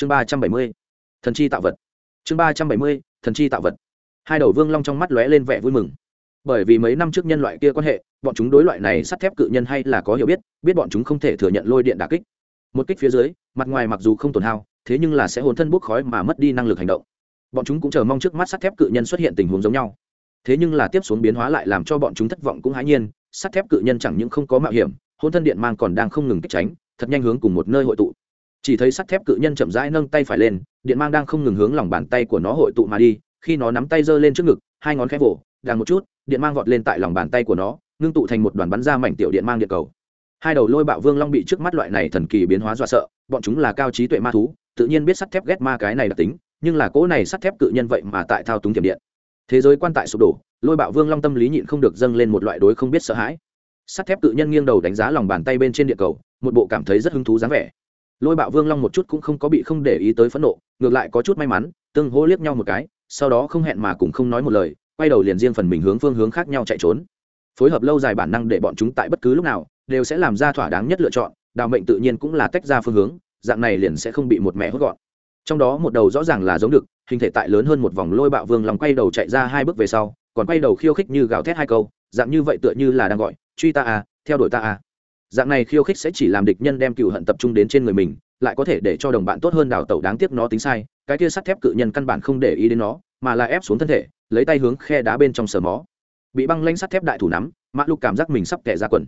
chương ba trăm bảy mươi, thần chi tạo vật. Chương ba trăm bảy mươi, thần chi tạo vật. Hai đầu vương long trong mắt lóe lên vẻ vui mừng. Bởi vì mấy năm trước nhân loại kia quan hệ, bọn chúng đối loại này sắt thép cự nhân hay là có hiểu biết biết bọn chúng không thể thừa nhận lôi điện đà kích. Một kích phía dưới, mặt ngoài mặc dù không tổn hao, thế nhưng là sẽ hồn thân bốc khói mà mất đi năng lực hành động. Bọn chúng cũng chờ mong trước mắt sắt thép cự nhân xuất hiện tình huống giống nhau. Thế nhưng là tiếp xuống biến hóa lại làm cho bọn chúng thất vọng cũng hãi nhiên, sắt thép cự nhân chẳng những không có mạo hiểm hôn thân điện mang còn đang không ngừng kích tránh, thật nhanh hướng cùng một nơi hội tụ chỉ thấy sắt thép cự nhân chậm rãi nâng tay phải lên, điện mang đang không ngừng hướng lòng bàn tay của nó hội tụ mà đi, khi nó nắm tay giơ lên trước ngực, hai ngón khẽ vỗ, đằng một chút, điện mang vọt lên tại lòng bàn tay của nó, ngưng tụ thành một đoàn bắn ra mảnh tiểu điện mang điện cầu. Hai đầu lôi bạo vương long bị trước mắt loại này thần kỳ biến hóa dọa sợ, bọn chúng là cao trí tuệ ma thú, tự nhiên biết sắt thép ghét ma cái này đặc tính, nhưng là cỗ này sắt thép cự nhân vậy mà tại thao túng tiềm điện. Thế giới quan tại sụp đổ, lôi bạo vương long tâm lý nhịn không được dâng lên một loại đối không biết sợ hãi. Sắt thép cự nhân nghiêng đầu đánh giá lòng bàn tay bên trên địa cầu, một bộ cảm thấy rất hứng thú dáng vẻ lôi bạo vương long một chút cũng không có bị không để ý tới phẫn nộ, ngược lại có chút may mắn, tương hô liếc nhau một cái, sau đó không hẹn mà cũng không nói một lời, quay đầu liền riêng phần mình hướng phương hướng khác nhau chạy trốn. Phối hợp lâu dài bản năng để bọn chúng tại bất cứ lúc nào, đều sẽ làm ra thỏa đáng nhất lựa chọn, đào mệnh tự nhiên cũng là tách ra phương hướng, dạng này liền sẽ không bị một mẹ hốt gọn. Trong đó một đầu rõ ràng là giống được, hình thể tại lớn hơn một vòng lôi bạo vương lòng quay đầu chạy ra hai bước về sau, còn quay đầu khiêu khích như gào thét hai câu, dạng như vậy tựa như là đang gọi, truy ta à theo đuổi ta à dạng này khiêu khích sẽ chỉ làm địch nhân đem cựu hận tập trung đến trên người mình, lại có thể để cho đồng bạn tốt hơn đào tẩu đáng tiếc nó tính sai, cái kia sắt thép cự nhân căn bản không để ý đến nó, mà là ép xuống thân thể, lấy tay hướng khe đá bên trong sờ mó. Bị băng lanh sắt thép đại thủ nắm, mã lục cảm giác mình sắp kẻ ra quần.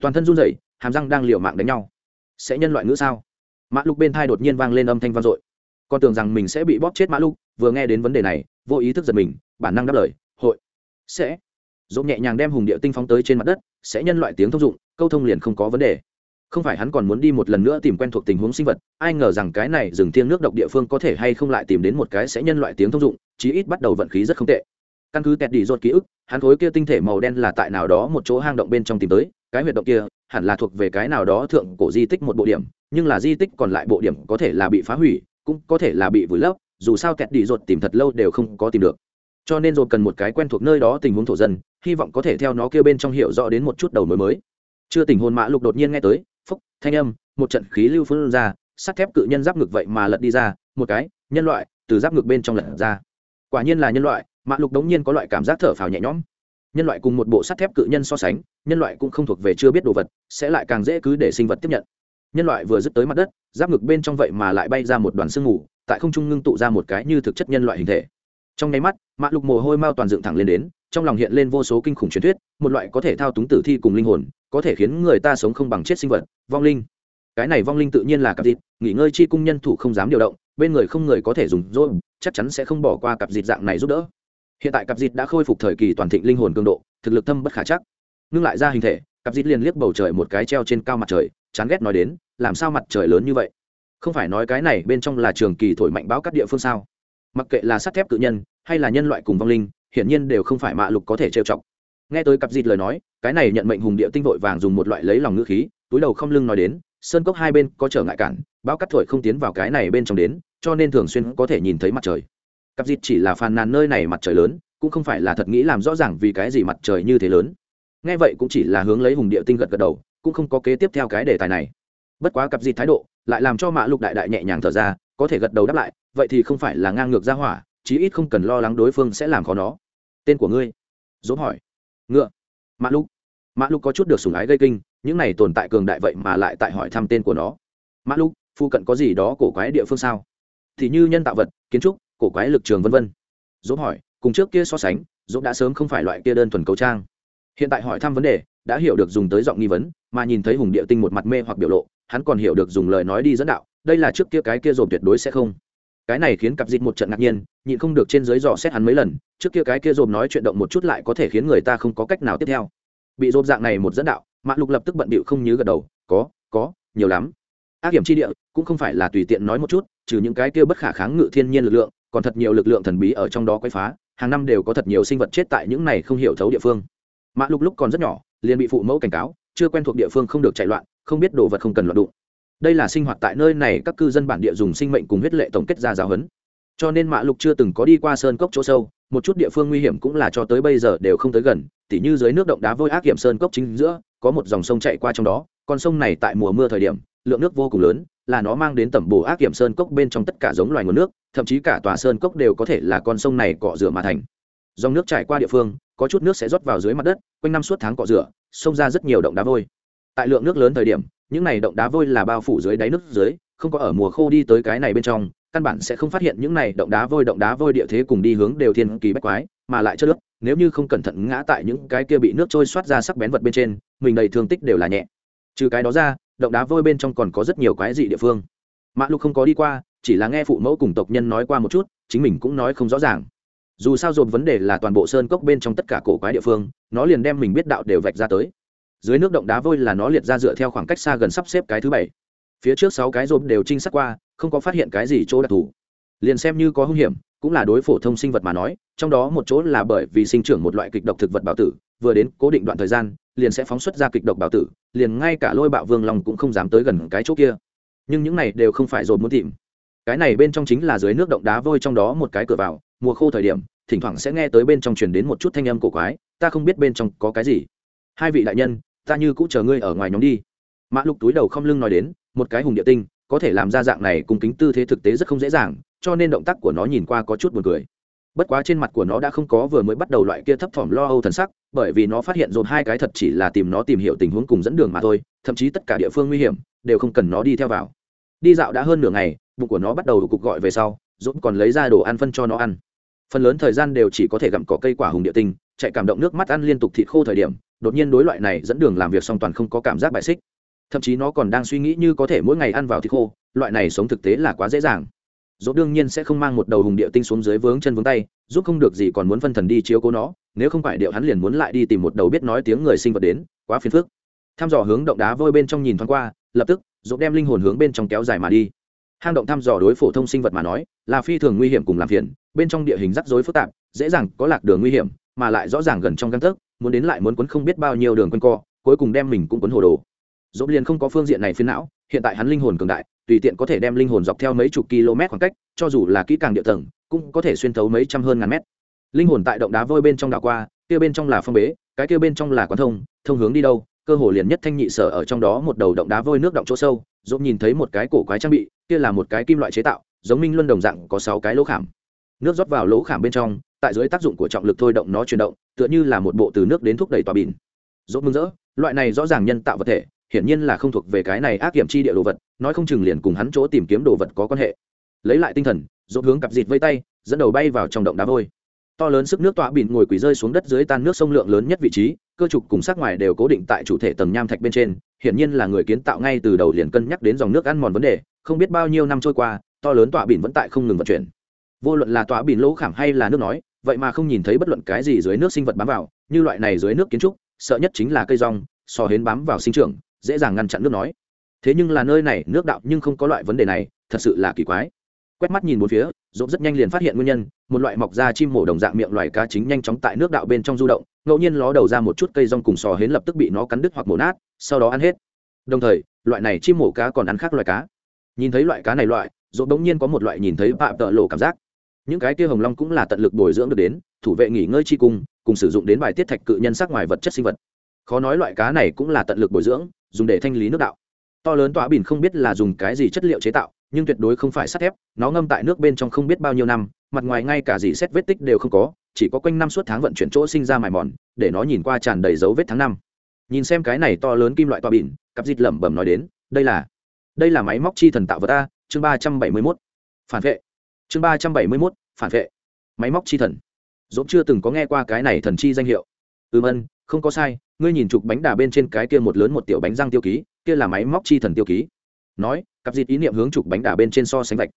Toàn thân run rẩy, hàm răng đang liều mạng đánh nhau. Sẽ nhân loại ngữ sao? Mã lục bên thai đột nhiên vang lên âm thanh vang dội. Con tưởng rằng mình sẽ bị bóp chết mã lục, vừa nghe đến vấn đề này, vô ý thức giật mình, bản năng đáp lời, hội. Sẽ dỗ nhẹ nhàng đem hùng địa tinh phóng tới trên mặt đất, sẽ nhân loại tiếng thông dụng, câu thông liền không có vấn đề. Không phải hắn còn muốn đi một lần nữa tìm quen thuộc tình huống sinh vật, ai ngờ rằng cái này rừng thiêng nước độc địa phương có thể hay không lại tìm đến một cái sẽ nhân loại tiếng thông dụng, chí ít bắt đầu vận khí rất không tệ. Căn cứ tẹt đi rột ký ức, hắn khối kia tinh thể màu đen là tại nào đó một chỗ hang động bên trong tìm tới, cái huyệt động kia hẳn là thuộc về cái nào đó thượng cổ di tích một bộ điểm, nhưng là di tích còn lại bộ điểm có thể là bị phá hủy, cũng có thể là bị vùi lấp, dù sao tẹt đi rột tìm thật lâu đều không có tìm được cho nên rồi cần một cái quen thuộc nơi đó tình huống thổ dân, hy vọng có thể theo nó kia bên trong hiểu rõ đến một chút đầu mối mới. Chưa tình hồn mã lục đột nhiên nghe tới, phúc, thanh âm, một trận khí lưu phun ra, sắt thép cự nhân giáp ngực vậy mà lật đi ra, một cái, nhân loại, từ giáp ngực bên trong lật ra. Quả nhiên là nhân loại, mã lục đống nhiên có loại cảm giác thở phào nhẹ nhõm. Nhân loại cùng một bộ sắt thép cự nhân so sánh, nhân loại cũng không thuộc về chưa biết đồ vật, sẽ lại càng dễ cứ để sinh vật tiếp nhận. Nhân loại vừa dứt tới mặt đất, giáp ngực bên trong vậy mà lại bay ra một đoàn sương mù, tại không trung ngưng tụ ra một cái như thực chất nhân loại hình thể trong nháy mắt, mã lục mồ hôi mao toàn dựng thẳng lên đến, trong lòng hiện lên vô số kinh khủng truyền thuyết, một loại có thể thao túng tử thi cùng linh hồn, có thể khiến người ta sống không bằng chết sinh vật, vong linh. Cái này vong linh tự nhiên là cặp dịt, nghỉ ngơi chi cung nhân thủ không dám điều động, bên người không người có thể dùng dỗ, chắc chắn sẽ không bỏ qua cặp dịt dạng này giúp đỡ. Hiện tại cặp dịt đã khôi phục thời kỳ toàn thịnh linh hồn cường độ, thực lực thâm bất khả chắc. Ngưng lại ra hình thể, cặp dịt liền liếc bầu trời một cái treo trên cao mặt trời, chán ghét nói đến, làm sao mặt trời lớn như vậy? Không phải nói cái này bên trong là trường kỳ thổi mạnh báo các địa phương sao? Mặc kệ là sắt thép cự nhân hay là nhân loại cùng vong linh, hiển nhiên đều không phải mạ lục có thể trêu chọc. Nghe tới cặp dịt lời nói, cái này nhận mệnh hùng địa tinh vội vàng dùng một loại lấy lòng ngữ khí, túi đầu không lưng nói đến, sơn cốc hai bên có trở ngại cản bao cắt thổi không tiến vào cái này bên trong đến, cho nên thường xuyên có thể nhìn thấy mặt trời. Cặp dịt chỉ là phàn nàn nơi này mặt trời lớn, cũng không phải là thật nghĩ làm rõ ràng vì cái gì mặt trời như thế lớn. Nghe vậy cũng chỉ là hướng lấy hùng địa tinh gật gật đầu, cũng không có kế tiếp theo cái đề tài này. Bất quá cặp dịt thái độ lại làm cho mạ lục đại đại nhẹ nhàng thở ra, có thể gật đầu đáp lại vậy thì không phải là ngang ngược ra hỏa, chí ít không cần lo lắng đối phương sẽ làm khó nó. Tên của ngươi? Dỗ hỏi. Ngựa. Mã lục. Mã lục có chút được sùng ái gây kinh, những này tồn tại cường đại vậy mà lại tại hỏi thăm tên của nó. Mã lục, phu cận có gì đó cổ quái địa phương sao? Thì như nhân tạo vật, kiến trúc, cổ quái lực trường vân vân. Dỗ hỏi, cùng trước kia so sánh, dỗ đã sớm không phải loại kia đơn thuần cấu trang. Hiện tại hỏi thăm vấn đề, đã hiểu được dùng tới giọng nghi vấn, mà nhìn thấy hùng địa tinh một mặt mê hoặc biểu lộ, hắn còn hiểu được dùng lời nói đi dẫn đạo, đây là trước kia cái kia dồn tuyệt đối sẽ không cái này khiến cặp dịt một trận ngạc nhiên, nhịn không được trên dưới dò xét hắn mấy lần, trước kia cái kia dồn nói chuyện động một chút lại có thể khiến người ta không có cách nào tiếp theo. Bị dồn dạng này một dẫn đạo mạ lục lập tức bận bịu không nhớ gật đầu, có có, nhiều lắm. Ác hiểm chi địa, cũng không phải là tùy tiện nói một chút, trừ những cái kia bất khả kháng ngự thiên nhiên lực lượng, còn thật nhiều lực lượng thần bí ở trong đó quấy phá, hàng năm đều có thật nhiều sinh vật chết tại những này không hiểu thấu địa phương. Mạ lục lúc còn rất nhỏ, liền bị phụ mẫu cảnh cáo, chưa quen thuộc địa phương không được chạy loạn, không biết đồ vật không cần loạn đụng đây là sinh hoạt tại nơi này, các cư dân bản địa dùng sinh mệnh cùng huyết lệ tổng kết ra giáo huấn. Cho nên mạ lục chưa từng có đi qua sơn cốc chỗ sâu, một chút địa phương nguy hiểm cũng là cho tới bây giờ đều không tới gần, tỉ như dưới nước động đá vôi ác hiểm sơn cốc chính giữa, có một dòng sông chạy qua trong đó, con sông này tại mùa mưa thời điểm, lượng nước vô cùng lớn, là nó mang đến tẩm bổ ác kiểm sơn cốc bên trong tất cả giống loài nguồn nước, thậm chí cả tòa sơn cốc đều có thể là con sông này cọ rửa mà thành. Dòng nước trải qua địa phương, có chút nước sẽ rót vào dưới mặt đất, quanh năm suốt tháng cọ rửa, xông ra rất nhiều động đá vôi tại lượng nước lớn thời điểm, những này động đá vôi là bao phủ dưới đáy nước dưới, không có ở mùa khô đi tới cái này bên trong, căn bản sẽ không phát hiện những này động đá vôi, động đá vôi địa thế cùng đi hướng đều thiên kỳ bách quái, mà lại chất nước nếu như không cẩn thận ngã tại những cái kia bị nước trôi xoát ra sắc bén vật bên trên, mình đầy thương tích đều là nhẹ. Trừ cái đó ra, động đá vôi bên trong còn có rất nhiều quái dị địa phương. Mã lục không có đi qua, chỉ là nghe phụ mẫu cùng tộc nhân nói qua một chút, chính mình cũng nói không rõ ràng. Dù sao dồn vấn đề là toàn bộ sơn cốc bên trong tất cả cổ quái địa phương, nó liền đem mình biết đạo đều vạch ra tới dưới nước động đá vôi là nó liệt ra dựa theo khoảng cách xa gần sắp xếp cái thứ bảy. Phía trước sáu cái rộp đều trinh sát qua, không có phát hiện cái gì chỗ đặc thù. Liền xem như có hung hiểm, cũng là đối phổ thông sinh vật mà nói, trong đó một chỗ là bởi vì sinh trưởng một loại kịch độc thực vật bảo tử, vừa đến cố định đoạn thời gian, liền sẽ phóng xuất ra kịch độc bảo tử, liền ngay cả lôi bạo vương lòng cũng không dám tới gần cái chỗ kia. Nhưng những này đều không phải rồi muốn tìm. Cái này bên trong chính là dưới nước động đá vôi trong đó một cái cửa vào, mùa khô thời điểm, thỉnh thoảng sẽ nghe tới bên trong truyền đến một chút thanh âm cổ quái, ta không biết bên trong có cái gì. Hai vị đại nhân ta như cũng chờ ngươi ở ngoài nhóm đi. Mã lục túi đầu không lưng nói đến, một cái hùng địa tinh, có thể làm ra dạng này cùng kính tư thế thực tế rất không dễ dàng, cho nên động tác của nó nhìn qua có chút buồn cười. Bất quá trên mặt của nó đã không có vừa mới bắt đầu loại kia thấp thỏm lo âu thần sắc, bởi vì nó phát hiện dồn hai cái thật chỉ là tìm nó tìm hiểu tình huống cùng dẫn đường mà thôi, thậm chí tất cả địa phương nguy hiểm, đều không cần nó đi theo vào. Đi dạo đã hơn nửa ngày, bụng của nó bắt đầu cục gọi về sau, dũng còn lấy ra đồ ăn phân cho nó ăn phần lớn thời gian đều chỉ có thể gặm cỏ cây quả hùng địa tinh, chạy cảm động nước mắt ăn liên tục thịt khô thời điểm, đột nhiên đối loại này dẫn đường làm việc song toàn không có cảm giác bại xích. Thậm chí nó còn đang suy nghĩ như có thể mỗi ngày ăn vào thịt khô, loại này sống thực tế là quá dễ dàng. Dỗ đương nhiên sẽ không mang một đầu hùng địa tinh xuống dưới vướng chân vướng tay, giúp không được gì còn muốn phân thần đi chiếu cố nó, nếu không phải điệu hắn liền muốn lại đi tìm một đầu biết nói tiếng người sinh vật đến, quá phiền phức. Thăm dò hướng động đá vôi bên trong nhìn thoáng qua, lập tức dỗ đem linh hồn hướng bên trong kéo dài mà đi. Hang động thăm dò đối phổ thông sinh vật mà nói, là phi thường nguy hiểm cùng làm phiền bên trong địa hình rắc rối phức tạp, dễ dàng có lạc đường nguy hiểm, mà lại rõ ràng gần trong găng tấc, muốn đến lại muốn quấn không biết bao nhiêu đường quanh co, cuối cùng đem mình cũng quấn hồ đồ. Dỗ liền không có phương diện này phiến não, hiện tại hắn linh hồn cường đại, tùy tiện có thể đem linh hồn dọc theo mấy chục km khoảng cách, cho dù là kỹ càng địa tầng, cũng có thể xuyên thấu mấy trăm hơn ngàn mét. Linh hồn tại động đá vôi bên trong đảo qua, kia bên trong là phong bế, cái kia bên trong là quán thông thông hướng đi đâu, cơ hồ liền nhất thanh nhị sở ở trong đó một đầu động đá vôi nước động chỗ sâu, dốt nhìn thấy một cái cổ quái trang bị, kia là một cái kim loại chế tạo, giống minh luân đồng dạng có sáu cái lỗ khảm nước rót vào lỗ khảm bên trong, tại dưới tác dụng của trọng lực thôi động nó chuyển động, tựa như là một bộ từ nước đến thúc đẩy tòa bìn dốt mừng rỡ, loại này rõ ràng nhân tạo vật thể, hiển nhiên là không thuộc về cái này ác kiểm chi địa đồ vật, nói không chừng liền cùng hắn chỗ tìm kiếm đồ vật có quan hệ. Lấy lại tinh thần, dốt hướng cặp dịt vây tay, dẫn đầu bay vào trong động đá vôi. To lớn sức nước tọa bịn ngồi quỳ rơi xuống đất dưới tan nước sông lượng lớn nhất vị trí, cơ trục cùng sắc ngoài đều cố định tại chủ thể tầng nham thạch bên trên, hiển nhiên là người kiến tạo ngay từ đầu liền cân nhắc đến dòng nước ăn mòn vấn đề, không biết bao nhiêu năm trôi qua, to lớn tọa bịn vẫn tại không ngừng vận chuyển vô luận là tọa bịn lỗ khảm hay là nước nói, vậy mà không nhìn thấy bất luận cái gì dưới nước sinh vật bám vào, như loại này dưới nước kiến trúc, sợ nhất chính là cây rong so hến bám vào sinh trưởng, dễ dàng ngăn chặn nước nói. Thế nhưng là nơi này, nước đạo nhưng không có loại vấn đề này, thật sự là kỳ quái. Quét mắt nhìn một phía dũng rất nhanh liền phát hiện nguyên nhân, một loại mọc ra chim mổ đồng dạng miệng loài cá chính nhanh chóng tại nước đạo bên trong du động, ngẫu nhiên ló đầu ra một chút cây rong cùng sò hến lập tức bị nó cắn đứt hoặc mổ nát, sau đó ăn hết. Đồng thời, loại này chim mổ cá còn ăn khác loài cá. Nhìn thấy loại cá này loại dũng đống nhiên có một loại nhìn thấy bạ tợ lộ cảm giác những cái kia hồng long cũng là tận lực bồi dưỡng được đến, thủ vệ nghỉ ngơi chi cung cùng sử dụng đến bài tiết thạch cự nhân sắc ngoài vật chất sinh vật. Khó nói loại cá này cũng là tận lực bồi dưỡng, dùng để thanh lý nước đạo. To lớn tỏa bìn không biết là dùng cái gì chất liệu chế tạo, nhưng tuyệt đối không phải sắt thép, nó ngâm tại nước bên trong không biết bao nhiêu năm, mặt ngoài ngay cả gì xét vết tích đều không có, chỉ có quanh năm suốt tháng vận chuyển chỗ sinh ra mài mòn, để nó nhìn qua tràn đầy dấu vết tháng năm. Nhìn xem cái này to lớn kim loại tỏa bìn cặp dịt lẩm bẩm nói đến, đây là đây là máy móc chi thần tạo vật ta chương ba trăm bảy mươi mốt. Phản vệ chương ba trăm bảy mươi mốt, phản vệ. Máy móc chi thần. Dũng chưa từng có nghe qua cái này thần chi danh hiệu. Ừm ân, không có sai, ngươi nhìn chụp bánh đà bên trên cái kia một lớn một tiểu bánh răng tiêu ký, kia là máy móc chi thần tiêu ký. Nói, cặp dịt ý niệm hướng chụp bánh đà bên trên so sánh vạch.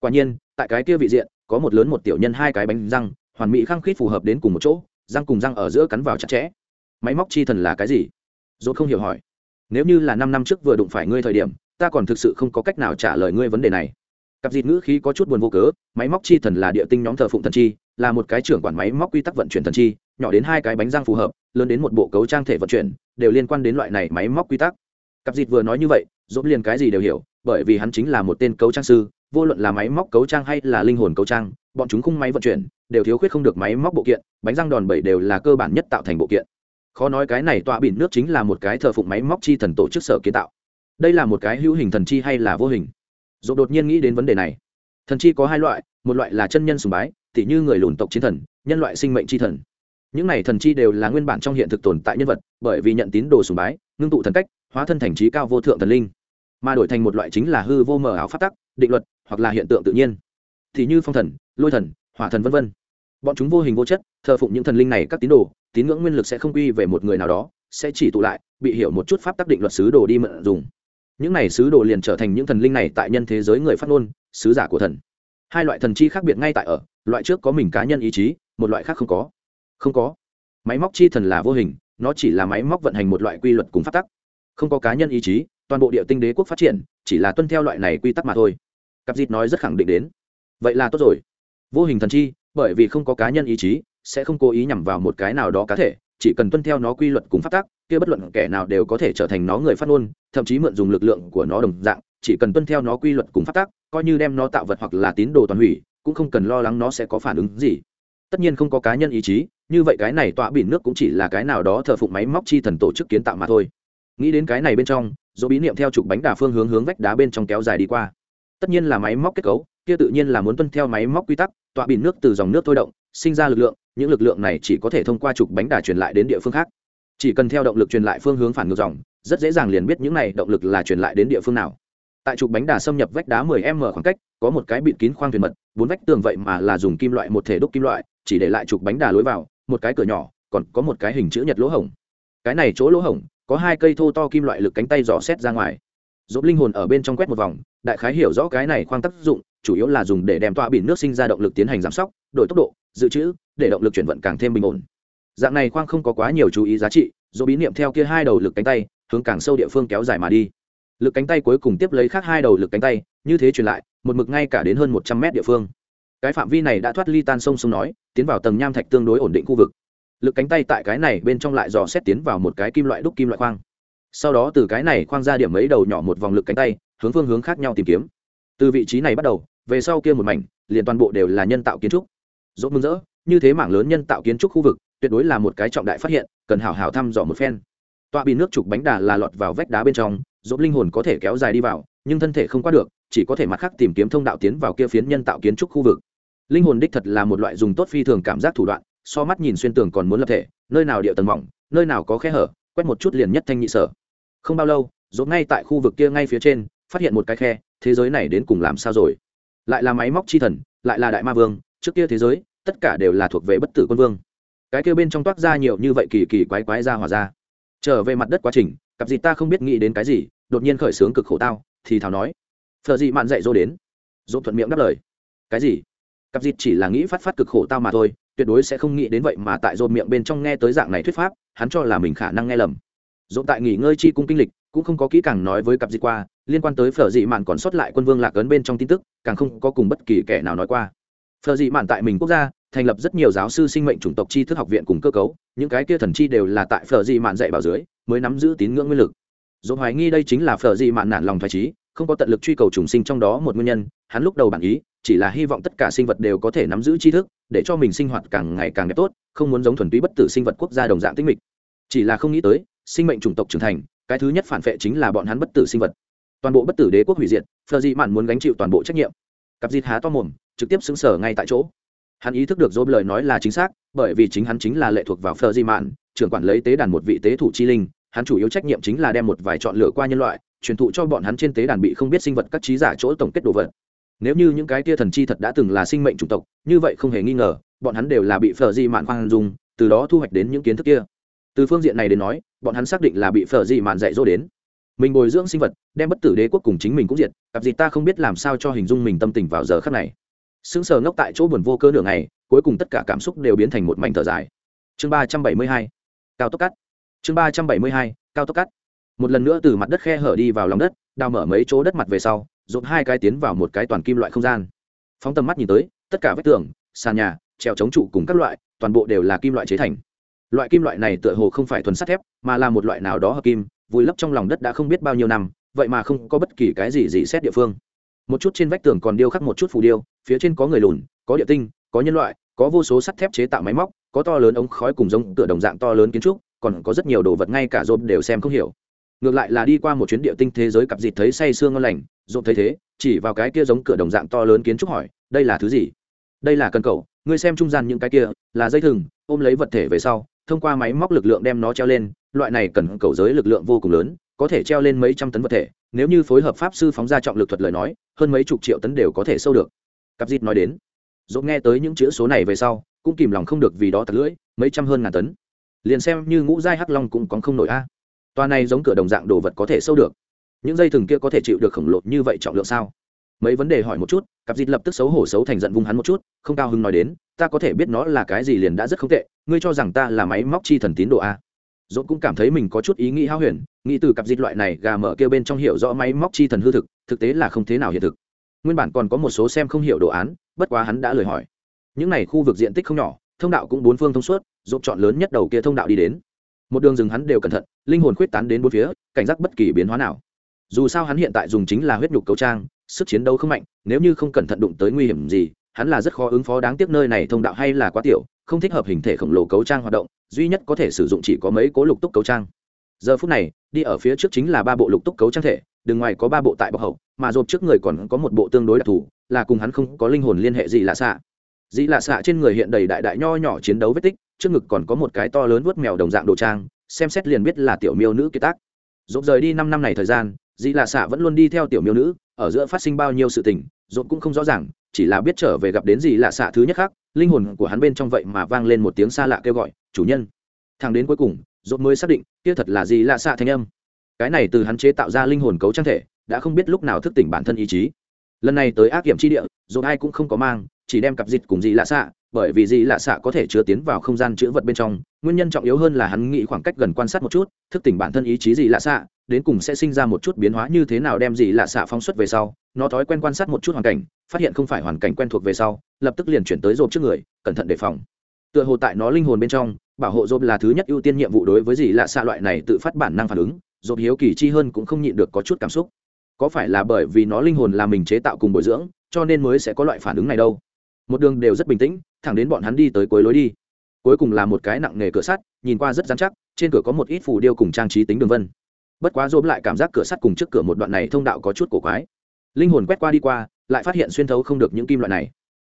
Quả nhiên, tại cái kia vị diện, có một lớn một tiểu nhân hai cái bánh răng, hoàn mỹ khăng khít phù hợp đến cùng một chỗ, răng cùng răng ở giữa cắn vào chặt chẽ. Máy móc chi thần là cái gì? Dốt không hiểu hỏi. Nếu như là năm năm trước vừa đụng phải ngươi thời điểm, ta còn thực sự không có cách nào trả lời ngươi vấn đề này cặp dịt ngữ khí có chút buồn vô cớ, máy móc chi thần là địa tinh nhóm thờ phụng thần chi, là một cái trưởng quản máy móc quy tắc vận chuyển thần chi, nhỏ đến hai cái bánh răng phù hợp, lớn đến một bộ cấu trang thể vận chuyển, đều liên quan đến loại này máy móc quy tắc. Cặp dịt vừa nói như vậy dốt liền cái gì đều hiểu, bởi vì hắn chính là một tên cấu trang sư, vô luận là máy móc cấu trang hay là linh hồn cấu trang, bọn chúng khung máy vận chuyển, đều thiếu khuyết không được máy móc bộ kiện, bánh răng đòn bẩy đều là cơ bản nhất tạo thành bộ kiện. Khó nói cái này tọa biển nước chính là một cái thờ phụng máy móc chi thần tổ chức sở kiến tạo. Đây là một cái hữu hình thần chi hay là vô hình? Dỗ đột nhiên nghĩ đến vấn đề này. Thần chi có hai loại, một loại là chân nhân sùng bái, tỉ như người lùn tộc chiến thần, nhân loại sinh mệnh c h i thần. Những này thần chi đều là nguyên bản trong hiện thực tồn tại nhân vật, bởi vì nhận tín đồ sùng bái, ngưng tụ thần cách, hóa thân thành trí cao vô thượng thần linh. Mà đổi thành một loại chính là hư vô mờ ảo phát tắc, định luật, hoặc là hiện tượng tự nhiên. Thì như phong thần, lôi thần, hỏa thần v v bọn chúng vô hình vô chất, thờ phụng những thần linh này các tín đồ, tín ngưỡng nguyên lực sẽ không quy về một người nào đó, sẽ chỉ tụ lại, bị hiểu một chút pháp tắc định luật sứ đồ đi mượn dùng những này sứ đồ liền trở thành những thần linh này tại nhân thế giới người phát ngôn, sứ giả của thần. Hai loại thần chi khác biệt ngay tại ở, loại trước có mình cá nhân ý chí, một loại khác không có. Không có. Máy móc chi thần là vô hình, nó chỉ là máy móc vận hành một loại quy luật cùng phát tắc. Không có cá nhân ý chí, toàn bộ địa tinh đế quốc phát triển, chỉ là tuân theo loại này quy tắc mà thôi. Cặp dịt nói rất khẳng định đến. Vậy là tốt rồi. Vô hình thần chi, bởi vì không có cá nhân ý chí, sẽ không cố ý nhằm vào một cái nào đó cá thể chỉ cần tuân theo nó quy luật cùng phát tác kia bất luận kẻ nào đều có thể trở thành nó người phát ngôn, thậm chí mượn dùng lực lượng của nó đồng dạng, chỉ cần tuân theo nó quy luật cùng phát tác coi như đem nó tạo vật hoặc là tín đồ toàn hủy, cũng không cần lo lắng nó sẽ có phản ứng gì. Tất nhiên không có cá nhân ý chí, như vậy cái này tọa biển nước cũng chỉ là cái nào đó thờ phụng máy móc chi thần tổ chức kiến tạo mà thôi. Nghĩ đến cái này bên trong, dỗ bí niệm theo trục bánh đà phương hướng hướng vách đá bên trong kéo dài đi qua. Tất nhiên là máy móc kết cấu, kia tự nhiên là muốn tuân theo máy móc quy tắc, tọa biển nước từ dòng nước thôi động, sinh ra lực lượng những lực lượng này chỉ có thể thông qua trục bánh đà truyền lại đến địa phương khác. Chỉ cần theo động lực truyền lại phương hướng phản ngược dòng, rất dễ dàng liền biết những này động lực là truyền lại đến địa phương nào. Tại trục bánh đà xâm nhập vách đá 10 m khoảng cách, có một cái bịt kín khoang thuyền mật, bốn vách tường vậy mà là dùng kim loại một thể đúc kim loại, chỉ để lại trục bánh đà lối vào, một cái cửa nhỏ, còn có một cái hình chữ nhật lỗ hổng. Cái này chỗ lỗ hổng, có hai cây thô to kim loại lực cánh tay dò xét ra ngoài. Dốt linh hồn ở bên trong quét một vòng, đại khái hiểu rõ cái này khoang tác dụng, chủ yếu là dùng để đem tọa biển nước sinh ra động lực tiến hành giảm sóc, đổi tốc độ dự trữ, để động lực chuyển vận càng thêm bình ổn. Dạng này khoang không có quá nhiều chú ý giá trị, dù bí niệm theo kia hai đầu lực cánh tay, hướng càng sâu địa phương kéo dài mà đi. Lực cánh tay cuối cùng tiếp lấy khác hai đầu lực cánh tay, như thế truyền lại, một mực ngay cả đến hơn một trăm mét địa phương. Cái phạm vi này đã thoát ly tan sông sông nói, tiến vào tầng nham thạch tương đối ổn định khu vực. Lực cánh tay tại cái này bên trong lại dò xét tiến vào một cái kim loại đúc kim loại khoang. Sau đó từ cái này khoang ra điểm mấy đầu nhỏ một vòng lực cánh tay, hướng phương hướng khác nhau tìm kiếm. Từ vị trí này bắt đầu, về sau kia một mảnh, liền toàn bộ đều là nhân tạo kiến trúc dốt mừng rỡ, như thế mảng lớn nhân tạo kiến trúc khu vực, tuyệt đối là một cái trọng đại phát hiện, cần hảo hảo thăm dò một phen. Tọa bị nước trục bánh đà là lọt vào vách đá bên trong, dốt linh hồn có thể kéo dài đi vào, nhưng thân thể không qua được, chỉ có thể mặt khác tìm kiếm thông đạo tiến vào kia phiến nhân tạo kiến trúc khu vực. Linh hồn đích thật là một loại dùng tốt phi thường cảm giác thủ đoạn, so mắt nhìn xuyên tường còn muốn lập thể, nơi nào địa tầng mỏng, nơi nào có khe hở, quét một chút liền nhất thanh nhị sở. Không bao lâu, dốt ngay tại khu vực kia ngay phía trên, phát hiện một cái khe, thế giới này đến cùng làm sao rồi? Lại là máy móc chi thần, lại là đại ma vương trước kia thế giới, tất cả đều là thuộc về bất tử quân vương. Cái kia bên trong toát ra nhiều như vậy kỳ kỳ quái quái ra hòa ra. Trở về mặt đất quá trình, cặp gì ta không biết nghĩ đến cái gì, đột nhiên khởi sướng cực khổ tao, thì thảo nói. Phờ gì mạn dạy dỗ đến. Dỗ thuận miệng đáp lời. Cái gì? Cặp dịt chỉ là nghĩ phát phát cực khổ tao mà thôi, tuyệt đối sẽ không nghĩ đến vậy mà tại dồn miệng bên trong nghe tới dạng này thuyết pháp, hắn cho là mình khả năng nghe lầm. Dồn tại nghỉ ngơi chi cung kinh lịch, cũng không có kỹ càng nói với cặp dịt qua, liên quan tới phở dị mạn còn sót lại quân vương lạc ấn bên trong tin tức, càng không có cùng bất kỳ kẻ nào nói qua phở dị mạn tại mình quốc gia, thành lập rất nhiều giáo sư sinh mệnh chủng tộc tri thức học viện cùng cơ cấu, những cái kia thần chi đều là tại phở dị mạn dạy bảo dưới, mới nắm giữ tín ngưỡng nguyên lực. Dồn hoài nghi đây chính là phở dị mạn nản lòng thoải trí không có tận lực truy cầu trùng sinh trong đó một nguyên nhân, hắn lúc đầu bản ý, chỉ là hy vọng tất cả sinh vật đều có thể nắm giữ tri thức, để cho mình sinh hoạt càng ngày càng đẹp tốt, không muốn giống thuần túy bất tử sinh vật quốc gia đồng dạng tinh mịch. Chỉ là không nghĩ tới, sinh mệnh chủng tộc trưởng thành, cái thứ nhất phản vệ chính là bọn hắn bất tử sinh vật. Toàn bộ bất tử đế quốc hủy diệt phờ dị mạn muốn gánh chịu toàn bộ trách nhiệm. Cặp dịt há to mồm trực tiếp xứng sở ngay tại chỗ. Hắn ý thức được dốt lời nói là chính xác, bởi vì chính hắn chính là lệ thuộc vào phờ di mạn, trưởng quản lấy tế đàn một vị tế thủ chi linh. Hắn chủ yếu trách nhiệm chính là đem một vài chọn lựa qua nhân loại, truyền thụ cho bọn hắn trên tế đàn bị không biết sinh vật các trí giả chỗ tổng kết đồ vật. Nếu như những cái tia thần chi thật đã từng là sinh mệnh chủng tộc, như vậy không hề nghi ngờ, bọn hắn đều là bị phờ di mạn khoan dung, từ đó thu hoạch đến những kiến thức kia. Từ phương diện này đến nói, bọn hắn xác định là bị phờ di mạn dạy dỗ đến. Mình bồi dưỡng sinh vật, đem bất tử đế quốc cùng chính mình cũng diệt cặp gì ta không biết làm sao cho hình dung mình tâm tình vào giờ khắc này sững sờ ngốc tại chỗ buồn vô cơ nửa ngày, cuối cùng tất cả cảm xúc đều biến thành một mảnh thở dài. Chương ba trăm bảy mươi hai, cao tốc cắt. Chương ba trăm bảy mươi hai, cao tốc cắt. Một lần nữa từ mặt đất khe hở đi vào lòng đất, đào mở mấy chỗ đất mặt về sau dồn hai cái tiến vào một cái toàn kim loại không gian. Phóng tầm mắt nhìn tới, tất cả vách tường, sàn nhà trèo chống trụ cùng các loại, toàn bộ đều là kim loại chế thành. Loại kim loại này tựa hồ không phải thuần sắt thép, mà là một loại nào đó hợp kim, vùi lấp trong lòng đất đã không biết bao nhiêu năm, vậy mà không có bất kỳ cái gì gì xét địa phương một chút trên vách tường còn điêu khắc một chút phù điêu, phía trên có người lùn, có địa tinh, có nhân loại, có vô số sắt thép chế tạo máy móc, có to lớn ống khói cùng giống tựa đồng dạng to lớn kiến trúc, còn có rất nhiều đồ vật ngay cả dồn đều xem không hiểu. Ngược lại là đi qua một chuyến địa tinh thế giới cặp dịt thấy say sương ngon lành dồn thấy thế, chỉ vào cái kia giống cửa đồng dạng to lớn kiến trúc hỏi, đây là thứ gì? Đây là cần cầu, ngươi xem trung gian những cái kia, là dây thừng, ôm lấy vật thể về sau, thông qua máy móc lực lượng đem nó treo lên, loại này cần cầu giới lực lượng vô cùng lớn, có thể treo lên mấy trăm tấn vật thể nếu như phối hợp pháp sư phóng ra trọng lực thuật lời nói, hơn mấy chục triệu tấn đều có thể sâu được. Cặp dịt nói đến, dốt nghe tới những chữ số này về sau, cũng kìm lòng không được vì đó thật lưỡi, mấy trăm hơn ngàn tấn. Liền xem như ngũ giai hắc long cũng còn không nổi a. Toa này giống cửa đồng dạng đồ vật có thể sâu được. Những dây thừng kia có thể chịu được khổng lồ như vậy trọng lượng sao? Mấy vấn đề hỏi một chút, cặp dịt lập tức xấu hổ xấu thành giận vung hắn một chút, không cao hứng nói đến, ta có thể biết nó là cái gì liền đã rất không tệ, ngươi cho rằng ta là máy móc chi thần tín đồ a? Dốt cũng cảm thấy mình có chút ý nghĩ hao huyền, nghĩ từ cặp dịch loại này gà mở kêu bên trong hiểu rõ máy móc chi thần hư thực thực tế là không thế nào hiện thực. Nguyên bản còn có một số xem không hiểu đồ án, bất quá hắn đã lời hỏi. Những này khu vực diện tích không nhỏ, thông đạo cũng bốn phương thông suốt dốt chọn lớn nhất đầu kia thông đạo đi đến. Một đường rừng hắn đều cẩn thận, linh hồn khuyết tán đến bốn phía, cảnh giác bất kỳ biến hóa nào. Dù sao hắn hiện tại dùng chính là huyết nhục cấu trang, sức chiến đấu không mạnh, nếu như không cẩn thận đụng tới nguy hiểm gì, hắn là rất khó ứng phó đáng tiếc nơi này thông đạo hay là quá tiểu, không thích hợp hình thể khổng lồ cấu trang hoạt động duy nhất có thể sử dụng chỉ có mấy cố lục túc cấu trang. Giờ phút này, đi ở phía trước chính là ba bộ lục túc cấu trang thể đường ngoài có ba bộ tại bọc hậu, mà rộp trước người còn có một bộ tương đối đặc thù, là cùng hắn không có linh hồn liên hệ gì lạ xạ. Dĩ lạ xạ trên người hiện đầy đại đại nho nhỏ chiến đấu vết tích, trước ngực còn có một cái to lớn vớt mèo đồng dạng đồ trang, xem xét liền biết là tiểu miêu nữ kiệt tác. Dộp rời đi năm năm này thời gian dĩ lạ xạ vẫn luôn đi theo tiểu miêu nữ, ở giữa phát sinh bao nhiêu sự tình dộp cũng không rõ ràng, chỉ là biết trở về gặp đến gì lạ xạ thứ nhất khác linh hồn của hắn bên trong vậy mà vang lên một tiếng xa lạ kêu gọi, chủ nhân! Thằng đến cuối cùng dốt mới xác định, kia thật là gì lạ xạ thanh âm. Cái này từ hắn chế tạo ra linh hồn cấu trang thể, đã không biết lúc nào thức tỉnh bản thân ý chí. Lần này tới ác kiểm chi địa dốt ai cũng không có mang, chỉ đem cặp dịch cùng gì lạ xạ, bởi vì gì lạ xạ có thể chứa tiến vào không gian chữ vật bên trong, nguyên nhân trọng yếu hơn là hắn nghĩ khoảng cách gần quan sát một chút, thức tỉnh bản thân ý chí gì lạ xạ, đến cùng sẽ sinh ra một chút biến hóa như thế nào đem gì lạ xạ phóng xuất về sau, nó thói quen quan sát một chút hoàn cảnh, phát hiện không phải hoàn cảnh quen thuộc về sau lập tức liền chuyển tới rộp trước người, cẩn thận đề phòng. Tựa hồ tại nó linh hồn bên trong, bảo hộ rộp là thứ nhất ưu tiên nhiệm vụ đối với gì lạ xạ loại này tự phát bản năng phản ứng, rộp hiếu kỳ chi hơn cũng không nhịn được có chút cảm xúc. Có phải là bởi vì nó linh hồn là mình chế tạo cùng bồi dưỡng, cho nên mới sẽ có loại phản ứng này đâu? Một đường đều rất bình tĩnh, thẳng đến bọn hắn đi tới cuối lối đi. Cuối cùng là một cái nặng nghề cửa sắt, nhìn qua rất dán chắc, trên cửa có một ít phù điêu cùng trang trí tính đường vân. Bất quá dôm lại cảm giác cửa sắt cùng trước cửa một đoạn này thông đạo có chút cổ quái. Linh hồn quét qua đi qua, lại phát hiện xuyên thấu không được những kim loại này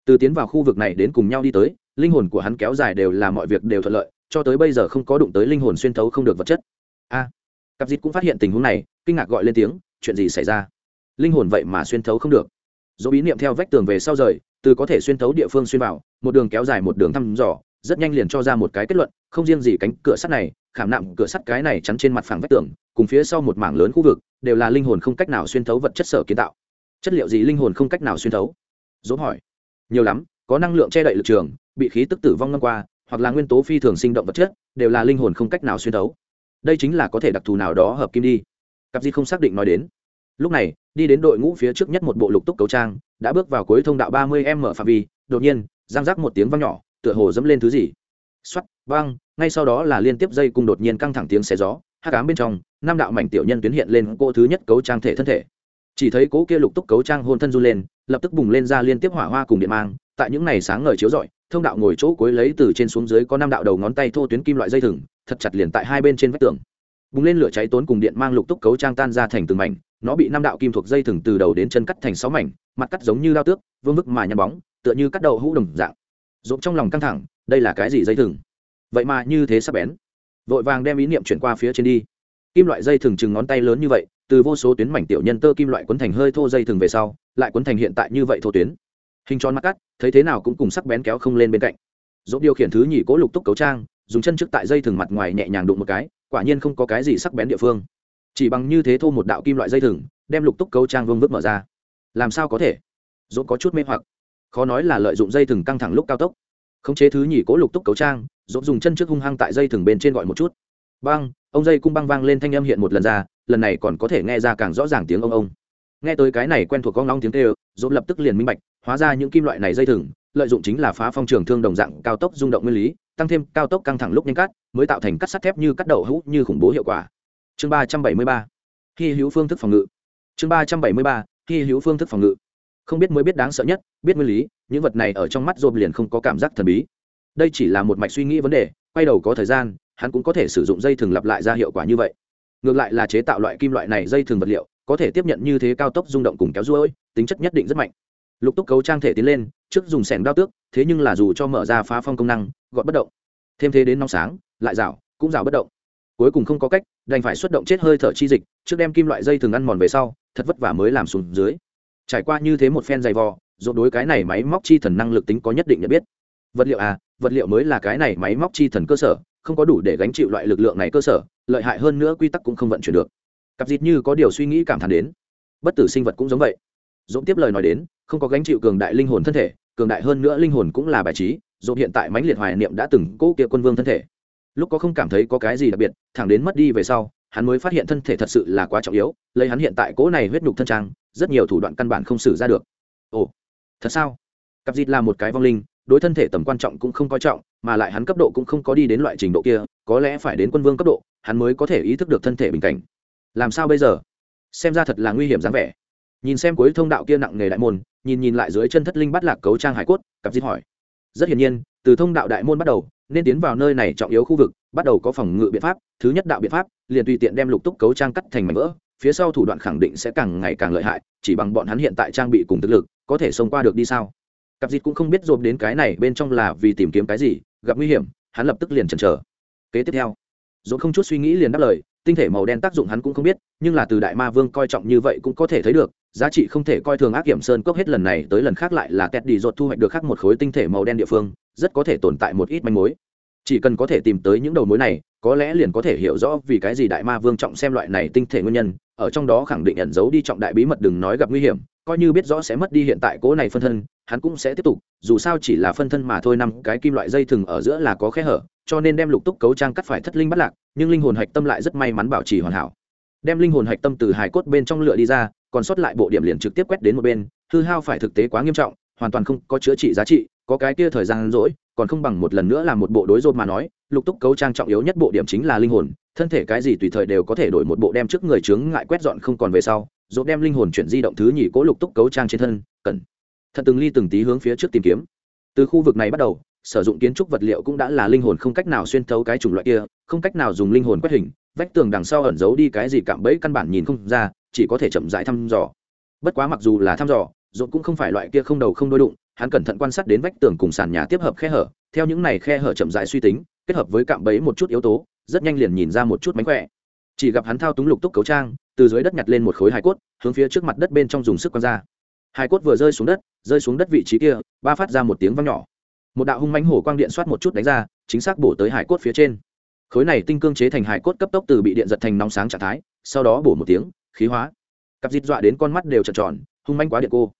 từ tiến vào khu vực này đến cùng nhau đi tới linh hồn của hắn kéo dài đều là mọi việc đều thuận lợi cho tới bây giờ không có đụng tới linh hồn xuyên thấu không được vật chất. A! À, cặp dịt cũng phát hiện tình huống này kinh ngạc gọi lên tiếng chuyện gì xảy ra? Linh hồn vậy mà xuyên thấu không được. Dỗ bí niệm theo vách tường về sau rời từ có thể xuyên thấu địa phương xuyên vào một đường kéo dài một đường thăm dò rất nhanh liền cho ra một cái kết luận không riêng gì cánh cửa sắt này khảm nạm cửa sắt cái này chắn trên mặt phẳng vách tường cùng phía sau một mảng lớn khu vực đều là linh hồn không cách nào xuyên thấu vật chất sở kiến tạo. Chất liệu gì linh hồn không cách nào xuyên thấu? Dỗ hỏi nhiều lắm, có năng lượng che đậy lực trường, bị khí tức tử vong ngâm qua, hoặc là nguyên tố phi thường sinh động vật chất, đều là linh hồn không cách nào xuyên thấu. Đây chính là có thể đặc thù nào đó hợp kim đi. Cặp di không xác định nói đến. Lúc này, đi đến đội ngũ phía trước nhất một bộ lục túc cấu trang, đã bước vào cuối thông đạo ba mươi m phạm vi, đột nhiên giang rác một tiếng văng nhỏ, tựa hồ dẫm lên thứ gì. X o á t văng ngay sau đó là liên tiếp dây cung đột nhiên căng thẳng tiếng xé gió hát cám bên trong, năm đạo mảnh tiểu nhân tuyến hiện lên cô thứ nhất cấu trang thể thân thể chỉ thấy cố kia lục túc cấu trang hôn thân run lên, lập tức bùng lên ra liên tiếp hỏa hoa cùng điện mang, tại những ngày sáng ngời chiếu rọi, thông đạo ngồi chỗ cuối lấy từ trên xuống dưới có năm đạo đầu ngón tay thô tuyến kim loại dây thừng, thật chặt liền tại hai bên trên vách tường. Bùng lên lửa cháy tốn cùng điện mang lục túc cấu trang tan ra thành từng mảnh, nó bị năm đạo kim thuộc dây thừng từ đầu đến chân cắt thành sáu mảnh, mặt cắt giống như lao tước, vương vức mà nhăn bóng, tựa như cắt đầu hũ đồng dạng. Rộn trong lòng căng thẳng, đây là cái gì dây thừng? Vậy mà như thế sắp bén. Vội vàng đem ý niệm chuyển qua phía trên đi. Kim loại dây thừng chừng ngón tay lớn như vậy từ vô số tuyến mảnh tiểu nhân tơ kim loại quấn thành hơi thô dây thừng về sau, lại quấn thành hiện tại như vậy thô tuyến. Hình tròn mắt cắt, thấy thế nào cũng cùng sắc bén kéo không lên bên cạnh. Dỗ điều khiển thứ nhì cố lục túc cấu trang, dùng chân trước tại dây thừng mặt ngoài nhẹ nhàng đụng một cái, quả nhiên không có cái gì sắc bén địa phương. Chỉ bằng như thế thô một đạo kim loại dây thừng, đem lục túc cấu trang vương vức mở ra. Làm sao có thể? Dỗ có chút mê hoặc. Khó nói là lợi dụng dây thừng căng thẳng lúc cao tốc. Khống chế thứ nhì cố lục túc cấu trang, Dỗ dùng chân trước hung hăng tại dây thừng bên trên gọi một chút. Băng, ông dây cung băng vang lên thanh âm hiện một lần ra lần này còn có thể nghe ra càng rõ ràng tiếng ông ông. Nghe tới cái này quen thuộc con long tiếng tê dốt lập tức liền minh bạch, hóa ra những kim loại này dây thừng, lợi dụng chính là phá phong trường thương đồng dạng cao tốc rung động nguyên lý, tăng thêm cao tốc căng thẳng lúc nhanh cắt, mới tạo thành cắt sắt thép như cắt đậu hũ như khủng bố hiệu quả. Chương ba trăm bảy mươi ba. Hy hữu phương thức phòng ngự. Chương ba trăm bảy mươi ba. Hy hữu phương thức phòng ngự. Không biết mới biết đáng sợ nhất, biết nguyên lý, những vật này ở trong mắt dồn liền không có cảm giác thần bí. Đây chỉ là một mạch suy nghĩ vấn đề, quay đầu có thời gian, hắn cũng có thể sử dụng dây thừng lặp lại ra hiệu quả như vậy ngược lại là chế tạo loại kim loại này dây thường vật liệu, có thể tiếp nhận như thế cao tốc rung động cùng kéo ruôi, tính chất nhất định rất mạnh. Lục túc cấu trang thể tiến lên, trước dùng sẻng đao tước, thế nhưng là dù cho mở ra phá phong công năng, gọn bất động. Thêm thế đến nóng sáng, lại rào cũng rào bất động. Cuối cùng không có cách, đành phải xuất động chết hơi thở chi dịch, trước đem kim loại dây thường ăn mòn về sau, thật vất vả mới làm xuống dưới. Trải qua như thế một phen dày vò dồn đối cái này máy móc chi thần năng lực tính có nhất định nhận biết. Vật liệu à vật liệu mới là cái này máy móc chi thần cơ sở không có đủ để gánh chịu loại lực lượng này cơ sở, lợi hại hơn nữa quy tắc cũng không vận chuyển được. Cặp dịt như có điều suy nghĩ cảm thán đến. Bất tử sinh vật cũng giống vậy. Dũng tiếp lời nói đến, không có gánh chịu cường đại linh hồn thân thể, cường đại hơn nữa linh hồn cũng là bài trí, dũng hiện tại mãnh liệt hoài niệm đã từng cố kia quân vương thân thể. Lúc có không cảm thấy có cái gì đặc biệt, thẳng đến mất đi về sau, hắn mới phát hiện thân thể thật sự là quá trọng yếu, lấy hắn hiện tại cố này huyết nhục thân trang, rất nhiều thủ đoạn căn bản không xử ra được. Ồ, thật sao? Cặp dịt là một cái vong linh đối thân thể tầm quan trọng cũng không coi trọng, mà lại hắn cấp độ cũng không có đi đến loại trình độ kia, có lẽ phải đến quân vương cấp độ, hắn mới có thể ý thức được thân thể bình cảnh. Làm sao bây giờ? Xem ra thật là nguy hiểm dáng vẻ. Nhìn xem cuối thông đạo kia nặng nghề đại môn, nhìn nhìn lại dưới chân thất linh bắt lạc cấu trang hải cốt, cặp dít hỏi. Rất hiển nhiên, từ thông đạo đại môn bắt đầu, nên tiến vào nơi này trọng yếu khu vực, bắt đầu có phòng ngự biện pháp, thứ nhất đạo biện pháp, liền tùy tiện đem lục túc cấu trang cắt thành mảnh vỡ, phía sau thủ đoạn khẳng định sẽ càng ngày càng lợi hại, chỉ bằng bọn hắn hiện tại trang bị cùng thực lực, có thể xông qua được đi sao? Cặp dịt cũng không biết dồn đến cái này bên trong là vì tìm kiếm cái gì, gặp nguy hiểm, hắn lập tức liền chần chờ. Kế tiếp theo dồn không chút suy nghĩ liền đáp lời, tinh thể màu đen tác dụng hắn cũng không biết, nhưng là từ đại ma vương coi trọng như vậy cũng có thể thấy được, giá trị không thể coi thường ác kiểm sơn cốc hết lần này tới lần khác lại là kẹt đi dột thu hoạch được khác một khối tinh thể màu đen địa phương, rất có thể tồn tại một ít manh mối. Chỉ cần có thể tìm tới những đầu mối này, có lẽ liền có thể hiểu rõ vì cái gì đại ma vương trọng xem loại này tinh thể nguyên nhân, ở trong đó khẳng định ẩn giấu đi trọng đại bí mật đừng nói gặp nguy hiểm coi như biết rõ sẽ mất đi hiện tại cố này phân thân, hắn cũng sẽ tiếp tục, dù sao chỉ là phân thân mà thôi, năm cái kim loại dây thừng ở giữa là có khe hở, cho nên đem lục túc cấu trang cắt phải thất linh bắt lạc, nhưng linh hồn hạch tâm lại rất may mắn bảo trì hoàn hảo. Đem linh hồn hạch tâm từ hài cốt bên trong lửa đi ra, còn sót lại bộ điểm liền trực tiếp quét đến một bên, hư hao phải thực tế quá nghiêm trọng, hoàn toàn không có chữa trị giá trị, có cái kia thời gian rỗi, còn không bằng một lần nữa là một bộ đối rột mà nói, lục túc cấu trang trọng yếu nhất bộ điểm chính là linh hồn, thân thể cái gì tùy thời đều có thể đổi một bộ đem trước người chướng ngại quét dọn không còn về sau rột đem linh hồn chuyển di động thứ nhì cố lục túc cấu trang trên thân cần thật từng ly từng tí hướng phía trước tìm kiếm. Từ khu vực này bắt đầu, sử dụng kiến trúc vật liệu cũng đã là linh hồn không cách nào xuyên thấu cái chủng loại kia, không cách nào dùng linh hồn quét hình, vách tường đằng sau ẩn giấu đi cái gì cạm bẫy căn bản nhìn không ra, chỉ có thể chậm rãi thăm dò. Bất quá mặc dù là thăm dò dồn cũng không phải loại kia không đầu không đôi đụng, hắn cẩn thận quan sát đến vách tường cùng sàn nhà tiếp hợp khe hở, theo những này khe hở chậm rãi suy tính, kết hợp với cạm bẫy một chút yếu tố, rất nhanh liền nhìn ra một chút mánh khỏe chỉ gặp hắn thao túng lục túc cấu trang, từ dưới đất nhặt lên một khối hải cốt, hướng phía trước mặt đất bên trong dùng sức quăng ra. Hải cốt vừa rơi xuống đất, rơi xuống đất vị trí kia, ba phát ra một tiếng vang nhỏ. Một đạo hung mánh hổ quang điện soát một chút đánh ra, chính xác bổ tới hải cốt phía trên. Khối này tinh cương chế thành hải cốt cấp tốc từ bị điện giật thành nóng sáng trạng thái, sau đó bổ một tiếng, khí hóa. Cặp dịt dọa đến con mắt đều trợn tròn, hung manh quá điện cô.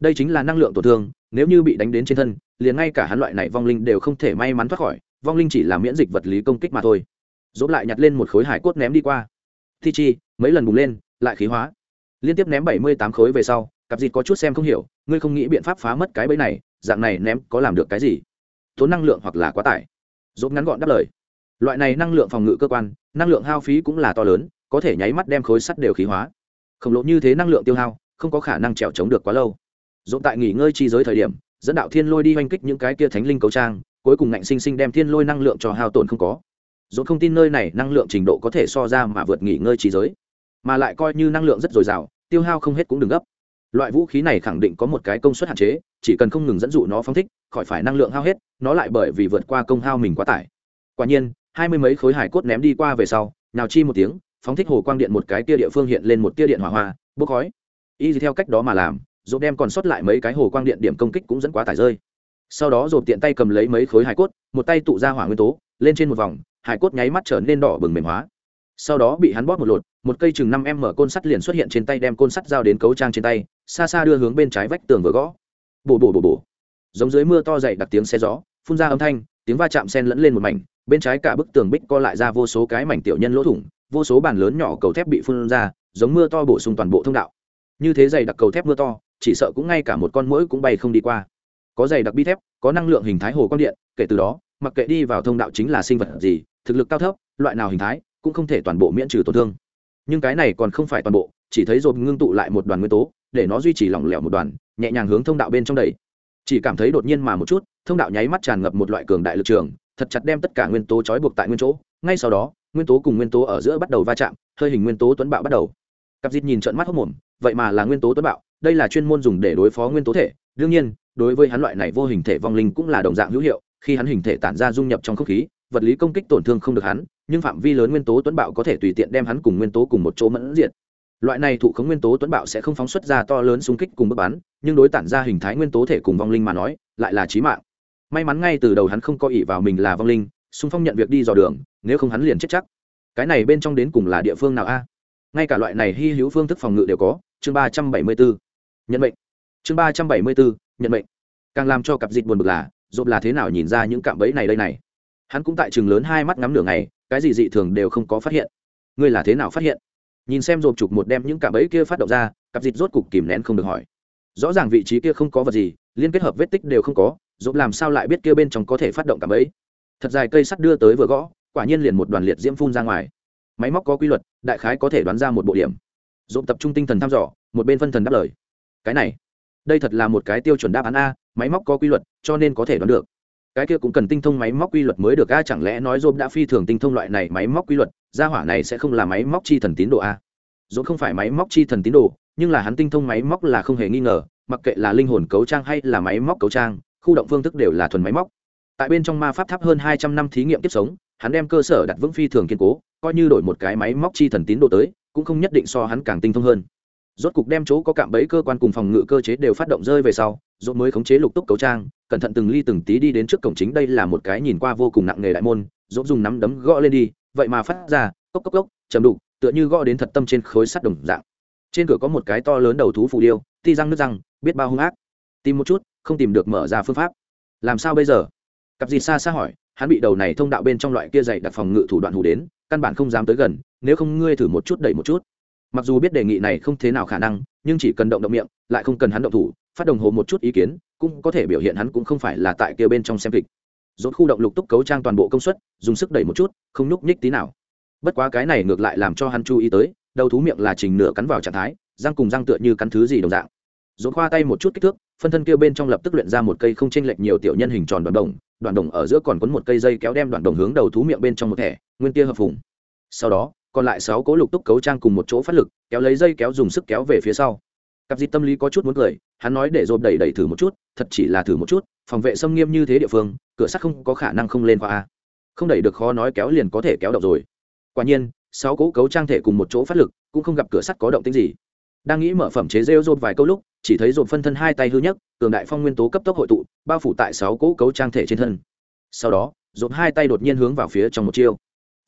Đây chính là năng lượng tổn thương, nếu như bị đánh đến trên thân, liền ngay cả hắn loại này vong linh đều không thể may mắn thoát khỏi, vong linh chỉ là miễn dịch vật lý công kích mà thôi dốt lại nhặt lên một khối hải cốt ném đi qua. Thi chi, mấy lần bùng lên, lại khí hóa. Liên tiếp ném bảy mươi tám khối về sau, cặp dịt có chút xem không hiểu, ngươi không nghĩ biện pháp phá mất cái bẫy này, dạng này ném có làm được cái gì? Tốn năng lượng hoặc là quá tải. Dốt ngắn gọn đáp lời. Loại này năng lượng phòng ngự cơ quan, năng lượng hao phí cũng là to lớn, có thể nháy mắt đem khối sắt đều khí hóa. Khổng lồ như thế năng lượng tiêu hao, không có khả năng trèo chống được quá lâu. Dồn tại nghỉ ngơi chi giới thời điểm, dẫn đạo thiên lôi đi oanh kích những cái kia thánh linh cấu trang, cuối cùng ngạnh sinh sinh đem thiên lôi năng lượng cho hao tổn không có dồn không tin nơi này năng lượng trình độ có thể so ra mà vượt nghỉ ngơi trí giới. Mà lại coi như năng lượng rất dồi dào, tiêu hao không hết cũng đừng gấp. Loại vũ khí này khẳng định có một cái công suất hạn chế, chỉ cần không ngừng dẫn dụ nó phóng thích, khỏi phải năng lượng hao hết, nó lại bởi vì vượt qua công hao mình quá tải. Quả nhiên, hai mươi mấy khối hải cốt ném đi qua về sau nào chi một tiếng, phóng thích hồ quang điện một cái tia địa phương hiện lên một tia điện hỏa hoa, bốc khói. Y theo cách đó mà làm dồn đem còn sót lại mấy cái hồ quang điện điểm công kích cũng dẫn quá tải rơi. Sau đó dồn tiện tay cầm lấy mấy khối hải cốt, một tay tụ ra hỏa nguyên tố, lên trên một vòng hải cốt nháy mắt trở nên đỏ bừng mềm hóa. Sau đó bị hắn bóp một lột, một cây chừng năm em mở côn sắt liền xuất hiện trên tay đem côn sắt giao đến cấu trang trên tay, xa xa đưa hướng bên trái vách tường vừa gõ. Bổ bổ bổ bổ. Giống dưới mưa to dậy đặc tiếng xe gió, phun ra âm thanh, tiếng va chạm sen lẫn lên một mảnh, bên trái cả bức tường bích co lại ra vô số cái mảnh tiểu nhân lỗ thủng, vô số bàn lớn nhỏ cầu thép bị phun ra, giống mưa to bổ sung toàn bộ thông đạo. Như thế dày đặc cầu thép mưa to, chỉ sợ cũng ngay cả một con mũi cũng bay không đi qua. Có dày đặc bi thép, có năng lượng hình thái hồ quang điện, kể từ đó, mặc kệ đi vào thông đạo chính là sinh vật gì thực lực cao thấp, loại nào hình thái cũng không thể toàn bộ miễn trừ tổn thương. Nhưng cái này còn không phải toàn bộ, chỉ thấy dồn ngưng tụ lại một đoàn nguyên tố, để nó duy trì lỏng lẻo một đoàn, nhẹ nhàng hướng thông đạo bên trong đầy chỉ cảm thấy đột nhiên mà một chút, thông đạo nháy mắt tràn ngập một loại cường đại lực trường, thật chặt đem tất cả nguyên tố trói buộc tại nguyên chỗ. Ngay sau đó, nguyên tố cùng nguyên tố ở giữa bắt đầu va chạm, hơi hình nguyên tố tuấn bạo bắt đầu. Cặp dịt nhìn trận mắt hốc mồm, vậy mà là nguyên tố tuấn bạo, đây là chuyên môn dùng để đối phó nguyên tố thể. Đương nhiên, đối với hắn loại này vô hình thể vong linh cũng là đồng dạng hữu hiệu, khi hắn hình thể tản ra dung nhập trong không khí vật lý công kích tổn thương không được hắn, nhưng phạm vi lớn nguyên tố tuấn bạo có thể tùy tiện đem hắn cùng nguyên tố cùng một chỗ mẫn diện loại này thụ khống nguyên tố tuấn bạo sẽ không phóng xuất ra to lớn xung kích cùng bước bắn, nhưng đối tản ra hình thái nguyên tố thể cùng vong linh mà nói, lại là trí mạng. May mắn ngay từ đầu hắn không có ỷ vào mình là vong linh xung phong nhận việc đi dò đường, nếu không hắn liền chết chắc. Cái này bên trong đến cùng là địa phương nào a? Ngay cả loại này hy hữu phương thức phòng ngự đều có, chương ba trăm bảy mươi bốn nhận mệnh. Chương ba trăm bảy mươi bốn nhận mệnh. Càng làm cho cặp dịch buồn bực là dộp là thế nào nhìn ra những cạm bẫy này đây này? Hắn cũng tại chừng lớn hai mắt ngắm nửa ngày, cái gì dị thường đều không có phát hiện. Ngươi là thế nào phát hiện? Nhìn xem rộp chụp một đem những cạm bẫy kia phát động ra, cặp dịch rốt cục kìm nén không được hỏi. Rõ ràng vị trí kia không có vật gì, liên kết hợp vết tích đều không có, rộp làm sao lại biết kia bên trong có thể phát động cạm bẫy? Thật dài cây sắt đưa tới vừa gõ, quả nhiên liền một đoàn liệt diễm phun ra ngoài. Máy móc có quy luật, đại khái có thể đoán ra một bộ điểm. Rộp tập trung tinh thần thăm dò, một bên phân thần đáp lời. Cái này, đây thật là một cái tiêu chuẩn đáp án a, máy móc có quy luật, cho nên có thể đoán được cái kia cũng cần tinh thông máy móc quy luật mới được a, chẳng lẽ nói dôm đã phi thường tinh thông loại này máy móc quy luật, gia hỏa này sẽ không là máy móc chi thần tín đồ a? Dôm không phải máy móc chi thần tín đồ, nhưng là hắn tinh thông máy móc là không hề nghi ngờ, mặc kệ là linh hồn cấu trang hay là máy móc cấu trang, khu động phương thức đều là thuần máy móc. Tại bên trong ma pháp tháp hơn hai trăm năm thí nghiệm tiếp sống, hắn đem cơ sở đặt vững phi thường kiên cố, coi như đổi một cái máy móc chi thần tín đồ tới, cũng không nhất định so hắn càng tinh thông hơn rốt cục đem chỗ có cạm bẫy cơ quan cùng phòng ngự cơ chế đều phát động rơi về sau, rốt mới khống chế lục túc cấu trang, cẩn thận từng ly từng tí đi đến trước cổng chính. Đây là một cái nhìn qua vô cùng nặng nghề đại môn. Rốt dùng nắm đấm gõ lên đi, vậy mà phát ra, cốc cốc cốc chầm đục, tựa như gõ đến thật tâm trên khối sắt đồng dạng. Trên cửa có một cái to lớn đầu thú phù điêu, ti răng nước răng, biết bao hung ác. Tìm một chút, không tìm được mở ra phương pháp. Làm sao bây giờ? Cặp gì xa xa hỏi, hắn bị đầu này thông đạo bên trong loại kia dày đặt phòng ngự thủ đoạn hủ đến, căn bản không dám tới gần, nếu không ngươi thử một chút đẩy một chút mặc dù biết đề nghị này không thế nào khả năng, nhưng chỉ cần động động miệng, lại không cần hắn động thủ, phát đồng hồ một chút ý kiến, cũng có thể biểu hiện hắn cũng không phải là tại kia bên trong xem kịch. Rốt khu động lục túc cấu trang toàn bộ công suất, dùng sức đẩy một chút, không nhúc nhích tí nào. Bất quá cái này ngược lại làm cho hắn chú ý tới, đầu thú miệng là trình nửa cắn vào trạng thái, răng cùng răng tựa như cắn thứ gì đồng dạng. Rốt khoa tay một chút kích thước, phân thân kia bên trong lập tức luyện ra một cây không chênh lệch nhiều tiểu nhân hình tròn đoạn đồng đoạn đồng ở giữa còn quấn một cây dây kéo đem đoạn đồng hướng đầu thú miệng bên trong một thẻ, nguyên tia hợp phùng. Sau đó còn lại sáu cố lục túc cấu trang cùng một chỗ phát lực, kéo lấy dây kéo dùng sức kéo về phía sau. Cặp dịp tâm lý có chút muốn cười, hắn nói để dồn đẩy đẩy thử một chút, thật chỉ là thử một chút, phòng vệ xâm nghiêm như thế địa phương, cửa sắt không có khả năng không lên khoa a. Không đẩy được khó nói kéo liền có thể kéo động rồi. Quả nhiên, sáu cố cấu trang thể cùng một chỗ phát lực, cũng không gặp cửa sắt có động tính gì. Đang nghĩ mở phẩm chế rêu dồn vài câu lúc, chỉ thấy dồn phân thân hai tay hư nhất cường đại phong nguyên tố cấp tốc hội tụ, bao phủ tại sáu cố cấu trang thể trên thân. Sau đó dồn hai tay đột nhiên hướng vào phía trong một chiêu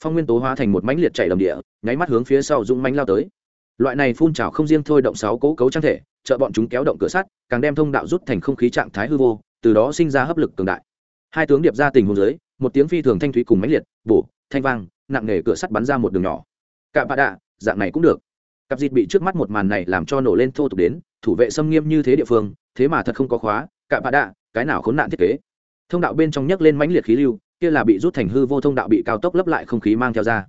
phong nguyên tố hóa thành một mãnh liệt chảy đầm địa, nháy mắt hướng phía sau dũng mánh lao tới. Loại này phun trào không riêng thôi động sáu cố cấu trang thể, trợ bọn chúng kéo động cửa sắt, càng đem thông đạo rút thành không khí trạng thái hư vô, từ đó sinh ra hấp lực cường đại. Hai tướng điệp ra tình huống dưới, một tiếng phi thường thanh thúy cùng mãnh liệt, bổ, thanh vang, nặng nề cửa sắt bắn ra một đường nhỏ. Cả bạ đạ, dạng này cũng được. Cặp dịt bị trước mắt một màn này làm cho nổ lên thô tục đến, thủ vệ xâm nghiêm như thế địa phương, thế mà thật không có khóa, cả bạ đạ, cái nào khốn nạn thiết kế? Thông đạo bên trong nhấc lên mãnh liệt khí lưu, kia là bị rút thành hư vô thông đạo bị cao tốc lấp lại không khí mang theo ra.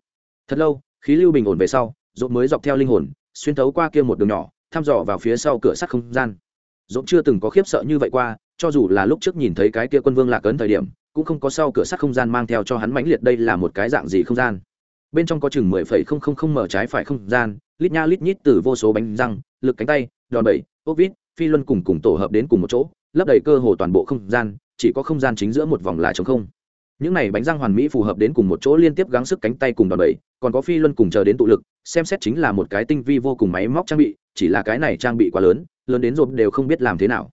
Thật lâu, khí lưu bình ổn về sau rộn mới dọc theo linh hồn, xuyên thấu qua kia một đường nhỏ, thăm dò vào phía sau cửa sắt không gian. Rộn chưa từng có khiếp sợ như vậy qua, cho dù là lúc trước nhìn thấy cái kia quân vương lạc ấn thời điểm, cũng không có sau cửa sắt không gian mang theo cho hắn mãnh liệt đây là một cái dạng gì không gian. Bên trong có chừng mười phẩy không không không mở trái phải không gian, lít nha lít nhít từ vô số bánh răng, lực cánh tay, đòn bẩy, ốc vít, phi luân cùng cùng tổ hợp đến cùng một chỗ, lấp đầy cơ hồ toàn bộ không gian chỉ có không gian chính giữa một vòng là trống không. Những này bánh răng hoàn mỹ phù hợp đến cùng một chỗ liên tiếp gắng sức cánh tay cùng đòn bẩy, còn có phi luân cùng chờ đến tụ lực, xem xét chính là một cái tinh vi vô cùng máy móc trang bị, chỉ là cái này trang bị quá lớn lớn đến rộp đều không biết làm thế nào.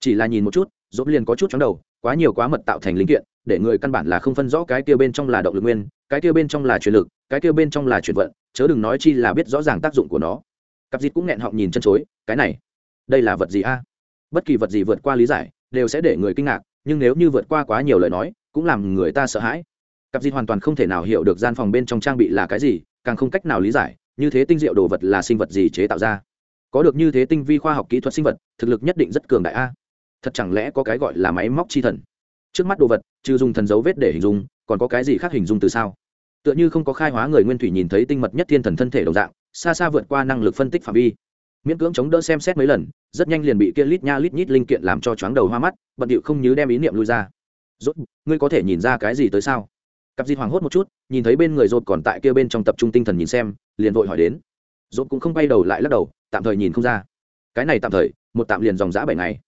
Chỉ là nhìn một chút, rộp liền có chút chóng đầu, quá nhiều quá mật tạo thành linh kiện, để người căn bản là không phân rõ cái kia bên trong là động lực nguyên, cái kia bên trong là truyền lực, cái kia bên trong là chuyển vận, chớ đừng nói chi là biết rõ ràng tác dụng của nó. Cặp dịt cũng nghẹn họng nhìn chân chối, cái này, đây là vật gì a? Bất kỳ vật gì vượt qua lý giải, đều sẽ để người kinh ngạc nhưng nếu như vượt qua quá nhiều lời nói, cũng làm người ta sợ hãi. Cặp dịt hoàn toàn không thể nào hiểu được gian phòng bên trong trang bị là cái gì, càng không cách nào lý giải, như thế tinh diệu đồ vật là sinh vật gì chế tạo ra. Có được như thế tinh vi khoa học kỹ thuật sinh vật, thực lực nhất định rất cường đại a. Thật chẳng lẽ có cái gọi là máy móc chi thần? Trước mắt đồ vật, trừ dùng thần dấu vết để hình dung, còn có cái gì khác hình dung từ sao? Tựa như không có khai hóa người nguyên thủy nhìn thấy tinh mật nhất thiên thần thân thể đồng dạng, xa xa vượt qua năng lực phân tích phạm vi miễn cưỡng chống đỡ xem xét mấy lần, rất nhanh liền bị kia lít nha lít nhít linh kiện làm cho chóng đầu hoa mắt, bận điệu không nhớ đem ý niệm lui ra. Rốt, ngươi có thể nhìn ra cái gì tới sao? Cặp di hoàng hốt một chút, nhìn thấy bên người rốt còn tại kia bên trong tập trung tinh thần nhìn xem, liền vội hỏi đến. Rốt cũng không bay đầu lại lắc đầu, tạm thời nhìn không ra. Cái này tạm thời, một tạm liền dòng dã bảy ngày.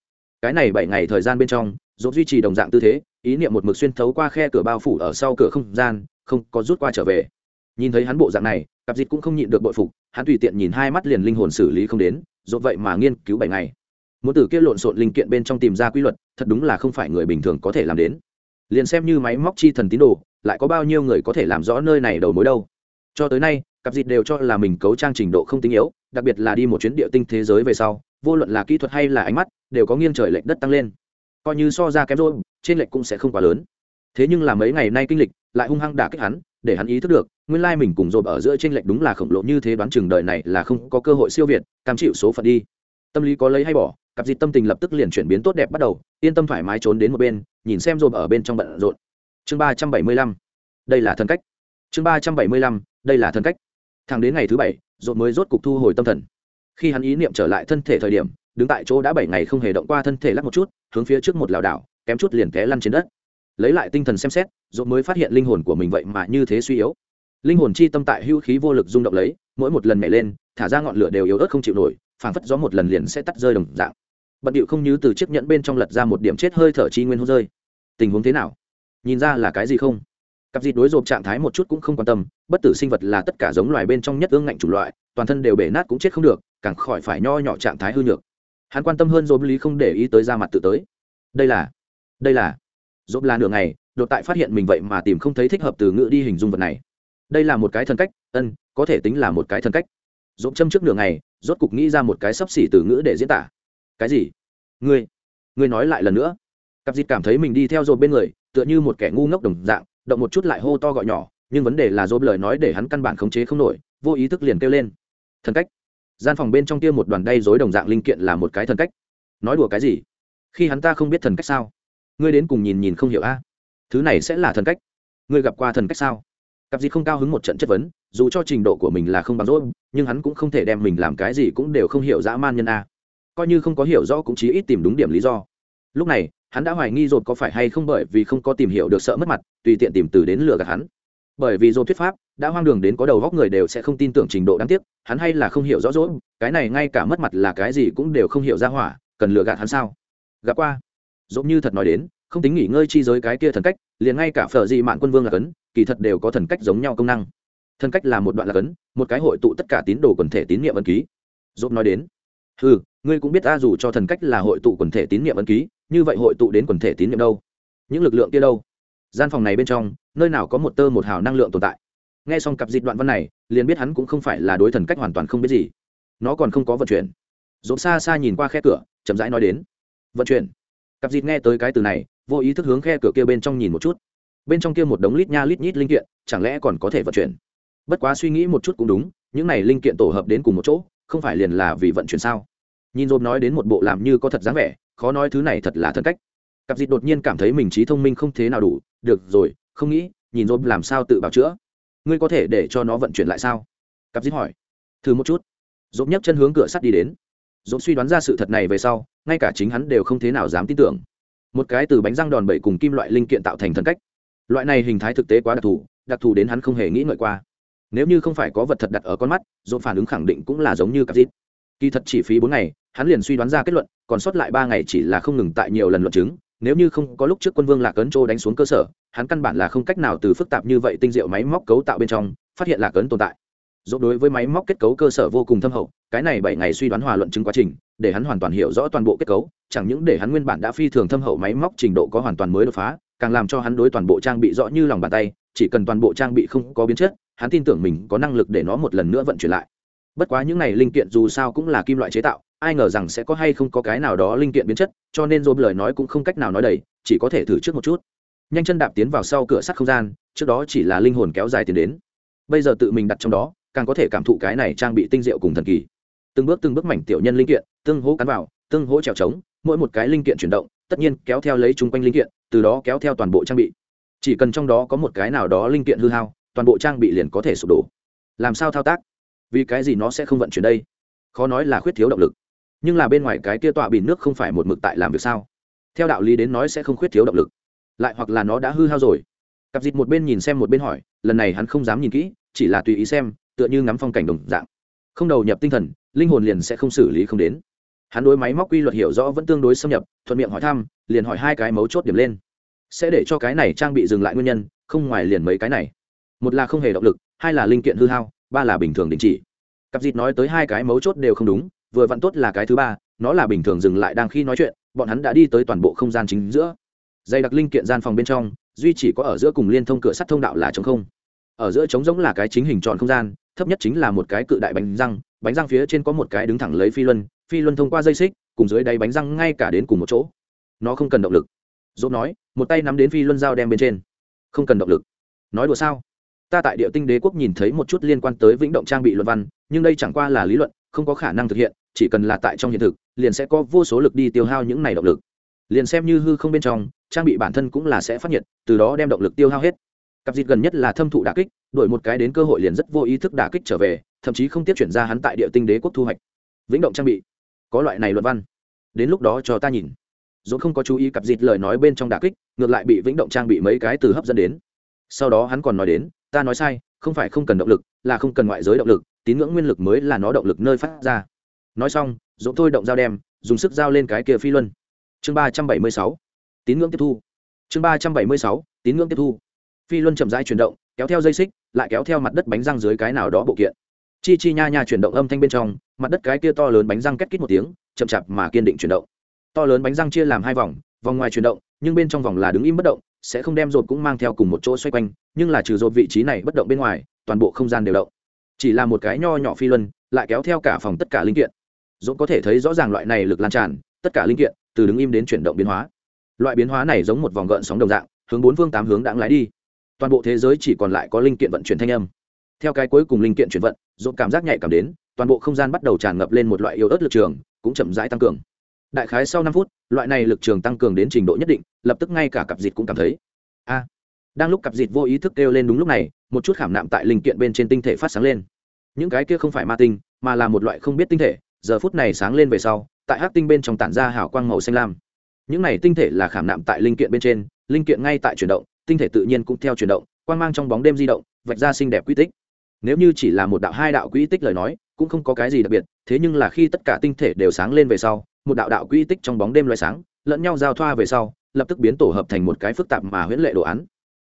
Cái này bảy ngày thời gian bên trong, rốt duy trì đồng dạng tư thế, ý niệm một mực xuyên thấu qua khe cửa bao phủ ở sau cửa không gian, không có rút qua trở về nhìn thấy hắn bộ dạng này cặp dịch cũng không nhịn được bội phục, hắn tùy tiện nhìn hai mắt liền linh hồn xử lý không đến dốt vậy mà nghiên cứu bảy ngày. Muốn từ kia lộn xộn linh kiện bên trong tìm ra quy luật, thật đúng là không phải người bình thường có thể làm đến. Liền xem như máy móc chi thần tín đồ, lại có bao nhiêu người có thể làm rõ nơi này đầu mối đâu. Cho tới nay cặp dịch đều cho là mình cấu trang trình độ không tinh yếu, đặc biệt là đi một chuyến địa tinh thế giới về sau, vô luận là kỹ thuật hay là ánh mắt, đều có nghiêng trời lệch đất tăng lên. Coi như so ra kém rồi, trên lệch cũng sẽ không quá lớn. Thế nhưng là mấy ngày nay kinh lịch, lại hung hăng đả kích hắn, để hắn ý thức được nguyên lai mình cùng dồn ở giữa tranh lệch đúng là khổng lồ như thế đoán chừng đời này là không có cơ hội siêu việt, cam chịu số phận đi. Tâm lý có lấy hay bỏ, cặp dịt tâm tình lập tức liền chuyển biến tốt đẹp bắt đầu, yên tâm thoải mái trốn đến một bên, nhìn xem dồn ở bên trong bận rộn. Chương ba trăm bảy mươi lăm. Đây là thân cách. Chương ba trăm bảy mươi lăm, đây là thân cách. Thẳng đến ngày thứ bảy dồn mới rốt cục thu hồi tâm thần. Khi hắn ý niệm trở lại thân thể thời điểm, đứng tại chỗ đã bảy ngày không hề động qua thân thể lắc một chút, hướng phía trước một lảo đảo, kém chút liền té lăn trên đất. Lấy lại tinh thần xem xét dồn mới phát hiện linh hồn của mình vậy mà như thế suy yếu linh hồn chi tâm tại hữu khí vô lực rung động lấy, mỗi một lần nhảy lên, thả ra ngọn lửa đều yếu ớt không chịu nổi, phảng phất gió một lần liền sẽ tắt rơi đồng dạng. Bận điệu không như từ chiếc nhẫn bên trong lật ra một điểm chết hơi thở chi nguyên hô rơi. Tình huống thế nào? Nhìn ra là cái gì không? Cặp dịt đối rộp trạng thái một chút cũng không quan tâm, bất tử sinh vật là tất cả giống loài bên trong nhất ương ngạnh chủng loại, toàn thân đều bể nát cũng chết không được, càng khỏi phải nho nhỏ trạng thái hư nhược. Hắn quan tâm hơn dồn lý không để ý tới ra mặt tự tới. Đây là đây là. Dồn là nửa ngày, đột tại phát hiện mình vậy mà tìm không thấy thích hợp từ ngữ đi hình dung vật này đây là một cái thần cách, ân, có thể tính là một cái thần cách. Dồn châm trước nửa ngày, rốt cục nghĩ ra một cái sắp xỉ từ ngữ để diễn tả. Cái gì? Ngươi ngươi nói lại lần nữa. Cặp dịt cảm thấy mình đi theo dồn bên người, tựa như một kẻ ngu ngốc đồng dạng, động một chút lại hô to gọi nhỏ, nhưng vấn đề là dồn lời nói để hắn căn bản khống chế không nổi, vô ý thức liền kêu lên. Thần cách. Gian phòng bên trong kia một đoàn đay dối đồng dạng linh kiện là một cái thần cách. Nói đùa cái gì? Khi hắn ta không biết thần cách sao? Ngươi đến cùng nhìn nhìn không hiểu a. Thứ này sẽ là thần cách. Ngươi gặp qua thần cách sao? Cặp gì không cao hứng một trận chất vấn, dù cho trình độ của mình là không bằng rỗi nhưng hắn cũng không thể đem mình làm cái gì cũng đều không hiểu dã man nhân a. Coi như không có hiểu rõ cũng chí ít tìm đúng điểm lý do. Lúc này, hắn đã hoài nghi rồi có phải hay không bởi vì không có tìm hiểu được sợ mất mặt, tùy tiện tìm từ đến lừa gạt hắn. Bởi vì rồi thuyết pháp, đã hoang đường đến có đầu góc người đều sẽ không tin tưởng trình độ đáng tiếc, hắn hay là không hiểu rõ rỗi cái này ngay cả mất mặt là cái gì cũng đều không hiểu ra hỏa, cần lừa gạt hắn sao? Gặp qua. Dẫu như thật nói đến, không tính nghỉ ngơi chi giới cái kia thần cách liền ngay cả phở dị mạn quân vương là cấn, kỳ thật đều có thần cách giống nhau công năng. Thần cách là một đoạn là cấn, một cái hội tụ tất cả tín đồ quần thể tín nhiệm ân ký. Dốt nói đến ừ ngươi cũng biết ta dù cho thần cách là hội tụ quần thể tín nhiệm ân ký, như vậy hội tụ đến quần thể tín nhiệm đâu? Những lực lượng kia đâu? Gian phòng này bên trong, nơi nào có một tơ một hào năng lượng tồn tại? Nghe xong cặp dịch đoạn văn này, liền biết hắn cũng không phải là đối thần cách hoàn toàn không biết gì. Nó còn không có vận chuyển. Dồn xa xa nhìn qua khe cửa, chậm rãi nói đến, vận chuyển cặp dịt nghe tới cái từ này, vô ý thức hướng khe cửa kia bên trong nhìn một chút. Bên trong kia một đống lít nha lít nhít linh kiện, chẳng lẽ còn có thể vận chuyển? Bất quá suy nghĩ một chút cũng đúng, những này linh kiện tổ hợp đến cùng một chỗ, không phải liền là vì vận chuyển sao? Nhìn dồn nói đến một bộ làm như có thật dáng vẻ, khó nói thứ này thật là thân cách. Cặp dịt đột nhiên cảm thấy mình trí thông minh không thế nào đủ, được rồi, không nghĩ, nhìn dồn làm sao tự bào chữa? Ngươi có thể để cho nó vận chuyển lại sao? Cặp dịt hỏi. Thử một chút. Dồn nhấc chân hướng cửa sắt đi đến dồn suy đoán ra sự thật này về sau, ngay cả chính hắn đều không thế nào dám tin tưởng. Một cái từ bánh răng đòn bẩy cùng kim loại linh kiện tạo thành thần cách. Loại này hình thái thực tế quá đặc thù đặc thù đến hắn không hề nghĩ ngợi qua. Nếu như không phải có vật thật đặt ở con mắt dồn phản ứng khẳng định cũng là giống như cặp dít. kỳ thật chỉ phí bốn ngày, hắn liền suy đoán ra kết luận, còn sót lại ba ngày chỉ là không ngừng tại nhiều lần luận chứng. Nếu như không có lúc trước quân vương lạc ấn trô đánh xuống cơ sở, hắn căn bản là không cách nào từ phức tạp như vậy tinh diệu máy móc cấu tạo bên trong, phát hiện lạc ấn tồn tại. Dốt đối với máy móc kết cấu cơ sở vô cùng thâm hậu cái này bảy ngày suy đoán hòa luận chứng quá trình, để hắn hoàn toàn hiểu rõ toàn bộ kết cấu, chẳng những để hắn nguyên bản đã phi thường thâm hậu máy móc trình độ có hoàn toàn mới đột phá, càng làm cho hắn đối toàn bộ trang bị rõ như lòng bàn tay, chỉ cần toàn bộ trang bị không có biến chất, hắn tin tưởng mình có năng lực để nó một lần nữa vận chuyển lại. Bất quá những này linh kiện dù sao cũng là kim loại chế tạo, ai ngờ rằng sẽ có hay không có cái nào đó linh kiện biến chất, cho nên dồn lời nói cũng không cách nào nói đầy, chỉ có thể thử trước một chút. Nhanh chân đạp tiến vào sau cửa sắt không gian, trước đó chỉ là linh hồn kéo dài tiến đến. Bây giờ tự mình đặt trong đó, càng có thể cảm thụ cái này trang bị tinh diệu cùng thần kỳ từng bước từng bước mảnh tiểu nhân linh kiện, tương hỗ cắn vào, tương hỗ trèo trống, mỗi một cái linh kiện chuyển động, tất nhiên kéo theo lấy chung quanh linh kiện, từ đó kéo theo toàn bộ trang bị. Chỉ cần trong đó có một cái nào đó linh kiện hư hao, toàn bộ trang bị liền có thể sụp đổ. Làm sao thao tác? Vì cái gì nó sẽ không vận chuyển đây? Khó nói là khuyết thiếu động lực. Nhưng là bên ngoài cái kia tọa bìn nước không phải một mực tại làm việc sao? Theo đạo lý đến nói sẽ không khuyết thiếu động lực. Lại hoặc là nó đã hư hao rồi. Cặp dịt một bên nhìn xem một bên hỏi, lần này hắn không dám nhìn kỹ, chỉ là tùy ý xem, tựa như ngắm phong cảnh đồng dạng. Không đầu nhập tinh thần linh hồn liền sẽ không xử lý không đến. Hắn đối máy móc quy luật hiểu rõ vẫn tương đối xâm nhập, thuận miệng hỏi thăm, liền hỏi hai cái mấu chốt điểm lên. Sẽ để cho cái này trang bị dừng lại nguyên nhân, không ngoài liền mấy cái này. Một là không hề động lực, hai là linh kiện hư hao, ba là bình thường đình chỉ. Cặp dịt nói tới hai cái mấu chốt đều không đúng, vừa vặn tốt là cái thứ ba, nó là bình thường dừng lại đang khi nói chuyện, bọn hắn đã đi tới toàn bộ không gian chính giữa. Dày đặc linh kiện gian phòng bên trong, duy chỉ có ở giữa cùng liên thông cửa sắt thông đạo là trống không. Ở giữa trống rỗng là cái chính hình tròn không gian, thấp nhất chính là một cái cự đại bánh răng bánh răng phía trên có một cái đứng thẳng lấy phi luân phi luân thông qua dây xích, cùng dưới đáy bánh răng ngay cả đến cùng một chỗ. Nó không cần động lực. Dốt nói, một tay nắm đến phi luân dao đem bên trên. Không cần động lực. Nói đùa sao? Ta tại địa tinh đế quốc nhìn thấy một chút liên quan tới vĩnh động trang bị luận văn, nhưng đây chẳng qua là lý luận, không có khả năng thực hiện, chỉ cần là tại trong hiện thực, liền sẽ có vô số lực đi tiêu hao những này động lực. Liền xem như hư không bên trong, trang bị bản thân cũng là sẽ phát nhiệt, từ đó đem động lực tiêu hao hết. Cặp dịt gần nhất là thâm thụ đà kích, đổi một cái đến cơ hội liền rất vô ý thức đà kích trở về thậm chí không tiếp chuyển ra hắn tại địa tinh đế quốc thu hoạch. Vĩnh động trang bị. Có loại này luận văn. Đến lúc đó cho ta nhìn. Dốt không có chú ý cặp dịt lời nói bên trong đà kích, ngược lại bị vĩnh động trang bị mấy cái từ hấp dẫn đến. Sau đó hắn còn nói đến, ta nói sai, không phải không cần động lực, là không cần ngoại giới động lực, tín ngưỡng nguyên lực mới là nó động lực nơi phát ra. Nói xong dỗ thôi động dao đem, dùng sức dao lên cái kia phi luân. Chương ba trăm bảy mươi sáu, tín ngưỡng tiếp thu. Chương ba trăm bảy mươi sáu, tín ngưỡng tiếp thu. Phi luân chậm rãi chuyển động, kéo theo dây xích, lại kéo theo mặt đất bánh răng dưới cái nào đó bộ kiện chi chi nha nha chuyển động âm thanh bên trong, mặt đất cái kia to lớn bánh răng két kít một tiếng, chậm chạp mà kiên định chuyển động. To lớn bánh răng chia làm hai vòng vòng ngoài chuyển động, nhưng bên trong vòng là đứng im bất động, sẽ không đem rột cũng mang theo cùng một chỗ xoay quanh, nhưng là trừ rột vị trí này bất động bên ngoài, toàn bộ không gian đều động. Chỉ là một cái nho nhỏ phi luân, lại kéo theo cả phòng tất cả linh kiện. Dũng có thể thấy rõ ràng loại này lực lan tràn, tất cả linh kiện, từ đứng im đến chuyển động biến hóa. Loại biến hóa này giống một vòng gợn sóng đồng dạng, hướng bốn phương tám hướng đãng lái đi. Toàn bộ thế giới chỉ còn lại có linh kiện vận chuyển thanh âm theo cái cuối cùng linh kiện chuyển vận, dồn cảm giác nhạy cảm đến, toàn bộ không gian bắt đầu tràn ngập lên một loại yếu ớt lực trường, cũng chậm rãi tăng cường. Đại khái sau năm phút, loại này lực trường tăng cường đến trình độ nhất định, lập tức ngay cả cặp dịt cũng cảm thấy. A! Đang lúc cặp dịt vô ý thức kêu lên đúng lúc này, một chút khảm nạm tại linh kiện bên trên tinh thể phát sáng lên. Những cái kia không phải ma tinh, mà là một loại không biết tinh thể, giờ phút này sáng lên về sau, tại hát tinh bên trong tản ra hào quang màu xanh lam. Những này tinh thể là khảm nạm tại linh kiện bên trên, linh kiện ngay tại chuyển động, tinh thể tự nhiên cũng theo chuyển động, quang mang trong bóng đêm di động, vạch ra xinh đẹp quy tích nếu như chỉ là một đạo hai đạo quỹ tích lời nói, cũng không có cái gì đặc biệt, thế nhưng là khi tất cả tinh thể đều sáng lên về sau, một đạo đạo quỹ tích trong bóng đêm loại sáng, lẫn nhau giao thoa về sau, lập tức biến tổ hợp thành một cái phức tạp mà huyễn lệ đồ án.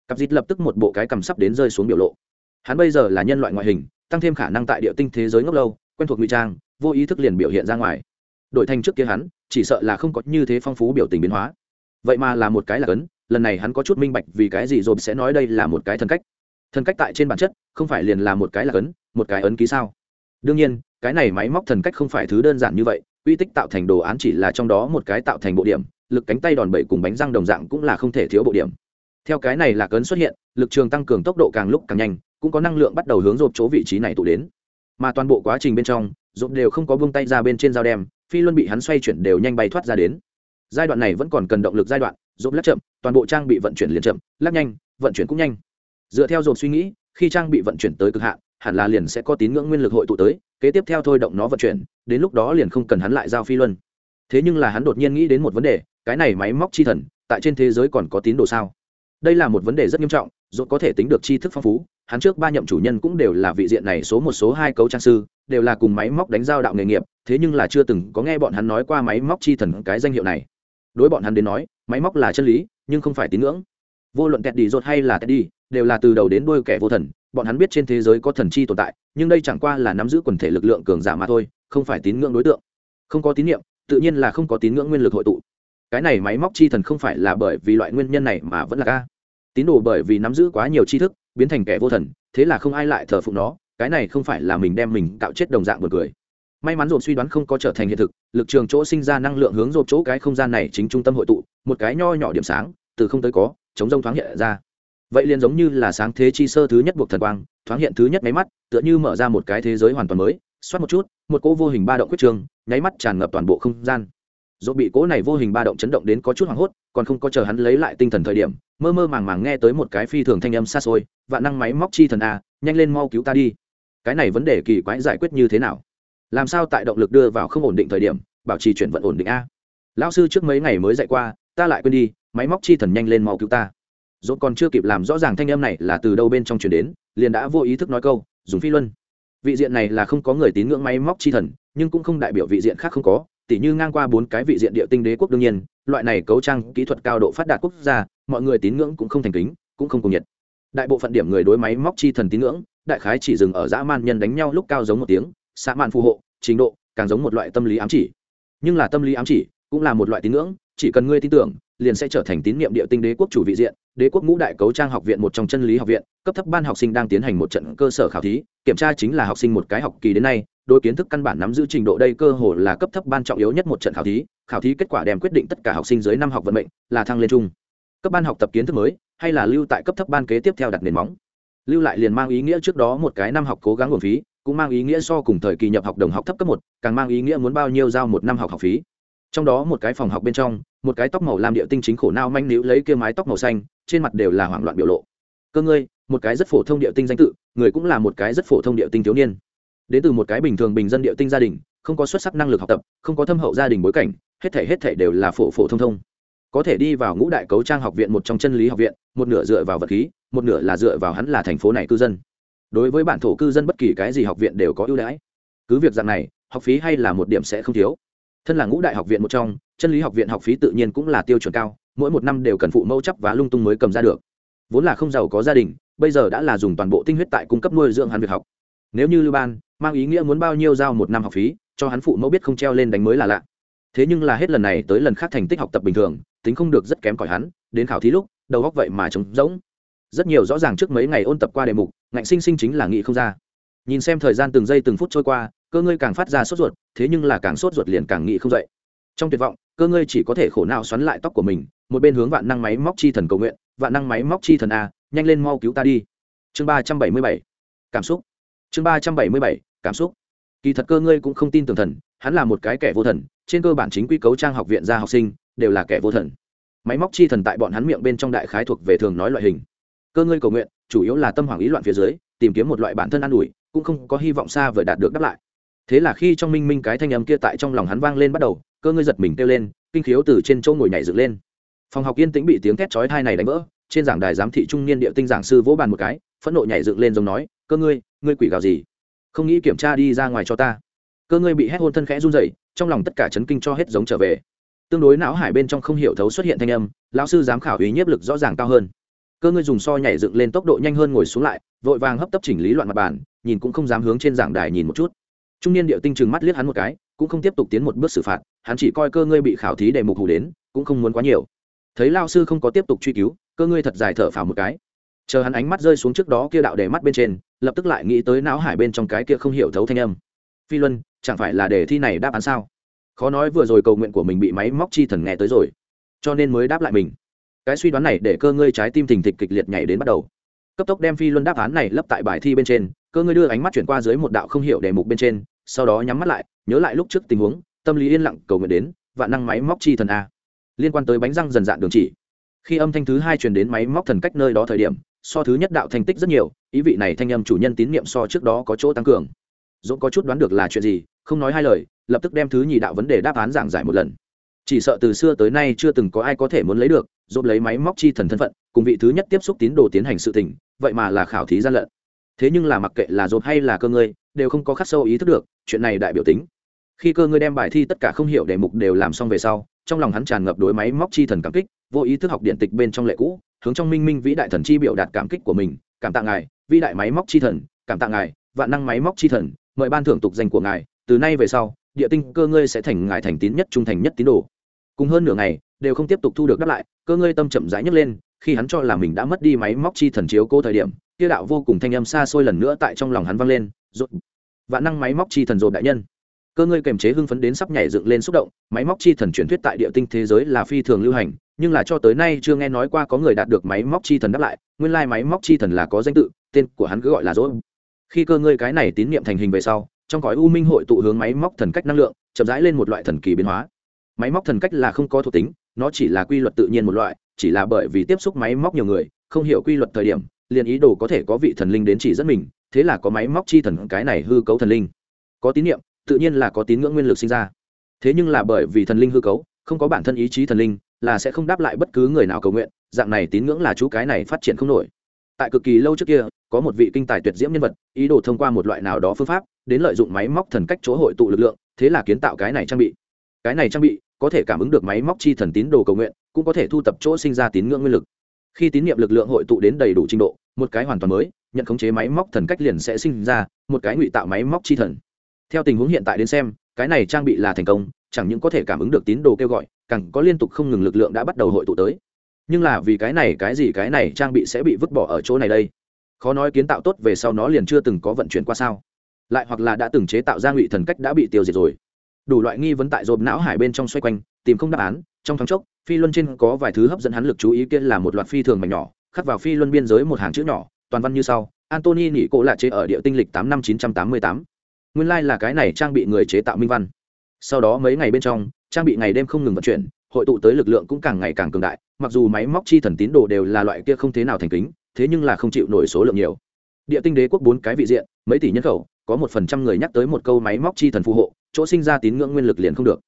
Cặp dịt lập tức một bộ cái cầm sắp đến rơi xuống biểu lộ. Hắn bây giờ là nhân loại ngoại hình, tăng thêm khả năng tại địa tinh thế giới ngốc lâu, quen thuộc ngụy trang, vô ý thức liền biểu hiện ra ngoài. Đổi thành trước kia hắn, chỉ sợ là không có như thế phong phú biểu tình biến hóa. Vậy mà là một cái là cấn, lần này hắn có chút minh bạch vì cái gì rồi sẽ nói đây là một cái thân cách thân cách tại trên bản chất, không phải liền là một cái là cấn một cái ấn ký sao? Đương nhiên, cái này máy móc thần cách không phải thứ đơn giản như vậy uy tích tạo thành đồ án chỉ là trong đó một cái tạo thành bộ điểm, lực cánh tay đòn bẩy cùng bánh răng đồng dạng cũng là không thể thiếu bộ điểm. Theo cái này là cấn xuất hiện, lực trường tăng cường tốc độ càng lúc càng nhanh, cũng có năng lượng bắt đầu hướng rộp chỗ vị trí này tụ đến. Mà toàn bộ quá trình bên trong, rộp đều không có buông tay ra bên trên dao đem, phi luân bị hắn xoay chuyển đều nhanh bay thoát ra đến. Giai đoạn này vẫn còn cần động lực giai đoạn, rộp lắc chậm, toàn bộ trang bị vận chuyển liền chậm, lắc nhanh, vận chuyển cũng nhanh dựa theo dồn suy nghĩ, khi trang bị vận chuyển tới cực hạn, hẳn là liền sẽ có tín ngưỡng nguyên lực hội tụ tới, kế tiếp theo thôi động nó vận chuyển, đến lúc đó liền không cần hắn lại giao phi luân. Thế nhưng là hắn đột nhiên nghĩ đến một vấn đề, cái này máy móc chi thần, tại trên thế giới còn có tín đồ sao? Đây là một vấn đề rất nghiêm trọng dồn có thể tính được tri thức phong phú, hắn trước ba nhậm chủ nhân cũng đều là vị diện này số một số hai cấu trang sư, đều là cùng máy móc đánh giao đạo nghề nghiệp, thế nhưng là chưa từng có nghe bọn hắn nói qua máy móc chi thần cái danh hiệu này. Đối bọn hắn đến nói, máy móc là chân lý, nhưng không phải tín ngưỡng vô luận kẹt đi rột hay là kẹt đi đều là từ đầu đến đuôi kẻ vô thần, bọn hắn biết trên thế giới có thần chi tồn tại, nhưng đây chẳng qua là nắm giữ quần thể lực lượng cường giả mà thôi, không phải tín ngưỡng đối tượng. Không có tín nhiệm, tự nhiên là không có tín ngưỡng nguyên lực hội tụ. Cái này máy móc chi thần không phải là bởi vì loại nguyên nhân này mà vẫn là ca. Tín đồ bởi vì nắm giữ quá nhiều tri thức, biến thành kẻ vô thần, thế là không ai lại thờ phụng nó, cái này không phải là mình đem mình tạo chết đồng dạng một người may mắn dồn suy đoán không có trở thành hiện thực, lực trường chỗ sinh ra năng lượng hướng dồn chỗ cái không gian này chính trung tâm hội tụ, một cái nho nhỏ điểm sáng, từ không tới có chống rông thoáng hiện ra. Vậy liền giống như là sáng thế chi sơ thứ nhất buộc thần quang, thoáng hiện thứ nhất máy mắt, tựa như mở ra một cái thế giới hoàn toàn mới, xoát một chút, một cỗ vô hình ba động quyết trường, nháy mắt tràn ngập toàn bộ không gian. Dỗ bị cỗ này vô hình ba động chấn động đến có chút hoảng hốt, còn không có chờ hắn lấy lại tinh thần thời điểm, mơ mơ màng màng nghe tới một cái phi thường thanh âm xa xôi và năng máy móc chi thần a, nhanh lên mau cứu ta đi. Cái này vấn đề kỳ quái giải quyết như thế nào? Làm sao tại động lực đưa vào không ổn định thời điểm, bảo trì chuyển vận ổn định a? Lão sư trước mấy ngày mới dạy qua, ta lại quên đi máy móc chi thần nhanh lên mau cứu ta. Dốt còn chưa kịp làm rõ ràng thanh âm này là từ đâu bên trong chuyển đến, liền đã vô ý thức nói câu, dùng phi luân. Vị diện này là không có người tín ngưỡng máy móc chi thần, nhưng cũng không đại biểu vị diện khác không có, tỉ như ngang qua bốn cái vị diện địa tinh đế quốc đương nhiên, loại này cấu trang kỹ thuật cao độ phát đạt quốc gia, mọi người tín ngưỡng cũng không thành kính, cũng không cùng nhiệt đại bộ phận điểm người đối máy móc chi thần tín ngưỡng, đại khái chỉ dừng ở dã man nhân đánh nhau lúc cao giống một tiếng xã man phù hộ, trình độ, càng giống một loại tâm lý ám chỉ. Nhưng là tâm lý ám chỉ cũng là một loại tín ngưỡng, chỉ cần ngươi tin tưởng liền sẽ trở thành tín nhiệm địa tinh đế quốc chủ vị diện, đế quốc ngũ đại cấu trang học viện một trong chân lý học viện, cấp thấp ban học sinh đang tiến hành một trận cơ sở khảo thí, kiểm tra chính là học sinh một cái học kỳ đến nay đôi kiến thức căn bản nắm giữ trình độ đây cơ hồ là cấp thấp ban trọng yếu nhất một trận khảo thí khảo thí kết quả đem quyết định tất cả học sinh dưới năm học vận mệnh là thăng lên chung. Cấp ban học tập kiến thức mới, hay là lưu tại cấp thấp ban kế tiếp theo đặt nền móng. Lưu lại liền mang ý nghĩa trước đó một cái năm học cố gắng nguồn phí, cũng mang ý nghĩa so cùng thời kỳ nhập học đồng học thấp cấp một, càng mang ý nghĩa muốn bao nhiêu giao một năm học học phí trong đó một cái phòng học bên trong, một cái tóc màu làm địa tinh chính khổ nao manh níu lấy kia mái tóc màu xanh, trên mặt đều là hoảng loạn biểu lộ. Cơ ngươi, một cái rất phổ thông địa tinh danh tự, người cũng là một cái rất phổ thông địa tinh thiếu niên. Đến từ một cái bình thường bình dân địa tinh gia đình, không có xuất sắc năng lực học tập, không có thâm hậu gia đình bối cảnh, hết thể hết thể đều là phổ phổ thông thông. Có thể đi vào ngũ đại cấu trang học viện một trong chân lý học viện, một nửa dựa vào vật khí, một nửa là dựa vào hắn là thành phố này cư dân. Đối với bản thổ cư dân bất kỳ cái gì học viện đều có ưu đãi. Cứ việc dạng này, học phí hay là một điểm sẽ không thiếu thân là ngũ đại học viện một trong, chân lý học viện học phí tự nhiên cũng là tiêu chuẩn cao, mỗi một năm đều cần phụ mẫu chấp và lung tung mới cầm ra được. Vốn là không giàu có gia đình, bây giờ đã là dùng toàn bộ tinh huyết tại cung cấp nuôi dưỡng hắn việc học. Nếu như lưu ban mang ý nghĩa muốn bao nhiêu giao một năm học phí, cho hắn phụ mẫu biết không treo lên đánh mới là lạ. Thế nhưng là hết lần này tới lần khác thành tích học tập bình thường, tính không được rất kém cỏi hắn, đến khảo thí lúc, đầu góc vậy mà trống rỗng. Rất nhiều rõ ràng trước mấy ngày ôn tập qua đề mục, ngạnh sinh sinh chính là nghị không ra. Nhìn xem thời gian từng giây từng phút trôi qua cơ ngươi càng phát ra sốt ruột, thế nhưng là càng sốt ruột liền càng nghĩ không dậy. Trong tuyệt vọng, cơ ngươi chỉ có thể khổ não xoắn lại tóc của mình, một bên hướng vạn năng máy móc chi thần cầu nguyện, vạn năng máy móc chi thần a nhanh lên mau cứu ta đi. Chương ba trăm bảy mươi bảy, cảm xúc. Chương ba trăm bảy mươi bảy, cảm xúc. Kỳ thật cơ ngươi cũng không tin tưởng thần, hắn là một cái kẻ vô thần, trên cơ bản chính quy cấu trang học viện ra học sinh, đều là kẻ vô thần. Máy móc chi thần tại bọn hắn miệng bên trong đại khái thuộc về thường nói loại hình. Cơ ngươi cầu nguyện, chủ yếu là tâm hoàng ý loạn phía dưới, tìm kiếm một loại bản thân an ủi, cũng không có hy vọng xa vời đạt được đáp lại thế là khi trong minh minh cái thanh âm kia tại trong lòng hắn vang lên bắt đầu, cơ ngươi giật mình kêu lên, kinh khiếu từ trên chỗ ngồi nhảy dựng lên. Phòng học yên tĩnh bị tiếng thét chói thai này đánh vỡ, trên giảng đài giám thị trung niên địa tinh giảng sư vỗ bàn một cái, phẫn nộ nhảy dựng lên giống nói, cơ ngươi ngươi quỷ gào gì? Không nghĩ kiểm tra đi ra ngoài cho ta. Cơ ngươi bị hét hôn thân khẽ run rẩy, trong lòng tất cả chấn kinh cho hết giống trở về. Tương đối não hải bên trong không hiểu thấu xuất hiện thanh âm, lão sư giám khảo ý nhiếp lực rõ ràng cao hơn. Cơ ngươi dùng so nhảy dựng lên tốc độ nhanh hơn ngồi xuống lại, vội vàng hấp tấp chỉnh lý loạn mặt bàn, nhìn cũng không dám hướng trên giảng đài nhìn một chút trung niên điệu tinh trừng mắt liếc hắn một cái, cũng không tiếp tục tiến một bước xử phạt, hắn chỉ coi cơ ngươi bị khảo thí để mục hủ đến, cũng không muốn quá nhiều. Thấy lao sư không có tiếp tục truy cứu, cơ ngươi thật dài thở phào một cái. Chờ hắn ánh mắt rơi xuống trước đó kia đạo để mắt bên trên, lập tức lại nghĩ tới não hải bên trong cái kia không hiểu thấu thanh âm. Phi luân, chẳng phải là đề thi này đáp án sao? Khó nói vừa rồi cầu nguyện của mình bị máy móc chi thần nghe tới rồi, cho nên mới đáp lại mình. Cái suy đoán này để cơ ngươi trái tim thình thịch kịch liệt nhảy đến bắt đầu. Cấp tốc đem phi luân đáp án này lấp tại bài thi bên trên cơ ngươi đưa ánh mắt chuyển qua dưới một đạo không hiểu đề mục bên trên, sau đó nhắm mắt lại, nhớ lại lúc trước tình huống, tâm lý yên lặng cầu nguyện đến và năng máy móc chi thần a. Liên quan tới bánh răng dần dạn đường chỉ. Khi âm thanh thứ hai truyền đến máy móc thần cách nơi đó thời điểm, so thứ nhất đạo thành tích rất nhiều, ý vị này thanh âm chủ nhân tín nhiệm so trước đó có chỗ tăng cường. Dũng có chút đoán được là chuyện gì, không nói hai lời, lập tức đem thứ nhì đạo vấn đề đáp án giảng giải một lần. Chỉ sợ từ xưa tới nay chưa từng có ai có thể muốn lấy được dốt lấy máy móc chi thần thân phận, cùng vị thứ nhất tiếp xúc tín đồ tiến hành sự tình, vậy mà là khảo thí gian lận thế nhưng là mặc kệ là dột hay là cơ ngươi, đều không có khắc sâu ý thức được, chuyện này đại biểu tính. Khi cơ ngươi đem bài thi tất cả không hiểu đề mục đều làm xong về sau, trong lòng hắn tràn ngập đối máy móc chi thần cảm kích, vô ý thức học điện tịch bên trong lệ cũ, hướng trong minh minh vĩ đại thần chi biểu đạt cảm kích của mình, cảm tạ ngài, vĩ đại máy móc chi thần, cảm tạ ngài, vạn năng máy móc chi thần, mời ban thưởng tục danh của ngài, từ nay về sau, địa tinh cơ ngươi sẽ thành ngài thành tín nhất trung thành nhất tín đồ. Cùng hơn nửa ngày, đều không tiếp tục thu được đáp lại, cơ ngươi tâm chậm rãi nhấc lên khi hắn cho là mình đã mất đi máy móc chi thần chiếu cô thời điểm, kia đạo vô cùng thanh âm xa xôi lần nữa tại trong lòng hắn vang lên, rốt, vạn năng máy móc chi thần rộn đại nhân. Cơ ngươi kềm chế hưng phấn đến sắp nhảy dựng lên xúc động, máy móc chi thần truyền thuyết tại địa tinh thế giới là phi thường lưu hành, nhưng là cho tới nay chưa nghe nói qua có người đạt được máy móc chi thần đáp lại, nguyên lai máy móc chi thần là có danh tự, tên của hắn cứ gọi là dỗ khi cơ ngươi cái này tín niệm thành hình về sau, trong cõi u minh hội tụ hướng máy móc thần cách năng lượng, chậm rãi lên một loại thần kỳ biến hóa. Máy móc thần cách là không có thuộc tính, nó chỉ là quy luật tự nhiên một loại chỉ là bởi vì tiếp xúc máy móc nhiều người, không hiểu quy luật thời điểm, liền ý đồ có thể có vị thần linh đến chỉ dẫn mình, thế là có máy móc chi thần cái này hư cấu thần linh. Có tín niệm, tự nhiên là có tín ngưỡng nguyên lực sinh ra. Thế nhưng là bởi vì thần linh hư cấu, không có bản thân ý chí thần linh, là sẽ không đáp lại bất cứ người nào cầu nguyện, dạng này tín ngưỡng là chú cái này phát triển không nổi. Tại cực kỳ lâu trước kia, có một vị kinh tài tuyệt diễm nhân vật, ý đồ thông qua một loại nào đó phương pháp, đến lợi dụng máy móc thần cách chỗ hội tụ lực lượng, thế là kiến tạo cái này trang bị. Cái này trang bị có thể cảm ứng được máy móc chi thần tín đồ cầu nguyện, cũng có thể thu tập chỗ sinh ra tín ngưỡng nguyên lực. Khi tín nhiệm lực lượng hội tụ đến đầy đủ trình độ, một cái hoàn toàn mới, nhận khống chế máy móc thần cách liền sẽ sinh ra một cái ngụy tạo máy móc chi thần. Theo tình huống hiện tại đến xem, cái này trang bị là thành công, chẳng những có thể cảm ứng được tín đồ kêu gọi, càng có liên tục không ngừng lực lượng đã bắt đầu hội tụ tới. Nhưng là vì cái này, cái gì cái này trang bị sẽ bị vứt bỏ ở chỗ này đây? Khó nói kiến tạo tốt về sau nó liền chưa từng có vận chuyển qua sao? Lại hoặc là đã từng chế tạo ra ngụy thần cách đã bị tiêu diệt rồi đủ loại nghi vấn tại dồn não hải bên trong xoay quanh, tìm không đáp án, trong thoáng chốc, phi luân trên có vài thứ hấp dẫn hắn lực chú ý kia là một loạt phi thường mảnh nhỏ, khắc vào phi luân biên giới một hàng chữ nhỏ, toàn văn như sau, antony nghỉ cổ lạ chế ở địa tinh lịch tám năm chín trăm tám mươi tám. Nguyên lai、like、là cái này trang bị người chế tạo minh văn. Sau đó mấy ngày bên trong, trang bị ngày đêm không ngừng vận chuyển, hội tụ tới lực lượng cũng càng ngày càng cường đại, mặc dù máy móc chi thần tín đồ đều là loại kia không thế nào thành kính, thế nhưng là không chịu nổi số lượng nhiều. Địa tinh đế quốc bốn cái vị diện, mấy tỷ nhân khẩu, có một phần trăm người nhắc tới một câu máy móc chi thần phù hộ chỗ sinh ra tín ngưỡng nguyên lực liền không được.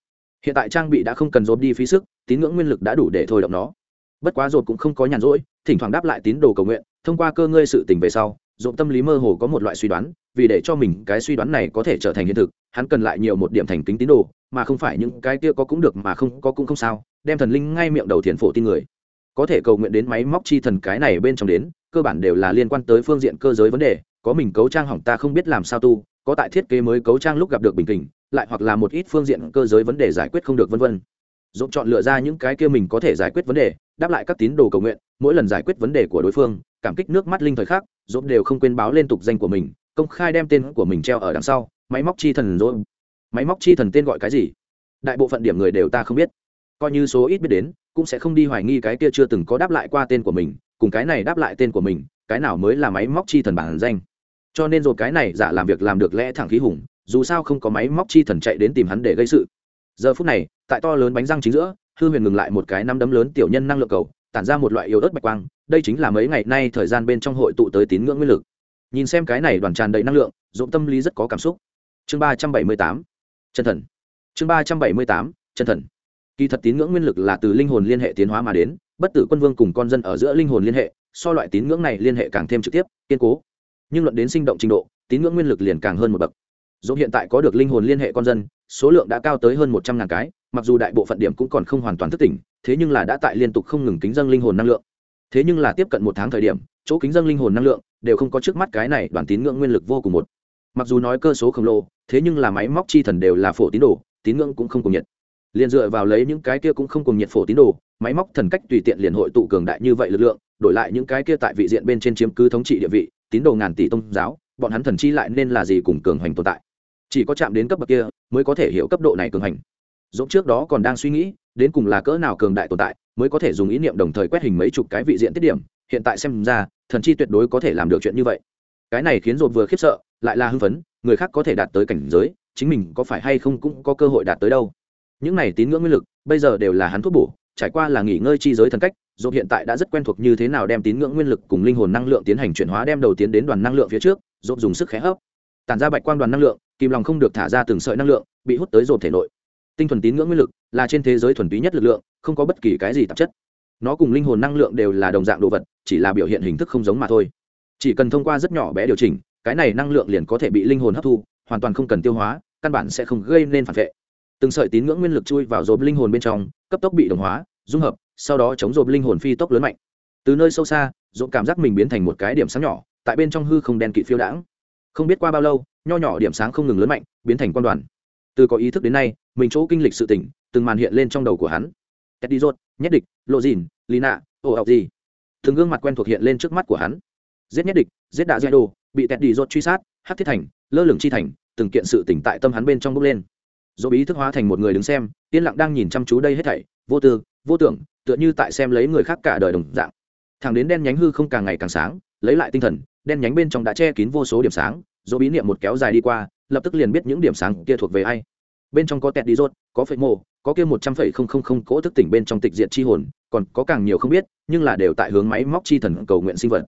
Hiện tại trang bị đã không cần dồn đi phí sức, tín ngưỡng nguyên lực đã đủ để thôi động nó. Bất quá dồn cũng không có nhàn rỗi, thỉnh thoảng đáp lại tín đồ cầu nguyện, thông qua cơ ngơi sự tình về sau dồn tâm lý mơ hồ có một loại suy đoán, vì để cho mình cái suy đoán này có thể trở thành hiện thực, hắn cần lại nhiều một điểm thành kính tín đồ, mà không phải những cái kia có cũng được mà không có cũng không sao, đem thần linh ngay miệng đầu thiền phổ tin người. Có thể cầu nguyện đến máy móc chi thần cái này bên trong đến, cơ bản đều là liên quan tới phương diện cơ giới vấn đề, có mình cấu trang hỏng ta không biết làm sao tu, có tại thiết kế mới cấu trang lúc gặp được bình kình lại hoặc là một ít phương diện cơ giới vấn đề giải quyết không được vân vân. Dũng chọn lựa ra những cái kia mình có thể giải quyết vấn đề đáp lại các tín đồ cầu nguyện mỗi lần giải quyết vấn đề của đối phương cảm kích nước mắt linh thời khác, dũng đều không quên báo lên tục danh của mình công khai đem tên của mình treo ở đằng sau máy móc chi thần dũng. Máy móc chi thần tên gọi cái gì? Đại bộ phận điểm người đều ta không biết. Coi như số ít biết đến cũng sẽ không đi hoài nghi cái kia chưa từng có đáp lại qua tên của mình cùng cái này đáp lại tên của mình cái nào mới là máy móc chi thần bản danh? Cho nên rồi cái này giả làm việc làm được lẽ thẳng khí hùng dù sao không có máy móc chi thần chạy đến tìm hắn để gây sự. Giờ phút này, tại to lớn bánh răng chính giữa, hư huyền ngừng lại một cái năm đấm lớn tiểu nhân năng lượng cầu, tản ra một loại yếu ớt bạch quang, đây chính là mấy ngày nay thời gian bên trong hội tụ tới tín ngưỡng nguyên lực. Nhìn xem cái này đoàn tràn đầy năng lượng dũng tâm lý rất có cảm xúc. Chương ba trăm bảy mươi tám, chân thần. Chương ba trăm bảy mươi tám, chân thần. Kỳ thật tín ngưỡng nguyên lực là từ linh hồn liên hệ tiến hóa mà đến, bất tử quân vương cùng con dân ở giữa linh hồn liên hệ, so loại tín ngưỡng này liên hệ càng thêm trực tiếp, kiên cố. Nhưng luận đến sinh động trình độ, tín ngưỡng nguyên lực liền càng hơn một bậc dẫu hiện tại có được linh hồn liên hệ con dân, số lượng đã cao tới hơn một trăm ngàn cái, mặc dù đại bộ phận điểm cũng còn không hoàn toàn thức tỉnh, thế nhưng là đã tại liên tục không ngừng kính dâng linh hồn năng lượng. Thế nhưng là tiếp cận một tháng thời điểm, chỗ kính dâng linh hồn năng lượng đều không có trước mắt cái này đoàn tín ngưỡng nguyên lực vô cùng một. Mặc dù nói cơ số khổng lồ, thế nhưng là máy móc chi thần đều là phổ tín đồ, tín ngưỡng cũng không cùng nhiệt. Liền dựa vào lấy những cái kia cũng không cùng nhiệt phổ tín đồ, máy móc thần cách tùy tiện liền hội tụ cường đại như vậy lực lượng, đổi lại những cái kia tại vị diện bên trên chiếm cứ thống trị địa vị, tín đồ ngàn tỷ tôn giáo, bọn hắn thần chi lại nên là gì cùng cường hoành tồn tại? Chỉ có chạm đến cấp bậc kia mới có thể hiểu cấp độ này cường hành. Dũng trước đó còn đang suy nghĩ, đến cùng là cỡ nào cường đại tồn tại mới có thể dùng ý niệm đồng thời quét hình mấy chục cái vị diện tiết điểm, hiện tại xem ra, thần chi tuyệt đối có thể làm được chuyện như vậy. Cái này khiến dồn vừa khiếp sợ, lại là hưng phấn, người khác có thể đạt tới cảnh giới, chính mình có phải hay không cũng có cơ hội đạt tới đâu. Những này tín ngưỡng nguyên lực, bây giờ đều là hắn thuốc bổ, trải qua là nghỉ ngơi chi giới thần cách dồn hiện tại đã rất quen thuộc như thế nào đem tín ngưỡng nguyên lực cùng linh hồn năng lượng tiến hành chuyển hóa đem đầu tiến đến đoàn năng lượng phía trước dồn dùng sức khé hấp. Tản ra bạch quang đoàn năng lượng kìm lòng không được thả ra từng sợi năng lượng, bị hút tới dồn thể nội. Tinh thuần tín ngưỡng nguyên lực là trên thế giới thuần túy nhất lực lượng, không có bất kỳ cái gì tạp chất. Nó cùng linh hồn năng lượng đều là đồng dạng đồ vật, chỉ là biểu hiện hình thức không giống mà thôi. Chỉ cần thông qua rất nhỏ bé điều chỉnh, cái này năng lượng liền có thể bị linh hồn hấp thu, hoàn toàn không cần tiêu hóa, căn bản sẽ không gây nên phản vệ. Từng sợi tín ngưỡng nguyên lực chui vào dồn linh hồn bên trong, cấp tốc bị đồng hóa, dung hợp, sau đó chống dồn linh hồn phi tốc lớn mạnh. Từ nơi sâu xa dồn cảm giác mình biến thành một cái điểm sáng nhỏ, tại bên trong hư không đen kịt phiêu đãng không biết qua bao lâu, nho nhỏ điểm sáng không ngừng lớn mạnh, biến thành quan đoàn. Từ có ý thức đến nay, mình chỗ kinh lịch sự tỉnh, từng màn hiện lên trong đầu của hắn. Teddy rốt nhất địch, lộ dìn, lina, ồ ọc gì từng gương mặt quen thuộc hiện lên trước mắt của hắn. Giết nhất địch, giết đạ giai đồ bị teddy rốt truy sát, hát thiết thành, lơ lửng chi thành, từng kiện sự tỉnh tại tâm hắn bên trong bốc lên. Dỗ bí thức hóa thành một người đứng xem, yên lặng đang nhìn chăm chú đây hết thảy, vô tư, vô tưởng, tựa như tại xem lấy người khác cả đời đồng dạng. Thằng đến đen nhánh hư không càng ngày càng sáng, lấy lại tinh thần đen nhánh bên trong đã che kín vô số điểm sáng, dỗ bí niệm một kéo dài đi qua, lập tức liền biết những điểm sáng kia thuộc về ai. Bên trong có tẹt đi rốt, có phệ mộ có kia một trăm phẩy không không không cỗ thức tỉnh bên trong tịch diện chi hồn, còn có càng nhiều không biết, nhưng là đều tại hướng máy móc chi thần cầu nguyện sinh vật.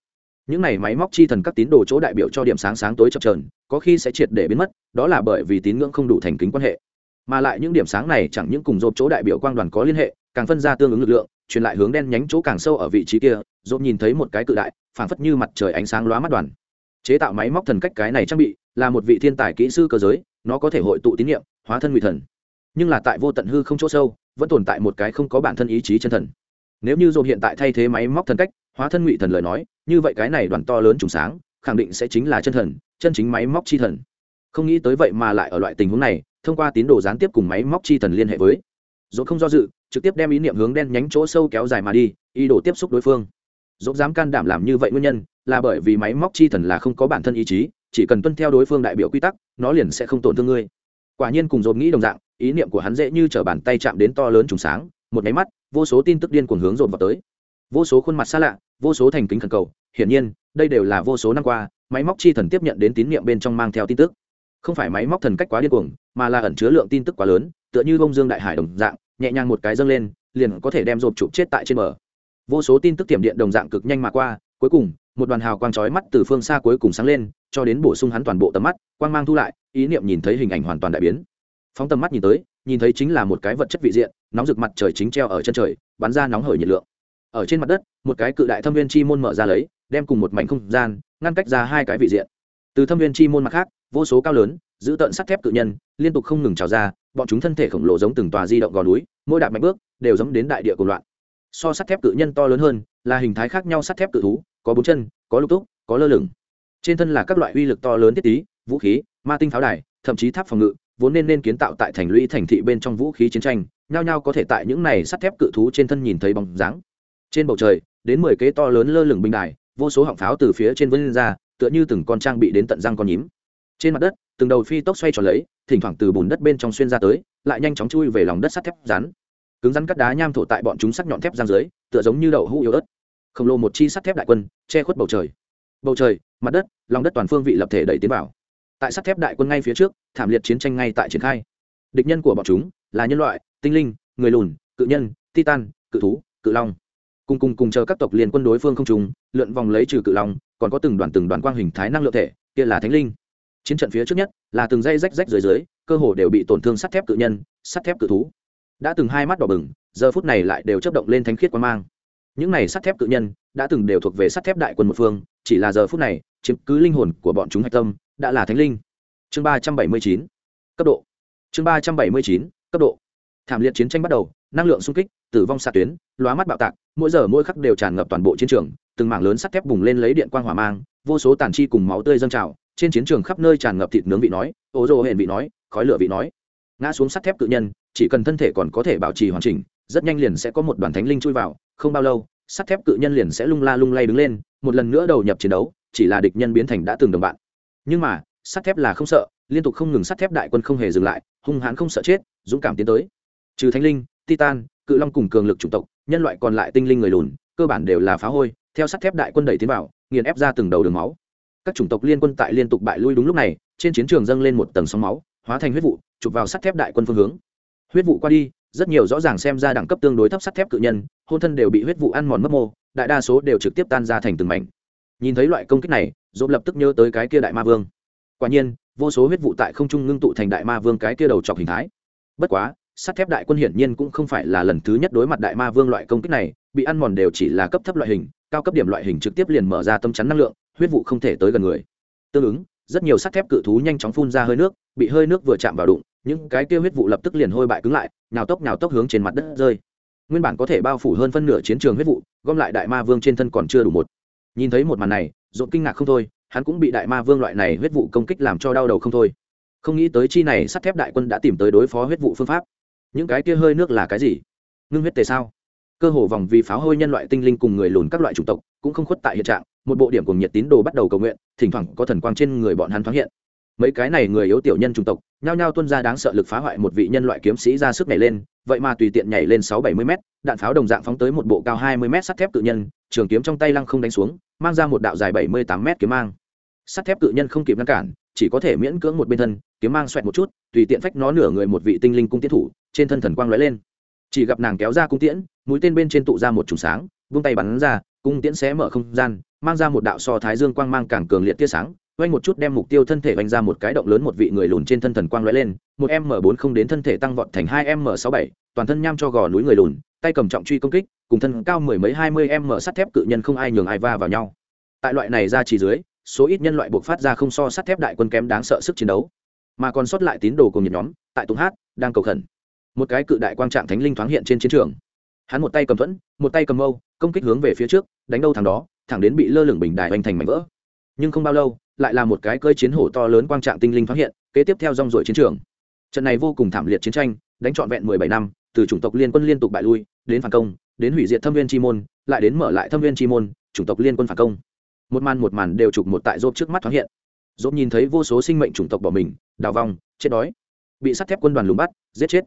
Những này máy móc chi thần các tín đồ chỗ đại biểu cho điểm sáng sáng tối chập trờn có khi sẽ triệt để biến mất, đó là bởi vì tín ngưỡng không đủ thành kính quan hệ. Mà lại những điểm sáng này chẳng những cùng dộp chỗ đại biểu quang đoàn có liên hệ, càng phân ra tương ứng lực lượng truyền lại hướng đen nhánh chỗ càng sâu ở vị trí kia dồn nhìn thấy một cái cự đại, phảng phất như mặt trời ánh sáng lóa mắt đoàn. Chế tạo máy móc thần cách cái này trang bị, là một vị thiên tài kỹ sư cơ giới, nó có thể hội tụ tín nhiệm hóa thân ngụy thần. Nhưng là tại vô tận hư không chỗ sâu, vẫn tồn tại một cái không có bản thân ý chí chân thần. Nếu như dồn hiện tại thay thế máy móc thần cách, hóa thân ngụy thần lời nói, như vậy cái này đoàn to lớn trùng sáng, khẳng định sẽ chính là chân thần, chân chính máy móc chi thần. Không nghĩ tới vậy mà lại ở loại tình huống này, thông qua tín đồ gián tiếp cùng máy móc chi thần liên hệ với dồn không do dự, trực tiếp đem ý niệm hướng đen nhánh chỗ sâu kéo dài mà đi, ý đồ tiếp xúc đối phương. Dồn dám can đảm làm như vậy nguyên nhân, là bởi vì máy móc chi thần là không có bản thân ý chí, chỉ cần tuân theo đối phương đại biểu quy tắc, nó liền sẽ không tổn thương ngươi. Quả nhiên cùng dồn nghĩ đồng dạng, ý niệm của hắn dễ như t bàn tay chạm đến to lớn trùng sáng, một máy mắt, vô số tin tức điên cuồng hướng dồn vào tới. Vô số khuôn mặt xa lạ, vô số thành kính khẩn cầu, hiển nhiên, đây đều là vô số năm qua, máy móc chi thần tiếp nhận đến tín niệm bên trong mang theo tin tức. Không phải máy móc thần cách quá điên cuồng, mà là ẩn chứa lượng tin tức quá lớn tựa như bông dương đại hải đồng dạng, nhẹ nhàng một cái dâng lên, liền có thể đem rộp chụp chết tại trên bờ. Vô số tin tức tiềm điện đồng dạng cực nhanh mà qua, cuối cùng, một đoàn hào quang chói mắt từ phương xa cuối cùng sáng lên, cho đến bổ sung hắn toàn bộ tầm mắt, quang mang thu lại, ý niệm nhìn thấy hình ảnh hoàn toàn đại biến. Phóng tầm mắt nhìn tới, nhìn thấy chính là một cái vật chất vị diện, nóng rực mặt trời chính treo ở chân trời, bắn ra nóng hởi nhiệt lượng. Ở trên mặt đất, một cái cự đại thâm viên chi môn mở ra lấy, đem cùng một mảnh không gian, ngăn cách ra hai cái vị diện. Từ thâm viên chi môn mặt khác, vô số cao lớn, giữ tận sắt thép cự nhân, liên tục không ngừng trào ra bọn chúng thân thể khổng lồ giống từng tòa di động gò núi, mỗi đạp mạnh bước, đều giống đến đại địa cùng loạn. So sắt thép cự nhân to lớn hơn, là hình thái khác nhau sắt thép cự thú, có bốn chân, có lục túc, có lơ lửng. Trên thân là các loại uy lực to lớn thiết tí, vũ khí, ma tinh pháo đài, thậm chí tháp phòng ngự, vốn nên nên kiến tạo tại thành lũy thành thị bên trong vũ khí chiến tranh, nhao nhao có thể tại những này sắt thép cự thú trên thân nhìn thấy bóng dáng. Trên bầu trời, đến mười kế to lớn lơ lửng binh đài, vô số họng pháo từ phía trên vân lên ra, tựa như từng con trang bị đến tận răng con nhím. Trên mặt đất từng đầu phi tốc xoay tròn lấy, thỉnh thoảng từ bùn đất bên trong xuyên ra tới, lại nhanh chóng chui về lòng đất sắt thép rắn. Cứng rắn cắt đá nham thổ tại bọn chúng sắc nhọn thép giang dưới, tựa giống như đậu hũ yếu ớt. Khổng lồ một chi sắt thép đại quân, che khuất bầu trời. Bầu trời, mặt đất, lòng đất toàn phương vị lập thể đẩy tiến vào. Tại sắt thép đại quân ngay phía trước, thảm liệt chiến tranh ngay tại triển khai. Địch nhân của bọn chúng là nhân loại, tinh linh, người lùn, cự nhân, titan, cự thú, cự long. Cùng cùng cùng chờ các tộc liên quân đối phương không trùng, lượn vòng lấy trừ cự long, còn có từng đoàn từng đoàn quang hình thái năng lượng thể, kia là thánh linh chiến trận phía trước nhất là từng dây rách rách dưới dưới, cơ hồ đều bị tổn thương sắt thép cự nhân, sắt thép cự thú. Đã từng hai mắt đỏ bừng, giờ phút này lại đều chấp động lên thánh khiết quan mang. Những này sắt thép cự nhân đã từng đều thuộc về sắt thép đại quân một phương, chỉ là giờ phút này, chiếm cứ linh hồn của bọn chúng hạch tâm, đã là thánh linh. Chương ba trăm bảy mươi chín, cấp độ. Chương ba trăm bảy mươi chín, cấp độ. Thảm liệt chiến tranh bắt đầu, năng lượng xung kích, tử vong xạ tuyến, lóa mắt bạo tạc, mỗi giờ mỗi khắc đều tràn ngập toàn bộ chiến trường, từng mảng lớn sắt thép bùng lên lấy điện quang hỏa mang, vô số tàn chi cùng máu tươi dâng trào trên chiến trường khắp nơi tràn ngập thịt nướng vị nói, ô rô hển vị nói, khói lửa vị nói. Ngã xuống sắt thép cự nhân, chỉ cần thân thể còn có thể bảo trì hoàn chỉnh, rất nhanh liền sẽ có một đoàn thánh linh chui vào, không bao lâu, sắt thép cự nhân liền sẽ lung la lung lay đứng lên, một lần nữa đầu nhập chiến đấu, chỉ là địch nhân biến thành đã từng đồng bạn. Nhưng mà, sắt thép là không sợ, liên tục không ngừng sắt thép đại quân không hề dừng lại, hung hãn không sợ chết, dũng cảm tiến tới. Trừ thánh linh, titan, cự long cùng cường lực chủng tộc, nhân loại còn lại tinh linh người lùn, cơ bản đều là phá hôi, theo sắt thép đại quân đẩy tiến vào, nghiền ép ra từng đầu đường máu các chủng tộc liên quân tại liên tục bại lui đúng lúc này, trên chiến trường dâng lên một tầng sóng máu, hóa thành huyết vụ, chụp vào sắt thép đại quân phương hướng. Huyết vụ qua đi, rất nhiều rõ ràng xem ra đẳng cấp tương đối thấp sắt thép cự nhân, hôn thân đều bị huyết vụ ăn mòn mất mô, đại đa số đều trực tiếp tan ra thành từng mảnh. Nhìn thấy loại công kích này dồn lập tức nhớ tới cái kia đại ma vương. Quả nhiên, vô số huyết vụ tại không trung ngưng tụ thành đại ma vương cái kia đầu chọc hình thái. Bất quá, sắt thép đại quân hiển nhiên cũng không phải là lần thứ nhất đối mặt đại ma vương loại công kích này, bị ăn mòn đều chỉ là cấp thấp loại hình, cao cấp điểm loại hình trực tiếp liền mở ra tâm chắn năng lượng huyết vụ không thể tới gần người. Tương ứng, rất nhiều sắt thép cự thú nhanh chóng phun ra hơi nước, bị hơi nước vừa chạm vào đụng, những cái kia huyết vụ lập tức liền hôi bại cứng lại, nhào tốc nhào tốc hướng trên mặt đất rơi. Nguyên bản có thể bao phủ hơn phân nửa chiến trường huyết vụ, gom lại đại ma vương trên thân còn chưa đủ một. Nhìn thấy một màn này dồn kinh ngạc không thôi, hắn cũng bị đại ma vương loại này huyết vụ công kích làm cho đau đầu không thôi. Không nghĩ tới chi này sắt thép đại quân đã tìm tới đối phó huyết vụ phương pháp. Những cái kia hơi nước là cái gì? Ngưng huyết tề sao? Cơ hồ vòng vì pháo hôi nhân loại tinh linh cùng người lùn các loại chủng tộc, cũng không khuất tại hiện trạng một bộ điểm cùng nhiệt tín đồ bắt đầu cầu nguyện, thỉnh thoảng có thần quang trên người bọn hắn thoáng hiện. Mấy cái này người yếu tiểu nhân trung tộc, nhao nhao tuân ra đáng sợ lực phá hoại một vị nhân loại kiếm sĩ ra sức nhảy lên, vậy mà tùy tiện nhảy lên sáu bảy mươi m đạn pháo đồng dạng phóng tới một bộ cao hai mươi m sắt thép tự nhân, trường kiếm trong tay lăng không đánh xuống, mang ra một đạo dài bảy mươi tám m kiếm mang. Sắt thép tự nhân không kịp ngăn cản, chỉ có thể miễn cưỡng một bên thân, kiếm mang xoẹt một chút, tùy tiện phách nó nửa người một vị tinh linh cung tiến thủ, trên thân thần quang lóe lên. Chỉ gặp nàng kéo ra cung tiễn, mũi tên bên trên tụ ra một trùng sáng, vung tay bắn ra cung tiễn xé mở không gian, mang ra một đạo so thái dương quang mang càng cường liệt tia sáng oanh một chút đem mục tiêu thân thể oanh ra một cái động lớn một vị người lùn trên thân thần quang lóe lên, một m bốn không đến thân thể tăng vọt thành hai m sáu bảy, toàn thân nham cho gò núi người lùn, tay cầm trọng truy công kích, cùng thân cao mười mấy hai mươi m sắt thép cự nhân không ai nhường ai va vào nhau. Tại loại này ra chỉ dưới, số ít nhân loại buộc phát ra không so sắt thép đại quân kém đáng sợ sức chiến đấu. Mà còn sót lại tín đồ cùng nhiệt nhóm, tại tùng hát đang cầu khẩn. Một cái cự đại quang trạng thánh linh thoáng hiện trên chiến trường hắn một tay cầm thuẫn, một tay cầm mâu, công kích hướng về phía trước, đánh đâu thằng đó, thẳng đến bị lơ lửng bình đài hoành thành mảnh vỡ. Nhưng không bao lâu, lại là một cái cơi chiến hổ to lớn quang trạng tinh linh phát hiện, kế tiếp theo rong rổi chiến trường. Trận này vô cùng thảm liệt chiến tranh, đánh trọn vẹn mười bảy năm, từ chủng tộc liên quân liên tục bại lui, đến phản công, đến hủy diệt thâm viên chi môn, lại đến mở lại thâm viên chi môn, chủng tộc liên quân phản công. Một màn một màn đều chụp một tại rộp trước mắt thoáng hiện. Rộp nhìn thấy vô số sinh mệnh chủng tộc bỏ mình, đào vong, chết đói, bị sắt thép quân đoàn lùng bắt, giết chết.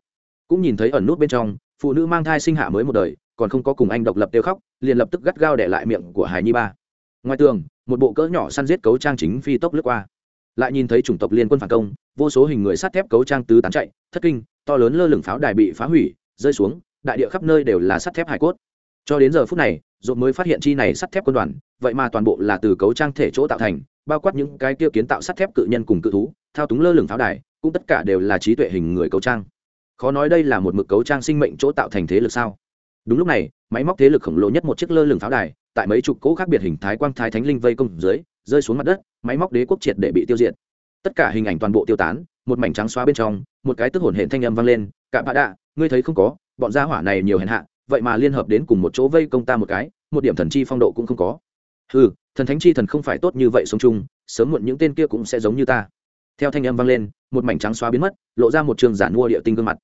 Cũng nhìn thấy ẩn nút bên trong phụ nữ mang thai sinh hạ mới một đời, còn không có cùng anh độc lập tiêu khóc, liền lập tức gắt gao để lại miệng của hải nhi ba. Ngoài tường, một bộ cỡ nhỏ săn giết cấu trang chính phi tốc lướt qua. Lại nhìn thấy chủng tộc liên quân phản công, vô số hình người sắt thép cấu trang tứ tán chạy, thất kinh, to lớn lơ lửng pháo đài bị phá hủy, rơi xuống, đại địa khắp nơi đều là sắt thép hải cốt. Cho đến giờ phút này dột mới phát hiện chi này sắt thép quân đoàn, vậy mà toàn bộ là từ cấu trang thể chỗ tạo thành, bao quát những cái kia kiến tạo sắt thép cự nhân cùng cự thú, thao túng lơ lửng pháo đài, cũng tất cả đều là trí tuệ hình người cấu trang khó nói đây là một mực cấu trang sinh mệnh chỗ tạo thành thế lực sao? Đúng lúc này, máy móc thế lực khổng lồ nhất một chiếc lơ lửng pháo đài, tại mấy chục cỗ khác biệt hình thái quang thái thánh linh vây công dưới, rơi xuống mặt đất, máy móc đế quốc triệt để bị tiêu diệt. Tất cả hình ảnh toàn bộ tiêu tán, một mảnh trắng xóa bên trong, một cái tức hồn hển thanh âm vang lên cả bạ đạ, ngươi thấy không có, bọn gia hỏa này nhiều hèn hạ, vậy mà liên hợp đến cùng một chỗ vây công ta một cái, một điểm thần chi phong độ cũng không có. Ừ thần thánh chi thần không phải tốt như vậy sống chung, sớm muộn những tên kia cũng sẽ giống như ta. Theo thanh âm vang lên, một mảnh trắng xóa biến mất, lộ ra một trường giản mua địa tinh gương mặt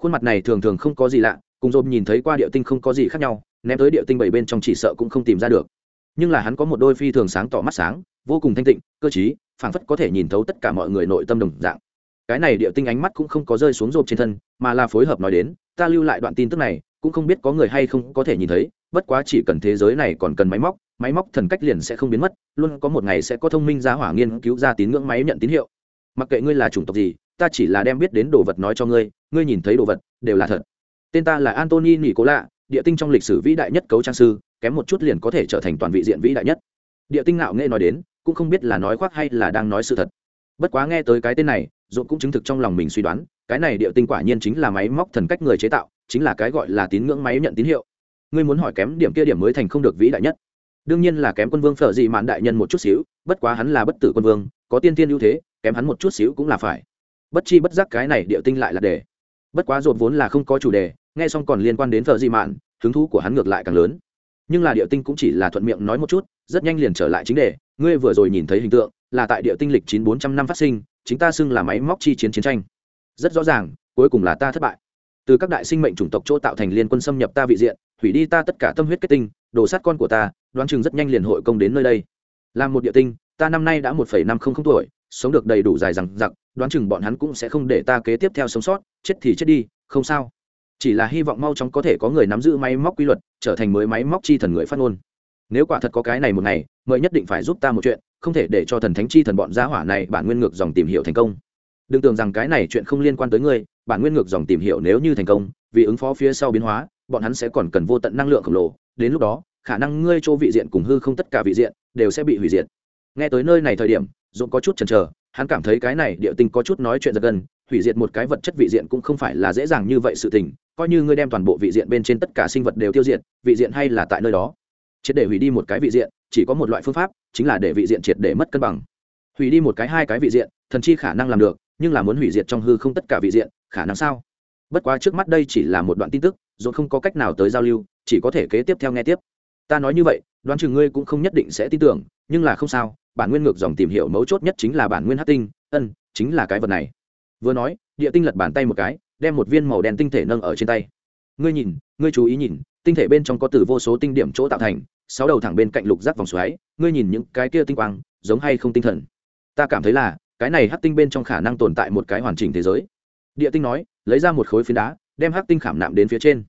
khuôn mặt này thường thường không có gì lạ, cùng dồn nhìn thấy qua địa tinh không có gì khác nhau, ném tới địa tinh bảy bên trong chỉ sợ cũng không tìm ra được. Nhưng là hắn có một đôi phi thường sáng tỏ mắt sáng, vô cùng thanh tịnh, cơ chí phảng phất có thể nhìn thấu tất cả mọi người nội tâm đồng dạng. Cái này địa tinh ánh mắt cũng không có rơi xuống rộp trên thân, mà là phối hợp nói đến, ta lưu lại đoạn tin tức này, cũng không biết có người hay không có thể nhìn thấy, bất quá chỉ cần thế giới này còn cần máy móc máy móc thần cách liền sẽ không biến mất, luôn có một ngày sẽ có thông minh giá hỏa nghiên cứu ra tín ngưỡng máy nhận tín hiệu. Mặc kệ ngươi là chủng tộc gì, ta chỉ là đem biết đến đồ vật nói cho ngươi ngươi nhìn thấy đồ vật, đều là thật. Tên ta là antony nỉ cố lạ địa tinh trong lịch sử vĩ đại nhất cấu trang sư, kém một chút liền có thể trở thành toàn vị diện vĩ đại nhất. Địa tinh ngạo nghệ nói đến, cũng không biết là nói khoác hay là đang nói sự thật. Bất quá nghe tới cái tên này, dũng cũng chứng thực trong lòng mình suy đoán, cái này địa tinh quả nhiên chính là máy móc thần cách người chế tạo, chính là cái gọi là tín ngưỡng máy nhận tín hiệu. Ngươi muốn hỏi kém điểm kia điểm mới thành không được vĩ đại nhất. Đương nhiên là kém quân vương phở dị mạn đại nhân một chút xíu, bất quá hắn là bất tử quân vương, có tiên tiên ưu thế, kém hắn một chút xíu cũng là phải. Bất chi bất giác cái này địa tinh lại là để bất quá rột vốn là không có chủ đề, nghe xong còn liên quan đến thợ di mạn, hứng thú của hắn ngược lại càng lớn. Nhưng là địa tinh cũng chỉ là thuận miệng nói một chút, rất nhanh liền trở lại chính đề, ngươi vừa rồi nhìn thấy hình tượng, là tại địa tinh lịch chín bốn trăm năm phát sinh, chính ta xưng là máy móc chi chiến chiến tranh. Rất rõ ràng, cuối cùng là ta thất bại. Từ các đại sinh mệnh chủng tộc chỗ tạo thành liên quân xâm nhập ta vị diện, hủy đi ta tất cả tâm huyết kết tinh, đổ sát con của ta, đoán chừng rất nhanh liền hội công đến nơi đây. Làm một địa tinh, ta năm nay đã một phẩy năm không không tuổi, sống được đầy đủ dài rằng giặc đoán chừng bọn hắn cũng sẽ không để ta kế tiếp theo sống sót, chết thì chết đi, không sao. Chỉ là hy vọng mau chóng có thể có người nắm giữ máy móc quy luật, trở thành mới máy móc chi thần người phát ngôn. Nếu quả thật có cái này một ngày, mời nhất định phải giúp ta một chuyện, không thể để cho thần thánh chi thần bọn gia hỏa này bản nguyên ngược dòng tìm hiểu thành công. Đừng tưởng rằng cái này chuyện không liên quan tới ngươi, bản nguyên ngược dòng tìm hiểu nếu như thành công, vì ứng phó phía sau biến hóa, bọn hắn sẽ còn cần vô tận năng lượng khổng lồ. Đến lúc đó, khả năng ngươi chỗ vị diện cùng hư không tất cả vị diện đều sẽ bị hủy diệt. Nghe tới nơi này thời điểm, dũng có chút chần chờ hắn cảm thấy cái này địa tinh có chút nói chuyện giật gần hủy diệt một cái vật chất vị diện cũng không phải là dễ dàng như vậy sự tình, coi như ngươi đem toàn bộ vị diện bên trên tất cả sinh vật đều tiêu diệt, vị diện hay là tại nơi đó. Triệt để hủy đi một cái vị diện, chỉ có một loại phương pháp, chính là để vị diện triệt để mất cân bằng. Hủy đi một cái hai cái vị diện, thần chi khả năng làm được, nhưng là muốn hủy diệt trong hư không tất cả vị diện, khả năng sao? Bất quá trước mắt đây chỉ là một đoạn tin tức rồi không có cách nào tới giao lưu, chỉ có thể kế tiếp theo nghe tiếp. Ta nói như vậy đoán chừng ngươi cũng không nhất định sẽ tin tưởng, nhưng là không sao, bản nguyên ngược dòng tìm hiểu mấu chốt nhất chính là bản nguyên hát tinh, ân, chính là cái vật này. Vừa nói, địa tinh lật bàn tay một cái, đem một viên màu đen tinh thể nâng ở trên tay. Ngươi nhìn, ngươi chú ý nhìn, tinh thể bên trong có từ vô số tinh điểm chỗ tạo thành, sáu đầu thẳng bên cạnh lục giác vòng xoáy, ngươi nhìn những cái kia tinh quang, giống hay không tinh thần? Ta cảm thấy là, cái này hắc tinh bên trong khả năng tồn tại một cái hoàn chỉnh thế giới. Địa tinh nói, lấy ra một khối phiến đá, đem hắc tinh khảm nạm đến phía trên.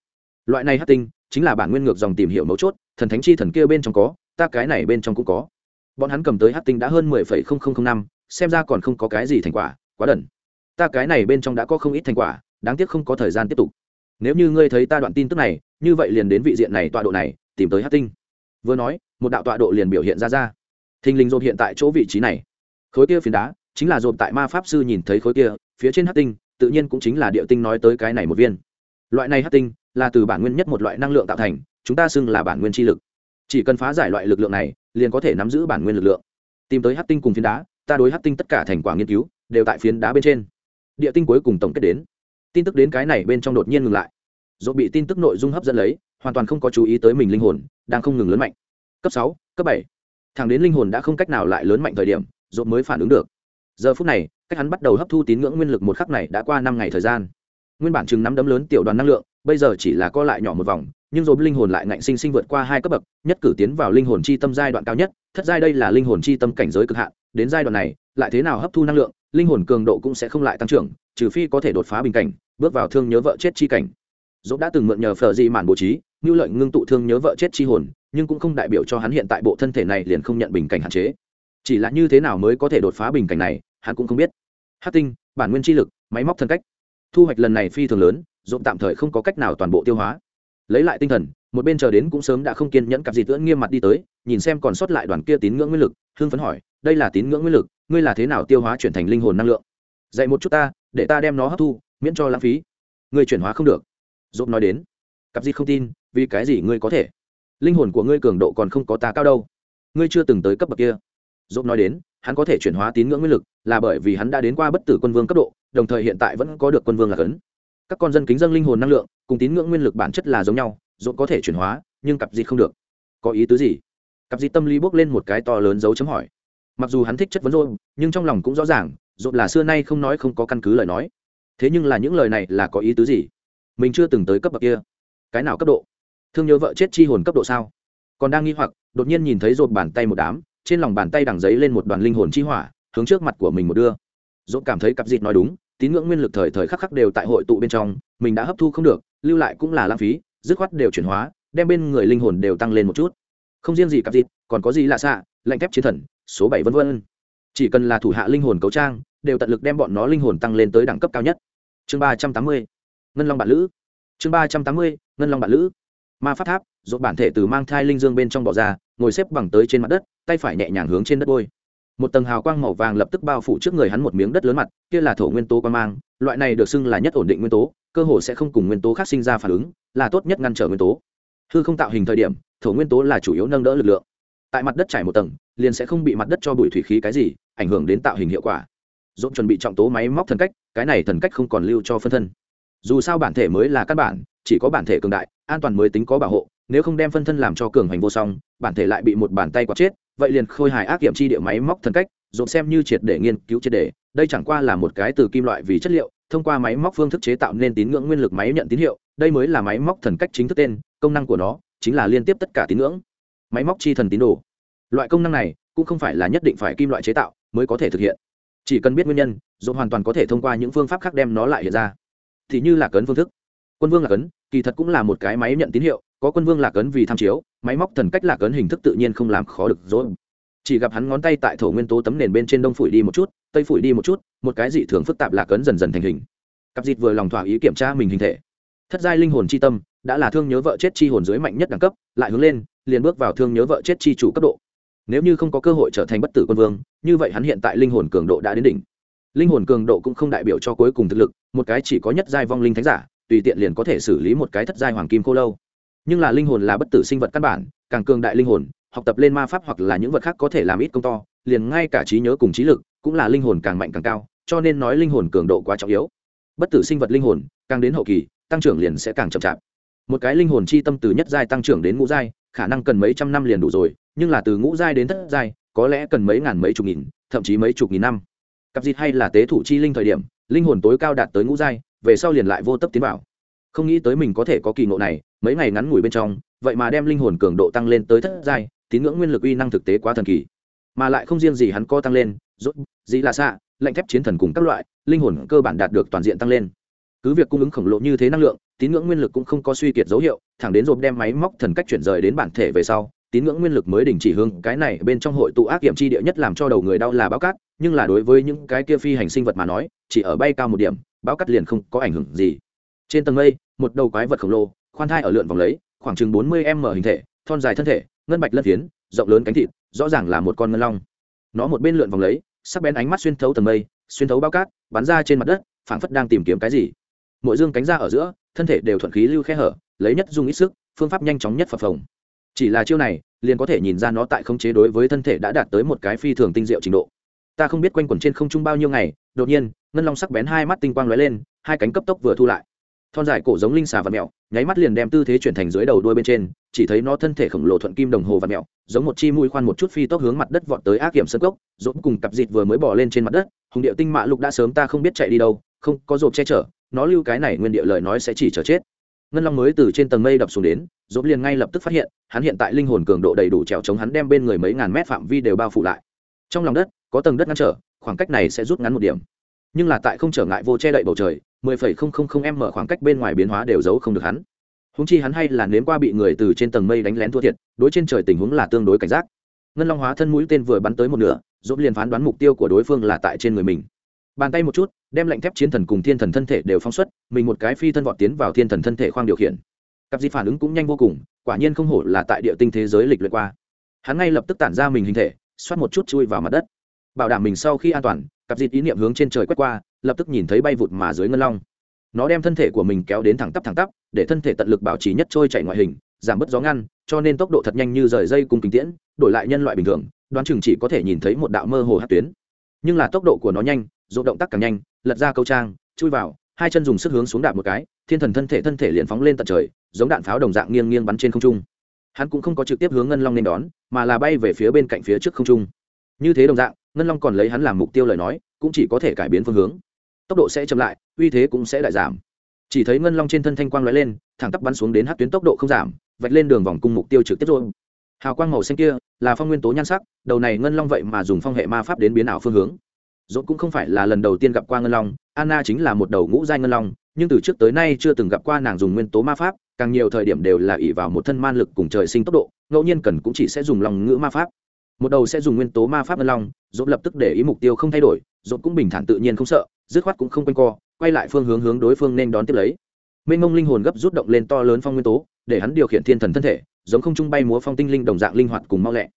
Loại này hắc tinh chính là bản nguyên ngược dòng tìm hiểu mấu chốt, thần thánh chi thần kia bên trong có, ta cái này bên trong cũng có. Bọn hắn cầm tới Hát tinh đã hơn mười phẩy không không không năm, xem ra còn không có cái gì thành quả, quá đần. Ta cái này bên trong đã có không ít thành quả, đáng tiếc không có thời gian tiếp tục. Nếu như ngươi thấy ta đoạn tin tức này, như vậy liền đến vị diện này tọa độ này, tìm tới hát tinh. Vừa nói, một đạo tọa độ liền biểu hiện ra ra. Thình lình dồn hiện tại chỗ vị trí này. Khối kia phiến đá, chính là dồn tại ma pháp sư nhìn thấy khối kia, phía trên hát tinh, tự nhiên cũng chính là địa tinh nói tới cái này một viên. Loại này hát tinh là từ bản nguyên nhất một loại năng lượng tạo thành, chúng ta xưng là bản nguyên chi lực. Chỉ cần phá giải loại lực lượng này, liền có thể nắm giữ bản nguyên lực lượng. Tìm tới hát tinh cùng phiến đá, ta đối hát tinh tất cả thành quả nghiên cứu, đều tại phiến đá bên trên. Địa tinh cuối cùng tổng kết đến. Tin tức đến cái này bên trong đột nhiên ngừng lại. Dỗ bị tin tức nội dung hấp dẫn lấy, hoàn toàn không có chú ý tới mình linh hồn, đang không ngừng lớn mạnh. Cấp sáu, cấp bảy. Thẳng đến linh hồn đã không cách nào lại lớn mạnh thời điểm, dỗ mới phản ứng được. Giờ phút này, cách hắn bắt đầu hấp thu tín ngưỡng nguyên lực một khắc này đã qua năm ngày thời gian nguyên bản chừng năm đấm lớn tiểu đoàn năng lượng, bây giờ chỉ là co lại nhỏ một vòng, nhưng rồi linh hồn lại ngạnh sinh sinh vượt qua hai cấp bậc, nhất cử tiến vào linh hồn chi tâm giai đoạn cao nhất, thất giai đây là linh hồn chi tâm cảnh giới cực hạn, đến giai đoạn này, lại thế nào hấp thu năng lượng, linh hồn cường độ cũng sẽ không lại tăng trưởng, trừ phi có thể đột phá bình cảnh, bước vào thương nhớ vợ chết chi cảnh. Dỗ đã từng mượn nhờ phờ di màn bố trí, như lợi ngưng tụ thương nhớ vợ chết chi hồn, nhưng cũng không đại biểu cho hắn hiện tại bộ thân thể này liền không nhận bình cảnh hạn chế. Chỉ là như thế nào mới có thể đột phá bình cảnh này, hắn cũng không biết. Hát tinh, bản nguyên chi lực, máy móc thân cách thu hoạch lần này phi thường lớn dộn tạm thời không có cách nào toàn bộ tiêu hóa. Lấy lại tinh thần, một bên chờ đến cũng sớm đã không kiên nhẫn cặp gì tưỡng nghiêm mặt đi tới, nhìn xem còn sót lại đoàn kia tín ngưỡng nguyên lực hương phấn hỏi, đây là tín ngưỡng nguyên lực, ngươi là thế nào tiêu hóa chuyển thành linh hồn năng lượng? Dạy một chút ta, để ta đem nó hấp thu, miễn cho lãng phí. Ngươi chuyển hóa không được. Dốt nói đến. Cặp gì không tin, vì cái gì ngươi có thể? Linh hồn của ngươi cường độ còn không có ta cao đâu. Ngươi chưa từng tới cấp bậc kia. Dốt nói đến hắn có thể chuyển hóa tín ngưỡng nguyên lực, là bởi vì hắn đã đến qua bất tử quân vương cấp độ, đồng thời hiện tại vẫn có được quân vương là cấn. Các con dân kính dân linh hồn năng lượng, cùng tín ngưỡng nguyên lực bản chất là giống nhau dũng có thể chuyển hóa, nhưng cặp gì không được. Có ý tứ gì? Cặp gì tâm lý bước lên một cái to lớn dấu chấm hỏi. Mặc dù hắn thích chất vấn rồi nhưng trong lòng cũng rõ ràng dốt là xưa nay không nói không có căn cứ lời nói. Thế nhưng là những lời này là có ý tứ gì? Mình chưa từng tới cấp bậc kia. Cái nào cấp độ? Thương nhớ vợ chết chi hồn cấp độ sao? Còn đang nghi hoặc, đột nhiên nhìn thấy rột bàn tay một đám trên lòng bàn tay đằng giấy lên một đoàn linh hồn chi hỏa, hướng trước mặt của mình một đưa. Dỗ cảm thấy cặp dịt nói đúng, tín ngưỡng nguyên lực thời thời khắc khắc đều tại hội tụ bên trong, mình đã hấp thu không được, lưu lại cũng là lãng phí, dứt khoát đều chuyển hóa, đem bên người linh hồn đều tăng lên một chút. Không riêng gì cặp dịt, còn có gì lạ xạ, lạnh thép chiến thần, số bảy vân vân. Chỉ cần là thủ hạ linh hồn cấu trang, đều tận lực đem bọn nó linh hồn tăng lên tới đẳng cấp cao nhất. Chương ba trăm tám mươi, ngân long bản lữ. Chương ba trăm tám mươi, ngân long bản lữ ma pháp tháp dốt bản thể từ mang thai linh dương bên trong bỏ ra, ngồi xếp bằng tới trên mặt đất, tay phải nhẹ nhàng hướng trên đất bôi. Một tầng hào quang màu vàng lập tức bao phủ trước người hắn một miếng đất lớn mặt, kia là thổ nguyên tố quang mang, loại này được xưng là nhất ổn định nguyên tố, cơ hồ sẽ không cùng nguyên tố khác sinh ra phản ứng, là tốt nhất ngăn trở nguyên tố. Hư không tạo hình thời điểm, thổ nguyên tố là chủ yếu nâng đỡ lực lượng. Tại mặt đất trải một tầng, liền sẽ không bị mặt đất cho bụi thủy khí cái gì, ảnh hưởng đến tạo hình hiệu quả. Dốt chuẩn bị trọng tố máy móc thần cách, cái này thần cách không còn lưu cho phân thân dù sao bản thể mới là căn bản, chỉ có bản thể cường đại, an toàn mới tính có bảo hộ, nếu không đem phân thân làm cho cường hành vô song, bản thể lại bị một bàn tay quạt chết, vậy liền khôi hài ác kiểm chi địa máy móc thần cách, dồn xem như triệt để nghiên cứu triệt để, đây chẳng qua là một cái từ kim loại vì chất liệu, thông qua máy móc phương thức chế tạo nên tín ngưỡng nguyên lực máy nhận tín hiệu, đây mới là máy móc thần cách chính thức tên, công năng của nó chính là liên tiếp tất cả tín ngưỡng. Máy móc chi thần tín đồ. Loại công năng này cũng không phải là nhất định phải kim loại chế tạo mới có thể thực hiện. Chỉ cần biết nguyên nhân, dồn hoàn toàn có thể thông qua những phương pháp khác đem nó lại hiện ra thì như là cấn phương thức. Quân vương là cấn, kỳ thật cũng là một cái máy nhận tín hiệu, có quân vương là cấn vì tham chiếu, máy móc thần cách là cấn hình thức tự nhiên không làm khó được rồi chỉ gặp hắn ngón tay tại thổ nguyên tố tấm nền bên trên đông phủi đi một chút, tây phủi đi một chút, một cái dị thường phức tạp là cấn dần dần thành hình. Cặp dịt vừa lòng thỏa ý kiểm tra mình hình thể. Thất giai linh hồn c h i tâm, đã là thương nhớ vợ chết chi hồn dưới mạnh nhất đẳng cấp, lại hướng lên, liền bước vào thương nhớ vợ chết chi chủ cấp độ. Nếu như không có cơ hội trở thành bất tử quân vương, như vậy hắn hiện tại linh hồn cường độ đã đến đỉnh. Linh hồn cường độ cũng không đại biểu cho cuối cùng thực lực một cái chỉ có nhất giai vong linh thánh giả, tùy tiện liền có thể xử lý một cái thất giai hoàng kim cô lâu. Nhưng là linh hồn là bất tử sinh vật căn bản, càng cường đại linh hồn, học tập lên ma pháp hoặc là những vật khác có thể làm ít công to, liền ngay cả trí nhớ cùng trí lực cũng là linh hồn càng mạnh càng cao, cho nên nói linh hồn cường độ quá trọng yếu. Bất tử sinh vật linh hồn, càng đến hậu kỳ, tăng trưởng liền sẽ càng chậm chạp. Một cái linh hồn chi tâm từ nhất giai tăng trưởng đến ngũ giai, khả năng cần mấy trăm năm liền đủ rồi, nhưng là từ ngũ giai đến thất giai, có lẽ cần mấy ngàn mấy chục nghìn, thậm chí mấy chục nghìn năm. Cặp dịt hay là tế thủ chi linh thời điểm linh hồn tối cao đạt tới ngũ giai, về sau liền lại vô tấp tiến bảo không nghĩ tới mình có thể có kỳ ngộ này, mấy ngày ngắn ngủi bên trong, vậy mà đem linh hồn cường độ tăng lên tới thất giai, tín ngưỡng nguyên lực uy năng thực tế quá thần kỳ. Mà lại không riêng gì hắn co tăng lên, rốt, dĩ là xạ, lệnh thép chiến thần cùng các loại, linh hồn cơ bản đạt được toàn diện tăng lên. Cứ việc cung ứng khổng lồ như thế năng lượng, tín ngưỡng nguyên lực cũng không có suy kiệt dấu hiệu, thẳng đến rộp đem máy móc thần cách chuyển rời đến bản thể về sau, tín ngưỡng nguyên lực mới đình chỉ hướng cái này bên trong hội tụ ác kiểm chi địa nhất làm cho đầu người đau là báo cát nhưng là đối với những cái kia phi hành sinh vật mà nói, chỉ ở bay cao một điểm báo cắt liền không có ảnh hưởng gì. Trên tầng mây, một đầu quái vật khổng lồ, khoan thai ở lượn vòng lấy, khoảng chừng bốn mươi m hình thể, thon dài thân thể, ngân bạch lân phiến, rộng lớn cánh thịt, rõ ràng là một con ngân long. Nó một bên lượn vòng lấy, sắc bén ánh mắt xuyên thấu tầng mây, xuyên thấu bao cát, bắn ra trên mặt đất, phảng phất đang tìm kiếm cái gì. Mỗi dương cánh ra ở giữa, thân thể đều thuận khí lưu khe hở, lấy nhất dùng ít sức, phương pháp nhanh chóng nhất phập phồng. Chỉ là chiêu này, liền có thể nhìn ra nó tại khống chế đối với thân thể đã đạt tới một cái phi thường tinh diệu trình độ ta không biết quanh quẩn trên không trung bao nhiêu ngày, đột nhiên, ngân long sắc bén hai mắt tinh quang lóe lên, hai cánh cấp tốc vừa thu lại. Thon dài cổ giống linh xà và mẹo nháy mắt liền đem tư thế chuyển thành dưới đầu đuôi bên trên, chỉ thấy nó thân thể khổng lồ thuận kim đồng hồ và mẹo giống một chi mũi khoan một chút phi tốc hướng mặt đất vọt tới ác kiểm sân cốc dũng cùng cặp dịt vừa mới bỏ lên trên mặt đất, hùng điệu tinh mạ lục đã sớm ta không biết chạy đi đâu, không, có rộp che chở, nó lưu cái này nguyên địa lời nói sẽ chỉ chờ chết. Ngân long mới từ trên tầng mây đập xuống đến dũng liền ngay lập tức phát hiện, hắn hiện tại linh hồn cường độ đầy đủ trèo chống hắn đem bên người mấy ngàn mét phạm vi đều bao phủ lại. Trong lòng đất có tầng đất ngăn trở, khoảng cách này sẽ rút ngắn một điểm. Nhưng là tại không trở ngại vô che đậy bầu trời, mười phẩy không không không m khoảng cách bên ngoài biến hóa đều giấu không được hắn. Húng chi hắn hay là nếm qua bị người từ trên tầng mây đánh lén thua thiệt, đối trên trời tình huống là tương đối cảnh giác. Ngân long hóa thân mũi tên vừa bắn tới một nửa, giúp liền phán đoán mục tiêu của đối phương là tại trên người mình. Bàn tay một chút, đem lệnh thép chiến thần cùng thiên thần thân thể đều phóng xuất, mình một cái phi thân vọt tiến vào thiên thần thân thể khoang điều khiển. Cặp di phản ứng cũng nhanh vô cùng, quả nhiên không hổ là tại địa tinh thế giới lịch luyện qua. Hắn ngay lập tức tản ra mình hình thể, xoát một chút chui vào mặt đất bảo đảm mình sau khi an toàn, cặp dịt ý niệm hướng trên trời quét qua, lập tức nhìn thấy bay vụt mà dưới ngân long. Nó đem thân thể của mình kéo đến thẳng tắp thẳng tắp, để thân thể tận lực bảo trì nhất trôi chạy ngoại hình, giảm bớt gió ngăn, cho nên tốc độ thật nhanh như rời dây cùng kính tiễn, đổi lại nhân loại bình thường, đoán chừng chỉ có thể nhìn thấy một đạo mơ hồ hát tuyến. Nhưng là tốc độ của nó nhanh, dù động tác càng nhanh, lật ra câu trang, chui vào, hai chân dùng sức hướng xuống đạp một cái, thiên thần thân thể thân thể liền phóng lên tận trời, giống đạn pháo đồng dạng nghiêng nghiêng bắn trên không trung. Hắn cũng không có trực tiếp hướng ngân long nên đón, mà là bay về phía bên cạnh phía trước không trung. Như thế đồng dạng ngân long còn lấy hắn làm mục tiêu lời nói, cũng chỉ có thể cải biến phương hướng. Tốc độ sẽ chậm lại, uy thế cũng sẽ đại giảm. Chỉ thấy ngân long trên thân thanh quang lóe lên, thẳng tắp bắn xuống đến hát tuyến tốc độ không giảm, vạch lên đường vòng cung mục tiêu trực tiếp rồi. Hào quang màu xanh kia, là phong nguyên tố nhan sắc, đầu này ngân long vậy mà dùng phong hệ ma pháp đến biến ảo phương hướng. Dốt cũng không phải là lần đầu tiên gặp qua ngân long, anna chính là một đầu ngũ giai ngân long, nhưng từ trước tới nay chưa từng gặp qua nàng dùng nguyên tố ma pháp, càng nhiều thời điểm đều là ỉ vào một thân man lực cùng trời sinh tốc độ, ngẫu nhiên cần cũng chỉ sẽ dùng lòng ngữ ma pháp một đầu sẽ dùng nguyên tố ma pháp ngân long dốt lập tức để ý mục tiêu không thay đổi dốt cũng bình thản tự nhiên không sợ, dứt khoát cũng không quanh co, quay lại phương hướng hướng đối phương nên đón tiếp lấy. Mênh mông linh hồn gấp rút động lên to lớn phong nguyên tố, để hắn điều khiển thiên thần thân thể, giống không trung bay múa phong tinh linh đồng dạng linh hoạt cùng mau lẹ.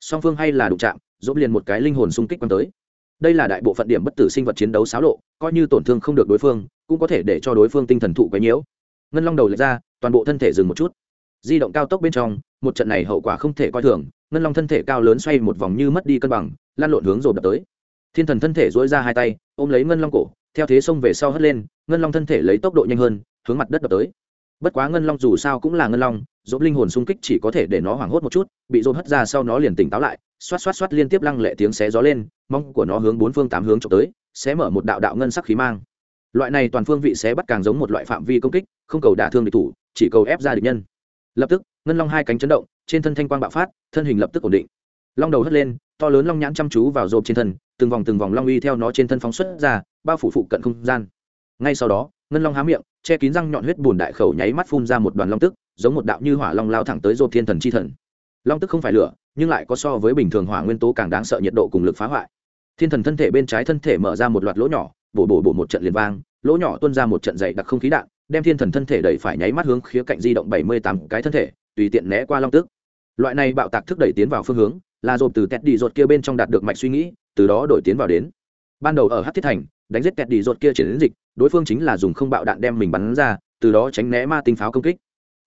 Song phương hay là đụng chạm dốt liền một cái linh hồn xung kích quan tới. Đây là đại bộ phận điểm bất tử sinh vật chiến đấu xáo lộ, coi như tổn thương không được đối phương, cũng có thể để cho đối phương tinh thần thụ quấy nhiễu. Ngân long đầu lệch ra, toàn bộ thân thể dừng một chút. Di động cao tốc bên trong, một trận này hậu quả không thể coi thường ngân long thân thể cao lớn xoay một vòng như mất đi cân bằng lan lộn hướng rồi đập tới. Thiên thần thân thể dỗi ra hai tay, ôm lấy ngân long cổ, theo thế xông về sau hất lên, ngân long thân thể lấy tốc độ nhanh hơn, hướng mặt đất đập tới. Bất quá ngân long dù sao cũng là ngân long dỗ linh hồn xung kích chỉ có thể để nó hoảng hốt một chút, bị dồn hất ra sau nó liền tỉnh táo lại, xoát xoát xoát liên tiếp lăng lệ tiếng xé gió lên mong của nó hướng bốn phương tám hướng trộm tới, xé mở một đạo đạo ngân sắc khí mang. Loại này toàn phương vị xé bắt càng giống một loại phạm vi công kích, không cầu đả thương địch thủ, chỉ cầu ép ra địch nhân lập tức, ngân long hai cánh chấn động, trên thân thanh quang bạo phát, thân hình lập tức ổn định. Long đầu hất lên, to lớn long nhãn chăm chú vào rộp trên thân, từng vòng từng vòng long uy theo nó trên thân phóng xuất ra, bao phủ phụ cận không gian. Ngay sau đó, ngân long há miệng, che kín răng nhọn huyết bùn đại khẩu nháy mắt phun ra một đoàn long tức, giống một đạo như hỏa long lao thẳng tới rộp thiên thần chi thần. Long tức không phải lửa, nhưng lại có so với bình thường hỏa nguyên tố càng đáng sợ nhiệt độ cùng lực phá hoại. Thiên thần thân thể bên trái thân thể mở ra một loạt lỗ nhỏ, bổ bổ bổ một trận liền vang, lỗ nhỏ tuôn ra một trận dày đặc không khí đạn đem thiên thần thân thể đẩy phải nháy mắt hướng khía cạnh di động bảy mươi tám cái thân thể, tùy tiện né qua long tức loại này bạo tạc thức đẩy tiến vào phương hướng, là dồn từ tẹt đi rột kia bên trong đạt được mạch suy nghĩ, từ đó đổi tiến vào đến. Ban đầu ở hát thiết thành, đánh giết tẹt đi rột kia chuyển dịch, đối phương chính là dùng không bạo đạn đem mình bắn ra, từ đó tránh né ma tinh pháo công kích.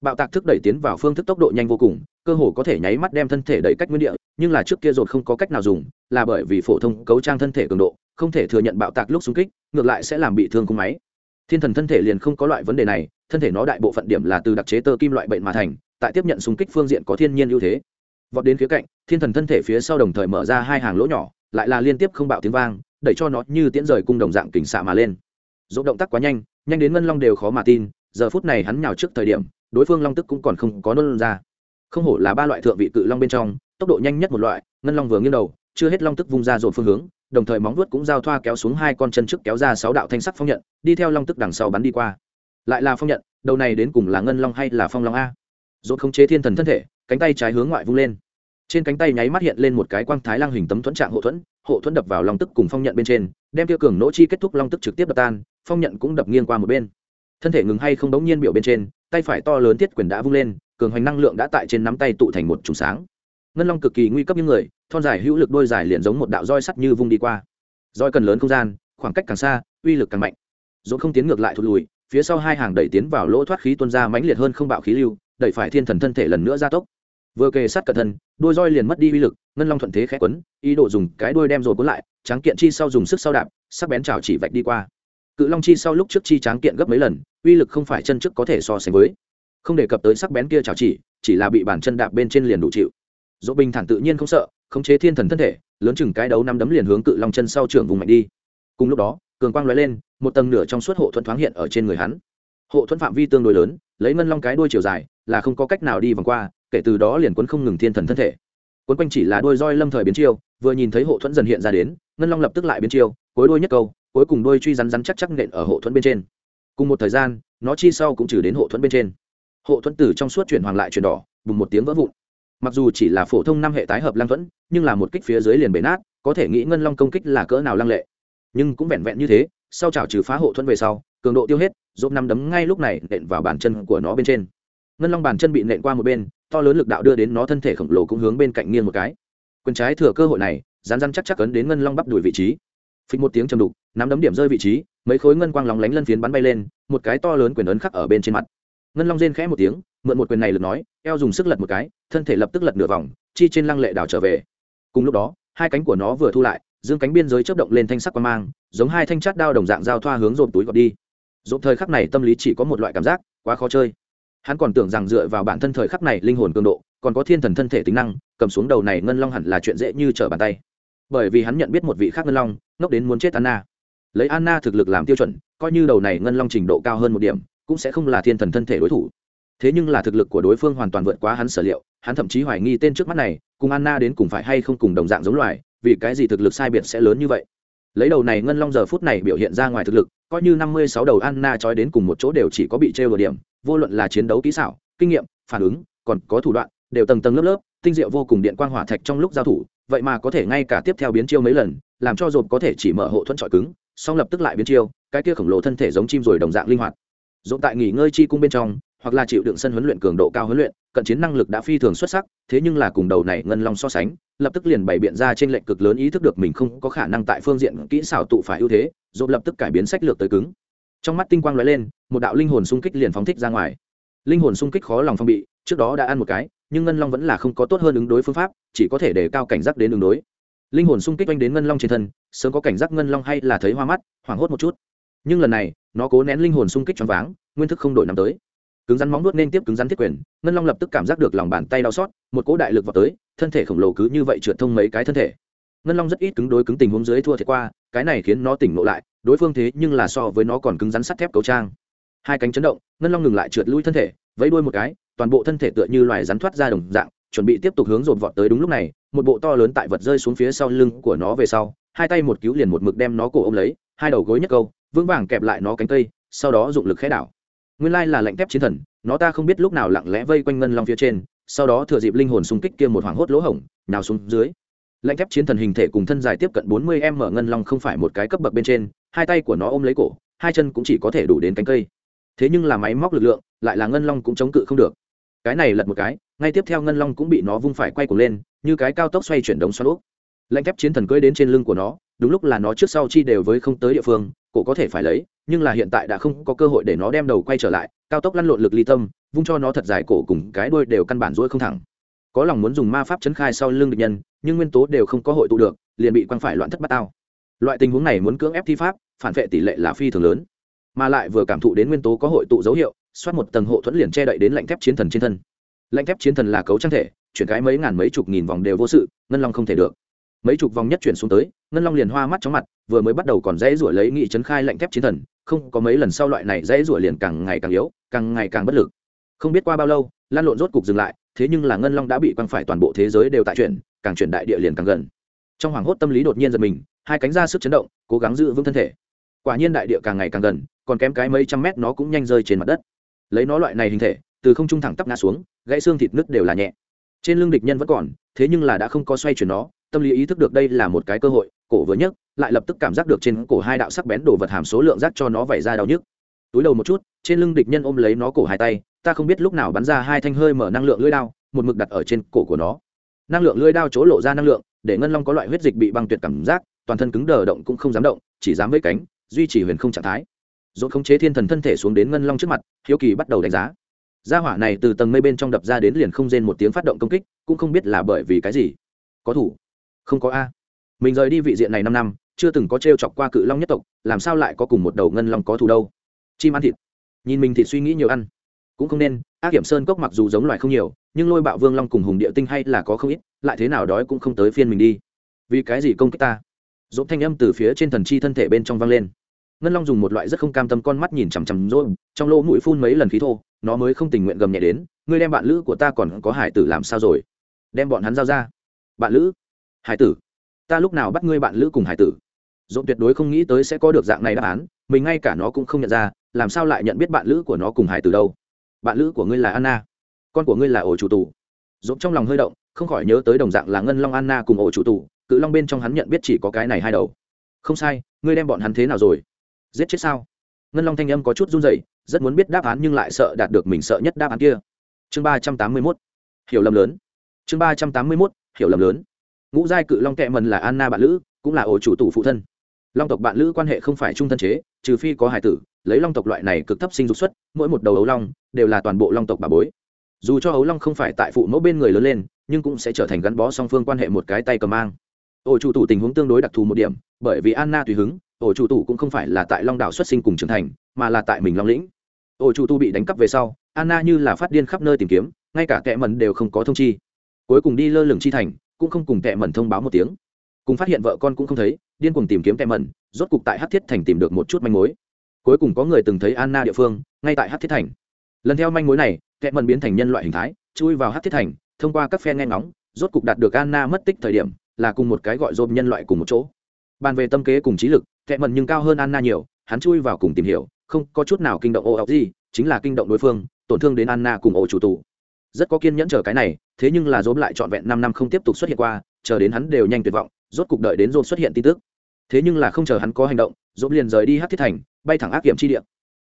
Bạo tạc thức đẩy tiến vào phương thức tốc độ nhanh vô cùng, cơ hồ có thể nháy mắt đem thân thể đẩy cách nguyên địa, nhưng là trước kia rột không có cách nào dùng, là bởi vì phổ thông cấu trang thân thể cường độ, không thể thừa nhận bạo tạc lúc xung kích, ngược lại sẽ làm bị thương cung máy thiên thần thân thể liền không có loại vấn đề này, thân thể nó đại bộ phận điểm là từ đặc chế tơ kim loại bệnh mà thành, tại tiếp nhận xung kích phương diện có thiên nhiên ưu thế. Vọt đến phía cạnh, thiên thần thân thể phía sau đồng thời mở ra hai hàng lỗ nhỏ, lại là liên tiếp không bạo tiếng vang, đẩy cho nó như tiễn rời cung đồng dạng kình xạ mà lên. Dỗ động tác quá nhanh nhanh đến ngân long đều khó mà tin, giờ phút này hắn nhào trước thời điểm, đối phương long tức cũng còn không có nôn ra. Không hổ là ba loại thượng vị cự long bên trong, tốc độ nhanh nhất một loại, ngân long vừa nghiêng đầu, chưa hết long tức vung ra dồn phương hướng đồng thời móng vuốt cũng giao thoa kéo xuống hai con chân trước kéo ra sáu đạo thanh sắc phong nhận, đi theo long tức đằng sau bắn đi qua. Lại là phong nhận, đầu này đến cùng là ngân long hay là phong long a? Dồn không chế thiên thần thân thể, cánh tay trái hướng ngoại vung lên. Trên cánh tay nháy mắt hiện lên một cái quang thái lang hình tấm thuẫn trạng hộ thuẫn hộ thuẫn đập vào long tức cùng phong nhận bên trên, đem tiêu cường nỗ chi kết thúc long tức trực tiếp đập tan, phong nhận cũng đập nghiêng qua một bên. Thân thể ngừng hay không đống nhiên biểu bên trên, tay phải to lớn thiết quyền đã vung lên, cường hoành năng lượng đã tại trên nắm tay tụ thành một trùng sáng ngân long cực kỳ nguy cấp những người, thon dài hữu lực đôi dài liền giống một đạo roi sắt như vung đi qua. Roi cần lớn không gian, khoảng cách càng xa, uy lực càng mạnh. Dỗ không tiến ngược lại thụt lùi, phía sau hai hàng đẩy tiến vào lỗ thoát khí tuôn ra mãnh liệt hơn không bạo khí lưu, đẩy phải thiên thần thân thể lần nữa ra tốc. Vừa kề sát cẩn thân đôi roi liền mất đi uy lực, ngân long thuận thế khẽ quấn, ý đồ dùng cái đuôi đem rồi cuốn lại, tráng kiện chi sau dùng sức sau đạp, sắc bén trào chỉ vạch đi qua. Cự long chi sau lúc trước chi tráng kiện gấp mấy lần, uy lực không phải chân trước có thể so sánh với. Không đề cập tới sắc bén kia trào chỉ chỉ là bị bàn chân đạp bên trên liền đủ chịu dỗ bình thản tự nhiên không sợ, khống chế thiên thần thân thể, lớn chừng cái đấu năm đấm liền hướng cự long chân sau trường vùng mạnh đi. Cùng lúc đó, cường quang lóe lên, một tầng nửa trong suốt hộ thuẫn thoáng hiện ở trên người hắn. Hộ thuẫn phạm vi tương đối lớn, lấy ngân long cái đuôi chiều dài, là không có cách nào đi vòng qua, kể từ đó liền quấn không ngừng thiên thần thân thể. Quấn quanh chỉ là đôi roi lâm thời biến chiêu, vừa nhìn thấy hộ thuẫn dần hiện ra đến, ngân long lập tức lại biến chiêu, cuối đuôi nhất câu, cuối cùng đuôi truy rắn rắn chắc chắc nện ở hộ thuẫn bên trên. Cùng một thời gian, nó chi sau cũng trừ đến hộ thuẫn bên trên. Hộ thuẫn tử trong suốt chuyển hoàng lại chuyển đỏ, bùng một tiếng vỡ vụn mặc dù chỉ là phổ thông năm hệ tái hợp lang thuẫn, nhưng là một kích phía dưới liền bể nát, có thể nghĩ ngân long công kích là cỡ nào lăng lệ. Nhưng cũng vẹn vẹn như thế, sau trào trừ phá hộ thuẫn về sau, cường độ tiêu hết dốt năm đấm ngay lúc này nện vào bàn chân của nó bên trên. Ngân long bàn chân bị nện qua một bên, to lớn lực đạo đưa đến nó thân thể khổng lồ cũng hướng bên cạnh nghiêng một cái. Quyền trái thừa cơ hội này rán rán chắc chắc ấn đến ngân long bắp đuổi vị trí. Phịch một tiếng trầm đục nắm đấm điểm rơi vị trí, mấy khối ngân quang lóng lánh lân phiến bắn bay lên, một cái to lớn quyền ấn khắc ở bên trên mặt. Ngân long rên khẽ một tiếng mượn một quyền này lực nói, eo dùng sức lật một cái, thân thể lập tức lật nửa vòng, chi trên lăng lệ đảo trở về. Cùng lúc đó, hai cánh của nó vừa thu lại, dương cánh biên giới chớp động lên thanh sắc quan mang, giống hai thanh chát đao đồng dạng giao thoa hướng rộp túi gọt đi. Rộp thời khắc này tâm lý chỉ có một loại cảm giác, quá khó chơi. Hắn còn tưởng rằng dựa vào bản thân thời khắc này linh hồn cường độ, còn có thiên thần thân thể tính năng, cầm xuống đầu này ngân long hẳn là chuyện dễ như trở bàn tay. Bởi vì hắn nhận biết một vị khác ngân long, ngốc đến muốn chết anna. Lấy anna thực lực làm tiêu chuẩn, coi như đầu này ngân long trình độ cao hơn một điểm, cũng sẽ không là thiên thần thân thể đối thủ thế nhưng là thực lực của đối phương hoàn toàn vượt quá hắn sở liệu, hắn thậm chí hoài nghi tên trước mắt này, cùng anna đến cùng phải hay không cùng đồng dạng giống loài, vì cái gì thực lực sai biệt sẽ lớn như vậy? Lấy đầu này ngân long giờ phút này biểu hiện ra ngoài thực lực, coi như năm mươi sáu đầu anna trói đến cùng một chỗ đều chỉ có bị trêu vào điểm, vô luận là chiến đấu kỹ xảo, kinh nghiệm, phản ứng, còn có thủ đoạn, đều tầng tầng lớp lớp, tinh diệu vô cùng điện quang hỏa thạch trong lúc giao thủ, vậy mà có thể ngay cả tiếp theo biến chiêu mấy lần, làm cho dồn có thể chỉ mở hộ thuẫn trọi cứng, song lập tức lại biến chiêu, cái kia khổng lồ thân thể giống chim rồi đồng dạng linh hoạt. Dồn tại nghỉ ngơi chi cung bên trong hoặc là chịu đựng sân huấn luyện cường độ cao huấn luyện, cận chiến năng lực đã phi thường xuất sắc, thế nhưng là cùng đầu này ngân long so sánh, lập tức liền bày biện ra trên lệnh cực lớn ý thức được mình không có khả năng tại phương diện kỹ xảo tụ phải ưu thế dồn lập tức cải biến sách lược tới cứng. Trong mắt tinh quang lóe lên, một đạo linh hồn xung kích liền phóng thích ra ngoài. Linh hồn xung kích khó lòng phong bị, trước đó đã ăn một cái, nhưng ngân long vẫn là không có tốt hơn ứng đối phương pháp, chỉ có thể để cao cảnh giác đến ứng đối. Linh hồn xung kích oanh đến ngân long trên thân, sớm có cảnh giác ngân long hay là thấy hoa mắt, hoảng hốt một chút. Nhưng lần này, nó cố nén linh hồn xung kích choáng váng, nguyên thức không đổi năm tới cứng rắn móng nuốt nên tiếp cứng rắn thiết quyền, ngân long lập tức cảm giác được lòng bàn tay đau xót, một cỗ đại lực vào tới, thân thể khổng lồ cứ như vậy trượt thông mấy cái thân thể. Ngân long rất ít cứng đối cứng tình huống dưới thua thiệt qua, cái này khiến nó tỉnh ngộ lại, đối phương thế nhưng là so với nó còn cứng rắn sắt thép cấu trang. Hai cánh chấn động, ngân long ngừng lại trượt lui thân thể, vẫy đuôi một cái, toàn bộ thân thể tựa như loài rắn thoát ra đồng dạng, chuẩn bị tiếp tục hướng dồn vọt tới đúng lúc này, một bộ to lớn tại vật rơi xuống phía sau lưng của nó về sau, hai tay một cứu liền một mực đem nó cổ ôm lấy, hai đầu gối nhất câu, vững vàng kẹp lại nó cánh cây, sau đó dụng lực khẽ đảo nguyên lai là lạnh thép chiến thần, nó ta không biết lúc nào lặng lẽ vây quanh ngân long phía trên, sau đó thừa dịp linh hồn xung kích kia một hoảng hốt lỗ hổng nào xuống dưới. Lạnh thép chiến thần hình thể cùng thân dài tiếp cận bốn mươi m ngân long không phải một cái cấp bậc bên trên, hai tay của nó ôm lấy cổ, hai chân cũng chỉ có thể đủ đến cánh cây. Thế nhưng là máy móc lực lượng, lại là ngân long cũng chống cự không được. Cái này lật một cái, ngay tiếp theo ngân long cũng bị nó vung phải quay cuồng lên, như cái cao tốc xoay chuyển đống xoắn úp. Lạnh thép chiến thần cưỡi đến trên lưng của nó, đúng lúc là nó trước sau chi đều với không tới địa phương, cổ có thể phải lấy nhưng là hiện tại đã không có cơ hội để nó đem đầu quay trở lại, cao tốc lăn lộn lực ly tâm, vung cho nó thật dài cổ cùng cái đuôi đều căn bản rỗi không thẳng. Có lòng muốn dùng ma pháp chấn khai sau lưng địch nhân, nhưng nguyên tố đều không có hội tụ được, liền bị quăng phải loạn thất bát tao loại tình huống này muốn cưỡng ép thi pháp, phản vệ tỷ lệ là phi thường lớn. Mà lại vừa cảm thụ đến nguyên tố có hội tụ dấu hiệu, xoát một tầng hộ thuẫn liền che đậy đến lạnh thép chiến thần trên thân. Lạnh thép chiến thần là cấu trang thể, chuyển cái mấy ngàn mấy chục nghìn vòng đều vô sự, ngân long không thể được. Mấy chục vòng nhất chuyển xuống tới ngân long liền hoa mắt chóng mặt, vừa mới bắt đầu còn dễ rủa lấy nghị chấn khai lạnh thép chiến thần, không có mấy lần sau loại này dễ rủa liền càng ngày càng yếu, càng ngày càng bất lực. Không biết qua bao lâu, lan lộn rốt cục dừng lại, thế nhưng là ngân long đã bị quăng phải toàn bộ thế giới đều tại chuyển, càng chuyển đại địa liền càng gần. Trong hoàng hốt tâm lý đột nhiên giật mình, hai cánh ra sức chấn động, cố gắng giữ vững thân thể. Quả nhiên đại địa càng ngày càng gần, còn kém cái mấy trăm mét nó cũng nhanh rơi trên mặt đất. Lấy nó loại này hình thể, từ không trung thẳng tắp ngã xuống, gãy xương thịt nứt đều là nhẹ. Trên lưng địch nhân vẫn còn, thế nhưng là đã không có xoay chuyển nó, tâm lý ý thức được đây là một cái cơ hội cổ vừa nhấc, lại lập tức cảm giác được trên cổ hai đạo sắc bén đồ vật hàm số lượng rác cho nó vẩy ra đau nhức. Túi đầu một chút, trên lưng địch nhân ôm lấy nó cổ hai tay, ta không biết lúc nào bắn ra hai thanh hơi mở năng lượng lưỡi đao, một mực đặt ở trên cổ của nó. Năng lượng lưỡi đao chỗ lộ ra năng lượng, để ngân long có loại huyết dịch bị băng tuyệt cảm giác, toàn thân cứng đờ động cũng không dám động, chỉ dám vẫy cánh, duy trì huyền không trạng thái. Dỗ khống chế thiên thần thân thể xuống đến ngân long trước mặt, hiếu kỳ bắt đầu đánh giá. Gia hỏa này từ tầng mây bên trong đập ra đến liền không rên một tiếng phát động công kích, cũng không biết là bởi vì cái gì. Có thủ? Không có a mình rời đi vị diện này năm năm, chưa từng có t r e o chọc qua cự long nhất tộc, làm sao lại có cùng một đầu ngân long có thù đâu? Chim ăn thịt. Nhìn mình thì suy nghĩ nhiều ăn. Cũng không nên, ác hiểm sơn cốc mặc dù giống loài không nhiều, nhưng lôi bạo vương long cùng hùng địa tinh hay là có không ít, lại thế nào đói cũng không tới phiên mình đi. Vì cái gì công kích ta? Dỗ thanh âm từ phía trên thần chi thân thể bên trong vang lên. Ngân long dùng một loại rất không cam tâm con mắt nhìn chằm chằm rỗi trong lỗ mũi phun mấy lần khí thô, nó mới không tình nguyện gầm nhẹ đến, ngươi đem bạn lữ của ta còn có hải tử làm sao rồi? Đem bọn hắn giao ra. Bạn lữ? Hải tử ta lúc nào bắt ngươi bạn lữ cùng hải tử? Dỗ tuyệt đối không nghĩ tới sẽ có được dạng này đáp án, mình ngay cả nó cũng không nhận ra, làm sao lại nhận biết bạn lữ của nó cùng hải tử đâu? Bạn lữ của ngươi là anna. Con của ngươi là ổ chủ tù. Dỗ trong lòng hơi động, không khỏi nhớ tới đồng dạng là ngân long anna cùng ổ chủ tù, cự long bên trong hắn nhận biết chỉ có cái này hai đầu. Không sai, ngươi đem bọn hắn thế nào rồi? Giết chết sao? Ngân long thanh âm có chút run rẩy, rất muốn biết đáp án nhưng lại sợ đạt được mình sợ nhất đáp án kia. Chương ba trăm tám mươi mốt, hiểu lầm lớn. Chương ba trăm tám mươi mốt, hiểu lầm lớn ngũ giai cự long kẹ mần là anna bạn lữ, cũng là ổ chủ tủ phụ thân. Long tộc bạn lữ quan hệ không phải trung thân chế, trừ phi có hải tử, lấy long tộc loại này cực thấp sinh dục xuất, mỗi một đầu ấu long đều là toàn bộ long tộc bà bối. Dù cho ấu long không phải tại phụ mẫu bên người lớn lên, nhưng cũng sẽ trở thành gắn bó song phương quan hệ một cái tay cầm mang. Ổ chủ tủ tình huống tương đối đặc thù một điểm, bởi vì anna tùy hứng, ổ chủ tủ cũng không phải là tại long đảo xuất sinh cùng trưởng thành, mà là tại mình long lĩnh. Ổ chủ tu bị đánh cắp về sau, anna như là phát điên khắp nơi tìm kiếm, ngay cả kẻ mần đều không có thông chi. Cuối cùng đi lơ lửng chi thành cũng không cùng tệ mẩn thông báo một tiếng. Cùng phát hiện vợ con cũng không thấy, điên cùng tìm kiếm tệ mẩn, rốt cục tại hát thiết thành tìm được một chút manh mối. Cuối cùng có người từng thấy anna địa phương, ngay tại hát thiết thành. Lần theo manh mối này, tệ mẩn biến thành nhân loại hình thái, chui vào hát thiết thành, thông qua các phe nghe ngóng, rốt cục đạt được anna mất tích thời điểm, là cùng một cái gọi dôm nhân loại cùng một chỗ. Bàn về tâm kế cùng trí lực, tệ mẩn nhưng cao hơn anna nhiều, hắn chui vào cùng tìm hiểu, không có chút nào kinh động ô ọc gì chính là kinh động đối phương, tổn thương đến anna cùng ô chủ tù. Rất có kiên nhẫn chờ cái này thế nhưng là dốm lại trọn vẹn năm năm không tiếp tục xuất hiện qua, chờ đến hắn đều nhanh tuyệt vọng, rốt cuộc đợi đến dồn xuất hiện tin tức. Thế nhưng là không chờ hắn có hành động dốm liền rời đi hát thiết thành, bay thẳng ác kiểm chi địa.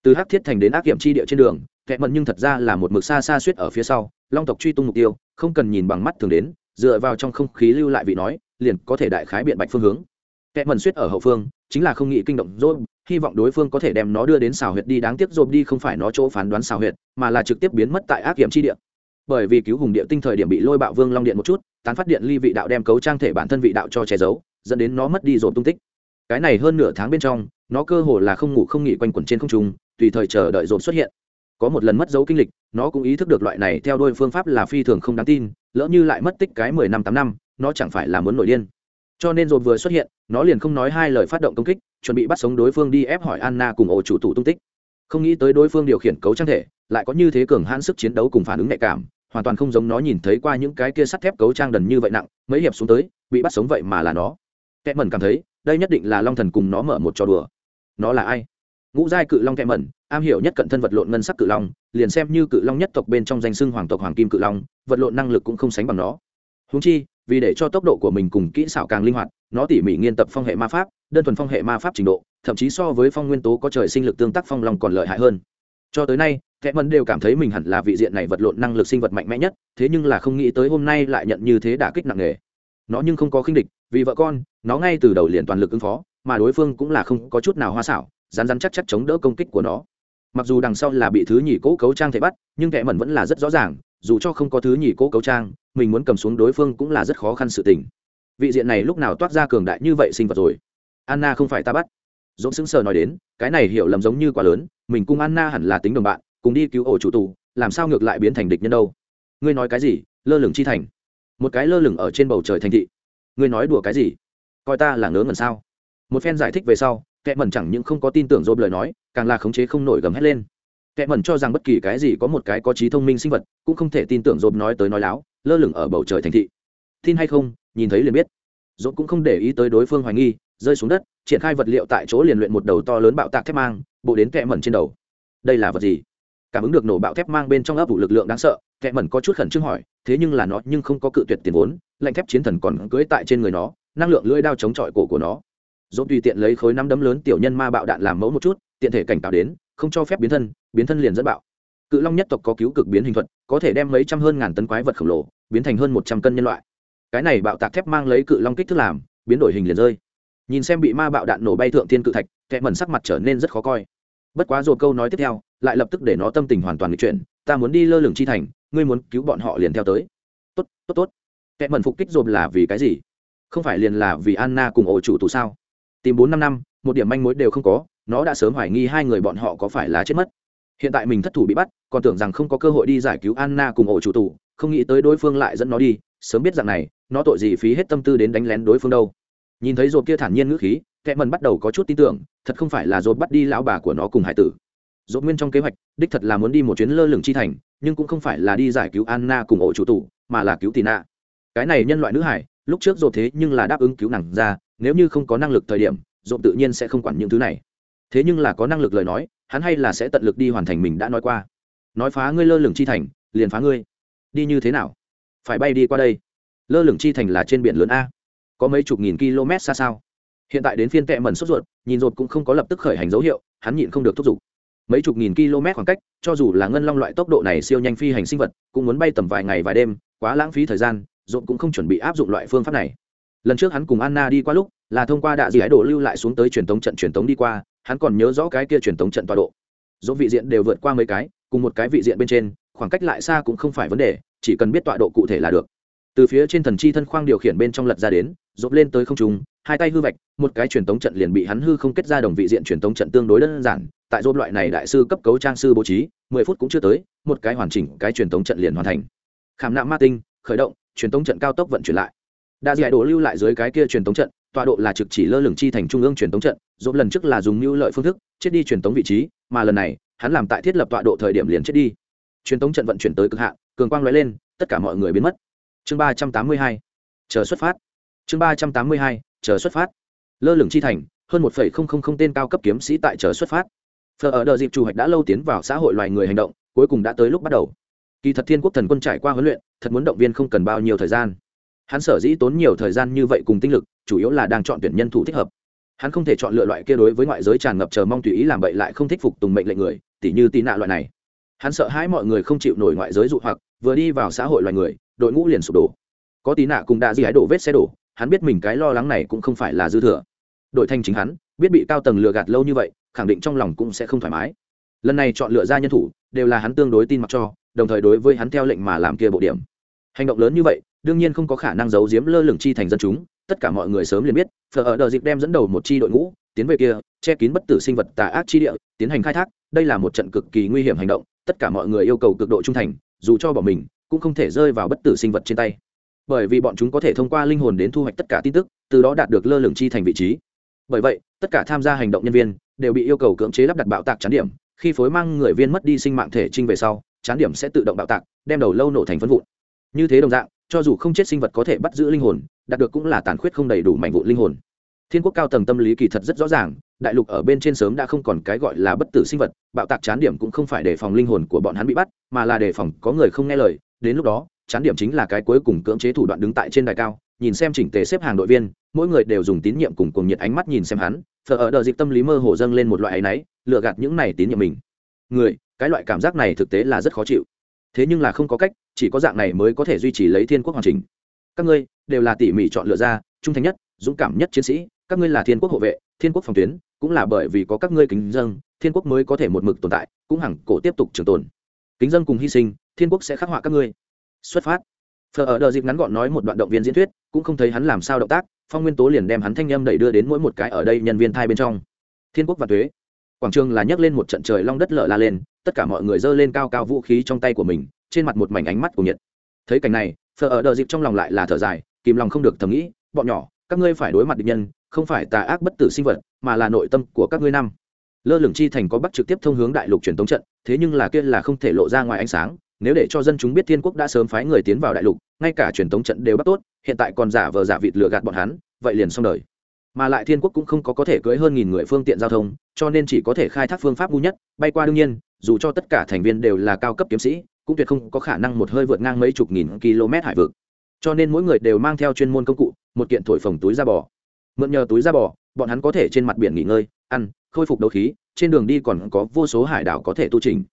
Từ hát thiết thành đến ác kiểm chi địa trên đường, kẻ mận nhưng thật ra là một mực xa xa suýt ở phía sau, long tộc truy tung mục tiêu, không cần nhìn bằng mắt thường đến, dựa vào trong không khí lưu lại vị nói, liền có thể đại khái biện bạch phương hướng. Kẻ mận suýt ở hậu phương, chính là không nghĩ kinh động dốt hy vọng đối phương có thể đem nó đưa đến xào huyệt đi, đáng tiếc dồn đi không phải nó chỗ phán đoán xào huyệt, mà là trực tiếp biến mất tại ác hiểm chi Địa bởi vì cứu hùng địa tinh thời điểm bị lôi bạo vương long điện một chút, tán phát điện ly vị đạo đem cấu trang thể bản thân vị đạo cho che giấu, dẫn đến nó mất đi rồi tung tích. Cái này hơn nửa tháng bên trong, nó cơ hồ là không ngủ không nghỉ quanh quẩn trên không trung, tùy thời chờ đợi dồn xuất hiện. Có một lần mất dấu kinh lịch, nó cũng ý thức được loại này theo đôi phương pháp là phi thường không đáng tin, lỡ như lại mất tích cái mười năm tám năm, nó chẳng phải là muốn nổi điên. Cho nên dồn vừa xuất hiện, nó liền không nói hai lời phát động công kích, chuẩn bị bắt sống đối phương đi ép hỏi anna cùng ổ chủ tụ tung tích. Không nghĩ tới đối phương điều khiển cấu trang thể, lại có như thế cường hãn sức chiến đấu cùng phản ứng nhạy cảm hoàn toàn không giống nó nhìn thấy qua những cái kia sắt thép cấu trang đần như vậy nặng, mấy hiệp xuống tới, bị bắt sống vậy mà là nó. Kẻ mẩn cảm thấy, đây nhất định là long thần cùng nó mở một trò đùa. Nó là ai? Ngũ giai cự long kẻ mẩn am hiểu nhất cận thân vật lộn ngân sắc cự long, liền xem như cự long nhất tộc bên trong danh xưng hoàng tộc hoàng kim cự long, vật lộn năng lực cũng không sánh bằng nó. Húng chi, vì để cho tốc độ của mình cùng kỹ xảo càng linh hoạt, nó tỉ mỉ nghiên tập phong hệ ma pháp, đơn thuần phong hệ ma pháp trình độ, thậm chí so với phong nguyên tố có trời sinh lực tương tác phong long còn lợi hại hơn cho tới nay, kẻ mần đều cảm thấy mình hẳn là vị diện này vật lộn năng lực sinh vật mạnh mẽ nhất, thế nhưng là không nghĩ tới hôm nay lại nhận như thế đả kích nặng nề. Nó nhưng không có khinh địch, vì vợ con, nó ngay từ đầu liền toàn lực ứng phó, mà đối phương cũng là không có chút nào hoa xảo rán rán chắc chắc chống đỡ công kích của nó. Mặc dù đằng sau là bị thứ nhì cố cấu trang thể bắt, nhưng kẻ mẩn vẫn là rất rõ ràng, dù cho không có thứ nhì cố cấu trang, mình muốn cầm xuống đối phương cũng là rất khó khăn sự tình. Vị diện này lúc nào toát ra cường đại như vậy sinh vật rồi? Anna không phải ta bắt dũng sững sờ nói đến, cái này hiểu lầm giống như quá lớn, mình cùng anna hẳn là tính đồng bạn, cùng đi cứu ổ chủ tù, làm sao ngược lại biến thành địch nhân đâu? Ngươi nói cái gì? Lơ lửng chi thành. Một cái lơ lửng ở trên bầu trời thành thị. Ngươi nói đùa cái gì? Coi ta là ngớ ngẩn sao? Một phen giải thích về sau kẻ mẩn chẳng những không có tin tưởng dôm lời nói, càng là khống chế không nổi gầm hét lên. Kẻ mẩn cho rằng bất kỳ cái gì có một cái có trí thông minh sinh vật cũng không thể tin tưởng dôm nói tới nói láo, lơ lửng ở bầu trời thành thị. Tin hay không, nhìn thấy liền biết. Dốt cũng không để ý tới đối phương hoài nghi rơi xuống đất, triển khai vật liệu tại chỗ liền luyện một đầu to lớn bạo tạc thép mang, bộ đến kẹ mẩn trên đầu. Đây là vật gì? Cảm ứng được nổ bạo thép mang bên trong ấp ủ lực lượng đáng sợ, kẹ mẩn có chút khẩn trương hỏi, thế nhưng là nó nhưng không có cự tuyệt tiền vốn, lạnh thép chiến thần còn cưỡi tại trên người nó, năng lượng lưỡi đao chống chọi cổ của nó. Dốt tùy tiện lấy khối năm đấm lớn tiểu nhân ma bạo đạn làm mẫu một chút, tiện thể cảnh cáo đến, không cho phép biến thân biến thân liền dẫn bạo. Cự long nhất tộc có cứu cực biến hình thuật, có thể đem mấy trăm hơn ngàn tấn quái vật khổng lồ, biến thành hơn một trăm cân nhân loại. Cái này bạo tạc thép mang lấy cự long kích thước làm, biến đổi hình liền rơi nhìn xem bị ma bạo đạn nổ bay thượng thiên cự thạch, kẻ mẩn sắc mặt trở nên rất khó coi. Bất quá rồi câu nói tiếp theo, lại lập tức để nó tâm tình hoàn toàn nghịch chuyển, ta muốn đi lơ lửng chi thành, ngươi muốn cứu bọn họ liền theo tới. Tốt tốt tốt. Kẻ mẩn phục kích dồn là vì cái gì? Không phải liền là vì anna cùng ổ chủ tù sao? Tìm bốn năm năm, một điểm manh mối đều không có, nó đã sớm hoài nghi hai người bọn họ có phải là chết mất. Hiện tại mình thất thủ bị bắt, còn tưởng rằng không có cơ hội đi giải cứu anna cùng ổ chủ tù, không nghĩ tới đối phương lại dẫn nó đi, sớm biết rằng này, nó tội gì phí hết tâm tư đến đánh lén đối phương đâu nhìn thấy dồn kia thản nhiên ngữ khí kẻ mần bắt đầu có chút tin tưởng, thật không phải là dồn bắt đi lão bà của nó cùng hải tử. Dồn nguyên trong kế hoạch, đích thật là muốn đi một chuyến lơ lửng chi thành, nhưng cũng không phải là đi giải cứu anna cùng ổ chủ tù, mà là cứu tì nạ cái này nhân loại nữ hải, lúc trước dồn thế nhưng là đáp ứng cứu nàng ra, nếu như không có năng lực thời điểm dồn tự nhiên sẽ không quản những thứ này. Thế nhưng là có năng lực lời nói, hắn hay là sẽ tận lực đi hoàn thành mình đã nói qua. Nói phá ngươi lơ lửng chi thành, liền phá ngươi. Đi như thế nào? Phải bay đi qua đây. Lơ lửng chi thành là trên biển lớn a có mấy chục nghìn km xa sao. Hiện tại đến phiên tệ mẩn sốt ruột, nhìn rột cũng không có lập tức khởi hành dấu hiệu, hắn nhịn không được thúc giục. Mấy chục nghìn km khoảng cách, cho dù là ngân long loại tốc độ này siêu nhanh phi hành sinh vật, cũng muốn bay tầm vài ngày vài đêm, quá lãng phí thời gian rột cũng không chuẩn bị áp dụng loại phương pháp này. Lần trước hắn cùng anna đi qua lúc, là thông qua đạ dị ái đồ lưu lại xuống tới truyền thống trận truyền thống đi qua, hắn còn nhớ rõ cái kia truyền thống trận tọa độ. Dỗ vị diện đều vượt qua mấy cái, cùng một cái vị diện bên trên, khoảng cách lại xa cũng không phải vấn đề, chỉ cần biết tọa độ cụ thể là được. Từ phía trên thần chi thân khoang điều khiển bên trong lật ra đến dỗ lên tới không trung, hai tay hư vạch, một cái truyền tống trận liền bị hắn hư không kết ra đồng vị diện truyền tống trận tương đối đơn giản, tại dỗ loại này đại sư cấp cấu trang sư bố trí, mười phút cũng chưa tới, một cái hoàn chỉnh, cái truyền tống trận liền hoàn thành. Khảm nạm ma tinh, khởi động, truyền tống trận cao tốc vận chuyển lại. Đa giải đổ lưu lại dưới cái kia truyền tống trận, tọa độ là trực chỉ lơ lửng chi thành trung ương truyền tống trận dồn lần trước là dùng mưu lợi phương thức, chết đi truyền tống vị trí, mà lần này, hắn làm tại thiết lập tọa độ thời điểm liền chết đi. Truyền tống trận vận chuyển tới cực hạn, cường quang lóe lên, tất cả mọi người biến mất. Chương ba trăm tám mươi hai, chờ xuất phát chương ba trăm tám mươi hai, chờ xuất phát. Lơ lửng chi thành, hơn một phẩy không không không tên cao cấp kiếm sĩ tại chờ xuất phát. Phở ở đợt dịp chủ hạch đã lâu tiến vào xã hội loài người hành động, cuối cùng đã tới lúc bắt đầu. Kỳ thật thiên quốc thần quân trải qua huấn luyện, thật muốn động viên không cần bao nhiêu thời gian. Hắn sở dĩ tốn nhiều thời gian như vậy cùng tinh lực, chủ yếu là đang chọn tuyển nhân thủ thích hợp. Hắn không thể chọn lựa loại kia đối với ngoại giới tràn ngập chờ mong tùy ý làm bậy lại không thích phục tùng mệnh lệnh người, tỉ như tị nạ loại này. Hắn sợ hãi mọi người không chịu nổi ngoại giới dụ hoặc, vừa đi vào xã hội loài người, đội ngũ liền sụp đổ. Có tí nạ cùng đã di hái đổ vết xe đổ hắn biết mình cái lo lắng này cũng không phải là dư thừa. Đội thanh chính hắn, biết bị cao tầng lừa gạt lâu như vậy, khẳng định trong lòng cũng sẽ không thoải mái. Lần này chọn lựa ra nhân thủ, đều là hắn tương đối tin mặc cho, đồng thời đối với hắn theo lệnh mà làm kia bộ điểm. Hành động lớn như vậy, đương nhiên không có khả năng giấu giếm lơ lửng chi thành dân chúng, tất cả mọi người sớm liền biết, phở ở đợt dịp đem dẫn đầu một chi đội ngũ, tiến về kia, che kín bất tử sinh vật tà ác chi địa, tiến hành khai thác, đây là một trận cực kỳ nguy hiểm hành động, tất cả mọi người yêu cầu cực độ trung thành, dù cho bỏ mình, cũng không thể rơi vào bất tử sinh vật trên tay bởi vì bọn chúng có thể thông qua linh hồn đến thu hoạch tất cả tin tức, từ đó đạt được lơ lửng chi thành vị trí. Bởi vậy, tất cả tham gia hành động nhân viên đều bị yêu cầu cưỡng chế lắp đặt bạo tạc chán điểm. Khi phối mang người viên mất đi sinh mạng thể trinh về sau, chán điểm sẽ tự động bạo tạc, đem đầu lâu nổ thành phân vụn. Như thế đồng dạng, cho dù không chết sinh vật có thể bắt giữ linh hồn, đạt được cũng là tàn khuyết không đầy đủ mảnh vụn linh hồn. Thiên quốc cao tầng tâm lý kỳ thật rất rõ ràng, đại lục ở bên trên sớm đã không còn cái gọi là bất tử sinh vật, bạo tạc chán điểm cũng không phải để phòng linh hồn của bọn hắn bị bắt, mà là để phòng có người không nghe lời. Đến lúc đó chán điểm chính là cái cuối cùng cưỡng chế thủ đoạn đứng tại trên đài cao, nhìn xem chỉnh tề xếp hàng đội viên, mỗi người đều dùng tín nhiệm cùng cùng nhiệt ánh mắt nhìn xem hắn, thờ ở đợt dịp tâm lý mơ hồ dâng lên một loại áy náy lựa gạt những này tín nhiệm mình. Người, cái loại cảm giác này thực tế là rất khó chịu. Thế nhưng là không có cách, chỉ có dạng này mới có thể duy trì lấy thiên quốc hoàn chỉnh. Các ngươi, đều là tỉ mỉ chọn lựa ra, trung thành nhất, dũng cảm nhất chiến sĩ, các ngươi là thiên quốc hộ vệ, thiên quốc phòng tuyến, cũng là bởi vì có các ngươi kính dân, thiên quốc mới có thể một mực tồn tại, cũng hẳn cổ tiếp tục trường tồn. Kính dân cùng hy sinh, thiên quốc sẽ khắc họa các ngươi xuất phát. Phở ở đợt dịp ngắn gọn nói một đoạn động viên diễn thuyết, cũng không thấy hắn làm sao động tác, phong nguyên tố liền đem hắn thanh â m đẩy đưa đến mỗi một cái ở đây nhân viên thai bên trong. Thiên quốc và thuế. Quảng trường là nhấc lên một trận trời long đất lở la lên, tất cả mọi người giơ lên cao cao vũ khí trong tay của mình, trên mặt một mảnh ánh mắt của nhiệt. Thấy cảnh này, phở ở đợt dịp trong lòng lại là thở dài, kìm lòng không được thầm nghĩ, bọn nhỏ, các ngươi phải đối mặt địch nhân, không phải tà ác bất tử sinh vật, mà là nội tâm của các ngươi năm. Lơ lửng chi thành có bắt trực tiếp thông hướng đại lục truyền tống trận, thế nhưng là kia là không thể lộ ra ngoài ánh sáng nếu để cho dân chúng biết thiên quốc đã sớm phái người tiến vào đại lục, ngay cả truyền thống trận đều bắt tốt, hiện tại còn giả vờ giả vịt lừa gạt bọn hắn, vậy liền xong đời. Mà lại thiên quốc cũng không có có thể cưới hơn nghìn người phương tiện giao thông, cho nên chỉ có thể khai thác phương pháp ngu nhất, bay qua đương nhiên, dù cho tất cả thành viên đều là cao cấp kiếm sĩ, cũng tuyệt không có khả năng một hơi vượt ngang mấy chục nghìn km hải vực. Cho nên mỗi người đều mang theo chuyên môn công cụ, một kiện thổi phồng túi da bò. Mượn nhờ túi da bò, bọn hắn có thể trên mặt biển nghỉ ngơi, ăn, khôi phục đấu khí, trên đường đi còn có vô số hải đảo có thể tu trình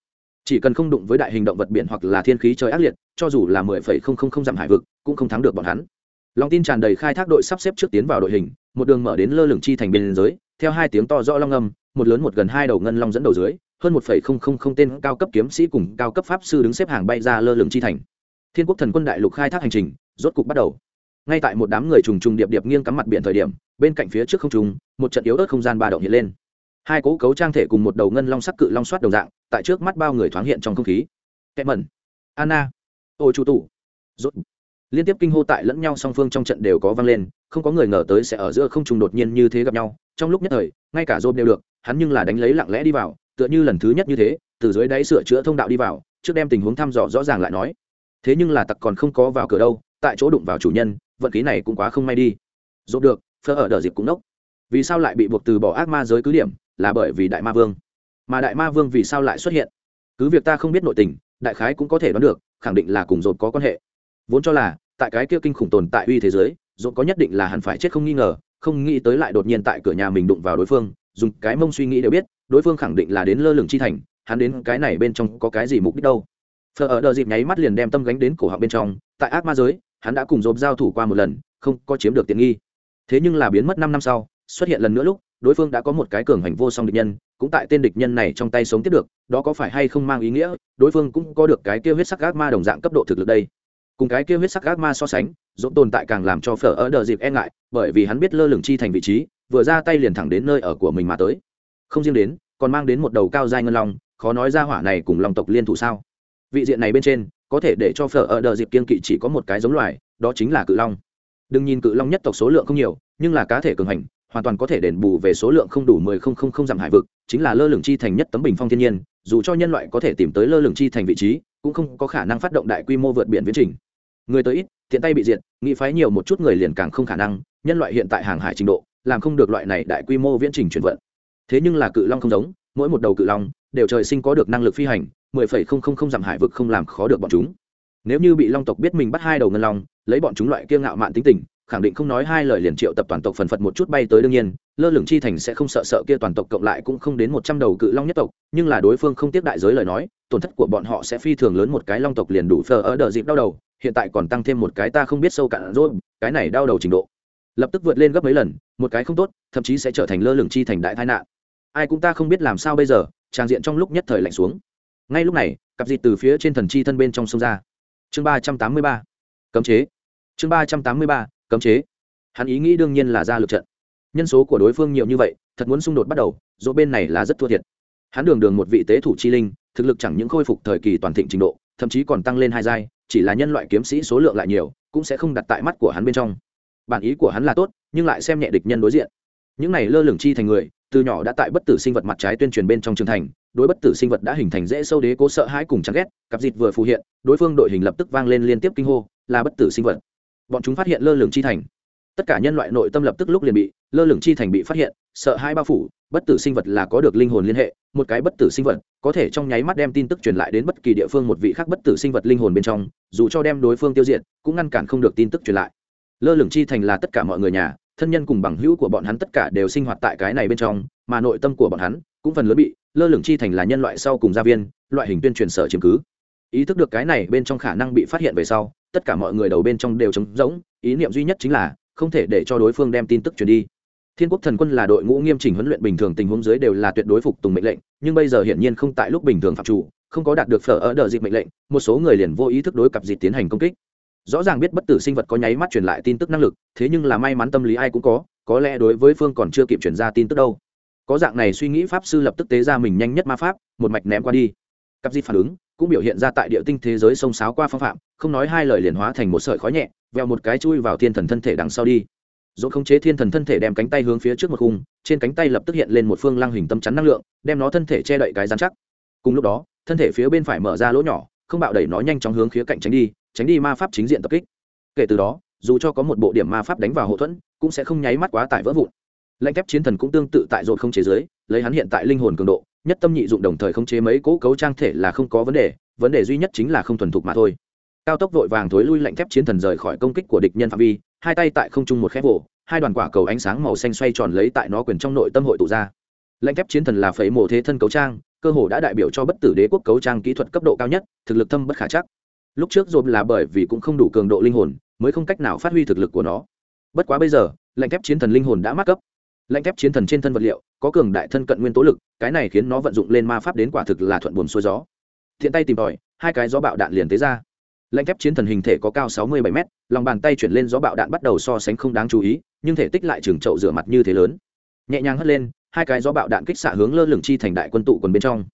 chỉ cần không đụng với đại hình động vật biển hoặc là thiên khí trời ác liệt, cho dù là mười phẩy không không không dặm hải vực, cũng không thắng được bọn hắn. Lòng tin tràn đầy khai thác đội sắp xếp trước tiến vào đội hình, một đường mở đến lơ lửng chi thành biên giới, theo hai tiếng to rõ long âm, một lớn một gần hai đầu ngân long dẫn đầu dưới, hơn một phẩy không không không tên cao cấp kiếm sĩ cùng cao cấp pháp sư đứng xếp hàng bay ra lơ lửng chi thành. Thiên quốc thần quân đại lục khai thác hành trình, rốt cục bắt đầu. Ngay tại một đám người trùng trùng điệp điệp nghiêng cắm mặt biển thời điểm, bên cạnh phía trước không trùng một trận yếu ớt không gian ba động hiện lên hai cố cấu trang thể cùng một đầu ngân long sắc cự long soát đồng dạng, tại trước mắt bao người thoáng hiện trong không khí. Kẹt mẩn. Anna. Ô chủ tủ. Rốt. Liên tiếp kinh hô tại lẫn nhau song phương trong trận đều có vang lên, không có người ngờ tới sẽ ở giữa không trùng đột nhiên như thế gặp nhau. Trong lúc nhất thời, ngay cả rôm đều được, hắn nhưng là đánh lấy lặng lẽ đi vào, tựa như lần thứ nhất như thế, từ dưới đáy sửa chữa thông đạo đi vào, trước đem tình huống thăm dò rõ ràng lại nói. Thế nhưng là tặc còn không có vào cửa đâu, tại chỗ đụng vào chủ nhân, vận khí này cũng quá không may đi. Rốt được, phơ ở đờ dịp cũng nốc. Vì sao lại bị buộc từ bỏ ác ma giới cứ điểm? Là bởi vì đại ma vương. Mà đại ma vương vì sao lại xuất hiện? Cứ việc ta không biết nội tình, đại khái cũng có thể đoán được, khẳng định là cùng dồn có quan hệ. Vốn cho là, tại cái kia kinh khủng tồn tại uy thế giới dồn có nhất định là hẳn phải chết không nghi ngờ, không nghĩ tới lại đột nhiên tại cửa nhà mình đụng vào đối phương, dùng cái mông suy nghĩ đều biết, đối phương khẳng định là đến lơ lửng chi thành, hắn đến cái này bên trong có cái gì mục đích đâu. Phờ ở đợt dịp nháy mắt liền đem tâm gánh đến cổ họng bên trong, tại ác ma giới, hắn đã cùng dồn giao thủ qua một lần, không có chiếm được tiện nghi. Thế nhưng là biến mất năm năm sau, xuất hiện lần nữa lúc đối phương đã có một cái cường hành vô song địch nhân, cũng tại tên địch nhân này trong tay sống tiếp được, đó có phải hay không mang ý nghĩa, đối phương cũng có được cái kia huyết sắc ác ma đồng dạng cấp độ thực lực đây. Cùng cái kia huyết sắc ác ma so sánh dỗn tồn tại càng làm cho phở ở đờ dịp e ngại, bởi vì hắn biết lơ lửng chi thành vị trí, vừa ra tay liền thẳng đến nơi ở của mình mà tới. Không riêng đến, còn mang đến một đầu cao dai ngân long, khó nói ra hỏa này cùng long tộc liên thủ sao. Vị diện này bên trên, có thể để cho phở ở đờ dịp kiên kỵ chỉ có một cái giống loài, đó chính là cự long. Đừng nhìn cự long nhất tộc số lượng không nhiều, nhưng là cá thể cường hành hoàn toàn có thể đền bù về số lượng không đủ mười không không không dặm hải vực, chính là lơ lửng chi thành nhất tấm bình phong thiên nhiên, dù cho nhân loại có thể tìm tới lơ lửng chi thành vị trí, cũng không có khả năng phát động đại quy mô vượt biển viễn trình. Người tới ít thiện tay bị diệt, nghĩ phái nhiều một chút người liền càng không khả năng, nhân loại hiện tại hàng hải trình độ, làm không được loại này đại quy mô viễn trình chuyển vận. Thế nhưng là cự long không giống, mỗi một đầu cự long đều trời sinh có được năng lực phi hành, mười phẩy không không không dặm hải vực không làm khó được bọn chúng. Nếu như bị long tộc biết mình bắt hai đầu ngân long, lấy bọn chúng loại kiêng ngạo mạn tính tình khẳng định không nói hai lời liền triệu tập toàn tộc phần phật một chút bay tới đương nhiên, lơ lửng chi thành sẽ không sợ sợ kia toàn tộc cộng lại cũng không đến một trăm đầu cự long nhất tộc, nhưng là đối phương không tiếp đại giới lời nói, tổn thất của bọn họ sẽ phi thường lớn một cái long tộc liền đủ phờ ở đợt dịp đau đầu, hiện tại còn tăng thêm một cái ta không biết sâu cạn rồi, cái này đau đầu trình độ. Lập tức vượt lên gấp mấy lần, một cái không tốt, thậm chí sẽ trở thành lơ lửng chi thành đại tai nạn. Ai cũng ta không biết làm sao bây giờ, trang diện trong lúc nhất thời lạnh xuống. Ngay lúc này, cặp dịt từ phía trên thần chi thân bên trong sông ra. Chương ba trăm tám mươi ba. Cấm chế. Chương ba trăm tám mươi ba cấm chế. Hắn ý nghĩ đương nhiên là ra lượt trận. Nhân số của đối phương nhiều như vậy, thật muốn xung đột bắt đầu, dỗ bên này là rất thua thiệt. Hắn đường đường một vị tế thủ chi linh, thực lực chẳng những khôi phục thời kỳ toàn thịnh trình độ, thậm chí còn tăng lên hai giai, chỉ là nhân loại kiếm sĩ số lượng lại nhiều, cũng sẽ không đặt tại mắt của hắn bên trong. Bản ý của hắn là tốt, nhưng lại xem nhẹ địch nhân đối diện. Những này lơ lửng chi thành người, từ nhỏ đã tại bất tử sinh vật mặt trái tuyên truyền bên trong trường thành, đối bất tử sinh vật đã hình thành dễ sâu đế cố sợ hãi cùng chán ghét, cặp dịt vừa phù hiện, đối phương đội hình lập tức vang lên liên tiếp kinh hô, là bất tử sinh vật bọn chúng phát hiện lơ lửng chi thành. Tất cả nhân loại nội tâm lập tức lúc liền bị lơ lửng chi thành bị phát hiện, sợ hai bao phủ, bất tử sinh vật là có được linh hồn liên hệ, một cái bất tử sinh vật có thể trong nháy mắt đem tin tức truyền lại đến bất kỳ địa phương một vị khác bất tử sinh vật linh hồn bên trong, dù cho đem đối phương tiêu diệt, cũng ngăn cản không được tin tức truyền lại. Lơ lửng chi thành là tất cả mọi người nhà, thân nhân cùng bằng hữu của bọn hắn tất cả đều sinh hoạt tại cái này bên trong, mà nội tâm của bọn hắn cũng phần lớn bị lơ lửng chi thành là nhân loại sau cùng gia viên, loại hình tuyên truyền sở chiếm cứ ý thức được cái này bên trong khả năng bị phát hiện về sau, tất cả mọi người đầu bên trong đều trống rỗng, ý niệm duy nhất chính là không thể để cho đối phương đem tin tức truyền đi. Thiên quốc thần quân là đội ngũ nghiêm chỉnh huấn luyện bình thường tình huống dưới đều là tuyệt đối phục tùng mệnh lệnh, nhưng bây giờ hiển nhiên không tại lúc bình thường phạm chủ, không có đạt được phở ở đợt dịp mệnh lệnh, một số người liền vô ý thức đối cặp dịp tiến hành công kích. Rõ ràng biết bất tử sinh vật có nháy mắt truyền lại tin tức năng lực, thế nhưng là may mắn tâm lý ai cũng có có lẽ đối với phương còn chưa kịp chuyển ra tin tức đâu. Có dạng này suy nghĩ pháp sư lập tức tế ra mình nhanh nhất ma pháp, một mạch ném qua đi cặp dịp phản ứng cũng biểu hiện ra tại địa tinh thế giới sông sáo qua phong phạm, không nói hai lời liền hóa thành một sợi khói nhẹ veo một cái chui vào thiên thần thân thể đằng sau đi. Dỗ khống chế thiên thần thân thể đem cánh tay hướng phía trước một khung, trên cánh tay lập tức hiện lên một phương lăng hình tâm chắn năng lượng, đem nó thân thể che đậy cái dán chắc. Cùng lúc đó, thân thể phía bên phải mở ra lỗ nhỏ, không bạo đẩy nó nhanh chóng hướng khía cạnh tránh đi tránh đi ma pháp chính diện tập kích. Kể từ đó, dù cho có một bộ điểm ma pháp đánh vào hậu thuẫn, cũng sẽ không nháy mắt quá tải vỡ vụn. Lãnh thép chiến thần cũng tương tự tại dột không chế giới, lấy hắn hiện tại linh hồn cường độ nhất tâm nhị dụng đồng thời khống chế mấy cỗ cấu trang thể là không có vấn đề vấn đề duy nhất chính là không thuần thục mà thôi. Cao tốc vội vàng thối lui lạnh thép chiến thần rời khỏi công kích của địch nhân phạm vi, hai tay tại không trung một khép vỗ hai đoàn quả cầu ánh sáng màu xanh xoay tròn lấy tại nó quyền trong nội tâm hội tụ ra. Lạnh thép chiến thần là phẩy mổ thế thân cấu trang, cơ hồ đã đại biểu cho bất tử đế quốc cấu trang kỹ thuật cấp độ cao nhất, thực lực thâm bất khả chắc. Lúc trước dồn là bởi vì cũng không đủ cường độ linh hồn, mới không cách nào phát huy thực lực của nó. Bất quá bây giờ, lạnh thép chiến thần linh hồn đã mắc cấp lạnh thép chiến thần trên thân vật liệu, có cường đại thân cận nguyên tố lực, cái này khiến nó vận dụng lên ma pháp đến quả thực là thuận buồm xuôi gió. Thiện tay tìm tòi, hai cái gió bạo đạn liền tế ra. Lạnh thép chiến thần hình thể có cao sáu mươi bảy m lòng bàn tay chuyển lên gió bạo đạn bắt đầu so sánh không đáng chú ý, nhưng thể tích lại trường trậu rửa mặt như thế lớn. Nhẹ nhàng hất lên, hai cái gió bạo đạn kích xạ hướng lơ lửng chi thành đại quân tụ quần bên trong.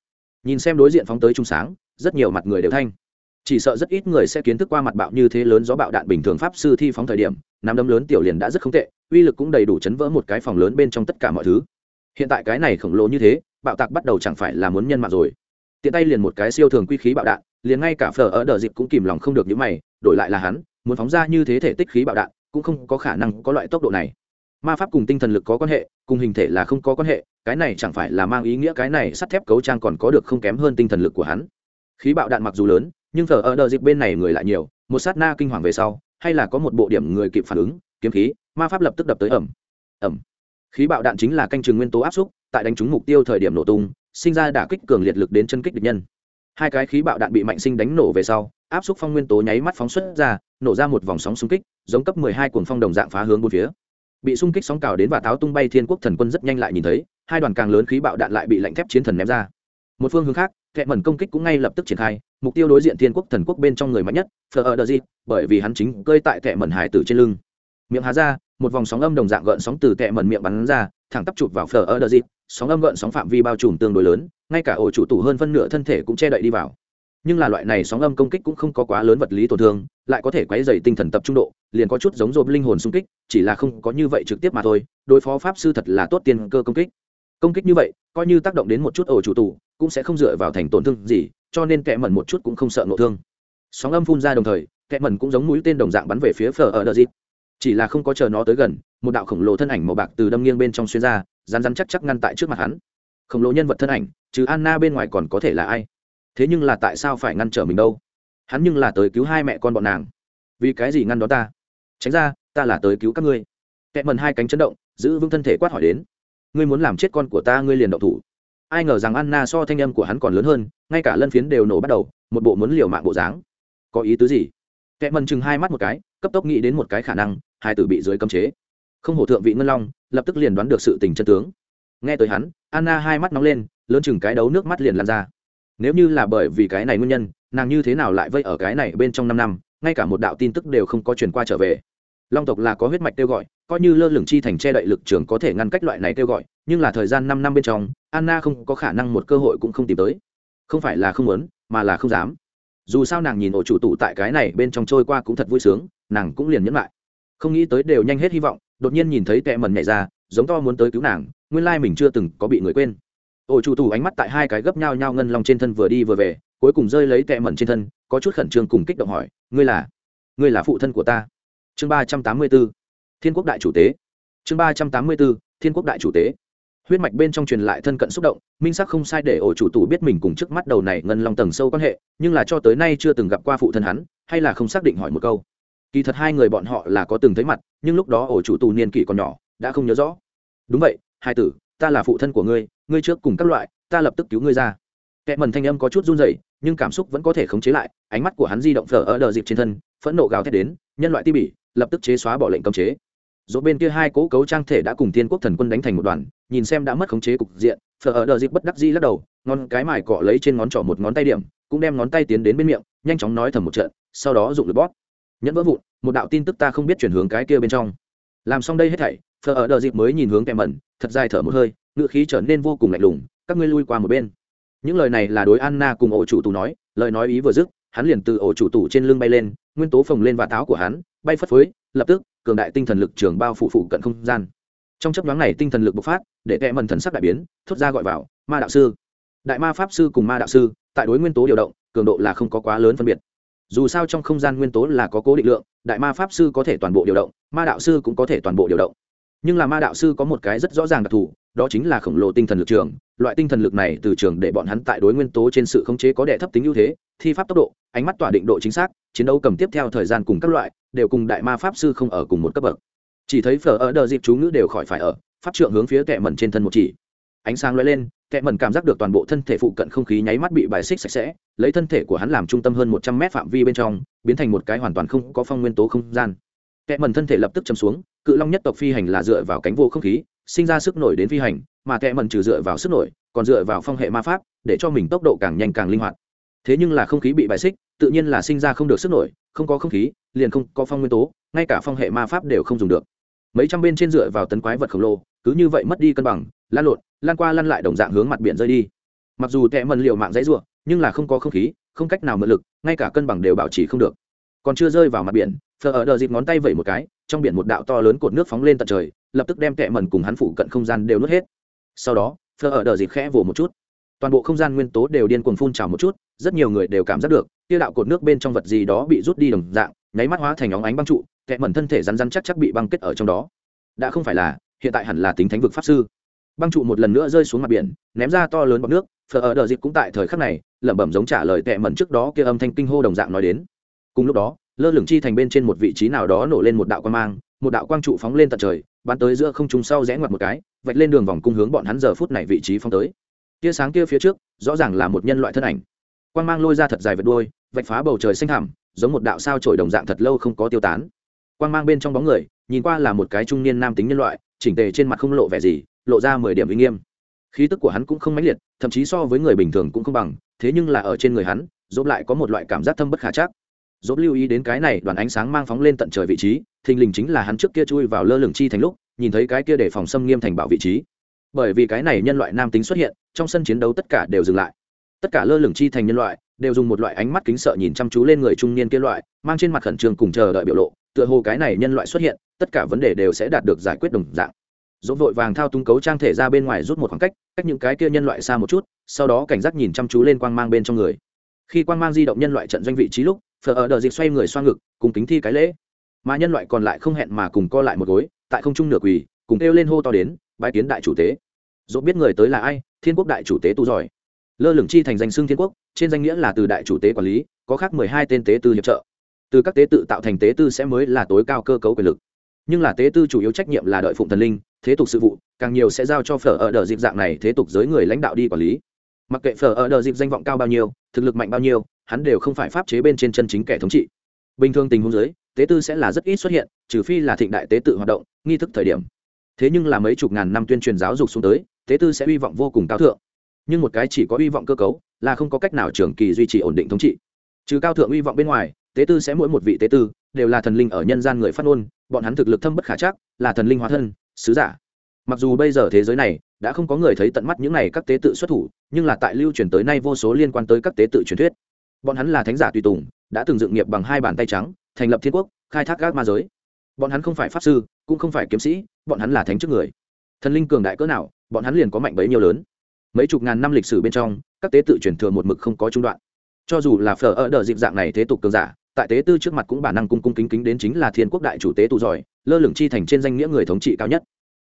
Nhìn xem đối diện phóng tới trung sáng, rất nhiều mặt người đều thanh chỉ sợ rất ít người sẽ kiến thức qua mặt bạo như thế lớn gió bạo đạn bình thường pháp sư thi phóng thời điểm, nắm đấm lớn tiểu liền đã rất không tệ, uy lực cũng đầy đủ chấn vỡ một cái phòng lớn bên trong tất cả mọi thứ. Hiện tại cái này khổng lồ như thế, bạo tạc bắt đầu chẳng phải là muốn nhân mạng rồi. Tiện tay liền một cái siêu thường quy khí bạo đạn, liền ngay cả phở ở đờ dịp cũng kìm lòng không được những mày, đổi lại là hắn, muốn phóng ra như thế thể tích khí bạo đạn, cũng không có khả năng có loại tốc độ này. Ma pháp cùng tinh thần lực có quan hệ, cùng hình thể là không có quan hệ, cái này chẳng phải là mang ý nghĩa cái này sắt thép cấu trang còn có được không kém hơn tinh thần lực của hắn. Khí bạo đạn mặc dù lớn nhưng thờ ở đợt dịp bên này người lại nhiều, một sát na kinh hoàng về sau, hay là có một bộ điểm người kịp phản ứng, kiếm khí, ma pháp lập tức đập tới ẩm. Ẩm. Khí bạo đạn chính là canh chừng nguyên tố áp xúc, tại đánh trúng mục tiêu thời điểm nổ tung, sinh ra đả kích cường liệt lực đến chân kích địch nhân. Hai cái khí bạo đạn bị mạnh sinh đánh nổ về sau, áp xúc phong nguyên tố nháy mắt phóng xuất ra, nổ ra một vòng sóng xung kích, giống cấp mười hai cuồng phong đồng dạng phá hướng bốn phía. Bị xung kích sóng cào đến và táo tung bay thiên quốc thần quân rất nhanh lại nhìn thấy, hai đoàn càng lớn khí bạo đạn lại bị lạnh thép chiến thần ném ra. Một phương hướng khác kẻ mẩn công kích cũng ngay lập tức triển khai, mục tiêu đối diện thiên quốc thần quốc bên trong người mạnh nhất phờ ở đờ di bởi vì hắn chính cơi tại kẻ mẩn hải tử trên lưng. Miệng há ra, một vòng sóng âm đồng dạng gợn sóng từ kẻ mẩn miệng bắn ra, thẳng tắp chụp vào phờ ở đờ di sóng âm gợn sóng phạm vi bao trùm tương đối lớn, ngay cả ổ chủ tủ hơn phân nửa thân thể cũng che đậy đi vào. Nhưng là loại này sóng âm công kích cũng không có quá lớn vật lý tổn thương, lại có thể quấy dày tinh thần tập trung độ, liền có chút giống rộp linh hồn xung kích, chỉ là không có như vậy trực tiếp mà thôi, đối phó pháp sư thật là tốt tiền cơ công kích. Công kích như vậy, coi như tác động đến một chút ổ chủ tủ cũng sẽ không dựa vào thành tổn thương gì, cho nên kẻ mẩn một chút cũng không sợ nộ thương. Sóng âm phun ra đồng thời, kẻ mẩn cũng giống mũi tên đồng dạng bắn về phía phở ở đờ dịp chỉ là không có chờ nó tới gần, một đạo khổng lồ thân ảnh màu bạc từ đâm nghiêng bên trong xuyên ra rán rán chắc chắc ngăn tại trước mặt hắn. Khổng lồ nhân vật thân ảnh, trừ anna bên ngoài còn có thể là ai? Thế nhưng là tại sao phải ngăn trở mình đâu? Hắn nhưng là tới cứu hai mẹ con bọn nàng. Vì cái gì ngăn đó ta? Tránh ra, ta là tới cứu các ngươi. Kẻ mần hai cánh chấn động, giữ vững thân thể quát hỏi đến. Ngươi muốn làm chết con của ta, ngươi liền động thủ ai ngờ rằng anna so thanh âm của hắn còn lớn hơn, ngay cả lân phiến đều nổ bắt đầu, một bộ muốn liều mạng bộ dáng. Có ý tứ gì? Kẻ mần chừng hai mắt một cái, cấp tốc nghĩ đến một cái khả năng, hai tử bị dưới cấm chế. Không hổ thượng vị ngân long, lập tức liền đoán được sự tình chân tướng. Nghe tới hắn, anna hai mắt nóng lên, lớn chừng cái đấu nước mắt liền lan ra. Nếu như là bởi vì cái này nguyên nhân, nàng như thế nào lại vây ở cái này bên trong năm năm, ngay cả một đạo tin tức đều không có truyền qua trở về. Long tộc là có huyết mạch kêu gọi, coi như lơ lửng chi thành che đậy lực trường có thể ngăn cách loại này kêu gọi, nhưng là thời gian năm năm bên trong anna không có khả năng một cơ hội cũng không tìm tới. Không phải là không muốn, mà là không dám. Dù sao nàng nhìn ổ chủ tụ tại cái này bên trong trôi qua cũng thật vui sướng, nàng cũng liền nhẫn lại. Không nghĩ tới đều nhanh hết hy vọng, đột nhiên nhìn thấy tệ mần nhảy ra, giống to muốn tới cứu nàng, nguyên lai mình chưa từng có bị người quên. Ổ chủ tù ánh mắt tại hai cái gấp nhau nhau ngân long trên thân vừa đi vừa về, cuối cùng rơi lấy tệ mẩn trên thân, có chút khẩn trương cùng kích động hỏi, ngươi là ngươi là phụ thân của ta? Chương ba trăm tám mươi b ố thiên quốc đại chủ tế. Chương ba trăm tám mươi b ố thiên quốc đại chủ tế huyết mạch bên trong truyền lại thân cận xúc động, minh sắc không sai để ổ chủ tù biết mình cùng trước mắt đầu này ngân long tầng sâu quan hệ, nhưng là cho tới nay chưa từng gặp qua phụ thân hắn, hay là không xác định hỏi một câu. Kỳ thật hai người bọn họ là có từng thấy mặt, nhưng lúc đó ổ chủ tù niên kỷ còn nhỏ, đã không nhớ rõ. Đúng vậy, hai tử, ta là phụ thân của ngươi ngươi trước cùng các loại, ta lập tức cứu ngươi ra. Kẻ mần thanh âm có chút run rẩy, nhưng cảm xúc vẫn có thể khống chế lại, ánh mắt của hắn di động phở ở đờ dịp trên thân, phẫn nộ gào thét đến, nhân loại ti bỉ, lập tức chế xóa bỏ lệnh cấm chế dỗ bên kia hai cố cấu trang thể đã cùng tiên quốc thần quân đánh thành một đoàn, nhìn xem đã mất khống chế cục diện, phở ở đờ dịp bất đắc di lắc đầu, ngón cái mài cọ lấy trên ngón trỏ một ngón tay điểm, cũng đem ngón tay tiến đến bên miệng, nhanh chóng nói thầm một trận, sau đó dụng lực bóp. Nhẫn vỡ vụn, một đạo tin tức ta không biết chuyển hướng cái kia bên trong. Làm xong đây hết thảy, phở ở đờ dịp mới nhìn hướng kèm mẩn, thật dài thở một hơi ngựa khí trở nên vô cùng lạnh lùng, các ngươi lui qua một bên. Những lời này là đối anna cùng ổ chủ tù nói, lời nói ý vừa dứt, hắn liền từ ổ chủ tù trên lưng bay lên, nguyên tố phồng lên và táo của hắn, bay phất phới, lập tức cường đại tinh thần lực trường bao phủ phụ cận không gian. Trong chấp nhoáng này tinh thần lực bộc phát, để kẹ mần thần sắc đại biến, thốt ra gọi vào, ma đạo sư. Đại ma pháp sư cùng ma đạo sư, tại đối nguyên tố điều động, cường độ là không có quá lớn phân biệt. Dù sao trong không gian nguyên tố là có cố định lượng, đại ma pháp sư có thể toàn bộ điều động, ma đạo sư cũng có thể toàn bộ điều động. Nhưng là ma đạo sư có một cái rất rõ ràng đặc thù đó chính là khổng lồ tinh thần lực trường, loại tinh thần lực này từ trường để bọn hắn tại đối nguyên tố trên sự khống chế có đệ thấp tính ưu thế, thi pháp tốc độ, ánh mắt tỏa định độ chính xác, chiến đấu cầm tiếp theo thời gian cùng các loại, đều cùng đại ma pháp sư không ở cùng một cấp bậc. Chỉ thấy phở ở đờ dịp chú ngữ đều khỏi phải ở, pháp trượng hướng phía kẹ mẩn trên thân một chỉ. Ánh sáng lóe lên kẹ mẩn cảm giác được toàn bộ thân thể phụ cận không khí nháy mắt bị bài xích sạch sẽ, lấy thân thể của hắn làm trung tâm hơn một trăm mét phạm vi bên trong, biến thành một cái hoàn toàn không có phong nguyên tố không gian. Kẹ mẩn thân thể lập tức chầm xuống, cự long nhất tộc phi hành là dựa vào cánh vô không khí sinh ra sức nổi đến phi hành, mà kẹ mần trừ dựa vào sức nổi, còn dựa vào phong hệ ma pháp, để cho mình tốc độ càng nhanh càng linh hoạt. Thế nhưng là không khí bị bại xích, tự nhiên là sinh ra không được sức nổi, không có không khí, liền không có phong nguyên tố, ngay cả phong hệ ma pháp đều không dùng được. Mấy trăm bên trên dựa vào tấn quái vật khổng lồ, cứ như vậy mất đi cân bằng, lan lộn, lan qua lăn lại đồng dạng hướng mặt biển rơi đi. Mặc dù tệ mần liệu mạng dãy ruộng nhưng là không có không khí, không cách nào mượn lực, ngay cả cân bằng đều bảo trì không được. Còn chưa rơi vào mặt biển phờ ở đờ dịp ngón tay vẩy một cái, trong biển một đạo to lớn cột nước phóng lên tận trời lập tức đem kẹ mần cùng hắn phụ cận không gian đều nuốt hết. Sau đó phờ ở đờ dịp khẽ vồ một chút. Toàn bộ không gian nguyên tố đều điên cuồng phun trào một chút, rất nhiều người đều cảm giác được tiêu đạo cột nước bên trong vật gì đó bị rút đi đồng dạng, nháy mắt hóa thành óng ánh băng trụ kẹ mần thân thể rắn rắn chắc chắc bị băng kết ở trong đó. Đã không phải là, hiện tại hẳn là tính thánh vực pháp sư. Băng trụ một lần nữa rơi xuống mặt biển, ném ra to lớn bọc nước phờ ở đờ dịp cũng tại thời khắc này, lẩm bẩm giống trả lời tệ mẩn trước đó kia âm thanh kinh hô đồng dạng nói đến. Cùng lúc đó lơ lửng chi thành bên trên một vị trí nào đó nổ lên một đạo quang mang, một đạo quang trụ phóng lên tận trời, bắn tới giữa không trung sau rẽ ngoặt một cái, vạch lên đường vòng cung hướng bọn hắn giờ phút này vị trí phóng tới. Tia sáng kia phía trước, rõ ràng là một nhân loại thân ảnh. Quang mang lôi ra thật dài vật đuôi, vạch phá bầu trời xanh thẳm giống một đạo sao trổi đồng dạng thật lâu không có tiêu tán. Quang mang bên trong bóng người, nhìn qua là một cái trung niên nam tính nhân loại, chỉnh tề trên mặt không lộ vẻ gì, lộ ra mười điểm uy nghiêm. Khí tức của hắn cũng không mãnh liệt, thậm chí so với người bình thường cũng không bằng, thế nhưng là ở trên người hắn dốt lại có một loại cảm giác thâm bất khả chắc dốt lưu ý đến cái này, đoàn ánh sáng mang phóng lên tận trời vị trí, thình lình chính là hắn trước kia chui vào lơ lửng chi thành lúc, nhìn thấy cái kia để phòng xâm nghiêm thành bảo vị trí. Bởi vì cái này nhân loại nam tính xuất hiện, trong sân chiến đấu tất cả đều dừng lại. Tất cả lơ lửng chi thành nhân loại đều dùng một loại ánh mắt kính sợ nhìn chăm chú lên người trung niên kia loại, mang trên mặt khẩn trương cùng chờ đợi biểu lộ, tựa hồ cái này nhân loại xuất hiện, tất cả vấn đề đều sẽ đạt được giải quyết đồng dạng. Dỗ vội vàng thao túng cấu trang thể ra bên ngoài rút một khoảng cách cách những cái kia nhân loại xa một chút, sau đó cảnh giác nhìn chăm chú lên quang mang bên trong người. Khi quang mang di động nhân loại trận doanh vị trí lúc phở ở đờ dịch xoay người xoa ngực, cùng kính thi cái lễ. Mà nhân loại còn lại không hẹn mà cùng co lại một gối, tại không trung nửa quỳ, cùng kêu lên hô to đến bãi kiến đại chủ tế. Dỗ biết người tới là ai, thiên quốc đại chủ tế tu giỏi. Lơ lửng chi thành danh xưng thiên quốc, trên danh nghĩa là từ đại chủ tế quản lý, có khác mười hai tên tế tư hiệp trợ. Từ các tế tự tạo thành tế tư sẽ mới là tối cao cơ cấu quyền lực. Nhưng là tế tư chủ yếu trách nhiệm là đợi phụng thần linh, thế tục sự vụ, càng nhiều sẽ giao cho phở ở đờ dịp dạng này thế tục giới người lãnh đạo đi quản lý. Mặc kệ phở ở đờ dịp danh vọng cao bao nhiêu, thực lực mạnh bao nhiêu hắn đều không phải pháp chế bên trên chân chính kẻ thống trị. Bình thường tình huống giới tế tư sẽ là rất ít xuất hiện, trừ phi là thịnh đại tế tự hoạt động, nghi thức thời điểm. Thế nhưng là mấy chục ngàn năm tuyên truyền giáo dục xuống tới, tế tư sẽ hy vọng vô cùng cao thượng. Nhưng một cái chỉ có hy vọng cơ cấu, là không có cách nào trường kỳ duy trì ổn định thống trị. Trừ cao thượng hy vọng bên ngoài, tế tư sẽ mỗi một vị tế tư đều là thần linh ở nhân gian người phát ngôn, bọn hắn thực lực thâm bất khả chắc, là thần linh hóa thân, sứ giả. Mặc dù bây giờ thế giới này đã không có người thấy tận mắt những này các tế tự xuất thủ, nhưng là tại lưu truyền tới nay vô số liên quan tới các tế tự truyền thuyết bọn hắn là thánh giả tùy tùng, đã từng dựng nghiệp bằng hai bàn tay trắng, thành lập thiên quốc, khai thác các ma giới. Bọn hắn không phải pháp sư, cũng không phải kiếm sĩ, bọn hắn là thánh trước người. Thần linh cường đại cỡ nào, bọn hắn liền có mạnh bấy nhiêu lớn. Mấy chục ngàn năm lịch sử bên trong, các tế tự truyền thừa một mực không có trung đoạn. Cho dù là phở ở đợt dịp dạng này thế tục cường giả, tại tế tư trước mặt cũng bản năng cung cung kính kính đến chính là thiên quốc đại chủ tế tù giỏi, lơ lửng chi thành trên danh nghĩa người thống trị cao nhất.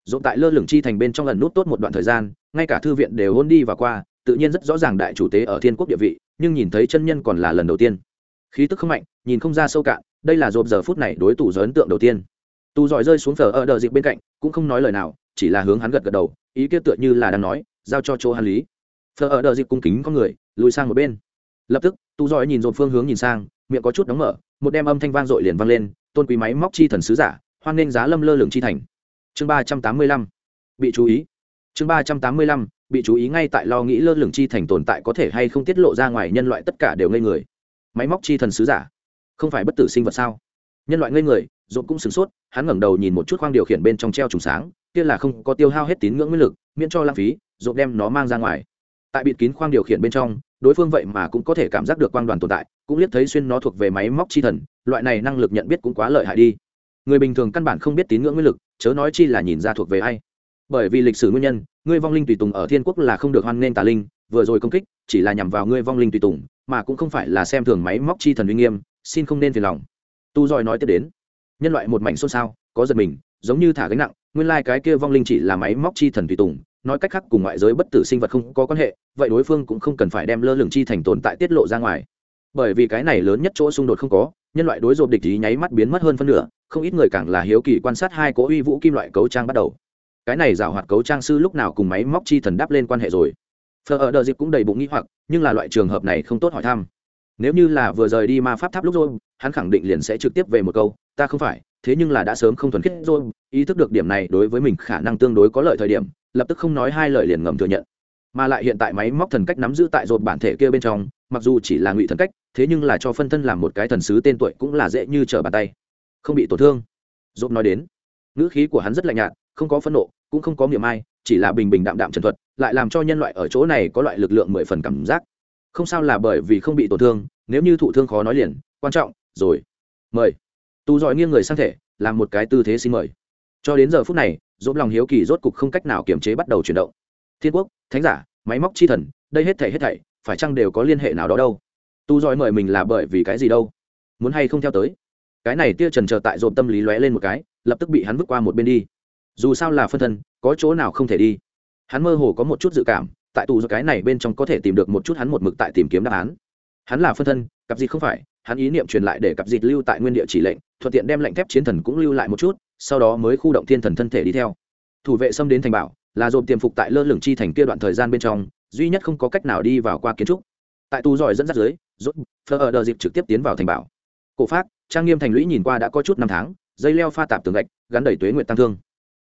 Dồn tại lơ lửng chi thành bên trong lần nút tốt một đoạn thời gian, ngay cả thư viện đều hôn đi và qua tự nhiên rất rõ ràng đại chủ tế ở thiên quốc địa vị, nhưng nhìn thấy chân nhân còn là lần đầu tiên. Khí tức không mạnh, nhìn không ra sâu cạn, đây là dộp giờ phút này đối tù giới ấn tượng đầu tiên. Tù giỏi rơi xuống phở ở đờ dịp bên cạnh, cũng không nói lời nào, chỉ là hướng hắn gật gật đầu, ý kia tựa như là đang nói, giao cho chỗ hắn lý. Phở ở đờ dịp cung kính con người, lùi sang một bên. Lập tức, tù giỏi nhìn dồn phương hướng nhìn sang, miệng có chút đóng mở, một đem âm thanh vang dội liền vang lên, tôn quý máy móc chi thần sứ giả, hoan nghênh giá lâm lơ lửng chi thành. Chương ba trăm tám mươi lăm. Bị chú ý. Chương ba trăm tám mươi lăm bị chú ý ngay tại lo nghĩ lơ lửng chi thành tồn tại có thể hay không tiết lộ ra ngoài nhân loại tất cả đều ngây người. Máy móc chi thần sứ giả. Không phải bất tử sinh vật sao? Nhân loại ngây người dồn cũng sửng sốt, hắn ngẩng đầu nhìn một chút khoang điều khiển bên trong treo trùng sáng, kia là không có tiêu hao hết tín ngưỡng nguyên lực, miễn cho lãng phí dồn đem nó mang ra ngoài. Tại bịt kín khoang điều khiển bên trong, đối phương vậy mà cũng có thể cảm giác được quang đoàn tồn tại, cũng liếc thấy xuyên nó thuộc về máy móc chi thần, loại này năng lực nhận biết cũng quá lợi hại đi. Người bình thường căn bản không biết tín ngưỡng nguyên lực, chớ nói chi là nhìn ra thuộc về ai. Bởi vì lịch sử nguyên nhân ngươi vong linh tùy tùng ở thiên quốc là không được hoan nghênh tà linh, vừa rồi công kích chỉ là nhằm vào ngươi vong linh tùy tùng, mà cũng không phải là xem thường máy móc chi thần uy nghiêm, xin không nên phiền lòng. Tu giỏi nói tiếp đến, nhân loại một mảnh xôn xao, có giật mình, giống như thả gánh nặng, nguyên lai、like、cái kia vong linh chỉ là máy móc chi thần tùy tùng, nói cách khác cùng ngoại giới bất tử sinh vật không có quan hệ, vậy đối phương cũng không cần phải đem lơ lửng chi thành tồn tại tiết lộ ra ngoài. Bởi vì cái này lớn nhất chỗ xung đột không có, nhân loại đối rộp địch ý nháy mắt biến mất hơn phân nửa, không ít người càng là hiếu kỳ quan sát hai cỗ uy vũ kim loại cấu trang bắt đầu cái này rào hoạt cấu trang sư lúc nào cùng máy móc chi thần đáp lên quan hệ rồi? Phờ ở đợt dịp cũng đầy bụng nghĩ hoặc, nhưng là loại trường hợp này không tốt hỏi thăm. Nếu như là vừa rời đi ma pháp tháp lúc rồi, hắn khẳng định liền sẽ trực tiếp về một câu, ta không phải, thế nhưng là đã sớm không thuần khiết rồi, ý thức được điểm này đối với mình khả năng tương đối có lợi thời điểm, lập tức không nói hai lời liền ngầm thừa nhận. Mà lại hiện tại máy móc thần cách nắm giữ tại rột bản thể kia bên trong, mặc dù chỉ là ngụy thần cách, thế nhưng là cho phân thân làm một cái thần sứ tên tuổi cũng là dễ như trở bàn tay. Không bị tổn thương. Rột nói đến, ngữ khí của hắn rất lạnh nhạt không có phẫn nộ, cũng không có miệng ai, chỉ là bình bình đạm đạm trần thuật, lại làm cho nhân loại ở chỗ này có loại lực lượng mười phần cảm giác. Không sao là bởi vì không bị tổn thương, nếu như thụ thương khó nói liền. Quan trọng, rồi. Mời. Tu giỏi nghiêng người sang thể, làm một cái tư thế xin mời. Cho đến giờ phút này dỗ lòng hiếu kỳ rốt cục không cách nào kiềm chế bắt đầu chuyển động. Thiên quốc, thánh giả, máy móc chi thần, đây hết thảy hết thảy, phải chăng đều có liên hệ nào đó đâu? Tu giỏi mời mình là bởi vì cái gì đâu? Muốn hay không theo tới? Cái này tia trần chờ tại dồn tâm lý lóe lên một cái, lập tức bị hắn vứt qua một bên đi dù sao là phân thân, có chỗ nào không thể đi. Hắn mơ hồ có một chút dự cảm, tại tù do cái này bên trong có thể tìm được một chút hắn một mực tại tìm kiếm đáp án. Hắn là phân thân, cặp dịt không phải, hắn ý niệm truyền lại để cặp dịt lưu tại nguyên địa chỉ lệnh, thuận tiện đem lệnh thép chiến thần cũng lưu lại một chút, sau đó mới khu động thiên thần thân thể đi theo. Thủ vệ xâm đến thành bảo, là dồn tiềm phục tại lơ lửng chi thành kia đoạn thời gian bên trong, duy nhất không có cách nào đi vào qua kiến trúc. Tại tù giỏi dẫn dắt dưới, rốt phờ ở đờ dịp trực tiếp tiến vào thành bảo. Cổ phát trang nghiêm thành lũy nhìn qua đã có chút năm tháng, dây leo pha tạp tường gạch, gắn đầy tuế nguyện tăng thương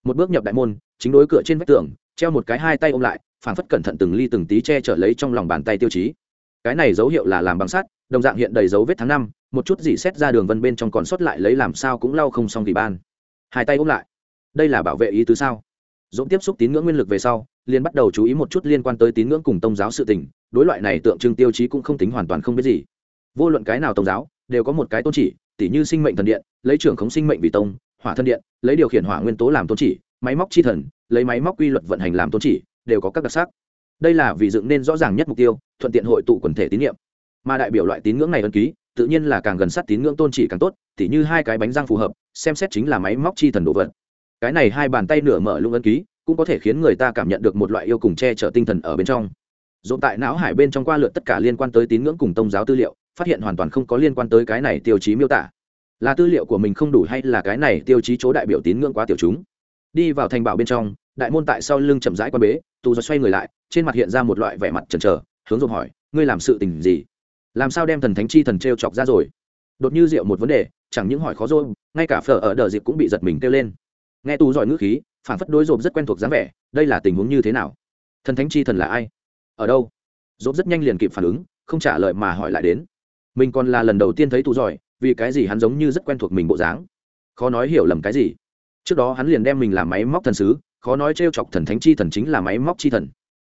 một bước nhập đại môn, chính đối cửa trên vách tường, treo một cái hai tay ôm lại, phảng phất cẩn thận từng ly từng tí che chở lấy trong lòng bàn tay tiêu chí. Cái này dấu hiệu là làm bằng sắt, đồng dạng hiện đầy dấu vết tháng năm, một chút gì xét ra đường vân bên trong còn sót lại lấy làm sao cũng lau không xong thì ban. Hai tay ôm lại. Đây là bảo vệ ý tứ sao? Dũng tiếp xúc tín ngưỡng nguyên lực về sau, liền bắt đầu chú ý một chút liên quan tới tín ngưỡng cùng tôn giáo sự tình, đối loại này tượng trưng tiêu chí cũng không tính hoàn toàn không biết gì. Vô luận cái nào tôn giáo, đều có một cái tôn chỉ, tỉ như sinh mệnh thần điện, lấy trưởng khống sinh mệnh vì tông hỏa thân điện, lấy điều khiển hỏa nguyên tố làm tôn chỉ, máy móc chi thần, lấy máy móc quy luật vận hành làm tôn chỉ, đều có các đặc sắc. Đây là vì dựng nên rõ ràng nhất mục tiêu, thuận tiện hội tụ quần thể tín nhiệm mà đại biểu loại tín ngưỡng này ân ký, tự nhiên là càng gần sát tín ngưỡng tôn chỉ càng tốt, tỉ như hai cái bánh răng phù hợp, xem xét chính là máy móc chi thần đồ vật. Cái này hai bàn tay nửa mở lung ân ký, cũng có thể khiến người ta cảm nhận được một loại yêu cùng che chở tinh thần ở bên trong. Dồn tại não hải bên trong qua lượt tất cả liên quan tới tín ngưỡng cùng tôn giáo tư liệu, phát hiện hoàn toàn không có liên quan tới cái này tiêu chí miêu tả là tư liệu của mình không đủ hay là cái này tiêu chí chỗ đại biểu tín ngưỡng quá tiểu chúng. Đi vào thành bảo bên trong, đại môn tại sau lưng chậm rãi quan bế, tù do xoay người lại, trên mặt hiện ra một loại vẻ mặt chần chờ, hướng dồn hỏi, ngươi làm sự tình gì? Làm sao đem thần thánh chi thần t r e o chọc ra rồi? Đột như rượu một vấn đề, chẳng những hỏi khó rồi ngay cả phở ở đờ dịp cũng bị giật mình kêu lên. Nghe tù giỏi ngữ khí, phản phất đối rộp rất quen thuộc dáng vẻ, đây là tình huống như thế nào? Thần thánh chi thần là ai? Ở đâu? Rộp rất nhanh liền kịp phản ứng, không trả lời mà hỏi lại đến. Mình còn là lần đầu tiên thấy tù giỏi vì cái gì hắn giống như rất quen thuộc mình bộ dáng? Khó nói hiểu lầm cái gì. Trước đó hắn liền đem mình làm máy móc thần sứ, khó nói t chọc thần thánh chi thần chính là máy móc chi thần.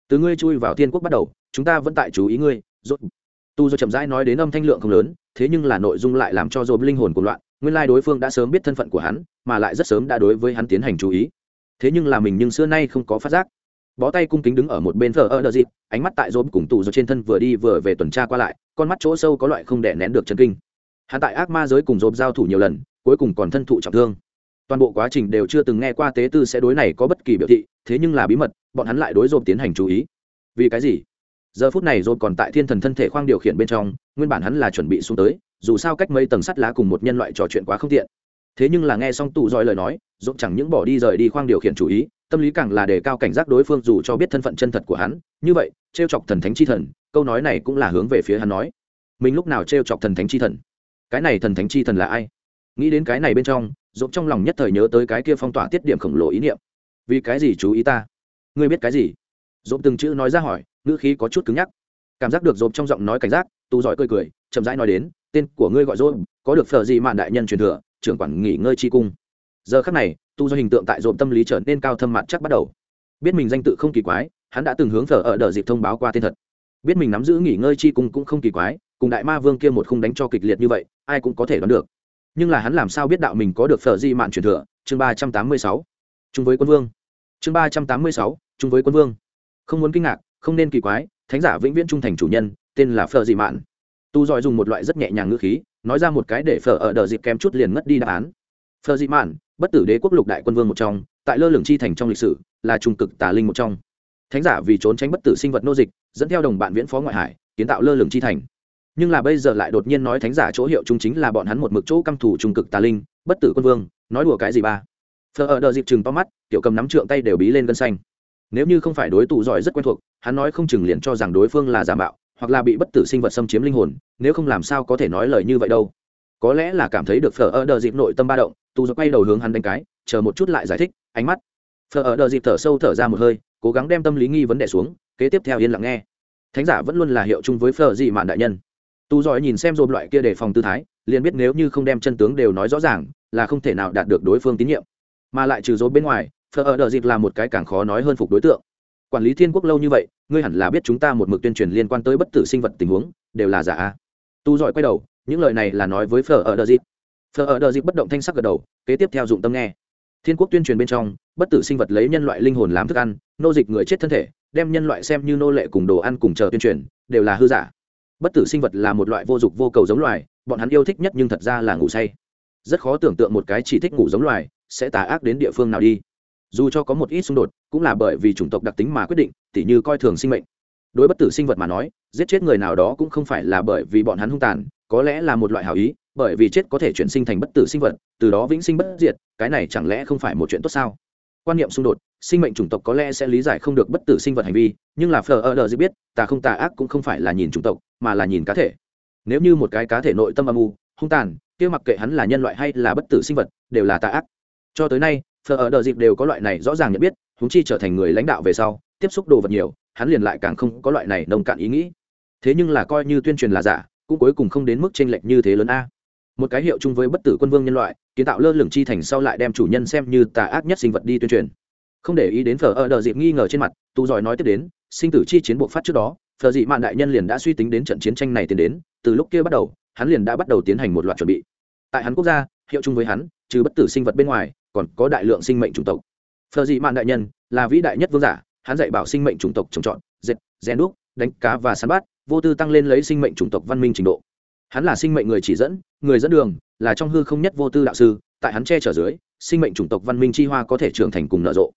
Từ ngươi chui vào thiên quốc bắt đầu, chúng ta vẫn tại chú ý ngươi, rốt. Tu do chậm rãi nói đến âm thanh lượng không lớn, thế nhưng là nội dung lại làm cho dồn linh hồn của loạn, nguyên lai đối phương đã sớm biết thân phận của hắn, mà lại rất sớm đã đối với hắn tiến hành chú ý. Thế nhưng là mình nhưng xưa nay không có phát giác. Bó tay cung kính đứng ở một bên thờ ơ đờ dịp, ánh mắt tại dồn cùng tù do trên thân vừa đi vừa về tuần tra qua lại, con mắt chỗ sâu có loại không đè nén được chân kinh hắn tại ác ma giới cùng dồn giao thủ nhiều lần, cuối cùng còn thân thụ trọng thương. Toàn bộ quá trình đều chưa từng nghe qua tế tư sẽ đối này có bất kỳ biểu thị, thế nhưng là bí mật, bọn hắn lại đối dồn tiến hành chú ý. Vì cái gì? Giờ phút này dồn còn tại thiên thần thân thể khoang điều khiển bên trong, nguyên bản hắn là chuẩn bị xuống tới, dù sao cách mấy tầng sắt lá cùng một nhân loại trò chuyện quá không tiện. Thế nhưng là nghe xong tụ dòi lời nói dồn chẳng những bỏ đi rời đi khoang điều khiển chú ý, tâm lý càng là đề cao cảnh giác đối phương dù cho biết thân phận chân thật của hắn. Như vậy t chọc thần thánh chi thần, câu nói này cũng là hướng về phía hắn nói. Mình lúc nào t chọc thần thánh chi thần? Cái này thần thánh chi thần là ai? Nghĩ đến cái này bên trong dộp trong lòng nhất thời nhớ tới cái kia phong tỏa tiết điểm khổng lồ ý niệm. Vì cái gì chú ý ta? Ngươi biết cái gì? Dộp từng chữ nói ra hỏi, ngữ khí có chút cứng nhắc. Cảm giác được dộp trong giọng nói cảnh giác tu giỏi cười cười, chậm rãi nói đến, tên của ngươi gọi dồn có được phở gì mạn đại nhân truyền thừa, trưởng quản nghỉ ngơi chi cung. Giờ khắc này tu do hình tượng tại dộp tâm lý trở nên cao thâm mặt chắc bắt đầu. Biết mình danh tự không kỳ quái, hắn đã từng hướng phở ở đợt dịp thông báo qua tên thật. Biết mình nắm giữ nghỉ ngơi chi cung cũng không kỳ quái, cùng đại ma vương kia một khung đánh cho kịch liệt như vậy ai cũng có thể đoán được. Nhưng là hắn làm sao biết đạo mình có được phở di mạn truyền thừa? Chương ba trăm tám mươi sáu. Chung với quân vương. Chương ba trăm tám mươi sáu, chung với quân vương. Không muốn kinh ngạc, không nên kỳ quái, thánh giả vĩnh viễn trung thành chủ nhân, tên là phở di mạn. Tu giỏi dùng một loại rất nhẹ nhàng ngữ khí, nói ra một cái để phở ở đợt dịp kém chút liền ngất đi đáp án. Phở di mạn, bất tử đế quốc lục đại quân vương một trong, tại lơ lửng chi thành trong lịch sử, là trung cực tà linh một trong. Thánh giả vì trốn tránh bất tử sinh vật nô dịch, dẫn theo đồng bạn viễn phó ngoại hải, kiến tạo lơ lửng chi thành nhưng là bây giờ lại đột nhiên nói thánh giả chỗ hiệu trung chính là bọn hắn một mực chỗ căm thủ trung cực tà linh, bất tử quân vương, nói đùa cái gì ba? Phờ ở đợt dịp chừng to mắt, tiểu cầm nắm trượng tay đều bí lên gân xanh. Nếu như không phải đối tù giỏi rất quen thuộc, hắn nói không chừng liền cho rằng đối phương là giả mạo, hoặc là bị bất tử sinh vật xâm chiếm linh hồn, nếu không làm sao có thể nói lời như vậy đâu. Có lẽ là cảm thấy được phở ở đợt dịp nội tâm ba động, tù giỏi quay đầu hướng hắn đánh cái, chờ một chút lại giải thích, ánh mắt. Phờ ở đợi dịp thở sâu thở ra một hơi, cố gắng đem tâm lý nghi vấn đề xuống, kế tiếp theo yên lặng nghe. Thánh giả vẫn luôn là hiệu chung với phờ dị mạn đại nhân tu giỏi nhìn xem dồn loại kia để phòng tư thái, liền biết nếu như không đem chân tướng đều nói rõ ràng, là không thể nào đạt được đối phương tín nhiệm. Mà lại trừ dối bên ngoài phờ ở đợi dịp là một cái càng khó nói hơn phục đối tượng. Quản lý thiên quốc lâu như vậy, ngươi hẳn là biết chúng ta một mực tuyên truyền liên quan tới bất tử sinh vật tình huống, đều là giả tu giỏi quay đầu, những lời này là nói với Phở ở đợi dịp. Phở ở đợi dịp bất động thanh sắc gật đầu, kế tiếp theo dụng tâm nghe. Thiên quốc tuyên truyền bên trong, bất tử sinh vật lấy nhân loại linh hồn làm thức ăn, nô dịch người chết thân thể, đem nhân loại xem như nô lệ cùng đồ ăn cùng chờ tuyên truyền, đều là hư giả bất tử sinh vật là một loại vô dục vô cầu giống loài, bọn hắn yêu thích nhất nhưng thật ra là ngủ say. Rất khó tưởng tượng một cái chỉ thích ngủ giống loài sẽ tà ác đến địa phương nào đi. Dù cho có một ít xung đột, cũng là bởi vì chủng tộc đặc tính mà quyết định, tỉ như coi thường sinh mệnh. Đối bất tử sinh vật mà nói, giết chết người nào đó cũng không phải là bởi vì bọn hắn hung tàn, có lẽ là một loại hảo ý, bởi vì chết có thể chuyển sinh thành bất tử sinh vật, từ đó vĩnh sinh bất diệt, cái này chẳng lẽ không phải một chuyện tốt sao? Quan niệm xung đột, sinh mệnh chủng tộc có lẽ sẽ lý giải không được bất tử sinh vật hành vi, nhưng là phờ ơ đờ dĩ biết, tà không tà ác cũng không phải là nhìn chủng tộc, mà là nhìn cá thể. Nếu như một cái cá thể nội tâm âm u, hung tàn, kia mặc kệ hắn là nhân loại hay là bất tử sinh vật, đều là tà ác. Cho tới nay phờ ở đờ dịp đều có loại này rõ ràng nhận biết húng chi trở thành người lãnh đạo về sau, tiếp xúc đồ vật nhiều, hắn liền lại càng không có loại này nông cạn ý nghĩ. Thế nhưng là coi như tuyên truyền là giả, cũng cuối cùng không đến mức tranh lệch như thế lớn a một cái hiệu chung với bất tử quân vương nhân loại, kiến tạo lơ lửng chi thành sau lại đem chủ nhân xem như tà ác nhất sinh vật đi tuyên truyền. Không để ý đến phở ở đờ dịp nghi ngờ trên mặt tu giỏi nói tiếp đến, sinh tử chi chiến buộc phát trước đó, phở dị mạn đại nhân liền đã suy tính đến trận chiến tranh này tiến đến, từ lúc kia bắt đầu, hắn liền đã bắt đầu tiến hành một loạt chuẩn bị. Tại hắn quốc gia, hiệu chung với hắn, trừ bất tử sinh vật bên ngoài, còn có đại lượng sinh mệnh chủng tộc. Phở dị mạn đại nhân là vĩ đại nhất vương giả, hắn dạy bảo sinh mệnh chủng tộc trồng trọt, dệt, rèn đúc, đánh cá và săn bắt, vô tư tăng lên lấy sinh mệnh chủng tộc văn minh trình độ hắn là sinh mệnh người chỉ dẫn, người dẫn đường, là trong hư không nhất vô tư đạo sư, tại hắn che chở dưới, sinh mệnh chủng tộc văn minh chi hoa có thể trưởng thành cùng nở rộ.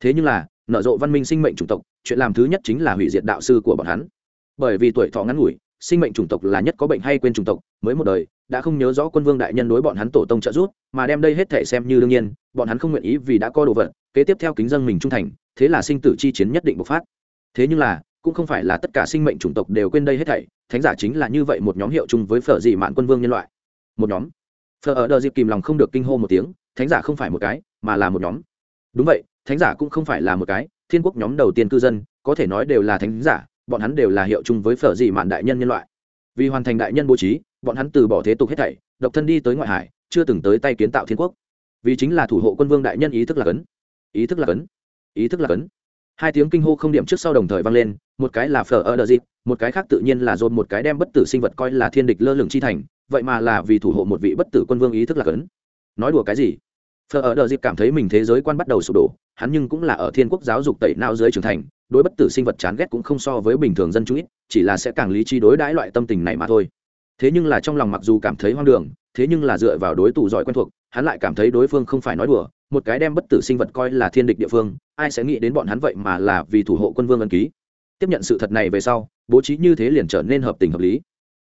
Thế nhưng là, nở rộ văn minh sinh mệnh chủng tộc, chuyện làm thứ nhất chính là hủy diệt đạo sư của bọn hắn. Bởi vì tuổi thọ ngắn ngủi, sinh mệnh chủng tộc là nhất có bệnh hay quên chủng tộc, mới một đời, đã không nhớ rõ quân vương đại nhân đối bọn hắn tổ tông trợ giúp, mà đem đây hết thể xem như đương nhiên, bọn hắn không nguyện ý vì đã có đồ vật, kế tiếp theo kính dân mình trung thành, thế là sinh tử chi chiến nhất định bộc phát. Thế nhưng là cũng không phải là tất cả sinh mệnh chủng tộc đều quên đây hết thảy, thánh giả chính là như vậy một nhóm hiệu chung với phở dị mạn quân vương nhân loại. Một nhóm. Phở ở đờ dịp kìm lòng không được kinh hô một tiếng, thánh giả không phải một cái, mà là một nhóm. Đúng vậy, thánh giả cũng không phải là một cái, thiên quốc nhóm đầu tiên cư dân, có thể nói đều là thánh giả, bọn hắn đều là hiệu chung với phở dị mạn đại nhân nhân loại. Vì hoàn thành đại nhân bố trí, bọn hắn từ bỏ thế tục hết thảy, độc thân đi tới ngoại hải, chưa từng tới tay kiến tạo thiên quốc. Vì chính là thủ hộ quân vương đại nhân ý thức là cấn. Ý thức là cấn. Ý thức là cấn hai tiếng kinh hô không điểm trước sau đồng thời vang lên, một cái là phở ở đờ dịp, một cái khác tự nhiên là dồn một cái đem bất tử sinh vật coi là thiên địch lơ lửng chi thành, vậy mà là vì thủ hộ một vị bất tử quân vương ý thức là cấn nói đùa cái gì? Phở ở đờ dịp cảm thấy mình thế giới quan bắt đầu sụp đổ, hắn nhưng cũng là ở thiên quốc giáo dục tẩy não dưới trưởng thành, đối bất tử sinh vật chán ghét cũng không so với bình thường dân chúng ít, chỉ là sẽ càng lý trí đối đãi loại tâm tình này mà thôi. Thế nhưng là trong lòng mặc dù cảm thấy hoang đường, thế nhưng là dựa vào đối thủ giỏi quen thuộc, hắn lại cảm thấy đối phương không phải nói đùa một cái đem bất tử sinh vật coi là thiên địch địa phương, ai sẽ nghĩ đến bọn hắn vậy mà là vì thủ hộ quân vương ân ký. Tiếp nhận sự thật này về sau, bố trí như thế liền trở nên hợp tình hợp lý.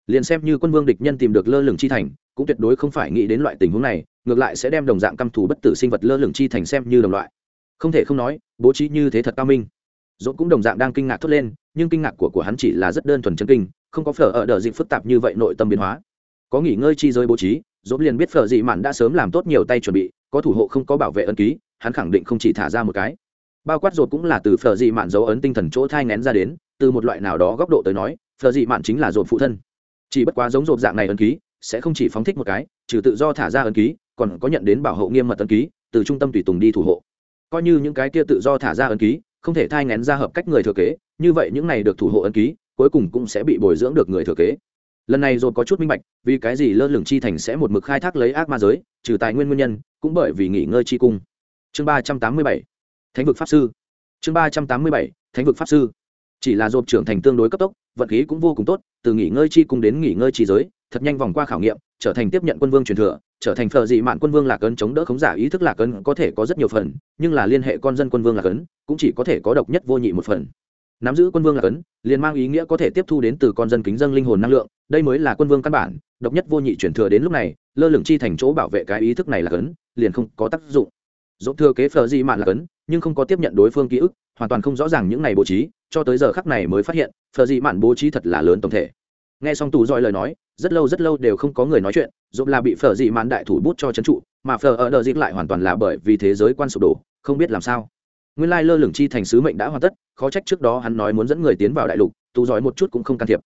Liền xem như quân vương địch nhân tìm được lơ lửng chi thành, cũng tuyệt đối không phải nghĩ đến loại tình huống này, ngược lại sẽ đem đồng dạng căm thù bất tử sinh vật lơ lửng chi thành xem như đồng loại. Không thể không nói, bố trí như thế thật cao minh. Dỗ cũng đồng dạng đang kinh ngạc thốt lên, nhưng kinh ngạc của của hắn chỉ là rất đơn thuần chân kinh, không có phở ở đợt dịch phức tạp như vậy nội tâm biến hóa. Có nghỉ ngơi chi giới bố trí dỗ liền biết phở dị mạn đã sớm làm tốt nhiều tay chuẩn bị có thủ hộ không có bảo vệ ấn ký, hắn khẳng định không chỉ thả ra một cái. Bao quát rột cũng là từ phở dị mạn dấu ấn tinh thần chỗ thai ngén ra đến, từ một loại nào đó góc độ tới nói, phở dị mạn chính là rột phụ thân. Chỉ bất quá giống rột dạng này ấn ký, sẽ không chỉ phóng thích một cái, trừ tự do thả ra ấn ký, còn có nhận đến bảo hộ nghiêm mật ấn ký, từ trung tâm tùy tùng đi thủ hộ. Coi như những cái kia tự do thả ra ấn ký, không thể thai ngén ra hợp cách người thừa kế, như vậy những này được thủ hộ ấn ký, cuối cùng cũng sẽ bị bồi dưỡng được người thừa kế lần này rồi có chút minh bạch, vì cái gì lơ lửng chi thành sẽ một mực khai thác lấy ác ma giới, trừ tài nguyên nguyên nhân, cũng bởi vì nghỉ ngơi chi cung. Chương ba trăm tám mươi bảy, thánh vực pháp sư. Chương ba trăm tám mươi bảy, thánh vực pháp sư. Chỉ là dộp trưởng thành tương đối cấp tốc, vận khí cũng vô cùng tốt, từ nghỉ ngơi chi cung đến nghỉ ngơi chi giới, thật nhanh vòng qua khảo nghiệm, trở thành tiếp nhận quân vương truyền thừa, trở thành phờ dị mạn quân vương lạc ấn chống đỡ khống giả ý thức lạc ấn có thể có rất nhiều phần, nhưng là liên hệ con dân quân vương lạc ấn, cũng chỉ có thể có độc nhất vô nhị một phần. Nắm giữ quân vương lạc ấn, liền mang ý nghĩa có thể tiếp thu đến từ con dân kính dân linh hồn năng lượng đây mới là quân vương căn bản, độc nhất vô nhị truyền thừa đến lúc này, lơ lửng chi thành chỗ bảo vệ cái ý thức này là cấn, liền không có tác dụng. Dỗ thừa kế phờ di mạn là cấn, nhưng không có tiếp nhận đối phương ký ức, hoàn toàn không rõ ràng những này bố trí, cho tới giờ khắc này mới phát hiện phờ di mạn bố trí thật là lớn tổng thể. Nghe xong tù dọi lời nói, rất lâu rất lâu đều không có người nói chuyện, dỗ là bị phờ di mạn đại thủ bút cho trấn trụ, mà phờ ở đờ dịp lại hoàn toàn là bởi vì thế giới quan sụp đổ, không biết làm sao. Nguyên lai lơ lửng chi thành sứ mệnh đã hoàn tất, khó trách trước đó hắn nói muốn dẫn người tiến vào đại lục, tù giỏi một chút cũng không can thiệp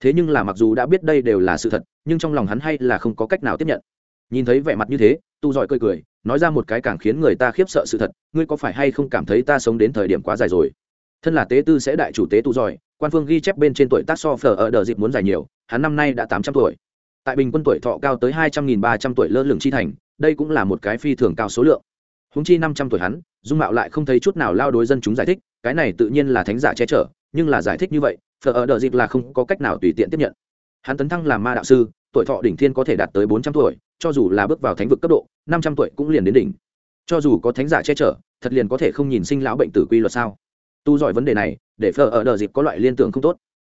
thế nhưng là mặc dù đã biết đây đều là sự thật, nhưng trong lòng hắn hay là không có cách nào tiếp nhận. Nhìn thấy vẻ mặt như thế, tu giỏi cười cười, nói ra một cái càng khiến người ta khiếp sợ sự thật, ngươi có phải hay không cảm thấy ta sống đến thời điểm quá dài rồi? Thân là tế tư sẽ đại chủ tế tu giỏi quan phương ghi chép bên trên tuổi tác so phở ở đờ dịp muốn dài nhiều, hắn năm nay đã tám trăm tuổi. Tại bình quân tuổi thọ cao tới hai trăm nghìn ba trăm tuổi lơ lửng chi thành, đây cũng là một cái phi thường cao số lượng. Húng chi năm trăm tuổi hắn, dung mạo lại không thấy chút nào lao đối dân chúng giải thích, cái này tự nhiên là thánh giả che chở nhưng là giải thích như vậy, phở ở đợt dịp là không có cách nào tùy tiện tiếp nhận. Hắn tấn thăng làm ma đạo sư, tuổi thọ đỉnh thiên có thể đạt tới bốn trăm tuổi, cho dù là bước vào thánh vực cấp độ, năm trăm tuổi cũng liền đến đỉnh. Cho dù có thánh giả che chở, thật liền có thể không nhìn sinh lão bệnh tử quy luật sao? Tu giỏi vấn đề này, để phở ở đợt dịp có loại liên tưởng không tốt.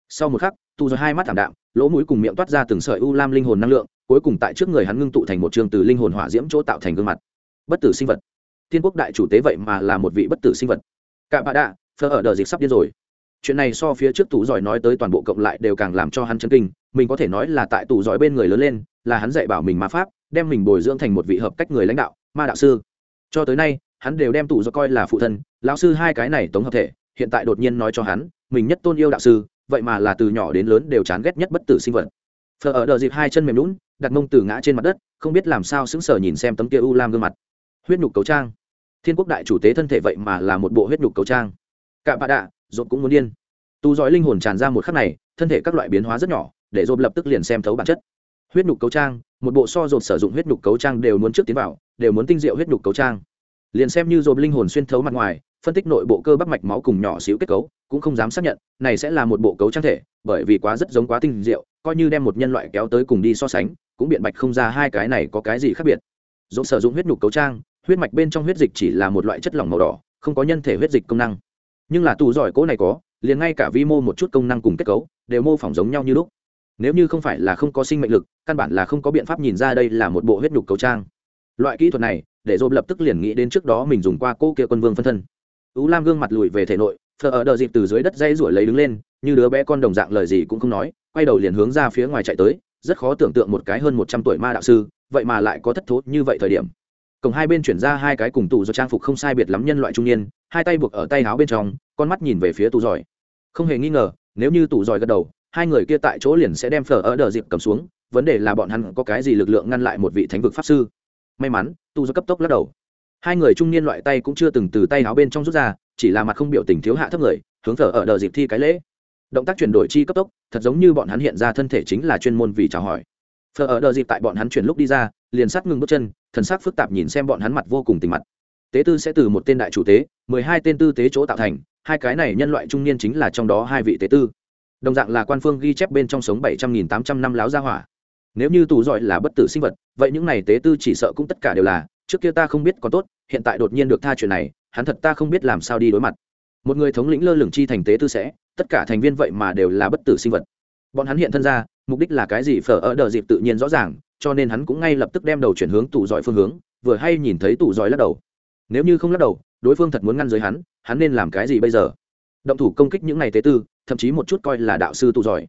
Sau một khắc, tu giỏi hai mắt thảm đạm, lỗ mũi cùng miệng toát ra từng sợi u lam linh hồn năng lượng, cuối cùng tại trước người hắn ngưng tụ thành một trường từ linh hồn hỏa diễm chỗ tạo thành gương mặt. Bất tử sinh vật. Thiên quốc đại chủ tế vậy mà là một vị bất tử sinh vật. Cả bà đạ, phở ở đợt dịp sắp điên rồi chuyện này so phía trước tù giỏi nói tới toàn bộ cộng lại đều càng làm cho hắn chấn kinh, mình có thể nói là tại tù giỏi bên người lớn lên, là hắn dạy bảo mình ma pháp, đem mình bồi dưỡng thành một vị hợp cách người lãnh đạo, ma đạo sư. Cho tới nay, hắn đều đem tù do coi là phụ thân, lão sư hai cái này tống hợp thể, hiện tại đột nhiên nói cho hắn, mình nhất tôn yêu đạo sư, vậy mà là từ nhỏ đến lớn đều chán ghét nhất bất tử sinh vật. Phờ ở đợt dịp hai chân mềm lún đặt mông từ ngã trên mặt đất, không biết làm sao sững sờ nhìn xem tấm kia u lam gương mặt. Huyết nhục cấu trang. Thiên quốc đại chủ tế thân thể vậy mà là một bộ huyết nhục cấu trang. Cả bà đạ Rộp cũng muốn điên. Tu dõi linh hồn tràn ra một khắc này, thân thể các loại biến hóa rất nhỏ, để Rộp lập tức liền xem thấu bản chất. Huyết nhục cấu trang, một bộ so Rộp sử dụng huyết nhục cấu trang đều muốn trước tiến vào, đều muốn tinh diệu huyết nhục cấu trang. Liền xem như Rộp linh hồn xuyên thấu mặt ngoài, phân tích nội bộ cơ bắp mạch máu cùng nhỏ xíu kết cấu, cũng không dám xác nhận, này sẽ là một bộ cấu trang thể, bởi vì quá rất giống quá tinh diệu, coi như đem một nhân loại kéo tới cùng đi so sánh, cũng biện bạch không ra hai cái này có cái gì khác biệt. Rộp sử dụng huyết nhục cấu trang, huyết mạch bên trong huyết dịch chỉ là một loại chất lỏng màu đỏ, không có nhân thể huyết dịch công năng nhưng là tù giỏi cỗ này có, liền ngay cả vi mô một chút công năng cùng kết cấu, đều mô phỏng giống nhau như lúc. Nếu như không phải là không có sinh mệnh lực, căn bản là không có biện pháp nhìn ra đây là một bộ huyết nhục cầu trang. Loại kỹ thuật này, để dồn lập tức liền nghĩ đến trước đó mình dùng qua cô kia quân vương phân thân. Ú lam gương mặt lùi về thể nội thờ ở đợi dịp từ dưới đất dây ruổi lấy đứng lên, như đứa bé con đồng dạng lời gì cũng không nói, quay đầu liền hướng ra phía ngoài chạy tới, rất khó tưởng tượng một cái hơn một trăm tuổi ma đạo sư, vậy mà lại có thất thố như vậy thời điểm cổng hai bên chuyển ra hai cái cùng tù do trang phục không sai biệt lắm nhân loại trung niên, hai tay buộc ở tay áo bên trong, con mắt nhìn về phía tù giỏi. Không hề nghi ngờ, nếu như tù giỏi gật đầu, hai người kia tại chỗ liền sẽ đem phở ở đờ dịp cầm xuống, vấn đề là bọn hắn có cái gì lực lượng ngăn lại một vị thánh vực pháp sư. May mắn tu do cấp tốc lắc đầu. Hai người trung niên loại tay cũng chưa từng từ tay áo bên trong rút ra, chỉ là mặt không biểu tình thiếu hạ thấp người, hướng phở ở đờ dịp thi cái lễ. Động tác chuyển đổi chi cấp tốc, thật giống như bọn hắn hiện ra thân thể chính là chuyên môn vì chào hỏi. Phở ở đờ dịp tại bọn hắn chuyển lúc đi ra, liền sát ngừng bước chân thần sắc phức tạp nhìn xem bọn hắn mặt vô cùng tình mặt. Tế tư sẽ từ một tên đại chủ tế, mười hai tên tư tế chỗ tạo thành, hai cái này nhân loại trung niên chính là trong đó hai vị tế tư. Đồng dạng là quan phương ghi chép bên trong sống bảy trăm nghìn tám trăm năm láo gia hỏa. Nếu như tù giỏi là bất tử sinh vật, vậy những này tế tư chỉ sợ cũng tất cả đều là, trước kia ta không biết còn tốt, hiện tại đột nhiên được tha chuyện này, hắn thật ta không biết làm sao đi đối mặt. Một người thống lĩnh lơ lửng chi thành tế tư sẽ, tất cả thành viên vậy mà đều là bất tử sinh vật. Bọn hắn hiện thân ra, mục đích là cái gì phở ở đờ dịp tự nhiên rõ ràng cho nên hắn cũng ngay lập tức đem đầu chuyển hướng tủ giỏi phương hướng, vừa hay nhìn thấy tủ giỏi lắc đầu. Nếu như không lắc đầu, đối phương thật muốn ngăn giới hắn hắn nên làm cái gì bây giờ? Động thủ công kích những ngày tế tư, thậm chí một chút coi là đạo sư tù giỏi.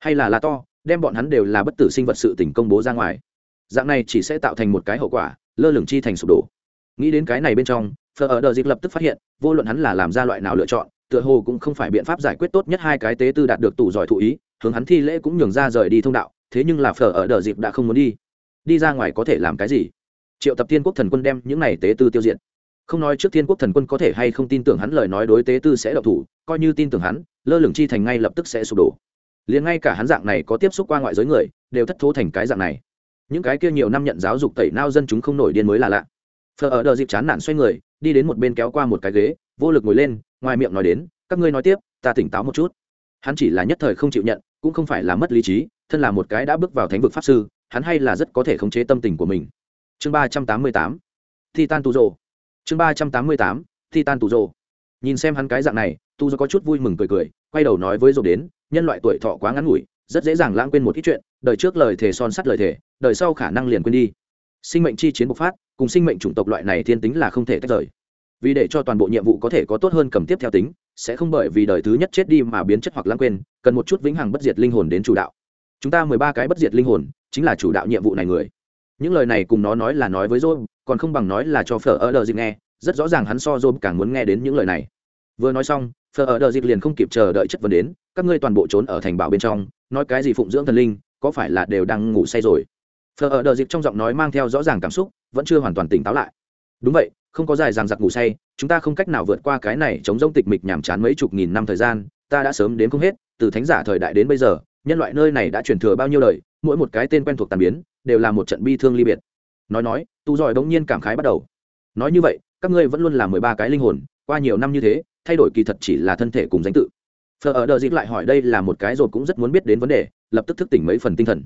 Hay là là to, đem bọn hắn đều là bất tử sinh vật sự tình công bố ra ngoài. Dạng này chỉ sẽ tạo thành một cái hậu quả, lơ lửng chi thành sụp đổ. Nghĩ đến cái này bên trong phờ ở đờ dịp lập tức phát hiện, vô luận hắn là làm ra loại nào lựa chọn, tựa hồ cũng không phải biện pháp giải quyết tốt nhất hai cái tế tư đạt được tù giỏi thụ ý, hướng hắn thi lễ cũng nhường ra rời đi thông đạo thế nhưng là phở ở đờ dịp đã không muốn đi. Đi ra ngoài có thể làm cái gì? Triệu tập thiên quốc thần quân đem những này tế tư tiêu diệt. Không nói trước thiên quốc thần quân có thể hay không tin tưởng hắn, lời nói đối tế tư sẽ độc thủ, coi như tin tưởng hắn, lơ lửng chi thành ngay lập tức sẽ sụp đổ. Liền ngay cả hắn dạng này có tiếp xúc qua ngoại giới người, đều thất thố thành cái dạng này. Những cái kia nhiều năm nhận giáo dục tẩy nao dân chúng không nổi điên mới là lạ. Phờ ở đờ dịp chán nản xoay người, đi đến một bên kéo qua một cái ghế, vô lực ngồi lên, ngoài miệng nói đến, các ngươi nói tiếp, ta tỉnh táo một chút. Hắn chỉ là nhất thời không chịu nhận cũng không phải là mất lý trí, thân là một cái đã bước vào thánh vực pháp sư, hắn hay là rất có thể khống chế tâm tình của mình. Chương ba trăm tám mươi tám, titan tu rồ chương ba trăm tám mươi tám, titan tu rồ nhìn xem hắn cái dạng này tu do có chút vui mừng cười cười, quay đầu nói với rồ đến, nhân loại tuổi thọ quá ngắn ngủi, rất dễ dàng lãng quên một ít chuyện, đời trước lời thề son sắt lời thề, đời sau khả năng liền quên đi. Sinh mệnh chi chiến bộc phát, cùng sinh mệnh chủng tộc loại này thiên tính là không thể tách rời. Vì để cho toàn bộ nhiệm vụ có thể có tốt hơn cầm tiếp theo tính sẽ không bởi vì đời thứ nhất chết đi mà biến chất hoặc lãng quên, cần một chút vĩnh hằng bất diệt linh hồn đến chủ đạo. Chúng ta mười ba cái bất diệt linh hồn, chính là chủ đạo nhiệm vụ này người. Những lời này cùng nó nói là nói với dô còn không bằng nói là cho phở ở đờ dịp nghe, rất rõ ràng hắn so dôm càng muốn nghe đến những lời này. Vừa nói xong phờ ở đờ dịp liền không kịp chờ đợi chất vấn đến, các ngươi toàn bộ trốn ở thành bảo bên trong, nói cái gì phụng dưỡng thần linh, có phải là đều đang ngủ say rồi? Phờ ở đờ dịp trong giọng nói mang theo rõ ràng cảm xúc, vẫn chưa hoàn toàn tỉnh táo lại. Đúng vậy không có dài ràng giặc ngủ say chúng ta không cách nào vượt qua cái này chống rông tịch mịch nhàm chán mấy chục nghìn năm thời gian ta đã sớm đến không hết từ thánh giả thời đại đến bây giờ nhân loại nơi này đã truyền thừa bao nhiêu lời, mỗi một cái tên quen thuộc tàn biến đều là một trận bi thương ly biệt. Nói nói tu giỏi bỗng nhiên cảm khái bắt đầu. Nói như vậy các ngươi vẫn luôn là mười ba cái linh hồn qua nhiều năm như thế thay đổi kỳ thật chỉ là thân thể cùng danh tự. Phờ ở đợi dịp lại hỏi đây là một cái rồi cũng rất muốn biết đến vấn đề lập tức thức tỉnh mấy phần tinh thần.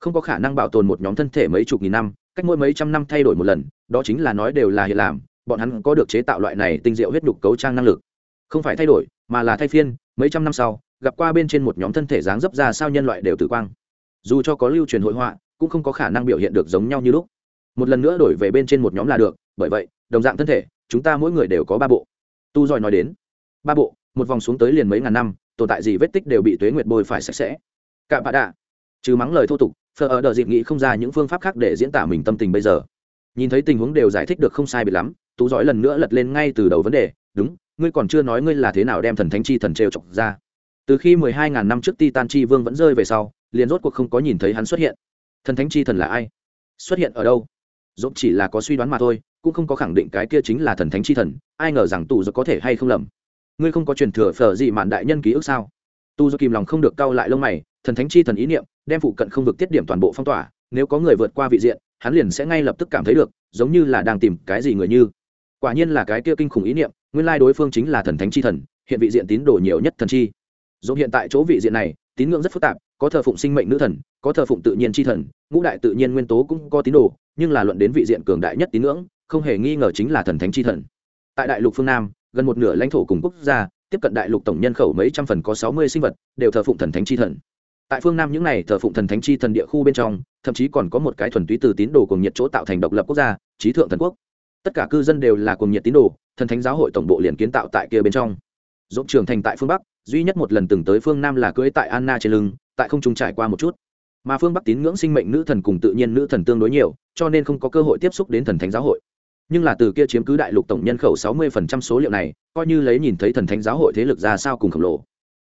Không có khả năng bảo tồn một nhóm thân thể mấy chục nghìn năm cách mỗi mấy trăm năm thay đổi một lần, đó chính là nói đều là hiện làm, bọn hắn có được chế tạo loại này tinh diệu huyết nhục cấu trang năng lực. Không phải thay đổi, mà là thay phiên, mấy trăm năm sau, gặp qua bên trên một nhóm thân thể dáng dấp ra sao nhân loại đều tử quang. Dù cho có lưu truyền hội họa, cũng không có khả năng biểu hiện được giống nhau như lúc. Một lần nữa đổi về bên trên một nhóm là được, bởi vậy, đồng dạng thân thể, chúng ta mỗi người đều có ba bộ. Tu giỏi nói đến, ba bộ, một vòng xuống tới liền mấy ngàn năm, tồn tại gì vết tích đều bị tuế nguyệt bôi phải sạch sẽ. Cạm bạ đạ, trừ mắng lời thô tục phờ ở đợi dịp nghĩ không ra những phương pháp khác để diễn tả mình tâm tình bây giờ. Nhìn thấy tình huống đều giải thích được không sai bị lắm, tú giỏi lần nữa lật lên ngay từ đầu vấn đề, đúng, ngươi còn chưa nói ngươi là thế nào đem thần thánh chi thần trêu chọc ra. Từ khi mười hai ngàn năm trước titan chi vương vẫn rơi về sau, liền rốt cuộc không có nhìn thấy hắn xuất hiện. Thần thánh chi thần là ai? Xuất hiện ở đâu? Dốt chỉ là có suy đoán mà thôi, cũng không có khẳng định cái kia chính là thần thánh chi thần, ai ngờ rằng tù do có thể hay không lầm. Ngươi không có truyền thừa phở gì mạn đại nhân ký ức sao? Tu do kìm lòng không được cau lại lông mày, thần thánh chi thần ý niệm đem phụ cận không vực tiết điểm toàn bộ phong tỏa, nếu có người vượt qua vị diện, hắn liền sẽ ngay lập tức cảm thấy được, giống như là đang tìm cái gì người như. Quả nhiên là cái kia kinh khủng ý niệm, nguyên lai đối phương chính là thần thánh chi thần, hiện vị diện tín đồ nhiều nhất thần chi. Dẫu hiện tại chỗ vị diện này, tín ngưỡng rất phức tạp, có thờ phụng sinh mệnh nữ thần, có thờ phụng tự nhiên chi thần, ngũ đại tự nhiên nguyên tố cũng có tín đồ, nhưng là luận đến vị diện cường đại nhất tín ngưỡng, không hề nghi ngờ chính là thần thánh chi thần. Tại đại lục phương nam, gần một nửa lãnh thổ cùng quốc gia, tiếp cận đại lục tổng nhân khẩu mấy trăm phần có sáu mươi sinh vật, đều thờ phụng thần thánh chi thần tại phương nam những này thờ phụng thần thánh chi thần địa khu bên trong, thậm chí còn có một cái thuần túy từ tín đồ cùng nhiệt chỗ tạo thành độc lập quốc gia, trí thượng thần quốc. Tất cả cư dân đều là cùng nhiệt tín đồ, thần thánh giáo hội tổng bộ liền kiến tạo tại kia bên trong. Dỗ trường thành tại phương bắc, duy nhất một lần từng tới phương nam là cưới tại anna trên lưng, tại không trung trải qua một chút. Mà phương bắc tín ngưỡng sinh mệnh nữ thần cùng tự nhiên nữ thần tương đối nhiều, cho nên không có cơ hội tiếp xúc đến thần thánh giáo hội. Nhưng là từ kia chiếm cứ đại lục tổng nhân khẩu sáu 60% số liệu này, coi như lấy nhìn thấy thần thánh giáo hội thế lực ra sao cùng khổng lồ.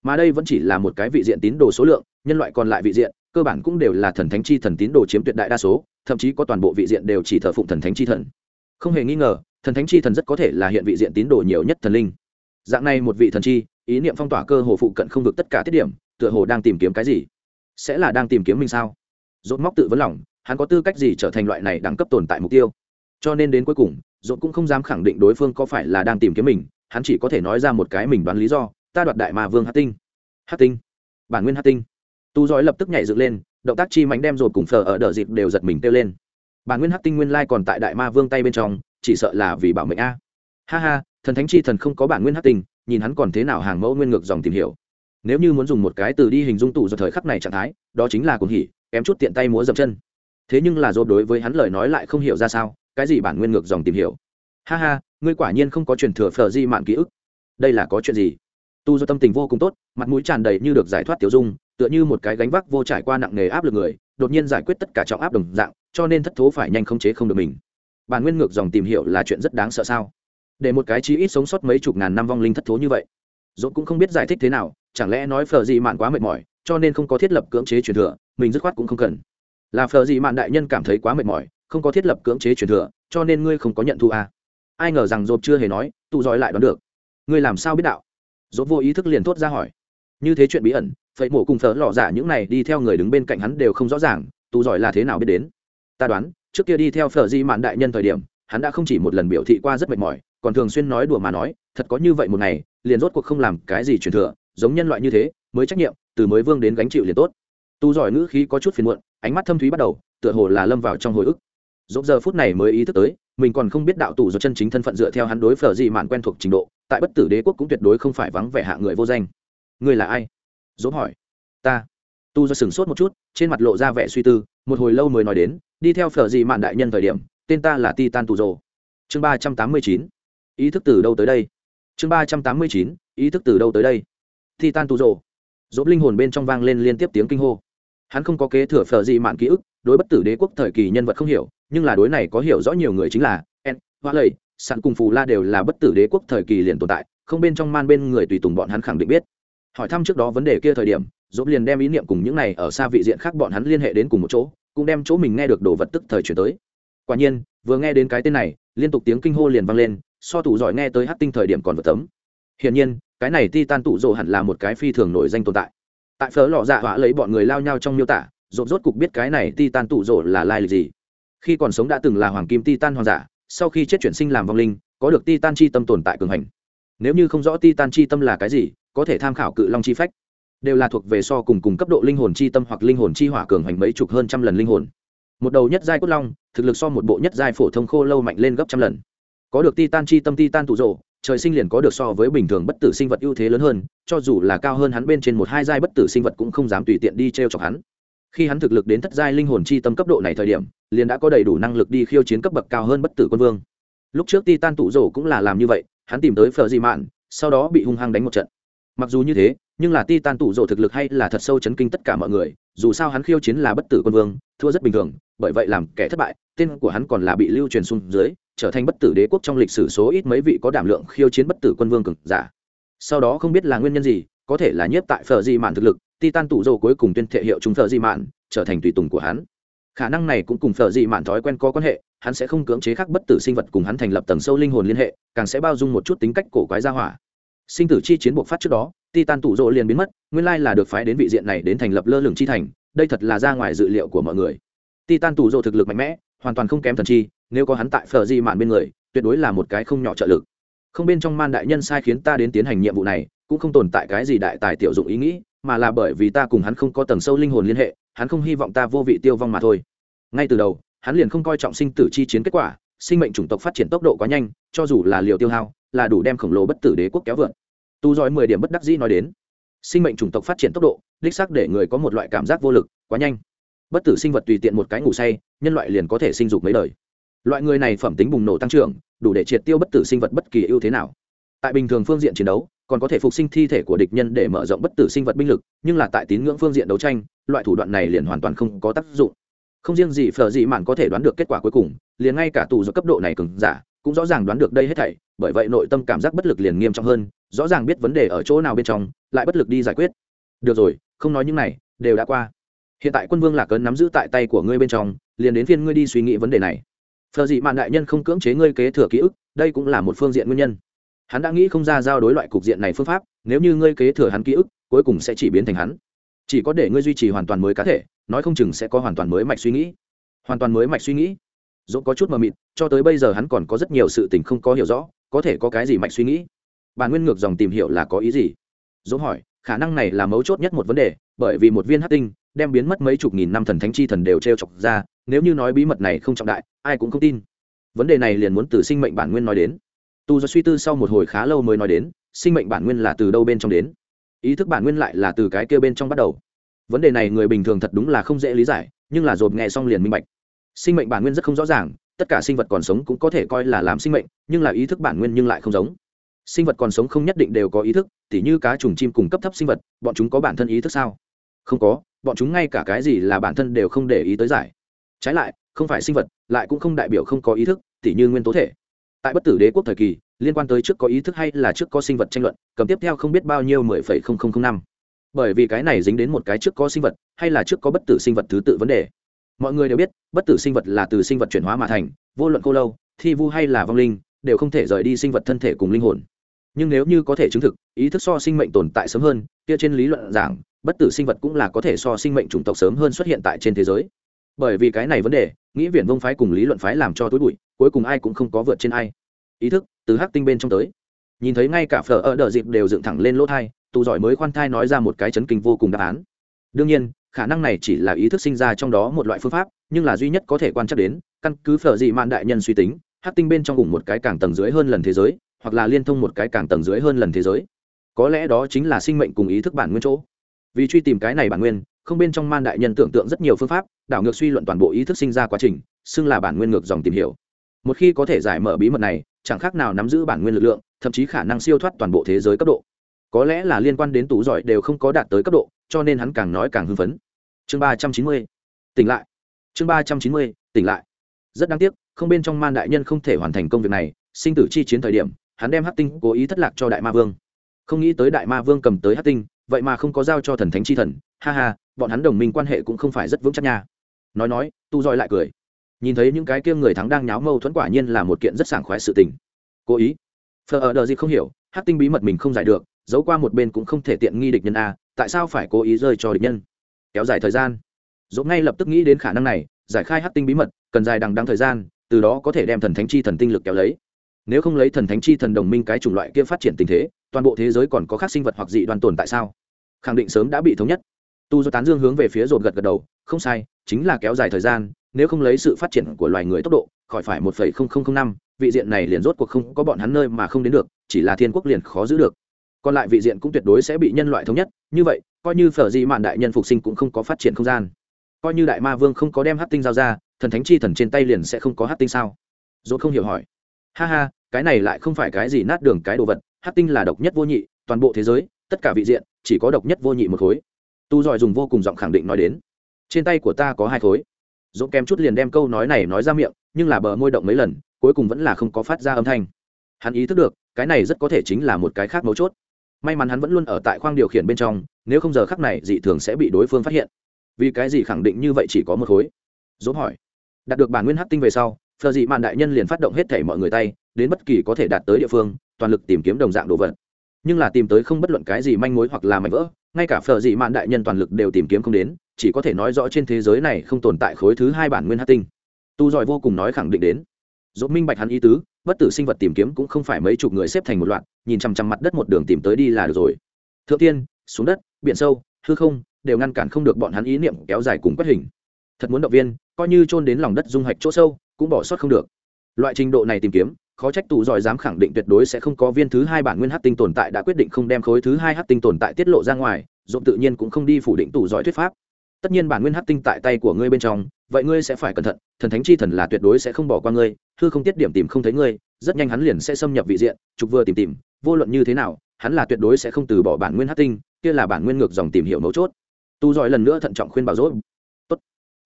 Mà đây vẫn chỉ là một cái vị diện tín đồ số lượng nhân loại còn lại vị diện, cơ bản cũng đều là thần thánh chi thần tín đồ chiếm tuyệt đại đa số, thậm chí có toàn bộ vị diện đều chỉ thờ phụng thần thánh chi thần. Không hề nghi ngờ, thần thánh chi thần rất có thể là hiện vị diện tín đồ nhiều nhất thần linh. Dạng này một vị thần chi, ý niệm phong tỏa cơ hồ phụ cận không được tất cả tiết điểm, tựa hồ đang tìm kiếm cái gì? Sẽ là đang tìm kiếm mình sao? Dốt móc tự vấn lòng, hắn có tư cách gì trở thành loại này đẳng cấp tồn tại mục tiêu? Cho nên đến cuối cùng dốt cũng không dám khẳng định đối phương có phải là đang tìm kiếm mình, hắn chỉ có thể nói ra một cái mình đoán lý do, ta đoạt đại ma vương hát tinh. Hát tinh. Bản nguyên hát tinh tu giỏi lập tức nhảy dựng lên, động tác chi mánh đem rồi cùng phở ở đợt dịp đều giật mình kêu lên. Bản nguyên hát tinh nguyên lai còn tại đại ma vương tay bên trong, chỉ sợ là vì bảo mệnh a. Ha ha, thần thánh chi thần không có bản nguyên hát tinh, nhìn hắn còn thế nào hàng mẫu nguyên ngược dòng tìm hiểu. Nếu như muốn dùng một cái từ đi hình dung tụ do thời khắc này trạng thái, đó chính là cuồng hỉ, kém chút tiện tay múa dập chân. Thế nhưng là dốt đối với hắn lời nói lại không hiểu ra sao, cái gì bản nguyên ngược dòng tìm hiểu? Ha ha, ngươi quả nhiên không có truyền thừa phở di mạn ký ức. Đây là có chuyện gì? Tu do tâm tình vô cùng tốt, mặt mũi tràn đầy như được giải thoát tiểu dung tựa như một cái gánh vác vô trải qua nặng nề áp lực người, đột nhiên giải quyết tất cả trọng áp đồng dạng, cho nên thất thố phải nhanh khống chế không được mình. Bản nguyên ngược dòng tìm hiểu là chuyện rất đáng sợ sao? Để một cái chí ít sống sót mấy chục ngàn năm vong linh thất thố như vậy dốt cũng không biết giải thích thế nào, chẳng lẽ nói phờ gì mạn quá mệt mỏi, cho nên không có thiết lập cưỡng chế truyền thừa, mình dứt khoát cũng không cần. Là phờ gì mạn đại nhân cảm thấy quá mệt mỏi, không có thiết lập cưỡng chế truyền thừa, cho nên ngươi không có nhận thu à. ai ngờ rằng dốt chưa hề nói, tụ giỏi lại đoán được. Ngươi làm sao biết đạo? Dốt vô ý thức liền thốt ra hỏi như thế chuyện bí ẩn phẩy mổ cùng phở lọ giả những này đi theo người đứng bên cạnh hắn đều không rõ ràng, tù giỏi là thế nào biết đến. Ta đoán, trước kia đi theo phở di mạn đại nhân thời điểm, hắn đã không chỉ một lần biểu thị qua rất mệt mỏi, còn thường xuyên nói đùa mà nói, thật có như vậy một ngày, liền rốt cuộc không làm cái gì truyền thừa, giống nhân loại như thế, mới trách nhiệm, từ mới vương đến gánh chịu liền tốt. Tu giỏi ngữ khí có chút phiền muộn, ánh mắt thâm thúy bắt đầu, tựa hồ là lâm vào trong hồi ức. Dốt giờ phút này mới ý thức tới, mình còn không biết đạo tù do chân chính thân phận dựa theo hắn đối phở gì mạn quen thuộc trình độ, tại bất tử đế quốc cũng tuyệt đối không phải vắng vẻ hạ người vô danh người là ai? Dỗ hỏi. Ta. Tu do sửng sốt một chút, trên mặt lộ ra vẻ suy tư, một hồi lâu mới nói đến, đi theo phở gì mạn đại nhân thời điểm, tên ta là titan tù rồ chương ba trăm tám mươi chín. Ý thức từ đâu tới đây? Chương ba trăm tám mươi chín, ý thức từ đâu tới đây? Titan tù rồ dỗ linh hồn bên trong vang lên liên tiếp tiếng kinh hô. Hắn không có kế thừa phở gì mạn ký ức, đối bất tử đế quốc thời kỳ nhân vật không hiểu, nhưng là đối này có hiểu rõ nhiều người chính là en, hoa lầy sẵn cùng phù la đều là bất tử đế quốc thời kỳ liền tồn tại, không bên trong man bên người tùy tùng bọn hắn khẳng định biết hỏi thăm trước đó vấn đề kia thời điểm dốt liền đem ý niệm cùng những này ở xa vị diện khác bọn hắn liên hệ đến cùng một chỗ, cũng đem chỗ mình nghe được đồ vật tức thời chuyển tới. Quả nhiên, vừa nghe đến cái tên này, liên tục tiếng kinh hô liền vang lên, so tủ giỏi nghe tới hát tinh thời điểm còn vật tấm. Hiển nhiên, cái này ti tan tủ rồ hẳn là một cái phi thường nổi danh tồn tại. Tại phớ lọ dạ họa lấy bọn người lao nhau trong miêu tả rộn rốt cục biết cái này ti tan tủ rồ là lai lịch gì. Khi còn sống đã từng là hoàng kim ti tan hoàng giả, sau khi chết chuyển sinh làm vong linh, có được ti tan chi tâm tồn tại cường hành. Nếu như không rõ ti tan chi tâm là cái gì có thể tham khảo cự long chi phách. Đều là thuộc về so cùng cùng cấp độ linh hồn chi tâm hoặc linh hồn chi hỏa cường hành mấy chục hơn trăm lần linh hồn. Một đầu nhất giai cốt long, thực lực so một bộ nhất giai phổ thông khô lâu mạnh lên gấp trăm lần. Có được ti tan chi tâm ti tan tụ rộ trời sinh liền có được so với bình thường bất tử sinh vật ưu thế lớn hơn, cho dù là cao hơn hắn bên trên một hai giai bất tử sinh vật cũng không dám tùy tiện đi t r e o chọc hắn. Khi hắn thực lực đến thất giai linh hồn chi tâm cấp độ này thời điểm, liền đã có đầy đủ năng lực đi khiêu chiến cấp bậc cao hơn bất tử quân vương. Lúc trước ti tan tụ rổ cũng là làm như vậy, hắn tìm tới phờ di mạn, sau đó bị hung hăng đánh một trận mặc dù như thế, nhưng là ti tan tụ rộ thực lực hay là thật sâu chấn kinh tất cả mọi người, dù sao hắn khiêu chiến là bất tử quân vương, thua rất bình thường, bởi vậy làm kẻ thất bại, tên của hắn còn là bị lưu truyền xuống dưới, trở thành bất tử đế quốc trong lịch sử số ít mấy vị có đảm lượng khiêu chiến bất tử quân vương cực giả. Sau đó không biết là nguyên nhân gì, có thể là nhiếp tại phở di mạn thực lực, titan tủ rộ cuối cùng tuyên thệ hiệu chúng phở di mạn, trở thành tùy tùng của hắn. Khả năng này cũng cùng phở di mạn thói quen có quan hệ, hắn sẽ không cưỡng chế khắc bất tử sinh vật cùng hắn thành lập tầng sâu linh hồn liên hệ, càng sẽ bao dung một chút tính cách cổ quái gia hỏa sinh tử chi chiến buộc phát trước đó, titan tủ rỗ liền biến mất, nguyên lai là được phái đến vị diện này đến thành lập lơ lửng chi thành, đây thật là ra ngoài dự liệu của mọi người. Titan tủ rỗ thực lực mạnh mẽ, hoàn toàn không kém thần chi, nếu có hắn tại phờ di mạn bên người, tuyệt đối là một cái không nhỏ trợ lực. Không bên trong man đại nhân sai khiến ta đến tiến hành nhiệm vụ này, cũng không tồn tại cái gì đại tài tiểu dụng ý nghĩ, mà là bởi vì ta cùng hắn không có tầng sâu linh hồn liên hệ, hắn không hy vọng ta vô vị tiêu vong mà thôi. Ngay từ đầu, hắn liền không coi trọng sinh tử chi chiến kết quả, sinh mệnh chủng tộc phát triển tốc độ quá nhanh, cho dù là liều tiêu hao là đủ đem khổng lồ bất tử đế quốc kéo vượn tu giỏi mười điểm bất đắc dĩ nói đến, sinh mệnh chủng tộc phát triển tốc độ, đích xác để người có một loại cảm giác vô lực, quá nhanh. Bất tử sinh vật tùy tiện một cái ngủ say, nhân loại liền có thể sinh dục mấy đời. Loại người này phẩm tính bùng nổ tăng trưởng, đủ để triệt tiêu bất tử sinh vật bất kỳ ưu thế nào. Tại bình thường phương diện chiến đấu, còn có thể phục sinh thi thể của địch nhân để mở rộng bất tử sinh vật binh lực, nhưng là tại tín ngưỡng phương diện đấu tranh, loại thủ đoạn này liền hoàn toàn không có tác dụng không riêng gì phở dị mạn có thể đoán được kết quả cuối cùng, liền ngay cả tù do cấp độ này cứng giả, cũng rõ ràng đoán được đây hết thảy, bởi vậy nội tâm cảm giác bất lực liền nghiêm trọng hơn, rõ ràng biết vấn đề ở chỗ nào bên trong, lại bất lực đi giải quyết. Được rồi, không nói những này, đều đã qua. Hiện tại quân vương lạc ấn nắm giữ tại tay của ngươi bên trong, liền đến phiên ngươi đi suy nghĩ vấn đề này. Phờ dị mạn đại nhân không cưỡng chế ngươi kế thừa ký ức, đây cũng là một phương diện nguyên nhân. Hắn đã nghĩ không ra giao đối loại cục diện này phương pháp, nếu như ngươi kế thừa hắn ký ức, cuối cùng sẽ chỉ biến thành hắn. Chỉ có để ngươi duy trì hoàn toàn mới cá thể nói không chừng sẽ có hoàn toàn mới mạch suy nghĩ. Hoàn toàn mới mạch suy nghĩ. Dỗ có chút mờ mịt, cho tới bây giờ hắn còn có rất nhiều sự tình không có hiểu rõ, có thể có cái gì mạch suy nghĩ? Bản nguyên ngược dòng tìm hiểu là có ý gì? Dỗ hỏi, khả năng này là mấu chốt nhất một vấn đề, bởi vì một viên hát tinh đem biến mất mấy chục nghìn năm thần thánh chi thần đều t r e o chọc ra, nếu như nói bí mật này không trọng đại, ai cũng không tin. Vấn đề này liền muốn từ sinh mệnh bản nguyên nói đến. Tu do suy tư sau một hồi khá lâu mới nói đến, sinh mệnh bản nguyên là từ đâu bên trong đến? Ý thức bản nguyên lại là từ cái kia bên trong bắt đầu vấn đề này người bình thường thật đúng là không dễ lý giải, nhưng là dồn nghe xong liền minh bạch. Sinh mệnh bản nguyên rất không rõ ràng, tất cả sinh vật còn sống cũng có thể coi là làm sinh mệnh, nhưng là ý thức bản nguyên nhưng lại không giống. Sinh vật còn sống không nhất định đều có ý thức, tỉ như cá trùng chim cùng cấp thấp sinh vật, bọn chúng có bản thân ý thức sao? Không có, bọn chúng ngay cả cái gì là bản thân đều không để ý tới giải. Trái lại, không phải sinh vật, lại cũng không đại biểu không có ý thức, tỉ như nguyên tố thể. Tại bất tử đế quốc thời kỳ, liên quan tới trước có ý thức hay là trước có sinh vật tranh luận, cầm tiếp theo không biết bao nhiêu mười phẩy không không không năm bởi vì cái này dính đến một cái trước có sinh vật, hay là trước có bất tử sinh vật thứ tự vấn đề. Mọi người đều biết, bất tử sinh vật là từ sinh vật chuyển hóa mà thành, vô luận cô lâu, thi vu hay là vong linh, đều không thể rời đi sinh vật thân thể cùng linh hồn. Nhưng nếu như có thể chứng thực, ý thức so sinh mệnh tồn tại sớm hơn, kia trên lý luận giảng, bất tử sinh vật cũng là có thể so sinh mệnh chủng tộc sớm hơn xuất hiện tại trên thế giới. Bởi vì cái này vấn đề, nghĩ viện vông phái cùng lý luận phái làm cho tối bụi, cuối cùng ai cũng không có vượt trên ai. Ý thức, từ hắc tinh bên trong tới nhìn thấy ngay cả phở ở đợt dịp đều dựng thẳng lên lỗ thai, tù giỏi mới khoan thai nói ra một cái chấn kinh vô cùng đáp án. Đương nhiên, khả năng này chỉ là ý thức sinh ra trong đó một loại phương pháp, nhưng là duy nhất có thể quan trắc đến, căn cứ phở dị mạn đại nhân suy tính, hát tinh bên trong cùng một cái càng tầng dưới hơn lần thế giới, hoặc là liên thông một cái càng tầng dưới hơn lần thế giới. Có lẽ đó chính là sinh mệnh cùng ý thức bản nguyên chỗ. Vì truy tìm cái này bản nguyên, không bên trong man đại nhân tưởng tượng rất nhiều phương pháp, đảo ngược suy luận toàn bộ ý thức sinh ra quá trình, xưng là bản nguyên ngược dòng tìm hiểu. Một khi có thể giải mở bí mật này, chẳng khác nào nắm giữ bản nguyên lực lượng thậm chí khả năng siêu thoát toàn bộ thế giới cấp độ. Có lẽ là liên quan đến tủ giỏi đều không có đạt tới cấp độ, cho nên hắn càng nói càng hưng phấn. Chương ba trăm chín mươi, tỉnh lại. Chương ba trăm chín mươi, tỉnh lại. Rất đáng tiếc, không bên trong man đại nhân không thể hoàn thành công việc này, sinh tử chi chiến thời điểm, hắn đem hát tinh cố ý thất lạc cho đại ma vương. Không nghĩ tới đại ma vương cầm tới hát tinh, vậy mà không có giao cho thần thánh chi thần, ha ha, bọn hắn đồng minh quan hệ cũng không phải rất vững chắc nha. Nói nói tu roi lại cười. Nhìn thấy những cái kia người thắng đang nháo mâu thuẫn quả nhiên là một kiện rất sảng khoái sự tình. Cố ý phờ ở đờ gì không hiểu hát tinh bí mật mình không giải được, giấu qua một bên cũng không thể tiện nghi địch nhân a, tại sao phải cố ý rơi cho địch nhân? Kéo dài thời gian. Dốt ngay lập tức nghĩ đến khả năng này, giải khai hát tinh bí mật, cần dài đằng đăng thời gian, từ đó có thể đem thần thánh chi thần tinh lực kéo lấy. Nếu không lấy thần thánh chi thần đồng minh cái chủng loại kia phát triển tình thế, toàn bộ thế giới còn có khác sinh vật hoặc dị đoàn tồn tại sao? Khẳng định sớm đã bị thống nhất. Tu do tán dương hướng về phía rột gật gật đầu, không sai, chính là kéo dài thời gian, nếu không lấy sự phát triển của loài người tốc độ, khỏi phải một phẩy không không không năm vị diện này liền rốt cuộc không có bọn hắn nơi mà không đến được, chỉ là thiên quốc liền khó giữ được. Còn lại vị diện cũng tuyệt đối sẽ bị nhân loại thống nhất, như vậy, coi như phở di mạn đại nhân phục sinh cũng không có phát triển không gian. Coi như đại ma vương không có đem hát tinh giao ra, thần thánh chi thần trên tay liền sẽ không có hát tinh sao? Dốt không hiểu hỏi. Ha ha, cái này lại không phải cái gì nát đường cái đồ vật hát tinh là độc nhất vô nhị, toàn bộ thế giới, tất cả vị diện, chỉ có độc nhất vô nhị một khối. Tu giỏi dùng vô cùng giọng khẳng định nói đến. Trên tay của ta có hai khối. Dỗ kém chút liền đem câu nói này nói ra miệng, nhưng là bờ môi động mấy lần cuối cùng vẫn là không có phát ra âm thanh. Hắn ý thức được, cái này rất có thể chính là một cái khác mấu chốt. May mắn hắn vẫn luôn ở tại khoang điều khiển bên trong, nếu không giờ khắc này, dị thường sẽ bị đối phương phát hiện. Vì cái gì khẳng định như vậy chỉ có một khối? Dốt hỏi. Đạt được bản nguyên hắc tinh về sau, phờ dị mạn đại nhân liền phát động hết thể mọi người tay, đến bất kỳ có thể đạt tới địa phương, toàn lực tìm kiếm đồng dạng đồ vật. Nhưng là tìm tới không bất luận cái gì manh mối hoặc là mảnh vỡ, ngay cả phờ dị mạn đại nhân toàn lực đều tìm kiếm không đến, chỉ có thể nói rõ trên thế giới này không tồn tại khối thứ hai bản nguyên hắc tinh. Tu giỏi vô cùng nói khẳng định đến dốt minh bạch hắn ý tứ, bất tử sinh vật tìm kiếm cũng không phải mấy chục người xếp thành một loạt, nhìn chằm chằm mặt đất một đường tìm tới đi là được rồi. Thượng tiên, xuống đất, biển sâu, hư không, đều ngăn cản không được bọn hắn ý niệm kéo dài cùng quét hình. Thật muốn động viên, coi như chôn đến lòng đất dung hạch chỗ sâu, cũng bỏ sót không được. Loại trình độ này tìm kiếm, khó trách tù giỏi dám khẳng định tuyệt đối sẽ không có viên thứ hai bản nguyên hát tinh tồn tại đã quyết định không đem khối thứ hai hát tinh tồn tại tiết lộ ra ngoài dộn tự nhiên cũng không đi phủ định tù giỏi thuyết pháp. Tất nhiên bản nguyên hát tinh tại tay của ngươi bên trong, vậy ngươi sẽ phải cẩn thận, thần thánh chi thần là tuyệt đối sẽ không bỏ qua ngươi hư không tiết điểm tìm không thấy ngươi, rất nhanh hắn liền sẽ xâm nhập vị diện, trục vừa tìm tìm, vô luận như thế nào, hắn là tuyệt đối sẽ không từ bỏ bản nguyên hát tinh, kia là bản nguyên ngược dòng tìm hiểu mấu chốt. Tu giỏi lần nữa thận trọng khuyên bảo dốt tốt.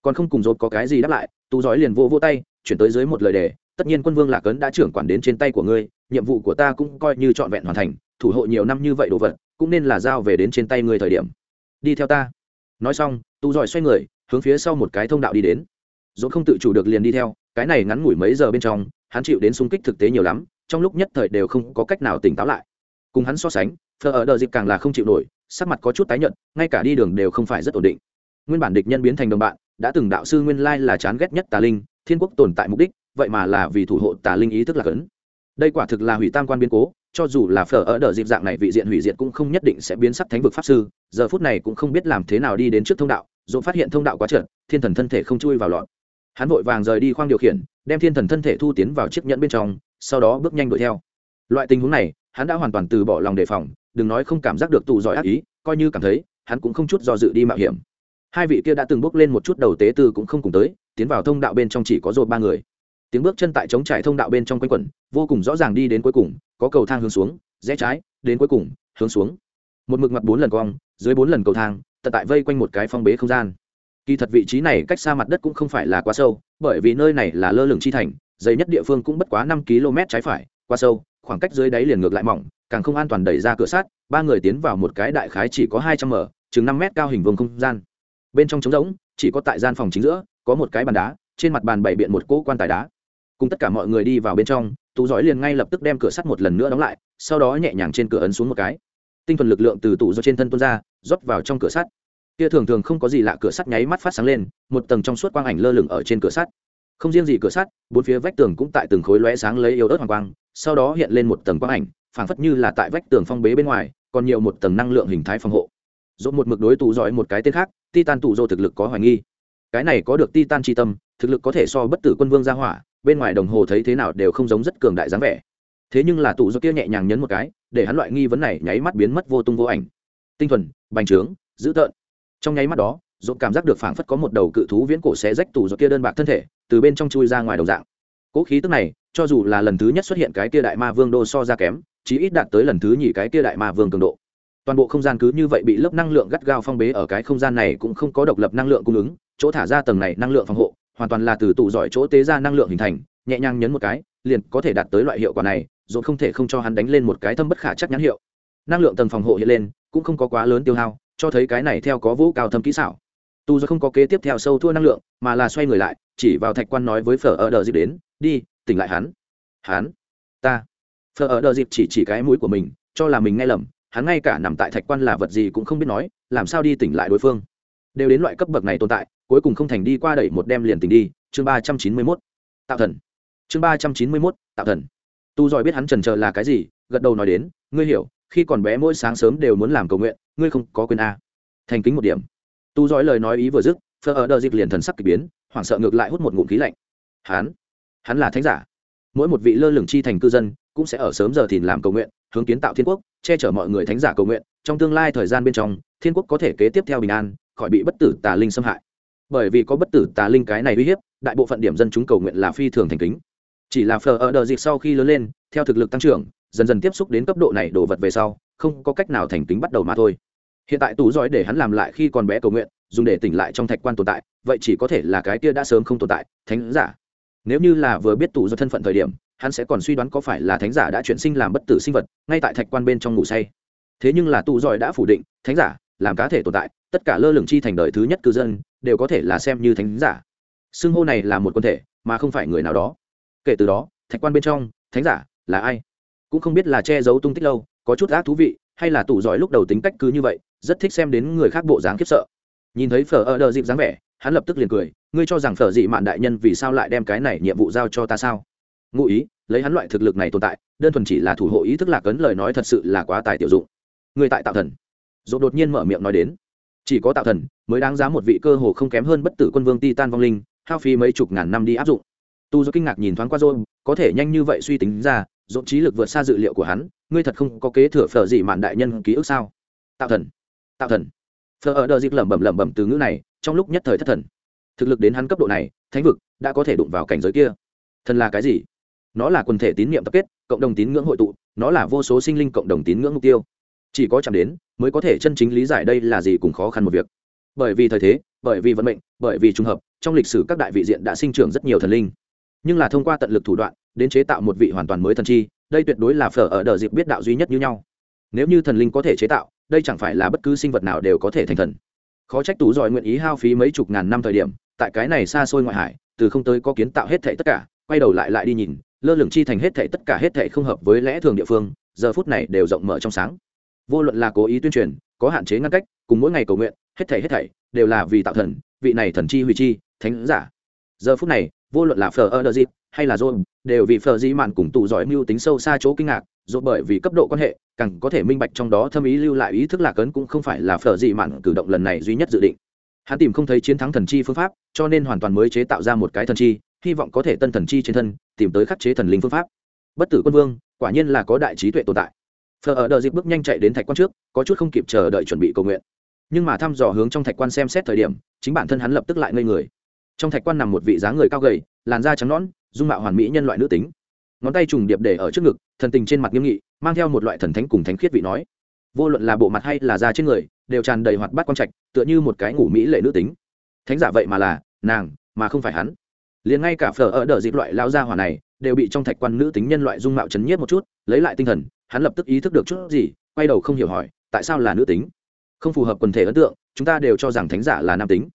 Còn không cùng dốt có cái gì đáp lại, tu giỏi liền vô vô tay, chuyển tới dưới một lời đề, tất nhiên quân vương lạc ấn đã trưởng quản đến trên tay của ngươi, nhiệm vụ của ta cũng coi như trọn vẹn hoàn thành, thủ hộ nhiều năm như vậy đồ vật, cũng nên là giao về đến trên tay ngươi thời điểm. Đi theo ta. Nói xong, tu giỏi xoay người, hướng phía sau một cái thông đạo đi đến. Dốt không tự chủ được liền đi theo cái này ngắn ngủi mấy giờ bên trong, hắn chịu đến xung kích thực tế nhiều lắm, trong lúc nhất thời đều không có cách nào tỉnh táo lại. Cùng hắn so sánh thờ ở đợi dịp càng là không chịu nổi, sắc mặt có chút tái nhợt, ngay cả đi đường đều không phải rất ổn định. Nguyên bản địch nhân biến thành đồng bạn, đã từng đạo sư nguyên lai là chán ghét nhất tà linh, thiên quốc tồn tại mục đích, vậy mà là vì thủ hộ tà linh ý thức là cấn đây quả thực là hủy tam quan biến cố, cho dù là phở ở đợt dịp dạng này vị diện hủy diệt cũng không nhất định sẽ biến sắc thánh vực pháp sư, giờ phút này cũng không biết làm thế nào đi đến trước thông đạo dồn phát hiện thông đạo quá trượt thiên thần thân thể không chui vào lọt hắn vội vàng rời đi khoang điều khiển, đem thiên thần thân thể thu tiến vào chiếc nhẫn bên trong, sau đó bước nhanh đuổi theo. Loại tình huống này, hắn đã hoàn toàn từ bỏ lòng đề phòng, đừng nói không cảm giác được tù giỏi ác ý, coi như cảm thấy, hắn cũng không chút do dự đi mạo hiểm. Hai vị kia đã từng bước lên một chút đầu tế tư cũng không cùng tới, tiến vào thông đạo bên trong chỉ có rồi ba người. Tiếng bước chân tại chống trải thông đạo bên trong quanh quẩn, vô cùng rõ ràng đi đến cuối cùng, có cầu thang hướng xuống, rẽ trái, đến cuối cùng, hướng xuống. Một mực mặt bốn lần cong, dưới bốn lần cầu thang, tận tại vây quanh một cái phong bế không gian kỳ thật vị trí này cách xa mặt đất cũng không phải là quá sâu, bởi vì nơi này là lơ lửng chi thành dày nhất địa phương cũng bất quá năm km trái phải, quá sâu, khoảng cách dưới đáy liền ngược lại mỏng, càng không an toàn đẩy ra cửa sát ba người tiến vào một cái đại khái chỉ có hai trăm m chừng năm mét cao hình vương không gian. Bên trong trống rỗng, chỉ có tại gian phòng chính giữa, có một cái bàn đá, trên mặt bàn bày biện một cỗ quan tài đá. Cùng tất cả mọi người đi vào bên trong, tú giỏi liền ngay lập tức đem cửa sắt một lần nữa đóng lại, sau đó nhẹ nhàng trên cửa ấn xuống một cái. Tinh thần lực lượng từ tủ do trên thân tuôn ra, rót vào trong cửa sắt kia thường thường không có gì lạ cửa sắt nháy mắt phát sáng lên, một tầng trong suốt quang ảnh lơ lửng ở trên cửa sắt. Không riêng gì cửa sắt, bốn phía vách tường cũng tại từng khối lóe sáng lấy yếu ớt hoàng quang, sau đó hiện lên một tầng quang ảnh, phảng phất như là tại vách tường phong bế bên ngoài, còn nhiều một tầng năng lượng hình thái phòng hộ. Dỗ một mực đối tù giỏi một cái tên khác, titan tù dô thực lực có hoài nghi. Cái này có được titan tri tâm, thực lực có thể so bất tử quân vương ra hỏa, bên ngoài đồng hồ thấy thế nào đều không giống rất cường đại dáng vẻ. Thế nhưng là tù dô kia nhẹ nhàng nhấn một cái, để hắn loại nghi vấn này nháy mắt biến mất vô tung vô ảnh. Tinh thuần, bành trướng, dữ tợn trong nháy mắt đó dồn cảm giác được phảng phất có một đầu cự thú viễn cổ xé rách tủ rồi kia đơn bạc thân thể, từ bên trong chui ra ngoài đồng dạng. Cỗ khí tức này, cho dù là lần thứ nhất xuất hiện cái kia đại ma vương đô so ra kém, chí ít đạt tới lần thứ nhì cái kia đại ma vương cường độ. Toàn bộ không gian cứ như vậy bị lớp năng lượng gắt gao phong bế ở cái không gian này cũng không có độc lập năng lượng cung ứng, chỗ thả ra tầng này năng lượng phòng hộ, hoàn toàn là từ tụ giỏi chỗ tế ra năng lượng hình thành, nhẹ nhàng nhấn một cái, liền có thể đạt tới loại hiệu quả này dồn không thể không cho hắn đánh lên một cái thâm bất khả chắc nhãn hiệu. Năng lượng tầng phòng hộ hiện lên, cũng không có quá lớn tiêu hao cho thấy cái này theo có vũ cao thâm kỹ xảo. Tu do không có kế tiếp theo sâu thua năng lượng, mà là xoay người lại, chỉ vào thạch quan nói với phở ở đờ dịp đến, đi, tỉnh lại hắn. Hắn? Ta. Phở ở đờ dịp chỉ chỉ cái mũi của mình, cho là mình nghe lầm, hắn ngay cả nằm tại thạch quan là vật gì cũng không biết nói, làm sao đi tỉnh lại đối phương. Đều đến loại cấp bậc này tồn tại, cuối cùng không thành đi qua đẩy một đem liền tỉnh đi, chương ba trăm chín mươi mốt, tạo thần. Chương ba trăm chín mươi mốt, tạo thần. Tu giỏi biết hắn trần chờ là cái gì, gật đầu nói đến, ngươi hiểu, khi còn bé mỗi sáng sớm đều muốn làm cầu nguyện ngươi không có quyền a. Thành kính một điểm. Tu giỏi lời nói ý vừa dứt phờ ở đờ dịp liền thần sắc k ỳ biến, hoảng sợ ngược lại hút một ngụm khí lạnh. Hắn hắn là thánh giả. Mỗi một vị lơ lửng chi thành cư dân cũng sẽ ở sớm giờ thìn làm cầu nguyện, hướng kiến tạo thiên quốc, che chở mọi người thánh giả cầu nguyện, trong tương lai thời gian bên trong, thiên quốc có thể kế tiếp theo bình an, khỏi bị bất tử tà linh xâm hại. Bởi vì có bất tử tà linh cái này uy hiếp, đại bộ phận điểm dân chúng cầu nguyện là phi thường thành kính. Chỉ là phờ ở đờ dịp sau khi lớn lên, theo thực lực tăng trưởng dần dần tiếp xúc đến cấp độ này đổ vật về sau, không có cách nào thành kính bắt đầu mà thôi. Hiện tại tú giỏi để hắn làm lại khi còn bé cầu nguyện, dùng để tỉnh lại trong thạch quan tồn tại, vậy chỉ có thể là cái kia đã sớm không tồn tại, thánh giả. Nếu như là vừa biết tù do thân phận thời điểm, hắn sẽ còn suy đoán có phải là thánh giả đã chuyển sinh làm bất tử sinh vật, ngay tại thạch quan bên trong ngủ say. Thế nhưng là tù giỏi đã phủ định, thánh giả, làm cá thể tồn tại, tất cả lơ lửng chi thành đời thứ nhất cư dân, đều có thể là xem như thánh giả. Xưng hô này là một quân thể, mà không phải người nào đó. Kể từ đó, thạch quan bên trong, thánh giả là ai? Cũng không biết là che giấu tung tích lâu có chút ác thú vị hay là tủ giỏi lúc đầu tính cách cứ như vậy rất thích xem đến người khác bộ dáng khiếp sợ. Nhìn thấy phở ở đờ dịp dáng vẻ hắn lập tức liền cười ngươi cho rằng phở dị mạn đại nhân vì sao lại đem cái này nhiệm vụ giao cho ta sao? Ngụ ý lấy hắn loại thực lực này tồn tại đơn thuần chỉ là thủ hộ ý thức lạc ấn lời nói thật sự là quá tài tiểu dụng. Người tại tạo thần. Dỗ đột nhiên mở miệng nói đến. Chỉ có tạo thần mới đáng giá một vị cơ hồ không kém hơn bất tử quân vương ti tan vong linh hao phí mấy chục ngàn năm đi áp dụng. Tu do kinh ngạc nhìn thoáng qua rồi, có thể nhanh như vậy suy tính ra dộn trí lực vượt xa dự liệu của hắn, ngươi thật không có kế thừa phở gì mạn đại nhân ký ức sao? Tạo thần tạo thần. Phở ở đờ dịp lẩm bẩm lẩm bẩm từ ngữ này, trong lúc nhất thời thất thần. Thực lực đến hắn cấp độ này, thánh vực đã có thể đụng vào cảnh giới kia. Thần là cái gì? Nó là quần thể tín nhiệm tập kết, cộng đồng tín ngưỡng hội tụ, nó là vô số sinh linh cộng đồng tín ngưỡng mục tiêu. Chỉ có chạm đến, mới có thể chân chính lý giải đây là gì cùng khó khăn một việc. Bởi vì thời thế, bởi vì vận mệnh, bởi vì trùng hợp, trong lịch sử các đại vị diện đã sinh trưởng rất nhiều thần linh. Nhưng là thông qua tận lực thủ đoạn đến chế tạo một vị hoàn toàn mới thần chi, đây tuyệt đối là phở ở đờ dịp biết đạo duy nhất như nhau. Nếu như thần linh có thể chế tạo, đây chẳng phải là bất cứ sinh vật nào đều có thể thành thần. Khó trách tú giỏi nguyện ý hao phí mấy chục ngàn năm thời điểm, tại cái này xa xôi ngoại hải, từ không tới có kiến tạo hết thảy tất cả, quay đầu lại lại đi nhìn, lơ lửng chi thành hết thảy tất cả hết thảy không hợp với lẽ thường địa phương, giờ phút này đều rộng mở trong sáng. Vô luận là cố ý tuyên truyền, có hạn chế ngăn cách, cùng mỗi ngày cầu nguyện, hết thảy hết thảy đều là vì tạo thần, vị này thần chi hủy chi, thánh giả. Giờ phút này vô luận là phờ ơ đờ dịp hay là dồn đều vì phờ di mạn cùng tù giỏi mưu tính sâu xa chỗ kinh ngạc dồn bởi vì cấp độ quan hệ, càng có thể minh bạch trong đó thâm ý lưu lại ý thức lạc ấn cũng không phải là phở Di mạn cử động lần này duy nhất dự định. Hắn tìm không thấy chiến thắng thần chi phương pháp, cho nên hoàn toàn mới chế tạo ra một cái thần chi, hy vọng có thể tân thần chi trên thân, tìm tới khắc chế thần linh phương pháp. Bất tử quân vương, quả nhiên là có đại trí tuệ tồn tại. Phở ở đợi dịp bước nhanh chạy đến thạch quan trước, có chút không kịp chờ đợi chuẩn bị cầu nguyện. Nhưng mà thăm dò hướng trong thạch quan xem xét thời điểm, chính bản thân hắn lập tức lại ngây người trong thạch quan nằm một vị dáng người cao gầy, làn da trắng nõn, dung mạo hoàn mỹ nhân loại nữ tính. Ngón tay trùng điệp để ở trước ngực, thần tình trên mặt nghiêm nghị, mang theo một loại thần thánh cùng thánh khiết vị nói. Vô luận là bộ mặt hay là da trên người, đều tràn đầy hoạt bát quan trạch, tựa như một cái ngủ mỹ lệ nữ tính. Thánh giả vậy mà là nàng, mà không phải hắn. Liền ngay cả phở ở đờ dịp loại lao gia hỏa này, đều bị trong thạch quan nữ tính nhân loại dung mạo chấn nhiếp một chút, lấy lại tinh thần, hắn lập tức ý thức được chút gì, quay đầu không hiểu hỏi, tại sao là nữ tính? Không phù hợp quần thể ấn tượng, chúng ta đều cho rằng thánh giả là nam tính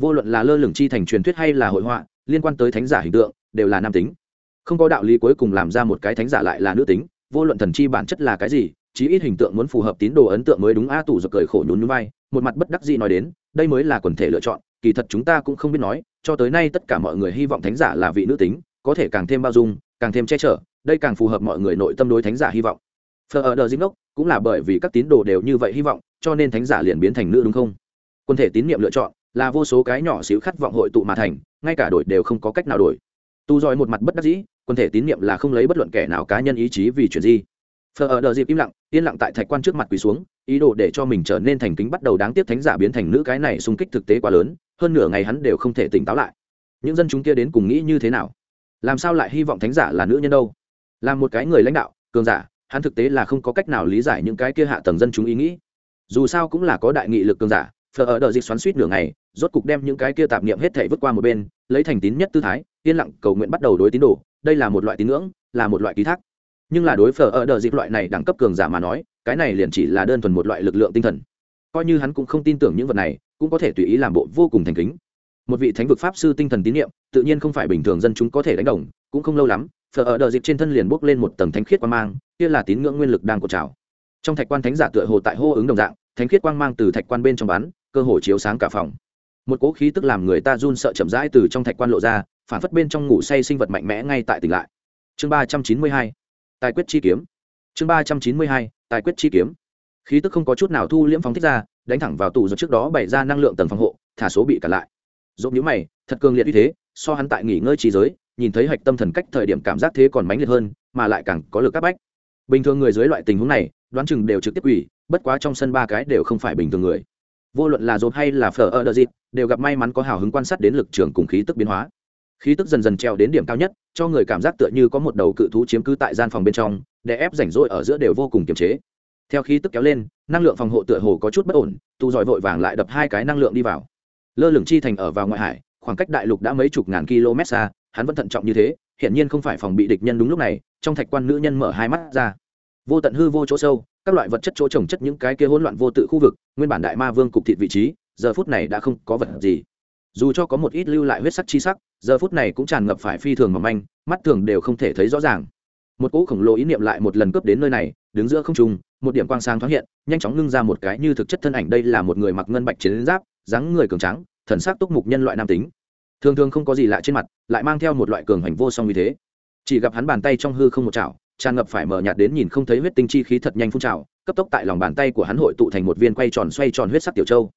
vô luận là lơ lửng chi thành truyền thuyết hay là hội họa, liên quan tới thánh giả hình tượng, đều là nam tính. Không có đạo lý cuối cùng làm ra một cái thánh giả lại là nữ tính, vô luận thần chi bản chất là cái gì, chí ít hình tượng muốn phù hợp tín đồ ấn tượng mới đúng. A tủ giật cười khổ nhún vai, một mặt bất đắc dĩ nói đến, đây mới là quần thể lựa chọn, kỳ thật chúng ta cũng không biết nói, cho tới nay tất cả mọi người hy vọng thánh giả là vị nữ tính, có thể càng thêm bao dung, càng thêm che chở, đây càng phù hợp mọi người nội tâm đối thánh giả hy vọng. Phờ ở đờ dinh đốc cũng là bởi vì các tín đồ đều như vậy hy vọng, cho nên thánh giả liền biến thành nữ đúng không? Quần thể tín nhiệm lựa chọn là vô số cái nhỏ xíu khát vọng hội tụ mà thành, ngay cả đổi đều không có cách nào đổi. Tu dòi một mặt bất đắc dĩ quân thể tín nhiệm là không lấy bất luận kẻ nào cá nhân ý chí vì chuyện gì phờ ở đờ dịp im lặng, yên lặng tại thạch quan trước mặt quỳ xuống, ý đồ để cho mình trở nên thành kính bắt đầu đáng tiếc thánh giả biến thành nữ cái này xung kích thực tế quá lớn, hơn nửa ngày hắn đều không thể tỉnh táo lại. Những dân chúng kia đến cùng nghĩ như thế nào? Làm sao lại hy vọng thánh giả là nữ nhân đâu? Làm một cái người lãnh đạo, cường giả, hắn thực tế là không có cách nào lý giải những cái kia hạ tầng dân chúng ý nghĩ. Dù sao cũng là có đại nghị lực cường giả, phờ ở đợi dịch xoắn suýt nửa ngày rốt cục đem những cái kia tạp niệm hết thảy vứt qua một bên lấy thành tín nhất tư thái yên lặng cầu nguyện bắt đầu đối tín đồ. Đây là một loại tín ngưỡng là một loại ký thác. Nhưng là đối phở ở đờ dịp loại này đẳng cấp cường giả mà nói cái này liền chỉ là đơn thuần một loại lực lượng tinh thần. Coi như hắn cũng không tin tưởng những vật này cũng có thể tùy ý làm bộ vô cùng thành kính. Một vị thánh vực pháp sư tinh thần tín niệm, tự nhiên không phải bình thường dân chúng có thể đánh đồng cũng không lâu lắm phở ở đờ dịp trên thân liền bốc lên một tầng thánh khiết quang mang kia là tín ngưỡng nguyên lực đang cột trào. Trong thạch quan thánh giả tựa hồ tại hô ứng đồng dạng thánh khiết quang mang từ thạch quan bên trong bắn cơ hồ chiếu sáng cả phòng một cỗ khí tức làm người ta run sợ chậm rãi từ trong thạch quan lộ ra, phản phất bên trong ngủ say sinh vật mạnh mẽ ngay tại tỉnh lại. Chương ba trăm chín mươi hai, tài quyết chi kiếm. Chương ba trăm chín mươi hai, tài quyết chi kiếm. Khí tức không có chút nào thu liễm phóng thích ra, đánh thẳng vào tủ rồi trước đó bày ra năng lượng tầng phòng hộ, thả số bị cản lại. Dốt nhíu mày, thật cường liệt như thế, so hắn tại nghỉ ngơi trí giới, nhìn thấy hạch tâm thần cách thời điểm cảm giác thế còn mãnh liệt hơn, mà lại càng có lực áp bách. Bình thường người dưới loại tình huống này, đoán chừng đều trực tiếp ủy bất quá trong sân ba cái đều không phải bình thường người vô luận là dồn hay là phở ở đợt dịp, đều gặp may mắn có hào hứng quan sát đến lực trường cùng khí tức biến hóa. Khí tức dần dần treo đến điểm cao nhất, cho người cảm giác tựa như có một đầu cự thú chiếm cứ tại gian phòng bên trong, để ép rảnh rỗi ở giữa đều vô cùng kiềm chế. Theo khí tức kéo lên, năng lượng phòng hộ tựa hồ có chút bất ổn, tu giỏi vội vàng lại đập hai cái năng lượng đi vào. Lơ lửng chi thành ở vào ngoại hải, khoảng cách đại lục đã mấy chục ngàn km xa, hắn vẫn thận trọng như thế hiện nhiên không phải phòng bị địch nhân đúng lúc này, trong thạch quan nữ nhân mở hai mắt ra. Vô tận hư vô chỗ sâu các loại vật chất chỗ trồng chất những cái kia hỗn loạn vô tự khu vực, nguyên bản đại ma vương cục thịt vị trí, giờ phút này đã không có vật gì. Dù cho có một ít lưu lại huyết sắc chi sắc, giờ phút này cũng tràn ngập phải phi thường mỏng manh, mắt thường đều không thể thấy rõ ràng. Một cỗ khổng lồ ý niệm lại một lần cướp đến nơi này, đứng giữa không trung, một điểm quang sang thoáng hiện, nhanh chóng ngưng ra một cái như thực chất thân ảnh, đây là một người mặc ngân bạch chiến giáp, dáng người cường trắng thần sắc túc mục nhân loại nam tính. Thường thường không có gì lạ trên mặt, lại mang theo một loại cường hành vô song như thế. Chỉ gặp hắn bàn tay trong hư không một chảo tràn ngập phải mở nhạt đến nhìn không thấy huyết tinh chi khí thật nhanh phun trào, cấp tốc tại lòng bàn tay của hắn hội tụ thành một viên quay tròn xoay tròn huyết sắc tiểu châu.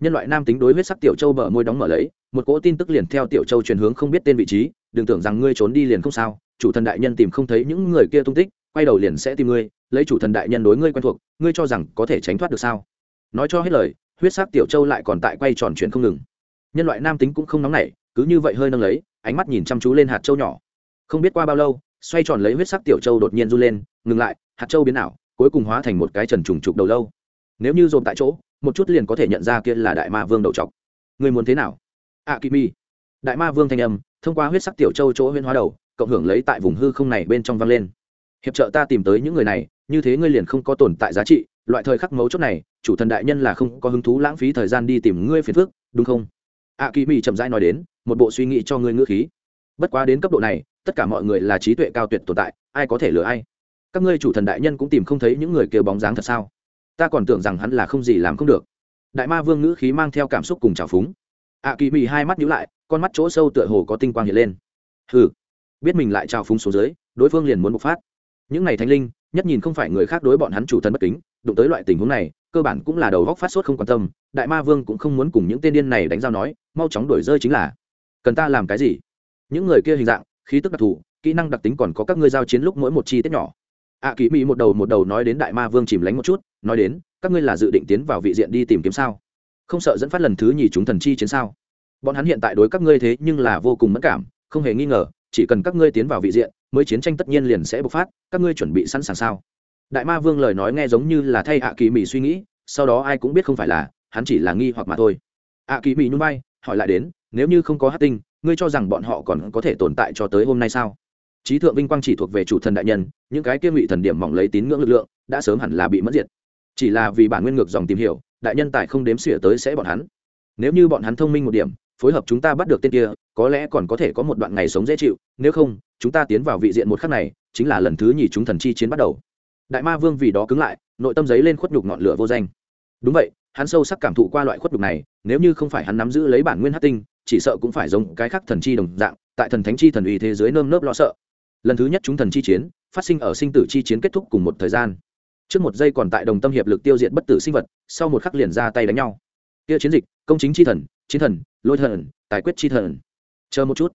Nhân loại nam tính đối huyết sắc tiểu châu bờ môi đóng mở lấy, một cỗ tin tức liền theo tiểu châu truyền hướng không biết tên vị trí, đừng tưởng rằng ngươi trốn đi liền không sao, chủ thần đại nhân tìm không thấy những người kia tung tích, quay đầu liền sẽ tìm ngươi, lấy chủ thần đại nhân đối ngươi quen thuộc, ngươi cho rằng có thể tránh thoát được sao? Nói cho hết lời, huyết sắc tiểu châu lại còn tại quay tròn chuyển không ngừng. Nhân loại nam tính cũng không nóng nảy, cứ như vậy hơi nâng lấy, ánh mắt nhìn chăm chú lên hạt châu nhỏ. Không biết qua bao lâu xoay tròn lấy huyết sắc tiểu châu đột nhiên run lên, ngừng lại, hạt châu biến ảo, cuối cùng hóa thành một cái trần trùng trục đầu lâu. Nếu như dồn tại chỗ, một chút liền có thể nhận ra kia là đại ma vương đầu chọc người muốn thế nào? A kỳ mi đại ma vương thanh âm, thông qua huyết sắc tiểu châu chỗ huyên hóa đầu, cộng hưởng lấy tại vùng hư không này bên trong vang lên. Hiệp trợ ta tìm tới những người này, như thế ngươi liền không có tồn tại giá trị, loại thời khắc mấu chốt này, chủ thần đại nhân là không có hứng thú lãng phí thời gian đi tìm ngươi phiền phước đúng không? A kỳ mi chậm rãi nói đến, một bộ suy nghĩ cho ngươi ngữ khí. Bất quá đến cấp độ này tất cả mọi người là trí tuệ cao tuyệt tồn tại, ai có thể lừa ai? Các ngươi chủ thần đại nhân cũng tìm không thấy những người kêu bóng dáng thật sao? Ta còn tưởng rằng hắn là không gì làm không được. Đại ma vương ngữ khí mang theo cảm xúc cùng trào phúng. Ạ kỳ mị hai mắt nhíu lại, con mắt chỗ sâu tựa hồ có tinh quang hiện lên. Hừ. Biết mình lại trào phúng xuống dưới, đối phương liền muốn bộc phát. Những này thánh linh, nhất nhìn không phải người khác đối bọn hắn chủ thân bất kính, đụng tới loại tình huống này, cơ bản cũng là đầu góc phát sốt không quan tâm, đại ma vương cũng không muốn cùng những tên điên này đánh giao nói, mau chóng đổi rơi chính là. Cần ta làm cái gì? Những người kia hình dạng khí tức đặc thù kỹ năng đặc tính còn có các ngươi giao chiến lúc mỗi một chi tiết nhỏ. Ạ à, kỳ mỹ một đầu một đầu nói đến đại ma vương chìm lánh một chút nói đến các ngươi là dự định tiến vào vị diện đi tìm kiếm sao? Không sợ dẫn phát lần thứ nhì chúng thần chi chiến sao? Bọn hắn hiện tại đối các ngươi thế nhưng là vô cùng mất cảm không hề nghi ngờ chỉ cần các ngươi tiến vào vị diện mới chiến tranh tất nhiên liền sẽ bộc phát các ngươi chuẩn bị sẵn sàng sao? Đại ma vương lời nói nghe giống như là thay ạ kỳ mỹ suy nghĩ sau đó ai cũng biết không phải là hắn chỉ là nghi hoặc mà thôi. Ạ kỳ mỹ nhún bay hỏi lại đến nếu như không có hát tinh ngươi cho rằng bọn họ còn có thể tồn tại cho tới hôm nay sao? Trí thượng vinh quang chỉ thuộc về chủ thần đại nhân, những cái kia ngụy thần điểm mỏng lấy tín ngưỡng lực lượng, đã sớm hẳn là bị mất diệt. Chỉ là vì bản nguyên ngược dòng tìm hiểu, đại nhân tài không đếm xỉa tới sẽ bọn hắn. Nếu như bọn hắn thông minh một điểm, phối hợp chúng ta bắt được tên kia, có lẽ còn có thể có một đoạn ngày sống dễ chịu, nếu không, chúng ta tiến vào vị diện một khắc này, chính là lần thứ nhì chúng thần chi chiến bắt đầu. Đại ma vương vì đó cứng lại, nội tâm giấy lên khuất nhục ngọn lửa vô danh. Đúng vậy, hắn sâu sắc cảm thụ qua loại khuất nhục này, nếu như không phải hắn nắm giữ lấy bản nguyên hát tinh chỉ sợ cũng phải giống cái khác thần chi đồng dạng, tại thần thánh chi thần uy thế giới nơm nớp lo sợ. Lần thứ nhất chúng thần chi chiến, phát sinh ở sinh tử chi chiến kết thúc cùng một thời gian. Trước một giây còn tại đồng tâm hiệp lực tiêu diệt bất tử sinh vật, sau một khắc liền ra tay đánh nhau. Kia chiến dịch, công chính chi thần, chiến thần, lôi thần, tài quyết chi thần. Chờ một chút.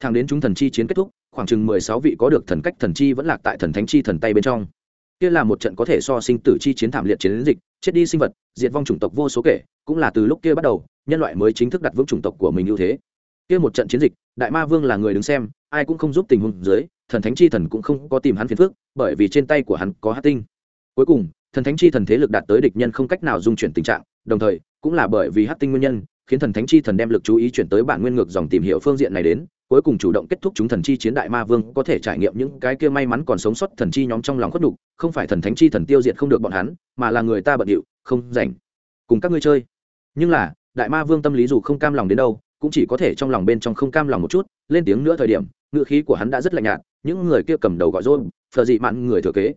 Thẳng đến chúng thần chi chiến kết thúc, khoảng chừng mười sáu vị có được thần cách thần chi vẫn lạc tại thần thánh chi thần tay bên trong. Kia là một trận có thể so sinh tử chi chiến thảm liệt chiến dịch, chết đi sinh vật, diệt vong chủng tộc vô số kể, cũng là từ lúc kia bắt đầu nhân loại mới chính thức đặt vững chủng tộc của mình ưu thế. Kia một trận chiến dịch, đại ma vương là người đứng xem, ai cũng không giúp tình huống dưới, thần thánh chi thần cũng không có tìm hắn phiền phức, bởi vì trên tay của hắn có hát tinh. Cuối cùng, thần thánh chi thần thế lực đạt tới địch nhân không cách nào dung chuyển tình trạng, đồng thời, cũng là bởi vì hát tinh nguyên nhân, khiến thần thánh chi thần đem lực chú ý chuyển tới bản nguyên ngược dòng tìm hiểu phương diện này đến, cuối cùng chủ động kết thúc chúng thần chi chiến đại ma vương có thể trải nghiệm những cái kia may mắn còn sống sót thần chi nhóm trong lòng khuất đục không phải thần thánh chi thần tiêu diệt không được bọn hắn, mà là người ta bận điệu, không rảnh. Cùng các ngươi chơi. Nhưng là đại ma vương tâm lý dù không cam lòng đến đâu, cũng chỉ có thể trong lòng bên trong không cam lòng một chút, lên tiếng nữa thời điểm, ngựa khí của hắn đã rất lạnh nhạt, những người kia cầm đầu gọi rôn, phờ dị mặn người thừa kế.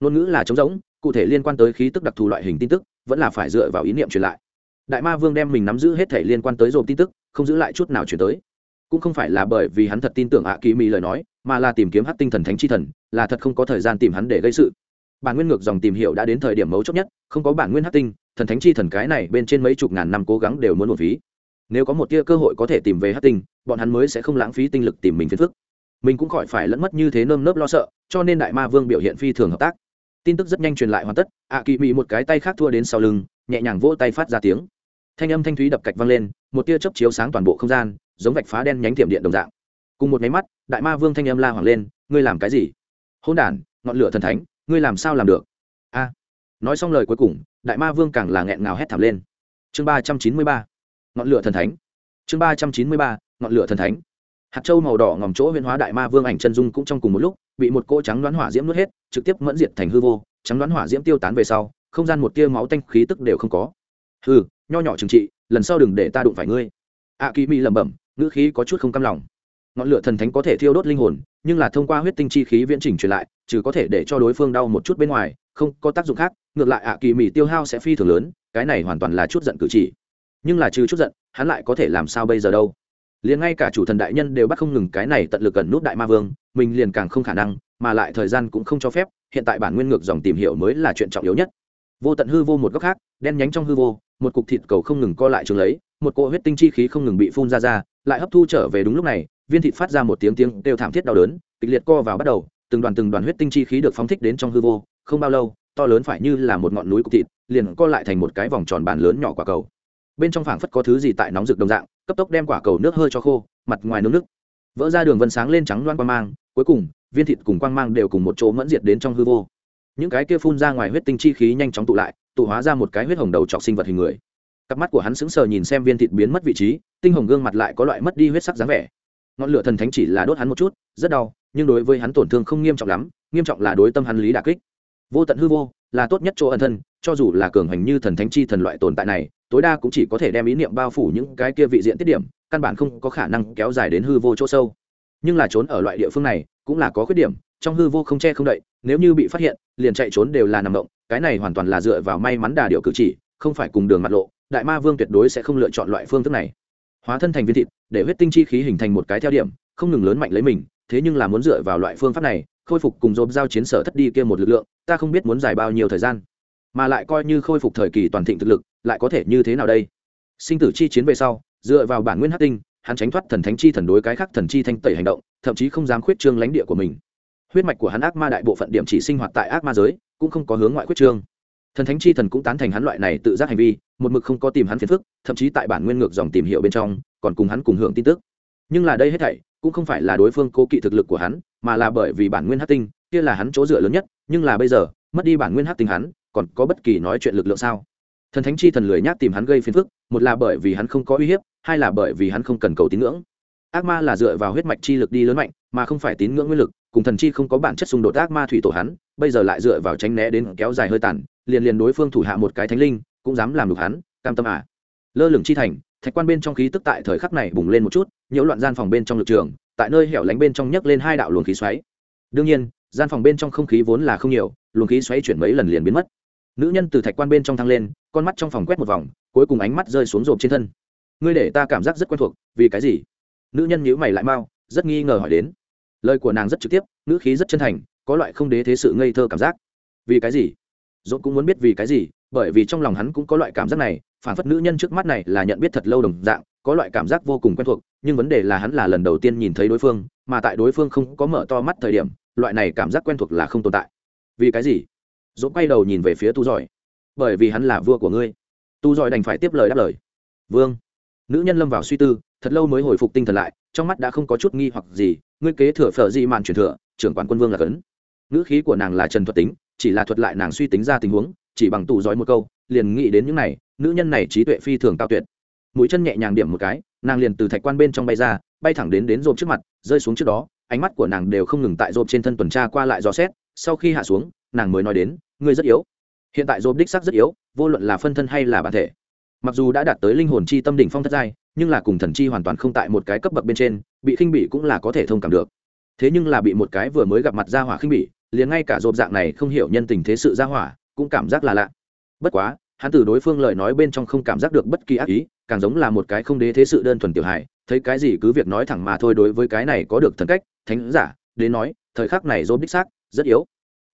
Ngôn ngữ là trống rỗng, cụ thể liên quan tới khí tức đặc thù loại hình tin tức, vẫn là phải dựa vào ý niệm truyền lại. Đại ma vương đem mình nắm giữ hết thể liên quan tới dồn tin tức, không giữ lại chút nào chuyển tới. Cũng không phải là bởi vì hắn thật tin tưởng ạ kỳ mỹ lời nói, mà là tìm kiếm hát tinh thần thánh chi thần, là thật không có thời gian tìm hắn để gây sự. Bản nguyên ngược dòng tìm hiểu đã đến thời điểm mấu chốt nhất, không có bản nguyên hát tinh thần thánh chi thần cái này bên trên mấy chục ngàn năm cố gắng đều muốn một phí nếu có một tia cơ hội có thể tìm về hát tinh, bọn hắn mới sẽ không lãng phí tinh lực tìm mình phiền phức. Mình cũng khỏi phải lẫn mất như thế nơm nớp lo sợ, cho nên đại ma vương biểu hiện phi thường hợp tác. Tin tức rất nhanh truyền lại hoàn tất ạ kỳ mị một cái tay khác thua đến sau lưng, nhẹ nhàng vỗ tay phát ra tiếng. Thanh âm thanh thúy đập cạch vang lên, một tia chớp chiếu sáng toàn bộ không gian, giống vạch phá đen nhánh tiệm điện đồng dạng. Cùng một máy mắt, đại ma vương thanh âm la hoàng lên, ngươi làm cái gì? Hôn đản, ngọn lửa thần thánh, ngươi làm sao làm được? A. Nói xong lời cuối cùng đại ma vương càng là nghẹn ngào hét thảm lên. Chương ba trăm chín mươi ba ngọn lửa thần thánh. Chương ba trăm chín mươi ba ngọn lửa thần thánh. Hạt châu màu đỏ ngòm chỗ huyễn hóa đại ma vương ảnh chân dung cũng trong cùng một lúc bị một cô trắng đoán hỏa diễm nuốt hết trực tiếp mẫn diệt thành hư vô trắng đoán hỏa diễm tiêu tán về sau không gian một tia máu tanh khí tức đều không có. Hừ, nho nhỏ trừng trị lần sau đừng để ta đụng phải ngươi. A kỳ mỹ lẩm bẩm ngữ khí có chút không cam lòng ngọn lửa thần thánh có thể thiêu đốt linh hồn, nhưng là thông qua huyết tinh chi khí viễn trình truyền lại, trừ có thể để cho đối phương đau một chút bên ngoài, không có tác dụng khác, ngược lại ạ, kỳ mỉ tiêu hao sẽ phi thường lớn, cái này hoàn toàn là chút giận cử chỉ. Nhưng là trừ chút giận, hắn lại có thể làm sao bây giờ đâu? Liền ngay cả chủ thần đại nhân đều bắt không ngừng cái này tận lực gần nút đại ma vương, mình liền càng không khả năng, mà lại thời gian cũng không cho phép, hiện tại bản nguyên ngược dòng tìm hiểu mới là chuyện trọng yếu nhất. Vô tận hư vô một góc khác, đen nhánh trong hư vô, một cục thịt cầu không ngừng co lại trường lấy, một cỗ huyết tinh chi khí không ngừng bị phun ra ra, lại hấp thu trở về đúng lúc này viên thịt phát ra một tiếng tiếng đều thảm thiết đau đớn, kịch liệt co vào bắt đầu, từng đoàn từng đoàn huyết tinh chi khí được phóng thích đến trong hư vô, không bao lâu, to lớn phải như là một ngọn núi cục thịt, liền co lại thành một cái vòng tròn bàn lớn nhỏ quả cầu. Bên trong phảng phất có thứ gì tại nóng rực đồng dạng, cấp tốc đem quả cầu nước hơi cho khô, mặt ngoài nước nước vỡ ra đường vân sáng lên trắng loan quang mang, cuối cùng, viên thịt cùng quang mang đều cùng một chỗ mẫn diệt đến trong hư vô. Những cái kia phun ra ngoài huyết tinh chi khí nhanh chóng tụ lại, tụ hóa ra một cái huyết hồng đầu trọc sinh vật hình người. Cặp mắt của hắn sững sờ nhìn xem viên thịt biến mất vị trí, tinh hồng gương mặt lại có loại mất đi huyết sắc dáng vẻ ngọn lửa thần thánh chỉ là đốt hắn một chút, rất đau, nhưng đối với hắn tổn thương không nghiêm trọng lắm, nghiêm trọng là đối tâm hắn lý đà kích. Vô tận hư vô là tốt nhất chỗ ẩn thân, cho dù là cường hành như thần thánh chi thần loại tồn tại này, tối đa cũng chỉ có thể đem ý niệm bao phủ những cái kia vị diện tiết điểm, căn bản không có khả năng kéo dài đến hư vô chỗ sâu. Nhưng là trốn ở loại địa phương này, cũng là có khuyết điểm, trong hư vô không che không đậy, nếu như bị phát hiện, liền chạy trốn đều là nằm động, cái này hoàn toàn là dựa vào may mắn đà điệu cử chỉ, không phải cùng đường mặt lộ, đại ma vương tuyệt đối sẽ không lựa chọn loại phương thức này hóa thân thành viên thịt, để huyết tinh chi khí hình thành một cái theo điểm, không ngừng lớn mạnh lấy mình, thế nhưng là muốn dựa vào loại phương pháp này, khôi phục cùng dồn giao chiến sở thất đi kia một lực lượng, ta không biết muốn dài bao nhiêu thời gian. Mà lại coi như khôi phục thời kỳ toàn thịnh thực lực, lại có thể như thế nào đây? Sinh tử chi chiến về sau, dựa vào bản nguyên hát tinh, hắn tránh thoát thần thánh chi thần đối cái khác thần chi thanh tẩy hành động, thậm chí không dám khuyết trương lãnh địa của mình. Huyết mạch của hắn ác ma đại bộ phận điểm chỉ sinh hoạt tại ác ma giới, cũng không có hướng ngoại khuyết trương. Thần thánh chi thần cũng tán thành hắn loại này tự giác hành vi một mực không có tìm hắn phiền phức, thậm chí tại bản nguyên ngược dòng tìm hiểu bên trong, còn cùng hắn cùng hưởng tin tức. Nhưng là đây hết thảy, cũng không phải là đối phương cố kỵ thực lực của hắn, mà là bởi vì bản nguyên hát tinh, kia là hắn chỗ dựa lớn nhất, nhưng là bây giờ, mất đi bản nguyên hát tinh hắn, còn có bất kỳ nói chuyện lực lượng sao? Thần thánh chi thần lười nhác tìm hắn gây phiền phức, một là bởi vì hắn không có uy hiếp, hai là bởi vì hắn không cần cầu tín ngưỡng. Ác ma là dựa vào huyết mạch chi lực đi lớn mạnh, mà không phải tín ngưỡng nguyên lực, cùng thần chi không có bản chất xung đột ác ma thủy tổ hắn, bây giờ lại dựa vào tránh né đến kéo dài hơi tàn, liền liền đối phương thủ hạ một cái thánh linh cũng dám làm được hắn, cam tâm à. Lơ lửng chi thành, thạch quan bên trong khí tức tại thời khắc này bùng lên một chút, nhiễu loạn gian phòng bên trong lực trường, tại nơi hẻo lánh bên trong nhấc lên hai đạo luồng khí xoáy. Đương nhiên, gian phòng bên trong không khí vốn là không nhiều, luồng khí xoáy chuyển mấy lần liền biến mất. Nữ nhân từ thạch quan bên trong thăng lên, con mắt trong phòng quét một vòng, cuối cùng ánh mắt rơi xuống rộp trên thân. Ngươi để ta cảm giác rất quen thuộc, vì cái gì? Nữ nhân nhíu mày lại mau, rất nghi ngờ hỏi đến. Lời của nàng rất trực tiếp nữ khí rất chân thành, có loại không đế thế sự ngây thơ cảm giác. Vì cái gì? Dốt cũng muốn biết vì cái gì, bởi vì trong lòng hắn cũng có loại cảm giác này, phản phất nữ nhân trước mắt này là nhận biết thật lâu đồng dạng, có loại cảm giác vô cùng quen thuộc, nhưng vấn đề là hắn là lần đầu tiên nhìn thấy đối phương, mà tại đối phương không có mở to mắt thời điểm, loại này cảm giác quen thuộc là không tồn tại. Vì cái gì? Dốt quay đầu nhìn về phía tu giỏi. Bởi vì hắn là vua của ngươi. Tu giỏi đành phải tiếp lời đáp lời. Vương. Nữ nhân lâm vào suy tư, thật lâu mới hồi phục tinh thần lại, trong mắt đã không có chút nghi hoặc gì, ngươi kế thừa phở di màn truyền thừa, trưởng quản quân vương là cấn. Ngữ khí của nàng là trần thuật tính chỉ là thuật lại nàng suy tính ra tình huống, chỉ bằng tù giỏi một câu, liền nghĩ đến những này, nữ nhân này trí tuệ phi thường cao tuyệt. Mũi chân nhẹ nhàng điểm một cái, nàng liền từ thạch quan bên trong bay ra, bay thẳng đến đến rộp trước mặt, rơi xuống trước đó, ánh mắt của nàng đều không ngừng tại rộp trên thân tuần tra qua lại dò xét, sau khi hạ xuống, nàng mới nói đến, ngươi rất yếu. Hiện tại rộp đích sắc rất yếu, vô luận là phân thân hay là bản thể. Mặc dù đã đạt tới linh hồn chi tâm đỉnh phong thất giai, nhưng là cùng thần chi hoàn toàn không tại một cái cấp bậc bên trên, bị khinh bỉ cũng là có thể thông cảm được. Thế nhưng là bị một cái vừa mới gặp mặt ra hỏa khinh bỉ liền ngay cả rộp dạng này không hiểu nhân tình thế sự ra hỏa, cũng cảm giác là lạ. Bất quá, hắn từ đối phương lời nói bên trong không cảm giác được bất kỳ ác ý, càng giống là một cái không đế thế sự đơn thuần tiểu hài, thấy cái gì cứ việc nói thẳng mà thôi đối với cái này có được thần cách, thánh giả, đến nói, thời khắc này dôm đích xác rất yếu.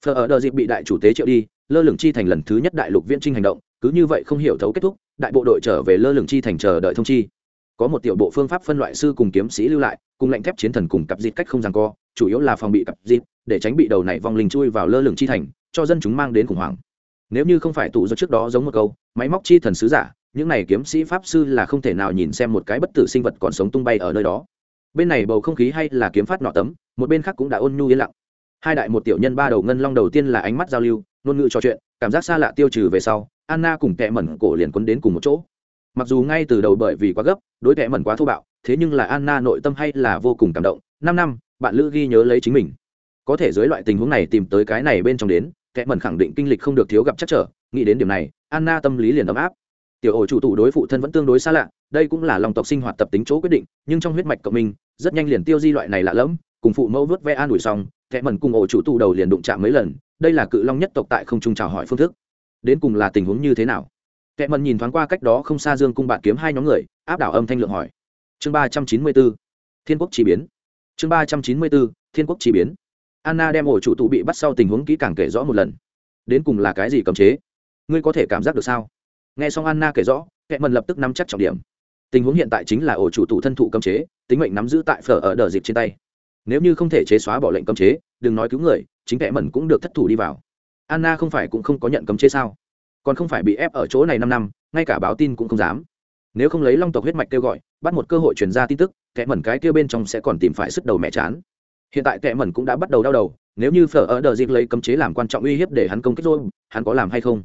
Phờ ở đợt dịp bị đại chủ tế triệu đi, lơ lửng chi thành lần thứ nhất đại lục viễn trinh hành động, cứ như vậy không hiểu thấu kết thúc, đại bộ đội trở về lơ lửng chi thành chờ đợi thông chi có một tiểu bộ phương pháp phân loại sư cùng kiếm sĩ lưu lại, cùng lệnh thép chiến thần cùng cặp dịt cách không ràng co, chủ yếu là phòng bị cặp dịt, để tránh bị đầu này vong linh chui vào lơ lửng chi thành, cho dân chúng mang đến khủng hoảng. Nếu như không phải tụ do trước đó giống một câu, máy móc chi thần sứ giả, những này kiếm sĩ pháp sư là không thể nào nhìn xem một cái bất tử sinh vật còn sống tung bay ở nơi đó. Bên này bầu không khí hay là kiếm phát nọ tấm, một bên khác cũng đã ôn nhu yên lặng. Hai đại một tiểu nhân ba đầu ngân long đầu tiên là ánh mắt giao lưu, ngôn ngữ trò chuyện, cảm giác xa lạ tiêu trừ về sau, anna cùng tệ mẩn cổ liền quấn đến cùng một chỗ mặc dù ngay từ đầu bởi vì quá gấp, đối kẹ mẩn quá thô bạo, thế nhưng là anna nội tâm hay là vô cùng cảm động. Năm năm, bạn lữ ghi nhớ lấy chính mình. Có thể dưới loại tình huống này tìm tới cái này bên trong đến, kẻ mẩn khẳng định kinh lịch không được thiếu gặp chắc trở. Nghĩ đến điểm này, anna tâm lý liền ấm áp. Tiểu ổ chủ tụ đối phụ thân vẫn tương đối xa lạ, đây cũng là lòng tộc sinh hoạt tập tính chỗ quyết định, nhưng trong huyết mạch cộng minh, rất nhanh liền tiêu di loại này lạ lẫm, cùng phụ mẫu vớt ve an ủi xong, kẻ mẩn cùng ổ chủ tụ đầu liền đụng chạm mấy lần, đây là cự long nhất tộc tại không trung chào hỏi phương thức. Đến cùng là tình huống như thế nào? Kẻ mần nhìn thoáng qua cách đó không xa dương cung bạn kiếm hai nhóm người, áp đảo âm thanh lượng hỏi. Chương ba trăm chín mươi bốn, thiên quốc chỉ biến. Chương ba trăm chín mươi bốn, thiên quốc chỉ biến. Anna đem ổ chủ tụ bị bắt sau tình huống kỹ càng kể rõ một lần. Đến cùng là cái gì cấm chế? Ngươi có thể cảm giác được sao? Nghe xong anna kể rõ, kẻ mần lập tức nắm chắc trọng điểm. Tình huống hiện tại chính là ổ chủ tụ thân thụ cấm chế, tính mệnh nắm giữ tại phở ở đờ dịp trên tay. Nếu như không thể chế xóa bỏ lệnh cấm chế, đừng nói cứu người, chính kẻ mần cũng được thất thủ đi vào. Anna không phải cũng không có nhận cấm chế sao? Còn không phải bị ép ở chỗ này năm năm, ngay cả báo tin cũng không dám. Nếu không lấy long tộc huyết mạch kêu gọi, bắt một cơ hội truyền ra tin tức, kẻ mẩn cái kia bên trong sẽ còn tìm phải sức đầu mẹ chán. Hiện tại kẻ mẩn cũng đã bắt đầu đau đầu, nếu như phở ở đờ dịp lấy cấm chế làm quan trọng uy hiếp để hắn công kích rồi hắn có làm hay không?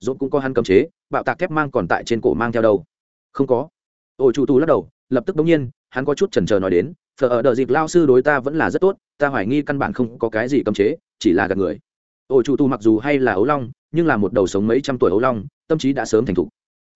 Dốt cũng có hắn cấm chế, bạo tạc thép mang còn tại trên cổ mang theo đâu? Không có. Ôi chủ tù lắc đầu, lập tức bỗng nhiên, hắn có chút chần chờ nói đến phở ở đợt dịp lao sư đối ta vẫn là rất tốt, ta hoài nghi căn bản không có cái gì cấm chế, chỉ là gạt người ổ chủ tù mặc dù hay là ấu long, nhưng là một đầu sống mấy trăm tuổi ấu long, tâm trí đã sớm thành thục.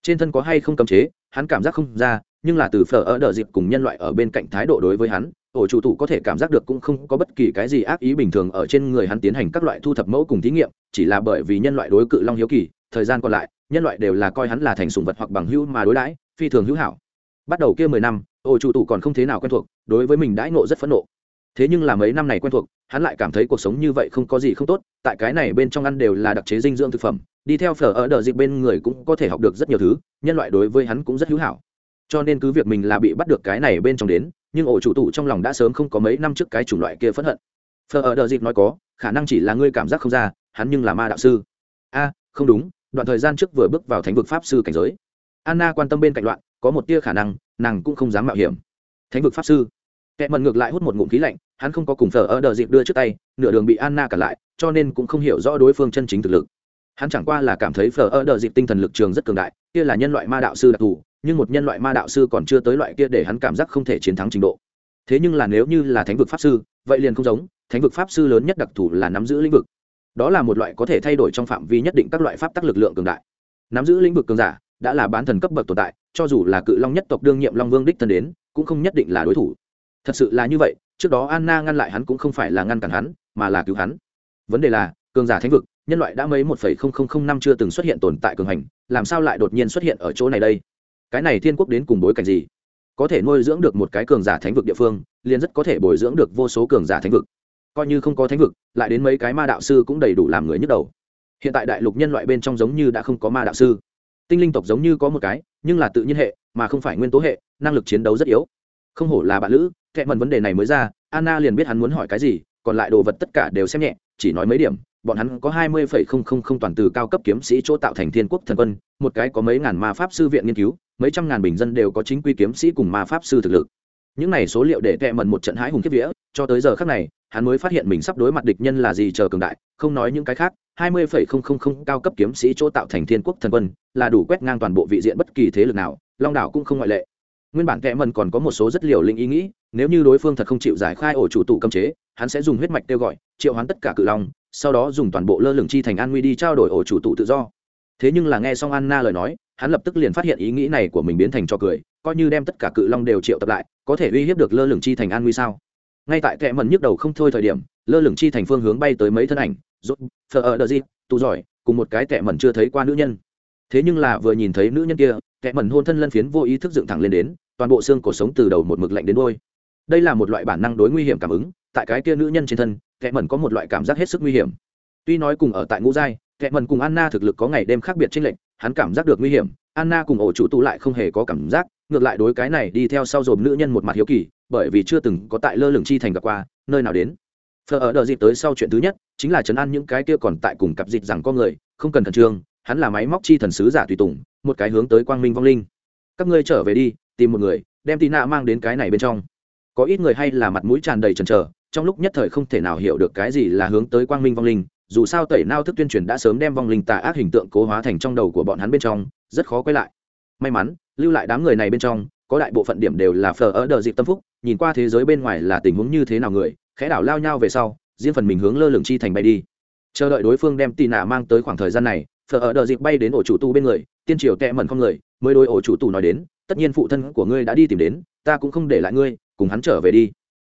Trên thân có hay không cấm chế, hắn cảm giác không ra, nhưng là từ phở ở đợt dịp cùng nhân loại ở bên cạnh thái độ đối với hắn, ổ chủ tụ có thể cảm giác được cũng không có bất kỳ cái gì ác ý bình thường ở trên người hắn tiến hành các loại thu thập mẫu cùng thí nghiệm, chỉ là bởi vì nhân loại đối cự long hiếu kỳ, thời gian còn lại, nhân loại đều là coi hắn là thành sùng vật hoặc bằng hữu mà đối đãi, phi thường hữu hảo. Bắt đầu kia mười năm, ổ chủ tụ còn không thế nào quen thuộc, đối với mình đãi nộ rất phẫn nộ thế nhưng là mấy năm này quen thuộc, hắn lại cảm thấy cuộc sống như vậy không có gì không tốt, tại cái này bên trong ăn đều là đặc chế dinh dưỡng thực phẩm, đi theo phở ở đợt dịch bên người cũng có thể học được rất nhiều thứ, nhân loại đối với hắn cũng rất hữu hảo. Cho nên cứ việc mình là bị bắt được cái này bên trong đến, nhưng ổ chủ tụ trong lòng đã sớm không có mấy năm trước cái chủng loại kia phẫn hận. Phở ở đợt dịch nói có, khả năng chỉ là ngươi cảm giác không ra, hắn nhưng là ma đạo sư. A, không đúng, đoạn thời gian trước vừa bước vào thánh vực pháp sư cảnh giới. Anna quan tâm bên cạnh loạn, có một tia khả năng, nàng cũng không dám mạo hiểm. Thánh vực pháp sư. Kẻ mần ngược lại hút một ngụm khí lạnh hắn không có cùng thờ ở đờ dịp đưa trước tay, nửa đường bị anna cản lại, cho nên cũng không hiểu rõ đối phương chân chính thực lực. Hắn chẳng qua là cảm thấy phở ở đờ dịp tinh thần lực trường rất cường đại, kia là nhân loại ma đạo sư đặc thù, nhưng một nhân loại ma đạo sư còn chưa tới loại kia để hắn cảm giác không thể chiến thắng trình độ. Thế nhưng là nếu như là thánh vực pháp sư, vậy liền không giống, thánh vực pháp sư lớn nhất đặc thù là nắm giữ lĩnh vực. Đó là một loại có thể thay đổi trong phạm vi nhất định các loại pháp tắc lực lượng cường đại. Nắm giữ lĩnh vực cường giả, đã là bán thần cấp bậc tồn tại, cho dù là cự long nhất tộc đương nhiệm long vương đích thân đến, cũng không nhất định là đối thủ thật sự là như vậy, trước đó anna ngăn lại hắn cũng không phải là ngăn cản hắn, mà là cứu hắn. Vấn đề là, cường giả thánh vực, nhân loại đã mấy một phẩy không không không năm chưa từng xuất hiện tồn tại cường hành, làm sao lại đột nhiên xuất hiện ở chỗ này đây? Cái này thiên quốc đến cùng bối cảnh gì? Có thể nuôi dưỡng được một cái cường giả thánh vực địa phương, liền rất có thể bồi dưỡng được vô số cường giả thánh vực. Coi như không có thánh vực, lại đến mấy cái ma đạo sư cũng đầy đủ làm người nhức đầu. Hiện tại đại lục nhân loại bên trong giống như đã không có ma đạo sư. Tinh linh tộc giống như có một cái, nhưng là tự nhiên hệ, mà không phải nguyên tố hệ, năng lực chiến đấu rất yếu. Không hổ là bạn lữ kệ mần vấn đề này mới ra anna liền biết hắn muốn hỏi cái gì còn lại đồ vật tất cả đều xem nhẹ chỉ nói mấy điểm bọn hắn có hai mươi phẩy không không không toàn từ cao cấp kiếm sĩ chỗ tạo thành thiên quốc thần quân một cái có mấy ngàn ma pháp sư viện nghiên cứu mấy trăm ngàn bình dân đều có chính quy kiếm sĩ cùng ma pháp sư thực lực. Những này số liệu để kệ mần một trận hãi hùng kiếp vía cho tới giờ khác này hắn mới phát hiện mình sắp đối mặt địch nhân là gì chờ cường đại không nói những cái khác 20,000 cao cấp kiếm sĩ chỗ tạo thành thiên quốc thần quân là đủ quét ngang toàn bộ vị diện bất kỳ thế lực nào long đảo cũng không ngoại lệ. Nguyên bản kệ mần còn có một số rất liều linh ý nghĩ nếu như đối phương thật không chịu giải khai ổ chủ tụ cấm chế, hắn sẽ dùng huyết mạch kêu gọi, triệu hoán tất cả cự long, sau đó dùng toàn bộ lơ lửng chi thành an nguy đi trao đổi ổ chủ tụ tự do. Thế nhưng là nghe xong anna lời nói, hắn lập tức liền phát hiện ý nghĩ này của mình biến thành cho cười, coi như đem tất cả cự long đều triệu tập lại, có thể uy hiếp được lơ lửng chi thành an nguy sao? Ngay tại kẽ mần nhức đầu không thôi thời điểm, lơ lửng chi thành phương hướng bay tới mấy thân ảnh, rốt thờ ở đờ gì, tù giỏi, cùng một cái kẽ mần chưa thấy qua nữ nhân. Thế nhưng là vừa nhìn thấy nữ nhân kia kẽ mần hôn thân lân phiến vô ý thức dựng thẳng lên đến, toàn bộ xương cổ sống từ đầu một mực lạnh đến đôi đây là một loại bản năng đối nguy hiểm cảm ứng, tại cái kia nữ nhân trên thân, Kẻ mần có một loại cảm giác hết sức nguy hiểm. Tuy nói cùng ở tại ngũ giai, Kẻ mần cùng anna thực lực có ngày đêm khác biệt trên lệnh hắn cảm giác được nguy hiểm, anna cùng ổ chủ tụ lại không hề có cảm giác, ngược lại đối cái này đi theo sau dồn nữ nhân một mặt hiếu kỳ, bởi vì chưa từng có tại lơ lửng chi thành gặp qua, nơi nào đến. Phờ ở đợi dịp tới sau chuyện thứ nhất, chính là chấn an những cái kia còn tại cùng cặp dịch rằng con người, không cần thần trương, hắn là máy móc chi thần sứ giả tùy tùng, một cái hướng tới quang minh vong linh. Các ngươi trở về đi, tìm một người, đem tị nạ mang đến cái này bên trong có ít người hay là mặt mũi tràn đầy trần trờ trong lúc nhất thời không thể nào hiểu được cái gì là hướng tới quang minh vong linh, dù sao tẩy nao thức tuyên truyền đã sớm đem vong linh tà ác hình tượng cố hóa thành trong đầu của bọn hắn bên trong, rất khó quay lại. May mắn, lưu lại đám người này bên trong, có đại bộ phận điểm đều là phờ ở đợi dịp tâm phúc, nhìn qua thế giới bên ngoài là tình huống như thế nào người, khẽ đảo lao nhau về sau, riêng phần mình hướng lơ lửng chi thành bay đi. Chờ đợi đối phương đem tì nạ mang tới khoảng thời gian này, phờ ở đợi dịp bay đến ổ chủ tu bên người, tiên triều tẹ mẩn không người, mới đôi ổ chủ tu nói đến, tất nhiên phụ thân của ngươi đã đi tìm đến, ta cũng không để lại ngươi cùng hắn trở về đi.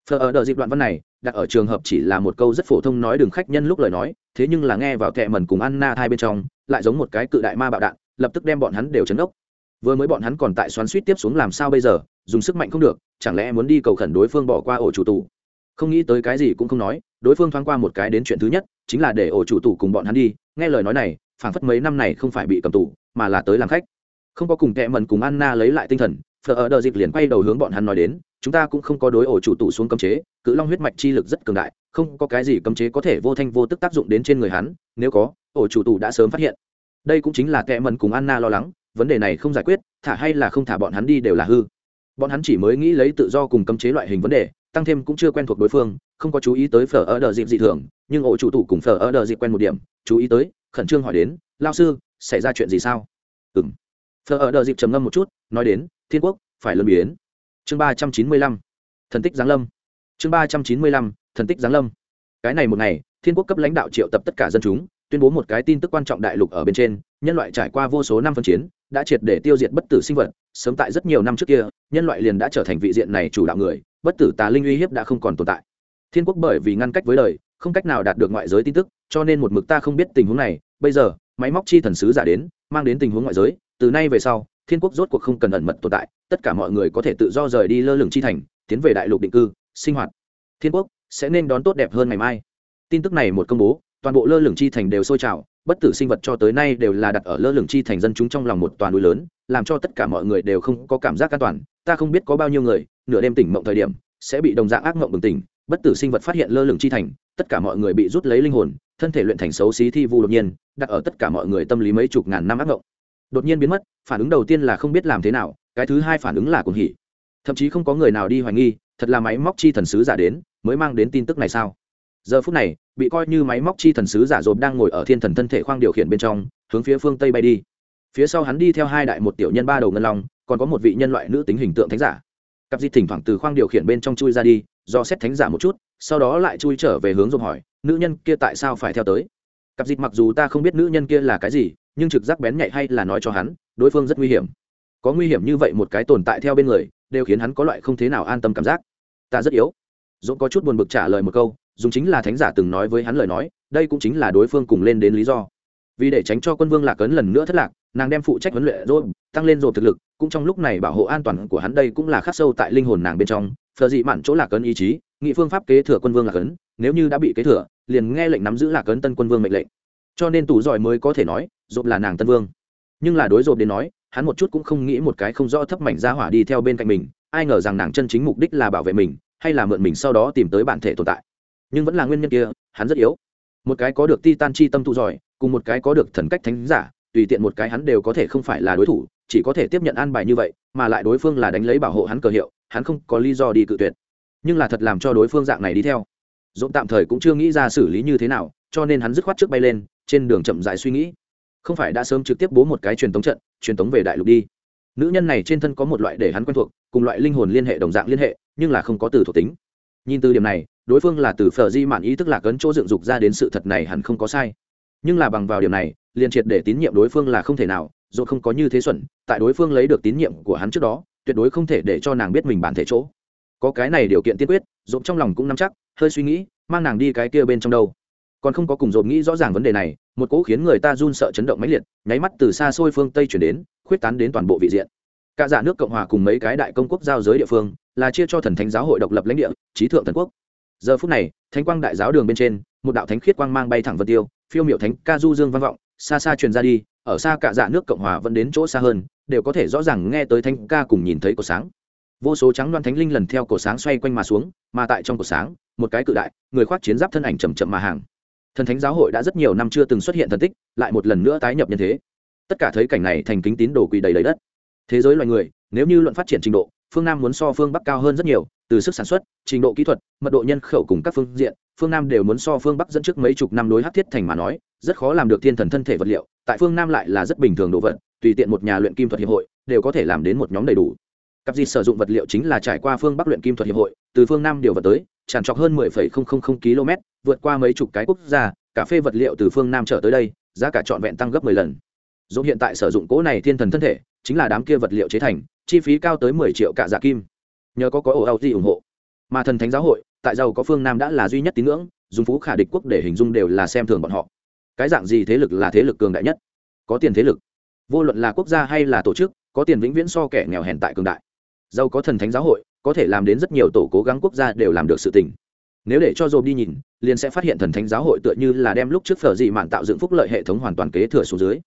Phờ ở đợi dịp đoạn văn này, đặt ở trường hợp chỉ là một câu rất phổ thông nói đường khách nhân lúc lời nói, thế nhưng là nghe vào kẹ mần cùng anna hai bên trong, lại giống một cái cự đại ma bạo đạn, lập tức đem bọn hắn đều chấn đốc vừa mới bọn hắn còn tại xoắn suýt tiếp xuống làm sao bây giờ, dùng sức mạnh không được, chẳng lẽ muốn đi cầu khẩn đối phương bỏ qua ổ chủ tù? Không nghĩ tới cái gì cũng không nói, đối phương thoáng qua một cái đến chuyện thứ nhất, chính là để ổ chủ tù cùng bọn hắn đi, nghe lời nói này, phảng phất mấy năm này không phải bị cầm tù, mà là tới làm khách. Không có cùng kẹ mần cùng anna lấy lại tinh thần, phở ở đợt dịp liền quay đầu hướng bọn hắn nói đến chúng ta cũng không có đối ổ chủ tụ xuống cấm chế, cự long huyết mạch chi lực rất cường đại, không có cái gì cấm chế có thể vô thanh vô tức tác dụng đến trên người hắn, nếu có, ổ chủ tụ đã sớm phát hiện. Đây cũng chính là kẻ mần cùng anna lo lắng, vấn đề này không giải quyết, thả hay là không thả bọn hắn đi đều là hư. Bọn hắn chỉ mới nghĩ lấy tự do cùng cấm chế loại hình vấn đề, tăng thêm cũng chưa quen thuộc đối phương, không có chú ý tới phở ở đờ dịp dị thường, nhưng ổ chủ tụ cùng phở ở đờ dịp quen một điểm, chú ý tới, khẩn trương hỏi đến, lao sư, xảy ra chuyện gì sao? Ừ m phở ở đờ dịp trầm ngâm một chút, nói đến, thiên quốc, phải lân biến chương ba trăm chín mươi lăm, thần tích giáng lâm. Chương ba trăm chín mươi lăm, thần tích giáng lâm. Cái này một ngày, thiên quốc cấp lãnh đạo triệu tập tất cả dân chúng, tuyên bố một cái tin tức quan trọng đại lục ở bên trên, nhân loại trải qua vô số năm phân chiến, đã triệt để tiêu diệt bất tử sinh vật, sớm tại rất nhiều năm trước kia, nhân loại liền đã trở thành vị diện này chủ đạo người, bất tử tà linh uy hiếp đã không còn tồn tại. Thiên quốc bởi vì ngăn cách với đời, không cách nào đạt được ngoại giới tin tức, cho nên một mực ta không biết tình huống này, bây giờ, máy móc chi thần sứ giả đến, mang đến tình huống ngoại giới, từ nay về sau thiên quốc rốt cuộc không cần ẩn mật tồn tại, tất cả mọi người có thể tự do rời đi lơ lửng chi thành, tiến về đại lục định cư, sinh hoạt. Thiên quốc sẽ nên đón tốt đẹp hơn ngày mai. Tin tức này một công bố, toàn bộ lơ lửng chi thành đều sôi trào, bất tử sinh vật cho tới nay đều là đặt ở lơ lửng chi thành dân chúng trong lòng một toàn núi lớn, làm cho tất cả mọi người đều không có cảm giác an toàn. Ta không biết có bao nhiêu người, nửa đêm tỉnh mộng thời điểm, sẽ bị đồng dạng ác mộng bừng tỉnh, bất tử sinh vật phát hiện lơ lửng chi thành, tất cả mọi người bị rút lấy linh hồn, thân thể luyện thành xấu xí thi vu đột nhiên, đặt ở tất cả mọi người tâm lý mấy chục ngàn năm ác mộng đột nhiên biến mất, phản ứng đầu tiên là không biết làm thế nào, cái thứ hai phản ứng là cuồng hỉ. Thậm chí không có người nào đi hoài nghi, thật là máy móc chi thần sứ giả đến, mới mang đến tin tức này sao? Giờ phút này, bị coi như máy móc chi thần sứ giả dồn đang ngồi ở thiên thần thân thể khoang điều khiển bên trong, hướng phía phương tây bay đi. Phía sau hắn đi theo hai đại một tiểu nhân ba đầu ngân long, còn có một vị nhân loại nữ tính hình tượng thánh giả. Cặp di thỉnh thoảng từ khoang điều khiển bên trong chui ra đi, do xét thánh giả một chút, sau đó lại chui trở về hướng dồn hỏi, nữ nhân kia tại sao phải theo tới? Cặp dịch mặc dù ta không biết nữ nhân kia là cái gì nhưng trực giác bén nhạy hay là nói cho hắn, đối phương rất nguy hiểm. Có nguy hiểm như vậy một cái tồn tại theo bên người, đều khiến hắn có loại không thế nào an tâm cảm giác. Ta rất yếu. Dũng có chút buồn bực trả lời một câu, dùng chính là thánh giả từng nói với hắn lời nói, đây cũng chính là đối phương cùng lên đến lý do. Vì để tránh cho quân vương lạc ấn lần nữa thất lạc, nàng đem phụ trách huấn luyện rồi tăng lên rồi thực lực, cũng trong lúc này bảo hộ an toàn của hắn đây cũng là khắc sâu tại linh hồn nàng bên trong. Phờ dị mạn chỗ lạc ấn ý chí, nghị phương pháp kế thừa quân vương lạc ấn, nếu như đã bị kế thừa, liền nghe lệnh nắm giữ lạc ấn tân quân vương mệnh lệnh cho nên tù giỏi mới có thể nói dộp là nàng tân vương. Nhưng là đối dộp đến nói, hắn một chút cũng không nghĩ một cái không rõ thấp mảnh ra hỏa đi theo bên cạnh mình, ai ngờ rằng nàng chân chính mục đích là bảo vệ mình, hay là mượn mình sau đó tìm tới bản thể tồn tại. Nhưng vẫn là nguyên nhân kia, hắn rất yếu. Một cái có được ti tan chi tâm tụ giỏi, cùng một cái có được thần cách thánh giả, tùy tiện một cái hắn đều có thể không phải là đối thủ, chỉ có thể tiếp nhận an bài như vậy, mà lại đối phương là đánh lấy bảo hộ hắn cờ hiệu, hắn không có lý do đi cự tuyệt. Nhưng là thật làm cho đối phương dạng này đi theo. Dũng tạm thời cũng chưa nghĩ ra xử lý như thế nào, cho nên hắn dứt khoát trước bay lên trên đường chậm dại suy nghĩ. Không phải đã sớm trực tiếp bố một cái truyền tống trận, truyền tống về đại lục đi. Nữ nhân này trên thân có một loại để hắn quen thuộc, cùng loại linh hồn liên hệ đồng dạng liên hệ, nhưng là không có từ thuộc tính. Nhìn từ điểm này, đối phương là từ phở di mạn ý tức là cấn chỗ dựng dục ra đến sự thật này hẳn không có sai. Nhưng là bằng vào điểm này, liền triệt để tín nhiệm đối phương là không thể nào, dù không có như thế xuẩn, tại đối phương lấy được tín nhiệm của hắn trước đó, tuyệt đối không thể để cho nàng biết mình bản thể chỗ. Có cái này điều kiện tiên quyết, dũng trong lòng cũng nắm chắc, hơi suy nghĩ, mang nàng đi cái kia bên trong đâu còn không có cùng dồn nghĩ rõ ràng vấn đề này, một cỗ khiến người ta run sợ chấn động mãnh liệt, nháy mắt từ xa xôi phương tây chuyển đến, khuyết tán đến toàn bộ vị diện. Cả giả nước cộng hòa cùng mấy cái đại công quốc giao giới địa phương là chia cho thần thánh giáo hội độc lập lãnh địa, trí thượng thần quốc. Giờ phút này, thánh quang đại giáo đường bên trên, một đạo thánh khiết quang mang bay thẳng vân tiêu, phiêu miệu thánh ca du dương vang vọng, xa xa truyền ra đi, ở xa cả dạ nước cộng hòa vẫn đến chỗ xa hơn, đều có thể rõ ràng nghe tới thánh ca cùng nhìn thấy cổ sáng. Vô số trắng loan thánh linh lần theo cổ sáng xoay quanh mà xuống, mà tại trong cổ sáng, một cái cự đại, người khoác chiến giáp thân ảnh chầm chậm mà hàng thần thánh giáo hội đã rất nhiều năm chưa từng xuất hiện thần tích, lại một lần nữa tái nhập nhân thế. Tất cả thấy cảnh này thành kính tín đồ quỳ đầy lấy đất. Thế giới loài người, nếu như luận phát triển trình độ, phương nam muốn so phương bắc cao hơn rất nhiều, từ sức sản xuất, trình độ kỹ thuật, mật độ nhân khẩu cùng các phương diện, phương nam đều muốn so phương bắc dẫn trước mấy chục năm đối hát thiết thành mà nói, rất khó làm được thiên thần thân thể vật liệu, tại phương nam lại là rất bình thường đồ vật, tùy tiện một nhà luyện kim thuật hiệp hội, đều có thể làm đến một nhóm đầy đủ cặp gì sử dụng vật liệu chính là trải qua phương bắc luyện kim thuật hiệp hội từ phương nam điều vật tới tràn trọc hơn 10,000 km vượt qua mấy chục cái quốc gia cà phê vật liệu từ phương nam trở tới đây giá cả trọn vẹn tăng gấp 10 lần. Dẫu hiện tại sử dụng cỗ này thiên thần thân thể chính là đám kia vật liệu chế thành chi phí cao tới 10 triệu cả giả kim. Nhờ có có ổ ao gì ủng hộ. Mà thần thánh giáo hội tại giàu có phương nam đã là duy nhất tín ngưỡng dùng phú khả địch quốc để hình dung đều là xem thường bọn họ. Cái dạng gì thế lực là thế lực cường đại nhất? Có tiền thế lực. Vô luận là quốc gia hay là tổ chức có tiền vĩnh viễn so kẻ nghèo hèn tại cường đại giàu có thần thánh giáo hội, có thể làm đến rất nhiều tổ cố gắng quốc gia đều làm được sự tình. Nếu để cho dồn đi nhìn, liền sẽ phát hiện thần thánh giáo hội tựa như là đem lúc trước phở dị mạn tạo dựng phúc lợi hệ thống hoàn toàn kế thừa xuống dưới.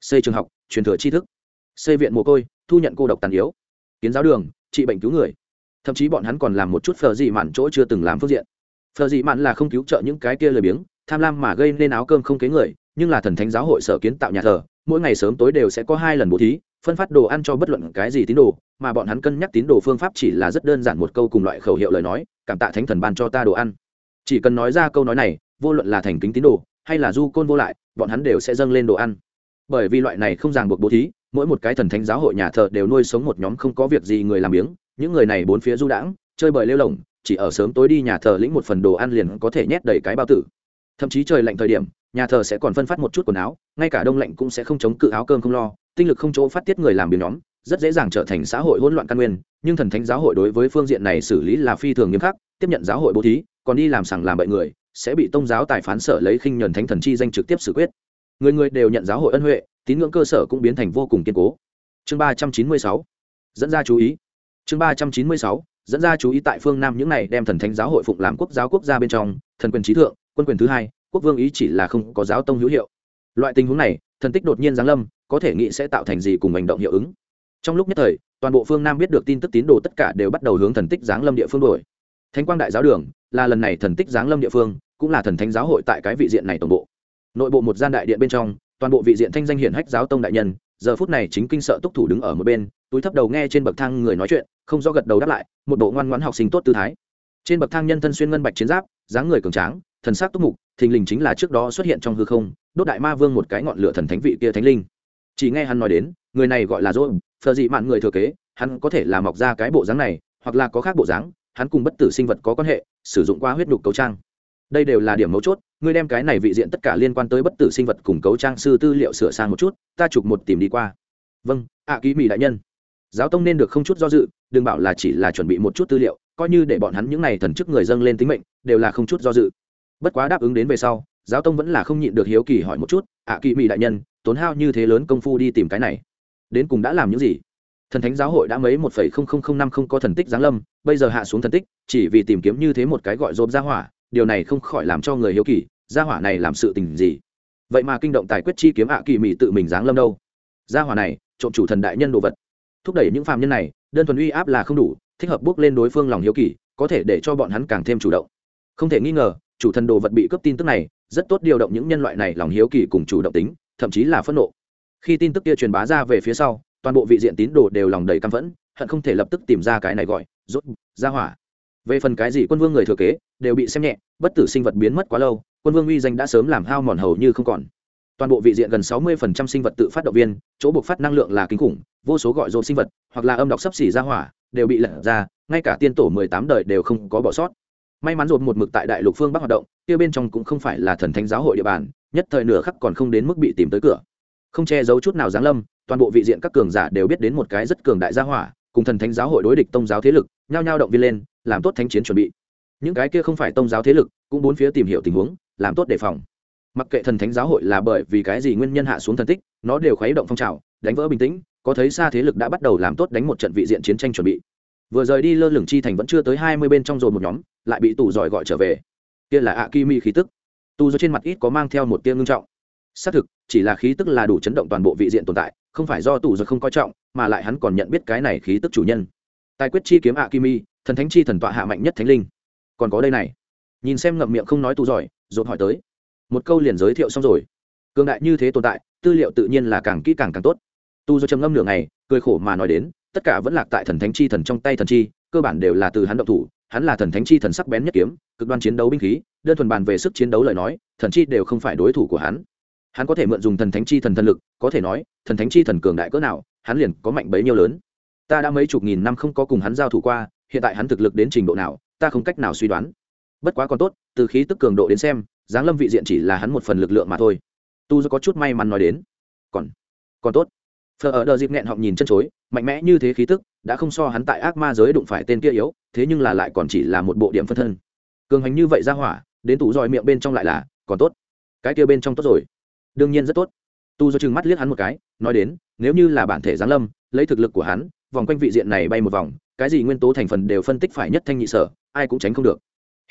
Xây trường học, truyền thừa tri thức. Xây viện mồ côi, thu nhận cô độc tàn yếu. Kiến giáo đường, trị bệnh cứu người. Thậm chí bọn hắn còn làm một chút phở dị mạn chỗ chưa từng làm phương diện. Phở dị mạn là không cứu trợ những cái kia lười biếng, tham lam mà gây nên áo cơm không kế người, nhưng là thần thánh giáo hội sở kiến tạo nhà thờ, mỗi ngày sớm tối đều sẽ có hai lần bố thí phân phát đồ ăn cho bất luận cái gì tín đồ, mà bọn hắn cân nhắc tín đồ phương pháp chỉ là rất đơn giản một câu cùng loại khẩu hiệu lời nói, cảm tạ thánh thần ban cho ta đồ ăn. Chỉ cần nói ra câu nói này, vô luận là thành kính tín đồ, hay là du côn vô lại, bọn hắn đều sẽ dâng lên đồ ăn. Bởi vì loại này không ràng buộc bố thí, mỗi một cái thần thánh giáo hội nhà thờ đều nuôi sống một nhóm không có việc gì người làm biếng, những người này bốn phía du đãng, chơi bời lêu lồng chỉ ở sớm tối đi nhà thờ lĩnh một phần đồ ăn liền có thể nhét đầy cái bao tử. Thậm chí trời lạnh thời điểm, nhà thờ sẽ còn phân phát một chút quần áo, ngay cả đông lạnh cũng sẽ không chống cự áo cơm không lo tinh lực không chỗ phát tiết người làm biếng nhóm, rất dễ dàng trở thành xã hội hỗn loạn căn nguyên, nhưng thần thánh giáo hội đối với phương diện này xử lý là phi thường nghiêm khắc, tiếp nhận giáo hội bố thí, còn đi làm sằng làm bậy người, sẽ bị tông giáo tài phán sở lấy khinh nhuần thánh thần chi danh trực tiếp xử quyết. Người người đều nhận giáo hội ân huệ, tín ngưỡng cơ sở cũng biến thành vô cùng kiên cố. Chương ba trăm chín mươi sáu, dẫn ra chú ý. Chương ba trăm chín mươi sáu, dẫn ra chú ý tại phương nam những này đem thần thánh giáo hội phụng làm quốc giáo quốc gia bên trong, thần quyền trí thượng, quân quyền thứ hai, quốc vương ý chỉ là không có giáo tông hữu hiệu. Loại tình huống này, thần tích đột nhiên giáng lâm có thể nghĩ sẽ tạo thành gì cùng hành động hiệu ứng. Trong lúc nhất thời, toàn bộ phương nam biết được tin tức tín đồ tất cả đều bắt đầu hướng thần tích giáng lâm địa phương đổi thánh quang đại giáo đường, là lần này thần tích giáng lâm địa phương, cũng là thần thánh giáo hội tại cái vị diện này tổng bộ. Nội bộ một gian đại điện bên trong, toàn bộ vị diện thanh danh hiển hách giáo tông đại nhân, giờ phút này chính kinh sợ túc thủ đứng ở một bên, túi thấp đầu nghe trên bậc thang người nói chuyện, không do gật đầu đáp lại, một bộ ngoan ngoãn học sinh tốt tư thái. Trên bậc thang nhân thân xuyên ngân bạch chiến giáp, dáng người cường tráng, thần sắc túc mục, thình lình chính là trước đó xuất hiện trong hư không, đốt đại ma vương một cái ngọn lửa thần thánh vị kia thánh linh chỉ nghe hắn nói đến, người này gọi là dỗ phờ dị mạn người thừa kế, hắn có thể là mọc ra cái bộ dáng này, hoặc là có khác bộ dáng, hắn cùng bất tử sinh vật có quan hệ, sử dụng qua huyết đục cấu trang. Đây đều là điểm mấu chốt, ngươi đem cái này vị diện tất cả liên quan tới bất tử sinh vật cùng cấu trang sư tư liệu sửa sang một chút, ta chụp một tìm đi qua. Vâng ạ ký mỹ đại nhân. Giáo tông nên được không chút do dự, đừng bảo là chỉ là chuẩn bị một chút tư liệu, coi như để bọn hắn những n à y thần chức người dâng lên tính mệnh, đều là không chút do dự. Bất quá đáp ứng đến về sau, giáo tông vẫn là không nhịn được hiếu kỳ hỏi một chút, ạ kỳ mỹ đại nhân tốn hao như thế lớn công phu đi tìm cái này. Đến cùng đã làm những gì? Thần thánh giáo hội đã mấy một phẩy không không không năm không có thần tích giáng lâm, bây giờ hạ xuống thần tích, chỉ vì tìm kiếm như thế một cái gọi rộp ra hỏa, điều này không khỏi làm cho người hiếu kỳ, gia hỏa này làm sự tình gì? Vậy mà kinh động tài quyết chi kiếm hạ kỳ mỹ tự mình giáng lâm đâu? Gia hỏa này, trộm chủ thần đại nhân đồ vật. Thúc đẩy những phạm nhân này, đơn thuần uy áp là không đủ, thích hợp bước lên đối phương lòng hiếu kỳ, có thể để cho bọn hắn càng thêm chủ động. Không thể nghi ngờ, chủ thần đồ vật bị cướp tin tức này, rất tốt điều động những nhân loại này lòng hiếu kỳ cùng chủ động tính thậm chí là phẫn nộ. Khi tin tức kia truyền bá ra về phía sau, toàn bộ vị diện tín đồ đều lòng đầy căm phẫn, hận không thể lập tức tìm ra cái này gọi, rốt ra hỏa. Về phần cái gì quân vương người thừa kế, đều bị xem nhẹ, bất tử sinh vật biến mất quá lâu, quân vương uy danh đã sớm làm hao mòn hầu như không còn. Toàn bộ vị diện gần sáu mươi phần trăm sinh vật tự phát động viên, chỗ buộc phát năng lượng là kinh khủng, vô số gọi rốt sinh vật, hoặc là âm đọc sắp xỉ ra hỏa, đều bị lật ra, ngay cả tiên tổ mười tám đời đều không có bỏ sót. May mắn dồn một mực tại đại lục phương bắc hoạt động, kia bên trong cũng không phải là thần thánh giáo hội địa bàn nhất thời nửa khắc còn không đến mức bị tìm tới cửa. Không che giấu chút nào giáng lâm, toàn bộ vị diện các cường giả đều biết đến một cái rất cường đại gia hỏa, cùng thần thánh giáo hội đối địch tông giáo thế lực, nhao nhao động viên lên, làm tốt thánh chiến chuẩn bị. Những cái kia không phải tông giáo thế lực, cũng bốn phía tìm hiểu tình huống, làm tốt đề phòng. Mặc kệ thần thánh giáo hội là bởi vì cái gì nguyên nhân hạ xuống thần tích, nó đều khuấy động phong trào, đánh vỡ bình tĩnh, có thấy xa thế lực đã bắt đầu làm tốt đánh một trận vị diện chiến tranh chuẩn bị. Vừa rời đi lơ lửng chi thành vẫn chưa tới hai mươi bên trong rồi một nhóm, lại bị tù giỏi gọi trở về. Kia là ạ kỳ mi khí tức tu do trên mặt ít có mang theo một tiếng ngưng trọng. Xác thực, chỉ là khí tức là đủ chấn động toàn bộ vị diện tồn tại, không phải do tù do không coi trọng, mà lại hắn còn nhận biết cái này khí tức chủ nhân. Tài quyết chi kiếm ạ kim mi thần thánh chi thần tọa hạ mạnh nhất thánh linh. Còn có đây này. Nhìn xem ngậm miệng không nói tù giỏi dồn hỏi tới. Một câu liền giới thiệu xong rồi. Cường đại như thế tồn tại, tư liệu tự nhiên là càng kỹ càng càng tốt. Tu do trầm ngâm nửa ngày, cười khổ mà nói đến, tất cả vẫn lạc tại thần thánh chi thần trong tay thần chi, cơ bản đều là từ hắn động thủ hắn là thần thánh chi thần sắc bén nhất kiếm, cực đoan chiến đấu binh khí, đơn thuần bàn về sức chiến đấu lời nói, thần chi đều không phải đối thủ của hắn. Hắn có thể mượn dùng thần thánh chi thần thần lực, có thể nói, thần thánh chi thần cường đại cỡ nào, hắn liền có mạnh bấy nhiêu lớn. Ta đã mấy chục nghìn năm không có cùng hắn giao thủ qua, hiện tại hắn thực lực đến trình độ nào, ta không cách nào suy đoán. Bất quá còn tốt, từ khí tức cường độ đến xem, giáng lâm vị diện chỉ là hắn một phần lực lượng mà thôi. Tu do có chút may mắn nói đến. Còn còn tốt. Phờ ở đờ dịp nghẹn họng nhìn chân chối, mạnh mẽ như thế khí tức đã không so hắn tại ác ma giới đụng phải tên kia yếu, thế nhưng là lại còn chỉ là một bộ điểm phân thân. Cường hành như vậy ra hỏa, đến tủ dòi miệng bên trong lại là, còn tốt. Cái kia bên trong tốt rồi. Đương nhiên rất tốt. Tu do chừng mắt liếc hắn một cái, nói đến, nếu như là bản thể giáng lâm, lấy thực lực của hắn, vòng quanh vị diện này bay một vòng, cái gì nguyên tố thành phần đều phân tích phải nhất thanh nhị sở, ai cũng tránh không được.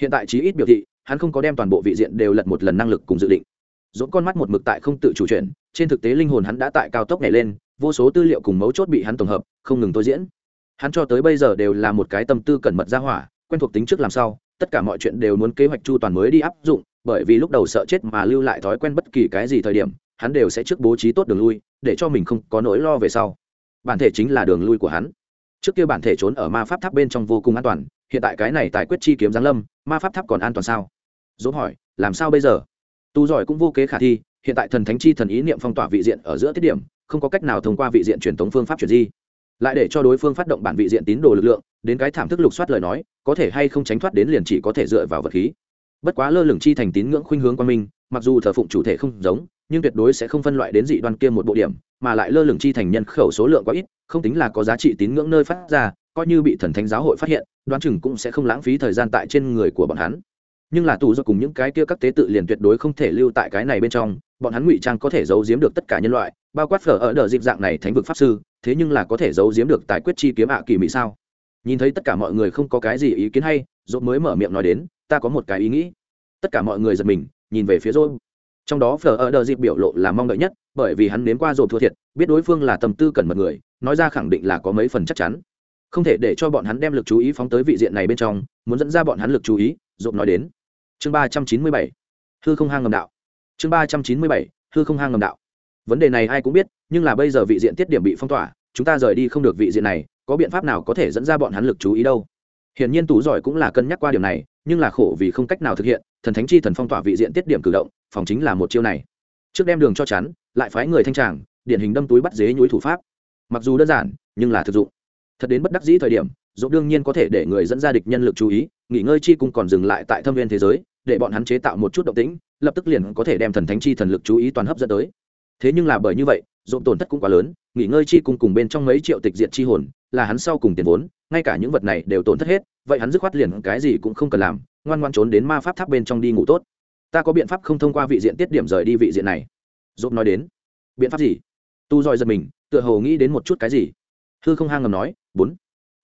Hiện tại chí ít biểu thị, hắn không có đem toàn bộ vị diện đều lật một lần năng lực cùng dự định. Dỗn con mắt một mực tại không tự chủ chuyển, trên thực tế linh hồn hắn đã tại cao tốc này lên, vô số tư liệu cùng mấu chốt bị hắn tổng hợp, không ngừng tôi diễn hắn cho tới bây giờ đều là một cái tâm tư cẩn mật ra hỏa, quen thuộc tính trước làm sao tất cả mọi chuyện đều muốn kế hoạch chu toàn mới đi áp dụng, bởi vì lúc đầu sợ chết mà lưu lại thói quen bất kỳ cái gì thời điểm, hắn đều sẽ trước bố trí tốt đường lui, để cho mình không có nỗi lo về sau. Bản thể chính là đường lui của hắn. Trước kia bản thể trốn ở ma pháp tháp bên trong vô cùng an toàn, hiện tại cái này tài quyết chi kiếm giáng lâm, ma pháp tháp còn an toàn sao? Dỗ hỏi, làm sao bây giờ? Tu giỏi cũng vô kế khả thi, hiện tại thần thánh chi thần ý niệm phong tỏa vị diện ở giữa tiết điểm, không có cách nào thông qua vị diện truyền thống phương pháp chuyển di lại để cho đối phương phát động bản vị diện tín đồ lực lượng, đến cái thảm thức lục soát lời nói, có thể hay không tránh thoát đến liền chỉ có thể dựa vào vật khí. Bất quá lơ lửng chi thành tín ngưỡng khuynh hướng quan minh, mặc dù thờ phụng chủ thể không giống, nhưng tuyệt đối sẽ không phân loại đến dị đoan kia một bộ điểm, mà lại lơ lửng chi thành nhân khẩu số lượng quá ít, không tính là có giá trị tín ngưỡng nơi phát ra, coi như bị thần thánh giáo hội phát hiện, đoán chừng cũng sẽ không lãng phí thời gian tại trên người của bọn hắn. Nhưng là tù do cùng những cái kia các tế tự liền tuyệt đối không thể lưu tại cái này bên trong, bọn hắn ngụy trang có thể giấu giếm được tất cả nhân loại, bao quát phở ở đợt dịp dạng này thánh vực pháp sư thế nhưng là có thể giấu giếm được tài quyết chi kiếm ạ kỳ mỹ sao? Nhìn thấy tất cả mọi người không có cái gì ý kiến hay dốt mới mở miệng nói đến, ta có một cái ý nghĩ. Tất cả mọi người giật mình, nhìn về phía dốt trong đó phở ở đờ dịp biểu lộ là mong đợi nhất, bởi vì hắn nếm qua dồn thua thiệt, biết đối phương là tâm tư cần mật người, nói ra khẳng định là có mấy phần chắc chắn. Không thể để cho bọn hắn đem lực chú ý phóng tới vị diện này bên trong, muốn dẫn ra bọn hắn lực chú ý dồn nói đến. Chương ba trăm chín mươi bảy. Hư không hang ngầm đạo. Chương ba trăm chín mươi bảy. Hư không hang ngầm đạo vấn đề này ai cũng biết, nhưng là bây giờ vị diện tiết điểm bị phong tỏa, chúng ta rời đi không được vị diện này, có biện pháp nào có thể dẫn ra bọn hắn lực chú ý đâu? Hiển nhiên tú giỏi cũng là cân nhắc qua điều này, nhưng là khổ vì không cách nào thực hiện, thần thánh chi thần phong tỏa vị diện tiết điểm cử động, phòng chính là một chiêu này. Trước đem đường cho chắn, lại phái người thanh tràng, điển hình đâm túi bắt dế nhúi thủ pháp. Mặc dù đơn giản, nhưng là thực dụng. Thật đến bất đắc dĩ thời điểm dỗ đương nhiên có thể để người dẫn ra địch nhân lực chú ý, nghỉ ngơi chi cung còn dừng lại tại thâm viên thế giới, để bọn hắn chế tạo một chút động tĩnh, lập tức liền có thể đem thần thánh chi thần lực chú ý toàn hấp dẫn tới thế nhưng là bởi như vậy dồn tổn thất cũng quá lớn, nghỉ ngơi chi cung cùng bên trong mấy triệu tịch diệt chi hồn, là hắn sau cùng tiền vốn, ngay cả những vật này đều tổn thất hết, vậy hắn dứt khoát liền cái gì cũng không cần làm, ngoan ngoan trốn đến ma pháp tháp bên trong đi ngủ tốt. Ta có biện pháp không thông qua vị diện tiết điểm rời đi vị diện này. Dốt nói đến. Biện pháp gì? Tu dòi giật mình, tựa hồ nghĩ đến một chút cái gì. Hư không hang ngầm nói, bốn.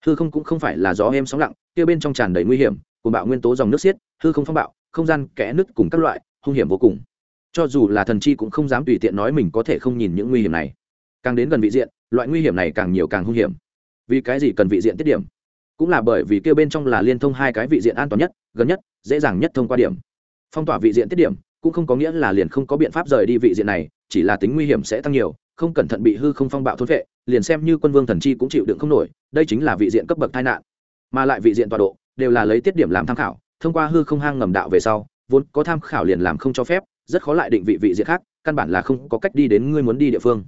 Hư không cũng không phải là gió êm sóng lặng, kia bên trong tràn đầy nguy hiểm, cùng bạo nguyên tố dòng nước xiết, hư không phong bạo, không gian kẽ nứt cùng các loại, hung hiểm vô cùng cho dù là thần chi cũng không dám tùy tiện nói mình có thể không nhìn những nguy hiểm này. Càng đến gần vị diện, loại nguy hiểm này càng nhiều càng hung hiểm. Vì cái gì cần vị diện tiết điểm? Cũng là bởi vì kia bên trong là liên thông hai cái vị diện an toàn nhất, gần nhất, dễ dàng nhất thông qua điểm. Phong tỏa vị diện tiết điểm cũng không có nghĩa là liền không có biện pháp rời đi vị diện này, chỉ là tính nguy hiểm sẽ tăng nhiều, không cẩn thận bị hư không phong bạo thôn vệ liền xem như quân vương thần chi cũng chịu đựng không nổi, đây chính là vị diện cấp bậc tai nạn. Mà lại vị diện tọa độ đều là lấy tiết điểm làm tham khảo, thông qua hư không hang ngầm đạo về sau, vốn có tham khảo liền làm không cho phép rất khó lại định vị vị diện khác, căn bản là không có cách đi đến ngươi muốn đi địa phương.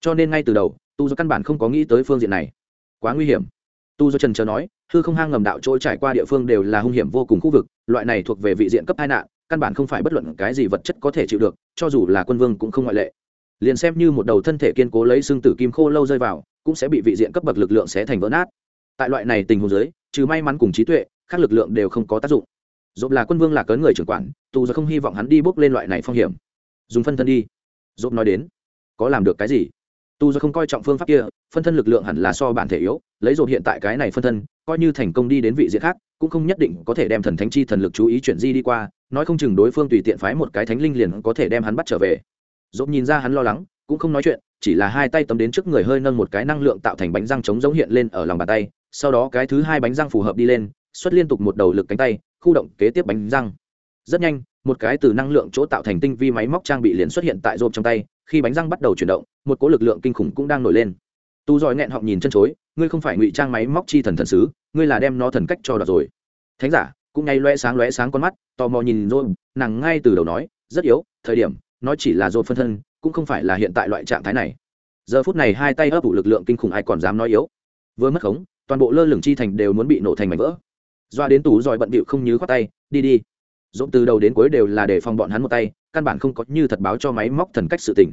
Cho nên ngay từ đầu, tu do căn bản không có nghĩ tới phương diện này. Quá nguy hiểm. Tu do trần trờ nói, hư không hang ngầm đạo trôi trải qua địa phương đều là hung hiểm vô cùng khu vực, loại này thuộc về vị diện cấp hai nạn, căn bản không phải bất luận cái gì vật chất có thể chịu được, cho dù là quân vương cũng không ngoại lệ. Liền xem như một đầu thân thể kiên cố lấy xương tử kim khô lâu rơi vào, cũng sẽ bị vị diện cấp bậc lực lượng sẽ thành vỡ nát. Tại loại này tình huống giới trừ may mắn cùng trí tuệ các lực lượng đều không có tác dụng dộp là quân vương là cấn người trưởng quản, tù giờ không hy vọng hắn đi bước lên loại này phong hiểm. Dùng phân thân đi. Dộp nói đến. Có làm được cái gì? Tu do không coi trọng phương pháp kia, phân thân lực lượng hẳn là so bản thể yếu, lấy dộp hiện tại cái này phân thân, coi như thành công đi đến vị diện khác, cũng không nhất định có thể đem thần thánh chi thần lực chú ý chuyển di đi qua, nói không chừng đối phương tùy tiện phái một cái thánh linh liền có thể đem hắn bắt trở về. Dộp nhìn ra hắn lo lắng, cũng không nói chuyện, chỉ là hai tay tấm đến trước người hơi nâng một cái năng lượng tạo thành bánh răng chống giống hiện lên ở lòng bàn tay, sau đó cái thứ hai bánh răng phù hợp đi lên, xuất liên tục một đầu lực cánh tay khu động kế tiếp bánh răng. Rất nhanh, một cái từ năng lượng chỗ tạo thành tinh vi máy móc trang bị liền xuất hiện tại rộp trong tay, khi bánh răng bắt đầu chuyển động, một cỗ lực lượng kinh khủng cũng đang nổi lên. Tu giỏi nghẹn họng nhìn chân chối, ngươi không phải ngụy trang máy móc chi thần thần sứ, ngươi là đem nó thần cách cho đọc rồi. Thánh giả, cũng ngay loe sáng loe sáng con mắt, tò mò nhìn rồi nàng ngay từ đầu nói, rất yếu, thời điểm, nó chỉ là dồn phân thân, cũng không phải là hiện tại loại trạng thái này. Giờ phút này hai tay ấp ủ lực lượng kinh khủng ai còn dám nói yếu. Vừa mất khống, toàn bộ lơ lửng chi thành đều muốn bị nổ thành mảnh vỡ doa đến tủ giỏi bận bịu không nhứ khoát tay, đi đi. Dồn từ đầu đến cuối đều là để phòng bọn hắn một tay, căn bản không có như thật báo cho máy móc thần cách sự tình.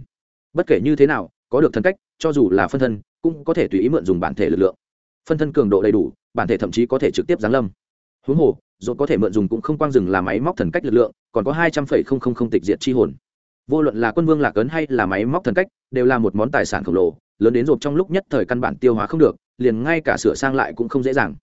Bất kể như thế nào, có được thần cách, cho dù là phân thân, cũng có thể tùy ý mượn dùng bản thể lực lượng. Phân thân cường độ đầy đủ, bản thể thậm chí có thể trực tiếp giáng lâm. Huống hồ dồn có thể mượn dùng cũng không quang dừng là máy móc thần cách lực lượng, còn có hai trăm phẩy không không không tịch diệt chi hồn. Vô luận là quân vương lạc ấn hay là máy móc thần cách, đều là một món tài sản khổng lồ, lớn đến rộp trong lúc nhất thời căn bản tiêu hóa không được, liền ngay cả sửa sang lại cũng không dễ dàng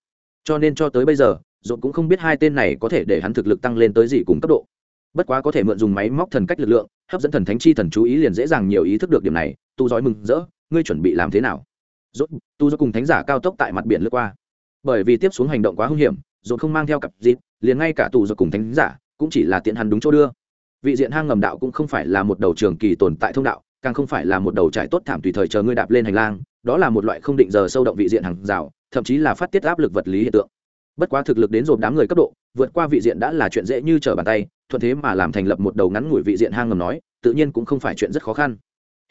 cho nên cho tới bây giờ dồn cũng không biết hai tên này có thể để hắn thực lực tăng lên tới gì cùng cấp độ. Bất quá có thể mượn dùng máy móc thần cách lực lượng, hấp dẫn thần thánh chi thần chú ý liền dễ dàng nhiều ý thức được điểm này. Tu giói mừng rỡ, ngươi chuẩn bị làm thế nào? Rốt tu do cùng thánh giả cao tốc tại mặt biển lướt qua. Bởi vì tiếp xuống hành động quá hung hiểm rốt không mang theo cặp dịp, liền ngay cả tu do cùng thánh giả cũng chỉ là tiện hắn đúng chỗ đưa. Vị diện hang ngầm đạo cũng không phải là một đầu trường kỳ tồn tại thông đạo, càng không phải là một đầu trải tốt thảm tùy thời chờ ngươi đạp lên hành lang đó là một loại không định giờ sâu động vị diện hàng rào, thậm chí là phát tiết áp lực vật lý hiện tượng. Bất quá thực lực đến dồn đám người cấp độ, vượt qua vị diện đã là chuyện dễ như trở bàn tay, thuận thế mà làm thành lập một đầu ngắn ngủi vị diện hang ngầm nói, tự nhiên cũng không phải chuyện rất khó khăn.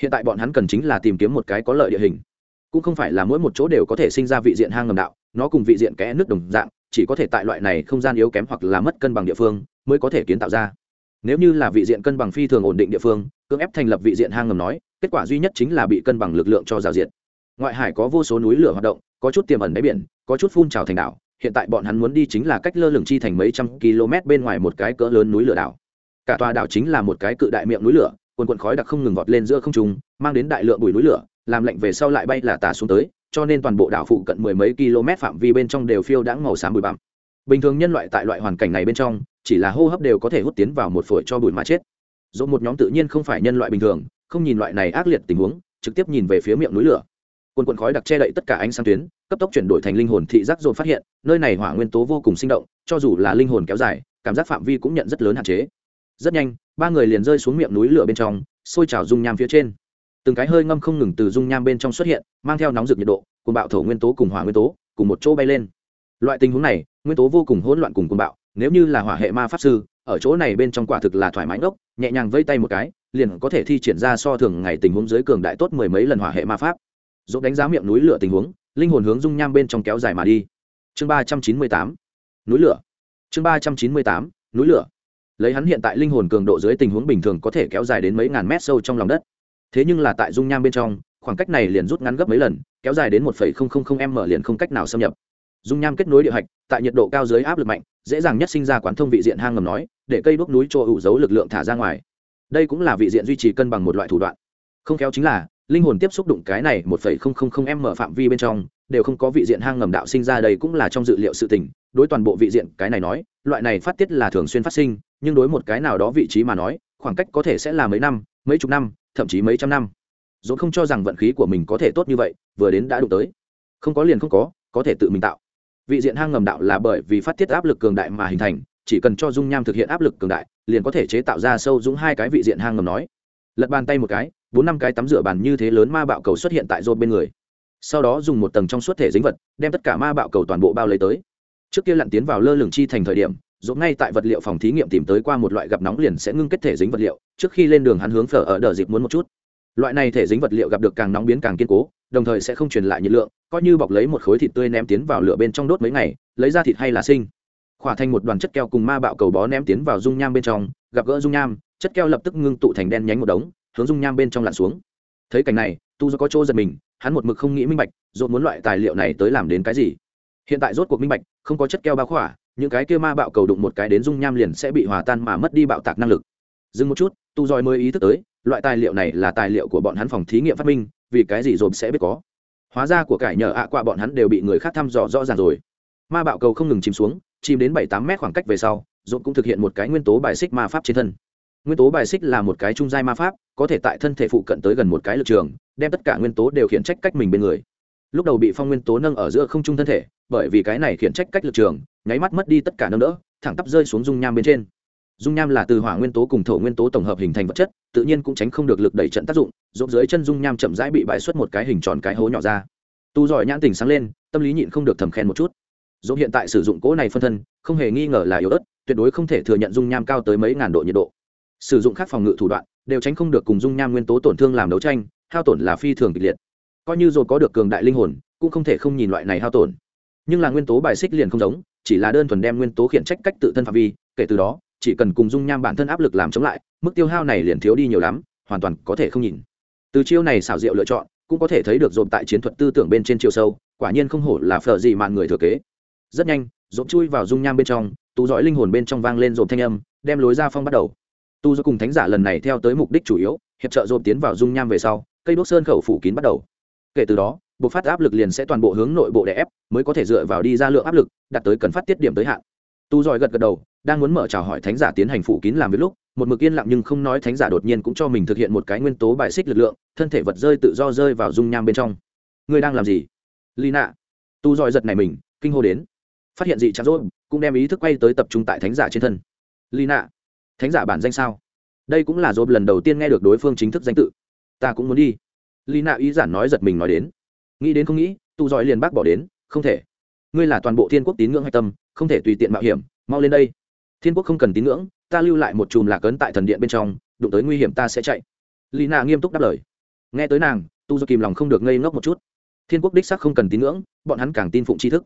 Hiện tại bọn hắn cần chính là tìm kiếm một cái có lợi địa hình. Cũng không phải là mỗi một chỗ đều có thể sinh ra vị diện hang ngầm đạo, nó cùng vị diện kẽ nước đồng dạng, chỉ có thể tại loại này không gian yếu kém hoặc là mất cân bằng địa phương mới có thể kiến tạo ra. Nếu như là vị diện cân bằng phi thường ổn định địa phương, cưỡng ép thành lập vị diện hang ngầm nói, kết quả duy nhất chính là bị cân bằng lực lượng cho giao diện ngoại hải có vô số núi lửa hoạt động, có chút tiềm ẩn đáy biển, có chút phun trào thành đảo. Hiện tại bọn hắn muốn đi chính là cách lơ lửng chi thành mấy trăm km bên ngoài một cái cỡ lớn núi lửa đảo. Cả tòa đảo chính là một cái cự đại miệng núi lửa, quần quần khói đặc không ngừng vọt lên giữa không trung, mang đến đại lượng bụi núi lửa, làm lạnh về sau lại bay là tà xuống tới, cho nên toàn bộ đảo phụ cận mười mấy km phạm vi bên trong đều phiêu đãng màu xám bụi bặm. Bình thường nhân loại tại loại hoàn cảnh này bên trong, chỉ là hô hấp đều có thể hút tiến vào một phổi cho bụi mà chết. Dỗ một nhóm tự nhiên không phải nhân loại bình thường, không nhìn loại này ác liệt tình huống, trực tiếp nhìn về phía miệng núi lửa quần quần khói đặc che đậy tất cả ánh sáng tuyến, cấp tốc chuyển đổi thành linh hồn thị giác dồn phát hiện, nơi này hỏa nguyên tố vô cùng sinh động, cho dù là linh hồn kéo dài, cảm giác phạm vi cũng nhận rất lớn hạn chế. Rất nhanh, ba người liền rơi xuống miệng núi lửa bên trong sôi trào dung nham phía trên. Từng cái hơi ngâm không ngừng từ dung nham bên trong xuất hiện, mang theo nóng rực nhiệt độ cùng bạo thổ nguyên tố cùng hỏa nguyên tố, cùng một chỗ bay lên. Loại tình huống này, nguyên tố vô cùng hỗn loạn cùng cùng bạo, nếu như là hỏa hệ ma pháp sư, ở chỗ này bên trong quả thực là thoải mái ngốc, nhẹ nhàng vây tay một cái, liền có thể thi triển ra so thường ngày tình huống dưới cường đại tốt mười mấy lần hỏa hệ ma pháp dốt đánh giá miệng núi lửa tình huống, linh hồn hướng dung nham bên trong kéo dài mà đi. Chương ba trăm chín mươi tám, núi lửa. Chương ba trăm chín mươi tám, núi lửa. Lấy hắn hiện tại linh hồn cường độ dưới tình huống bình thường có thể kéo dài đến mấy ngàn mét sâu trong lòng đất. Thế nhưng là tại dung nham bên trong, khoảng cách này liền rút ngắn gấp mấy lần, kéo dài đến một m liền không cách nào xâm nhập. Dung nham kết nối địa hạch, tại nhiệt độ cao dưới áp lực mạnh, dễ dàng nhất sinh ra quán thông vị diện hang ngầm nói, để cây đuốc núi chỗ ủ giấu lực lượng thả ra ngoài. Đây cũng là vị diện duy trì cân bằng một loại thủ đoạn. Không khéo chính là linh hồn tiếp xúc đụng cái này một phẩy không không không m phạm vi bên trong, đều không có vị diện hang ngầm đạo sinh ra đây cũng là trong dự liệu sự tình. Đối toàn bộ vị diện, cái này nói, loại này phát tiết là thường xuyên phát sinh, nhưng đối một cái nào đó vị trí mà nói, khoảng cách có thể sẽ là mấy năm, mấy chục năm, thậm chí mấy trăm năm. Dỗ không cho rằng vận khí của mình có thể tốt như vậy, vừa đến đã đụng tới. Không có liền không có có thể tự mình tạo. Vị diện hang ngầm đạo là bởi vì phát tiết áp lực cường đại mà hình thành, chỉ cần cho dung nham thực hiện áp lực cường đại, liền có thể chế tạo ra sâu dũng hai cái vị diện hang ngầm nói. Lật bàn tay một cái bốn năm cái tắm rửa bàn như thế lớn ma bạo cầu xuất hiện tại rôn bên người. Sau đó dùng một tầng trong suốt thể dính vật, đem tất cả ma bạo cầu toàn bộ bao lấy tới. Trước kia lặn tiến vào lơ lửng chi thành thời điểm dốt ngay tại vật liệu phòng thí nghiệm tìm tới qua một loại gặp nóng liền sẽ ngưng kết thể dính vật liệu, trước khi lên đường hắn hướng phở ở đờ dịp muốn một chút. Loại này thể dính vật liệu gặp được càng nóng biến càng kiên cố, đồng thời sẽ không truyền lại nhiệt lượng, coi như bọc lấy một khối thịt tươi ném tiến vào lửa bên trong đốt mấy ngày, lấy ra thịt hay là sinh. Khỏa thành một đoàn chất keo cùng ma bạo cầu bó ném tiến vào dung nham bên trong, gặp gỡ dung nham, chất keo lập tức ngưng tụ thành đen nhánh một đống hướng dung nham bên trong lặn xuống. Thấy cảnh này, tu do có chỗ giật mình, hắn một mực không nghĩ minh bạch dồn muốn loại tài liệu này tới làm đến cái gì. Hiện tại rốt cuộc minh bạch, không có chất keo bao khỏa, những cái kia ma bạo cầu đụng một cái đến dung nham liền sẽ bị hòa tan mà mất đi bạo tạc năng lực. Dừng một chút, tu dòi mới ý thức tới, loại tài liệu này là tài liệu của bọn hắn phòng thí nghiệm phát minh, vì cái gì dồn sẽ biết có. Hóa ra của cải nhờ ạ qua bọn hắn đều bị người khác thăm dò rõ ràng rồi. Ma bạo cầu không ngừng chìm xuống, chìm đến bảy tám mét khoảng cách về sau dồn cũng thực hiện một cái nguyên tố bài xích ma pháp trên thân nguyên tố bài xích là một cái trung giai ma pháp, có thể tại thân thể phụ cận tới gần một cái lực trường, đem tất cả nguyên tố đều khiển trách cách mình bên người. Lúc đầu bị phong nguyên tố nâng ở giữa không trung thân thể, bởi vì cái này khiển trách cách lực trường, nháy mắt mất đi tất cả nâng đỡ, thẳng tắp rơi xuống dung nham bên trên. Dung nham là từ hỏa nguyên tố cùng thổ nguyên tố tổng hợp hình thành vật chất, tự nhiên cũng tránh không được lực đẩy trận tác dụng rộp dưới chân dung nham chậm rãi bị bãi xuất một cái hình tròn cái hố nhỏ ra. Tu giỏi nhãn tình sáng lên, tâm lý nhịn không được thầm khen một chút. Dẫu hiện tại sử dụng cỗ này phân thân, không hề nghi ngờ là yếu ớt, tuyệt đối không thể thừa nhận dung nham cao tới mấy ngàn độ nhiệt độ sử dụng các phòng ngự thủ đoạn, đều tránh không được cùng dung nham nguyên tố tổn thương làm đấu tranh, hao tổn là phi thường kịch liệt. Coi như rồi có được cường đại linh hồn, cũng không thể không nhìn loại này hao tổn. Nhưng là nguyên tố bài xích liền không giống, chỉ là đơn thuần đem nguyên tố khiển trách cách tự thân phạm vi, kể từ đó, chỉ cần cùng dung nham bản thân áp lực làm chống lại, mức tiêu hao này liền thiếu đi nhiều lắm, hoàn toàn có thể không nhìn. Từ chiêu này xảo diệu lựa chọn, cũng có thể thấy được dồn tại chiến thuật tư tưởng bên trên chiều sâu, quả nhiên không hổ là phở gì mạn người thừa kế. Rất nhanh, dồn chui vào dung nham bên trong, tú dõi linh hồn bên trong vang lên dồn thanh âm, đem lối ra phong bắt đầu tu do cùng thánh giả lần này theo tới mục đích chủ yếu, hiệp trợ dồn tiến vào dung nham về sau, cây đốt sơn khẩu phủ kín bắt đầu. Kể từ đó bộ phát áp lực liền sẽ toàn bộ hướng nội bộ đè ép, mới có thể dựa vào đi ra lượng áp lực, đạt tới cần phát tiết điểm tới hạn. Tu giỏi gật gật đầu, đang muốn mở chào hỏi thánh giả tiến hành phủ kín làm việc lúc, một mực yên lặng nhưng không nói thánh giả đột nhiên cũng cho mình thực hiện một cái nguyên tố bài xích lực lượng, thân thể vật rơi tự do rơi vào dung nham bên trong. Ngươi đang làm gì? Lina tu giỏi giật này mình, kinh hô đến. Phát hiện gì chẳng rốt, cũng đem ý thức quay tới tập trung tại thánh giả trên thân. Lina thánh giả bản danh sao? Đây cũng là dồn lần đầu tiên nghe được đối phương chính thức danh tự. Ta cũng muốn đi. Lina ý giản nói giật mình nói đến. Nghĩ đến không nghĩ tu giỏi liền bác bỏ đến, không thể. Ngươi là toàn bộ thiên quốc tín ngưỡng hạch tâm, không thể tùy tiện mạo hiểm, mau lên đây. Thiên quốc không cần tín ngưỡng, ta lưu lại một chùm lạc ấn tại thần điện bên trong, đụng tới nguy hiểm ta sẽ chạy. Lì nạ nghiêm túc đáp lời. Nghe tới nàng tu do kìm lòng không được ngây ngốc một chút. Thiên quốc đích sắc không cần tín ngưỡng, bọn hắn càng tin phụng tri thức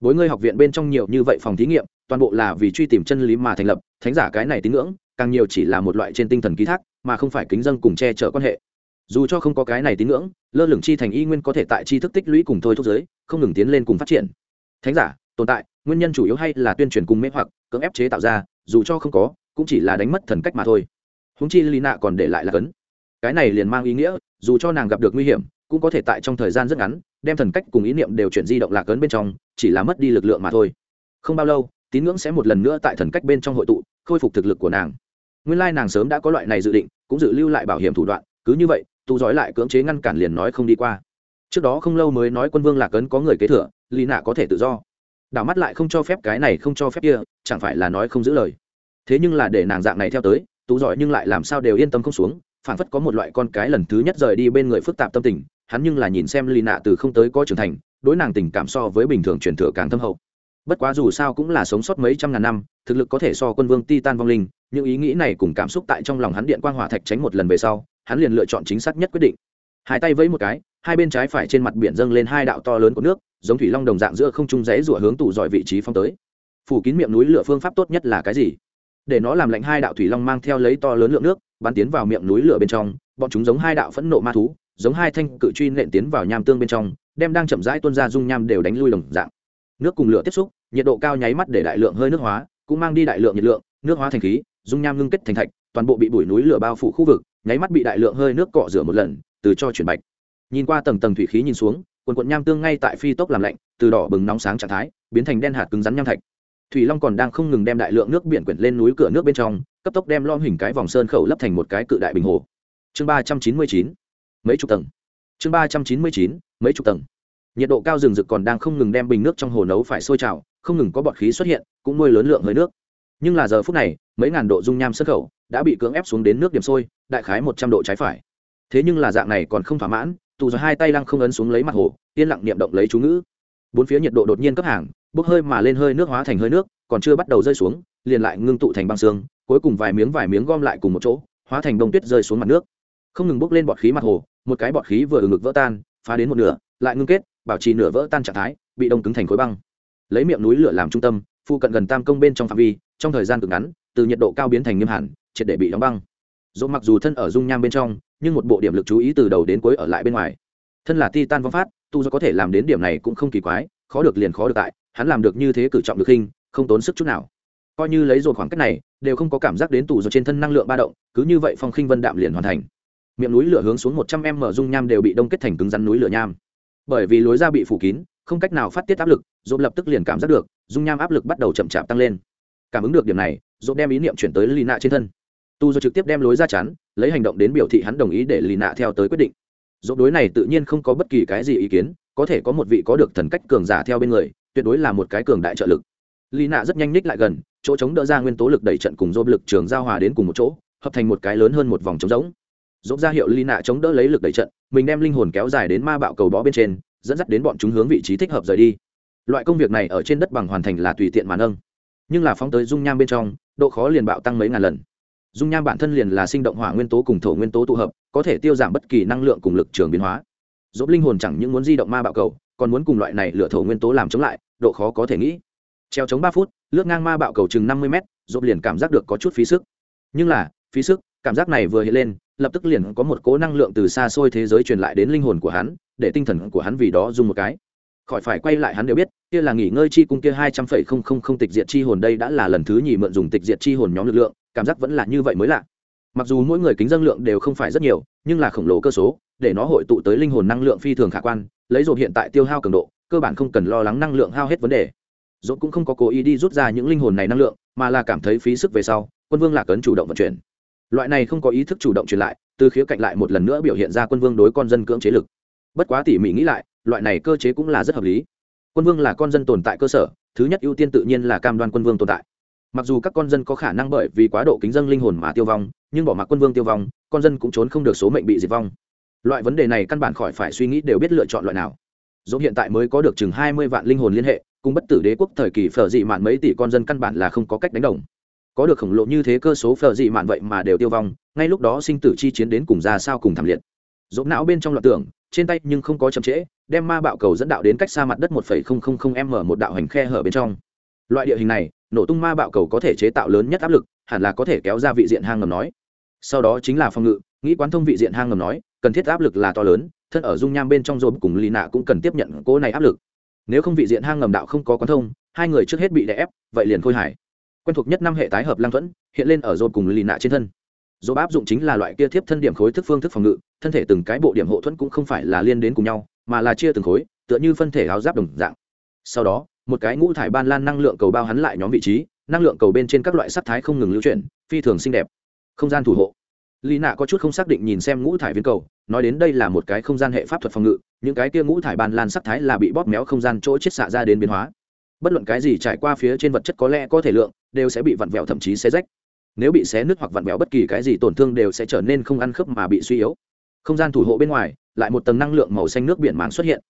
bối ngươi học viện bên trong nhiều như vậy phòng thí nghiệm, toàn bộ là vì truy tìm chân lý mà thành lập, thánh giả cái này tín ngưỡng, càng nhiều chỉ là một loại trên tinh thần ký thác, mà không phải kính dân cùng che chở quan hệ. Dù cho không có cái này tín ngưỡng, lơ lửng chi thành y nguyên có thể tại tri thức tích lũy cùng thôi thúc giới, không ngừng tiến lên cùng phát triển. Thánh giả, tồn tại, nguyên nhân chủ yếu hay là tuyên truyền cùng mê hoặc, cưỡng ép chế tạo ra, dù cho không có, cũng chỉ là đánh mất thần cách mà thôi. Húng chi lý nạ còn để lại là cấn. Cái này liền mang ý nghĩa, dù cho nàng gặp được nguy hiểm cũng có thể tại trong thời gian rất ngắn, đem thần cách cùng ý niệm đều chuyển di động lạc ấn bên trong, chỉ là mất đi lực lượng mà thôi. Không bao lâu, tín ngưỡng sẽ một lần nữa tại thần cách bên trong hội tụ, khôi phục thực lực của nàng. Nguyên lai nàng sớm đã có loại này dự định, cũng dự lưu lại bảo hiểm thủ đoạn, cứ như vậy, tu dõi lại cưỡng chế ngăn cản liền nói không đi qua. Trước đó không lâu mới nói quân vương lạc ấn có người kế thừa lì nạ có thể tự do. Đảo mắt lại không cho phép cái này không cho phép kia, chẳng phải là nói không giữ lời. Thế nhưng là để nàng dạng này theo tới tú giỏi nhưng lại làm sao đều yên tâm không xuống phản phất có một loại con cái lần thứ nhất rời đi bên người phức tạp tâm tình hắn nhưng là nhìn xem lì nạ từ không tới có trưởng thành, đối nàng tình cảm so với bình thường truyền thừa càng thâm hậu. Bất quá dù sao cũng là sống sót mấy trăm ngàn năm, thực lực có thể so quân vương ti tan vong linh, những ý nghĩ này cùng cảm xúc tại trong lòng hắn điện quang hỏa thạch tránh một lần về sau, hắn liền lựa chọn chính xác nhất quyết định. Hai tay vẫy một cái, hai bên trái phải trên mặt biển dâng lên hai đạo to lớn của nước, giống thủy long đồng dạng giữa không trung rẽ rủa hướng tủ dọi vị trí phong tới. Phủ kín miệng núi lửa phương pháp tốt nhất là cái gì? Để nó làm lạnh hai đạo thủy long mang theo lấy to lớn lượng nước, bắn tiến vào miệng núi lửa bên trong, bọn chúng giống hai đạo phẫn nộ ma thú giống hai thanh cự truy nện tiến vào nham tương bên trong, đem đang chậm rãi tuôn ra dung nham đều đánh lui đồng dạng. Nước cùng lửa tiếp xúc, nhiệt độ cao nháy mắt để đại lượng hơi nước hóa, cũng mang đi đại lượng nhiệt lượng, nước hóa thành khí, dung nham ngưng kết thành thạch, toàn bộ bị bụi núi lửa bao phủ khu vực, nháy mắt bị đại lượng hơi nước cọ rửa một lần, từ cho chuyển bạch. Nhìn qua tầng tầng thủy khí nhìn xuống, quần quận nham tương ngay tại phi tốc làm lạnh, từ đỏ bừng nóng sáng trạng thái, biến thành đen hạt cứng rắn nham thạch. Thủy long còn đang không ngừng đem đại lượng nước biển quyển lên núi cửa nước bên trong, cấp tốc đem lom hình cái vòng sơn khẩu lấp thành một cái cự đại bình hồ. Chương ba trăm chín mươi chín mấy chục tầng. Chương ba trăm chín mươi chín, mấy chục tầng. Nhiệt độ cao rừng rực còn đang không ngừng đem bình nước trong hồ nấu phải sôi trào, không ngừng có bọt khí xuất hiện, cũng nuôi lớn lượng hơi nước. Nhưng là giờ phút này, mấy ngàn độ dung nham xuất khẩu đã bị cưỡng ép xuống đến nước điểm sôi, đại khái một trăm độ trái phải. Thế nhưng là dạng này còn không thỏa mãn, tù rồi hai tay lăng không ấn xuống lấy mặt hồ, yên lặng niệm động lấy chú ngữ. Bốn phía nhiệt độ đột nhiên cấp hàng, bốc hơi mà lên hơi nước hóa thành hơi nước, còn chưa bắt đầu rơi xuống, liền lại ngưng tụ thành băng xương, cuối cùng vài miếng vài miếng gom lại cùng một chỗ, hóa thành đông tuyết rơi xuống mặt nước. Không ngừng bốc lên bọt khí mặt hồ một cái bọt khí vừa ngực vỡ tan, phá đến một nửa, lại ngưng kết, bảo trì nửa vỡ tan trạng thái, bị đông cứng thành khối băng. Lấy miệng núi lửa làm trung tâm, phụ cận gần tam công bên trong phạm vi, trong thời gian cực ngắn, từ nhiệt độ cao biến thành nghiêm hẳn, triệt để bị đóng băng. Dỗ mặc dù thân ở dung nham bên trong, nhưng một bộ điểm lực chú ý từ đầu đến cuối ở lại bên ngoài. Thân là titan vong phát, tu do có thể làm đến điểm này cũng không kỳ quái, khó được liền khó được tại, hắn làm được như thế cử trọng được hình không tốn sức chút nào. Coi như lấy rồi khoảng cách này, đều không có cảm giác đến tù do trên thân năng lượng ba động, cứ như vậy phong khinh vân đạm liền hoàn thành miệng núi lửa hướng xuống một trăm m dung nham đều bị đông kết thành cứng rắn núi lửa nham. Bởi vì lối ra bị phủ kín, không cách nào phát tiết áp lực dồn lập tức liền cảm giác được, dung nham áp lực bắt đầu chậm chạp tăng lên. Cảm ứng được điểm này dồn đem ý niệm chuyển tới lì nạ trên thân. Tu do trực tiếp đem lối ra chắn, lấy hành động đến biểu thị hắn đồng ý để lì nạ theo tới quyết định. Dồn đối này tự nhiên không có bất kỳ cái gì ý kiến, có thể có một vị có được thần cách cường giả theo bên người, tuyệt đối là một cái cường đại trợ lực. Lì nạ rất nhanh ních lại gần, chỗ chống đỡ ra nguyên tố lực đẩy trận cùng dồn lực trường giao hòa đến cùng một chỗ, hợp thành một cái lớn hơn một vòng trống giống dốc ra hiệu ly nạ chống đỡ lấy lực đẩy trận, mình đem linh hồn kéo dài đến ma bạo cầu bó bên trên, dẫn dắt đến bọn chúng hướng vị trí thích hợp rời đi. Loại công việc này ở trên đất bằng hoàn thành là tùy tiện mà nâng. Nhưng là phóng tới dung nham bên trong, độ khó liền bạo tăng mấy ngàn lần. Dung nham bản thân liền là sinh động hỏa nguyên tố cùng thổ nguyên tố tụ hợp, có thể tiêu giảm bất kỳ năng lượng cùng lực trường biến hóa. Dốt linh hồn chẳng những muốn di động ma bạo cầu, còn muốn cùng loại này lựa thổ nguyên tố làm chống lại, độ khó có thể nghĩ. Treo chống ba phút, lướt ngang ma bạo cầu chừng năm mươi m dốt liền cảm giác được có chút phí sức. Nhưng là, phí sức cảm giác này vừa hiện lên, lập tức liền có một cố năng lượng từ xa xôi thế giới truyền lại đến linh hồn của hắn, để tinh thần của hắn vì đó dùng một cái. Khỏi phải quay lại hắn đều biết, kia là nghỉ ngơi chi cung kia hai trăm phẩy không không không tịch diệt chi hồn đây đã là lần thứ nhì mượn dùng tịch diệt chi hồn nhóm lực lượng, cảm giác vẫn là như vậy mới lạ. Mặc dù mỗi người kính dân lượng đều không phải rất nhiều, nhưng là khổng lồ cơ số, để nó hội tụ tới linh hồn năng lượng phi thường khả quan, lấy dồn hiện tại tiêu hao cường độ, cơ bản không cần lo lắng năng lượng hao hết vấn đề. Dồn cũng không có cố ý đi rút ra những linh hồn này năng lượng, mà là cảm thấy phí sức về sau, quân vương lạc ấn chủ động vận chuyển loại này không có ý thức chủ động truyền lại, từ khía cạnh lại một lần nữa biểu hiện ra quân vương đối con dân cưỡng chế lực. Bất quá tỉ mỉ nghĩ lại, loại này cơ chế cũng là rất hợp lý. Quân vương là con dân tồn tại cơ sở, thứ nhất ưu tiên tự nhiên là cam đoan quân vương tồn tại. Mặc dù các con dân có khả năng bởi vì quá độ kính dân linh hồn mà tiêu vong, nhưng bỏ mặc quân vương tiêu vong, con dân cũng trốn không được số mệnh bị diệt vong. Loại vấn đề này căn bản khỏi phải suy nghĩ đều biết lựa chọn loại nào. Dẫu hiện tại mới có được chừng hai mươi vạn linh hồn liên hệ, cùng bất tử đế quốc thời kỳ phở dị mạn mấy tỷ con dân căn bản là không có cách đánh đồng có được khổng lồ như thế cơ số phở dị mạn vậy mà đều tiêu vong, ngay lúc đó sinh tử chi chiến đến cùng ra sao cùng thảm liệt. Dỗ não bên trong loạt tưởng, trên tay nhưng không có chậm trễ, đem ma bạo cầu dẫn đạo đến cách xa mặt đất một m một đạo hành khe hở bên trong. Loại địa hình này, nổ tung ma bạo cầu có thể chế tạo lớn nhất áp lực, hẳn là có thể kéo ra vị diện hang ngầm nói. Sau đó chính là phòng ngự, nghĩ quán thông vị diện hang ngầm nói, cần thiết áp lực là to lớn, thân ở dung nham bên trong rồi cùng lì nạ cũng cần tiếp nhận cỗ này áp lực. Nếu không vị diện hang ngầm đạo không có quán thông, hai người trước hết bị đè ép, vậy liền khôi hải quen thuộc nhất năm hệ tái hợp lang thuẫn, hiện lên ở dồn cùng lì nạ trên thân. Dồn áp dụng chính là loại kia tiếp thân điểm khối thức phương thức phòng ngự, thân thể từng cái bộ điểm hộ thuẫn cũng không phải là liên đến cùng nhau, mà là chia từng khối, tựa như phân thể áo giáp đồng dạng. Sau đó, một cái ngũ thải ban lan năng lượng cầu bao hắn lại nhóm vị trí, năng lượng cầu bên trên các loại sắc thái không ngừng lưu chuyển, phi thường xinh đẹp. Không gian thủ hộ. Lý nạ có chút không xác định nhìn xem ngũ thải viên cầu, nói đến đây là một cái không gian hệ pháp thuật phòng ngự, những cái kia ngũ thải ban lan sắc thái là bị bóp méo không gian chỗ chết xạ ra đến biến hóa. Bất luận cái gì trải qua phía trên vật chất có lẽ có thể lượng đều sẽ bị vặn vẹo, thậm chí xé rách. Nếu bị xé nứt hoặc vặn vẹo bất kỳ cái gì, tổn thương đều sẽ trở nên không ăn khớp mà bị suy yếu. Không gian thủ hộ bên ngoài, lại một tầng năng lượng màu xanh nước biển màng xuất hiện.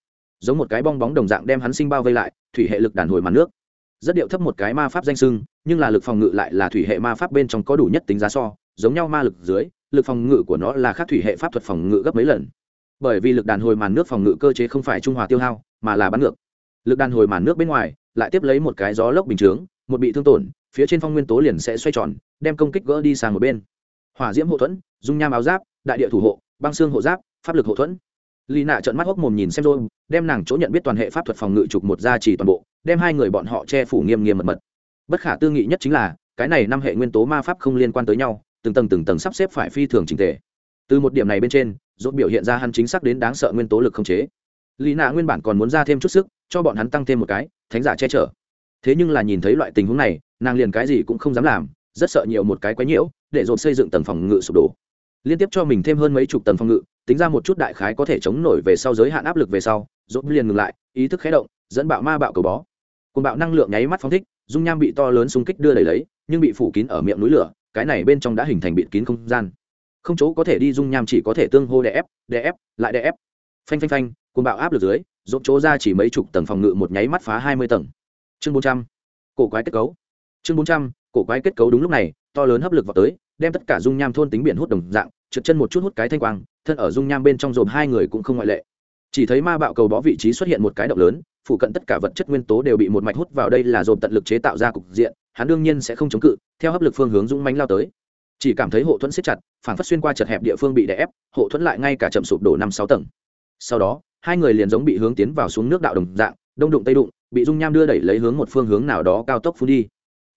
Giống một cái bong bóng đồng dạng đem hắn sinh bao vây lại, thủy hệ lực đàn hồi màn nước. Rất điệu thấp một cái ma pháp danh sưng, nhưng là lực phòng ngự lại là thủy hệ ma pháp bên trong có đủ nhất tính giá so, giống nhau ma lực dưới, lực phòng ngự của nó là khác thủy hệ pháp thuật phòng ngự gấp mấy lần. Bởi vì lực đàn hồi màn nước phòng ngự cơ chế không phải trung hòa tiêu hao, mà là bắn ngược. Lực đàn hồi màn nước bên ngoài, lại tiếp lấy một cái gió lốc bình chướng một bị thương tổn, phía trên phong nguyên tố liền sẽ xoay tròn, đem công kích gỡ đi sang một bên. Hỏa diễm hộ thuẫn, dung nham áo giáp, đại địa thủ hộ, băng xương hộ giáp, pháp lực hộ thuẫn. Lì nạ trợn mắt hốc mồm nhìn xem rồi, đem nàng chỗ nhận biết toàn hệ pháp thuật phòng ngự trục một gia trì toàn bộ, đem hai người bọn họ che phủ nghiêm nghiêm mật mật. Bất khả tư nghị nhất chính là, cái này năm hệ nguyên tố ma pháp không liên quan tới nhau, từng tầng từng tầng sắp xếp phải phi thường trình tề. Từ một điểm này bên trên dốt biểu hiện ra hắn chính xác đến đáng sợ nguyên tố lực không chế. Lý nạ nguyên bản còn muốn ra thêm chút sức, cho bọn hắn tăng thêm một cái, thánh giả che chở thế nhưng là nhìn thấy loại tình huống này, nàng liền cái gì cũng không dám làm, rất sợ nhiều một cái quái nhiễu, để dồn xây dựng tầng phòng ngự sụp đổ. Liên tiếp cho mình thêm hơn mấy chục tầng phòng ngự, tính ra một chút đại khái có thể chống nổi về sau giới hạn áp lực về sau dồn liền ngừng lại, ý thức khé động, dẫn bạo ma bạo cầu bó. Cùng bạo năng lượng nháy mắt phóng thích, dung nham bị to lớn xung kích đưa đẩy lấy, nhưng bị phủ kín ở miệng núi lửa, cái này bên trong đã hình thành bịt kín không gian. Không chỗ có thể đi dung nham chỉ có thể tương hô đè ép đè ép, lại đè ép. Phanh phanh phanh cùng bạo áp lực dưới dồn chỗ ra chỉ mấy chục tầng phòng ngự một nháy mắt phá hai mươi tầng chương bốn trăm, cổ quái kết cấu. Chương bốn trăm, cổ quái kết cấu đúng lúc này, to lớn hấp lực vào tới, đem tất cả dung nham thôn tính biển hút đồng dạng, trượt chân một chút hút cái thanh quang, thân ở dung nham bên trong dồn hai người cũng không ngoại lệ. Chỉ thấy ma bạo cầu bó vị trí xuất hiện một cái động lớn, phụ cận tất cả vật chất nguyên tố đều bị một mạch hút vào đây là dồn tận lực chế tạo ra cục diện, hắn đương nhiên sẽ không chống cự, theo hấp lực phương hướng dũng mánh lao tới. Chỉ cảm thấy hộ thuẫn siết chặt phản phát xuyên qua chật hẹp địa phương bị đè ép, hộ thuẫn lại ngay cả chậm sụp đổ năm sáu tầng. Sau đó, hai người liền giống bị hướng tiến vào xuống nước đạo đồng dạng, đông đụng tây đụng bị dung nham đưa đẩy lấy hướng một phương hướng nào đó cao tốc phun đi.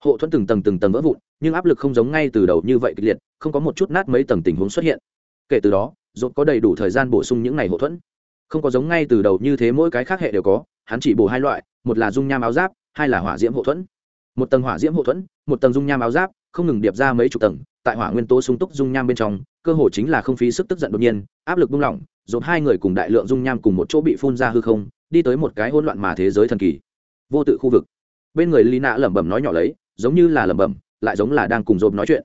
Hộ thuẫn từng tầng từng tầng vỡ vụn, nhưng áp lực không giống ngay từ đầu như vậy kịch liệt, không có một chút nát mấy tầng tình huống xuất hiện. Kể từ đó dột có đầy đủ thời gian bổ sung những ngày hộ thuẫn. Không có giống ngay từ đầu như thế mỗi cái khác hệ đều có, hắn chỉ bổ hai loại, một là dung nham áo giáp, hai là hỏa diễm hộ thuẫn. Một tầng hỏa diễm hộ thuẫn, một tầng dung nham áo giáp, không ngừng điệp ra mấy chục tầng, tại hỏa nguyên tố sung túc dung nham bên trong, cơ hồ chính là không phí sức tức giận đột nhiên, áp lực buông lỏng dồn hai người cùng đại lượng dung nham cùng một chỗ bị phun ra hư không đi tới một cái hỗn loạn mà thế giới thần kỳ. Vô tự khu vực. Bên người lý nạ lẩm bẩm nói nhỏ lấy, giống như là lẩm bẩm, lại giống là đang cùng dồn nói chuyện.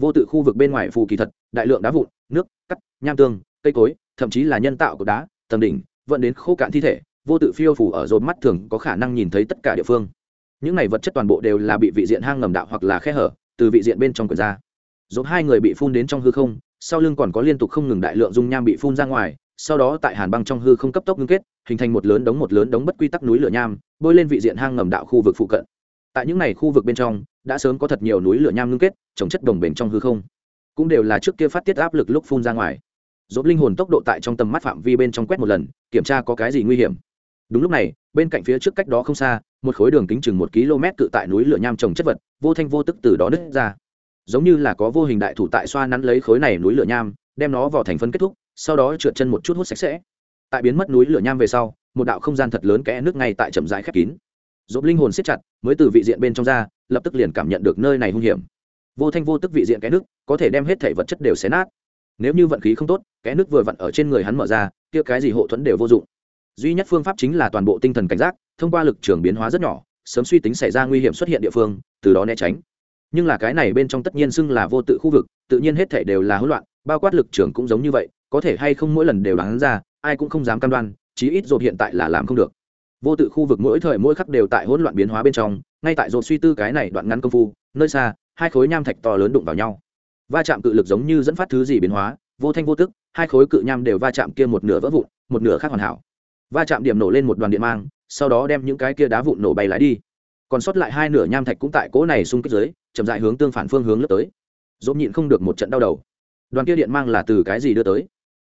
Vô tự khu vực bên ngoài phù kỳ thật, đại lượng đá vụn, nước cắt nham tương, cây cối, thậm chí là nhân tạo của đá, tầng đỉnh vận đến khô cạn thi thể, vô tự phiêu phủ ở dồn mắt thường có khả năng nhìn thấy tất cả địa phương. Những này vật chất toàn bộ đều là bị vị diện hang ngầm đạo hoặc là khe hở, từ vị diện bên trong quyển ra. Dồn hai người bị phun đến trong hư không, sau lưng còn có liên tục không ngừng đại lượng dung nham bị phun ra ngoài sau đó tại hàn băng trong hư không cấp tốc ngưng kết, hình thành một lớn đống một lớn đống bất quy tắc núi lửa nham, bôi lên vị diện hang ngầm đạo khu vực phụ cận. Tại những này khu vực bên trong, đã sớm có thật nhiều núi lửa nham ngưng kết, trồng chất đồng bền trong hư không. Cũng đều là trước kia phát tiết áp lực lúc phun ra ngoài. Dốt linh hồn tốc độ tại trong tầm mắt phạm vi bên trong quét một lần, kiểm tra có cái gì nguy hiểm. Đúng lúc này, bên cạnh phía trước cách đó không xa, một khối đường kính chừng một km cự tại núi lửa nham trồng chất vật, vô thanh vô tức từ đó nứt ra. Giống như là có vô hình đại thủ tại xoa nắn lấy khối này núi lửa nham, đem nó vào thành phân kết thúc sau đó trượt chân một chút hút sạch sẽ. Tại biến mất núi lửa nham về sau, một đạo không gian thật lớn kẽ nước ngay tại chậm rãi khép kín. Dốt linh hồn siết chặt, mới từ vị diện bên trong ra, lập tức liền cảm nhận được nơi này hung hiểm. Vô thanh vô tức vị diện kẽ nước, có thể đem hết thể vật chất đều xé nát. Nếu như vận khí không tốt, kẽ nước vừa vặn ở trên người hắn mở ra, kia cái gì hộ thuẫn đều vô dụng. Duy nhất phương pháp chính là toàn bộ tinh thần cảnh giác, thông qua lực trường biến hóa rất nhỏ, sớm suy tính xảy ra nguy hiểm xuất hiện địa phương, từ đó né tránh. Nhưng là cái này bên trong tất nhiên xưng là vô tự khu vực, tự nhiên hết thể đều là hỗn loạn, bao quát lực trường cũng giống như vậy có thể hay không mỗi lần đều đoán ra, ai cũng không dám cam đoan, chí ít dột hiện tại là làm không được. Vô tự khu vực mỗi thời mỗi khắc đều tại hỗn loạn biến hóa bên trong, ngay tại dột suy tư cái này đoạn ngắn công phu, nơi xa, hai khối nham thạch to lớn đụng vào nhau. Va chạm cự lực giống như dẫn phát thứ gì biến hóa, vô thanh vô tức, hai khối cự nham đều va chạm kia một nửa vỡ vụn, một nửa khác hoàn hảo. Va chạm điểm nổ lên một đoàn điện mang, sau đó đem những cái kia đá vụn nổ bay lái đi. Còn sót lại hai nửa nham thạch cũng tại cỗ này xung kích dưới, chậm dại hướng tương phản phương hướng lướt tới. Dốt nhịn không được một trận đau đầu. Đoàn kia điện mang là từ cái gì đưa tới?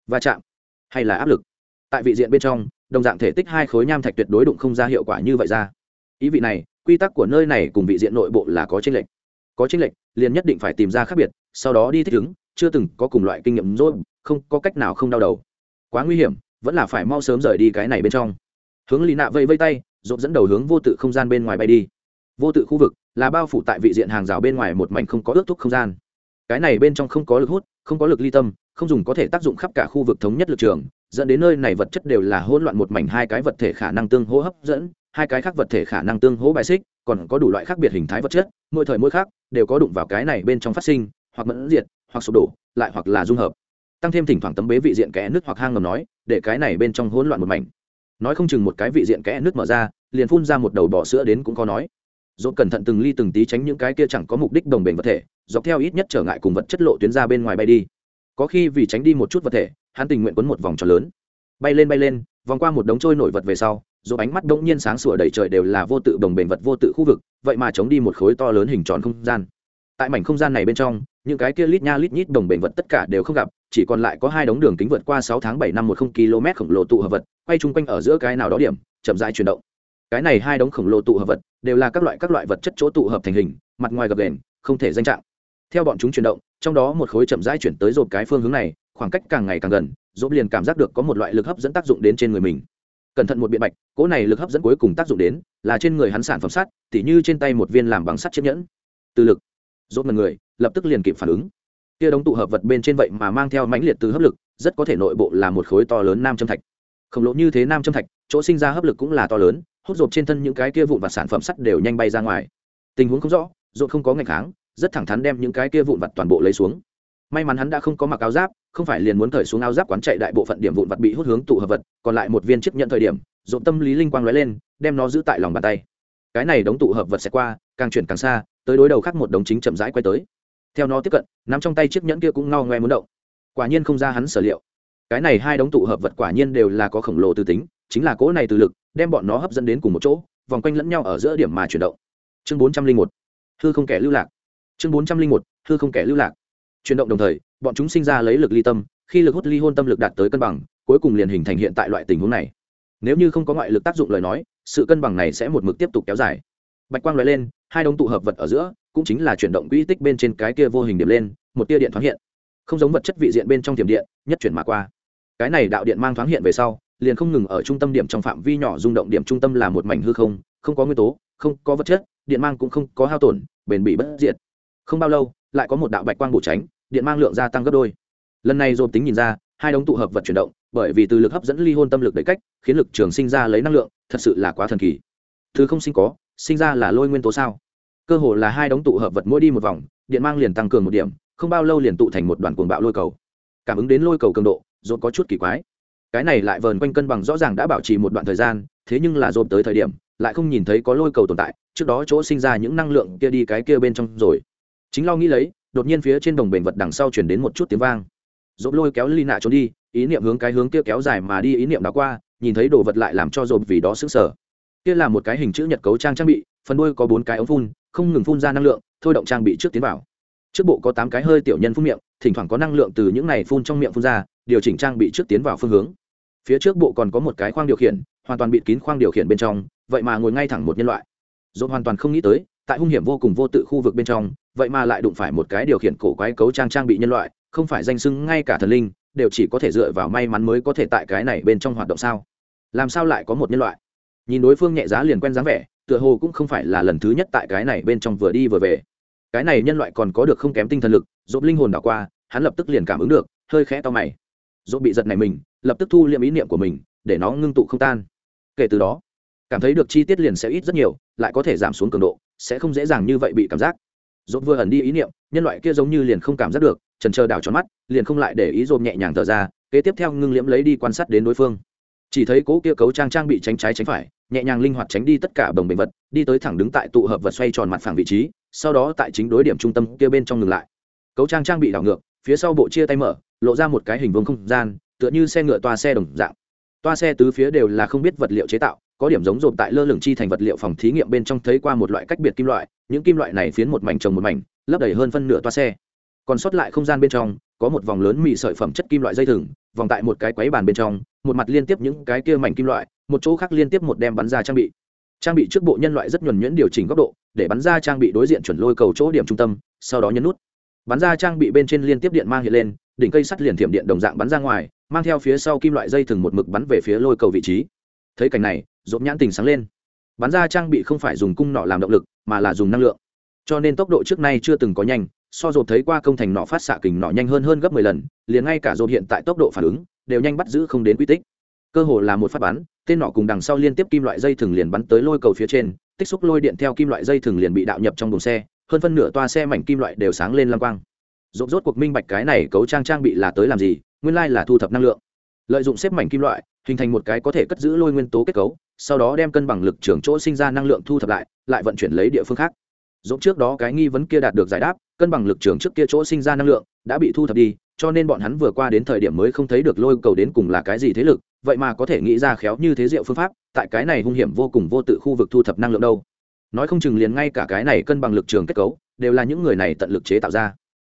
Va chạm hay là áp lực tại vị diện bên trong đồng dạng thể tích hai khối nham thạch tuyệt đối đụng không ra hiệu quả như vậy ra ý vị này quy tắc của nơi này cùng vị diện nội bộ là có tranh lệch có tranh lệch liền nhất định phải tìm ra khác biệt sau đó đi thích ứng chưa từng có cùng loại kinh nghiệm rồi không có cách nào không đau đầu quá nguy hiểm vẫn là phải mau sớm rời đi cái này bên trong hướng lì nạ vây vây tay dồn dẫn đầu hướng vô tự không gian bên ngoài bay đi vô tự khu vực là bao phủ tại vị diện hàng rào bên ngoài một mảnh không có ước thúc không gian cái này bên trong không có lực hút, không có lực ly tâm, không dùng có thể tác dụng khắp cả khu vực thống nhất lực trường, dẫn đến nơi này vật chất đều là hỗn loạn một mảnh hai cái vật thể khả năng tương hỗ hấp dẫn, hai cái khác vật thể khả năng tương hỗ bài xích, còn có đủ loại khác biệt hình thái vật chất, mỗi thời mỗi khác, đều có đụng vào cái này bên trong phát sinh, hoặc mẫn diệt, hoặc sụp đổ, lại hoặc là dung hợp. Tăng thêm thỉnh thoảng tấm bế vị diện kẽ nước hoặc hang ngầm nói, để cái này bên trong hỗn loạn một mảnh. Nói không chừng một cái vị diện kẽ nước mở ra, liền phun ra một đầu bỏ sữa đến cũng có nói dốt cẩn thận từng ly từng tí tránh những cái kia chẳng có mục đích đồng bền vật thể, dọc theo ít nhất trở ngại cùng vật chất lộ tuyến ra bên ngoài bay đi. Có khi vì tránh đi một chút vật thể, hắn tình nguyện quấn một vòng tròn lớn. Bay lên bay lên, vòng qua một đống trôi nổi vật về sau dù ánh mắt đông nhiên sáng sủa đầy trời đều là vô tự đồng bền vật vô tự khu vực, vậy mà chống đi một khối to lớn hình tròn không gian. Tại mảnh không gian này bên trong, những cái kia lít nha lít nhít đồng bền vật tất cả đều không gặp, chỉ còn lại có hai đống đường kính vượt qua sáu tháng bảy năm một không km khổng lồ tụ hợp vật, quay chung quanh ở giữa cái nào đó điểm, chậm rãi chuyển động cái này hai đống khổng lồ tụ hợp vật đều là các loại các loại vật chất chỗ tụ hợp thành hình, mặt ngoài gập đền không thể danh trạng. Theo bọn chúng chuyển động, trong đó một khối chậm rãi chuyển tới rộp cái phương hướng này, khoảng cách càng ngày càng gần, rộp liền cảm giác được có một loại lực hấp dẫn tác dụng đến trên người mình. Cẩn thận một biện bạch, cỗ này lực hấp dẫn cuối cùng tác dụng đến là trên người hắn sản phẩm sắt, tỉ như trên tay một viên làm bằng sắt chiếc nhẫn. Từ lực, rộp mật người, lập tức liền kịp phản ứng. Kia đống tụ hợp vật bên trên vậy mà mang theo mãnh liệt từ hấp lực, rất có thể nội bộ là một khối to lớn nam châm thạch. Khổng lồ như thế nam châm thạch chỗ sinh ra hấp lực cũng là to lớn, hút rộp trên thân những cái kia vụn và sản phẩm sắt đều nhanh bay ra ngoài. Tình huống không rõ, rộp không có ngày kháng, rất thẳng thắn đem những cái kia vụn vặt toàn bộ lấy xuống. May mắn hắn đã không có mặc áo giáp, không phải liền muốn cởi xuống áo giáp quán chạy đại bộ phận điểm vụn vặt bị hút hướng tụ hợp vật, còn lại một viên chiếc nhận thời điểm, rộp tâm lý linh quang lóe lên, đem nó giữ tại lòng bàn tay. Cái này đóng tụ hợp vật sẽ qua, càng chuyển càng xa, tới đối đầu khác một đống chính chậm rãi quay tới. Theo nó tiếp cận, nắm trong tay chiếc nhẫn kia cũng ngao ngoe muốn động. Quả nhiên không ra hắn sở liệu. Cái này hai đống tụ hợp vật quả nhiên đều là có khổng lồ tư tính chính là cỗ này từ lực, đem bọn nó hấp dẫn đến cùng một chỗ, vòng quanh lẫn nhau ở giữa điểm mà chuyển động. Chương bốn trăm linh một, hư không kẻ lưu lạc. Chương bốn trăm linh một, hư không kẻ lưu lạc. Chuyển động đồng thời, bọn chúng sinh ra lấy lực ly tâm, khi lực hút ly hôn tâm lực đạt tới cân bằng, cuối cùng liền hình thành hiện tại loại tình huống này. Nếu như không có ngoại lực tác dụng lời nói, sự cân bằng này sẽ một mực tiếp tục kéo dài. Bạch quang loại lên, hai đống tụ hợp vật ở giữa, cũng chính là chuyển động quỹ tích bên trên cái kia vô hình điểm lên, một tia điện thoáng hiện. Không giống vật chất vị diện bên trong tiềm điện, nhất chuyển mà qua. Cái này đạo điện mang thoáng hiện về sau liền không ngừng ở trung tâm điểm trong phạm vi nhỏ rung động điểm trung tâm là một mảnh hư không không có nguyên tố, không có vật chất, điện mang cũng không có hao tổn, bền bị bất diệt. Không bao lâu, lại có một đạo bạch quang bổ tránh, điện mang lượng gia tăng gấp đôi. Lần này dồn tính nhìn ra, hai đống tụ hợp vật chuyển động, bởi vì từ lực hấp dẫn ly hôn tâm lực đầy cách, khiến lực trường sinh ra lấy năng lượng, thật sự là quá thần kỳ. Thứ không sinh có, sinh ra là lôi nguyên tố sao? Cơ hồ là hai đống tụ hợp vật mỗi đi một vòng, điện mang liền tăng cường một điểm, không bao lâu liền tụ thành một đoàn cuồng bạo lôi cầu. Cảm ứng đến lôi cầu cường độ, dồn có chút kỳ quái cái này lại vờn quanh cân bằng rõ ràng đã bảo trì một đoạn thời gian, thế nhưng là dồn tới thời điểm, lại không nhìn thấy có lôi cầu tồn tại, trước đó chỗ sinh ra những năng lượng kia đi cái kia bên trong rồi. Chính lo nghĩ lấy, đột nhiên phía trên đồng bền vật đằng sau chuyển đến một chút tiếng vang. Dồn lôi kéo ly nạ trốn đi, ý niệm hướng cái hướng kia kéo dài mà đi, ý niệm đã qua, nhìn thấy đồ vật lại làm cho dồn vì đó sững sờ. Kia là một cái hình chữ nhật cấu trang trang bị, phần đuôi có bốn cái ống phun, không ngừng phun ra năng lượng, thôi động trang bị trước tiến vào trước bộ có tám cái hơi tiểu nhân phun miệng, thỉnh thoảng có năng lượng từ những này phun trong miệng phun ra, điều chỉnh trang bị trước tiến vào phương hướng. Phía trước bộ còn có một cái khoang điều khiển, hoàn toàn bịt kín khoang điều khiển bên trong, vậy mà ngồi ngay thẳng một nhân loại. Dồn hoàn toàn không nghĩ tới, tại hung hiểm vô cùng vô tự khu vực bên trong, vậy mà lại đụng phải một cái điều khiển cổ quái cấu trang trang bị nhân loại, không phải danh sưng ngay cả thần linh, đều chỉ có thể dựa vào may mắn mới có thể tại cái này bên trong hoạt động sao? Làm sao lại có một nhân loại? Nhìn đối phương nhẹ giá liền quen dáng vẻ, tựa hồ cũng không phải là lần thứ nhất tại cái này bên trong vừa đi vừa về cái này nhân loại còn có được không kém tinh thần lực dốt linh hồn đảo qua, hắn lập tức liền cảm ứng được, hơi khẽ to mày. Dốt bị giật này mình, lập tức thu liệm ý niệm của mình, để nó ngưng tụ không tan. Kể từ đó, cảm thấy được chi tiết liền sẽ ít rất nhiều, lại có thể giảm xuống cường độ, sẽ không dễ dàng như vậy bị cảm giác. Dốt vừa ẩn đi ý niệm, nhân loại kia giống như liền không cảm giác được, trần trờ đảo tròn mắt, liền không lại để ý dồn nhẹ nhàng thở ra, kế tiếp theo ngưng liễm lấy đi quan sát đến đối phương. Chỉ thấy cố kia cấu trang trang bị tránh trái tránh phải nhẹ nhàng linh hoạt tránh đi tất cả bồng bệnh vật, đi tới thẳng đứng tại tụ hợp vật xoay tròn mặt phẳng vị trí, sau đó tại chính đối điểm trung tâm kia bên trong ngừng lại. Cấu trang trang bị đảo ngược, phía sau bộ chia tay mở, lộ ra một cái hình vuông không gian, tựa như xe ngựa toa xe đồng dạng. Toa xe tứ phía đều là không biết vật liệu chế tạo, có điểm giống rộp tại lơ lửng chi thành vật liệu phòng thí nghiệm bên trong thấy qua một loại cách biệt kim loại, những kim loại này phiến một mảnh trồng một mảnh, lấp đầy hơn phân nửa toa xe. Còn sót lại không gian bên trong, có một vòng lớn mị sợi phẩm chất kim loại dây thừng, vòng tại một cái quấy bàn bên trong, một mặt liên tiếp những cái kia mảnh kim loại một chỗ khác liên tiếp một đem bắn ra trang bị. Trang bị trước bộ nhân loại rất nhuần nhuyễn điều chỉnh góc độ, để bắn ra trang bị đối diện chuẩn lôi cầu chỗ điểm trung tâm, sau đó nhấn nút. Bắn ra trang bị bên trên liên tiếp điện mang hiện lên, đỉnh cây sắt liền thiểm điện đồng dạng bắn ra ngoài, mang theo phía sau kim loại dây thừng một mực bắn về phía lôi cầu vị trí. Thấy cảnh này dốt nhãn tình sáng lên. Bắn ra trang bị không phải dùng cung nọ làm động lực, mà là dùng năng lượng. Cho nên tốc độ trước nay chưa từng có nhanh, so dồn thấy qua công thành nọ phát xạ kình nọ nhanh hơn hơn gấp mười lần, liền ngay cả dồn hiện tại tốc độ phản ứng, đều nhanh bắt giữ không đến quy tích cơ hồ là một phát bắn, tên nọ cùng đằng sau liên tiếp kim loại dây thừng liền bắn tới lôi cầu phía trên, tích xúc lôi điện theo kim loại dây thừng liền bị đạo nhập trong đồn xe, hơn phân nửa toa xe mảnh kim loại đều sáng lên lăng quang. Rốt rốt cuộc minh bạch cái này cấu trang trang bị là tới làm gì, nguyên lai là thu thập năng lượng. Lợi dụng xếp mảnh kim loại, hình thành một cái có thể cất giữ lôi nguyên tố kết cấu, sau đó đem cân bằng lực trưởng chỗ sinh ra năng lượng thu thập lại lại vận chuyển lấy địa phương khác. Dũng trước đó cái nghi vấn kia đạt được giải đáp, cân bằng lực trường trước kia chỗ sinh ra năng lượng đã bị thu thập đi, cho nên bọn hắn vừa qua đến thời điểm mới không thấy được lôi cầu đến cùng là cái gì thế lực vậy mà có thể nghĩ ra khéo như thế diệu phương pháp, tại cái này hung hiểm vô cùng vô tự khu vực thu thập năng lượng đâu. Nói không chừng liền ngay cả cái này cân bằng lực trường kết cấu, đều là những người này tận lực chế tạo ra.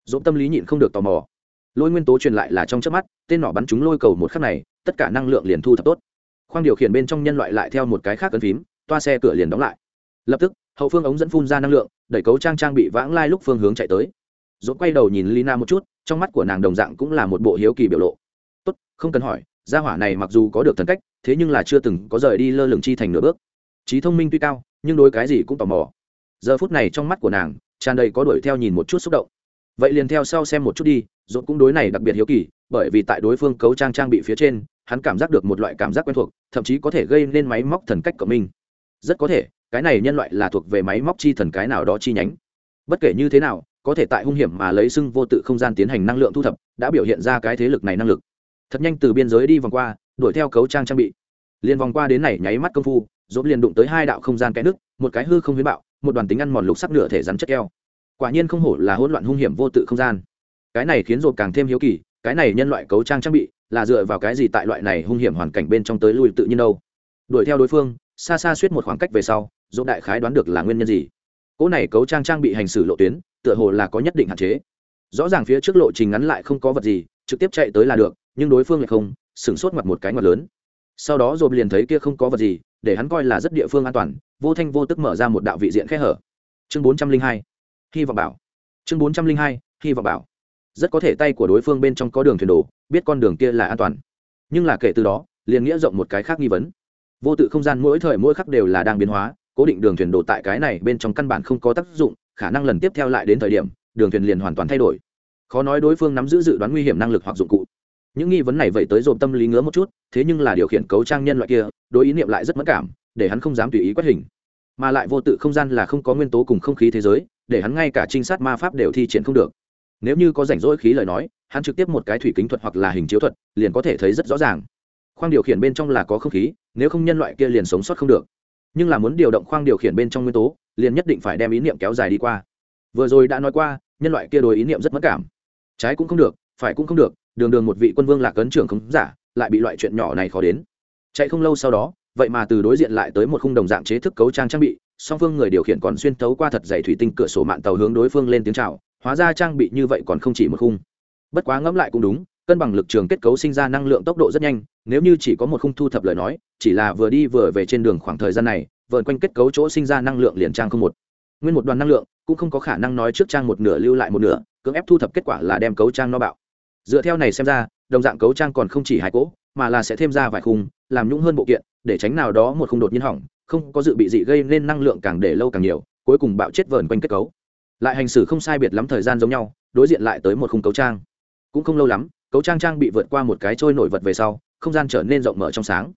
Dũng tâm lý nhịn không được tò mò. Lôi nguyên tố truyền lại là trong chớp mắt, tên nỏ bắn chúng lôi cầu một khắc này, tất cả năng lượng liền thu thập tốt. Khoang điều khiển bên trong nhân loại lại theo một cái khác cân phím, toa xe cửa liền đóng lại. Lập tức, hậu phương ống dẫn phun ra năng lượng, đẩy cấu trang trang bị vãng lai lúc phương hướng chạy tới. Dỗ quay đầu nhìn lina một chút, trong mắt của nàng đồng dạng cũng là một bộ hiếu kỳ biểu lộ. Tốt, không cần hỏi gia hỏa này mặc dù có được thần cách, thế nhưng là chưa từng có rời đi lơ lửng chi thành nửa bước. Trí thông minh tuy cao, nhưng đối cái gì cũng tò mò. Giờ phút này trong mắt của nàng, tràn đầy có đuổi theo nhìn một chút xúc động. Vậy liền theo sau xem một chút đi dốt cũng đối này đặc biệt hiếu kỳ, bởi vì tại đối phương cấu trang trang bị phía trên, hắn cảm giác được một loại cảm giác quen thuộc, thậm chí có thể gây nên máy móc thần cách của mình. Rất có thể, cái này nhân loại là thuộc về máy móc chi thần cái nào đó chi nhánh. Bất kể như thế nào, có thể tại hung hiểm mà lấy xưng vô tự không gian tiến hành năng lượng thu thập, đã biểu hiện ra cái thế lực này năng lực thật nhanh từ biên giới đi vòng qua, đuổi theo cấu trang trang bị. Liền vòng qua đến này nháy mắt công phu dốt liền đụng tới hai đạo không gian cái nước, một cái hư không huyến bạo, một đoàn tính ăn mòn lục sắc nửa thể rắn chất keo. Quả nhiên không hổ là hỗn loạn hung hiểm vô tự không gian. Cái này khiến dột càng thêm hiếu kỳ, cái này nhân loại cấu trang trang bị, là dựa vào cái gì tại loại này hung hiểm hoàn cảnh bên trong tới lui tự nhiên đâu? Đuổi theo đối phương, xa xa suýt một khoảng cách về sau dốt đại khái đoán được là nguyên nhân gì. Cỗ này cấu trang trang bị hành xử lộ tuyến, tựa hồ là có nhất định hạn chế. Rõ ràng phía trước lộ trình ngắn lại không có vật gì, trực tiếp chạy tới là được nhưng đối phương lại không, sửng sốt mặt một cái ngoặt lớn. Sau đó dồn liền thấy kia không có vật gì, để hắn coi là rất địa phương an toàn, vô thanh vô tức mở ra một đạo vị diện khe hở. Chương bốn trăm linh hai, hy vọng bảo. Chương bốn trăm linh hai, hy vọng bảo. Rất có thể tay của đối phương bên trong có đường thuyền đồ, biết con đường kia là an toàn. Nhưng là kể từ đó, liền nghĩa rộng một cái khác nghi vấn. Vô tự không gian mỗi thời mỗi khắc đều là đang biến hóa, cố định đường thuyền đồ tại cái này bên trong căn bản không có tác dụng, khả năng lần tiếp theo lại đến thời điểm, đường thuyền liền hoàn toàn thay đổi. Khó nói đối phương nắm giữ dự đoán nguy hiểm năng lực hoặc dụng cụ những nghi vấn này vậy tới dồn tâm lý ngứa một chút, thế nhưng là điều khiển cấu trang nhân loại kia, đối ý niệm lại rất mất cảm, để hắn không dám tùy ý quét hình. Mà lại vô tự không gian là không có nguyên tố cùng không khí thế giới, để hắn ngay cả trinh sát ma pháp đều thi triển không được. Nếu như có rảnh rỗi khí lời nói, hắn trực tiếp một cái thủy kính thuật hoặc là hình chiếu thuật, liền có thể thấy rất rõ ràng. Khoang điều khiển bên trong là có không khí, nếu không nhân loại kia liền sống sót không được. Nhưng là muốn điều động khoang điều khiển bên trong nguyên tố, liền nhất định phải đem ý niệm kéo dài đi qua. Vừa rồi đã nói qua, nhân loại kia đối ý niệm rất mất cảm. Trái cũng không được, phải cũng không được đường đường một vị quân vương lạc ấn trưởng không giả, lại bị loại chuyện nhỏ này khó đến. Chạy không lâu sau đó, vậy mà từ đối diện lại tới một khung đồng dạng chế thức cấu trang trang bị, song phương người điều khiển còn xuyên tấu qua thật dày thủy tinh cửa sổ mạng tàu hướng đối phương lên tiếng chào, hóa ra trang bị như vậy còn không chỉ một khung. Bất quá ngẫm lại cũng đúng, cân bằng lực trường kết cấu sinh ra năng lượng tốc độ rất nhanh, nếu như chỉ có một khung thu thập lời nói, chỉ là vừa đi vừa về trên đường khoảng thời gian này vợn quanh kết cấu chỗ sinh ra năng lượng liền trang không một. Nguyên một đoàn năng lượng, cũng không có khả năng nói trước trang một nửa, lưu lại một nửa, cưỡng ép thu thập kết quả là đem cấu trang no bạo dựa theo này xem ra, đồng dạng cấu trang còn không chỉ hai cỗ, mà là sẽ thêm ra vài khung, làm nhũng hơn bộ kiện, để tránh nào đó một khung đột nhiên hỏng, không có dự bị dị gây nên năng lượng càng để lâu càng nhiều, cuối cùng bạo chết vờn quanh kết cấu. Lại hành xử không sai biệt lắm thời gian giống nhau, đối diện lại tới một khung cấu trang. Cũng không lâu lắm, cấu trang trang bị vượt qua một cái trôi nổi vật về sau, không gian trở nên rộng mở trong sáng.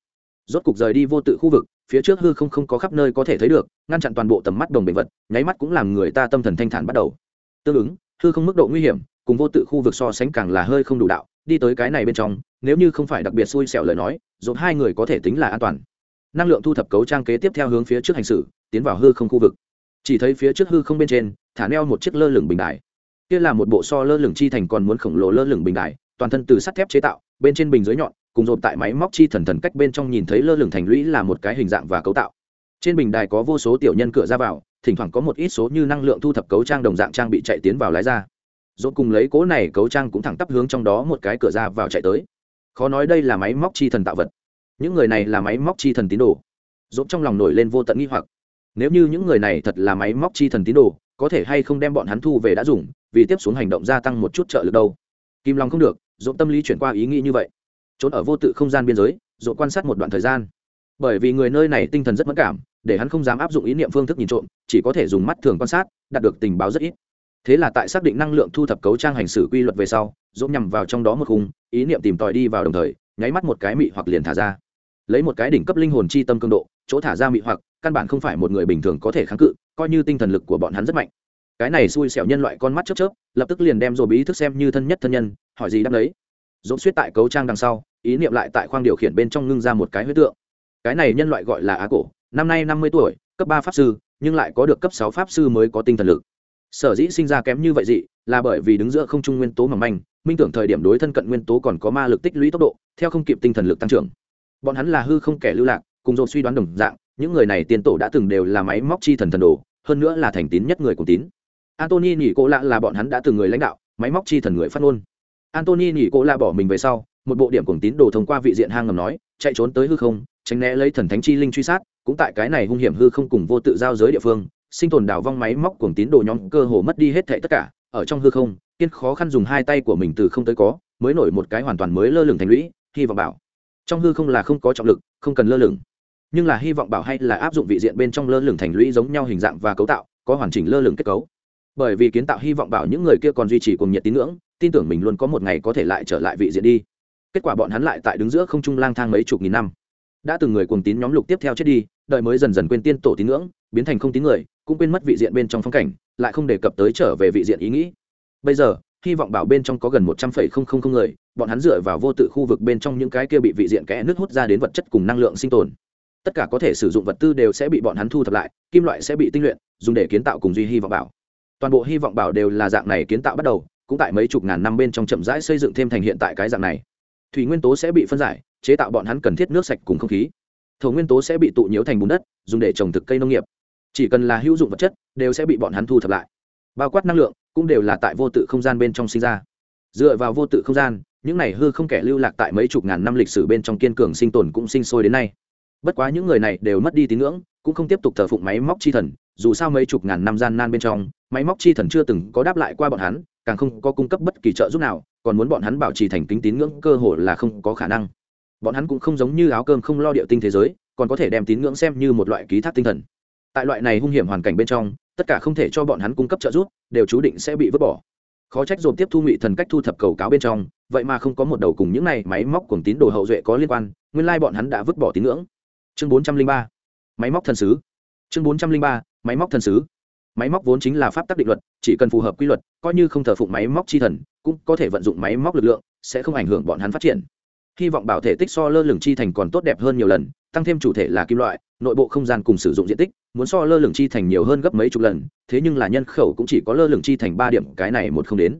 Rốt cục rời đi vô tự khu vực, phía trước hư không không có khắp nơi có thể thấy được, ngăn chặn toàn bộ tầm mắt đồng bệnh vật, nháy mắt cũng làm người ta tâm thần thanh thản bắt đầu. Tương ứng, hư không mức độ nguy hiểm cùng vô tự khu vực so sánh càng là hơi không đủ đạo, đi tới cái này bên trong, nếu như không phải đặc biệt xui xẻo lời nói dồn hai người có thể tính là an toàn. Năng lượng thu thập cấu trang kế tiếp theo hướng phía trước hành xử, tiến vào hư không khu vực. Chỉ thấy phía trước hư không bên trên, thả neo một chiếc lơ lửng bình đài. Kia là một bộ so lơ lửng chi thành còn muốn khổng lồ lơ lửng bình đài, toàn thân từ sắt thép chế tạo, bên trên bình dưới nhọn, cùng dồn tại máy móc chi thần thần cách bên trong nhìn thấy lơ lửng thành lũy là một cái hình dạng và cấu tạo. Trên bình đài có vô số tiểu nhân cửa ra vào, thỉnh thoảng có một ít số như năng lượng thu thập cấu trang đồng dạng trang bị chạy tiến vào lái ra dồn cùng lấy cố này cấu trang cũng thẳng tắp hướng trong đó một cái cửa ra vào chạy tới. Khó nói đây là máy móc chi thần tạo vật. Những người này là máy móc chi thần tín đồ. Dồn trong lòng nổi lên vô tận nghi hoặc. Nếu như những người này thật là máy móc chi thần tín đồ, có thể hay không đem bọn hắn thu về đã dùng, vì tiếp xuống hành động gia tăng một chút trợ lực đâu? Kim long không được dồn tâm lý chuyển qua ý nghĩ như vậy. Trốn ở vô tự không gian biên giới dồn quan sát một đoạn thời gian. Bởi vì người nơi này tinh thần rất mất cảm, để hắn không dám áp dụng ý niệm phương thức nhìn trộm, chỉ có thể dùng mắt thường quan sát, đạt được tình báo rất ít thế là tại xác định năng lượng thu thập cấu trang hành xử quy luật về sau, dũng nhằm vào trong đó một khung, ý niệm tìm tòi đi vào đồng thời, nháy mắt một cái mị hoặc liền thả ra. Lấy một cái đỉnh cấp linh hồn chi tâm cường độ, chỗ thả ra mị hoặc, căn bản không phải một người bình thường có thể kháng cự, coi như tinh thần lực của bọn hắn rất mạnh. Cái này xui xẻo nhân loại con mắt chớp chớp, lập tức liền đem rồi bí thức xem như thân nhất thân nhân, hỏi gì đáp đấy dũng suýt tại cấu trang đằng sau, ý niệm lại tại khoang điều khiển bên trong ngưng ra một cái huyết tượng. Cái này nhân loại gọi là á cổ, năm nay năm mươi tuổi, cấp ba pháp sư, nhưng lại có được cấp sáu pháp sư mới có tinh thần lực sở dĩ sinh ra kém như vậy dị, là bởi vì đứng giữa không trung nguyên tố mỏng manh, minh tưởng thời điểm đối thân cận nguyên tố còn có ma lực tích lũy tốc độ, theo không kịp tinh thần lực tăng trưởng. Bọn hắn là hư không kẻ lưu lạc, cùng dồn suy đoán đồng dạng, những người này tiền tổ đã từng đều là máy móc chi thần thần đồ, hơn nữa là thành tín nhất người cùng tín. Antony nhỉ cô lạ là bọn hắn đã từng người lãnh đạo, máy móc chi thần người phát ngôn. Antony nhỉ cô lạ bỏ mình về sau, một bộ điểm cùng tín đồ thông qua vị diện hang ngầm nói, chạy trốn tới hư không, tránh né lấy thần thánh chi linh truy sát, cũng tại cái này hung hiểm hư không cùng vô tự giao giới địa phương sinh tồn đảo vong máy móc cuồng tín đồ nhóm cơ hồ mất đi hết thệ tất cả, ở trong hư không, kiên khó khăn dùng hai tay của mình từ không tới có, mới nổi một cái hoàn toàn mới lơ lửng thành lũy, hy vọng bảo. Trong hư không là không có trọng lực, không cần lơ lửng. Nhưng là hy vọng bảo hay là áp dụng vị diện bên trong lơ lửng thành lũy giống nhau hình dạng và cấu tạo, có hoàn chỉnh lơ lửng kết cấu. Bởi vì kiến tạo hy vọng bảo những người kia còn duy trì cùng nhiệt tín ngưỡng, tin tưởng mình luôn có một ngày có thể lại trở lại vị diện đi. Kết quả bọn hắn lại tại đứng giữa không trung lang thang mấy chục nghìn năm. Đã từng người cùng tín nhóm lục tiếp theo chết đi, đợi mới dần dần quên tiên tổ tín ngưỡng, biến thành không tín người cũng quên mất vị diện bên trong phong cảnh, lại không đề cập tới trở về vị diện ý nghĩ. Bây giờ, hy vọng bảo bên trong có gần một trăm phẩy không không không người, bọn hắn dựa vào vô tự khu vực bên trong những cái kia bị vị diện kẽ nước hút ra đến vật chất cùng năng lượng sinh tồn. Tất cả có thể sử dụng vật tư đều sẽ bị bọn hắn thu thập lại, kim loại sẽ bị tinh luyện, dùng để kiến tạo cùng duy hy vọng bảo. Toàn bộ hy vọng bảo đều là dạng này kiến tạo bắt đầu, cũng tại mấy chục ngàn năm bên trong chậm rãi xây dựng thêm thành hiện tại cái dạng này. Thủy nguyên tố sẽ bị phân giải, chế tạo bọn hắn cần thiết nước sạch cùng không khí. Thổ nguyên tố sẽ bị tụ nhiễu thành bùn đất, dùng để trồng thực cây nông nghiệp chỉ cần là hữu dụng vật chất, đều sẽ bị bọn hắn thu thập lại. Bao quát năng lượng, cũng đều là tại vô tự không gian bên trong sinh ra. Dựa vào vô tự không gian, những này hư không kẻ lưu lạc tại mấy chục ngàn năm lịch sử bên trong kiên cường sinh tồn cũng sinh sôi đến nay. Bất quá những người này đều mất đi tín ngưỡng, cũng không tiếp tục thờ phụng máy móc chi thần, dù sao mấy chục ngàn năm gian nan bên trong, máy móc chi thần chưa từng có đáp lại qua bọn hắn, càng không có cung cấp bất kỳ trợ giúp nào, còn muốn bọn hắn bảo trì thành kính tín ngưỡng cơ hồ là không có khả năng. Bọn hắn cũng không giống như áo cơm không lo điệu tinh thế giới, còn có thể đem tín ngưỡng xem như một loại ký thác tinh thần tại loại này hung hiểm hoàn cảnh bên trong, tất cả không thể cho bọn hắn cung cấp trợ giúp, đều chú định sẽ bị vứt bỏ. Khó trách dồn tiếp thu ngụy thần cách thu thập cầu cáo bên trong, vậy mà không có một đầu cùng những này máy móc cùng tín đồ hậu duệ có liên quan, nguyên lai bọn hắn đã vứt bỏ tín ngưỡng. Chương bốn trăm linh ba, máy móc thần sứ. Chương bốn trăm linh ba, máy móc thần sứ. Máy móc vốn chính là pháp tắc định luật, chỉ cần phù hợp quy luật, coi như không thờ phụng máy móc chi thần, cũng có thể vận dụng máy móc lực lượng, sẽ không ảnh hưởng bọn hắn phát triển hy vọng bảo thể tích so lơ lửng chi thành còn tốt đẹp hơn nhiều lần, tăng thêm chủ thể là kim loại, nội bộ không gian cùng sử dụng diện tích, muốn so lơ lửng chi thành nhiều hơn gấp mấy chục lần, thế nhưng là nhân khẩu cũng chỉ có lơ lửng chi thành ba điểm, cái này một không đến.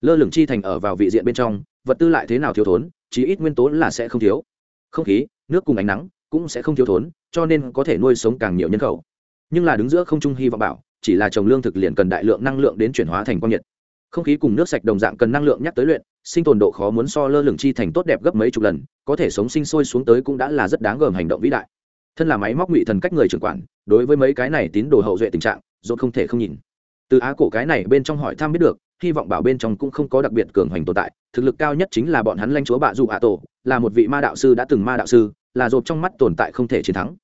Lơ lửng chi thành ở vào vị diện bên trong, vật tư lại thế nào thiếu thốn, chí ít nguyên tố là sẽ không thiếu. Không khí, nước cùng ánh nắng cũng sẽ không thiếu thốn, cho nên có thể nuôi sống càng nhiều nhân khẩu. Nhưng là đứng giữa không trung hy vọng bảo, chỉ là trồng lương thực liền cần đại lượng năng lượng đến chuyển hóa thành quang nhiệt. Không khí cùng nước sạch đồng dạng cần năng lượng nhắc tới luyện sinh tồn độ khó muốn so lơ lửng chi thành tốt đẹp gấp mấy chục lần, có thể sống sinh sôi xuống tới cũng đã là rất đáng gờm hành động vĩ đại. Thân là máy móc ngụy thần cách người trưởng quản, đối với mấy cái này tín đồ hậu duệ tình trạng dốt không thể không nhìn. Từ á cổ cái này bên trong hỏi thăm biết được, hy vọng bảo bên trong cũng không có đặc biệt cường hoành tồn tại, thực lực cao nhất chính là bọn hắn lanh chúa bạ dù ạ tổ, là một vị ma đạo sư đã từng ma đạo sư, là dột trong mắt tồn tại không thể chiến thắng.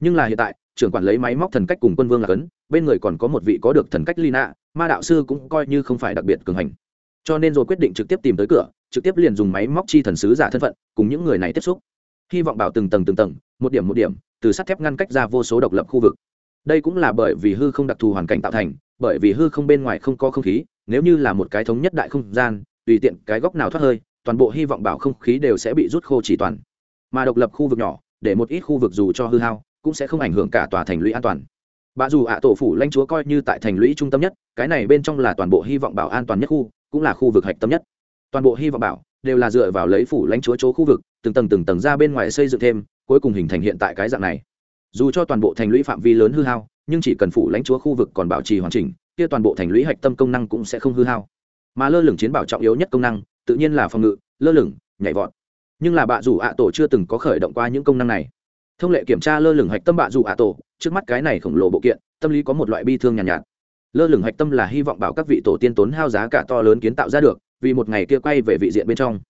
Nhưng là hiện tại, trưởng quản lấy máy móc thần cách cùng quân vương là cấn, bên người còn có một vị có được thần cách ly nạ ma đạo sư cũng coi như không phải đặc biệt cường hành cho nên rồi quyết định trực tiếp tìm tới cửa, trực tiếp liền dùng máy móc chi thần sứ giả thân phận, cùng những người này tiếp xúc. Hy vọng bảo từng tầng từng tầng, một điểm một điểm, từ sắt thép ngăn cách ra vô số độc lập khu vực. Đây cũng là bởi vì hư không đặc thù hoàn cảnh tạo thành, bởi vì hư không bên ngoài không có không khí, nếu như là một cái thống nhất đại không gian, tùy tiện cái góc nào thoát hơi, toàn bộ hy vọng bảo không khí đều sẽ bị rút khô chỉ toàn. Mà độc lập khu vực nhỏ, để một ít khu vực dù cho hư hao, cũng sẽ không ảnh hưởng cả tòa thành lũy an toàn. Bà dù ạ tổ phủ lãnh chúa coi như tại thành lũy trung tâm nhất, cái này bên trong là toàn bộ hy vọng bảo an toàn nhất khu cũng là khu vực hạch tâm nhất. Toàn bộ hy vọng bảo đều là dựa vào lấy phủ lãnh chúa chỗ khu vực từng tầng từng tầng ra bên ngoài xây dựng thêm cuối cùng hình thành hiện tại cái dạng này. Dù cho toàn bộ thành lũy phạm vi lớn hư hao nhưng chỉ cần phủ lãnh chúa khu vực còn bảo trì hoàn chỉnh kia toàn bộ thành lũy hạch tâm công năng cũng sẽ không hư hao. Mà lơ lửng chiến bảo trọng yếu nhất công năng tự nhiên là phòng ngự lơ lửng nhảy vọt. Nhưng là bạ rủ ạ tổ chưa từng có khởi động qua những công năng này. Thông lệ kiểm tra lơ lửng hạch tâm bạ rủ ạ tổ trước mắt cái này khổng lồ bộ kiện tâm lý có một loại bi thương nhàn nhạt, nhạt lơ lửng hạch tâm là hy vọng bảo các vị tổ tiên tốn hao giá cả to lớn kiến tạo ra được, vì một ngày kia quay về vị diện bên trong.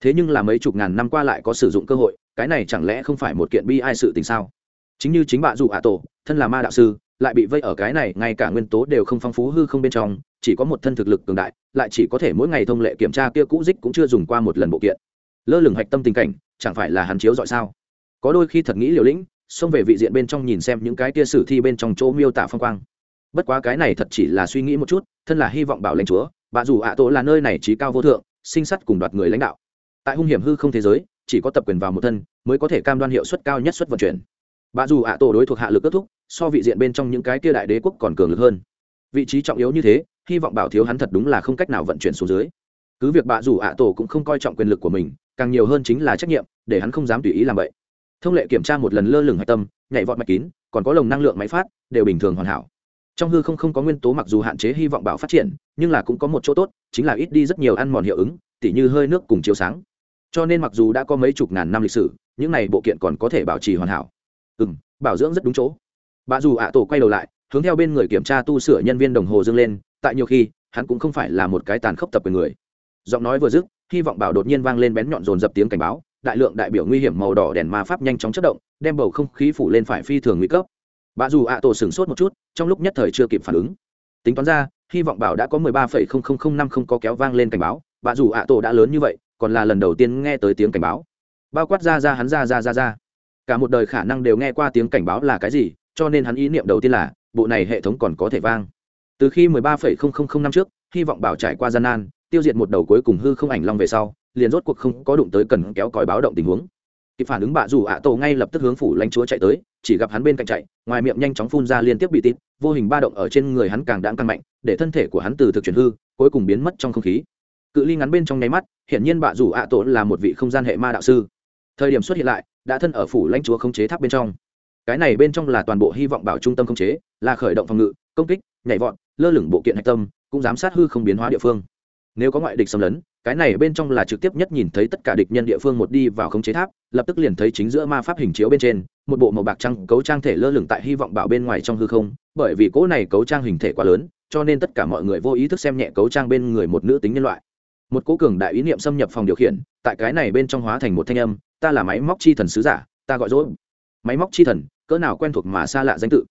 Thế nhưng là mấy chục ngàn năm qua lại có sử dụng cơ hội, cái này chẳng lẽ không phải một kiện bi ai sự tình sao? Chính như chính bạ dù ạ tổ, thân là ma đạo sư, lại bị vây ở cái này, ngay cả nguyên tố đều không phong phú hư không bên trong, chỉ có một thân thực lực cường đại, lại chỉ có thể mỗi ngày thông lệ kiểm tra kia cũ dích cũng chưa dùng qua một lần bộ kiện. Lơ lửng hạch tâm tình cảnh, chẳng phải là hắn chiếu dọi sao? Có đôi khi thật nghĩ liều lĩnh, xông về vị diện bên trong nhìn xem những cái kia sử thi bên trong chỗ miêu tả phong quang bất quá cái này thật chỉ là suy nghĩ một chút, thân là hy vọng bảo lãnh chúa, bà dù ạ tổ là nơi này trí cao vô thượng, sinh sắt cùng đoạt người lãnh đạo. Tại hung hiểm hư không thế giới, chỉ có tập quyền vào một thân mới có thể cam đoan hiệu suất cao nhất suất vận chuyển. Bà dù ạ tổ đối thuộc hạ lực kết thúc, so vị diện bên trong những cái kia đại đế quốc còn cường lực hơn. Vị trí trọng yếu như thế, hy vọng bảo thiếu hắn thật đúng là không cách nào vận chuyển xuống dưới. Cứ việc bà dù ạ tổ cũng không coi trọng quyền lực của mình, càng nhiều hơn chính là trách nhiệm, để hắn không dám tùy ý làm vậy. Thông lệ kiểm tra một lần lơ lửng hạch tâm, nhảy vọt mạch kín, còn có lồng năng lượng máy phát, đều bình thường hoàn hảo trong hư không không có nguyên tố mặc dù hạn chế hy vọng bảo phát triển, nhưng là cũng có một chỗ tốt, chính là ít đi rất nhiều ăn mòn hiệu ứng, tỉ như hơi nước cùng chiếu sáng. Cho nên mặc dù đã có mấy chục ngàn năm lịch sử, những này bộ kiện còn có thể bảo trì hoàn hảo. Ừ m bảo dưỡng rất đúng chỗ. Bà dù ạ tổ quay đầu lại, hướng theo bên người kiểm tra tu sửa nhân viên đồng hồ dâng lên, tại nhiều khi, hắn cũng không phải là một cái tàn khốc tập về người. Giọng nói vừa dứt, hy vọng bảo đột nhiên vang lên bén nhọn dồn dập tiếng cảnh báo, đại lượng đại biểu nguy hiểm màu đỏ đèn ma pháp nhanh chóng chất động, đem bầu không khí phủ lên phải phi thường nguy cấp. Bà dù ạ tổ sửng sốt một chút trong lúc nhất thời chưa kịp phản ứng. Tính toán ra, hy vọng bảo đã có mười ba phẩy không không không năm không có kéo vang lên cảnh báo, bà dù ạ tổ đã lớn như vậy, còn là lần đầu tiên nghe tới tiếng cảnh báo. Bao quát ra ra hắn ra ra ra ra. Cả một đời khả năng đều nghe qua tiếng cảnh báo là cái gì, cho nên hắn ý niệm đầu tiên là, bộ này hệ thống còn có thể vang. Từ khi mười ba phẩy không không không năm trước, hy vọng bảo trải qua gian nan, tiêu diệt một đầu cuối cùng hư không ảnh long về sau, liền rốt cuộc không có đụng tới cần kéo còi báo động tình huống. Kịp phản ứng bạ dù ạ tổ ngay lập tức hướng phủ lãnh chúa chạy tới, chỉ gặp hắn bên cạnh chạy, ngoài miệng nhanh chóng phun ra liên tiếp bị tít vô hình ba động ở trên người hắn càng đãng càng mạnh, để thân thể của hắn từ thực chuyển hư, cuối cùng biến mất trong không khí. Cự ly ngắn bên trong nháy mắt, hiển nhiên bạ rủ ạ tổ là một vị không gian hệ ma đạo sư. Thời điểm xuất hiện lại, đã thân ở phủ lãnh chúa không chế tháp bên trong. Cái này bên trong là toàn bộ hy vọng bảo trung tâm không chế, là khởi động phòng ngự, công kích, nhảy vọt, lơ lửng bộ kiện hạch tâm, cũng giám sát hư không biến hóa địa phương. Nếu có ngoại địch xâm lấn, cái này bên trong là trực tiếp nhất nhìn thấy tất cả địch nhân địa phương một đi vào khống chế tháp, lập tức liền thấy chính giữa ma pháp hình chiếu bên trên một bộ màu bạc trắng cấu trang thể lơ lửng tại hy vọng bảo bên ngoài trong hư không, bởi vì cỗ này cấu trang hình thể quá lớn, cho nên tất cả mọi người vô ý thức xem nhẹ cấu trang bên người một nữ tính nhân loại. Một cố cường đại ý niệm xâm nhập phòng điều khiển, tại cái này bên trong hóa thành một thanh âm, ta là máy móc chi thần sứ giả, ta gọi dỗ. Máy móc chi thần, cỡ nào quen thuộc mà xa lạ danh tự.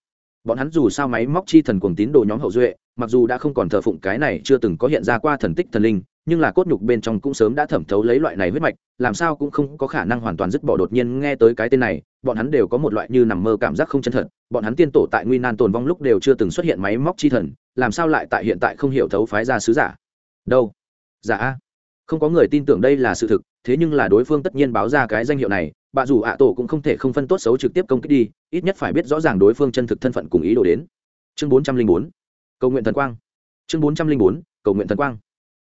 Bọn hắn dù sao máy móc chi thần cuồng tín đồ nhóm hậu duệ, mặc dù đã không còn thờ phụng cái này chưa từng có hiện ra qua thần tích thần linh nhưng là cốt nhục bên trong cũng sớm đã thẩm thấu lấy loại này huyết mạch, làm sao cũng không có khả năng hoàn toàn dứt bỏ đột nhiên nghe tới cái tên này, bọn hắn đều có một loại như nằm mơ cảm giác không chân thật, bọn hắn tiên tổ tại nguy nan tồn vong lúc đều chưa từng xuất hiện máy móc chi thần, làm sao lại tại hiện tại không hiểu thấu phái ra sứ giả? Đâu? Giả dạ. không có người tin tưởng đây là sự thực, thế nhưng là đối phương tất nhiên báo ra cái danh hiệu này, bà dù ạ tổ cũng không thể không phân tốt xấu trực tiếp công kích đi, ít nhất phải biết rõ ràng đối phương chân thực thân phận cùng ý đồ đến. Chương bốn trăm linh bốn. Cầu nguyện thần quang. Chương bốn trăm linh bốn, cầu nguyện thần quang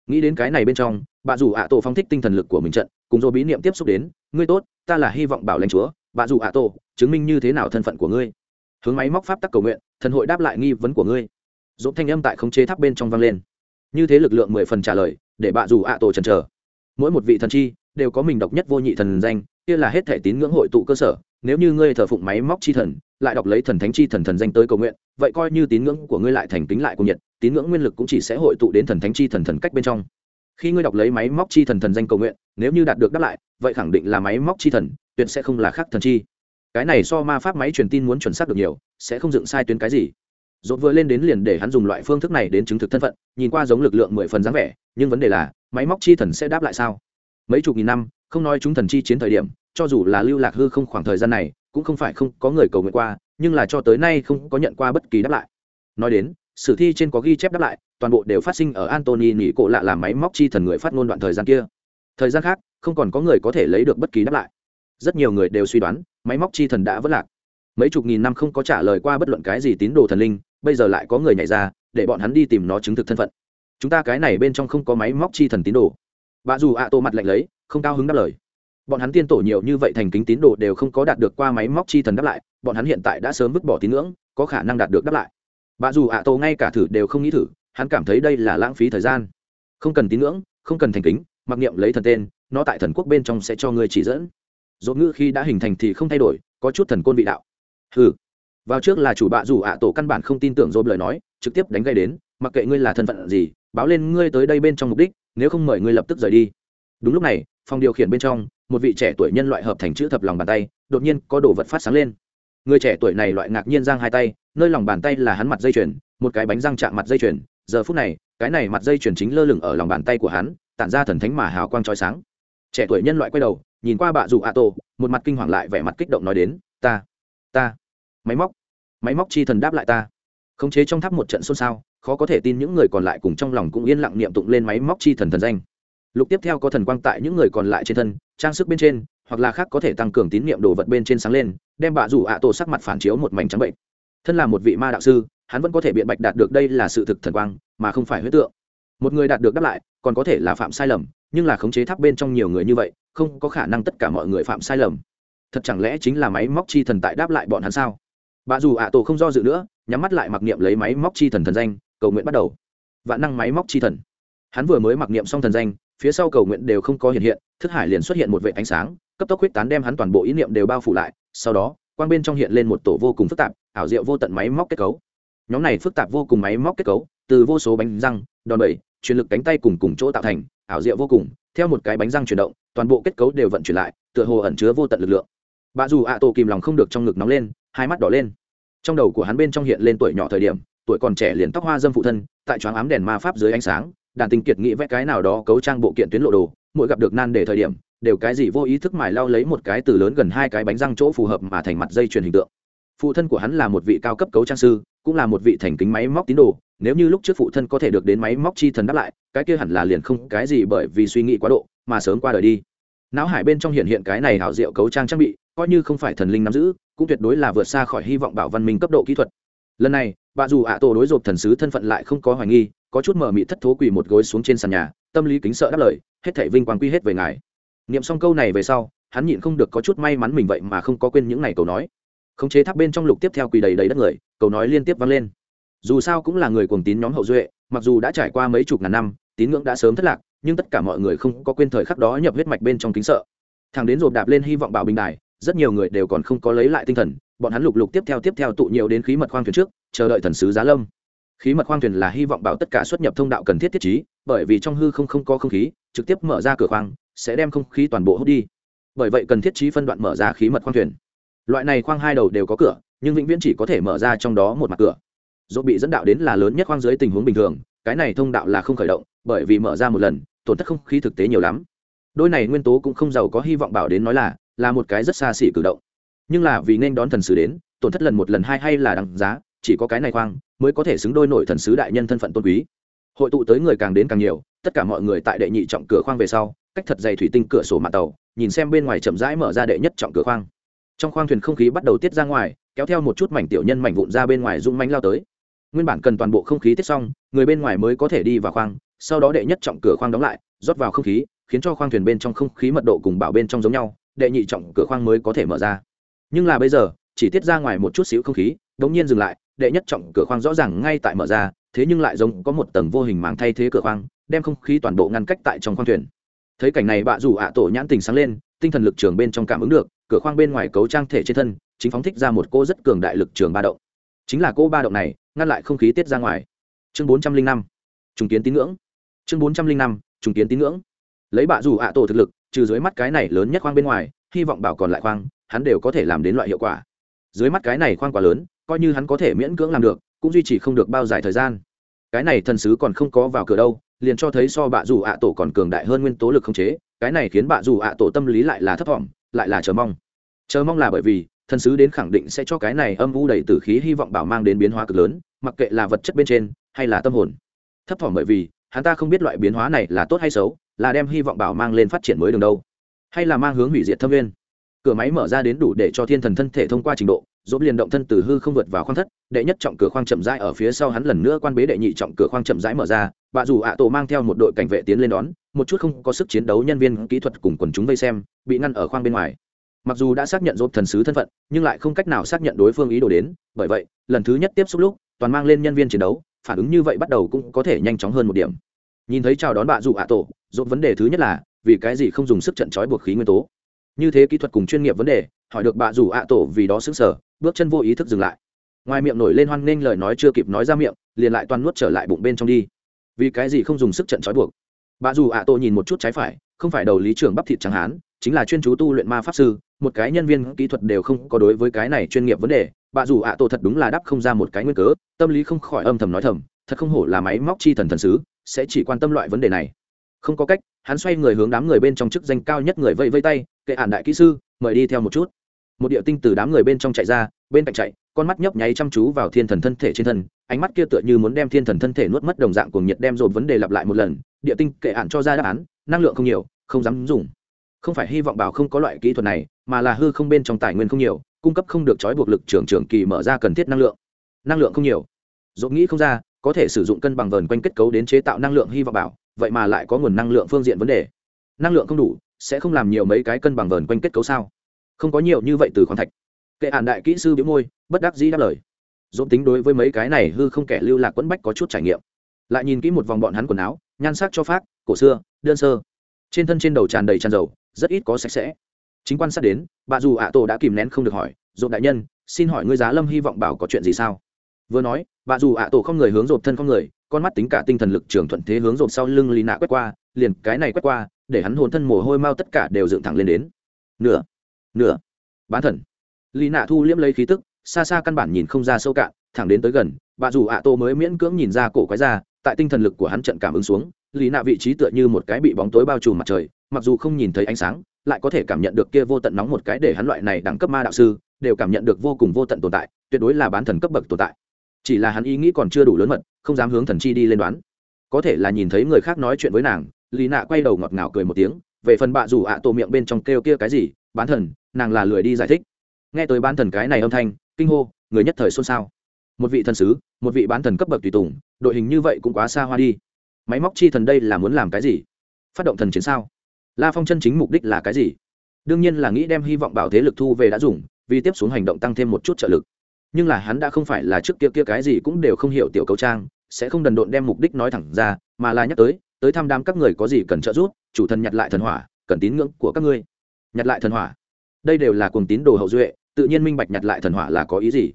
nghĩ đến cái này bên trong, bà dù ạ tổ phong thích tinh thần lực của mình trận, cùng dô bí niệm tiếp xúc đến, ngươi tốt, ta là hy vọng bảo lãnh chúa, bà dù ạ tổ, chứng minh như thế nào thân phận của ngươi? Hướng máy móc pháp tắc cầu nguyện, thần hội đáp lại nghi vấn của ngươi. Dỗ thanh âm tại khống chế tháp bên trong vang lên. Như thế lực lượng mười phần trả lời, để bà dù ạ tổ trần chờ. Mỗi một vị thần chi, đều có mình độc nhất vô nhị thần danh, kia là hết thể tín ngưỡng hội tụ cơ sở, nếu như ngươi thờ phụng máy móc chi thần lại đọc lấy thần thánh chi thần thần danh tới cầu nguyện, vậy coi như tín ngưỡng của ngươi lại thành tính lại cùng nhiệt, tín ngưỡng nguyên lực cũng chỉ sẽ hội tụ đến thần thánh chi thần thần cách bên trong. Khi ngươi đọc lấy máy móc chi thần thần danh cầu nguyện, nếu như đạt được đáp lại, vậy khẳng định là máy móc chi thần, tuyệt sẽ không là khác thần chi. Cái này so ma pháp máy truyền tin muốn chuẩn xác được nhiều, sẽ không dựng sai tuyến cái gì. Dốt vừa lên đến liền để hắn dùng loại phương thức này đến chứng thực thân phận, nhìn qua giống lực lượng mười phần dáng vẻ, nhưng vấn đề là, máy móc chi thần sẽ đáp lại sao? Mấy chục nghìn năm, không nói chúng thần chi chiến thời điểm, cho dù là lưu lạc hư không khoảng thời gian này cũng không phải không có người cầu nguyện qua, nhưng là cho tới nay không có nhận qua bất kỳ đáp lại. Nói đến, sử thi trên có ghi chép đáp lại, toàn bộ đều phát sinh ở antony nỉ cổ lạ làm máy móc chi thần người phát ngôn đoạn thời gian kia. Thời gian khác, không còn có người có thể lấy được bất kỳ đáp lại. Rất nhiều người đều suy đoán, máy móc chi thần đã vất lạc. Mấy chục nghìn năm không có trả lời qua bất luận cái gì tín đồ thần linh, bây giờ lại có người nhảy ra, để bọn hắn đi tìm nó chứng thực thân phận. Chúng ta cái này bên trong không có máy móc chi thần tín đồ. Bà dù ạ à tô mặt lạnh lấy, không cao hứng đáp lời bọn hắn tiên tổ nhiều như vậy thành kính tín đồ đều không có đạt được qua máy móc chi thần đáp lại, bọn hắn hiện tại đã sớm vứt bỏ tín ngưỡng, có khả năng đạt được đáp lại. Bà dù ạ à tổ ngay cả thử đều không nghĩ thử, hắn cảm thấy đây là lãng phí thời gian. Không cần tín ngưỡng, không cần thành kính, mặc niệm lấy thần tên, nó tại thần quốc bên trong sẽ cho người chỉ dẫn. Dốt ngữ khi đã hình thành thì không thay đổi, có chút thần côn vị đạo. Ừ vào trước là chủ bạ dù ạ tổ căn bản không tin tưởng dốt lời nói, trực tiếp đánh gây đến, mặc kệ ngươi là thân phận gì, báo lên ngươi tới đây bên trong mục đích, nếu không mời ngươi lập tức rời đi. Đúng lúc này phòng điều khiển bên trong, một vị trẻ tuổi nhân loại hợp thành chữ thập lòng bàn tay, đột nhiên có đồ vật phát sáng lên. Người trẻ tuổi này loại ngạc nhiên giang hai tay, nơi lòng bàn tay là hắn mặt dây chuyền, một cái bánh răng chạm mặt dây chuyền. Giờ phút này, cái này mặt dây chuyền chính lơ lửng ở lòng bàn tay của hắn, tản ra thần thánh mà hào quang trói sáng. Trẻ tuổi nhân loại quay đầu, nhìn qua bạ dù a tô một mặt kinh hoàng lại vẻ mặt kích động nói đến, ta ta, máy móc máy móc chi thần đáp lại ta. Khống chế trong tháp một trận xôn xao, khó có thể tin những người còn lại cùng trong lòng cũng yên lặng niệm tụng lên máy móc chi thần thần danh lục tiếp theo có thần quang tại những người còn lại trên thân, trang sức bên trên, hoặc là khác có thể tăng cường tín nhiệm đồ vật bên trên sáng lên, đem bạ rủ ạ tổ sắc mặt phản chiếu một mảnh trắng bệnh. Thân là một vị ma đạo sư, hắn vẫn có thể biện bạch đạt được đây là sự thực thần quang, mà không phải huyết tượng. Một người đạt được đáp lại, còn có thể là phạm sai lầm, nhưng là khống chế tháp bên trong nhiều người như vậy, không có khả năng tất cả mọi người phạm sai lầm. Thật chẳng lẽ chính là máy móc chi thần tại đáp lại bọn hắn sao? Bà dù ạ tổ không do dự nữa, nhắm mắt lại mặc niệm lấy máy móc chi thần thần danh, cầu nguyện bắt đầu. Vạn năng máy móc chi thần. Hắn vừa mới mặc niệm xong thần danh phía sau cầu nguyện đều không có hiện hiện, thức hải liền xuất hiện một vệ ánh sáng, cấp tốc huyết tán đem hắn toàn bộ ý niệm đều bao phủ lại, sau đó, quang bên trong hiện lên một tổ vô cùng phức tạp, ảo diệu vô tận máy móc kết cấu. Nhóm này phức tạp vô cùng máy móc kết cấu, từ vô số bánh răng, đòn bẩy, truyền lực cánh tay cùng cùng chỗ tạo thành, ảo diệu vô cùng, theo một cái bánh răng chuyển động, toàn bộ kết cấu đều vận chuyển lại, tựa hồ ẩn chứa vô tận lực lượng. Bà dù ạ tổ kìm lòng không được trong ngực nóng lên, hai mắt đỏ lên. Trong đầu của hắn bên trong hiện lên tuổi nhỏ thời điểm, tuổi còn trẻ liền tóc hoa dâm phụ thân, tại choáng ám đèn ma pháp dưới ánh sáng đàn tình kiệt nghĩ vẽ cái nào đó cấu trang bộ kiện tuyến lộ đồ, mỗi gặp được nan đề thời điểm, đều cái gì vô ý thức mài lao lấy một cái từ lớn gần hai cái bánh răng chỗ phù hợp mà thành mặt dây chuyền hình tượng. Phụ thân của hắn là một vị cao cấp cấu trang sư, cũng là một vị thành kính máy móc tín đồ, nếu như lúc trước phụ thân có thể được đến máy móc chi thần đáp lại, cái kia hẳn là liền không cái gì bởi vì suy nghĩ quá độ, mà sớm qua đời đi. Não hải bên trong hiện hiện cái này hảo diệu cấu trang trang bị, coi như không phải thần linh nắm giữ, cũng tuyệt đối là vượt xa khỏi hy vọng bảo văn minh cấp độ kỹ thuật. Lần này, bà dù ạ tổ đối rộp thần sứ thân phận lại không có hoài nghi có chút mờ mị thất thố quỳ một gối xuống trên sàn nhà, tâm lý kính sợ đáp lời, hết thảy vinh quang quy hết về ngài. Niệm xong câu này về sau, hắn nhịn không được có chút may mắn mình vậy mà không có quên những ngày cầu nói. Khống chế tháp bên trong lục tiếp theo quỳ đầy đầy đất người, cầu nói liên tiếp vang lên. Dù sao cũng là người cuồng tín nhóm hậu duệ, mặc dù đã trải qua mấy chục ngàn năm, tín ngưỡng đã sớm thất lạc, nhưng tất cả mọi người không có quên thời khắc đó nhập huyết mạch bên trong kính sợ. Thằng đến rộp đạp lên hy vọng bảo bình đài, rất nhiều người đều còn không có lấy lại tinh thần, bọn hắn lục lục tiếp theo tiếp theo tụ nhiều đến khí mật khoang thuyền trước, chờ đợi thần sứ giá lâm khí mật khoang thuyền là hy vọng bảo tất cả xuất nhập thông đạo cần thiết thiết trí, bởi vì trong hư không không có không khí, trực tiếp mở ra cửa khoang, sẽ đem không khí toàn bộ hút đi. Bởi vậy cần thiết trí phân đoạn mở ra khí mật khoang thuyền. Loại này khoang hai đầu đều có cửa, nhưng vĩnh viễn chỉ có thể mở ra trong đó một mặt cửa. Dỗ bị dẫn đạo đến là lớn nhất khoang dưới tình huống bình thường, cái này thông đạo là không khởi động, bởi vì mở ra một lần, tổn thất không khí thực tế nhiều lắm. Đôi này nguyên tố cũng không giàu có hy vọng bảo đến nói là là một cái rất xa xỉ cử động. Nhưng là vì nên đón thần sử đến, tổn thất lần một lần hai hay là đằng giá chỉ có cái này khoang mới có thể xứng đôi nổi thần sứ đại nhân thân phận tôn quý. Hội tụ tới người càng đến càng nhiều, tất cả mọi người tại đệ nhị trọng cửa khoang về sau, cách thật dày thủy tinh cửa sổ mạng tàu, nhìn xem bên ngoài chậm rãi mở ra đệ nhất trọng cửa khoang. Trong khoang thuyền không khí bắt đầu tiết ra ngoài, kéo theo một chút mảnh tiểu nhân mảnh vụn ra bên ngoài rung manh lao tới. Nguyên bản cần toàn bộ không khí tiết xong, người bên ngoài mới có thể đi vào khoang, sau đó đệ nhất trọng cửa khoang đóng lại, rót vào không khí, khiến cho khoang thuyền bên trong không khí mật độ cùng bảo bên trong giống nhau, đệ nhị trọng cửa khoang mới có thể mở ra. Nhưng là bây giờ, chỉ tiết ra ngoài một chút xíu không khí, đống nhiên dừng lại đệ nhất trọng cửa khoang rõ ràng ngay tại mở ra, thế nhưng lại giống có một tầng vô hình màng thay thế cửa khoang, đem không khí toàn bộ ngăn cách tại trong khoang thuyền. Thấy cảnh này bạ rủ ạ tổ nhãn tình sáng lên, tinh thần lực trường bên trong cảm ứng được, cửa khoang bên ngoài cấu trang thể trên thân, chính phóng thích ra một cô rất cường đại lực trường ba động. Chính là cô ba động này, ngăn lại không khí tiết ra ngoài. Chương bốn trăm linh năm, trùng kiến tín ngưỡng. Chương bốn trăm linh năm, trùng kiến tín ngưỡng. Lấy bạ rủ ạ tổ thực lực, trừ dưới mắt cái này lớn nhất khoang bên ngoài, hy vọng bảo còn lại khoang, hắn đều có thể làm đến loại hiệu quả dưới mắt cái này khoan quá lớn, coi như hắn có thể miễn cưỡng làm được, cũng duy trì không được bao dài thời gian. Cái này thần sứ còn không có vào cửa đâu, liền cho thấy so bạ dù ạ tổ còn cường đại hơn nguyên tố lực không chế, cái này khiến bạ dù ạ tổ tâm lý lại là thấp thỏm, lại là chờ mong. Chờ mong là bởi vì, thần sứ đến khẳng định sẽ cho cái này âm u đầy tử khí hy vọng bảo mang đến biến hóa cực lớn, mặc kệ là vật chất bên trên, hay là tâm hồn. Thấp thỏm bởi vì, hắn ta không biết loại biến hóa này là tốt hay xấu, là đem hy vọng bảo mang lên phát triển mới đường đâu. Hay là mang hướng hủy diệt thâm viên cửa máy mở ra đến đủ để cho thiên thần thân thể thông qua trình độ dốt liền động thân từ hư không vượt vào khoang thất, đệ nhất trọng cửa khoang chậm rãi ở phía sau hắn lần nữa quan bế đệ nhị trọng cửa khoang chậm rãi mở ra, bà dù ạ tổ mang theo một đội cảnh vệ tiến lên đón, một chút không có sức chiến đấu nhân viên kỹ thuật cùng quần chúng vây xem, bị ngăn ở khoang bên ngoài. Mặc dù đã xác nhận dốt thần sứ thân phận, nhưng lại không cách nào xác nhận đối phương ý đồ đến, bởi vậy, lần thứ nhất tiếp xúc lúc, toàn mang lên nhân viên chiến đấu, phản ứng như vậy bắt đầu cũng có thể nhanh chóng hơn một điểm. Nhìn thấy chào đón bà dù ạ tổ dốt vấn đề thứ nhất là, vì cái gì không dùng sức trận trói buộc khí nguyên tố? Như thế kỹ thuật cùng chuyên nghiệp vấn đề, hỏi được bà dù ạ tổ vì đó xứng sở bước chân vô ý thức dừng lại. Ngoài miệng nổi lên hoan nghênh lời nói chưa kịp nói ra miệng, liền lại toàn nuốt trở lại bụng bên trong đi. Vì cái gì không dùng sức trận trói buộc? Bà dù ạ tổ nhìn một chút trái phải, không phải đầu lý trưởng bắp thịt trắng hán, chính là chuyên chú tu luyện ma pháp sư, một cái nhân viên kỹ thuật đều không có đối với cái này chuyên nghiệp vấn đề. Bà dù ạ tổ thật đúng là đáp không ra một cái nguyên cớ, tâm lý không khỏi âm thầm nói thầm, thật không hổ là máy móc chi thần thần sứ, sẽ chỉ quan tâm loại vấn đề này không có cách, hắn xoay người hướng đám người bên trong chức danh cao nhất người vây vây tay, kệ ản đại kỹ sư, mời đi theo một chút. Một địa tinh từ đám người bên trong chạy ra, bên cạnh chạy, con mắt nhấp nháy chăm chú vào thiên thần thân thể trên thân, ánh mắt kia tựa như muốn đem thiên thần thân thể nuốt mất đồng dạng cuồng nhiệt đem dồn vấn đề lặp lại một lần. Địa tinh kệ ản cho ra đáp án, năng lượng không nhiều, không dám dùng. Không phải hy vọng bảo không có loại kỹ thuật này, mà là hư không bên trong tài nguyên không nhiều, cung cấp không được trói buộc lực trưởng trưởng kỳ mở ra cần thiết năng lượng. Năng lượng không nhiều. Dồn nghĩ không ra có thể sử dụng cân bằng vờn quanh kết cấu đến chế tạo năng lượng hy vọng bảo, vậy mà lại có nguồn năng lượng phương diện vấn đề. Năng lượng không đủ, sẽ không làm nhiều mấy cái cân bằng vờn quanh kết cấu sao? Không có nhiều như vậy từ khoáng thạch. Kệ hạn đại kỹ sư biếu môi, bất đắc dĩ đáp lời. Dũng tính đối với mấy cái này hư không kẻ lưu lạc quẫn bách có chút trải nghiệm. Lại nhìn kỹ một vòng bọn hắn quần áo, nhan sắc cho phát cổ xưa, đơn sơ. Trên thân trên đầu tràn đầy tràn dầu, rất ít có sạch sẽ. Chính quan sát đến, bà dù ạ tổ đã kìm nén không được hỏi dồn đại nhân, xin hỏi ngươi giá lâm hy vọng bảo có chuyện gì sao? Vừa nói, bà dù ạ tổ không người hướng rộp thân không người, con mắt tính cả tinh thần lực trường thuận thế hướng rộp sau lưng lì nạ quét qua, liền cái này quét qua, để hắn hồn thân mồ hôi mau tất cả đều dựng thẳng lên đến. Nửa nửa, bán thần. Lì nạ thu liễm lấy khí tức, xa xa căn bản nhìn không ra sâu cạn, thẳng đến tới gần, bà dù ạ tổ mới miễn cưỡng nhìn ra cổ quái ra, tại tinh thần lực của hắn trận cảm ứng xuống lì nạ vị trí tựa như một cái bị bóng tối bao trùm mặt trời, mặc dù không nhìn thấy ánh sáng, lại có thể cảm nhận được kia vô tận nóng một cái để hắn loại này đẳng cấp ma đạo sư, đều cảm nhận được vô cùng vô tận tồn tại, tuyệt đối là bán thần cấp bậc tồn tại chỉ là hắn ý nghĩ còn chưa đủ lớn mật, không dám hướng thần chi đi lên đoán. Có thể là nhìn thấy người khác nói chuyện với nàng lì nạ quay đầu ngọt ngào cười một tiếng, về phần bạ rủ ạ tổ miệng bên trong kêu kia cái gì, bán thần, nàng là lười đi giải thích. Nghe tới bán thần cái này âm thanh, kinh hô, người nhất thời xôn xao. Một vị thần sứ, một vị bán thần cấp bậc tùy tùng, đội hình như vậy cũng quá xa hoa đi. Máy móc chi thần đây là muốn làm cái gì? Phát động thần chiến sao? La phong chân chính mục đích là cái gì? Đương nhiên là nghĩ đem hy vọng bảo thế lực thu về đã dùng, vì tiếp xuống hành động tăng thêm một chút trợ lực nhưng là hắn đã không phải là trước kia kia cái gì cũng đều không hiểu tiểu cầu trang, sẽ không đần độn đem mục đích nói thẳng ra, mà là nhắc tới tới thăm đám các người có gì cần trợ giúp, chủ thần nhặt lại thần hỏa, cần tín ngưỡng của các ngươi. Nhặt lại thần hỏa. Đây đều là cùng tín đồ hậu duệ, tự nhiên minh bạch nhặt lại thần hỏa là có ý gì.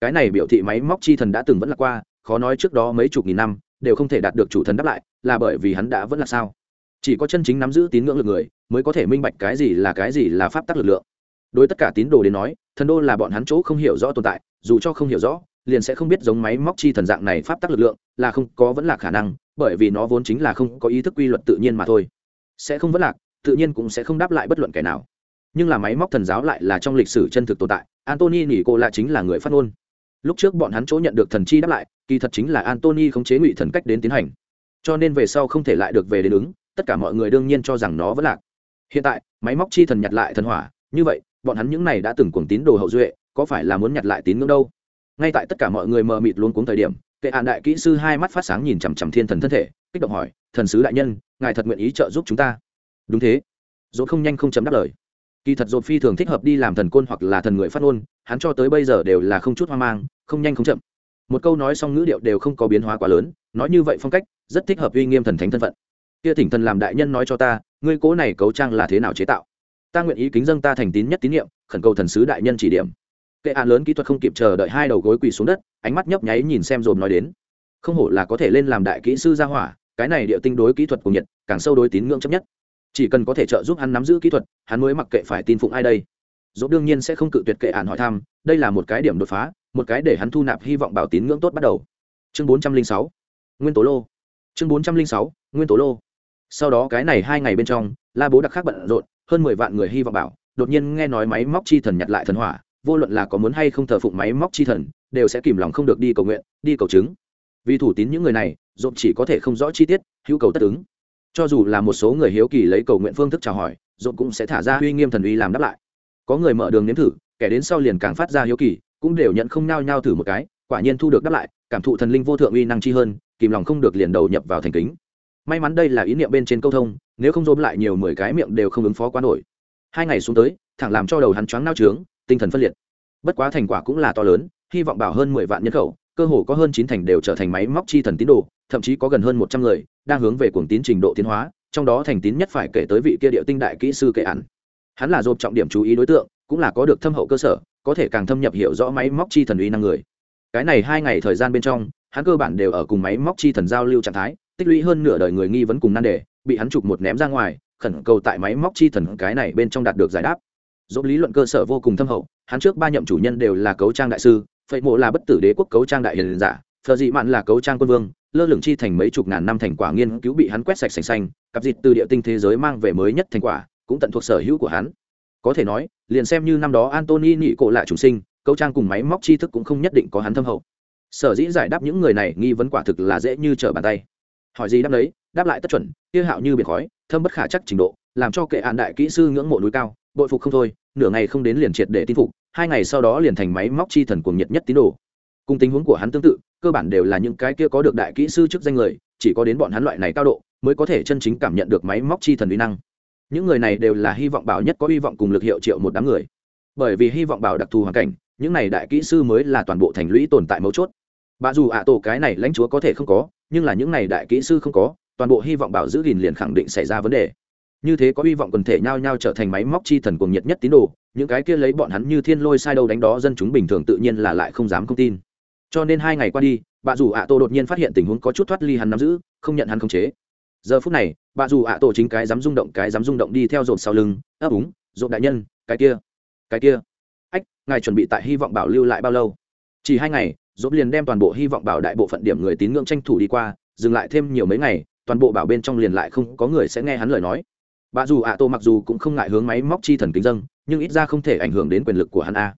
Cái này biểu thị máy móc chi thần đã từng vẫn là qua, khó nói trước đó mấy chục nghìn năm, đều không thể đạt được chủ thần đáp lại, là bởi vì hắn đã vẫn là sao. Chỉ có chân chính nắm giữ tín ngưỡng lực người, mới có thể minh bạch cái gì là cái gì là pháp tắc lực lượng. Đối tất cả tín đồ đến nói thần đô là bọn hắn chỗ không hiểu rõ tồn tại, dù cho không hiểu rõ, liền sẽ không biết giống máy móc chi thần dạng này pháp tắc lực lượng, là không có vẫn là khả năng, bởi vì nó vốn chính là không có ý thức quy luật tự nhiên mà thôi. Sẽ không vẫn lạc, tự nhiên cũng sẽ không đáp lại bất luận kẻ nào. Nhưng là máy móc thần giáo lại là trong lịch sử chân thực tồn tại antony nỉ cô là chính là người phát ngôn. Lúc trước bọn hắn chỗ nhận được thần chi đáp lại, kỳ thật chính là antony không chế ngụy thần cách đến tiến hành. Cho nên về sau không thể lại được về đến ứng, tất cả mọi người đương nhiên cho rằng nó vẫn lạc. Hiện tại, máy móc chi thần nhặt lại thần hỏa, như vậy bọn hắn những này đã từng cuồng tín đồ hậu duệ, có phải là muốn nhặt lại tín ngưỡng đâu? Ngay tại tất cả mọi người mờ mịt luôn cuống thời điểm, kệ hạn đại kỹ sư hai mắt phát sáng nhìn chằm chằm thiên thần thân thể, kích động hỏi, thần sứ đại nhân, ngài thật nguyện ý trợ giúp chúng ta? Đúng thế. Dốt không nhanh không chấm đáp lời. Kỳ thật dột phi thường thích hợp đi làm thần côn hoặc là thần người phát ngôn, hắn cho tới bây giờ đều là không chút hoang mang, không nhanh không chậm. Một câu nói xong ngữ điệu đều không có biến hóa quá lớn, nói như vậy phong cách, rất thích hợp uy nghiêm thần thánh thân phận. Kia thỉnh thần làm đại nhân nói cho ta, ngươi cố này cấu trang là thế nào chế tạo? Ta nguyện ý kính dâng ta thành tín nhất tín nhiệm, khẩn cầu thần sứ đại nhân chỉ điểm. Kệ án lớn kỹ thuật không kịp chờ đợi hai đầu gối quỳ xuống đất, ánh mắt nhấp nháy nhìn xem dồn nói đến. Không hổ là có thể lên làm đại kỹ sư gia hỏa, cái này địa tinh đối kỹ thuật của nhật, càng sâu đối tín ngưỡng chấp nhất. Chỉ cần có thể trợ giúp hắn nắm giữ kỹ thuật, hắn mới mặc kệ phải tin phụng ai đây. Dốt đương nhiên sẽ không cự tuyệt kệ ạn hỏi thăm, đây là một cái điểm đột phá, một cái để hắn thu nạp hy vọng bảo tín ngưỡng tốt bắt đầu. Chương bốn trăm linh sáu, nguyên tố lô. Chương bốn trăm linh sáu, nguyên tố lô. Sau đó cái này hai ngày bên trong, la bố đặc khác bận rộn hơn mười vạn người hy vọng bảo, đột nhiên nghe nói máy móc chi thần nhặt lại thần hỏa, vô luận là có muốn hay không thờ phụng máy móc chi thần, đều sẽ kìm lòng không được đi cầu nguyện, đi cầu chứng. Vì thủ tín những người này, dộp chỉ có thể không rõ chi tiết, hữu cầu tất ứng. Cho dù là một số người hiếu kỳ lấy cầu nguyện phương thức chào hỏi, dộp cũng sẽ thả ra uy nghiêm thần uy làm đáp lại. Có người mở đường nếm thử, kẻ đến sau liền càng phát ra hiếu kỳ, cũng đều nhận không nao nhao thử một cái, quả nhiên thu được đáp lại, cảm thụ thần linh vô thượng uy năng chi hơn, kìm lòng không được liền đầu nhập vào thành kính may mắn đây là ý niệm bên trên câu thông, nếu không dôm lại nhiều mười cái miệng đều không ứng phó quá nổi. Hai ngày xuống tới, thẳng làm cho đầu hắn choáng nao trướng, tinh thần phân liệt. Bất quá thành quả cũng là to lớn, hy vọng bảo hơn mười vạn nhân khẩu, cơ hồ có hơn chín thành đều trở thành máy móc chi thần tín đồ, thậm chí có gần hơn một trăm người đang hướng về cuồng tín trình độ tiến hóa, trong đó thành tín nhất phải kể tới vị kia địa tinh đại kỹ sư kệ ẩn hắn là dồn trọng điểm chú ý đối tượng, cũng là có được thâm hậu cơ sở, có thể càng thâm nhập hiểu rõ máy móc chi thần uy năng người. Cái này hai ngày thời gian bên trong, hắn cơ bản đều ở cùng máy móc chi thần giao lưu trạng thái tích lũy hơn nửa đời người nghi vấn cùng nan đề, bị hắn chụp một ném ra ngoài, khẩn cầu tại máy móc chi thần cái này bên trong đạt được giải đáp. Dỗ lý luận cơ sở vô cùng thâm hậu, hắn trước ba nhậm chủ nhân đều là cấu trang đại sư, phệ mộ là bất tử đế quốc cấu trang đại hiền giả phờ dị mạn là cấu trang quân vương, lơ lửng chi thành mấy chục ngàn năm thành quả nghiên cứu bị hắn quét sạch sành xanh, cặp dịch từ địa tinh thế giới mang về mới nhất thành quả, cũng tận thuộc sở hữu của hắn. Có thể nói, liền xem như năm đó antony nhị cổ lại chủ sinh, cấu trang cùng máy móc tri thức cũng không nhất định có hắn thâm hậu. Sở dĩ giải đáp những người này nghi vấn quả thực là dễ như trở bàn tay hỏi gì đáp đấy đáp lại tất chuẩn tiêu hạo như biển khói, thâm bất khả chắc trình độ, làm cho kệ hạn đại kỹ sư ngưỡng mộ núi cao, bội phục không thôi, nửa ngày không đến liền triệt để tin phục, hai ngày sau đó liền thành máy móc chi thần cuồng nhiệt nhất tín đồ. Cùng tình huống của hắn tương tự, cơ bản đều là những cái kia có được đại kỹ sư chức danh người, chỉ có đến bọn hắn loại này cao độ, mới có thể chân chính cảm nhận được máy móc chi thần uy năng. Những người này đều là hy vọng bảo nhất có hy vọng cùng lực hiệu triệu một đám người. Bởi vì hy vọng bảo đặc thù hoàn cảnh, những này đại kỹ sư mới là toàn bộ thành lũy tồn tại mấu chốt. Bà dù ạ tổ cái này lãnh chúa có thể không có nhưng là những này đại kỹ sư không có, toàn bộ hy vọng bảo giữ gìn liền khẳng định xảy ra vấn đề. Như thế có hy vọng quần thể nhao nhao trở thành máy móc chi thần cuồng nhiệt nhất tín đồ, những cái kia lấy bọn hắn như thiên lôi sai đâu đánh đó dân chúng bình thường tự nhiên là lại không dám không tin. Cho nên hai ngày qua đi, bà dù ạ tổ đột nhiên phát hiện tình huống có chút thoát ly hắn nắm giữ, không nhận hắn khống chế. Giờ phút này, bà dù ạ tổ chính cái dám rung động, cái dám rung động đi theo rộn sau lưng ấp úng rộn đại nhân, cái kia cái kia. Ách, ngài chuẩn bị tại hy vọng bảo lưu lại bao lâu? Chỉ hai ngày dốt liền đem toàn bộ hy vọng bảo đại bộ phận điểm người tín ngưỡng tranh thủ đi qua, dừng lại thêm nhiều mấy ngày, toàn bộ bảo bên trong liền lại không có người sẽ nghe hắn lời nói. Bà dù ạ tô mặc dù cũng không ngại hướng máy móc chi thần kính dân, nhưng ít ra không thể ảnh hưởng đến quyền lực của hắn a.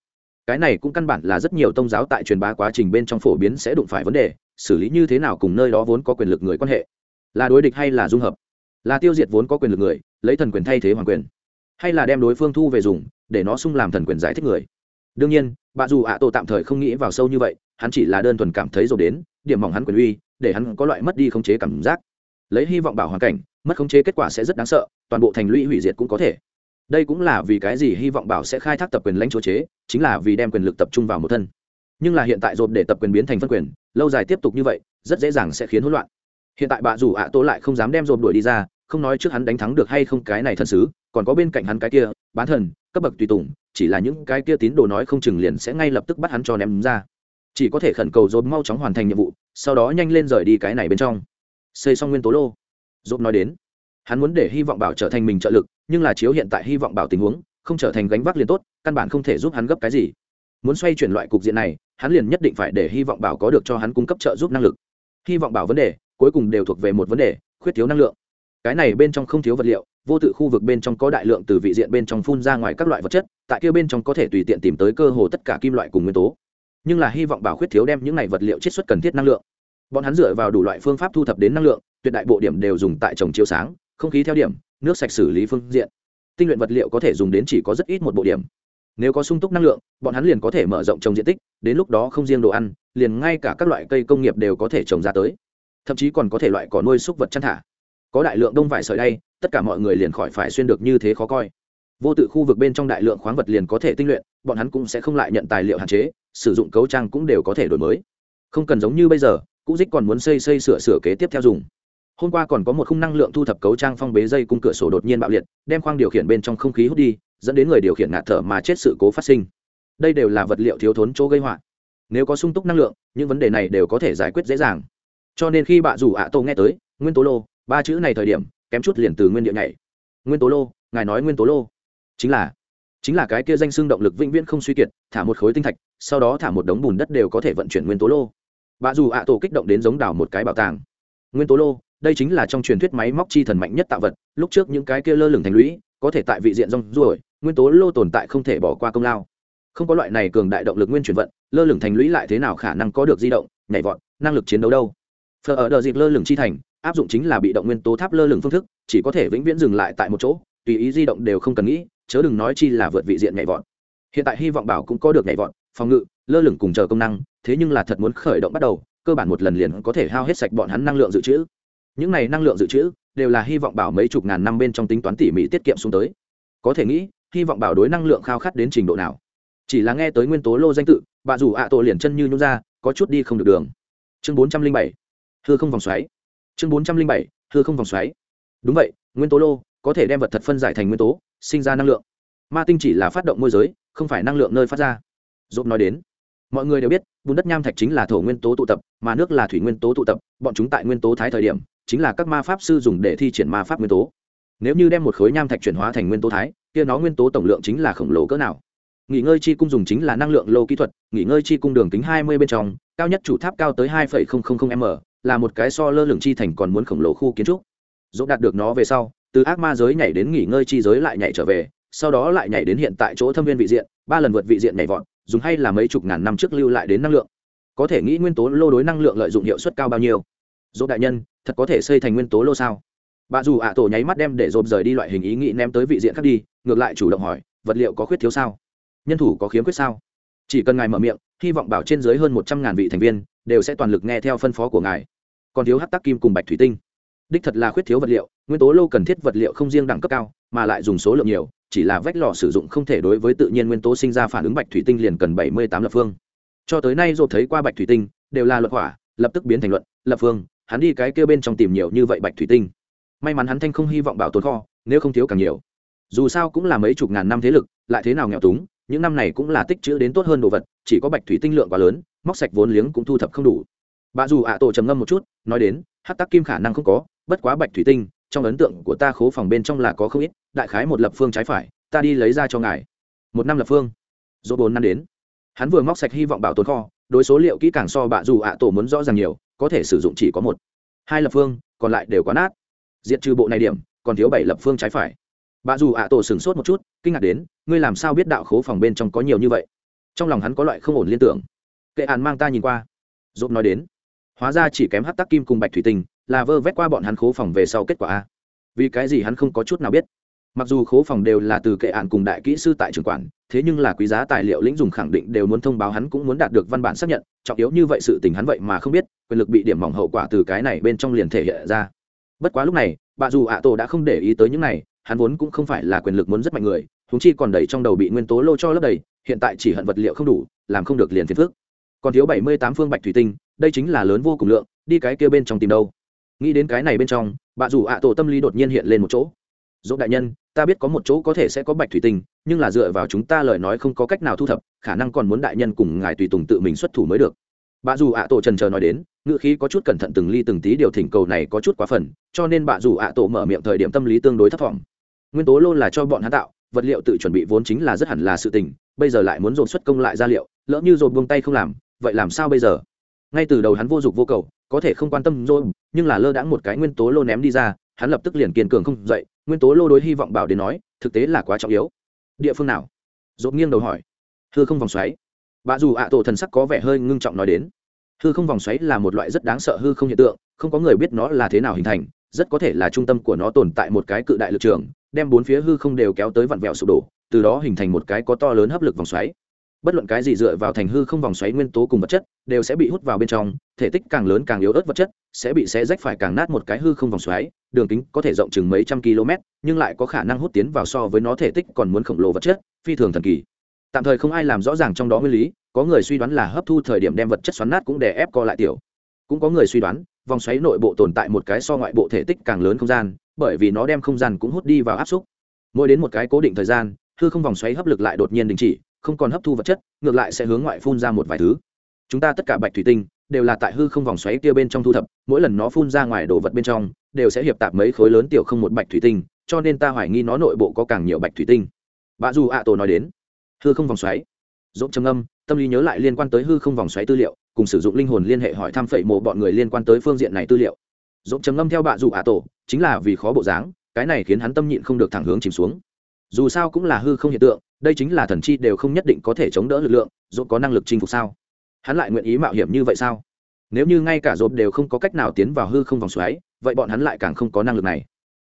Cái này cũng căn bản là rất nhiều tôn giáo tại truyền bá quá trình bên trong phổ biến sẽ đụng phải vấn đề, xử lý như thế nào cùng nơi đó vốn có quyền lực người quan hệ. Là đối địch hay là dung hợp? Là tiêu diệt vốn có quyền lực người, lấy thần quyền thay thế hoàng quyền? Hay là đem đối phương thu về dùng, để nó sung làm thần quyền giải thích người? Đương nhiên, bà dù ạ tổ tạm thời không nghĩ vào sâu như vậy hắn chỉ là đơn thuần cảm thấy rồi đến, điểm mỏng hắn quyền uy, để hắn có loại mất đi khống chế cảm giác. Lấy hy vọng bảo hoàn cảnh, mất khống chế kết quả sẽ rất đáng sợ, toàn bộ thành lũy hủy diệt cũng có thể. Đây cũng là vì cái gì hy vọng bảo sẽ khai thác tập quyền lãnh chúa chế, chính là vì đem quyền lực tập trung vào một thân. Nhưng là hiện tại dồn để tập quyền biến thành phân quyền, lâu dài tiếp tục như vậy, rất dễ dàng sẽ khiến hỗn loạn. Hiện tại bà dù ạ tô lại không dám đem dồn đuổi đi ra, không nói trước hắn đánh thắng được hay không cái này thân sứ, còn có bên cạnh hắn cái kia, bán thần, cấp bậc tùy tùng, chỉ là những cái kia tín đồ nói không chừng liền sẽ ngay lập tức bắt hắn cho ném ra chỉ có thể khẩn cầu dồn mau chóng hoàn thành nhiệm vụ, sau đó nhanh lên rời đi cái này bên trong. Xây xong nguyên tố lô. Dồn nói đến, hắn muốn để hy vọng bảo trở thành mình trợ lực, nhưng là chiếu hiện tại hy vọng bảo tình huống, không trở thành gánh vác liền tốt, căn bản không thể giúp hắn gấp cái gì. Muốn xoay chuyển loại cục diện này, hắn liền nhất định phải để hy vọng bảo có được cho hắn cung cấp trợ giúp năng lực. Hy vọng bảo vấn đề, cuối cùng đều thuộc về một vấn đề, khuyết thiếu năng lượng. Cái này bên trong không thiếu vật liệu, vô tự khu vực bên trong có đại lượng từ vị diện bên trong phun ra ngoài các loại vật chất, tại kia bên trong có thể tùy tiện tìm tới cơ hồ tất cả kim loại cùng nguyên tố nhưng là hy vọng bảo khuyết thiếu đem những này vật liệu chiết xuất cần thiết năng lượng. Bọn hắn dựa vào đủ loại phương pháp thu thập đến năng lượng, tuyệt đại bộ điểm đều dùng tại trồng chiếu sáng, không khí theo điểm, nước sạch xử lý phương diện. Tinh luyện vật liệu có thể dùng đến chỉ có rất ít một bộ điểm. Nếu có sung túc năng lượng, bọn hắn liền có thể mở rộng trồng diện tích, đến lúc đó không riêng đồ ăn, liền ngay cả các loại cây công nghiệp đều có thể trồng ra tới. Thậm chí còn có thể loại cỏ nuôi súc vật chăn thả. Có đại lượng đông vải sợi đây tất cả mọi người liền khỏi phải xuyên được như thế khó coi. Vô tự khu vực bên trong đại lượng khoáng vật liền có thể tinh luyện, bọn hắn cũng sẽ không lại nhận tài liệu hạn chế sử dụng cấu trang cũng đều có thể đổi mới. Không cần giống như bây giờ, cũ dích còn muốn xây xây sửa sửa kế tiếp theo dùng. Hôm qua còn có một khung năng lượng thu thập cấu trang phong bế dây cung cửa sổ đột nhiên bạo liệt, đem khoang điều khiển bên trong không khí hút đi, dẫn đến người điều khiển ngạt thở mà chết sự cố phát sinh. Đây đều là vật liệu thiếu thốn chỗ gây họa. Nếu có sung túc năng lượng, những vấn đề này đều có thể giải quyết dễ dàng. Cho nên khi bạn rủ ạ tô nghe tới, nguyên tố lô, ba chữ này thời điểm, kém chút liền từ nguyên địa nhảy. Nguyên tố lô, ngài nói nguyên tố lô. Chính là chính là cái kia danh xưng động lực vĩnh viễn không suy kiệt, thả một khối tinh thạch, sau đó thả một đống bùn đất đều có thể vận chuyển nguyên tố lô. Bà dù ạ tổ kích động đến giống đảo một cái bảo tàng. Nguyên tố lô, đây chính là trong truyền thuyết máy móc chi thần mạnh nhất tạo vật, lúc trước những cái kia lơ lửng thành lũy, có thể tại vị diện rong ruổi, nguyên tố lô tồn tại không thể bỏ qua công lao. Không có loại này cường đại động lực nguyên chuyển vận, lơ lửng thành lũy lại thế nào khả năng có được di động, nhảy vọt, năng lực chiến đấu đâu? Phở ở đợt dịp lơ lửng chi thành, áp dụng chính là bị động nguyên tố tháp lơ lửng phương thức, chỉ có thể vĩnh viễn dừng lại tại một chỗ, tùy ý di động đều không cần nghĩ chớ đừng nói chi là vượt vị diện nhảy vọt. Hiện tại hy vọng bảo cũng có được nhảy vọt, phòng ngự, lơ lửng cùng chờ công năng, thế nhưng là thật muốn khởi động bắt đầu, cơ bản một lần liền có thể hao hết sạch bọn hắn năng lượng dự trữ. Những này năng lượng dự trữ đều là hy vọng bảo mấy chục ngàn năm bên trong tính toán tỉ mỉ tiết kiệm xuống tới. Có thể nghĩ, hy vọng bảo đối năng lượng khao khát đến trình độ nào. Chỉ là nghe tới nguyên tố lô danh tự, bà dù ạ tổ liền chân như nhún ra, có chút đi không được đường. Chương bốn trăm linh bảy, hư không vòng xoáy. Chương bốn trăm linh bảy, hư không vòng xoáy. Đúng vậy, nguyên tố lô có thể đem vật thật phân giải thành nguyên tố sinh ra năng lượng. Ma tinh chỉ là phát động môi giới, không phải năng lượng nơi phát ra. Dốt nói đến, mọi người đều biết, bùn đất nham thạch chính là thổ nguyên tố tụ tập, mà nước là thủy nguyên tố tụ tập, bọn chúng tại nguyên tố thái thời điểm, chính là các ma pháp sư dùng để thi triển ma pháp nguyên tố. Nếu như đem một khối nham thạch chuyển hóa thành nguyên tố thái, kia nó nguyên tố tổng lượng chính là khổng lồ cỡ nào. Nghỉ ngơi chi cung dùng chính là năng lượng lô kỹ thuật, nghỉ ngơi chi cung đường kính hai mươi bên trong, cao nhất chủ tháp cao tới hai m, là một cái so lơ lửng chi thành còn muốn khổng lồ khu kiến trúc. Dỗ đạt được nó về sau từ ác ma giới nhảy đến nghỉ ngơi chi giới lại nhảy trở về, sau đó lại nhảy đến hiện tại chỗ thâm viên vị diện, ba lần vượt vị diện nhảy vọt, dùng hay là mấy chục ngàn năm trước lưu lại đến năng lượng. Có thể nghĩ nguyên tố lô đối năng lượng lợi dụng hiệu suất cao bao nhiêu. Dỗ đại nhân, thật có thể xây thành nguyên tố lô sao? Bà dù ạ tổ nháy mắt đem để dồn rời đi loại hình ý nghĩ ném tới vị diện khác đi, ngược lại chủ động hỏi, vật liệu có khuyết thiếu sao? Nhân thủ có khiếm khuyết sao? Chỉ cần ngài mở miệng, hy vọng bảo trên dưới hơn một trăm ngàn vị thành viên, đều sẽ toàn lực nghe theo phân phó của ngài. Còn thiếu hát tắc kim cùng bạch thủy tinh đích thật là khuyết thiếu vật liệu, nguyên tố lô cần thiết vật liệu không riêng đẳng cấp cao, mà lại dùng số lượng nhiều, chỉ là vách lò sử dụng không thể đối với tự nhiên nguyên tố sinh ra phản ứng bạch thủy tinh liền cần bảy mươi tám lập phương. Cho tới nay dột thấy qua bạch thủy tinh, đều là luật hỏa, lập tức biến thành luận, lập phương, hắn đi cái kêu bên trong tìm nhiều như vậy bạch thủy tinh. May mắn hắn thanh không hy vọng bảo tồn kho, nếu không thiếu càng nhiều. Dù sao cũng là mấy chục ngàn năm thế lực, lại thế nào nghèo túng, những năm này cũng là tích chữ đến tốt hơn đồ vật, chỉ có bạch thủy tinh lượng quá lớn, móc sạch vốn liếng cũng thu thập không đủ. Bà dù ạ tổ trầm ngâm một chút, nói đến hát tắc kim khả năng không có bất quá bạch thủy tinh, trong ấn tượng của ta khố phòng bên trong là có không ít, đại khái một lập phương trái phải, ta đi lấy ra cho ngài. Một năm lập phương. Dỗ bốn năm đến. Hắn vừa móc sạch hy vọng bảo tồn kho, đối số liệu kỹ càng so bạ dù ạ tổ muốn rõ ràng nhiều, có thể sử dụng chỉ có một. Hai lập phương, còn lại đều quá nát. Diện trừ bộ này điểm, còn thiếu bảy lập phương trái phải. Bà dù ạ tổ sửng sốt một chút, kinh ngạc đến, ngươi làm sao biết đạo khố phòng bên trong có nhiều như vậy? Trong lòng hắn có loại không ổn liên tưởng. Kệ hàn mang ta nhìn qua. Dốt nói đến. Hóa ra chỉ kém hát tắc kim cùng bạch thủy tinh là vơ vét qua bọn hắn khố phòng về sau kết quả a. Vì cái gì hắn không có chút nào biết? Mặc dù khố phòng đều là từ kệ ạn cùng đại kỹ sư tại trường quản, thế nhưng là quý giá tài liệu lĩnh dùng khẳng định đều muốn thông báo hắn cũng muốn đạt được văn bản xác nhận, trọng yếu như vậy sự tình hắn vậy mà không biết, quyền lực bị điểm mỏng hậu quả từ cái này bên trong liền thể hiện ra. Bất quá lúc này, bà dù ạ tổ đã không để ý tới những này, hắn vốn cũng không phải là quyền lực muốn rất mạnh người húng chi còn đầy trong đầu bị nguyên tố lô cho lấp đầy, hiện tại chỉ hận vật liệu không đủ, làm không được liền phiền phước còn thiếu bảy mươi tám phương bạch thủy tinh, đây chính là lớn vô cùng lượng, đi cái kia bên trong tìm đâu? Nghĩ đến cái này bên trong, bà dù ạ tổ tâm lý đột nhiên hiện lên một chỗ. Dỗ đại nhân, ta biết có một chỗ có thể sẽ có bạch thủy tinh, nhưng là dựa vào chúng ta lời nói không có cách nào thu thập, khả năng còn muốn đại nhân cùng ngài tùy tùng tự mình xuất thủ mới được. Bà dù ạ tổ trần chờ nói đến ngựa khí có chút cẩn thận từng ly từng tí điều thỉnh cầu này có chút quá phần, cho nên bà dù ạ tổ mở miệng thời điểm tâm lý tương đối thấp thỏm. Nguyên tố lô là cho bọn hắn tạo, vật liệu tự chuẩn bị vốn chính là rất hẳn là sự tình, bây giờ lại muốn dồn xuất công lại ra liệu, lỡ như dồn buông tay không làm, vậy làm sao bây giờ? Ngay từ đầu hắn vô dụng vô cầu có thể không quan tâm rồi, nhưng là lơ đãng một cái nguyên tố lô ném đi ra hắn lập tức liền kiên cường không dậy nguyên tố lô đối hy vọng bảo đến nói thực tế là quá trọng yếu. Địa phương nào? Dột nghiêng đầu hỏi. Hư không vòng xoáy. Bà dù ạ tổ thần sắc có vẻ hơi ngưng trọng nói đến. Hư không vòng xoáy là một loại rất đáng sợ hư không hiện tượng không có người biết nó là thế nào hình thành rất có thể là trung tâm của nó tồn tại một cái cự đại lực trường đem bốn phía hư không đều kéo tới vặn vẹo sụp đổ từ đó hình thành một cái có to lớn hấp lực vòng xoáy bất luận cái gì dựa vào thành hư không vòng xoáy nguyên tố cùng vật chất, đều sẽ bị hút vào bên trong, thể tích càng lớn càng yếu ớt vật chất, sẽ bị xé rách phải càng nát một cái hư không vòng xoáy, đường kính có thể rộng chừng mấy trăm km, nhưng lại có khả năng hút tiến vào so với nó thể tích còn muốn khổng lồ vật chất, phi thường thần kỳ. Tạm thời không ai làm rõ ràng trong đó nguyên lý, có người suy đoán là hấp thu thời điểm đem vật chất xoắn nát cũng để ép co lại tiểu. Cũng có người suy đoán, vòng xoáy nội bộ tồn tại một cái so ngoại bộ thể tích càng lớn không gian, bởi vì nó đem không gian cũng hút đi vào áp xúc. Mỗi đến một cái cố định thời gian, hư không vòng xoáy hấp lực lại đột nhiên đình chỉ không còn hấp thu vật chất, ngược lại sẽ hướng ngoại phun ra một vài thứ. Chúng ta tất cả bạch thủy tinh đều là tại hư không vòng xoáy kia bên trong thu thập, mỗi lần nó phun ra ngoài đồ vật bên trong, đều sẽ hiệp tạp mấy khối lớn tiểu không một bạch thủy tinh, cho nên ta hoài nghi nó nội bộ có càng nhiều bạch thủy tinh. Bà dù ạ tổ nói đến, hư không vòng xoáy. Dỗ trầm âm tâm lý nhớ lại liên quan tới hư không vòng xoáy tư liệu, cùng sử dụng linh hồn liên hệ hỏi thăm phẩy mộ bọn người liên quan tới phương diện này tư liệu. Dỗ trầm âm theo bà dù ạ tổ, chính là vì khó bộ dáng, cái này khiến hắn tâm nhịn không được thẳng hướng chìm xuống. Dù sao cũng là hư không hiện tượng đây chính là thần chi đều không nhất định có thể chống đỡ lực lượng dốt có năng lực chinh phục sao? Hắn lại nguyện ý mạo hiểm như vậy sao? Nếu như ngay cả dốt đều không có cách nào tiến vào hư không vòng xoáy, vậy bọn hắn lại càng không có năng lực này.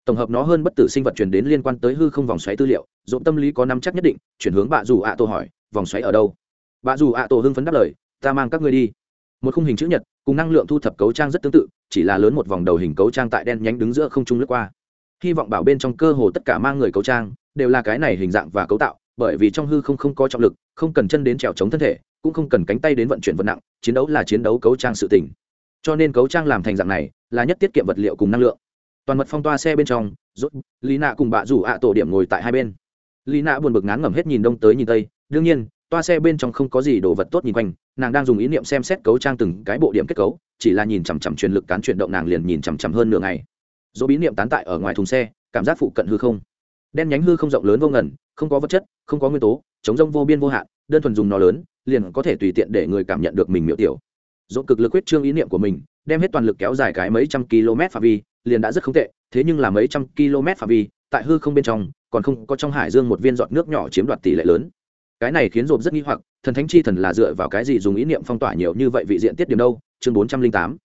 Tổng hợp nó hơn bất tử sinh vật truyền đến liên quan tới hư không vòng xoáy tư liệu dốt tâm lý có năm chắc nhất định, chuyển hướng bà dù ạ tổ hỏi, vòng xoáy ở đâu? Bà dù ạ tổ hưng phấn đáp lời, ta mang các ngươi đi. Một khung hình chữ nhật, cùng năng lượng thu thập cấu trang rất tương tự, chỉ là lớn một vòng đầu hình cấu trang tại đen nhánh đứng giữa không trung lướt qua. Hy vọng bảo bên trong cơ hồ tất cả mang người cấu trang, đều là cái này hình dạng và cấu tạo bởi vì trong hư không không có trọng lực, không cần chân đến trèo chống thân thể, cũng không cần cánh tay đến vận chuyển vật nặng, chiến đấu là chiến đấu cấu trang sự tỉnh cho nên cấu trang làm thành dạng này, là nhất tiết kiệm vật liệu cùng năng lượng. Toàn mật phong toa xe bên trong, rốt, lý nạ cùng bạ rủ ạ tổ điểm ngồi tại hai bên. Lý nạ buồn bực ngán ngẩm hết nhìn đông tới nhìn tây, đương nhiên, toa xe bên trong không có gì đồ vật tốt nhìn quanh, nàng đang dùng ý niệm xem xét cấu trang từng cái bộ điểm kết cấu, chỉ là nhìn chằm chằm truyền lực cán chuyển động nàng liền nhìn chằm chằm hơn nửa ngày. Dỗ bí niệm tán tại ở ngoài thùng xe, cảm giác phụ cận hư không. Đen nhánh hư không rộng lớn vô ngần không có vật chất, không có nguyên tố, chống rông vô biên vô hạn, đơn thuần dùng nó lớn, liền có thể tùy tiện để người cảm nhận được mình miệu tiểu. Dỗ cực lực quyết trương ý niệm của mình, đem hết toàn lực kéo dài cái mấy trăm km phạm vi, liền đã rất không tệ, thế nhưng là mấy trăm km phạm vi, tại hư không bên trong, còn không có trong hải dương một viên giọt nước nhỏ chiếm đoạt tỷ lệ lớn. Cái này khiến rộp rất nghi hoặc, thần thánh chi thần là dựa vào cái gì dùng ý niệm phong tỏa nhiều như vậy vị diện tiết điểm đâu? Chương bốn trăm linh tám.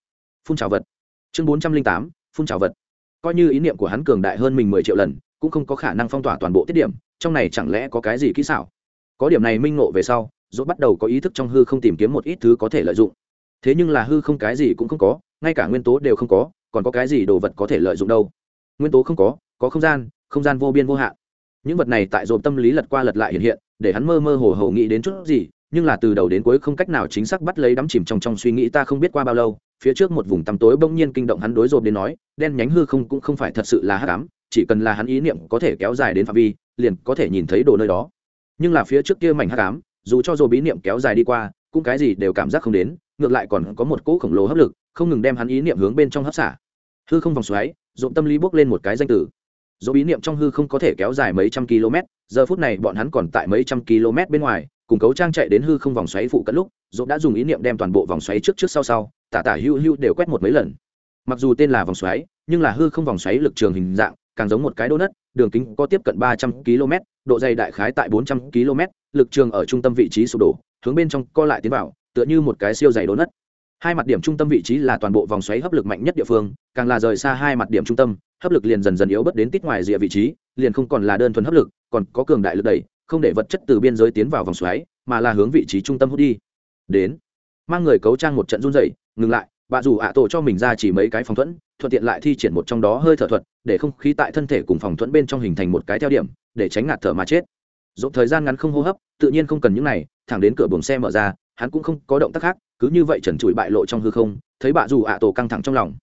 Phun trào vật. Chương bốn trăm linh tám, phun trào vật. Coi như ý niệm của hắn cường đại hơn mình mười triệu lần, cũng không có khả năng phong tỏa toàn bộ tiết điểm trong này chẳng lẽ có cái gì kỹ xảo? Có điểm này minh ngộ về sau dốt bắt đầu có ý thức trong hư không tìm kiếm một ít thứ có thể lợi dụng. Thế nhưng là hư không cái gì cũng không có, ngay cả nguyên tố đều không có, còn có cái gì đồ vật có thể lợi dụng đâu? Nguyên tố không có có không gian không gian vô biên vô hạn. Những vật này tại dồn tâm lý lật qua lật lại hiện hiện, để hắn mơ mơ hồ hồ nghĩ đến chút gì, nhưng là từ đầu đến cuối không cách nào chính xác bắt lấy đắm chìm trong trong suy nghĩ ta không biết qua bao lâu, phía trước một vùng tăm tối bỗng nhiên kinh động hắn đối dồn đến nói, đen nhánh hư không cũng không phải thật sự là hắc ám chỉ cần là hắn ý niệm có thể kéo dài đến phạm vi, liền có thể nhìn thấy đồ nơi đó. Nhưng là phía trước kia mảnh hắc ám, dù cho dồn bí niệm kéo dài đi qua, cũng cái gì đều cảm giác không đến, ngược lại còn có một cỗ khổng lồ hấp lực, không ngừng đem hắn ý niệm hướng bên trong hấp xả. Hư không vòng xoáy dồn tâm lý bốc lên một cái danh từ. Dồn bí niệm trong hư không có thể kéo dài mấy trăm km, giờ phút này bọn hắn còn tại mấy trăm km bên ngoài, cùng cấu trang chạy đến hư không vòng xoáy phụ cận lúc dồn đã dùng ý niệm đem toàn bộ vòng xoáy trước trước sau sau, tả tả hưu hưu đều quét một mấy lần. Mặc dù tên là vòng xoáy, nhưng là hư không vòng xoáy lực trường hình dạng càng giống một cái đô đất đường kính có tiếp cận ba trăm km độ dày đại khái tại bốn trăm km lực trường ở trung tâm vị trí sụp đổ hướng bên trong co lại tiến vào tựa như một cái siêu dày đô đất hai mặt điểm trung tâm vị trí là toàn bộ vòng xoáy hấp lực mạnh nhất địa phương càng là rời xa hai mặt điểm trung tâm hấp lực liền dần dần yếu bớt đến tít ngoài rìa vị trí liền không còn là đơn thuần hấp lực còn có cường đại lực đẩy không để vật chất từ biên giới tiến vào vòng xoáy mà là hướng vị trí trung tâm hút đi. Đến mang người cấu trang một trận run rẩy, ngừng lại bà dù ạ tổ cho mình ra chỉ mấy cái phòng thuẫn thuận tiện lại thi triển một trong đó hơi thở thuật, để không khí tại thân thể cùng phòng thuẫn bên trong hình thành một cái theo điểm, để tránh ngạt thở mà chết. Dồn thời gian ngắn không hô hấp, tự nhiên không cần những này, thẳng đến cửa buồng xe mở ra, hắn cũng không có động tác khác, cứ như vậy trần trụi bại lộ trong hư không, thấy bà dù ạ tổ căng thẳng trong lòng.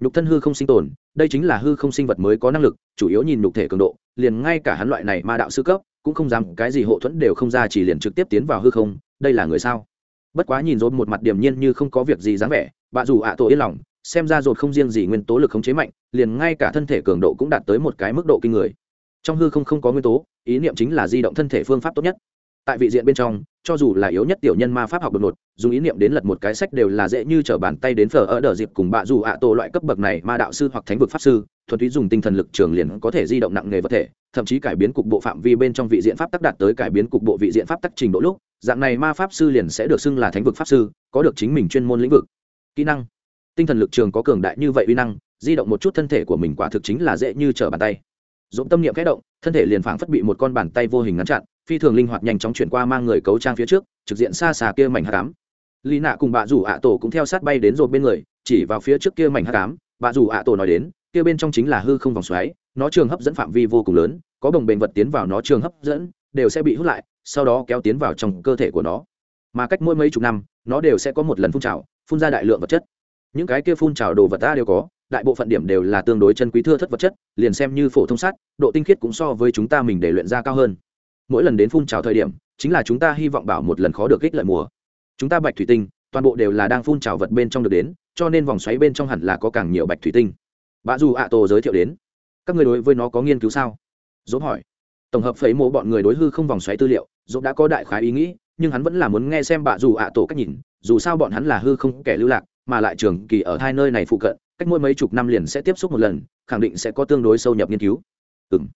Nhục thân hư không sinh tồn, đây chính là hư không sinh vật mới có năng lực, chủ yếu nhìn nhục thể cường độ, liền ngay cả hắn loại này ma đạo sư cấp, cũng không dám cái gì hộ thuẫn đều không ra chỉ liền trực tiếp tiến vào hư không, đây là người sao? Bất quá nhìn rốt một mặt điềm nhiên như không có việc gì dáng vẻ bà dù ạ tổ yên lòng xem ra rột không riêng gì nguyên tố lực khống chế mạnh, liền ngay cả thân thể cường độ cũng đạt tới một cái mức độ kinh người. Trong hư không không có nguyên tố, ý niệm chính là di động thân thể phương pháp tốt nhất. Tại vị diện bên trong, cho dù là yếu nhất tiểu nhân ma pháp học đột ngột, dùng ý niệm đến lật một cái sách đều là dễ như t r ở bàn tay đến phở ở đờ dịp cùng bạ dù ạ tổ loại cấp bậc này ma đạo sư hoặc thánh vực pháp sư, thuần túy dùng tinh thần lực trường liền có thể di động nặng nghề vật thể, thậm chí cải biến cục bộ phạm vi bên trong vị diện pháp tắc đạt tới cải biến cục bộ vị diện pháp tắc trình độ lúc, dạng này ma pháp sư liền sẽ được xưng là thánh vực pháp sư, có được chính mình chuyên môn lĩnh vực. Kỹ năng tinh thần lực trường có cường đại như vậy uy năng, di động một chút thân thể của mình quả thực chính là dễ như trở bàn tay. Dũng tâm niệm kẽ động, thân thể liền phảng phất bị một con bàn tay vô hình ngăn chặn, phi thường linh hoạt nhanh chóng chuyển qua mang người cấu trang phía trước, trực diện xa xà kia mảnh hạ cám lý nạ cùng bà rủ ạ tổ cũng theo sát bay đến rồi bên người, chỉ vào phía trước kia mảnh hạ cám bà rủ ạ tổ nói đến, kia bên trong chính là hư không vòng xoáy, nó trường hấp dẫn phạm vi vô cùng lớn, có bồng bềnh vật tiến vào nó trường hấp dẫn, đều sẽ bị hút lại, sau đó kéo tiến vào trong cơ thể của nó. Mà cách mỗi mấy chục năm, nó đều sẽ có một lần phun trào, phun ra đại lượng vật chất những cái kia phun trào đồ vật ta đều có, đại bộ phận điểm đều là tương đối chân quý thưa thất vật chất, liền xem như phổ thông sắt, độ tinh khiết cũng so với chúng ta mình để luyện ra cao hơn. Mỗi lần đến phun trào thời điểm, chính là chúng ta hy vọng bảo một lần khó được kích lợi mùa. Chúng ta bạch thủy tinh, toàn bộ đều là đang phun trào vật bên trong được đến, cho nên vòng xoáy bên trong hẳn là có càng nhiều bạch thủy tinh. Bà dù ạ tổ giới thiệu đến. Các người đối với nó có nghiên cứu sao? Dốt hỏi. Tổng hợp phấy mộ bọn người đối hư không vòng xoáy tư liệu, dốt đã có đại khái ý nghĩ, nhưng hắn vẫn là muốn nghe xem bà dù ạ tổ cách nhìn, dù sao bọn hắn là hư không kẻ lưu lạc mà lại trường kỳ ở hai nơi này phụ cận, cách mỗi mấy chục năm liền sẽ tiếp xúc một lần, khẳng định sẽ có tương đối sâu nhập nghiên cứu. Ừ m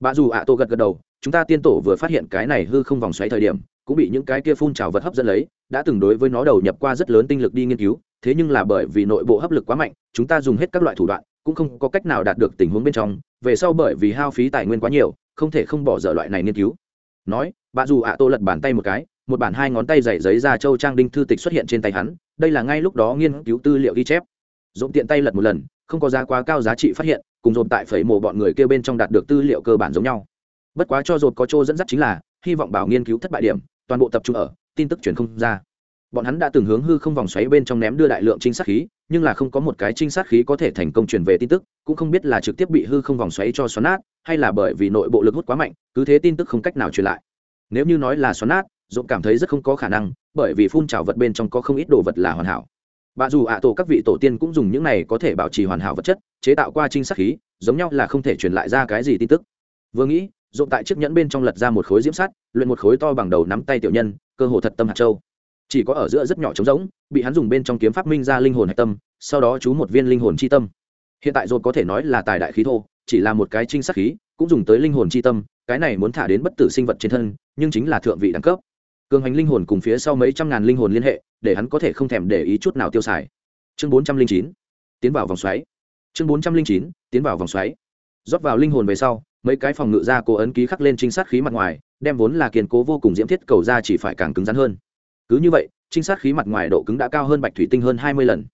bà dù ạ tô gật gật đầu, chúng ta tiên tổ vừa phát hiện cái này hư không vòng xoáy thời điểm, cũng bị những cái kia phun trào vật hấp dẫn lấy, đã từng đối với nó đầu nhập qua rất lớn tinh lực đi nghiên cứu, thế nhưng là bởi vì nội bộ hấp lực quá mạnh, chúng ta dùng hết các loại thủ đoạn, cũng không có cách nào đạt được tình huống bên trong, về sau bởi vì hao phí tài nguyên quá nhiều, không thể không bỏ dở loại này nghiên cứu. Nói, bà dù ạ tô lật bàn tay một cái một bản hai ngón tay dày giấy ra châu trang đinh thư tịch xuất hiện trên tay hắn, đây là ngay lúc đó nghiên cứu tư liệu ghi chép. Dồn tiện tay lật một lần, không có giá quá cao giá trị phát hiện, cùng dồn tại phẩy mổ bọn người kêu bên trong đạt được tư liệu cơ bản giống nhau. Bất quá cho dồn có chỗ dẫn dắt chính là, hy vọng bảo nghiên cứu thất bại điểm, toàn bộ tập trung ở, tin tức truyền không ra. Bọn hắn đã từng hướng hư không vòng xoáy bên trong ném đưa đại lượng trinh sát khí, nhưng là không có một cái trinh sát khí có thể thành công truyền về tin tức, cũng không biết là trực tiếp bị hư không vòng xoáy cho xoắn nát, hay là bởi vì nội bộ lực hút quá mạnh, cứ thế tin tức không cách nào truyền lại. Nếu như nói là xoắn nát dũng cảm thấy rất không có khả năng, bởi vì phun trào vật bên trong có không ít đồ vật là hoàn hảo. Bà dù ạ tổ các vị tổ tiên cũng dùng những này có thể bảo trì hoàn hảo vật chất, chế tạo qua trinh sát khí, giống nhau là không thể truyền lại ra cái gì tin tức. Vừa nghĩ, dũng tại chiếc nhẫn bên trong lật ra một khối diễm sắt, luyện một khối to bằng đầu nắm tay tiểu nhân, cơ hồ thật tâm hạt châu. Chỉ có ở giữa rất nhỏ trống rỗng, bị hắn dùng bên trong kiếm phát minh ra linh hồn hạch tâm, sau đó chú một viên linh hồn c h i tâm. Hiện tại dồn có thể nói là tài đại khí thô, chỉ là một cái trinh sát khí, cũng dùng tới linh hồn c h i tâm, cái này muốn thả đến bất tử sinh vật trên thân, nhưng chính là thượng vị đẳng cấp cường hành linh hồn cùng phía sau mấy trăm ngàn linh hồn liên hệ, để hắn có thể không thèm để ý chút nào tiêu xài. Chương bốn trăm linh chín, tiến vào vòng xoáy. Chương bốn trăm linh chín, tiến vào vòng xoáy. Rót vào linh hồn về sau, mấy cái phòng ngự ra cố ấn ký khắc lên trinh sát khí mặt ngoài, đem vốn là kiên cố vô cùng diễm thiết cầu ra chỉ phải càng cứng rắn hơn. Cứ như vậy, trinh sát khí mặt ngoài độ cứng đã cao hơn bạch thủy tinh hơn hai mươi lần.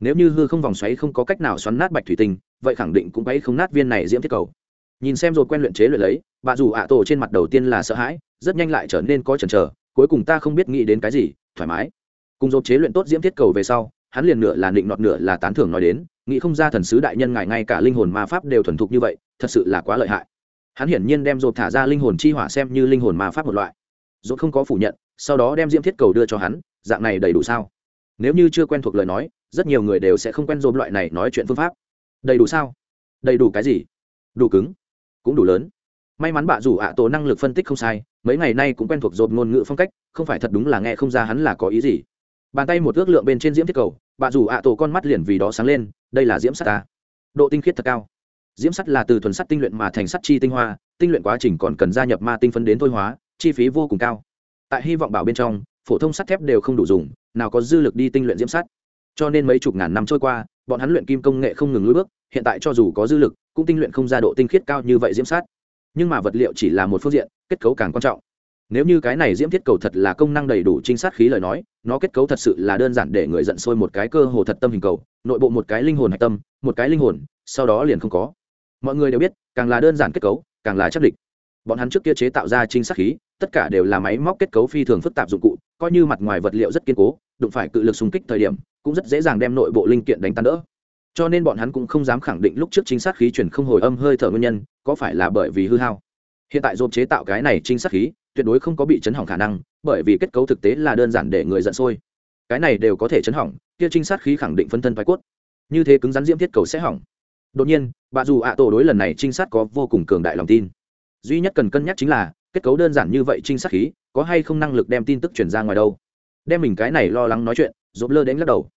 Nếu như hư không vòng xoáy không có cách nào xoắn nát bạch thủy tinh, vậy khẳng định cũng quấy không nát viên này diễm thiết cầu. Nhìn xem rồi quen luyện chế luyện lấy, bà dù ạ tổ trên mặt đầu tiên là sợ hãi, rất nhanh lại trở nên có chần chờ cuối cùng ta không biết nghĩ đến cái gì, thoải mái. Cùng dộp chế luyện tốt diễm thiết cầu về sau, hắn liền nửa là định nọt nửa là tán thưởng nói đến, nghĩ không ra thần sứ đại nhân ngài ngay cả linh hồn ma pháp đều thuần thục như vậy, thật sự là quá lợi hại. Hắn hiển nhiên đem dộp thả ra linh hồn chi hỏa xem như linh hồn ma pháp một loại. Dộp không có phủ nhận, sau đó đem diễm thiết cầu đưa cho hắn, dạng này đầy đủ sao? Nếu như chưa quen thuộc lời nói, rất nhiều người đều sẽ không quen dộp loại này nói chuyện phương pháp. Đầy đủ sao? Đầy đủ cái gì? Đủ cứng, cũng đủ lớn may mắn bạ rủ ạ tổ năng lực phân tích không sai, mấy ngày nay cũng quen thuộc dồn ngôn ngữ phong cách, không phải thật đúng là nghe không ra hắn là có ý gì. Bàn tay một ước lượng bên trên diễm thiết cầu bạ rủ ạ tổ con mắt liền vì đó sáng lên, đây là diễm sắt ta. Độ tinh khiết thật cao. Diễm sắt là từ thuần sắt tinh luyện mà thành sắt chi tinh hoa, tinh luyện quá trình còn cần gia nhập ma tinh phân đến thôi hóa, chi phí vô cùng cao. Tại hy vọng bảo bên trong, phổ thông sắt thép đều không đủ dùng, nào có dư lực đi tinh luyện diễm sắt. Cho nên mấy chục ngàn năm trôi qua, bọn hắn luyện kim công nghệ không ngừng lưỡi bước, hiện tại cho dù có dư lực, cũng tinh luyện không ra độ tinh khiết cao như vậy diễm sát nhưng mà vật liệu chỉ là một phương diện, kết cấu càng quan trọng. Nếu như cái này diễm thiết cầu thật là công năng đầy đủ trinh sát khí lời nói, nó kết cấu thật sự là đơn giản để người giận sôi một cái cơ hồ thật tâm hình cầu, nội bộ một cái linh hồn hạch tâm, một cái linh hồn, sau đó liền không có. Mọi người đều biết, càng là đơn giản kết cấu, càng là chắc địch. Bọn hắn trước kia chế tạo ra trinh sát khí, tất cả đều là máy móc kết cấu phi thường phức tạp dụng cụ, coi như mặt ngoài vật liệu rất kiên cố, đụng phải cự lực xung kích thời điểm, cũng rất dễ dàng đem nội bộ linh kiện đánh tan đỡ cho nên bọn hắn cũng không dám khẳng định lúc trước chính xác khí chuyển không hồi âm hơi thở nguyên nhân, có phải là bởi vì hư hao. Hiện tại dộp chế tạo cái này chính xác khí, tuyệt đối không có bị chấn hỏng khả năng, bởi vì kết cấu thực tế là đơn giản để người giận sôi. Cái này đều có thể chấn hỏng, kia trinh sát khí khẳng định phân thân thoái cốt. Như thế cứng rắn diễm thiết cầu sẽ hỏng. Đột nhiên, bà dù ạ tổ đối lần này trinh sát có vô cùng cường đại lòng tin. Duy nhất cần cân nhắc chính là, kết cấu đơn giản như vậy trinh sát khí, có hay không năng lực đem tin tức chuyển ra ngoài đâu. Đem mình cái này lo lắng nói chuyện dộp lơ đến lắc đầu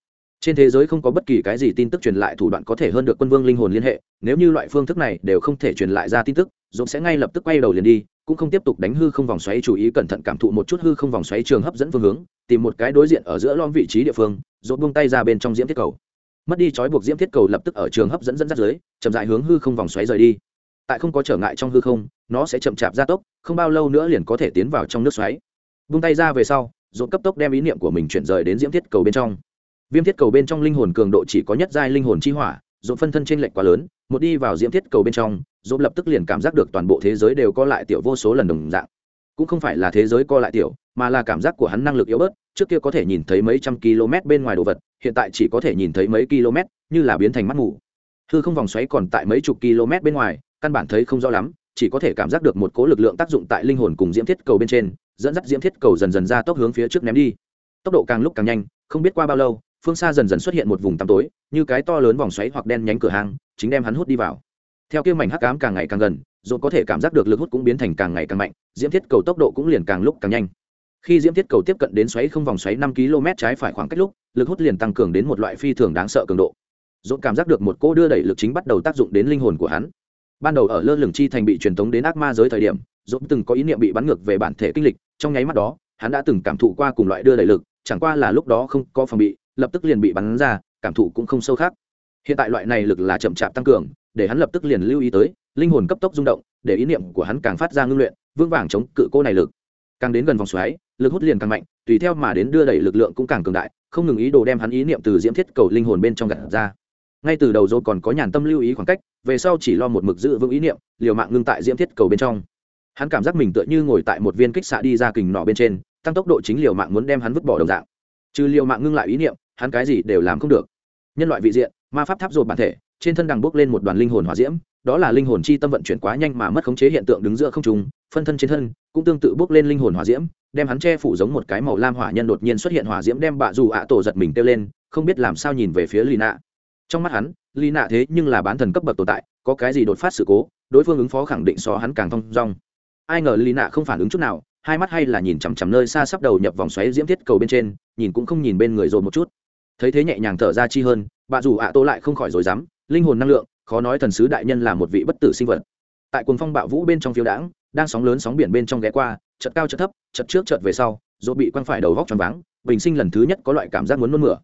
trên thế giới không có bất kỳ cái gì tin tức truyền lại thủ đoạn có thể hơn được quân vương linh hồn liên hệ, nếu như loại phương thức này đều không thể truyền lại ra tin tức, dũng sẽ ngay lập tức quay đầu liền đi, cũng không tiếp tục đánh hư không vòng xoáy chú ý cẩn thận cảm thụ một chút hư không vòng xoáy trường hấp dẫn phương hướng, tìm một cái đối diện ở giữa lom vị trí địa phương, dũng buông tay ra bên trong diễm thiết cầu. Mất đi trói buộc diễm thiết cầu lập tức ở trường hấp dẫn dẫn dắt dưới, chậm dại hướng hư không vòng xoáy rời đi. Tại không có trở ngại trong hư không, nó sẽ chậm chạp gia tốc, không bao lâu nữa liền có thể tiến vào trong nước xoáy. Buông tay ra về sau dồn cấp tốc đem ý niệm của mình chuyển rời đến diễm thiết cầu bên trong viêm thiết cầu bên trong linh hồn cường độ chỉ có nhất giai linh hồn chi hỏa dồn phân thân trên lệnh quá lớn một đi vào diễm thiết cầu bên trong dồn lập tức liền cảm giác được toàn bộ thế giới đều co lại tiểu vô số lần đồng dạng. Cũng không phải là thế giới co lại tiểu mà là cảm giác của hắn năng lực yếu bớt trước kia có thể nhìn thấy mấy trăm km bên ngoài đồ vật hiện tại chỉ có thể nhìn thấy mấy km như là biến thành mắt mù, hư không vòng xoáy còn tại mấy chục km bên ngoài căn bản thấy không rõ lắm chỉ có thể cảm giác được một cố lực lượng tác dụng tại linh hồn cùng diễm thiết cầu bên trên dẫn dắt diễm thiết cầu dần dần ra tốc hướng phía trước ném đi. Tốc độ càng lúc càng nhanh không biết qua bao lâu phương xa dần dần xuất hiện một vùng tăm tối, như cái to lớn vòng xoáy hoặc đen nhánh cửa hang, chính đem hắn hút đi vào. Theo kia mảnh hắc ám càng ngày càng gần dồn có thể cảm giác được lực hút cũng biến thành càng ngày càng mạnh, diễm thiết cầu tốc độ cũng liền càng lúc càng nhanh. Khi diễm thiết cầu tiếp cận đến xoáy không vòng xoáy năm km trái phải khoảng cách lúc, lực hút liền tăng cường đến một loại phi thường đáng sợ cường độ. Dồn cảm giác được một cô đưa đẩy lực chính bắt đầu tác dụng đến linh hồn của hắn. Ban đầu ở lơ lửng chi thành bị truyền tống đến ác ma giới thời điểm dồn từng có ý niệm bị bắn ngược về bản thể kinh lịch, trong nháy mắt đó, hắn đã từng cảm thụ qua cùng loại đưa đẩy lực, chẳng qua là lúc đó không có phòng bị lập tức liền bị bắn ra, cảm thụ cũng không sâu khác. Hiện tại loại này lực là chậm chạp tăng cường, để hắn lập tức liền lưu ý tới, linh hồn cấp tốc rung động, để ý niệm của hắn càng phát ra ngưng luyện, vững vàng chống cự cô này lực. Càng đến gần vòng xoáy, lực hút liền càng mạnh, tùy theo mà đến đưa đẩy lực lượng cũng càng cường đại, không ngừng ý đồ đem hắn ý niệm từ diễm thiết cầu linh hồn bên trong gặt ra. Ngay từ đầu rồi còn có nhàn tâm lưu ý khoảng cách, về sau chỉ lo một mực giữ vững ý niệm, liều mạng ngưng tại diễm thiết cầu bên trong. Hắn cảm giác mình tựa như ngồi tại một viên kích xạ đi ra kình nọ bên trên, tăng tốc độ chính liều mạng muốn đem hắn vứt bỏ đồng dạng. Trừ liều mạng ngưng lại ý niệm hắn cái gì đều làm không được. Nhân loại vị diện, ma pháp tháp rột bản thể, trên thân đằng bốc lên một đoàn linh hồn hỏa diễm, đó là linh hồn chi tâm vận chuyển quá nhanh mà mất khống chế hiện tượng đứng giữa không trung, phân thân trên thân cũng tương tự bốc lên linh hồn hỏa diễm, đem hắn che phủ giống một cái màu lam hỏa nhân đột nhiên xuất hiện hỏa diễm đem bạ dù ạ tổ giật mình kêu lên, không biết làm sao nhìn về phía lì nạ trong mắt hắn lì nạ thế nhưng là bán thần cấp bậc tồn tại, có cái gì đột phát sự cố, đối phương ứng phó khẳng định so hắn càng thông dong. Ai ngờ lì nạ không phản ứng chút nào, hai mắt hay là nhìn chằm chằm nơi xa sắp đầu nhập vòng xoáy diễm thiết cầu bên trên, nhìn cũng không nhìn bên người rồi một chút thấy thế nhẹ nhàng thở ra chi hơn, bà dù ạ à tô lại không khỏi rồi dám, linh hồn năng lượng, khó nói thần sứ đại nhân là một vị bất tử sinh vật. Tại cuồng phong bạo vũ bên trong phiêu đãng, đang sóng lớn sóng biển bên trong ghé qua chật cao chật thấp chật trước chật về sau dỗ bị quăng phải đầu vóc tròn váng, bình sinh lần thứ nhất có loại cảm giác muốn nôn mửa.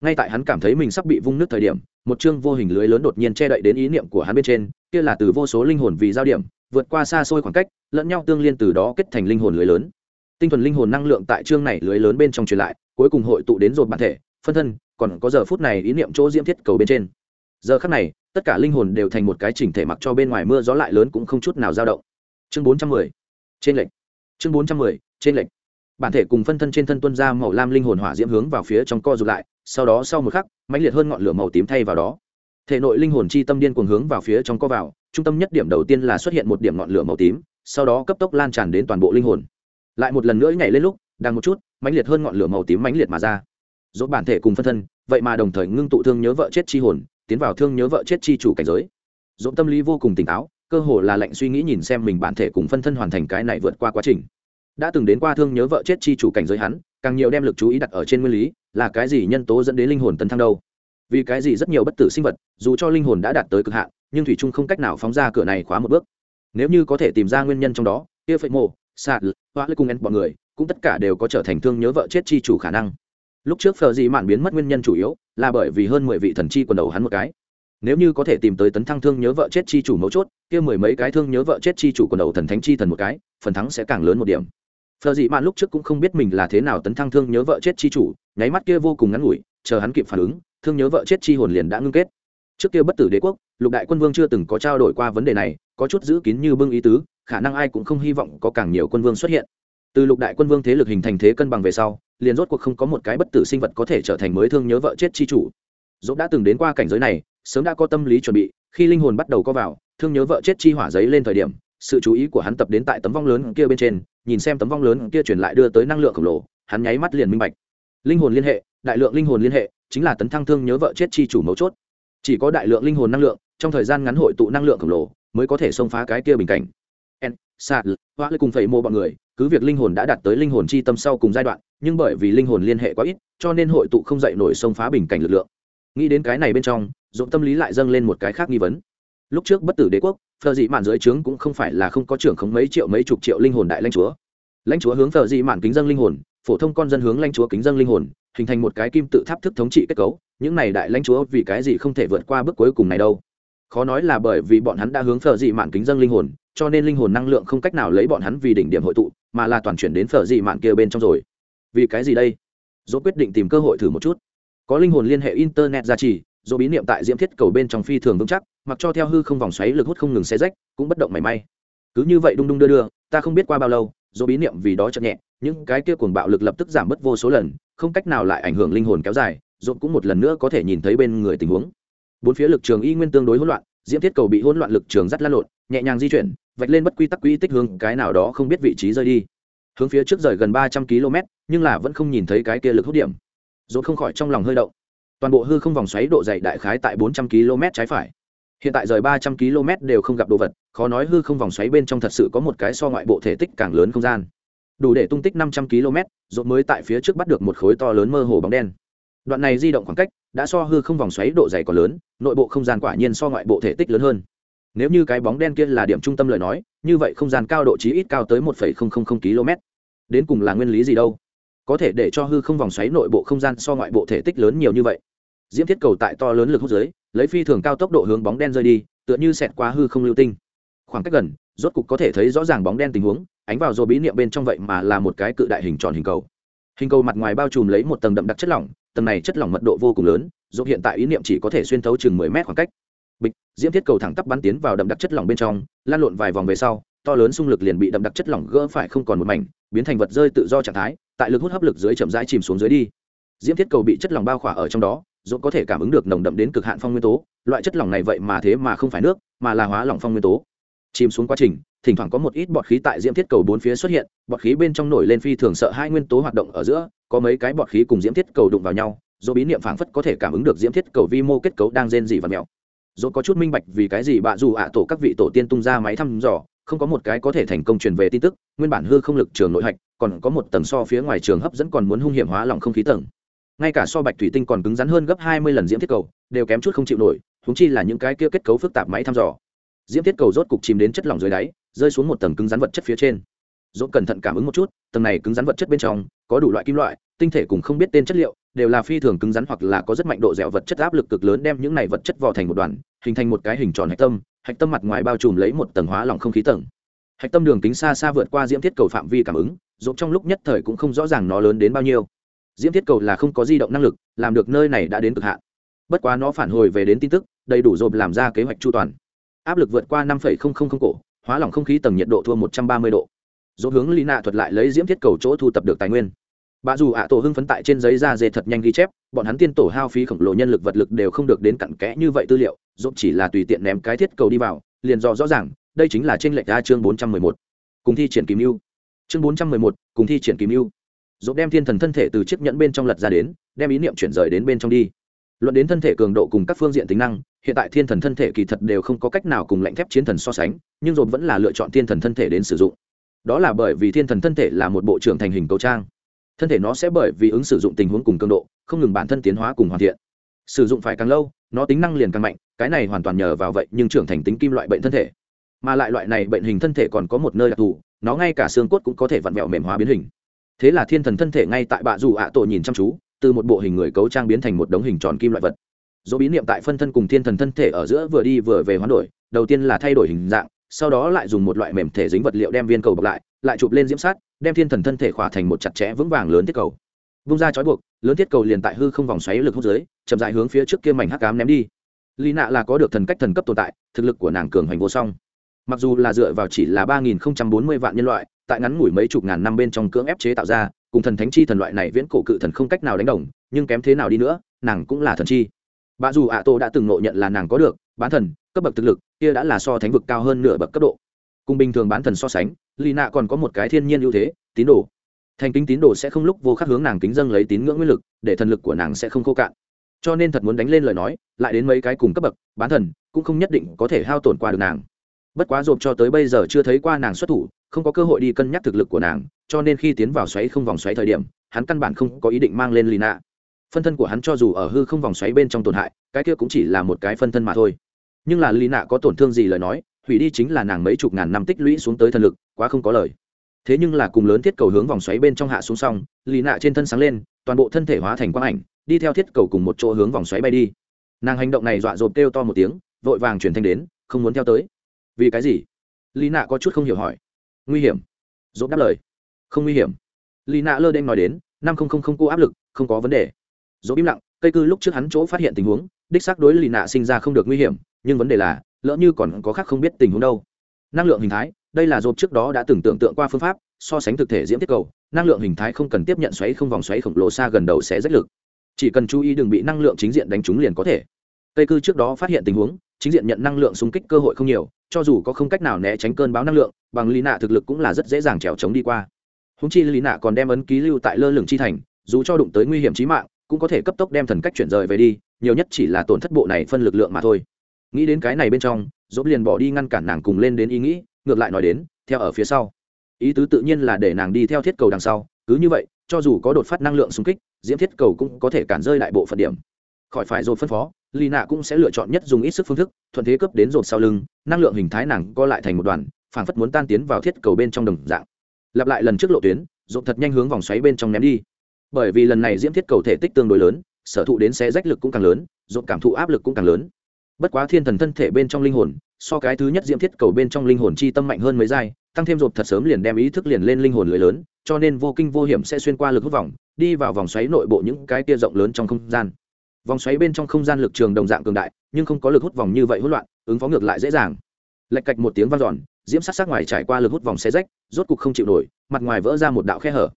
Ngay tại hắn cảm thấy mình sắp bị vung nước thời điểm, một chương vô hình lưới lớn đột nhiên che đậy đến ý niệm của hắn bên trên, kia là từ vô số linh hồn vì giao điểm, vượt qua xa xôi khoảng cách, lẫn nhau tương liên từ đó kết thành linh hồn lưới lớn. Tinh thuần linh hồn năng lượng tại chương này lưới lớn bên trong truyền lại, cuối cùng hội tụ đến rột bản thể phân thân, còn có giờ phút này ý niệm chỗ diễm thiết cầu bên trên. Giờ khắc này, tất cả linh hồn đều thành một cái chỉnh thể mặc cho bên ngoài mưa gió lại lớn cũng không chút nào dao động. Chương bốn trăm mười, trên lệnh chương bốn trăm mười, trên lệnh bản thể cùng phân thân trên thân tuân ra màu lam linh hồn hỏa diễm hướng vào phía trong co rụt lại, sau đó sau một khắc, mãnh liệt hơn ngọn lửa màu tím thay vào đó. Thể nội linh hồn chi tâm điên cuồng hướng vào phía trong co vào, trung tâm nhất điểm đầu tiên là xuất hiện một điểm ngọn lửa màu tím, sau đó cấp tốc lan tràn đến toàn bộ linh hồn. Lại một lần nữa nhảy lên lúc, đang một chút, mãnh liệt hơn ngọn lửa màu tím mãnh liệt mà ra dỗ bản thể cùng phân thân, vậy mà đồng thời ngưng tụ thương nhớ vợ chết chi hồn, tiến vào thương nhớ vợ chết chi chủ cảnh giới. Dỗ tâm lý vô cùng tỉnh táo, cơ hồ là lệnh suy nghĩ nhìn xem mình bản thể cùng phân thân hoàn thành cái này vượt qua quá trình. Đã từng đến qua thương nhớ vợ chết chi chủ cảnh giới hắn, càng nhiều đem lực chú ý đặt ở trên nguyên lý, là cái gì nhân tố dẫn đến linh hồn tấn thăng đâu. Vì cái gì rất nhiều bất tử sinh vật, dù cho linh hồn đã đạt tới cực hạn, nhưng thủy trung không cách nào phóng ra cửa này khóa một bước. Nếu như có thể tìm ra nguyên nhân trong đó, kia phệ mộ, sạt hóa lấy cung ăn bọn người, cũng tất cả đều có trở thành thương nhớ vợ chết chi chủ khả năng lúc trước phờ dị mạn biến mất nguyên nhân chủ yếu là bởi vì hơn mười vị thần chi quần đầu hắn một cái. Nếu như có thể tìm tới tấn thăng thương nhớ vợ chết chi chủ mấu chốt, kia mười mấy cái thương nhớ vợ chết chi chủ quần đầu thần thánh chi thần một cái, phần thắng sẽ càng lớn một điểm. Phờ dị mạn lúc trước cũng không biết mình là thế nào tấn thăng thương nhớ vợ chết chi chủ, nháy mắt kia vô cùng ngắn ngủi, chờ hắn kịp phản ứng, thương nhớ vợ chết chi hồn liền đã ngưng kết. Trước kia bất tử đế quốc, lục đại quân vương chưa từng có trao đổi qua vấn đề này, có chút giữ kín như bưng ý tứ, khả năng ai cũng không hy vọng có càng nhiều quân vương xuất hiện từ lục đại quân vương thế lực hình thành thế cân bằng về sau, liền rốt cuộc không có một cái bất tử sinh vật có thể trở thành mới thương nhớ vợ chết chi chủ. Dũng đã từng đến qua cảnh giới này, sớm đã có tâm lý chuẩn bị, khi linh hồn bắt đầu có vào, thương nhớ vợ chết chi hỏa giấy lên thời điểm, sự chú ý của hắn tập đến tại tấm vong lớn kia bên trên, nhìn xem tấm vong lớn kia truyền lại đưa tới năng lượng khổng lồ, hắn nháy mắt liền minh bạch. Linh hồn liên hệ, đại lượng linh hồn liên hệ, chính là tấn thăng thương nhớ vợ chết chi chủ mấu chốt. Chỉ có đại lượng linh hồn năng lượng, trong thời gian ngắn hội tụ năng lượng khổng lồ, mới có thể xông phá cái kia bình cảnh. En sạt hoa cùng phẩy mô bọn người cứ việc linh hồn đã đạt tới linh hồn chi tâm sau cùng giai đoạn, nhưng bởi vì linh hồn liên hệ quá ít, cho nên hội tụ không dậy nổi xông phá bình cảnh lực lượng. Nghĩ đến cái này bên trong, dũng tâm lý lại dâng lên một cái khác nghi vấn. Lúc trước bất tử đế quốc phờ dị mạn dưới trướng cũng không phải là không có trưởng không mấy triệu mấy chục triệu linh hồn đại lãnh chúa. Lãnh chúa hướng phờ dị mạn kính dân linh hồn, phổ thông con dân hướng lãnh chúa kính dân linh hồn, hình thành một cái kim tự tháp thức thống trị kết cấu, những này đại lãnh chúa vì cái gì không thể vượt qua bước cuối cùng này đâu. Khó nói là bởi vì bọn hắn đã hướng phờ dị mạn kính dân linh hồn, cho nên linh hồn năng lượng không cách nào lấy bọn hắn vì đỉnh điểm hội tụ mà là toàn chuyển đến phở dị mạn kia bên trong rồi. Vì cái gì đây? Dỗ quyết định tìm cơ hội thử một chút. Có linh hồn liên hệ internet gia trì dỗ bí niệm tại diễm thiết cầu bên trong phi thường vững chắc, mặc cho theo hư không vòng xoáy lực hút không ngừng xe rách, cũng bất động mảy may. Cứ như vậy đung đung đưa đưa, ta không biết qua bao lâu, dỗ bí niệm vì đó chậm nhẹ, những cái kia cuồng bạo lực lập tức giảm bớt vô số lần, không cách nào lại ảnh hưởng linh hồn kéo dài, dỗ cũng một lần nữa có thể nhìn thấy bên người tình huống. Bốn phía lực trường y nguyên tương đối hỗn loạn, diễm thiết cầu bị hỗn loạn lực trường dắt lan lộn, nhẹ nhàng di chuyển vạch lên bất quy tắc quỹ tích hướng cái nào đó không biết vị trí rơi đi. Hướng phía trước rời gần ba trăm km nhưng là vẫn không nhìn thấy cái kia lực hút điểm. Dồn không khỏi trong lòng hơi động. Toàn bộ hư không vòng xoáy độ dày đại khái tại bốn trăm km trái phải. Hiện tại rời ba trăm km đều không gặp đồ vật, khó nói hư không vòng xoáy bên trong thật sự có một cái so ngoại bộ thể tích càng lớn không gian. Đủ để tung tích năm trăm km dồn mới tại phía trước bắt được một khối to lớn mơ hồ bóng đen. Đoạn này di động khoảng cách, đã so hư không vòng xoáy độ dày còn lớn, nội bộ không gian quả nhiên so ngoại bộ thể tích lớn hơn nếu như cái bóng đen kia là điểm trung tâm lời nói, như vậy không gian cao độ chí ít cao tới một km đến cùng là nguyên lý gì đâu? Có thể để cho hư không vòng xoáy nội bộ không gian so ngoại bộ thể tích lớn nhiều như vậy. Diễm thiết cầu tại to lớn lực hút dưới, lấy phi thường cao tốc độ hướng bóng đen rơi đi, tựa như xẹt qua hư không lưu tinh. Khoảng cách gần, rốt cục có thể thấy rõ ràng bóng đen tình huống, ánh vào rồi bí niệm bên trong vậy mà là một cái cự đại hình tròn hình cầu. Hình cầu mặt ngoài bao trùm lấy một tầng đậm đặc chất lỏng, tầng này chất lỏng mật độ vô cùng lớn dù hiện tại ý niệm chỉ có thể xuyên thấu chừng mười mét khoảng cách bịch, diễm thiết cầu thẳng tắp bắn tiến vào đậm đặc chất lỏng bên trong, lan lộn vài vòng về sau, to lớn xung lực liền bị đậm đặc chất lỏng gỡ phải không còn một mảnh, biến thành vật rơi tự do trạng thái, tại lực hút hấp lực dưới chậm rãi chìm xuống dưới đi. Diễm thiết cầu bị chất lỏng bao khỏa ở trong đó dũng có thể cảm ứng được nồng đậm đến cực hạn phong nguyên tố, loại chất lỏng này vậy mà thế mà không phải nước, mà là hóa lỏng phong nguyên tố. Chìm xuống quá trình, thỉnh thoảng có một ít bọt khí tại diễm thiết cầu bốn phía xuất hiện, bọt khí bên trong nổi lên phi thường sợ hai nguyên tố hoạt động ở giữa, có mấy cái bọt khí cùng diễm thiết cầu đụng vào nhau do bí niệm phảng phất có thể cảm ứng được diễm thiết cầu vi mô kết cấu đang rên dị và mèo dốt có chút minh bạch vì cái gì bạ dù ạ tổ các vị tổ tiên tung ra máy thăm dò, không có một cái có thể thành công truyền về tin tức, nguyên bản hư không lực trường nội hạch, còn có một tầng so phía ngoài trường hấp dẫn còn muốn hung hiểm hóa lòng không khí tầng. Ngay cả so bạch thủy tinh còn cứng rắn hơn gấp hai mươi lần diễm thiết cầu, đều kém chút không chịu nổi húng chi là những cái kia kết cấu phức tạp máy thăm dò. Diễm thiết cầu rốt cục chìm đến chất lỏng dưới đáy, rơi xuống một tầng cứng rắn vật chất phía trên. Dốt cẩn thận cảm ứng một chút, tầng này cứng rắn vật chất bên trong có đủ loại kim loại tinh thể cùng không biết tên chất liệu, đều là phi thường cứng rắn hoặc là có rất mạnh độ dẻo vật chất áp lực cực lớn đem những này vật chất vò thành một đoàn, hình thành một cái hình tròn hạch tâm hạch tâm mặt ngoài bao trùm lấy một tầng hóa lỏng không khí tầng. Hạch tâm đường kính xa xa vượt qua diễm thiết cầu phạm vi cảm ứng dộp trong lúc nhất thời cũng không rõ ràng nó lớn đến bao nhiêu. Diễm thiết cầu là không có di động năng lực, làm được nơi này đã đến cực hạn. Bất quá nó phản hồi về đến tin tức, đầy đủ dộp làm ra kế hoạch chu toàn. Áp lực vượt qua năm cổ, hóa lỏng không khí tầng nhiệt độ thua một trăm ba mươi độ. Dỗ hướng lý nạ thuật lại lấy diễm thiết cầu chỗ thu tập được tài nguyên bà dù ạ tổ hưng phấn tại trên giấy da dê thật nhanh ghi chép, bọn hắn tiên tổ hao phí khổng lồ nhân lực vật lực đều không được đến cặn kẽ như vậy tư liệu dốt chỉ là tùy tiện ném cái thiết cầu đi vào, liền do rõ ràng, đây chính là trên lệch ra chương bốn trăm mười một. Cùng thi triển kìm mưu chương bốn trăm mười một, cùng thi triển kìm mưu dốt đem thiên thần thân thể từ chiếc nhẫn bên trong lật ra đến, đem ý niệm chuyển rời đến bên trong đi. Luận đến thân thể cường độ cùng các phương diện tính năng, hiện tại thiên thần thân thể kỳ thật đều không có cách nào cùng lạnh thép chiến thần so sánh, nhưng dồn vẫn là lựa chọn thiên thần thân thể đến sử dụng. Đó là bởi vì thiên thần thân thể là một bộ trưởng thành hình cầu trang thân thể nó sẽ bởi vì ứng sử dụng tình huống cùng cường độ, không ngừng bản thân tiến hóa cùng hoàn thiện. Sử dụng phải càng lâu, nó tính năng liền càng mạnh, cái này hoàn toàn nhờ vào vậy nhưng trưởng thành tính kim loại bệnh thân thể. Mà lại loại này bệnh hình thân thể còn có một nơi đặc thù, nó ngay cả xương cốt cũng có thể vặn vẹo mềm hóa biến hình. Thế là thiên thần thân thể ngay tại bạ dù ạ tổ nhìn chăm chú, từ một bộ hình người cấu trang biến thành một đống hình tròn kim loại vật. Dỗ bí niệm tại phân thân cùng thiên thần thân thể ở giữa vừa đi vừa về hoán đổi, đầu tiên là thay đổi hình dạng, sau đó lại dùng một loại mềm thể dính vật liệu đem viên cầu bọc lại lại chụp lên diễm sát, đem thiên thần thân thể khỏa thành một chặt chẽ vững vàng lớn thiết cầu. Vung ra chói buộc, lớn thiết cầu liền tại hư không vòng xoáy lực hút dưới, chậm dại hướng phía trước kia mảnh hắc cám ném đi. Lý nạ là có được thần cách thần cấp tồn tại, thực lực của nàng cường hành vô song. Mặc dù là dựa vào chỉ là ba nghìn bốn mươi vạn nhân loại, tại ngắn ngủi mấy chục ngàn năm bên trong cưỡng ép chế tạo ra, cùng thần thánh chi thần loại này viễn cổ cự thần không cách nào đánh đồng, nhưng kém thế nào đi nữa, nàng cũng là thần chi. Bà dù ạ tô đã từng ngộ nhận là nàng có được, bán thần, cấp bậc thực lực, kia đã là so thánh vực cao hơn nửa bậc cấp độ. Cùng bình thường bán thần so sánh lì nạ còn có một cái thiên nhiên ưu thế, tín đồ. Thành kính tín đồ sẽ không lúc vô khắc hướng nàng kính dâng lấy tín ngưỡng nguyên lực, để thần lực của nàng sẽ không khô cạn. Cho nên thật muốn đánh lên lời nói, lại đến mấy cái cùng cấp bậc, bán thần, cũng không nhất định có thể hao tổn qua được nàng. Bất quá rộp cho tới bây giờ chưa thấy qua nàng xuất thủ, không có cơ hội đi cân nhắc thực lực của nàng, cho nên khi tiến vào xoáy không vòng xoáy thời điểm, hắn căn bản không có ý định mang lên lì nạ. Phân thân của hắn cho dù ở hư không vòng xoáy bên trong tổn hại, cái kia cũng chỉ là một cái phân thân mà thôi. Nhưng là lì nạ có tổn thương gì lời nói hủy đi chính là nàng mấy chục ngàn năm tích lũy xuống tới thần lực, quá không có lời. Thế nhưng là cùng lớn thiết cầu hướng vòng xoáy bên trong hạ xuống xong lì nạ trên thân sáng lên, toàn bộ thân thể hóa thành quang ảnh, đi theo thiết cầu cùng một chỗ hướng vòng xoáy bay đi. Nàng hành động này dọa dột kêu to một tiếng, vội vàng chuyển thanh đến, không muốn theo tới. Vì cái gì? Lì nạ có chút không hiểu hỏi. Nguy hiểm. Dột đáp lời. Không nguy hiểm. Lì nạ lơ đen nói đến, năm không không không cô áp lực, không có vấn đề. Dồn im lặng, cây cư lúc trước hắn chỗ phát hiện tình huống, đích xác đối lì nạ sinh ra không được nguy hiểm, nhưng vấn đề là lỡ như còn có khác không biết tình huống đâu. Năng lượng hình thái, đây là dồn trước đó đã từng tưởng tượng qua phương pháp, so sánh thực thể diễm tiết cầu, năng lượng hình thái không cần tiếp nhận xoáy không vòng xoáy khổng lồ xa gần đầu sẽ rách lực. Chỉ cần chú ý đừng bị năng lượng chính diện đánh trúng liền có thể. Tây cư trước đó phát hiện tình huống, chính diện nhận năng lượng xung kích cơ hội không nhiều, cho dù có không cách nào né tránh cơn báo năng lượng, bằng lý nạ thực lực cũng là rất dễ dàng trèo chống đi qua. Húng chi lý nạ còn đem ấn ký lưu tại lơ lửng chi thành, dù cho đụng tới nguy hiểm trí mạng, cũng có thể cấp tốc đem thần cách chuyển rời về đi, nhiều nhất chỉ là tổn thất bộ này phân lực lượng mà thôi nghĩ đến cái này bên trong dốt liền bỏ đi ngăn cản nàng cùng lên đến ý nghĩ, ngược lại nói đến, theo ở phía sau. Ý tứ tự nhiên là để nàng đi theo thiết cầu đằng sau, cứ như vậy, cho dù có đột phát năng lượng xung kích, diễm thiết cầu cũng có thể cản rơi đại bộ phận điểm. Khỏi phải dồn phân phó lì nạ cũng sẽ lựa chọn nhất dùng ít sức phương thức, thuận thế cấp đến dồn sau lưng, năng lượng hình thái nàng co lại thành một đoàn, phảng phất muốn tan tiến vào thiết cầu bên trong đồng dạng. Lặp lại lần trước lộ tuyến dột thật nhanh hướng vòng xoáy bên trong ném đi. Bởi vì lần này diễm thiết cầu thể tích tương đối lớn, sở thụ đến xe rách lực cũng càng lớn dột cảm thụ áp lực cũng càng lớn bất quá thiên thần thân thể bên trong linh hồn, so cái thứ nhất diễm thiết cầu bên trong linh hồn chi tâm mạnh hơn mấy giai, tăng thêm rộp thật sớm liền đem ý thức liền lên linh hồn lưới lớn, cho nên vô kinh vô hiểm sẽ xuyên qua lực hút vòng, đi vào vòng xoáy nội bộ những cái tia rộng lớn trong không gian. Vòng xoáy bên trong không gian lực trường đồng dạng cường đại, nhưng không có lực hút vòng như vậy hỗn loạn, ứng phó ngược lại dễ dàng. Lạch cạch một tiếng vang dọn, diễm sát sát ngoài trải qua lực hút vòng xe rách, rốt cục không chịu nổi, mặt ngoài vỡ ra một đạo khe hở.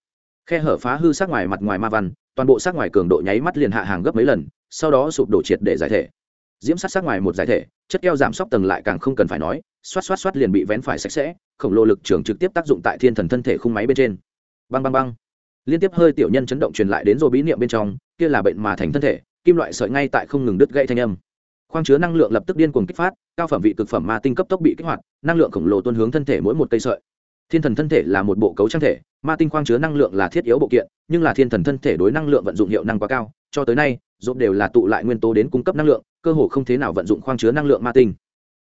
Khe hở phá hư sát ngoài mặt ngoài ma văn, toàn bộ sát ngoài cường độ nháy mắt liền hạ hàng gấp mấy lần, sau đó sụp đổ triệt để giải thể diễm sát sát ngoài một giải thể, chất keo giảm sóc tầng lại càng không cần phải nói, xoát xoát xoát liền bị vén phải sạch sẽ, khổng lồ lực trường trực tiếp tác dụng tại thiên thần thân thể khung máy bên trên. Băng băng băng. Liên tiếp hơi tiểu nhân chấn động truyền lại đến rồi bí niệm bên trong, kia là bệnh mà thành thân thể, kim loại sợi ngay tại không ngừng đứt gãy thanh âm. Khoang chứa năng lượng lập tức điên cuồng kích phát, cao phẩm vị cực phẩm ma tinh cấp tốc bị kích hoạt, năng lượng khổng lồ tuôn hướng thân thể mỗi một cây sợi thiên thần thân thể là một bộ cấu trang thể, ma tinh khoang chứa năng lượng là thiết yếu bộ kiện, nhưng là thiên thần thân thể đối năng lượng vận dụng hiệu năng quá cao, cho tới nay dốt đều là tụ lại nguyên tố đến cung cấp năng lượng, cơ hồ không thế nào vận dụng khoang chứa năng lượng ma tinh.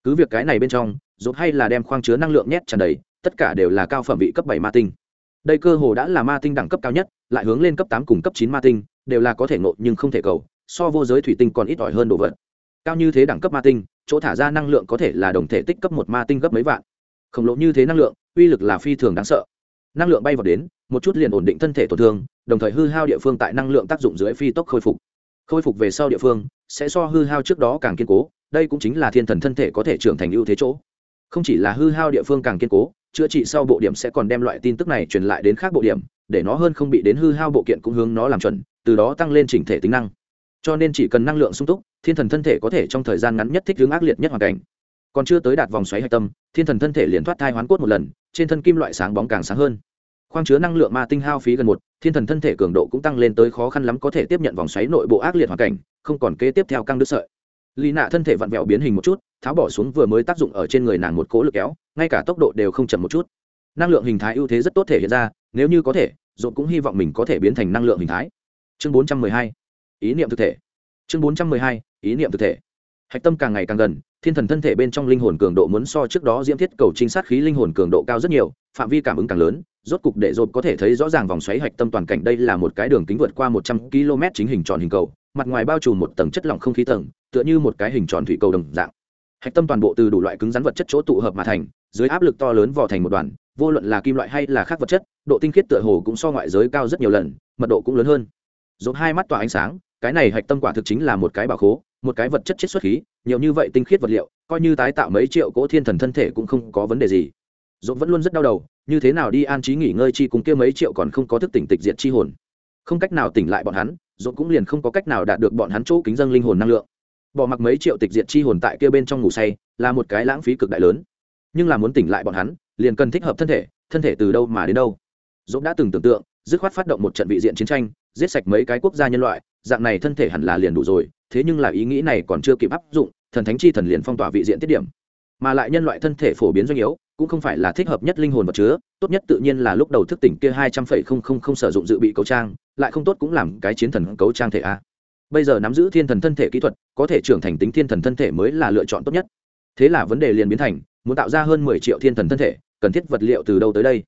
Cứ việc cái này bên trong dốt hay là đem khoang chứa năng lượng nhét tràn đầy, tất cả đều là cao phẩm vị cấp bảy ma tinh. Đây cơ hồ đã là ma tinh đẳng cấp cao nhất, lại hướng lên cấp tám cùng cấp chín ma tinh, đều là có thể ngộ nhưng không thể cầu, so vô giới thủy tinh còn ít ỏi hơn đồ vật. Cao như thế đẳng cấp ma tinh, chỗ thả ra năng lượng có thể là đồng thể tích cấp một ma tinh gấp mấy vạn. Khổng lồ như thế năng lượng uy lực là phi thường đáng sợ. Năng lượng bay vào đến, một chút liền ổn định thân thể tổn thương, đồng thời hư hao địa phương tại năng lượng tác dụng dưới phi tốc khôi phục. Khôi phục về sau địa phương, sẽ so hư hao trước đó càng kiên cố, đây cũng chính là thiên thần thân thể có thể trưởng thành ưu thế chỗ. Không chỉ là hư hao địa phương càng kiên cố, chữa trị sau bộ điểm sẽ còn đem loại tin tức này truyền lại đến khác bộ điểm, để nó hơn không bị đến hư hao bộ kiện cũng hướng nó làm chuẩn, từ đó tăng lên chỉnh thể tính năng. Cho nên chỉ cần năng lượng sung túc, thiên thần thân thể có thể trong thời gian ngắn nhất thích hướng ác liệt nhất hoàn cảnh còn chưa tới đạt vòng xoáy hạch tâm, thiên thần thân thể liền thoát thai hoán cốt một lần, trên thân kim loại sáng bóng càng sáng hơn. Khoang chứa năng lượng ma tinh hao phí gần một, thiên thần thân thể cường độ cũng tăng lên tới khó khăn lắm có thể tiếp nhận vòng xoáy nội bộ ác liệt hoàn cảnh, không còn kế tiếp theo căng đứt sợi. Lì nạ thân thể vặn vẹo biến hình một chút, tháo bỏ xuống vừa mới tác dụng ở trên người nàng một cố lực kéo, ngay cả tốc độ đều không chậm một chút. Năng lượng hình thái ưu thế rất tốt thể hiện ra, nếu như có thể dồn cũng hy vọng mình có thể biến thành năng lượng hình thái. Chương 412 ý niệm thực thể. Chương 412 ý niệm thực thể hạch tâm càng ngày càng gần, thiên thần thân thể bên trong linh hồn cường độ muốn so trước đó diễm thiết cầu trinh sát khí linh hồn cường độ cao rất nhiều, phạm vi cảm ứng càng lớn, rốt cục để rộp có thể thấy rõ ràng vòng xoáy hạch tâm toàn cảnh đây là một cái đường kính vượt qua một trăm km chính hình tròn hình cầu, mặt ngoài bao trùm một tầng chất lỏng không khí tầng, tựa như một cái hình tròn thủy cầu đồng dạng. Hạch tâm toàn bộ từ đủ loại cứng rắn vật chất chỗ tụ hợp mà thành, dưới áp lực to lớn vò thành một đoàn, vô luận là kim loại hay là khác vật chất, độ tinh khiết tựa hồ cũng so ngoại giới cao rất nhiều lần, mật độ cũng lớn hơn. Dồn hai mắt tỏa ánh sáng, cái này hạch tâm quả thực chính là một cái bảo khố một cái vật chất chiết xuất khí, nhiều như vậy tinh khiết vật liệu, coi như tái tạo mấy triệu cỗ thiên thần thân thể cũng không có vấn đề gì. Dũng vẫn luôn rất đau đầu, như thế nào đi an trí nghỉ ngơi chi cùng kia mấy triệu còn không có thức tỉnh tịch diệt chi hồn. Không cách nào tỉnh lại bọn hắn, dũng cũng liền không có cách nào đạt được bọn hắn chỗ kính dâng linh hồn năng lượng. Bỏ mặc mấy triệu tịch diệt chi hồn tại kia bên trong ngủ say, là một cái lãng phí cực đại lớn. Nhưng là muốn tỉnh lại bọn hắn, liền cần thích hợp thân thể thân thể từ đâu mà đến đâu. Dũng đã từng tưởng tượng, dứt khoát phát động một trận vị diện chiến tranh, giết sạch mấy cái quốc gia nhân loại, dạng này thân thể hẳn là liền đủ rồi thế nhưng là ý nghĩ này còn chưa kịp áp dụng, thần thánh chi thần liền phong tỏa vị diện tiết điểm. Mà lại nhân loại thân thể phổ biến doanh yếu, cũng không phải là thích hợp nhất linh hồn vật chứa, tốt nhất tự nhiên là lúc đầu thức tỉnh kia hai trăm phẩy không không không sử dụng dự bị cấu trang, lại không tốt cũng làm cái chiến thần cấu trang thể a. Bây giờ nắm giữ thiên thần thân thể kỹ thuật, có thể trưởng thành tính thiên thần thân thể mới là lựa chọn tốt nhất. Thế là vấn đề liền biến thành, muốn tạo ra hơn mười triệu thiên thần thân thể, cần thiết vật liệu từ đâu tới đây?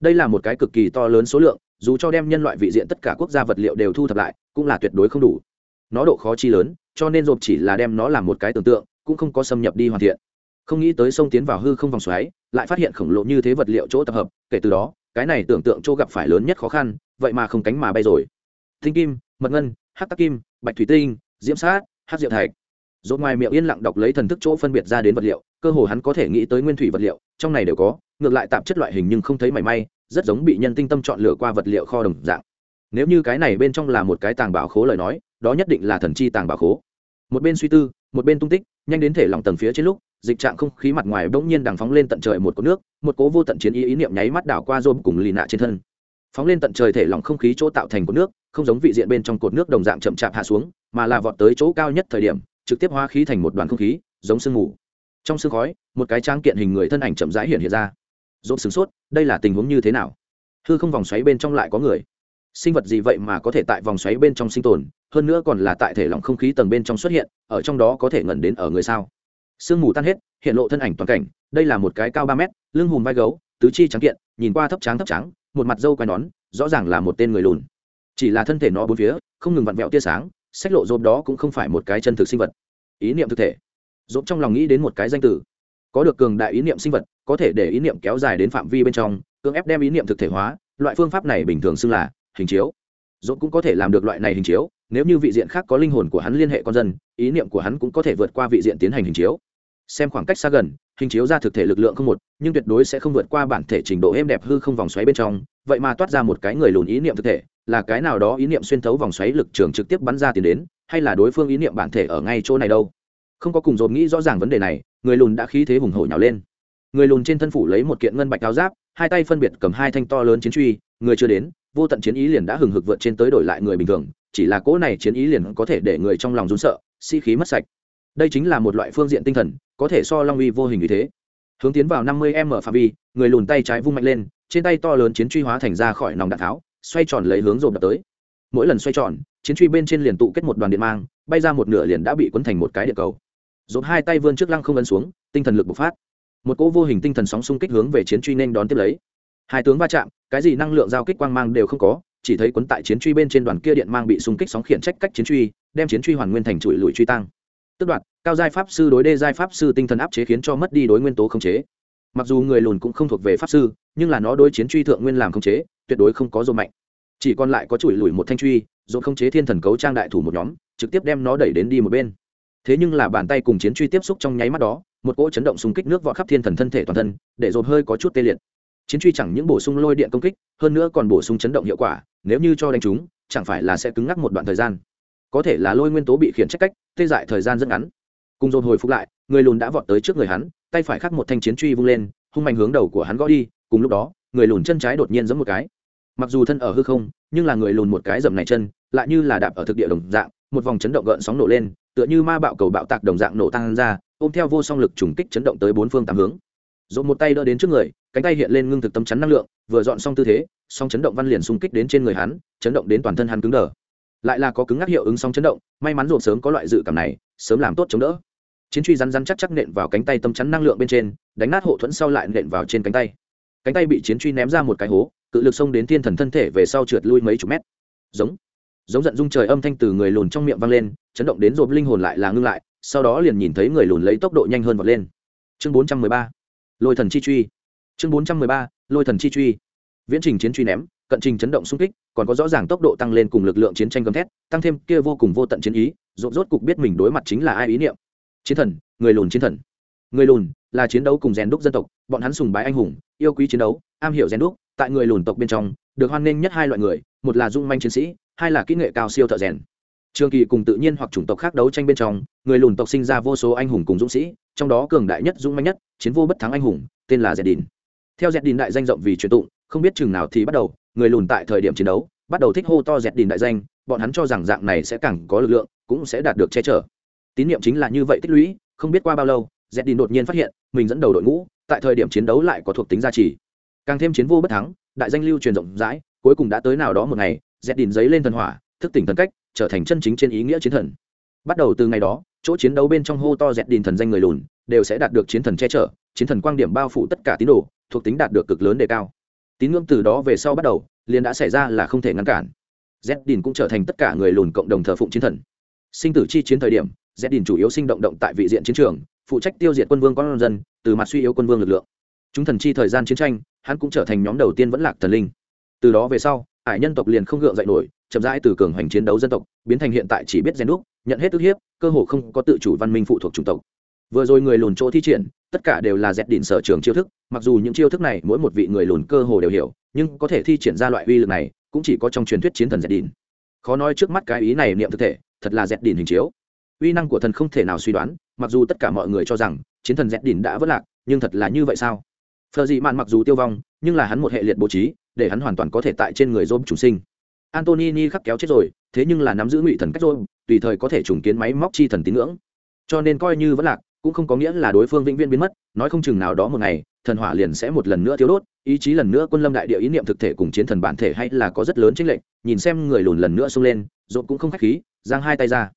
Đây là một cái cực kỳ to lớn số lượng, dù cho đem nhân loại vị diện tất cả quốc gia vật liệu đều thu thập lại, cũng là tuyệt đối không đủ nó độ khó chi lớn, cho nên rộp chỉ là đem nó làm một cái tưởng tượng, cũng không có xâm nhập đi hoàn thiện. Không nghĩ tới sông tiến vào hư không vòng xoáy, lại phát hiện khổng lồ như thế vật liệu chỗ tập hợp, kể từ đó, cái này tưởng tượng chỗ gặp phải lớn nhất khó khăn, vậy mà không cánh mà bay rồi. Thinh kim, mật ngân hát tắc kim, bạch thủy tinh, diễm sát hát diệu thạch. Dốt ngoài miệng yên lặng đọc lấy thần thức chỗ phân biệt ra đến vật liệu, cơ hồ hắn có thể nghĩ tới nguyên thủy vật liệu, trong này đều có, ngược lại tạp chất loại hình nhưng không thấy mảy may, rất giống bị nhân tinh tâm chọn lựa qua vật liệu kho đồng dạng. Nếu như cái này bên trong là một cái tàng bảo khố lời nói đó nhất định là thần chi tàng bảo khố. Một bên suy tư, một bên tung tích, nhanh đến thể lỏng tầng phía trên lúc, dịch trạng không khí mặt ngoài bỗng nhiên đằng phóng lên tận trời một cột nước, một cố vô tận chiến ý ý niệm nháy mắt đảo qua rôm cùng lì nạ trên thân. Phóng lên tận trời thể lỏng không khí chỗ tạo thành cột nước, không giống vị diện bên trong cột nước đồng dạng chậm chạp hạ xuống, mà là vọt tới chỗ cao nhất thời điểm, trực tiếp hóa khí thành một đoàn không khí, giống sương mù. Trong sương khói, một cái tráng kiện hình người thân ảnh chậm rãi hiện hiện ra. Rôm sửng sốt, đây là tình huống như thế nào? Hư không vòng xoáy bên trong lại có người. Sinh vật gì vậy mà có thể tại vòng xoáy bên trong sinh tồn hơn nữa còn là tại thể lỏng không khí tầng bên trong xuất hiện, ở trong đó có thể ngẩn đến ở người sao. Sương mù tan hết, hiện lộ thân ảnh toàn cảnh, đây là một cái cao ba mét, lưng hùm vai gấu, tứ chi trắng kiện, nhìn qua thấp trắng thấp trắng một mặt dâu quai nón, rõ ràng là một tên người lùn. Chỉ là thân thể nó bốn phía, không ngừng vặn vẹo tia sáng sách lộ rộp đó cũng không phải một cái chân thực sinh vật. Ý niệm thực thể. Rộp trong lòng nghĩ đến một cái danh từ. Có được cường đại ý niệm sinh vật, có thể để ý niệm kéo dài đến phạm vi bên trong, cưỡng ép đem ý niệm thực thể hóa, loại phương pháp này bình thường xưng là hình chiếu. Rộp cũng có thể làm được loại này hình chiếu nếu như vị diện khác có linh hồn của hắn liên hệ con dân, ý niệm của hắn cũng có thể vượt qua vị diện tiến hành hình chiếu. Xem khoảng cách xa gần, hình chiếu ra thực thể lực lượng không một, nhưng tuyệt đối sẽ không vượt qua bản thể trình độ êm đẹp hư không vòng xoáy bên trong. Vậy mà toát ra một cái người lùn ý niệm thực thể, là cái nào đó ý niệm xuyên thấu vòng xoáy lực trường trực tiếp bắn ra tiền đến, hay là đối phương ý niệm bản thể ở ngay chỗ này đâu? Không có cùng dồn nghĩ rõ ràng vấn đề này, người lùn đã khí thế hùng hổ nhào lên. Người lùn trên thân phủ lấy một kiện ngân bạch áo giáp hai tay phân biệt cầm hai thanh to lớn chiến truy, người chưa đến, vô tận chiến ý liền đã hừng hực vượt trên tới đổi lại người bình thường, chỉ là cỗ này chiến ý liền có thể để người trong lòng run sợ, sĩ、si、khí mất sạch. Đây chính là một loại phương diện tinh thần, có thể so long uy vô hình như thế. Hướng tiến vào năm mươi m phạm vi, người lùn tay trái vung mạnh lên, trên tay to lớn chiến truy hóa thành ra khỏi nòng đạn tháo, xoay tròn lấy hướng rộp đập tới. Mỗi lần xoay tròn, chiến truy bên trên liền tụ kết một đoàn điện mang, bay ra một nửa liền đã bị quấn thành một cái điện cầu. Rộp hai tay vươn trước lăng không ấn xuống, tinh thần lực bộc phát một cỗ vô hình tinh thần sóng xung kích hướng về chiến truy nên đón tiếp lấy. Hai tướng va chạm, cái gì năng lượng giao kích quang mang đều không có, chỉ thấy quấn tại chiến truy bên trên đoàn kia điện mang bị xung kích sóng khiển trách cách chiến truy, đem chiến truy hoàn nguyên thành chuỗi lùi truy tăng. Tức đoạt, cao giai pháp sư đối đê giai pháp sư tinh thần áp chế khiến cho mất đi đối nguyên tố khống chế. Mặc dù người lùn cũng không thuộc về pháp sư, nhưng là nó đối chiến truy thượng nguyên làm khống chế, tuyệt đối không có dồn mạnh. Chỉ còn lại có chuỗi lùi một thanh truy, dồn khống chế thiên thần cấu trang đại thủ một nhóm, trực tiếp đem nó đẩy đến đi một bên. Thế nhưng là bàn tay cùng chiến truy tiếp xúc trong nháy mắt đó một cỗ chấn động xung kích nước vọt khắp thiên thần thân thể toàn thân, để dồn hơi có chút tê liệt. Chiến truy chẳng những bổ sung lôi điện công kích, hơn nữa còn bổ sung chấn động hiệu quả, nếu như cho đánh chúng chẳng phải là sẽ cứng ngắc một đoạn thời gian. Có thể là lôi nguyên tố bị khiển trách cách, tê dại thời gian rất ngắn. Cùng dồn hồi phục lại, người lùn đã vọt tới trước người hắn, tay phải khắc một thanh chiến truy vung lên, hung mạnh hướng đầu của hắn gõ đi, cùng lúc đó, người lùn chân trái đột nhiên giẫm một cái. Mặc dù thân ở hư không, nhưng là người lùn một cái dầm này chân, lại như là đạp ở thực địa đồng dạng, một vòng chấn động gợn sóng nổ lên tựa như ma bạo cầu bạo tạc đồng dạng nổ tăng ra, ôm theo vô song lực trùng kích chấn động tới bốn phương tám hướng. Dồn một tay đỡ đến trước người, cánh tay hiện lên ngưng thực tâm chắn năng lượng, vừa dọn xong tư thế, song chấn động văn liền xung kích đến trên người hắn, chấn động đến toàn thân hắn cứng đờ. Lại là có cứng ngắc hiệu ứng song chấn động, may mắn rộn sớm có loại dự cảm này, sớm làm tốt chống đỡ. Chiến truy rắn rắn chắc chắc nện vào cánh tay tâm chắn năng lượng bên trên, đánh nát hộ thuẫn sau lại nện vào trên cánh tay. Cánh tay bị chiến truy ném ra một cái hố, cự lực xông đến thiên thần thân thể về sau trượt lui mấy chục mét. Giống giống giận dung trời âm thanh từ người lùn trong miệng vang lên, chấn động đến rộp linh hồn lại là ngưng lại, sau đó liền nhìn thấy người lùn lấy tốc độ nhanh hơn vọt lên. Chương bốn trăm mười ba, lôi thần chi truy. Chương bốn trăm mười ba, lôi thần chi truy. Viễn trình chiến truy ném, cận trình chấn động xung kích, còn có rõ ràng tốc độ tăng lên cùng lực lượng chiến tranh gầm thét, tăng thêm kia vô cùng vô tận chiến ý, rộp rốt cục biết mình đối mặt chính là ai ý niệm. Chiến thần, người lùn chiến thần. Người lùn là chiến đấu cùng rèn đúc dân tộc, bọn hắn sùng bái anh hùng, yêu quý chiến đấu, am hiểu rèn đúc, tại người lùn tộc bên trong, được hoan nghênh nhất hai loại người, một là dung manh chiến sĩ hai là kỹ nghệ cao siêu thợ rèn. Trường kỳ cùng tự nhiên hoặc chủng tộc khác đấu tranh bên trong, người lùn tộc sinh ra vô số anh hùng cùng dũng sĩ, trong đó cường đại nhất, dũng mạnh nhất, chiến vô bất thắng anh hùng, tên là dẹt đình theo dẹt đình đại danh rộng vì truyền tụng, không biết chừng nào thì bắt đầu, người lùn tại thời điểm chiến đấu, bắt đầu thích hô to dẹt đình đại danh, bọn hắn cho rằng dạng này sẽ càng có lực lượng, cũng sẽ đạt được che chở. Tín nhiệm chính là như vậy tích lũy, không biết qua bao lâu dẹt đình đột nhiên phát hiện, mình dẫn đầu đội ngũ, tại thời điểm chiến đấu lại có thuộc tính gia trì. Càng thêm chiến vô bất thắng, đại danh lưu truyền rộng rãi, cuối cùng đã tới nào đó một ngày dẹt đìn giấy lên thần hỏa, thức tỉnh thần cách, trở thành chân chính trên ý nghĩa chiến thần. Bắt đầu từ ngày đó, chỗ chiến đấu bên trong hô to dẹt đìn thần danh người lùn, đều sẽ đạt được chiến thần che chở, chiến thần quang điểm bao phủ tất cả tín đồ, thuộc tính đạt được cực lớn đề cao. Tín ngưỡng từ đó về sau bắt đầu, liền đã xảy ra là không thể ngăn cản. Dẹt đìn cũng trở thành tất cả người lùn cộng đồng thờ phụng chiến thần. Sinh tử chi chiến thời điểm, dẹt đìn chủ yếu sinh động động tại vị diện chiến trường, phụ trách tiêu diệt quân vương con dân, từ mặt suy yếu quân vương lực lượng. Chúng thần chi thời gian chiến tranh, hắn cũng trở thành nhóm đầu tiên vẫn lạc thần linh. Từ đó về sau ải nhân tộc liền không gượng dậy nổi, chậm rãi từ cường hoành chiến đấu dân tộc, biến thành hiện tại chỉ biết gen đúc, nhận hết ức hiếp, cơ hồ không có tự chủ văn minh phụ thuộc chủng tộc. Vừa rồi người lùn chỗ thi triển, tất cả đều là dẹp đỉnh sở trường chiêu thức, mặc dù những chiêu thức này mỗi một vị người lùn cơ hồ đều hiểu, nhưng có thể thi triển ra loại uy lực này, cũng chỉ có trong truyền thuyết chiến thần dẹp đỉnh. Khó nói trước mắt cái ý này niệm thực thể, thật là dẹp đỉnh hình chiếu. Uy năng của thần không thể nào suy đoán, mặc dù tất cả mọi người cho rằng, chiến thần dẹp đỉnh đã vất lạc, nhưng thật là như vậy sao? Phờ dị mạn mặc dù tiêu vong, nhưng là hắn một hệ liệt bố trí để hắn hoàn toàn có thể tại trên người dôm chủ sinh. Antonini khắc kéo chết rồi thế nhưng là nắm giữ ngụy thần cách rôm, tùy thời có thể trùng kiến máy móc chi thần tín ngưỡng. Cho nên coi như vẫn lạc cũng không có nghĩa là đối phương vĩnh viễn biến mất nói không chừng nào đó một ngày thần hỏa liền sẽ một lần nữa thiếu đốt ý chí lần nữa quân lâm đại địa ý niệm thực thể cùng chiến thần bản thể hay là có rất lớn chênh lệch nhìn xem người lùn lần nữa xông lên rôm cũng không khách khí giang hai tay ra.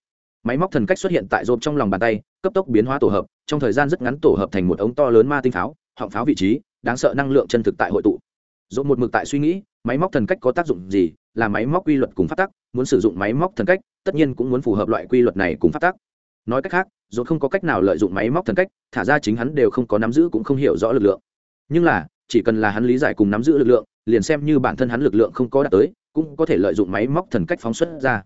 Máy móc thần cách xuất hiện tại rộp trong lòng bàn tay cấp tốc biến hóa tổ hợp trong thời gian rất ngắn tổ hợp thành một ống to lớn ma tinh pháo họng pháo vị trí đáng sợ năng lượng chân thực tại hội tụ dồn một mực tại suy nghĩ, máy móc thần cách có tác dụng gì, là máy móc quy luật cùng phát tắc, muốn sử dụng máy móc thần cách, tất nhiên cũng muốn phù hợp loại quy luật này cùng phát tắc. Nói cách khác dồn không có cách nào lợi dụng máy móc thần cách, thả ra chính hắn đều không có nắm giữ cũng không hiểu rõ lực lượng. Nhưng là, chỉ cần là hắn lý giải cùng nắm giữ lực lượng, liền xem như bản thân hắn lực lượng không có đạt tới, cũng có thể lợi dụng máy móc thần cách phóng xuất ra.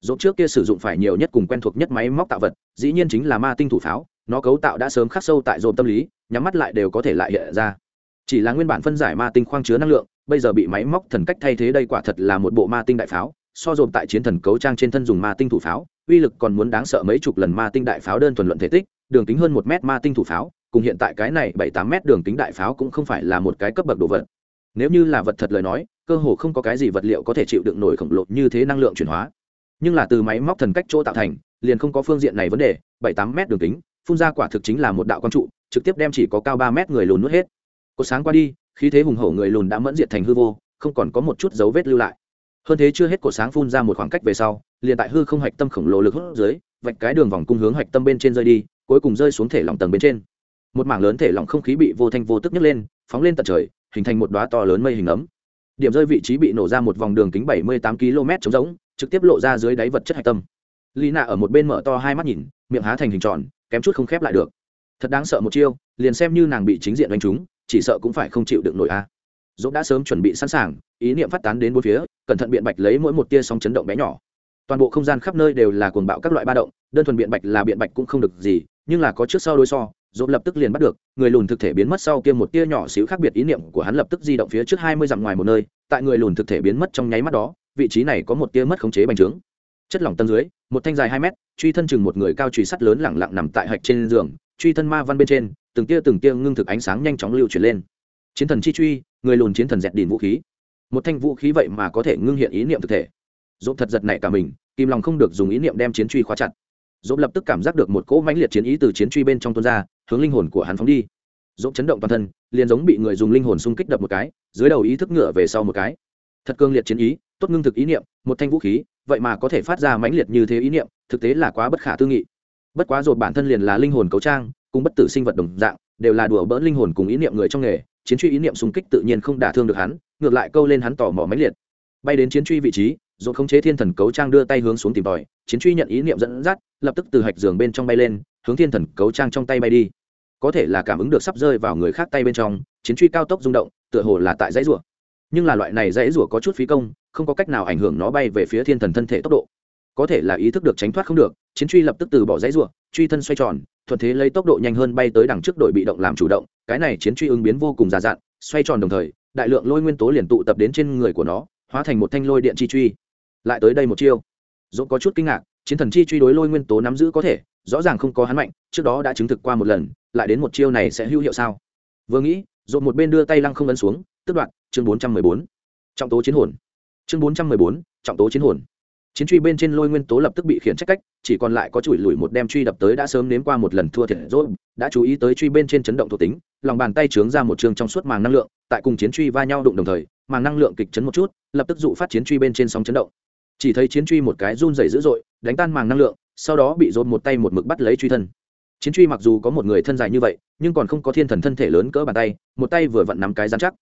Dồn trước kia sử dụng phải nhiều nhất cùng quen thuộc nhất máy móc tạo vật, dĩ nhiên chính là ma tinh thủ pháo, nó cấu tạo đã sớm khắc sâu tại dồn tâm lý, nhắm mắt lại đều có thể lại hiện ra chỉ là nguyên bản phân giải ma tinh khoang chứa năng lượng, bây giờ bị máy móc thần cách thay thế đây quả thật là một bộ ma tinh đại pháo, so dồn tại chiến thần cấu trang trên thân dùng ma tinh thủ pháo, uy lực còn muốn đáng sợ mấy chục lần ma tinh đại pháo đơn thuần luận thể tích, đường kính hơn một mét ma tinh thủ pháo, cùng hiện tại cái này bảy tám mét đường kính đại pháo cũng không phải là một cái cấp bậc đồ vật. Nếu như là vật thật lời nói, cơ hồ không có cái gì vật liệu có thể chịu đựng nổi khổng lồ như thế năng lượng chuyển hóa. Nhưng là từ máy móc thần cách chỗ tạo thành, liền không có phương diện này vấn đề, bảy tám mét đường kính, phun ra quả thực chính là một đạo quang trụ, trực tiếp đem chỉ có cao ba mét người lùn nuốt hết cột sáng qua đi, khí thế hùng hổ người lùn đã mẫn diệt thành hư vô, không còn có một chút dấu vết lưu lại. Hơn thế chưa hết cột sáng phun ra một khoảng cách về sau, liền tại hư không hạch tâm khổng lồ lực hút dưới, vạch cái đường vòng cung hướng hạch tâm bên trên rơi đi, cuối cùng rơi xuống thể lỏng tầng bên trên. Một mảng lớn thể lỏng không khí bị vô thanh vô tức nhấc lên, phóng lên tận trời, hình thành một đoá to lớn mây hình ấm. Điểm rơi vị trí bị nổ ra một vòng đường kính bảy mươi tám km trống rỗng, trực tiếp lộ ra dưới đáy vật chất hạch tâm. Lý nạ ở một bên mở to hai mắt nhìn, miệng há thành hình tròn, kém chút không khép lại được. Thật đáng sợ một chiêu, liền xem như nàng bị chính diện đánh trúng chỉ sợ cũng phải không chịu được nổi a. Dũng đã sớm chuẩn bị sẵn sàng, ý niệm phát tán đến bốn phía, cẩn thận biện bạch lấy mỗi một tia sóng chấn động bé nhỏ. Toàn bộ không gian khắp nơi đều là cuồng bạo các loại ba động, đơn thuần biện bạch là biện bạch cũng không được gì, nhưng là có trước sau đối so, dũng lập tức liền bắt được, người lùn thực thể biến mất sau kia một tia nhỏ xíu khác biệt ý niệm của hắn lập tức di động phía trước hai mươi dặm ngoài một nơi, tại người lùn thực thể biến mất trong nháy mắt đó, vị trí này có một tia mất khống chế bành trướng. Chất lỏng tân dưới, một thanh dài hai mét, truy thân chừng một người cao truy sắt lớn lẳng lặng nằm tại hạch trên giường truy thân ma văn bên trên, từng tia từng tia ngưng thực ánh sáng nhanh chóng lưu chuyển lên. Chiến thần chi truy, người lùn chiến thần dẹt đìn vũ khí. Một thanh vũ khí vậy mà có thể ngưng hiện ý niệm thực thể. Dốt thật giật này cả mình kim lòng không được dùng ý niệm đem chiến truy khóa chặt. Dốt lập tức cảm giác được một cỗ mãnh liệt chiến ý từ chiến truy bên trong tuôn ra, hướng linh hồn của hắn phóng đi. Dốt chấn động toàn thân, liền giống bị người dùng linh hồn xung kích đập một cái, dưới đầu ý thức ngựa về sau một cái. Thật cương liệt chiến ý, tốt ngưng thực ý niệm, một thanh vũ khí, vậy mà có thể phát ra mãnh liệt như thế ý niệm, thực tế là quá bất khả tư nghị bất quá rồi bản thân liền là linh hồn cấu trang, cùng bất tử sinh vật đồng dạng, đều là đùa bỡn linh hồn cùng ý niệm người trong nghề, chiến truy ý niệm xung kích tự nhiên không đả thương được hắn, ngược lại câu lên hắn tỏ mỏ máy liệt. Bay đến chiến truy vị trí rồi khống chế thiên thần cấu trang đưa tay hướng xuống tìm tòi, chiến truy nhận ý niệm dẫn dắt, lập tức từ hạch giường bên trong bay lên, hướng thiên thần cấu trang trong tay bay đi. Có thể là cảm ứng được sắp rơi vào người khác tay bên trong, chiến truy cao tốc rung động, tựa hồ là tại dãy rủa. Nhưng là loại này dãy rủa có chút phí công, không có cách nào ảnh hưởng nó bay về phía thiên thần thân thể tốc độ có thể là ý thức được tránh thoát không được, chiến truy lập tức từ bỏ dãy rủa, truy thân xoay tròn, thuận thế lấy tốc độ nhanh hơn bay tới đằng trước đội bị động làm chủ động, cái này chiến truy ứng biến vô cùng già dặn, xoay tròn đồng thời, đại lượng lôi nguyên tố liền tụ tập đến trên người của nó, hóa thành một thanh lôi điện chi truy. Lại tới đây một chiêu. Dũng có chút kinh ngạc, chiến thần chi truy đối lôi nguyên tố nắm giữ có thể, rõ ràng không có hắn mạnh, trước đó đã chứng thực qua một lần, lại đến một chiêu này sẽ hữu hiệu sao? Vừa nghĩ dồn một bên đưa tay lăng không ấn xuống, tức đoạn chương bốn trăm mười bốn. Trọng tố chiến hồn. Chương bốn trăm mười bốn, trọng tố chiến hồn chiến truy bên trên lôi nguyên tố lập tức bị khiển trách cách, chỉ còn lại có chùi lùi một đem truy đập tới đã sớm nếm qua một lần thua thiệt rồi, đã chú ý tới truy bên trên chấn động thuộc tính, lòng bàn tay trướng ra một trường trong suốt màng năng lượng, tại cùng chiến truy va nhau đụng đồng thời, màng năng lượng kịch chấn một chút, lập tức dụ phát chiến truy bên trên sóng chấn động. Chỉ thấy chiến truy một cái run rẩy dữ dội, đánh tan màng năng lượng, sau đó bị dồn một tay một mực bắt lấy truy thân. Chiến truy mặc dù có một người thân dài như vậy, nhưng còn không có thiên thần thân thể lớn cỡ bàn tay, một tay vừa vặn nắm cái dán chắc.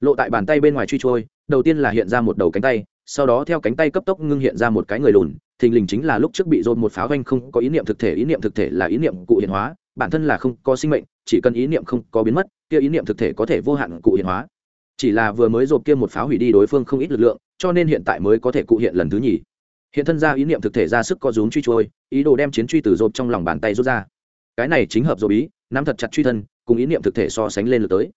Lộ tại bàn tay bên ngoài truy trôi, đầu tiên là hiện ra một đầu cánh tay sau đó theo cánh tay cấp tốc ngưng hiện ra một cái người lùn, thình lình chính là lúc trước bị dồn một pháo vanh không có ý niệm thực thể, ý niệm thực thể là ý niệm cụ hiện hóa, bản thân là không có sinh mệnh, chỉ cần ý niệm không có biến mất, kia ý niệm thực thể có thể vô hạn cụ hiện hóa. Chỉ là vừa mới dồn kia một pháo hủy đi đối phương không ít lực lượng, cho nên hiện tại mới có thể cụ hiện lần thứ nhì. Hiện thân ra ý niệm thực thể ra sức có rúm truy trôi, ý đồ đem chiến truy từ dồn trong lòng bàn tay rút ra. Cái này chính hợp dồn ý, nắm thật chặt truy thân, cùng ý niệm thực thể so sánh lên lượt tới.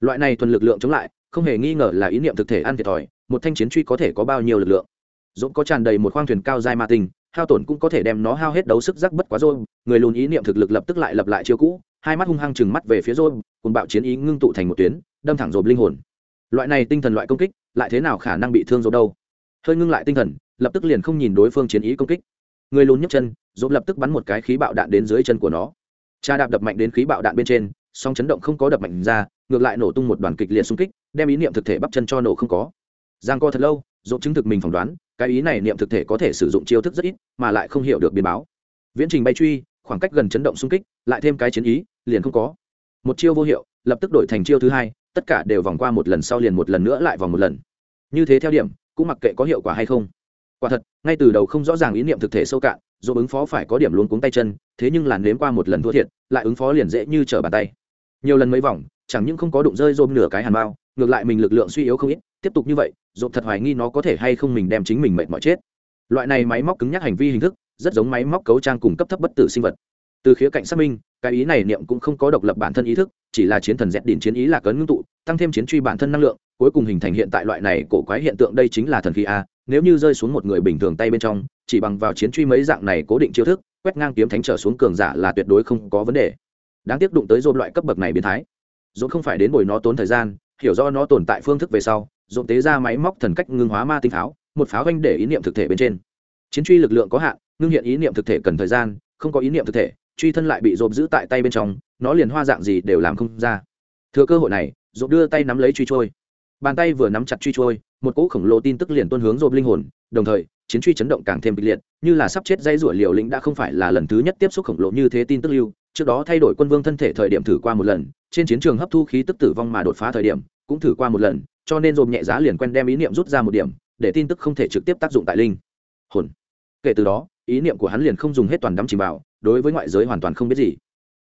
Loại này thuần lực lượng chống lại, không hề nghi ngờ là ý niệm thực thể ăn thiệt thòi một thanh chiến truy có thể có bao nhiêu lực lượng? Dũng có tràn đầy một khoang thuyền cao dài ma tình, hao tổn cũng có thể đem nó hao hết đấu sức rắc bất quá rồi. Người lùn ý niệm thực lực lập tức lại lập lại chiêu cũ hai mắt hung hăng chừng mắt về phía rồi cùng bạo chiến ý ngưng tụ thành một tuyến đâm thẳng rộp linh hồn. Loại này tinh thần loại công kích lại thế nào khả năng bị thương rộp đâu? Hơi ngưng lại tinh thần lập tức liền không nhìn đối phương chiến ý công kích. Người lùn nhấc chân rộp lập tức bắn một cái khí bạo đạn đến dưới chân của nó. Cha đạp đập mạnh đến khí bạo đạn bên trên song chấn động không có đập mạnh ra ngược lại nổ tung một đoàn kịch liệt xung kích đem ý niệm thực thể bắp chân cho nổ không có giang co thật lâu dỗ chứng thực mình phỏng đoán, cái ý này niệm thực thể có thể sử dụng chiêu thức rất ít, mà lại không hiểu được biến báo. Viễn trình bay truy, khoảng cách gần chấn động xung kích, lại thêm cái chiến ý, liền không có. Một chiêu vô hiệu, lập tức đổi thành chiêu thứ hai, tất cả đều vòng qua một lần sau liền một lần nữa lại vòng một lần. Như thế theo điểm, cũng mặc kệ có hiệu quả hay không. Quả thật, ngay từ đầu không rõ ràng ý niệm thực thể sâu cạn dù ứng phó phải có điểm luôn cuống tay chân, thế nhưng làn nếm qua một lần thua thiệt, lại ứng phó liền dễ như trở bàn tay. Nhiều lần mấy vòng chẳng những không có đụng rơi rôm nửa cái hàn bao, ngược lại mình lực lượng suy yếu không ít, tiếp tục như vậy, rộp thật hoài nghi nó có thể hay không mình đem chính mình mệt mỏi chết. Loại này máy móc cứng nhắc hành vi hình thức, rất giống máy móc cấu trang cùng cấp thấp bất tử sinh vật. Từ khía cạnh xác minh, cái ý này niệm cũng không có độc lập bản thân ý thức, chỉ là chiến thần dẹp đỉnh chiến ý là cấn ngưng tụ, tăng thêm chiến truy bản thân năng lượng, cuối cùng hình thành hiện tại loại này cổ quái hiện tượng đây chính là thần khí a, nếu như rơi xuống một người bình thường tay bên trong, chỉ bằng vào chiến truy mấy dạng này cố định chiêu thức, quét ngang kiếm thánh trở xuống cường giả là tuyệt đối không có vấn đề. Đáng tiếc đụng tới dồn loại cấp bậc này biến thái dồn không phải đến bồi nó tốn thời gian, hiểu do nó tồn tại phương thức về sau dồn tế ra máy móc thần cách ngưng hóa ma tinh pháo, một pháo anh để ý niệm thực thể bên trên. Chiến truy lực lượng có hạn, ngưng hiện ý niệm thực thể cần thời gian, không có ý niệm thực thể, truy thân lại bị dồn giữ tại tay bên trong, nó liền hoa dạng gì đều làm không ra. Thừa cơ hội này dồn đưa tay nắm lấy truy trôi. Bàn tay vừa nắm chặt truy trôi, một cỗ khổng lồ tin tức liền tuân hướng dồn linh hồn, đồng thời, chiến truy chấn động càng thêm kịch liệt, như là sắp chết dây rủa liều lĩnh đã không phải là lần thứ nhất tiếp xúc khổng lồ như thế tin tức lưu trước đó thay đổi quân vương thân thể thời điểm thử qua một lần, trên chiến trường hấp thu khí tức tử vong mà đột phá thời điểm, cũng thử qua một lần, cho nên dồn nhẹ giá liền quen đem ý niệm rút ra một điểm, để tin tức không thể trực tiếp tác dụng tại linh. Hồn. Kể từ đó, ý niệm của hắn liền không dùng hết toàn đắm chìm vào, đối với ngoại giới hoàn toàn không biết gì.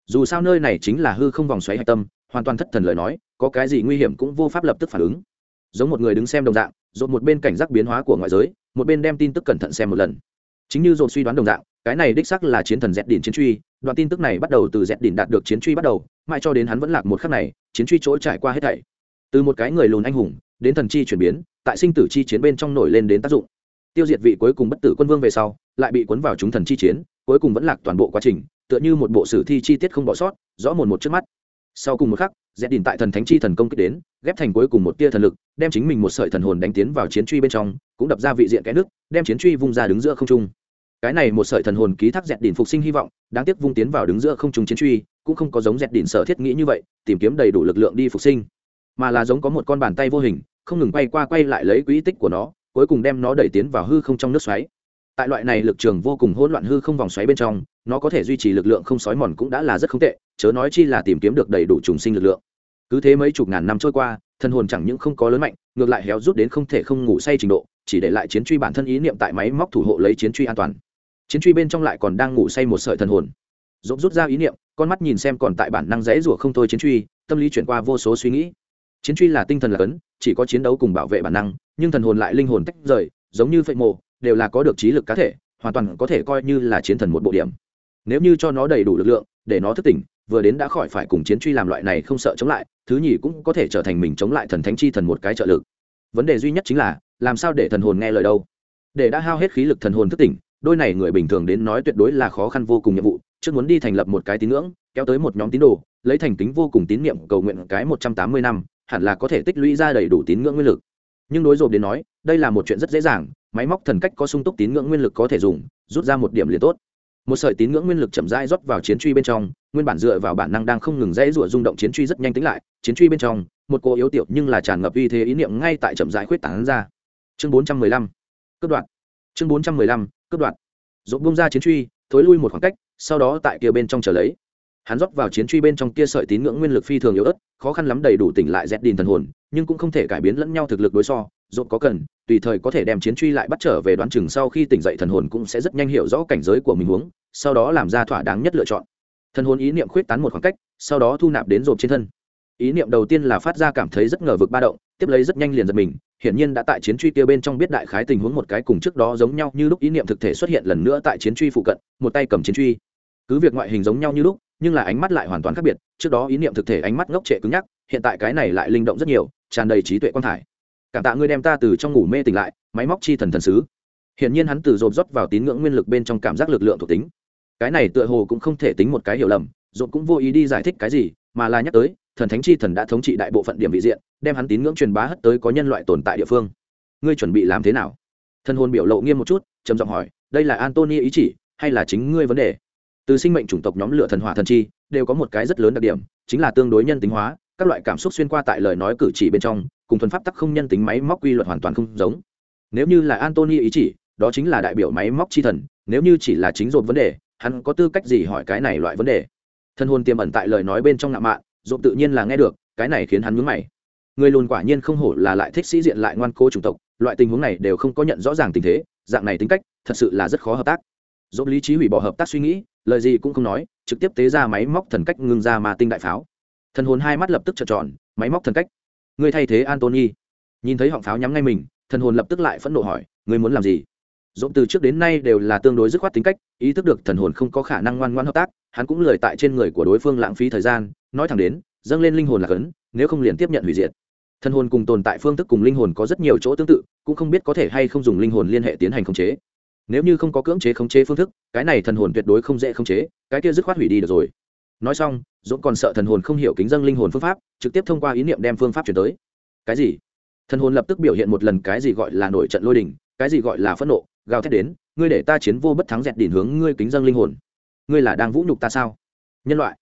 Dù sao nơi này chính là hư không vòng xoáy hạch tâm, hoàn toàn thất thần lời nói, có cái gì nguy hiểm cũng vô pháp lập tức phản ứng. Giống một người đứng xem đồng dạng, dồn một bên cảnh giác biến hóa của ngoại giới, một bên đem tin tức cẩn thận xem một lần. Chính như dồn suy đoán đồng dạng, cái này đích sắc là chiến thần dẹt đỉnh chiến truy đoạn tin tức này bắt đầu từ dẹt đỉnh đạt được chiến truy bắt đầu, mãi cho đến hắn vẫn lạc một khắc này, chiến truy chỗ trải qua hết thảy. Từ một cái người lùn anh hùng, đến thần chi chuyển biến, tại sinh tử chi chiến bên trong nổi lên đến tác dụng. Tiêu diệt vị cuối cùng bất tử quân vương về sau, lại bị cuốn vào chúng thần chi chiến, cuối cùng vẫn lạc toàn bộ quá trình, tựa như một bộ sử thi chi tiết không bỏ sót, rõ mồn một trước mắt. Sau cùng một khắc dẹt đỉnh tại thần thánh chi thần công kích đến, ghép thành cuối cùng một tia thần lực, đem chính mình một sợi thần hồn đánh tiến vào chiến truy bên trong, cũng đập ra vị diện kẽ nước, đem chiến truy vung ra đứng giữa không trung cái này một sợi thần hồn ký thác dẹt đỉnh phục sinh hy vọng, đáng tiếc vung tiến vào đứng giữa không trung chiến truy, cũng không có giống dẹt đỉnh sở thiết nghĩ như vậy, tìm kiếm đầy đủ lực lượng đi phục sinh. Mà là giống có một con bàn tay vô hình, không ngừng quay qua quay lại lấy quỹ tích của nó, cuối cùng đem nó đẩy tiến vào hư không trong nước xoáy. Tại loại này lực trường vô cùng hỗn loạn hư không vòng xoáy bên trong, nó có thể duy trì lực lượng không sói mòn cũng đã là rất không tệ, chớ nói chi là tìm kiếm được đầy đủ trùng sinh lực lượng. Cứ thế mấy chục ngàn năm trôi qua, thần hồn chẳng những không có lớn mạnh, ngược lại héo rút đến không thể không ngủ say trình độ, chỉ để lại chiến truy bản thân ý niệm tại máy móc thủ hộ lấy chiến truy an toàn chiến truy bên trong lại còn đang ngủ say một sợi thần hồn. Dốt rút ra ý niệm, con mắt nhìn xem còn tại bản năng dễ rủa không thôi chiến truy, tâm lý chuyển qua vô số suy nghĩ. Chiến truy là tinh thần là cấn chỉ có chiến đấu cùng bảo vệ bản năng, nhưng thần hồn lại linh hồn tách rời, giống như phệ mộ, đều là có được trí lực cá thể, hoàn toàn có thể coi như là chiến thần một bộ điểm. Nếu như cho nó đầy đủ lực lượng, để nó thức tỉnh, vừa đến đã khỏi phải cùng chiến truy làm loại này không sợ chống lại, thứ nhì cũng có thể trở thành mình chống lại thần thánh chi thần một cái trợ lực. Vấn đề duy nhất chính là, làm sao để thần hồn nghe lời đâu? Để đã hao hết khí lực thần hồn thức tỉnh đôi này người bình thường đến nói tuyệt đối là khó khăn vô cùng nhiệm vụ, trước muốn đi thành lập một cái tín ngưỡng, kéo tới một nhóm tín đồ, lấy thành tính vô cùng tín nhiệm cầu nguyện cái một trăm tám mươi năm, hẳn là có thể tích lũy ra đầy đủ tín ngưỡng nguyên lực. Nhưng đối rộp đến nói, đây là một chuyện rất dễ dàng, máy móc thần cách có sung túc tín ngưỡng nguyên lực có thể dùng, rút ra một điểm liền tốt. Một sợi tín ngưỡng nguyên lực chậm rãi rót vào chiến truy bên trong, nguyên bản dựa vào bản năng đang không ngừng dãy rủa rung động chiến truy rất nhanh tính lại, chiến truy bên trong, một cô yếu tiểu nhưng là tràn ngập uy thế ý niệm ngay tại chậm rãi khuyết tảng ra. Chương bốn trăm mười lăm. Cướp đoạn chương bốn trăm mười lăm cướp đoạn dỗ bung ra chiến truy, thối lui một khoảng cách, sau đó tại kia bên trong trở lấy. Hắn rót vào chiến truy bên trong kia sợi tín ngưỡng nguyên lực phi thường yếu ớt, khó khăn lắm đầy đủ tỉnh lại dẹt đìn thần hồn, nhưng cũng không thể cải biến lẫn nhau thực lực đối so dột có cần, tùy thời có thể đem chiến truy lại bắt trở về đoán chừng sau khi tỉnh dậy thần hồn cũng sẽ rất nhanh hiểu rõ cảnh giới của mình huống, sau đó làm ra thỏa đáng nhất lựa chọn. Thần hồn ý niệm khuyết tán một khoảng cách, sau đó thu nạp đến dột trên thân ý niệm đầu tiên là phát ra cảm thấy rất ngờ vực ba động, tiếp lấy rất nhanh liền giật mình, hiển nhiên đã tại chiến truy kia bên trong biết đại khái tình huống một cái cùng trước đó giống nhau như lúc ý niệm thực thể xuất hiện lần nữa tại chiến truy phụ cận, một tay cầm chiến truy. Cứ việc ngoại hình giống nhau như lúc, nhưng là ánh mắt lại hoàn toàn khác biệt, trước đó ý niệm thực thể ánh mắt ngốc trệ cứng nhắc, hiện tại cái này lại linh động rất nhiều, tràn đầy trí tuệ quan thải. Cảm tạ ngươi đem ta từ trong ngủ mê tỉnh lại, máy móc chi thần thần sứ. Hiển nhiên hắn từ rộp rót vào tín ngưỡng nguyên lực bên trong cảm giác lực lượng thuộc tính. Cái này tựa hồ cũng không thể tính một cái hiểu lầm, rộp cũng vô ý đi giải thích cái gì, mà là nhắc tới thần thánh chi thần đã thống trị đại bộ phận điểm vị diện, đem hắn tín ngưỡng truyền bá hất tới có nhân loại tồn tại địa phương. Ngươi chuẩn bị làm thế nào? Thần hồn biểu lộ nghiêm một chút, trầm giọng hỏi, đây là antony ý chỉ, hay là chính ngươi vấn đề? Từ sinh mệnh chủng tộc nhóm lửa thần hỏa thần chi, đều có một cái rất lớn đặc điểm, chính là tương đối nhân tính hóa, các loại cảm xúc xuyên qua tại lời nói cử chỉ bên trong, cùng thuần pháp tắc không nhân tính máy móc quy luật hoàn toàn không giống. Nếu như là antony ý chỉ, đó chính là đại biểu máy móc chi thần, nếu như chỉ là chính dồn vấn đề, hắn có tư cách gì hỏi cái này loại vấn đề? Thân hồn tiềm ẩn tại lời nói bên trong ngạo mạn dộp tự nhiên là nghe được, cái này khiến hắn nhướng mày. Người lùn quả nhiên không hổ là lại thích sĩ diện lại ngoan cố chủng tộc, loại tình huống này đều không có nhận rõ ràng tình thế, dạng này tính cách, thật sự là rất khó hợp tác. Dộp lý trí hủy bỏ hợp tác suy nghĩ, lời gì cũng không nói, trực tiếp tế ra máy móc thần cách ngưng ra mà tinh đại pháo. Thần hồn hai mắt lập tức trợn tròn, máy móc thần cách. Người thay thế antony nhìn thấy họng pháo nhắm ngay mình, thần hồn lập tức lại phẫn nộ hỏi người muốn làm gì? Dũng từ trước đến nay đều là tương đối dứt khoát tính cách, ý thức được thần hồn không có khả năng ngoan ngoan hợp tác, hắn cũng lời tại trên người của đối phương lãng phí thời gian nói thẳng đến, dâng lên linh hồn là cấn nếu không liền tiếp nhận hủy diệt. Thân hồn cùng tồn tại phương thức cùng linh hồn có rất nhiều chỗ tương tự, cũng không biết có thể hay không dùng linh hồn liên hệ tiến hành khống chế. Nếu như không có cưỡng chế khống chế phương thức, cái này thần hồn tuyệt đối không dễ khống chế, cái kia dứt khoát hủy đi được rồi. Nói xong, dũng còn sợ thần hồn không hiểu kính dâng linh hồn phương pháp, trực tiếp thông qua ý niệm đem phương pháp chuyển tới. Cái gì? Thần hồn lập tức biểu hiện một lần cái gì gọi là nổi trận lôi đình, cái gì gọi là phẫn nộ, gào thét đến, ngươi để ta chiến vô bất thắng dẹt đỉnh hướng ngươi kính dâng linh hồn. Ngươi là đang vũ nhục ta sao? Nhân loại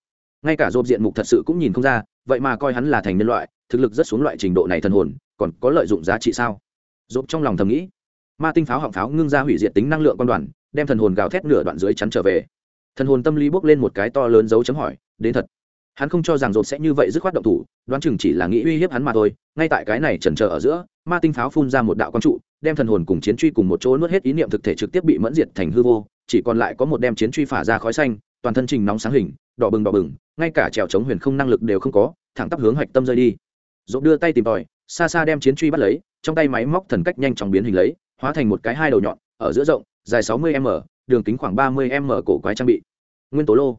ngay cả rộp diện mục thật sự cũng nhìn không ra, vậy mà coi hắn là thành nhân loại, thực lực rất xuống loại trình độ này thần hồn, còn có lợi dụng giá trị sao? Rộp trong lòng thầm nghĩ. Ma tinh pháo họng pháo ngưng ra hủy diệt tính năng lượng quan đoàn, đem thần hồn gào thét nửa đoạn dưới chắn trở về. Thần hồn tâm lý bốc lên một cái to lớn dấu chấm hỏi, đến thật? Hắn không cho rằng dồn sẽ như vậy dứt khoát động thủ, đoán chừng chỉ là nghĩ uy hiếp hắn mà thôi. Ngay tại cái này trần trờ ở giữa, ma tinh pháo phun ra một đạo quang trụ, đem thần hồn cùng chiến truy cùng một chỗ nuốt hết ý niệm thực thể trực tiếp bị mẫn diệt thành hư vô, chỉ còn lại có một đem chiến truy phả ra khói xanh, toàn thân trình nóng sáng hình, đỏ bừng đỏ bừng ngay cả trèo chống huyền không năng lực đều không có, thẳng tắp hướng hạch tâm rơi đi. Dỗ đưa tay tìm tòi, xa xa đem chiến truy bắt lấy, trong tay máy móc thần cách nhanh chóng biến hình lấy, hóa thành một cái hai đầu nhọn, ở giữa rộng, dài sáu mươi m, đường kính khoảng ba mươi m cổ quái trang bị. Nguyên tố lô.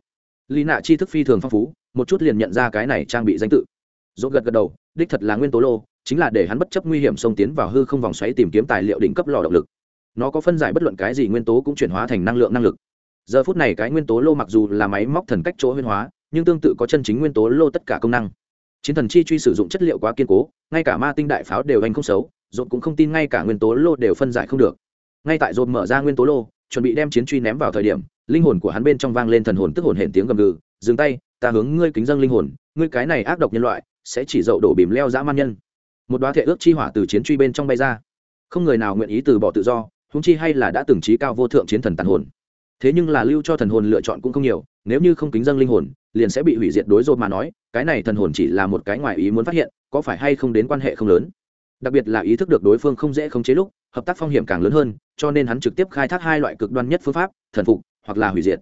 Lý nạ chi thức phi thường phong phú, một chút liền nhận ra cái này trang bị danh tự. Dỗ gật gật đầu, đích thật là nguyên tố lô, chính là để hắn bất chấp nguy hiểm xông tiến vào hư không vòng xoáy tìm kiếm tài liệu đỉnh cấp lò động lực. Nó có phân giải bất luận cái gì nguyên tố cũng chuyển hóa thành năng lượng năng lực. Giờ phút này cái nguyên tố lô mặc dù là máy móc thần cách chỗ huyên hóa nhưng tương tự có chân chính nguyên tố lô tất cả công năng. Chiến thần chi truy sử dụng chất liệu quá kiên cố, ngay cả ma tinh đại pháo đều anh không xấu dồn cũng không tin ngay cả nguyên tố lô đều phân giải không được. Ngay tại dồn mở ra nguyên tố lô, chuẩn bị đem chiến truy ném vào thời điểm, linh hồn của hắn bên trong vang lên thần hồn tức hồn hển tiếng gầm gừ, dừng tay, ta hướng ngươi kính dâng linh hồn, ngươi cái này ác độc nhân loại, sẽ chỉ dậu đổ bìm leo dã man nhân. Một đoá thể ước chi hỏa từ chiến truy bên trong bay ra. Không người nào nguyện ý từ bỏ tự do húng chi hay là đã từng trí cao vô thượng chiến thần tàn hồn. Thế nhưng là lưu cho thần hồn lựa chọn cũng không nhiều, nếu như không kính dâng linh hồn liền sẽ bị hủy diệt đối rột mà nói, cái này thần hồn chỉ là một cái ngoài ý muốn phát hiện, có phải hay không đến quan hệ không lớn. Đặc biệt là ý thức được đối phương không dễ khống chế lúc, hợp tác phong hiểm càng lớn hơn, cho nên hắn trực tiếp khai thác hai loại cực đoan nhất phương pháp, thần phục, hoặc là hủy diệt.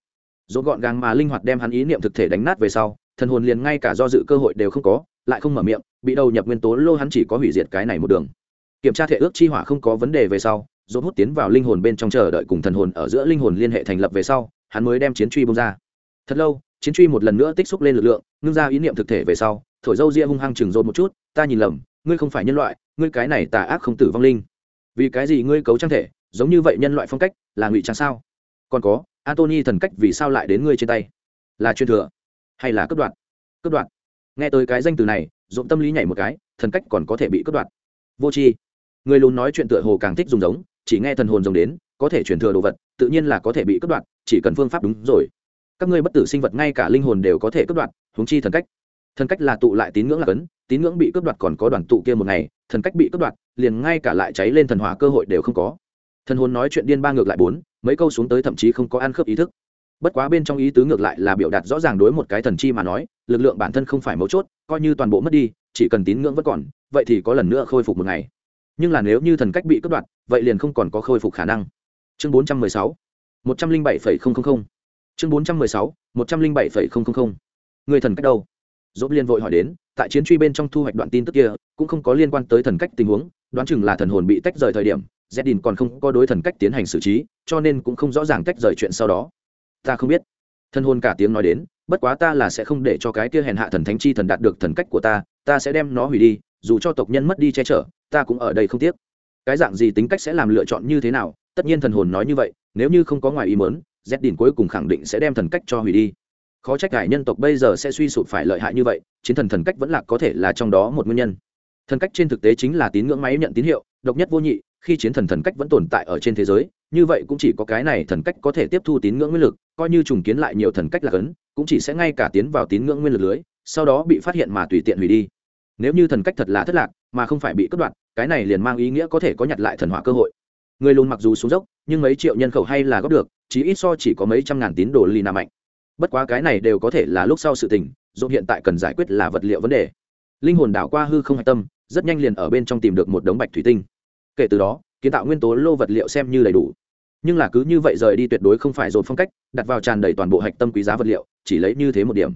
Dỗ gọn gàng mà linh hoạt đem hắn ý niệm thực thể đánh nát về sau, thần hồn liền ngay cả do dự cơ hội đều không có, lại không mở miệng, bị đầu nhập nguyên tố lô hắn chỉ có hủy diệt cái này một đường. Kiểm tra thể ước chi hỏa không có vấn đề về sau dỗ hút tiến vào linh hồn bên trong chờ đợi cùng thần hồn ở giữa linh hồn liên hệ thành lập về sau, hắn mới đem chiến truy bông ra thật lâu, chiến truy một lần nữa tích xúc lên lực lượng, ngưng ra ý niệm thực thể về sau, thổi dâu ria hung hăng chừng rồi một chút, ta nhìn lầm, ngươi không phải nhân loại, ngươi cái này tà ác không tử vong linh. Vì cái gì ngươi cấu trang thể, giống như vậy nhân loại phong cách, là ngụy trang sao? Còn có antony thần cách vì sao lại đến ngươi trên tay? Là truyền thừa hay là cướp đoạt? Cướp đoạt. Nghe tới cái danh từ này dộn tâm lý nhảy một cái, thần cách còn có thể bị cướp đoạt. Vô tri. Người lùn nói chuyện tựa hồ càng thích dùng giống, chỉ nghe thần hồn giống đến, có thể truyền thừa đồ vật, tự nhiên là có thể bị cướp đoạt, chỉ cần phương pháp đúng rồi các ngươi bất tử sinh vật ngay cả linh hồn đều có thể cướp đoạt, huống chi thần cách. Thần cách là tụ lại tín ngưỡng là cấn, tín ngưỡng bị cướp đoạt còn có đoàn tụ kia một ngày, thần cách bị cướp đoạt, liền ngay cả lại cháy lên thần hỏa cơ hội đều không có. Thần hồn nói chuyện điên ba ngược lại bốn, mấy câu xuống tới thậm chí không có ăn khớp ý thức. Bất quá bên trong ý tứ ngược lại là biểu đạt rõ ràng đối một cái thần chi mà nói, lực lượng bản thân không phải mấu chốt, coi như toàn bộ mất đi, chỉ cần tín ngưỡng vẫn còn, vậy thì có lần nữa khôi phục một ngày. Nhưng là nếu như thần cách bị cướp đoạt, vậy liền không còn có khôi phục khả năng. Chương bốn trăm mười sáu, một trăm linh bảy phẩy không không không chương bốn trăm mười sáu, một trăm linh bảy phẩy không không không. Người thần cách đâu? Dốt liên vội hỏi đến, tại chiến truy bên trong thu hoạch đoạn tin tức kia, cũng không có liên quan tới thần cách tình huống, đoán chừng là thần hồn bị tách rời thời điểm z đình còn không có đối thần cách tiến hành xử trí, cho nên cũng không rõ ràng tách rời chuyện sau đó. Ta không biết. Thần hồn cả tiếng nói đến, bất quá ta là sẽ không để cho cái kia hèn hạ thần thánh chi thần đạt được thần cách của ta ta sẽ đem nó hủy đi, dù cho tộc nhân mất đi che chở, ta cũng ở đây không tiếc. Cái dạng gì tính cách sẽ làm lựa chọn như thế nào, tất nhiên thần hồn nói như vậy, nếu như không có ngoài ý mớn z đình cuối cùng khẳng định sẽ đem thần cách cho hủy đi. Khó trách cải nhân tộc bây giờ sẽ suy sụp phải lợi hại như vậy, chiến thần thần cách vẫn là có thể là trong đó một nguyên nhân. Thần cách trên thực tế chính là tín ngưỡng máy nhận tín hiệu, độc nhất vô nhị, khi chiến thần thần cách vẫn tồn tại ở trên thế giới, như vậy cũng chỉ có cái này thần cách có thể tiếp thu tín ngưỡng nguyên lực, coi như trùng kiến lại nhiều thần cách là cấn, cũng chỉ sẽ ngay cả tiến vào tín ngưỡng nguyên lực lưới, sau đó bị phát hiện mà tùy tiện hủy đi. Nếu như thần cách thật là thất lạc, mà không phải bị cất đoạt, cái này liền mang ý nghĩa có thể có nhặt lại thần hỏa cơ hội. Người lùn mặc dù xuống dốc, nhưng mấy triệu nhân khẩu hay là góp được chỉ ít so chỉ có mấy trăm ngàn tín đồ lina mạnh. Bất quá cái này đều có thể là lúc sau sự tình, dù hiện tại cần giải quyết là vật liệu vấn đề. Linh hồn đảo qua hư không hạch tâm, rất nhanh liền ở bên trong tìm được một đống bạch thủy tinh. Kể từ đó, kiến tạo nguyên tố lô vật liệu xem như đầy đủ. Nhưng là cứ như vậy rời đi tuyệt đối không phải dồn phong cách, đặt vào tràn đầy toàn bộ hạch tâm quý giá vật liệu, chỉ lấy như thế một điểm.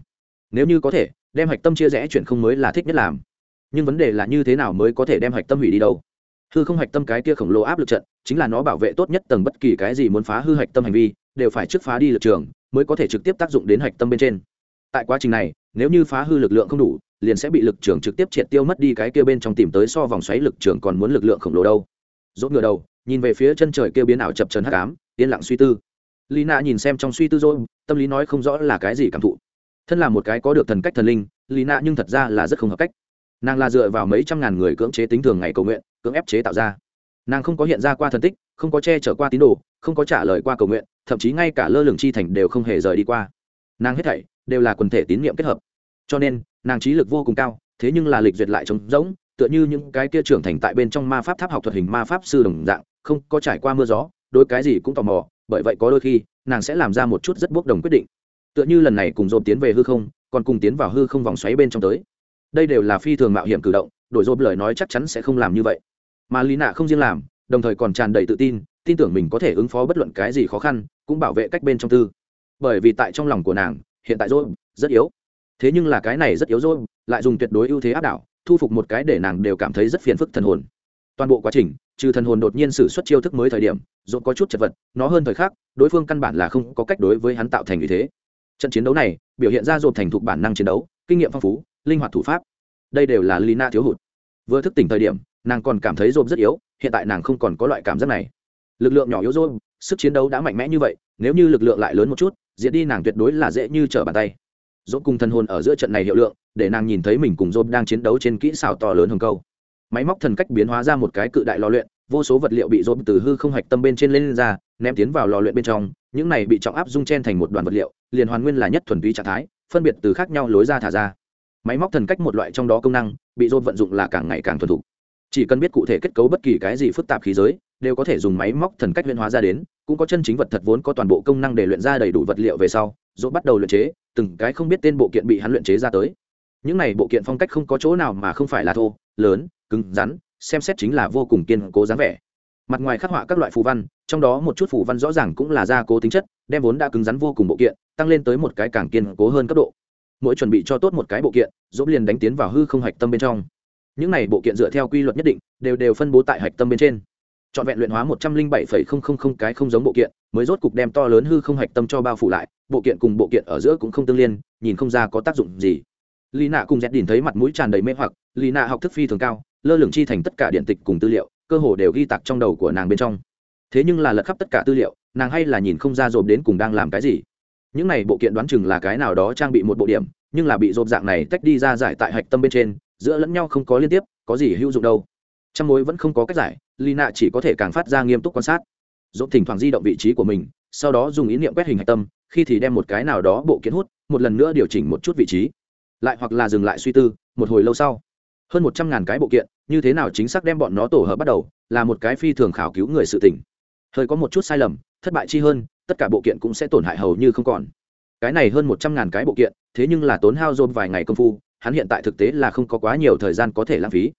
Nếu như có thể, đem hạch tâm chia rẽ chuyển không mới là thích nhất làm. Nhưng vấn đề là như thế nào mới có thể đem hạch tâm hủy đi đâu? Hư không hạch tâm cái kia khổng lồ áp lực trận chính là nó bảo vệ tốt nhất tầng bất kỳ cái gì muốn phá hư hạch tâm hành vi, đều phải trước phá đi lực trường, mới có thể trực tiếp tác dụng đến hạch tâm bên trên. Tại quá trình này, nếu như phá hư lực lượng không đủ, liền sẽ bị lực trường trực tiếp triệt tiêu mất đi cái kia bên trong tìm tới so vòng xoáy lực trường còn muốn lực lượng khổng lồ đâu. Rốt ngựa đầu, nhìn về phía chân trời kia biến ảo chập trần hắc ám, yên lặng suy tư. Lina nhìn xem trong suy tư rồi, tâm lý nói không rõ là cái gì cảm thụ. Thân là một cái có được thần cách thần linh lina nhưng thật ra là rất không hợp cách. Nàng là dựa vào mấy trăm ngàn người cưỡng chế tính thường ngày cầu nguyện, cưỡng ép chế tạo ra nàng không có hiện ra qua thần tích, không có che chở qua tín đồ, không có trả lời qua cầu nguyện, thậm chí ngay cả lơ lửng chi thành đều không hề rời đi qua. Nàng hết thảy đều là quần thể tín nhiệm kết hợp. Cho nên, nàng trí lực vô cùng cao, thế nhưng là lịch duyệt lại trống rỗng, tựa như những cái kia trưởng thành tại bên trong ma pháp tháp học thuật hình ma pháp sư đồng dạng, không có trải qua mưa gió đôi cái gì cũng tò mò, bởi vậy có đôi khi, nàng sẽ làm ra một chút rất bốc đồng quyết định. Tựa như lần này cùng dồn tiến về hư không, còn cùng tiến vào hư không vòng xoáy bên trong tới. Đây đều là phi thường mạo hiểm cử động, đổi dồn lời nói chắc chắn sẽ không làm như vậy mà lý nạ không riêng làm, đồng thời còn tràn đầy tự tin tin tưởng mình có thể ứng phó bất luận cái gì khó khăn, cũng bảo vệ cách bên trong tư. Bởi vì tại trong lòng của nàng, hiện tại dồn rất yếu. Thế nhưng là cái này rất yếu dồn lại dùng tuyệt đối ưu thế áp đảo, thu phục một cái để nàng đều cảm thấy rất phiền phức thần hồn. Toàn bộ quá trình, trừ thần hồn đột nhiên xử suất chiêu thức mới thời điểm dồn có chút chật vật, nó hơn thời khắc, đối phương căn bản là không có cách đối với hắn tạo thành như thế. Trận chiến đấu này, biểu hiện ra dồn thành thục bản năng chiến đấu, kinh nghiệm phong phú, linh hoạt thủ pháp. Đây đều là lina thiếu hụt. Vừa thức tỉnh thời điểm nàng còn cảm thấy rộp rất yếu, hiện tại nàng không còn có loại cảm giác này. Lực lượng nhỏ yếu rộp, sức chiến đấu đã mạnh mẽ như vậy, nếu như lực lượng lại lớn một chút diễn đi nàng tuyệt đối là dễ như trở bàn tay. Rộp cùng thần hồn ở giữa trận này hiệu lượng, để nàng nhìn thấy mình cùng rộp đang chiến đấu trên kỹ xảo to lớn hồng câu. Máy móc thần cách biến hóa ra một cái cự đại lò luyện, vô số vật liệu bị rộp từ hư không hạch tâm bên trên lên ra, ném tiến vào lò luyện bên trong, những này bị trọng áp dung chen thành một đoàn vật liệu, liền hoàn nguyên là nhất thuần túy trạng thái, phân biệt từ khác nhau lối ra thả ra. Máy móc thần cách một loại trong đó công năng, bị rộp vận dụng là càng ngày càng thuần thục chỉ cần biết cụ thể kết cấu bất kỳ cái gì phức tạp khí giới, đều có thể dùng máy móc thần cách luyện hóa ra đến, cũng có chân chính vật thật vốn có toàn bộ công năng để luyện ra đầy đủ vật liệu về sau dỗ bắt đầu luyện chế, từng cái không biết tên bộ kiện bị hắn luyện chế ra tới. Những này bộ kiện phong cách không có chỗ nào mà không phải là thô, lớn, cứng, rắn, xem xét chính là vô cùng kiên cố dáng vẻ. Mặt ngoài khắc họa các loại phù văn, trong đó một chút phù văn rõ ràng cũng là gia cố tính chất, đem vốn đã cứng rắn vô cùng bộ kiện, tăng lên tới một cái càng kiên cố hơn cấp độ. Mỗi chuẩn bị cho tốt một cái bộ kiện, dỗ liền đánh tiến vào hư không hạch tâm bên trong những này bộ kiện dựa theo quy luật nhất định, đều đều phân bố tại hạch tâm bên trên. Trọn vẹn luyện hóa một trăm linh bảy phẩy không không không cái không giống bộ kiện, mới rốt cục đem to lớn hư không hạch tâm cho bao phủ lại, bộ kiện cùng bộ kiện ở giữa cũng không tương liên, nhìn không ra có tác dụng gì. Lý nạ cùng dẹt đìn thấy mặt mũi tràn đầy mê hoặc, lý nạ học thức phi thường cao, lơ lửng chi thành tất cả điện tịch cùng tư liệu, cơ hồ đều ghi tặc trong đầu của nàng bên trong. Thế nhưng là lật khắp tất cả tư liệu, nàng hay là nhìn không ra dồn đến cùng đang làm cái gì. Những này bộ kiện đoán chừng là cái nào đó trang bị một bộ điểm, nhưng là bị dồn dạng này tách đi ra giải tại hạch tâm bên trên giữa lẫn nhau không có liên tiếp, có gì hữu dụng đâu. Trong mối vẫn không có cách giải lina chỉ có thể càng phát ra nghiêm túc quan sát. Dốt thỉnh thoảng di động vị trí của mình, sau đó dùng ý niệm quét hình hạch tâm, khi thì đem một cái nào đó bộ kiện hút, một lần nữa điều chỉnh một chút vị trí. Lại hoặc là dừng lại suy tư, một hồi lâu sau. Hơn một trăm ngàn cái bộ kiện, như thế nào chính xác đem bọn nó tổ hợp bắt đầu, là một cái phi thường khảo cứu người sự tỉnh hơi có một chút sai lầm, thất bại chi hơn, tất cả bộ kiện cũng sẽ tổn hại hầu như không còn. Cái này hơn một trăm ngàn cái bộ kiện, thế nhưng là tốn hao dồn vài ngày công phu hắn hiện tại thực tế là không có quá nhiều thời gian có thể lãng phí.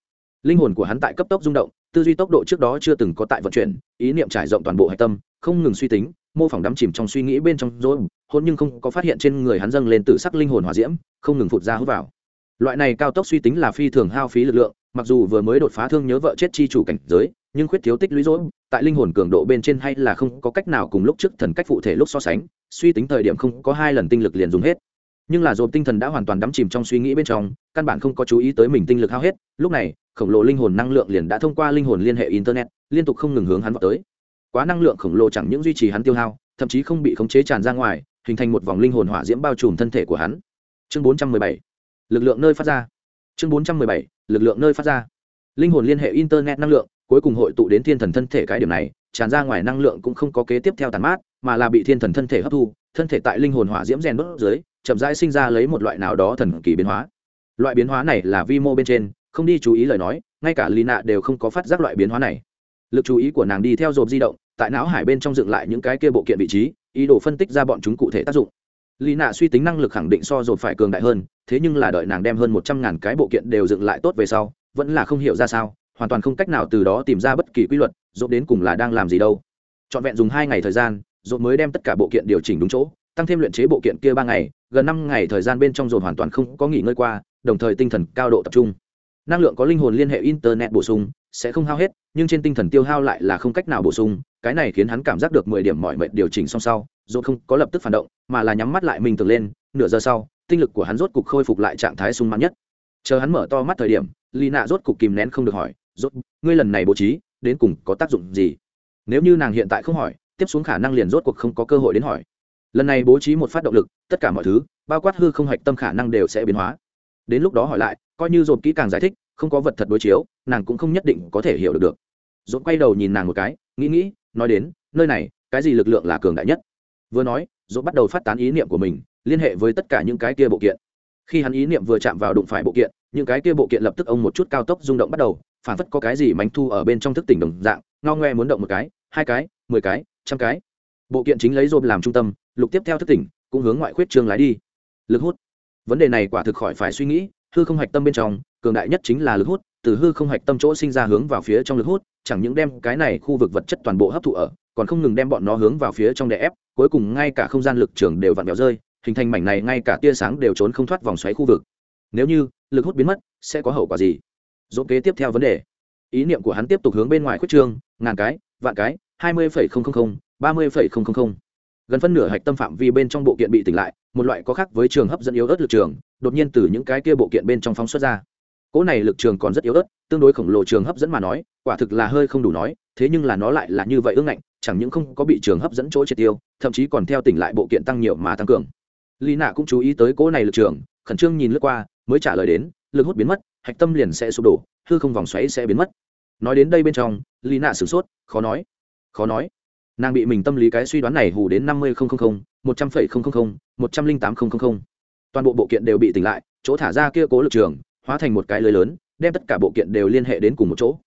Linh hồn của hắn tại cấp tốc rung động, tư duy tốc độ trước đó chưa từng có tại vận chuyển, ý niệm trải rộng toàn bộ hạch tâm, không ngừng suy tính, mô phỏng đắm chìm trong suy nghĩ bên trong rối hôn nhưng không có phát hiện trên người hắn dâng lên tự sắc linh hồn hỏa diễm, không ngừng phụt ra hút vào. Loại này cao tốc suy tính là phi thường hao phí lực lượng, mặc dù vừa mới đột phá thương nhớ vợ chết chi chủ cảnh giới, nhưng khuyết thiếu tích lũy rối, tại linh hồn cường độ bên trên hay là không có cách nào cùng lúc trước thần cách phụ thể lúc so sánh, suy tính thời điểm không có hai lần tinh lực liền dùng hết nhưng là dồn tinh thần đã hoàn toàn đắm chìm trong suy nghĩ bên trong, căn bản không có chú ý tới mình tinh lực hao hết, lúc này, khổng lồ linh hồn năng lượng liền đã thông qua linh hồn liên hệ internet, liên tục không ngừng hướng hắn vào tới. Quá năng lượng khổng lồ chẳng những duy trì hắn tiêu hao, thậm chí không bị khống chế tràn ra ngoài, hình thành một vòng linh hồn hỏa diễm bao trùm thân thể của hắn. Chương 417 lực lượng nơi phát ra. Chương 417 lực lượng nơi phát ra. Linh hồn liên hệ internet năng lượng, cuối cùng hội tụ đến thiên thần thân thể cái điểm này tràn ra ngoài năng lượng cũng không có kế tiếp theo tàn mát, mà là bị thiên thần thân thể hấp thu, thân thể tại linh hồn hỏa diễm rèn bớt dưới, chậm rãi sinh ra lấy một loại nào đó thần kỳ biến hóa. Loại biến hóa này là vi mô bên trên, không đi chú ý lời nói, ngay cả lì nạ đều không có phát giác loại biến hóa này. Lực chú ý của nàng đi theo dồn di động, tại não hải bên trong dựng lại những cái kia bộ kiện vị trí, ý đồ phân tích ra bọn chúng cụ thể tác dụng. Lì nạ suy tính năng lực khẳng định so dồn phải cường đại hơn, thế nhưng là đợi nàng đem hơn một trăm ngàn cái bộ kiện đều dựng lại tốt về sau, vẫn là không hiểu ra sao hoàn toàn không cách nào từ đó tìm ra bất kỳ quy luật, dốt đến cùng là đang làm gì đâu. Trọn vẹn dùng hai ngày thời gian, dốt mới đem tất cả bộ kiện điều chỉnh đúng chỗ, tăng thêm luyện chế bộ kiện kia ba ngày, gần năm ngày thời gian bên trong dồn hoàn toàn không có nghỉ ngơi qua, đồng thời tinh thần cao độ tập trung. Năng lượng có linh hồn liên hệ internet bổ sung, sẽ không hao hết, nhưng trên tinh thần tiêu hao lại là không cách nào bổ sung, cái này khiến hắn cảm giác được mười điểm mọi mệnh điều chỉnh song sau dồn không có lập tức phản động, mà là nhắm mắt lại mình tưởng lên, nửa giờ sau, tinh lực của hắn rốt cục khôi phục lại trạng thái sung mãn nhất. Chờ hắn mở to mắt thời điểm lì nạ rốt cục kìm nén không được hỏi rốt, ngươi lần này bố trí, đến cùng có tác dụng gì? Nếu như nàng hiện tại không hỏi, tiếp xuống khả năng liền rốt cuộc không có cơ hội đến hỏi. Lần này bố trí một phát động lực, tất cả mọi thứ, bao quát hư không hạch tâm khả năng đều sẽ biến hóa. Đến lúc đó hỏi lại, coi như dồn kỹ càng giải thích, không có vật thật đối chiếu, nàng cũng không nhất định có thể hiểu được được. Dồn quay đầu nhìn nàng một cái, nghĩ nghĩ, nói đến, nơi này, cái gì lực lượng là cường đại nhất? Vừa nói dồn bắt đầu phát tán ý niệm của mình, liên hệ với tất cả những cái kia bộ kiện. Khi hắn ý niệm vừa chạm vào đụng phải bộ kiện, những cái kia bộ kiện lập tức ông một chút cao tốc rung động bắt đầu phản phất có cái gì mánh thu ở bên trong thức tỉnh đồng dạng, ngao ngoe muốn động một cái, hai cái, mười cái, trăm cái. Bộ kiện chính lấy dồn làm trung tâm, lục tiếp theo thức tỉnh, cũng hướng ngoại khuyết trương lái đi. Lực hút. Vấn đề này quả thực khỏi phải suy nghĩ, hư không hạch tâm bên trong, cường đại nhất chính là lực hút, từ hư không hạch tâm chỗ sinh ra hướng vào phía trong lực hút, chẳng những đem cái này khu vực vật chất toàn bộ hấp thụ ở, còn không ngừng đem bọn nó hướng vào phía trong đè ép, cuối cùng ngay cả không gian lực trường đều vặn vẹo rơi, hình thành mảnh này ngay cả tia sáng đều trốn không thoát vòng xoáy khu vực. Nếu như lực hút biến mất, sẽ có hậu quả gì? Dỗ kế tiếp theo vấn đề. Ý niệm của hắn tiếp tục hướng bên ngoài khuất trương, ngàn cái, vạn cái, hai mươi phẩy không không không, ba mươi phẩy không không không. Gần phân nửa hạch tâm phạm vi bên trong bộ kiện bị tỉnh lại, một loại có khác với trường hấp dẫn yếu ớt lực trường, đột nhiên từ những cái kia bộ kiện bên trong phóng xuất ra. Cỗ này lực trường còn rất yếu ớt, tương đối khổng lồ trường hấp dẫn mà nói, quả thực là hơi không đủ nói, thế nhưng là nó lại là như vậy ương ngạnh, chẳng những không có bị trường hấp dẫn chỗ triệt tiêu, thậm chí còn theo tỉnh lại bộ kiện tăng nhiều mà tăng cường. Lý nạ cũng chú ý tới cỗ này lực trường, khẩn trương nhìn lướt qua, mới trả lời đến, lực hút biến mất hạch tâm liền sẽ sụp đổ, hư không vòng xoáy sẽ biến mất. Nói đến đây bên trong, lý nạ sửng sốt, khó nói. Khó nói. Nàng bị mình tâm lý cái suy đoán này hù đến năm mươi một trăm linh một trăm linh tám toàn bộ bộ kiện đều bị tỉnh lại, chỗ thả ra kia cố lực trường, hóa thành một cái lưới lớn, đem tất cả bộ kiện đều liên hệ đến cùng một chỗ.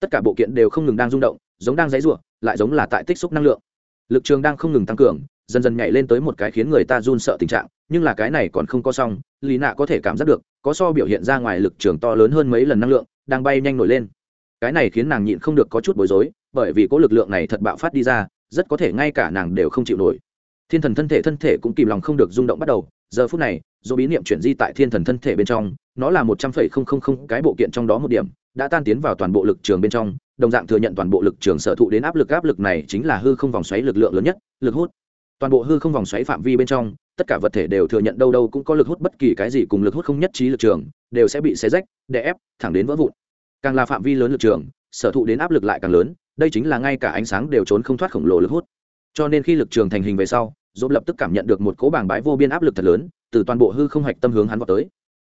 Tất cả bộ kiện đều không ngừng đang rung động, giống đang dãy r u ộ lại giống là tại tích xúc năng lượng. Lực trường đang không ngừng tăng cường dần dần nhảy lên tới một cái khiến người ta run sợ tình trạng, nhưng là cái này còn không có xong, lý nạ có thể cảm giác được, có so biểu hiện ra ngoài lực trường to lớn hơn mấy lần năng lượng, đang bay nhanh nổi lên. Cái này khiến nàng nhịn không được có chút bối rối, bởi vì cỗ lực lượng này thật bạo phát đi ra, rất có thể ngay cả nàng đều không chịu nổi. Thiên thần thân thể thân thể cũng kìm lòng không được rung động bắt đầu, giờ phút này do bí niệm chuyển di tại thiên thần thân thể bên trong, nó là một trăm phẩy không không không cái bộ kiện trong đó một điểm, đã tan tiến vào toàn bộ lực trường bên trong, đồng dạng thừa nhận toàn bộ lực trường sở thụ đến áp lực áp lực này chính là hư không vòng xoáy lực lượng lớn nhất, lực hút toàn bộ hư không vòng xoáy phạm vi bên trong, tất cả vật thể đều thừa nhận đâu đâu cũng có lực hút bất kỳ cái gì cùng lực hút không nhất trí lực trường, đều sẽ bị xé rách, đè ép, thẳng đến vỡ vụn. Càng là phạm vi lớn lực trường, sở thụ đến áp lực lại càng lớn, đây chính là ngay cả ánh sáng đều trốn không thoát khổng lồ lực hút. Cho nên khi lực trường thành hình về sau dồn lập tức cảm nhận được một cố bảng bãi vô biên áp lực thật lớn, từ toàn bộ hư không hạch tâm hướng hắn vào tới.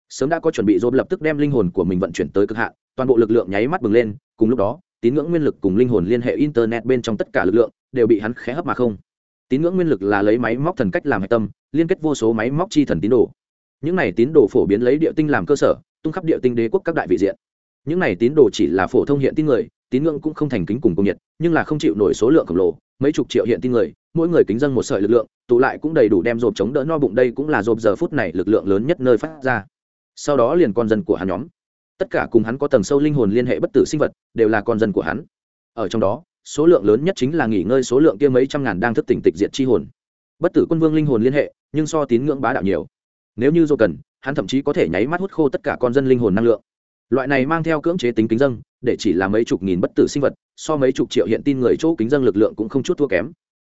Sớm đã có chuẩn bị dồn lập tức đem linh hồn của mình vận chuyển tới cực hạn, toàn bộ lực lượng nháy mắt bừng lên, cùng lúc đó, tín ngưỡng nguyên lực cùng linh hồn liên hệ internet bên trong tất cả lực lượng, đều bị hắn khé hấp mà không tín ngưỡng nguyên lực là lấy máy móc thần cách làm hạch tâm, liên kết vô số máy móc chi thần tín đồ. Những này tín đồ phổ biến lấy địa tinh làm cơ sở, tung khắp địa tinh đế quốc các đại vị diện. Những này tín đồ chỉ là phổ thông hiện tin người, tín ngưỡng cũng không thành kính cùng công nhiệt, nhưng là không chịu nổi số lượng khổng lồ, mấy chục triệu hiện tin người, mỗi người kính dân một sợi lực lượng, tụ lại cũng đầy đủ đem dồn chống đỡ no bụng đây cũng là dồn giờ phút này lực lượng lớn nhất nơi phát ra. Sau đó liền con dân của hắn nhóm. Tất cả cùng hắn có tầng sâu linh hồn liên hệ bất tử sinh vật, đều là con dân của hắn. Ở trong đó số lượng lớn nhất chính là nghỉ ngơi số lượng kia mấy trăm ngàn đang thức tỉnh tịch diệt chi hồn. Bất tử quân vương linh hồn liên hệ, nhưng so tín ngưỡng bá đạo nhiều. Nếu như dô cần, hắn thậm chí có thể nháy mắt hút khô tất cả con dân linh hồn năng lượng. Loại này mang theo cưỡng chế tính kính dân, để chỉ là mấy chục nghìn bất tử sinh vật, so mấy chục triệu hiện tin người chỗ kính dân lực lượng cũng không chút thua kém.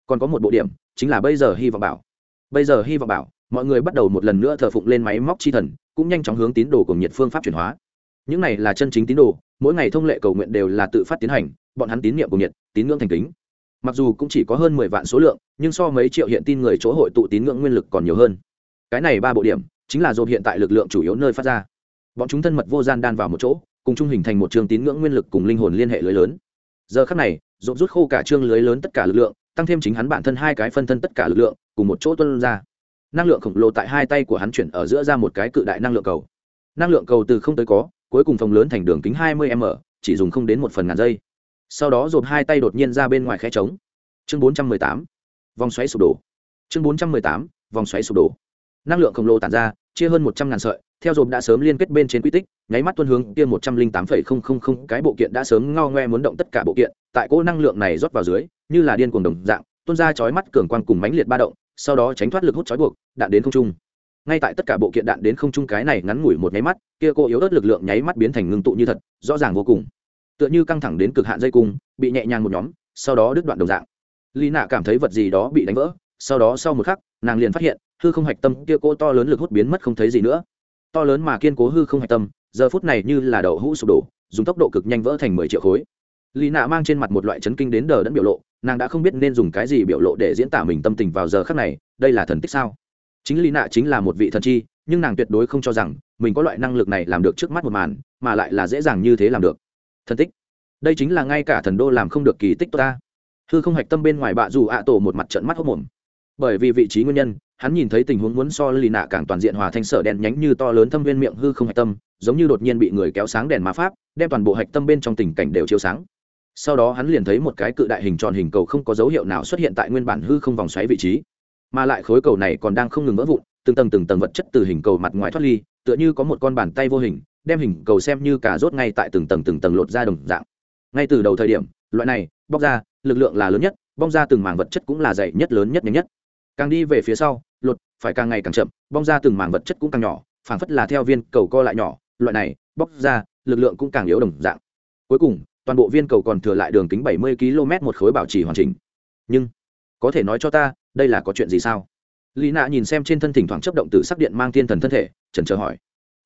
Còn có một bộ điểm, chính là bây giờ hy vọng bảo. Bây giờ hy vọng bảo, mọi người bắt đầu một lần nữa thờ phụng lên máy móc chi thần, cũng nhanh chóng hướng tín đồ cùng nhiệt phương pháp chuyển hóa. Những này là chân chính tín đồ mỗi ngày thông lệ cầu nguyện đều là tự phát tiến hành, bọn hắn tín nhiệm cùng nhiệt, tín ngưỡng thành kính. Mặc dù cũng chỉ có hơn mười vạn số lượng, nhưng so mấy triệu hiện tin người chỗ hội tụ tín ngưỡng nguyên lực còn nhiều hơn. Cái này ba bộ điểm, chính là dồn hiện tại lực lượng chủ yếu nơi phát ra. Bọn chúng thân mật vô gian đan vào một chỗ, cùng chung hình thành một trường tín ngưỡng nguyên lực cùng linh hồn liên hệ lưới lớn. Giờ khắc này, dồn rút khô cả chương lưới lớn tất cả lực lượng, tăng thêm chính hắn bản thân hai cái phân thân tất cả lực lượng, cùng một chỗ tuân ra. Năng lượng khổng lồ tại hai tay của hắn chuyển ở giữa ra một cái cự đại năng lượng cầu. Năng lượng cầu từ không tới có cuối cùng phòng lớn thành đường kính 20 m chỉ dùng không đến một phần ngàn giây. Sau đó rộp hai tay đột nhiên ra bên ngoài khe trống. Chương 418, vòng xoáy sụp đổ. Chương 418, vòng xoáy sụp đổ. Năng lượng khổng lồ tản ra chia hơn một trăm ngàn sợi theo rộp đã sớm liên kết bên trên quy tích nháy mắt tuân hướng kia một trăm linh tám phẩy không không không cái bộ kiện đã sớm ngo ngoe muốn động tất cả bộ kiện tại cỗ năng lượng này rót vào dưới như là điên cuồng đồng dạng tuôn ra chói mắt cường quang cùng mãnh liệt ba động sau đó tránh thoát lực hút chói buộc đạn đến không trung ngay tại tất cả bộ kiện đạn đến không trung cái này ngắn ngủi một nháy mắt, kia cô yếu ớt lực lượng nháy mắt biến thành ngưng tụ như thật, rõ ràng vô cùng. Tựa như căng thẳng đến cực hạn dây cung, bị nhẹ nhàng một nhóm, sau đó đứt đoạn đồng dạng. Lý nạ cảm thấy vật gì đó bị đánh vỡ, sau đó sau một khắc, nàng liền phát hiện, hư không hạch tâm kia cô to lớn lực hút biến mất không thấy gì nữa. To lớn mà kiên cố hư không hạch tâm, giờ phút này như là đậu hũ sụp đổ, dùng tốc độ cực nhanh vỡ thành mười triệu khối. Lý nạ mang trên mặt một loại chấn kinh đến đờ đẫn biểu lộ, nàng đã không biết nên dùng cái gì biểu lộ để diễn tả mình tâm tình vào giờ khắc này, đây là thần tích sao? Chính lý nạ chính là một vị thần chi, nhưng nàng tuyệt đối không cho rằng mình có loại năng lực này làm được trước mắt một màn, mà lại là dễ dàng như thế làm được. Thần tích. Đây chính là ngay cả thần đô làm không được kỳ tích tốt ta. Hư không hạch tâm bên ngoài bạ dù ạ tổ một mặt trận mắt hốc mồm. Bởi vì vị trí nguyên nhân, hắn nhìn thấy tình huống muốn so lì nạ càng toàn diện hòa thanh sở đèn nhánh như to lớn thâm viên miệng hư không hạch tâm, giống như đột nhiên bị người kéo sáng đèn ma pháp, đem toàn bộ hạch tâm bên trong tình cảnh đều chiếu sáng. Sau đó hắn liền thấy một cái cự đại hình tròn hình cầu không có dấu hiệu nào xuất hiện tại nguyên bản hư không vòng xoáy vị trí mà lại khối cầu này còn đang không ngừng vỡ vụn, từng tầng từng tầng vật chất từ hình cầu mặt ngoài thoát ly, tựa như có một con bàn tay vô hình, đem hình cầu xem như cả rốt ngay tại từng tầng từng tầng lột ra đồng dạng. Ngay từ đầu thời điểm, loại này, bóc ra, lực lượng là lớn nhất, bong ra từng mảng vật chất cũng là dày nhất, lớn nhất, nhanh nhất. Càng đi về phía sau, lột, phải càng ngày càng chậm, bong ra từng mảng vật chất cũng càng nhỏ, phảng phất là theo viên cầu co lại nhỏ, loại này, bóc ra, lực lượng cũng càng yếu đồng dạng. Cuối cùng, toàn bộ viên cầu còn thừa lại đường kính 70 km một khối bảo trì hoàn chỉnh. Nhưng, có thể nói cho ta đây là có chuyện gì sao? Lý nạ nhìn xem trên thân thỉnh thoảng chấp động từ sắc điện mang thiên thần thân thể trần chờ hỏi.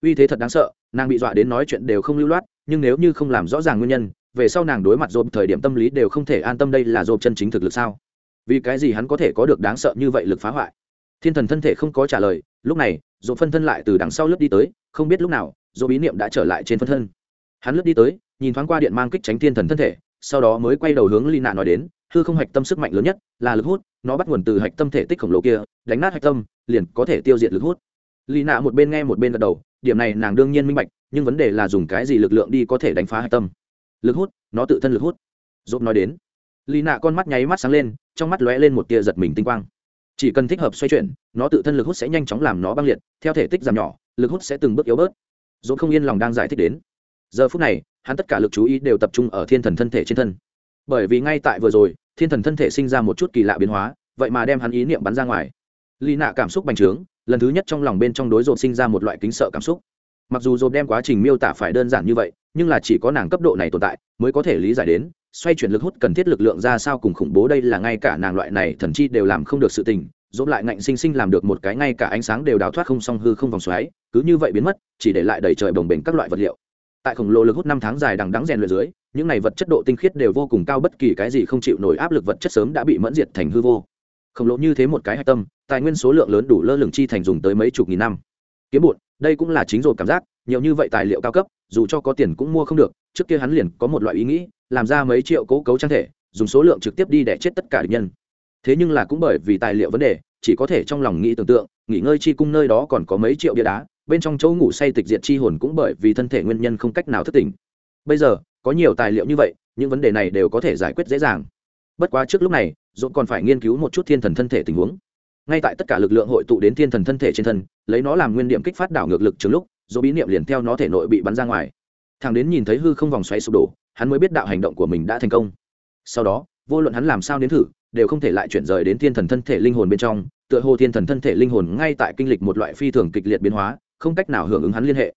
Uy thế thật đáng sợ, nàng bị dọa đến nói chuyện đều không lưu loát, nhưng nếu như không làm rõ ràng nguyên nhân, về sau nàng đối mặt dồn thời điểm tâm lý đều không thể an tâm đây là dồn chân chính thực lực sao? Vì cái gì hắn có thể có được đáng sợ như vậy lực phá hoại? Thiên thần thân thể không có trả lời, lúc này dồn phân thân lại từ đằng sau lướt đi tới, không biết lúc nào dồn bí niệm đã trở lại trên phân thân. Hắn lướt đi tới, nhìn thoáng qua điện mang kích tránh thiên thần thân thể, sau đó mới quay đầu hướng lì nạ nói đến, hư không hạch tâm sức mạnh lớn nhất, là lực hút nó bắt nguồn từ hạch tâm thể tích khổng lồ kia, đánh nát hạch tâm, liền có thể tiêu diệt lực hút. Lì nạ một bên nghe một bên gật đầu, điểm này nàng đương nhiên minh bạch, nhưng vấn đề là dùng cái gì lực lượng đi có thể đánh phá hạch tâm? Lực hút, nó tự thân lực hút. Dốt nói đến lì nạ con mắt nháy mắt sáng lên, trong mắt lóe lên một tia giật mình tinh quang. Chỉ cần thích hợp xoay chuyển, nó tự thân lực hút sẽ nhanh chóng làm nó băng liệt, theo thể tích giảm nhỏ, lực hút sẽ từng bước yếu bớt. Dốt không yên lòng đang giải thích đến. Giờ phút này, hắn tất cả lực chú ý đều tập trung ở thiên thần thân thể trên thân. Bởi vì ngay tại vừa rồi thiên thần thân thể sinh ra một chút kỳ lạ biến hóa, vậy mà đem hắn ý niệm bắn ra ngoài. Lì nạ cảm xúc bành trướng, lần thứ nhất trong lòng bên trong đối rộp sinh ra một loại kính sợ cảm xúc. Mặc dù rộp đem quá trình miêu tả phải đơn giản như vậy, nhưng là chỉ có nàng cấp độ này tồn tại, mới có thể lý giải đến, xoay chuyển lực hút cần thiết lực lượng ra sao cùng khủng bố đây là ngay cả nàng loại này thần chi đều làm không được sự tình Rộn lại ngạnh sinh sinh làm được một cái ngay cả ánh sáng đều đào thoát không song hư không vòng xoáy, cứ như vậy biến mất, chỉ để lại đầy trời bồng bềnh các loại vật liệu. Tại khổng lồ lực hút năm tháng dài đằng đắng rèn luyện dưới những này vật chất độ tinh khiết đều vô cùng cao, bất kỳ cái gì không chịu nổi áp lực vật chất sớm đã bị mẫn diệt thành hư vô. Khổng lồ như thế một cái hạch tâm, tài nguyên số lượng lớn đủ lơ lửng chi thành dùng tới mấy chục nghìn năm. Kiếm bụt đây cũng là chính rồi cảm giác, nhiều như vậy tài liệu cao cấp, dù cho có tiền cũng mua không được, trước kia hắn liền có một loại ý nghĩ, làm ra mấy triệu cố cấu trang thể, dùng số lượng trực tiếp đi để chết tất cả địch nhân. Thế nhưng là cũng bởi vì tài liệu vấn đề, chỉ có thể trong lòng nghĩ tưởng tượng, nghỉ ngơi chi cung nơi đó còn có mấy triệu bia đá, bên trong chỗ ngủ say tịch diệt chi hồn cũng bởi vì thân thể nguyên nhân không cách nào thất tỉnh. Bây giờ có nhiều tài liệu như vậy, những vấn đề này đều có thể giải quyết dễ dàng. Bất quá trước lúc này, dũng còn phải nghiên cứu một chút thiên thần thân thể tình huống. Ngay tại tất cả lực lượng hội tụ đến thiên thần thân thể trên thân, lấy nó làm nguyên điểm kích phát đảo ngược lực trường lúc dỗ bí niệm liền theo nó thể nội bị bắn ra ngoài. Thằng đến nhìn thấy hư không vòng xoáy sụp đổ, hắn mới biết đạo hành động của mình đã thành công. Sau đó, vô luận hắn làm sao đến thử, đều không thể lại chuyển rời đến thiên thần thân thể linh hồn bên trong, tựa hồ thiên thần thân thể linh hồn ngay tại kinh lịch một loại phi thường kịch liệt biến hóa, không cách nào hưởng ứng hắn liên hệ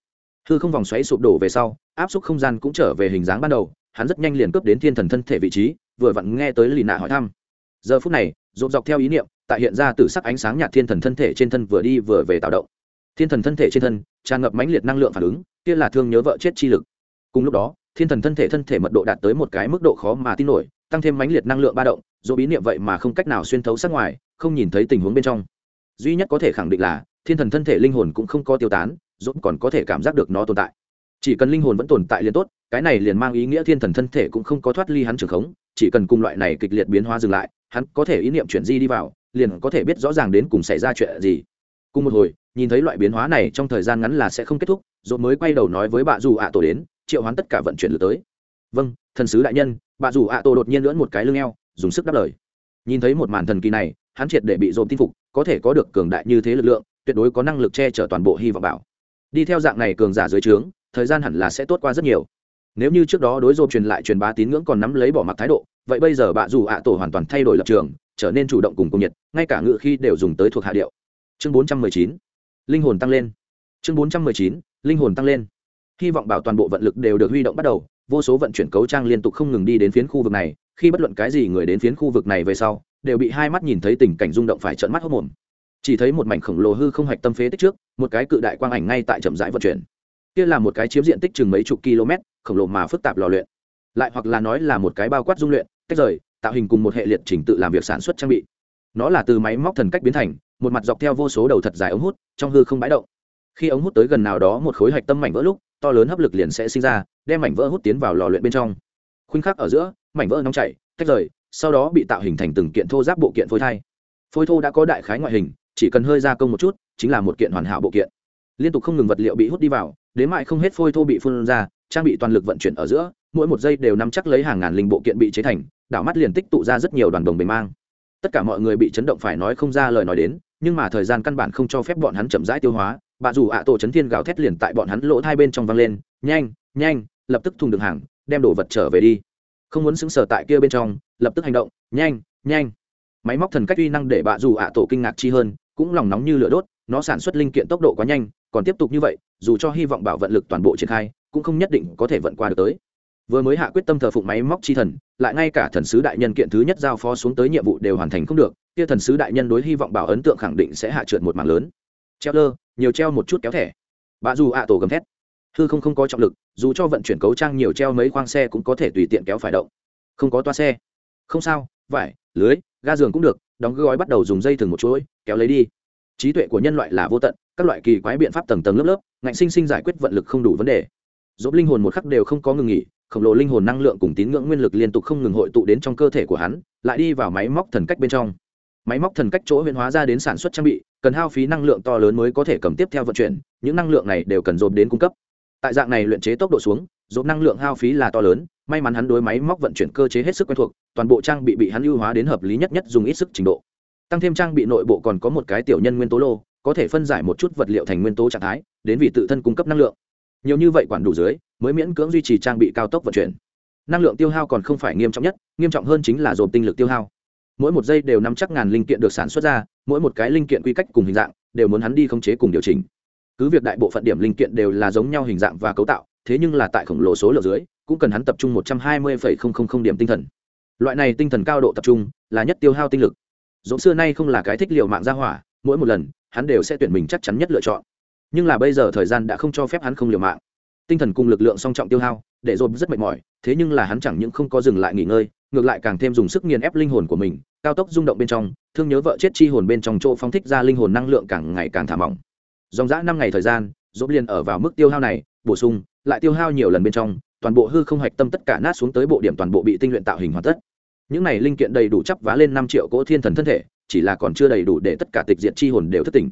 hư không vòng xoáy sụp đổ về sau, áp suất không gian cũng trở về hình dáng ban đầu, hắn rất nhanh liền cướp đến thiên thần thân thể vị trí, vừa vặn nghe tới lì nạ hỏi thăm. Giờ phút này rộn dọc theo ý niệm, tại hiện ra từ sắc ánh sáng nhạt thiên thần thân thể trên thân vừa đi vừa về tạo động. Thiên thần thân thể trên thân, tràn ngập mãnh liệt năng lượng phản ứng, kia là thương nhớ vợ chết chi lực. Cùng lúc đó, thiên thần thân thể thân thể mật độ đạt tới một cái mức độ khó mà tin nổi, tăng thêm mãnh liệt năng lượng ba động dù bí niệm vậy mà không cách nào xuyên thấu sát ngoài, không nhìn thấy tình huống bên trong. Duy nhất có thể khẳng định là, thiên thần thân thể linh hồn cũng không có tiêu tán dốt còn có thể cảm giác được nó tồn tại. Chỉ cần linh hồn vẫn tồn tại liền tốt, cái này liền mang ý nghĩa thiên thần thân thể cũng không có thoát ly hắn trường khống, chỉ cần cùng loại này kịch liệt biến hóa dừng lại, hắn có thể ý niệm chuyển di đi vào, liền có thể biết rõ ràng đến cùng xảy ra chuyện gì. Cùng một hồi, nhìn thấy loại biến hóa này trong thời gian ngắn là sẽ không kết thúc dốt mới quay đầu nói với bà dù ạ tổ đến, triệu hoán tất cả vận chuyển lượt tới. Vâng thần sứ đại nhân, bà dù ạ tổ đột nhiên lưỡn một cái lưng eo, dùng sức đáp lời. Nhìn thấy một màn thần kỳ này, hắn triệt để bị dồn tin phục, có thể có được cường đại như thế lực lượng, tuyệt đối có năng lực che chở toàn bộ hy vọng bảo đi theo dạng này cường giả dưới trướng, thời gian hẳn là sẽ tốt qua rất nhiều. Nếu như trước đó đối dồn truyền lại truyền bá tín ngưỡng còn nắm lấy bỏ mặc thái độ, vậy bây giờ bạ dù ạ tổ hoàn toàn thay đổi lập trường, trở nên chủ động cùng công nhiệt, ngay cả ngự khi đều dùng tới thuộc hạ điệu. Chương bốn trăm mười chín, linh hồn tăng lên. Chương bốn trăm mười chín, linh hồn tăng lên. Hy vọng bảo toàn bộ vận lực đều được huy động bắt đầu, vô số vận chuyển cấu trang liên tục không ngừng đi đến phiến khu vực này, khi bất luận cái gì người đến phiến khu vực này về sau, đều bị hai mắt nhìn thấy tình cảnh rung động phải trợn mắt hốc mồm chỉ thấy một mảnh khổng lồ hư không hạch tâm phế tích trước, một cái cự đại quang ảnh ngay tại chậm rãi vận chuyển. Kia là một cái chiếm diện tích chừng mấy chục km, khổng lồ mà phức tạp lò luyện. Lại hoặc là nói là một cái bao quát dung luyện, tách rời, tạo hình cùng một hệ liệt trình tự làm việc sản xuất trang bị. Nó là từ máy móc thần cách biến thành, một mặt dọc theo vô số đầu thật dài ống hút, trong hư không bãi động. Khi ống hút tới gần nào đó một khối hạch tâm mảnh vỡ lúc, to lớn hấp lực liền sẽ sinh ra, đem mảnh vỡ hút tiến vào lò luyện bên trong. Khuynh khắc ở giữa, mảnh vỡ nóng chảy, tách rời, sau đó bị tạo hình thành từng kiện thô giáp bộ kiện phôi thai. Phôi thô đã có đại khái ngoại hình chỉ cần hơi gia công một chút, chính là một kiện hoàn hảo bộ kiện. Liên tục không ngừng vật liệu bị hút đi vào, đến mại không hết phôi thô bị phun ra, trang bị toàn lực vận chuyển ở giữa, mỗi một giây đều nắm chắc lấy hàng ngàn linh bộ kiện bị chế thành, đảo mắt liền tích tụ ra rất nhiều đoàn đồng bề mang. Tất cả mọi người bị chấn động phải nói không ra lời nói đến, nhưng mà thời gian căn bản không cho phép bọn hắn chậm rãi tiêu hóa, bà dù ạ tổ chấn thiên gào thét liền tại bọn hắn lỗ hai bên trong vang lên, nhanh nhanh, lập tức thùng đường hàng, đem đồ vật trở về đi. Không muốn xứng sở tại kia bên trong, lập tức hành động, nhanh nhanh. Máy móc thần cách uy năng để bà dù ạ tổ kinh ngạc chi hơn cũng lòng nóng như lửa đốt, nó sản xuất linh kiện tốc độ quá nhanh, còn tiếp tục như vậy, dù cho hy vọng bảo vận lực toàn bộ triển khai, cũng không nhất định có thể vận qua được tới. Vừa mới hạ quyết tâm thờ phụng máy móc chi thần, lại ngay cả thần sứ đại nhân kiện thứ nhất giao phó xuống tới nhiệm vụ đều hoàn thành không được, kia thần sứ đại nhân đối hy vọng bảo ấn tượng khẳng định sẽ hạ trượt một mạng lớn. Treo lơ, nhiều treo một chút kéo thẻ. Bà dù ạ tổ gầm thét. Hư không không có trọng lực, dù cho vận chuyển cấu trang nhiều treo mấy khoang xe cũng có thể tùy tiện kéo phải động. Không có toa xe. Không sao, vải, lưới, ga giường cũng được, đóng gói bắt đầu dùng dây thừng một chuỗi kéo lấy đi. Trí tuệ của nhân loại là vô tận, các loại kỳ quái biện pháp tầng tầng lớp lớp, ngạnh sinh sinh giải quyết vận lực không đủ vấn đề. Dốt linh hồn một khắc đều không có ngừng nghỉ, khổng lồ linh hồn năng lượng cùng tín ngưỡng nguyên lực liên tục không ngừng hội tụ đến trong cơ thể của hắn, lại đi vào máy móc thần cách bên trong. Máy móc thần cách chỗ huyễn hóa ra đến sản xuất trang bị, cần hao phí năng lượng to lớn mới có thể cầm tiếp theo vận chuyển, những năng lượng này đều cần dồn đến cung cấp. Tại dạng này luyện chế tốc độ xuống dồn năng lượng hao phí là to lớn, may mắn hắn đối máy móc vận chuyển cơ chế hết sức quen thuộc, toàn bộ trang bị bị hắn ưu hóa đến hợp lý nhất nhất dùng ít sức trình độ tăng thêm trang bị nội bộ còn có một cái tiểu nhân nguyên tố lô, có thể phân giải một chút vật liệu thành nguyên tố trạng thái, đến vì tự thân cung cấp năng lượng. Nhiều như vậy quản đủ dưới, mới miễn cưỡng duy trì trang bị cao tốc vận chuyển. Năng lượng tiêu hao còn không phải nghiêm trọng nhất, nghiêm trọng hơn chính là dồn tinh lực tiêu hao. Mỗi một giây đều nắm chắc ngàn linh kiện được sản xuất ra, mỗi một cái linh kiện quy cách cùng hình dạng, đều muốn hắn đi khống chế cùng điều chỉnh. Cứ việc đại bộ phận điểm linh kiện đều là giống nhau hình dạng và cấu tạo, thế nhưng là tại khổng lồ số lượng dưới, cũng cần hắn tập trung một trăm hai mươi điểm tinh thần. Loại này tinh thần cao độ tập trung là nhất tiêu hao tinh lực dũng xưa nay không là cái thích liệu mạng ra hỏa, mỗi một lần, hắn đều sẽ tuyển mình chắc chắn nhất lựa chọn. Nhưng là bây giờ thời gian đã không cho phép hắn không liều mạng. Tinh thần cùng lực lượng song trọng tiêu hao, để dồn rất mệt mỏi, thế nhưng là hắn chẳng những không có dừng lại nghỉ ngơi, ngược lại càng thêm dùng sức nghiền ép linh hồn của mình, cao tốc rung động bên trong, thương nhớ vợ chết chi hồn bên trong chỗ phóng thích ra linh hồn năng lượng càng ngày càng thả mỏng. Dòng dã năm ngày thời gian dồn liền ở vào mức tiêu hao này, bổ sung, lại tiêu hao nhiều lần bên trong, toàn bộ hư không hạch tâm tất cả nát xuống tới bộ điểm toàn bộ bị tinh luyện tạo hình hoàn tất những này linh kiện đầy đủ chấp vá lên năm triệu cỗ thiên thần thân thể, chỉ là còn chưa đầy đủ để tất cả tịch diệt chi hồn đều thất tỉnh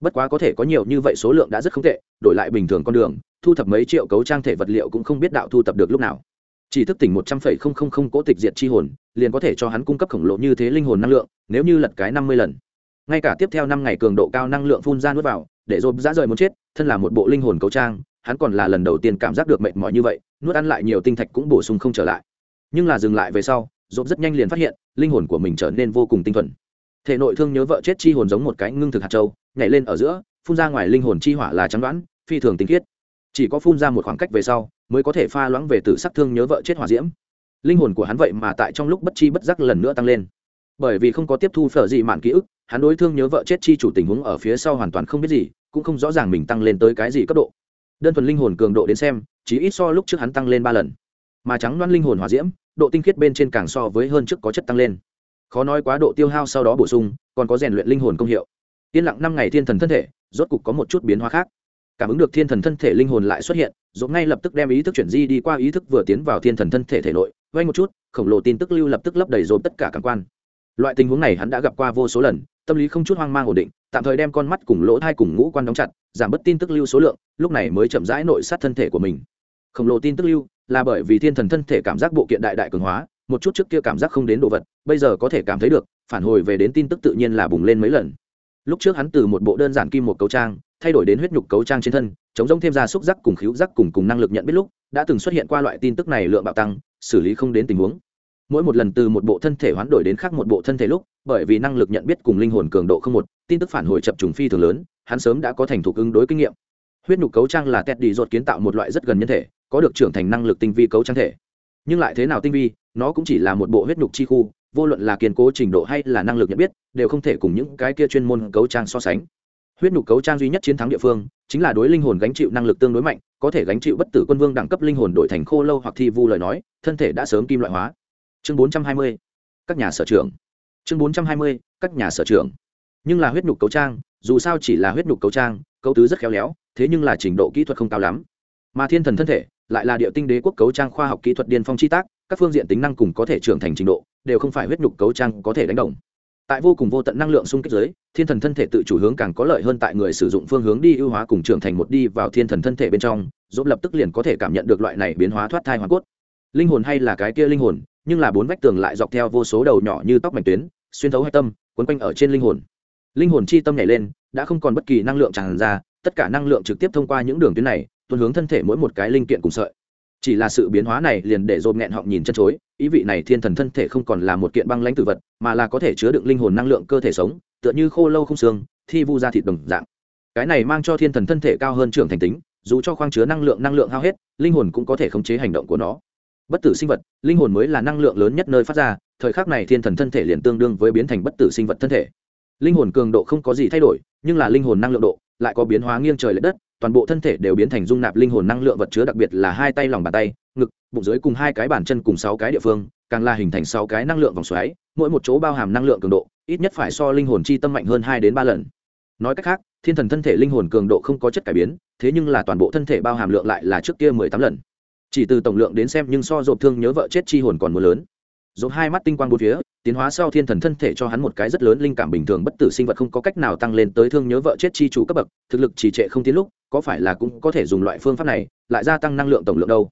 bất quá có thể có nhiều như vậy số lượng đã rất không tệ, đổi lại bình thường con đường, thu thập mấy triệu cấu trang thể vật liệu cũng không biết đạo thu thập được lúc nào. Chỉ thức tỉnh một trăm phẩy không không không cỗ tịch diệt chi hồn, liền có thể cho hắn cung cấp khổng lồ như thế linh hồn năng lượng, nếu như lật cái năm mươi lần. Ngay cả tiếp theo năm ngày cường độ cao năng lượng phun ra nuốt vào, để dồn dã rời muốn chết, thân là một bộ linh hồn cấu trang, hắn còn là lần đầu tiên cảm giác được mệt mỏi như vậy, nuốt ăn lại nhiều tinh thạch cũng bổ sung không trở lại. Nhưng là dừng lại về sau dồn rất nhanh liền phát hiện, linh hồn của mình trở nên vô cùng tinh thuần. Thể nội thương nhớ vợ chết chi hồn giống một cái ngưng thực hạt châu, nhảy lên ở giữa, phun ra ngoài linh hồn chi hỏa là trắng đoán, phi thường tinh khiết. Chỉ có phun ra một khoảng cách về sau, mới có thể pha loãng về từ sắc thương nhớ vợ chết hỏa diễm. Linh hồn của hắn vậy mà tại trong lúc bất chi bất giác lần nữa tăng lên. Bởi vì không có tiếp thu phở gì mạn ký ức, hắn đối thương nhớ vợ chết chi chủ tình huống ở phía sau hoàn toàn không biết gì, cũng không rõ ràng mình tăng lên tới cái gì cấp độ. Đơn thuần linh hồn cường độ đến xem chỉ ít so lúc trước hắn tăng lên ba lần. Mà trắng loan linh hồn hỏa diễm độ tinh khiết bên trên càng so với hơn trước có chất tăng lên. Khó nói quá độ tiêu hao sau đó bổ sung, còn có rèn luyện linh hồn công hiệu. Yên lặng năm ngày thiên thần thân thể, rốt cục có một chút biến hóa khác. Cảm ứng được thiên thần thân thể linh hồn lại xuất hiện dốt ngay lập tức đem ý thức chuyển di đi qua ý thức vừa tiến vào thiên thần thân thể thể nội vay một chút, khổng lồ tin tức lưu lập tức lấp đầy dồn tất cả cảm quan. Loại tình huống này hắn đã gặp qua vô số lần, tâm lý không chút hoang mang ổn định, tạm thời đem con mắt cùng lỗ thai cùng ngũ quan đóng chặt, giảm bớt tin tức lưu số lượng, lúc này mới chậm rãi nội sát thân thể của mình. Khổng lồ tin tức lưu là bởi vì thiên thần thân thể cảm giác bộ kiện đại đại cường hóa, một chút trước kia cảm giác không đến đồ vật, bây giờ có thể cảm thấy được, phản hồi về đến tin tức tự nhiên là bùng lên mấy lần. Lúc trước hắn từ một bộ đơn giản kim một cấu trang, thay đổi đến huyết nhục cấu trang trên thân, chống giống thêm ra xúc giác cùng khíu giác cùng cùng năng lực nhận biết lúc, đã từng xuất hiện qua loại tin tức này lượng bạo tăng, xử lý không đến tình huống. Mỗi một lần từ một bộ thân thể hoán đổi đến khác một bộ thân thể lúc, bởi vì năng lực nhận biết cùng linh hồn cường độ không một, tin tức phản hồi chập trùng phi thường lớn, hắn sớm đã có thành thục ứng đối kinh nghiệm. Huyết nhục cấu trang là tẹt đi ruột kiến tạo một loại rất gần nhân thể có được trưởng thành năng lực tinh vi cấu trang thể nhưng lại thế nào tinh vi, nó cũng chỉ là một bộ huyết nhục chi khu, vô luận là kiên cố trình độ hay là năng lực nhận biết, đều không thể cùng những cái kia chuyên môn cấu trang so sánh huyết nhục cấu trang duy nhất chiến thắng địa phương, chính là đối linh hồn gánh chịu năng lực tương đối mạnh, có thể gánh chịu bất tử quân vương đẳng cấp linh hồn đổi thành khô lâu hoặc thi vu lời nói, thân thể đã sớm kim loại hóa chương 420. các nhà sở trưởng chương 420. các nhà sở trưởng nhưng là huyết nhục cấu trang dù sao chỉ là huyết nhục cấu trang cấu tứ rất khéo léo, thế nhưng là trình độ kỹ thuật không cao lắm mà thiên thần thân thể lại là địa tinh đế quốc cấu trang khoa học kỹ thuật điên phong chi tác, các phương diện tính năng cùng có thể trưởng thành trình độ, đều không phải huyết nhục cấu trang có thể đánh đồng. Tại vô cùng vô tận năng lượng xung kích giới, thiên thần thân thể tự chủ hướng càng có lợi hơn tại người sử dụng phương hướng đi ưu hóa cùng trưởng thành một đi vào thiên thần thân thể bên trong dốt lập tức liền có thể cảm nhận được loại này biến hóa thoát thai hoa cốt. Linh hồn hay là cái kia linh hồn, nhưng là bốn vách tường lại dọc theo vô số đầu nhỏ như tóc mạch tuyến, xuyên thấu hạch tâm, quấn quanh ở trên linh hồn. Linh hồn chi tâm nhảy lên, đã không còn bất kỳ năng lượng tràn ra, tất cả năng lượng trực tiếp thông qua những đường tuyến này tuân hướng thân thể mỗi một cái linh kiện cùng sợi. Chỉ là sự biến hóa này liền để dồn nghẹn họng nhìn chân chối, ý vị này thiên thần thân thể không còn là một kiện băng lãnh tử vật, mà là có thể chứa đựng linh hồn năng lượng cơ thể sống, tựa như khô lâu không xương, thi vu ra thịt đồng dạng. Cái này mang cho thiên thần thân thể cao hơn trưởng thành tính, dù cho khoang chứa năng lượng năng lượng hao hết, linh hồn cũng có thể khống chế hành động của nó. Bất tử sinh vật, linh hồn mới là năng lượng lớn nhất nơi phát ra, thời khắc này thiên thần thân thể liền tương đương với biến thành bất tử sinh vật thân thể. Linh hồn cường độ không có gì thay đổi, nhưng là linh hồn năng lượng độ lại có biến hóa nghiêng trời l ệ đất toàn bộ thân thể đều biến thành dung nạp linh hồn năng lượng vật chứa đặc biệt là hai tay lòng bàn tay, ngực, bụng dưới cùng hai cái bàn chân cùng sáu cái địa phương, càng là hình thành sáu cái năng lượng vòng xoáy, mỗi một chỗ bao hàm năng lượng cường độ, ít nhất phải so linh hồn chi tâm mạnh hơn hai đến ba lần. Nói cách khác, thiên thần thân thể linh hồn cường độ không có chất cải biến, thế nhưng là toàn bộ thân thể bao hàm lượng lại là trước kia mười tám lần. Chỉ từ tổng lượng đến xem nhưng so dộp thương nhớ vợ chết chi hồn còn mưa lớn dồn hai mắt tinh quang bốn phía, tiến hóa sau thiên thần thân thể cho hắn một cái rất lớn linh cảm bình thường bất tử sinh vật không có cách nào tăng lên tới thương nhớ vợ chết chi chủ cấp bậc, thực lực trì trệ không tiến lúc, có phải là cũng có thể dùng loại phương pháp này, lại gia tăng năng lượng tổng lượng đâu?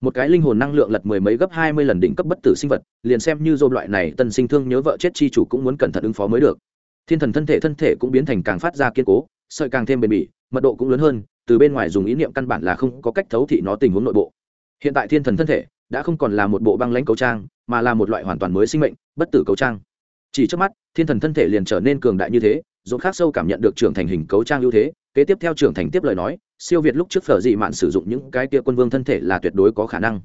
Một cái linh hồn năng lượng lật mười mấy gấp hai mươi lần đỉnh cấp bất tử sinh vật, liền xem như dồn loại này tân sinh thương nhớ vợ chết chi chủ cũng muốn cẩn thận ứng phó mới được. Thiên thần thân thể thân thể cũng biến thành càng phát ra kiên cố, sợi càng thêm bền bỉ, mật độ cũng lớn hơn, từ bên ngoài dùng ý niệm căn bản là không có cách thấu thị nó tình huống nội bộ. Hiện tại thiên thần thân thể đã không còn là một bộ băng lãnh cấu trang, mà là một loại hoàn toàn mới sinh mệnh, bất tử cấu trang. Chỉ trước mắt, thiên thần thân thể liền trở nên cường đại như thế dồn khác sâu cảm nhận được trưởng thành hình cấu trang ưu thế, kế tiếp theo trưởng thành tiếp lời nói, siêu việt lúc trước phở dị mạn sử dụng những cái kia quân vương thân thể là tuyệt đối có khả năng.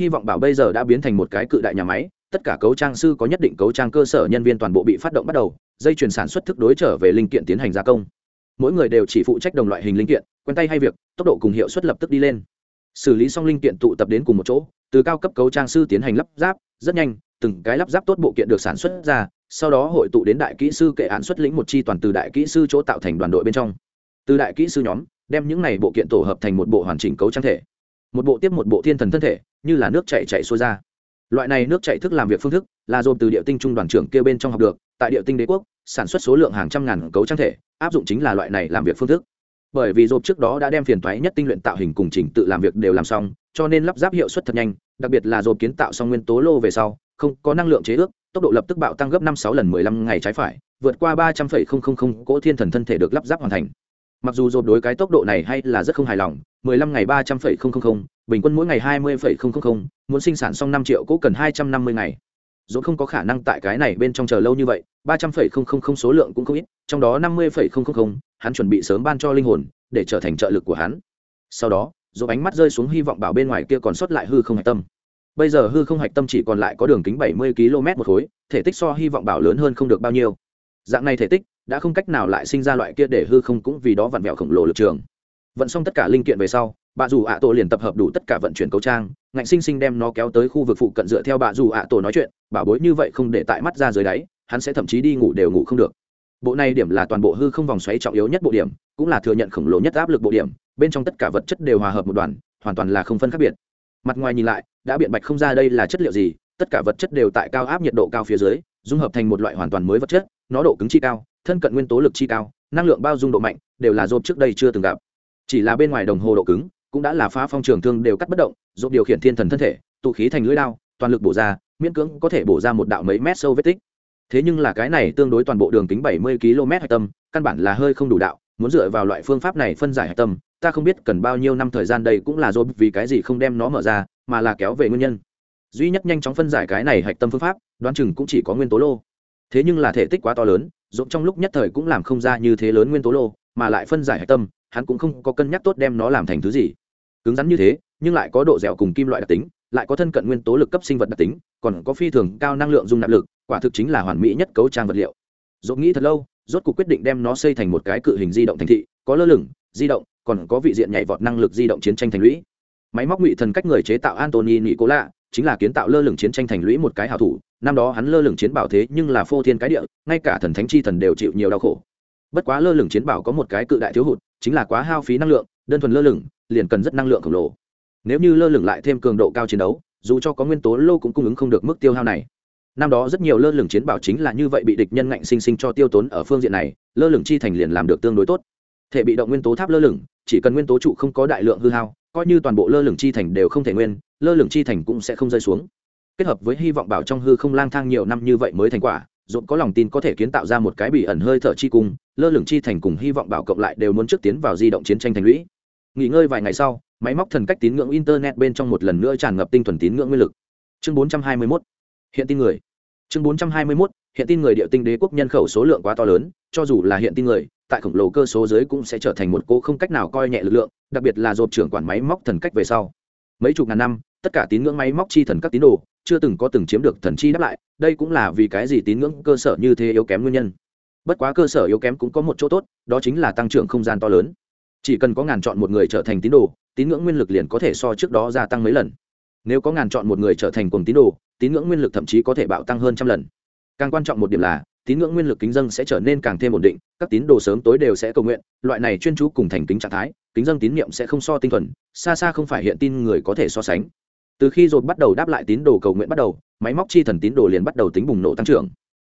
Hy vọng bảo bây giờ đã biến thành một cái cự đại nhà máy, tất cả cấu trang sư có nhất định cấu trang cơ sở nhân viên toàn bộ bị phát động bắt đầu, dây chuyển sản xuất thức đối trở về linh kiện tiến hành gia công. Mỗi người đều chỉ phụ trách đồng loại hình linh kiện, quen tay hay việc, tốc độ cùng hiệu suất lập tức đi lên. Xử lý xong linh kiện tụ tập đến cùng một chỗ từ cao cấp cấu trang sư tiến hành lắp ráp, rất nhanh, từng cái lắp ráp tốt bộ kiện được sản xuất ra, sau đó hội tụ đến đại kỹ sư kệ án xuất lĩnh một chi toàn từ đại kỹ sư chỗ tạo thành đoàn đội bên trong. Từ đại kỹ sư nhóm, đem những này bộ kiện tổ hợp thành một bộ hoàn chỉnh cấu trang thể. Một bộ tiếp một bộ thiên thần thân thể, như là nước chạy chạy xuôi ra. Loại này nước chạy thức làm việc phương thức, là dồn từ địa tinh trung đoàn trưởng kêu bên trong học được, tại địa tinh đế quốc, sản xuất số lượng hàng trăm ngàn cấu trang thể, áp dụng chính là loại này làm việc phương thức bởi vì rộp trước đó đã đem phiền thoái nhất tinh luyện tạo hình cùng trình tự làm việc đều làm xong, cho nên lắp ráp hiệu suất thật nhanh, đặc biệt là rộp kiến tạo xong nguyên tố lô về sau, không có năng lượng chế ước, tốc độ lập tức bạo tăng gấp năm sáu lần mười lăm ngày trái phải, vượt qua ba trăm phẩy không không không cỗ thiên thần thân thể được lắp ráp hoàn thành. Mặc dù rộp đối cái tốc độ này hay là rất không hài lòng, mười lăm ngày ba trăm phẩy không không không, bình quân mỗi ngày hai mươi phẩy không không không, muốn sinh sản xong năm triệu cỗ cần hai trăm năm mươi ngày dồn không có khả năng tại cái này bên trong chờ lâu như vậy, ba trăm phẩy không không không số lượng cũng không ít, trong đó năm mươi phẩy không không không, hắn chuẩn bị sớm ban cho linh hồn, để trở thành trợ lực của hắn. Sau đó dồn ánh mắt rơi xuống hy vọng bảo bên ngoài kia còn sót lại hư không hạch tâm. Bây giờ hư không hạch tâm chỉ còn lại có đường kính bảy mươi km một khối, thể tích so hy vọng bảo lớn hơn không được bao nhiêu. Dạng này thể tích đã không cách nào lại sinh ra loại kia để hư không cũng vì đó vặn vẹo khổng lồ lực trường. Vận xong tất cả linh kiện về sau bà dù ạ tổ liền tập hợp đủ tất cả vận chuyển cấu trang, ngạnh sinh sinh đem nó kéo tới khu vực phụ cận dựa theo bà dù ạ tổ nói chuyện bảo bối như vậy không để tại mắt ra dưới đáy, hắn sẽ thậm chí đi ngủ đều ngủ không được. Bộ này điểm là toàn bộ hư không vòng xoáy trọng yếu nhất bộ điểm, cũng là thừa nhận khổng lồ nhất áp lực bộ điểm, bên trong tất cả vật chất đều hòa hợp một đoàn, hoàn toàn là không phân khác biệt. Mặt ngoài nhìn lại, đã biện bạch không ra đây là chất liệu gì, tất cả vật chất đều tại cao áp nhiệt độ cao phía dưới, dung hợp thành một loại hoàn toàn mới vật chất, nó độ cứng chi cao, thân cận nguyên tố lực chi cao, năng lượng bao dung độ mạnh, đều là dồn trước đây chưa từng gặp. Chỉ là bên ngoài đồng hồ độ cứng cũng đã là phá phong trường thương đều cắt bất động dồn điều khiển thiên thần thân thể, tụ khí thành lưỡi lao toàn lực bổ ra, miễn cưỡng có thể bổ ra một đạo mấy mét sâu vết tích. Thế nhưng là cái này tương đối toàn bộ đường kính 70 km hạch tâm, căn bản là hơi không đủ đạo, muốn dựa vào loại phương pháp này phân giải hạch tâm, ta không biết cần bao nhiêu năm thời gian đây cũng là do vì cái gì không đem nó mở ra, mà là kéo về nguyên nhân. Duy nhất nhanh chóng phân giải cái này hạch tâm phương pháp, đoán chừng cũng chỉ có nguyên tố lô. Thế nhưng là thể tích quá to lớn dũng trong lúc nhất thời cũng làm không ra như thế lớn nguyên tố lô, mà lại phân giải hạch tâm, hắn cũng không có cân nhắc tốt đem nó làm thành thứ gì cứng rắn như thế nhưng lại có độ dẻo cùng kim loại đặc tính lại có thân cận nguyên tố lực cấp sinh vật đặc tính còn có phi thường cao năng lượng dung nạp lực quả thực chính là hoàn mỹ nhất cấu trang vật liệu. Dốt nghĩ thật lâu rốt cuộc quyết định đem nó xây thành một cái cự hình di động thành thị có lơ lửng di động còn có vị diện nhảy vọt năng lực di động chiến tranh thành lũy. Máy móc ngụy thần cách người chế tạo antony lạ, chính là kiến tạo lơ lửng chiến tranh thành lũy một cái hảo thủ năm đó hắn lơ lửng chiến bảo thế nhưng là phô thiên cái địa ngay cả thần thánh chi thần đều chịu nhiều đau khổ. Bất quá lơ lửng chiến bảo có một cái cự đại thiếu hụt chính là quá hao phí năng lượng đơn thuần lơ lửng liền cần rất năng lượng khổng lồ. Nếu như lơ lửng lại thêm cường độ cao chiến đấu, dù cho có nguyên tố lô cũng cung ứng không được mức tiêu hao này. Năm đó rất nhiều lơ lửng chiến bảo chính là như vậy bị địch nhân ngạnh sinh sinh cho tiêu tốn ở phương diện này, lơ lửng chi thành liền làm được tương đối tốt. Thể bị động nguyên tố tháp lơ lửng, chỉ cần nguyên tố trụ không có đại lượng hư hao, coi như toàn bộ lơ lửng chi thành đều không thể nguyên, lơ lửng chi thành cũng sẽ không rơi xuống. Kết hợp với hy vọng bảo trong hư không lang thang nhiều năm như vậy mới thành quả, dũng có lòng tin có thể kiến tạo ra một cái bị ẩn hơi thở chi cung, lơ lửng chi thành cùng hy vọng bảo cộng lại đều muốn trước tiến vào di động chiến tranh thành lũy nghỉ ngơi vài ngày sau, máy móc thần cách tín ngưỡng internet bên trong một lần nữa tràn ngập tinh thuần tín ngưỡng nguyên lực. Chương 421 hiện tin người. Chương 421 hiện tin người địa tinh đế quốc nhân khẩu số lượng quá to lớn, cho dù là hiện tin người, tại khổng lồ cơ số dưới cũng sẽ trở thành một cô không cách nào coi nhẹ lực lượng, đặc biệt là dột trưởng quản máy móc thần cách về sau. Mấy chục ngàn năm, tất cả tín ngưỡng máy móc chi thần các tín đồ, chưa từng có từng chiếm được thần chi đáp lại, đây cũng là vì cái gì tín ngưỡng cơ sở như thế yếu kém nguyên nhân. Bất quá cơ sở yếu kém cũng có một chỗ tốt, đó chính là tăng trưởng không gian to lớn chỉ cần có ngàn chọn một người trở thành tín đồ, tín ngưỡng nguyên lực liền có thể so trước đó gia tăng mấy lần. Nếu có ngàn chọn một người trở thành cùng tín đồ, tín ngưỡng nguyên lực thậm chí có thể bạo tăng hơn trăm lần. Càng quan trọng một điểm là, tín ngưỡng nguyên lực kính dân sẽ trở nên càng thêm ổn định, các tín đồ sớm tối đều sẽ cầu nguyện, loại này chuyên chú cùng thành kính trạng thái, kính dân tín nhiệm sẽ không so tinh thuần, xa xa không phải hiện tin người có thể so sánh. Từ khi rồi bắt đầu đáp lại tín đồ cầu nguyện bắt đầu, máy móc chi thần tín đồ liền bắt đầu tính bùng nổ tăng trưởng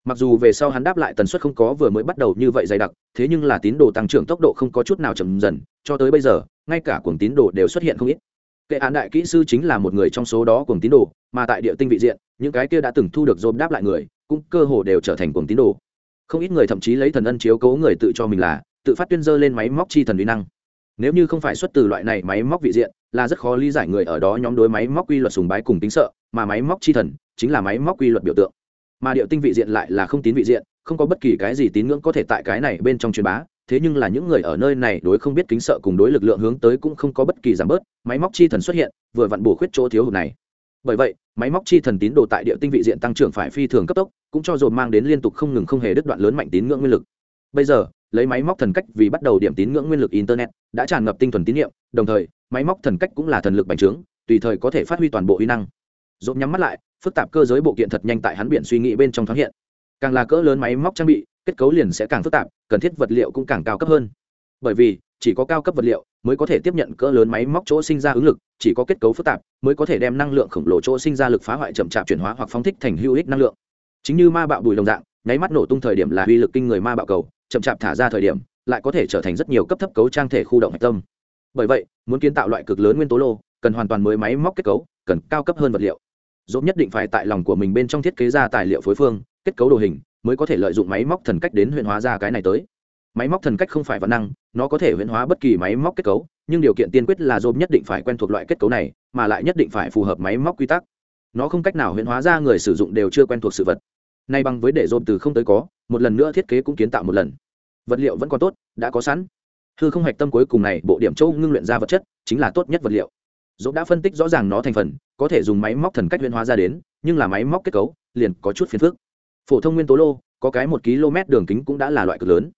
mặc dù về sau hắn đáp lại tần suất không có vừa mới bắt đầu như vậy dày đặc, thế nhưng là tín đồ tăng trưởng tốc độ không có chút nào chậm dần, cho tới bây giờ, ngay cả cuồng tín đồ đều xuất hiện không ít. Kệ án đại kỹ sư chính là một người trong số đó cuồng tín đồ, mà tại địa tinh vị diện, những cái kia đã từng thu được dồn đáp lại người, cũng cơ hồ đều trở thành cuồng tín đồ. Không ít người thậm chí lấy thần ân chiếu cố người tự cho mình là, tự phát tuyên dơ lên máy móc chi thần uy năng. Nếu như không phải xuất từ loại này máy móc vị diện, là rất khó lý giải người ở đó nhóm đối máy móc quy luật sùng bái cùng tính sợ, mà máy móc chi thần chính là máy móc quy luật biểu tượng mà điệu tinh vị diện lại là không tín vị diện, không có bất kỳ cái gì tín ngưỡng có thể tại cái này bên trong truyền bá, thế nhưng là những người ở nơi này đối không biết kính sợ cùng đối lực lượng hướng tới cũng không có bất kỳ giảm bớt, máy móc chi thần xuất hiện, vừa vặn bổ khuyết chỗ thiếu hụt này. Bởi vậy, máy móc chi thần tín đồ tại địa tinh vị diện tăng trưởng phải phi thường cấp tốc, cũng cho dồn mang đến liên tục không ngừng không hề đứt đoạn lớn mạnh tín ngưỡng nguyên lực. Bây giờ, lấy máy móc thần cách vì bắt đầu điểm tín ngưỡng nguyên lực internet, đã tràn ngập tinh thuần tín nhiệm đồng thời, máy móc thần cách cũng là thần lực bành trướng, tùy thời có thể phát huy toàn bộ uy năng. Dồn nhắm mắt lại phức tạp cơ giới bộ kiện thật nhanh tại hắn biển suy nghĩ bên trong thoáng hiện. Càng là cỡ lớn máy móc trang bị, kết cấu liền sẽ càng phức tạp, cần thiết vật liệu cũng càng cao cấp hơn. Bởi vì, chỉ có cao cấp vật liệu mới có thể tiếp nhận cỡ lớn máy móc chỗ sinh ra ứng lực, chỉ có kết cấu phức tạp mới có thể đem năng lượng khổng lồ chỗ sinh ra lực phá hoại chậm chạp chuyển hóa hoặc phóng thích thành hữu ích năng lượng. Chính như ma bạo bùi đồng dạng, nháy mắt nổ tung thời điểm là uy lực kinh người ma bạo cầu, chậm chạp thả ra thời điểm, lại có thể trở thành rất nhiều cấp thấp cấu trang thể khu động hạch tâm. Bởi vậy, muốn kiến tạo loại cực lớn nguyên tố lô, cần hoàn toàn mới máy móc kết cấu, cần cao cấp hơn vật liệu dốt nhất định phải tại lòng của mình bên trong thiết kế ra tài liệu phối phương, kết cấu đồ hình, mới có thể lợi dụng máy móc thần cách đến huyện hóa ra cái này tới. Máy móc thần cách không phải văn năng, nó có thể huyện hóa bất kỳ máy móc kết cấu, nhưng điều kiện tiên quyết là dốt nhất định phải quen thuộc loại kết cấu này, mà lại nhất định phải phù hợp máy móc quy tắc. Nó không cách nào huyện hóa ra người sử dụng đều chưa quen thuộc sự vật. Nay bằng với để dôm từ không tới có, một lần nữa thiết kế cũng kiến tạo một lần. Vật liệu vẫn còn tốt, đã có sẵn. Hư không hạch tâm cuối cùng này, bộ điểm châu ngưng luyện ra vật chất, chính là tốt nhất vật liệu dũng đã phân tích rõ ràng nó thành phần, có thể dùng máy móc thần cách huyễn hóa ra đến, nhưng là máy móc kết cấu liền có chút phiền phức. Phổ thông nguyên tố lô, có cái một km đường kính cũng đã là loại cực lớn.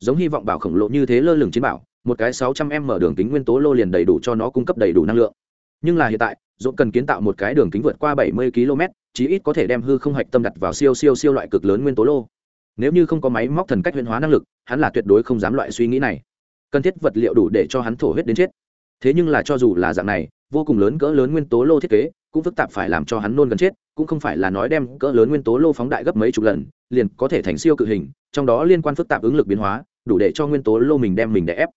Giống hy vọng bảo khổng lồ như thế lơ lửng chiến bảo, một cái sáu trăm m đường kính nguyên tố lô liền đầy đủ cho nó cung cấp đầy đủ năng lượng. Nhưng là hiện tại dũng cần kiến tạo một cái đường kính vượt qua bảy mươi km, chí ít có thể đem hư không hạch tâm đặt vào siêu siêu siêu loại cực lớn nguyên tố lô. Nếu như không có máy móc thần cách huyễn hóa năng lực, hắn là tuyệt đối không dám loại suy nghĩ này. Cần thiết vật liệu đủ để cho hắn thổ huyết đến chết thế nhưng là cho dù là dạng này, vô cùng lớn cỡ lớn nguyên tố lô thiết kế, cũng phức tạp phải làm cho hắn nôn gần chết, cũng không phải là nói đem cỡ lớn nguyên tố lô phóng đại gấp mấy chục lần, liền có thể thành siêu cự hình, trong đó liên quan phức tạp ứng lực biến hóa, đủ để cho nguyên tố lô mình đem mình đè ép.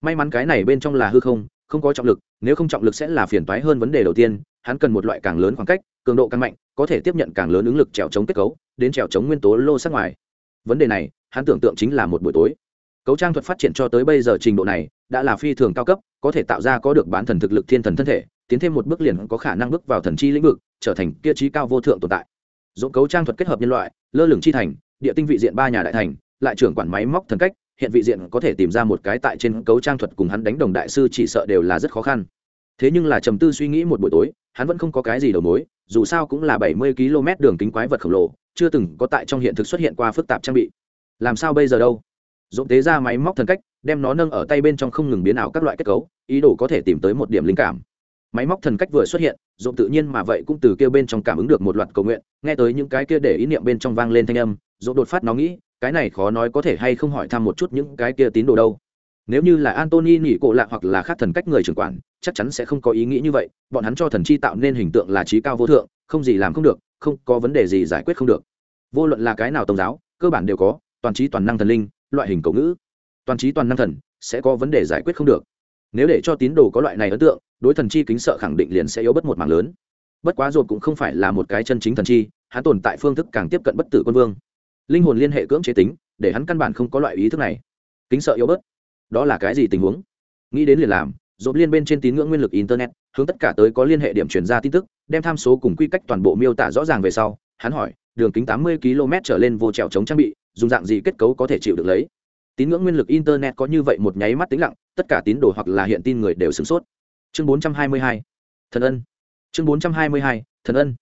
May mắn cái này bên trong là hư không không có trọng lực, nếu không trọng lực sẽ là phiền toái hơn vấn đề đầu tiên, hắn cần một loại càng lớn khoảng cách, cường độ càng mạnh, có thể tiếp nhận càng lớn ứng lực trèo chống kết cấu, đến trèo chống nguyên tố lô sát ngoài. Vấn đề này, hắn tưởng tượng chính là một buổi tối. Cấu trang thuật phát triển cho tới bây giờ trình độ này đã là phi thường cao cấp, có thể tạo ra có được bán thần thực lực thiên thần thân thể, tiến thêm một bước liền có khả năng bước vào thần chi lĩnh vực, trở thành kia trí cao vô thượng tồn tại. Dỗ cấu trang thuật kết hợp nhân loại, lơ lửng chi thành, địa tinh vị diện ba nhà đại thành, lại trưởng quản máy móc thần cách, hiện vị diện có thể tìm ra một cái tại trên cấu trang thuật cùng hắn đánh đồng đại sư chỉ sợ đều là rất khó khăn. Thế nhưng là trầm tư suy nghĩ một buổi tối, hắn vẫn không có cái gì đầu mối, dù sao cũng là bảy mươi km đường kính quái vật khổng lồ, chưa từng có tại trong hiện thực xuất hiện qua phức tạp trang bị. Làm sao bây giờ đâu? Dũng tế ra máy móc thần cách đem nó nâng ở tay bên trong không ngừng biến ảo các loại kết cấu, ý đồ có thể tìm tới một điểm linh cảm. Máy móc thần cách vừa xuất hiện dồn tự nhiên mà vậy cũng từ kia bên trong cảm ứng được một loạt cầu nguyện, nghe tới những cái kia để ý niệm bên trong vang lên thanh âm dồn đột phát nó nghĩ, cái này khó nói có thể hay không hỏi thăm một chút những cái kia tín đồ đâu. Nếu như là antony nghỉ cộ lạ hoặc là khác thần cách người trưởng quản, chắc chắn sẽ không có ý nghĩ như vậy, bọn hắn cho thần chi tạo nên hình tượng là trí cao vô thượng, không gì làm không được, không có vấn đề gì giải quyết không được. Vô luận là cái nào tôn giáo, cơ bản đều có, toàn trí toàn năng thần linh, loại hình cầu ngữ toàn trí toàn năng thần, sẽ có vấn đề giải quyết không được. Nếu để cho tín đồ có loại này ấn tượng, đối thần chi kính sợ khẳng định liền sẽ yếu bất một mảng lớn. Bất quá rồi cũng không phải là một cái chân chính thần chi, hắn tồn tại phương thức càng tiếp cận bất tử quân vương. Linh hồn liên hệ cưỡng chế tính, để hắn căn bản không có loại ý thức này. Kính sợ yếu bớt. Đó là cái gì tình huống? Nghĩ đến liền làm dồn liên bên trên tín ngưỡng nguyên lực internet, hướng tất cả tới có liên hệ điểm chuyển ra tin tức, đem tham số cùng quy cách toàn bộ miêu tả rõ ràng về sau, hắn hỏi, đường kính tám mươi km trở lên vô trèo chống trang bị, dùng dạng gì kết cấu có thể chịu được lấy? Tín ngưỡng nguyên lực internet có như vậy một nháy mắt tĩnh lặng, tất cả tín đồ hoặc là hiện tin người đều sửng sốt. Chương bốn trăm hai mươi hai, thần ân. Chương bốn trăm hai mươi hai, thần ân.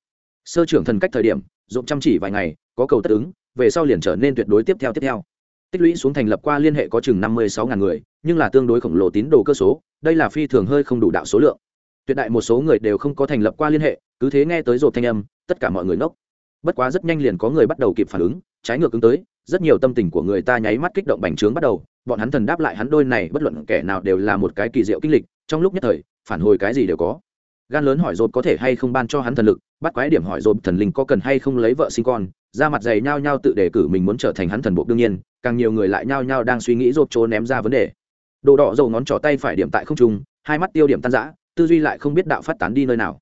Sơ trưởng thần cách thời điểm dụng chăm chỉ vài ngày, có cầu tất ứng, về sau liền trở nên tuyệt đối tiếp theo tiếp theo. Tích lũy xuống thành lập qua liên hệ có chừng năm mươi sáu ngàn người, nhưng là tương đối khổng lồ tín đồ cơ số, đây là phi thường hơi không đủ đạo số lượng. Tuyệt đại một số người đều không có thành lập qua liên hệ, cứ thế nghe tới rộp thanh âm, tất cả mọi người nốc bất quá rất nhanh liền có người bắt đầu kịp phản ứng, trái ngược ứng tới rất nhiều tâm tình của người ta nháy mắt kích động bành trướng bắt đầu, bọn hắn thần đáp lại hắn đôi này, bất luận kẻ nào đều là một cái kỳ diệu kinh lịch, trong lúc nhất thời, phản hồi cái gì đều có. Gan lớn hỏi dồn có thể hay không ban cho hắn thần lực, bắt quái điểm hỏi dồn thần linh có cần hay không lấy vợ sinh con ra mặt dày nhao nhao tự đề cử mình muốn trở thành hắn thần bộ đương nhiên, càng nhiều người lại nhao nhao đang suy nghĩ dồn trốn ném ra vấn đề. Đồ đỏ dầu ngón trỏ tay phải điểm tại không trung, hai mắt tiêu điểm tan rã, tư duy lại không biết đạo phát tán đi nơi nào.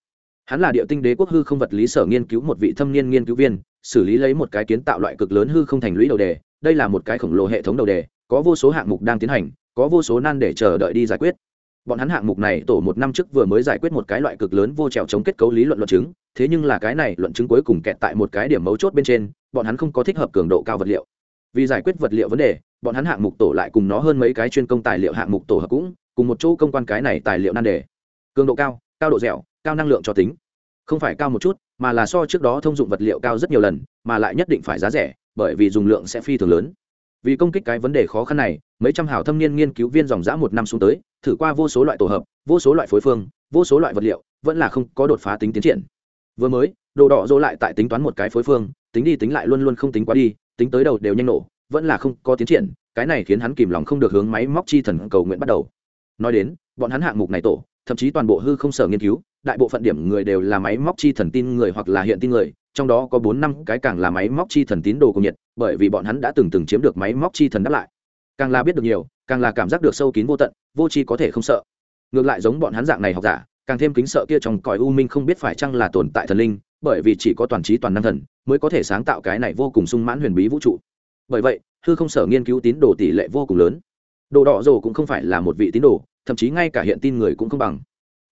Hắn là địa tinh đế quốc hư không vật lý sở nghiên cứu một vị thâm niên nghiên cứu viên xử lý lấy một cái kiến tạo loại cực lớn hư không thành lũy đầu đề, đây là một cái khổng lồ hệ thống đầu đề, có vô số hạng mục đang tiến hành, có vô số nan để chờ đợi đi giải quyết. Bọn hắn hạng mục này tổ một năm trước vừa mới giải quyết một cái loại cực lớn vô trèo chống kết cấu lý luận luận chứng, thế nhưng là cái này luận chứng cuối cùng kẹt tại một cái điểm mấu chốt bên trên, bọn hắn không có thích hợp cường độ cao vật liệu. Vì giải quyết vật liệu vấn đề, bọn hắn hạng mục tổ lại cùng nó hơn mấy cái chuyên công tài liệu hạng mục tổ hợp cũng, cùng một chỗ công quan cái này tài liệu nan đề. Cường độ cao cao độ dẻo, cao năng lượng cho tính không phải cao một chút, mà là so trước đó thông dụng vật liệu cao rất nhiều lần, mà lại nhất định phải giá rẻ, bởi vì dùng lượng sẽ phi thường lớn. Vì công kích cái vấn đề khó khăn này, mấy trăm hảo thâm niên nghiên cứu viên dòng dã một năm xuống tới, thử qua vô số loại tổ hợp, vô số loại phối phương, vô số loại vật liệu, vẫn là không có đột phá tính tiến triển. Vừa mới, đồ đỏ dỗ lại tại tính toán một cái phối phương, tính đi tính lại luôn luôn không tính quá đi, tính tới đầu đều nhanh nổ, vẫn là không có tiến triển, cái này khiến hắn kìm lòng không được hướng máy móc chi thần cầu nguyện bắt đầu. Nói đến, bọn hắn hạng mục này tổ thậm chí toàn bộ hư không sở nghiên cứu, đại bộ phận điểm người đều là máy móc chi thần tin người hoặc là hiện tin người, trong đó có bốn năm cái càng là máy móc chi thần tín đồ cùng nhiệt, bởi vì bọn hắn đã từng từng chiếm được máy móc chi thần đáp lại. Càng là biết được nhiều, càng là cảm giác được sâu kín vô tận, vô chi có thể không sợ. Ngược lại giống bọn hắn dạng này học giả, càng thêm kính sợ kia trong cõi u minh không biết phải chăng là tồn tại thần linh, bởi vì chỉ có toàn trí toàn năng thần mới có thể sáng tạo cái này vô cùng sung mãn huyền bí vũ trụ. Bởi vậy, hư không sở nghiên cứu tín đồ tỷ lệ vô cùng lớn đồ đỏ rồ cũng không phải là một vị tín đồ, thậm chí ngay cả hiện tin người cũng không bằng.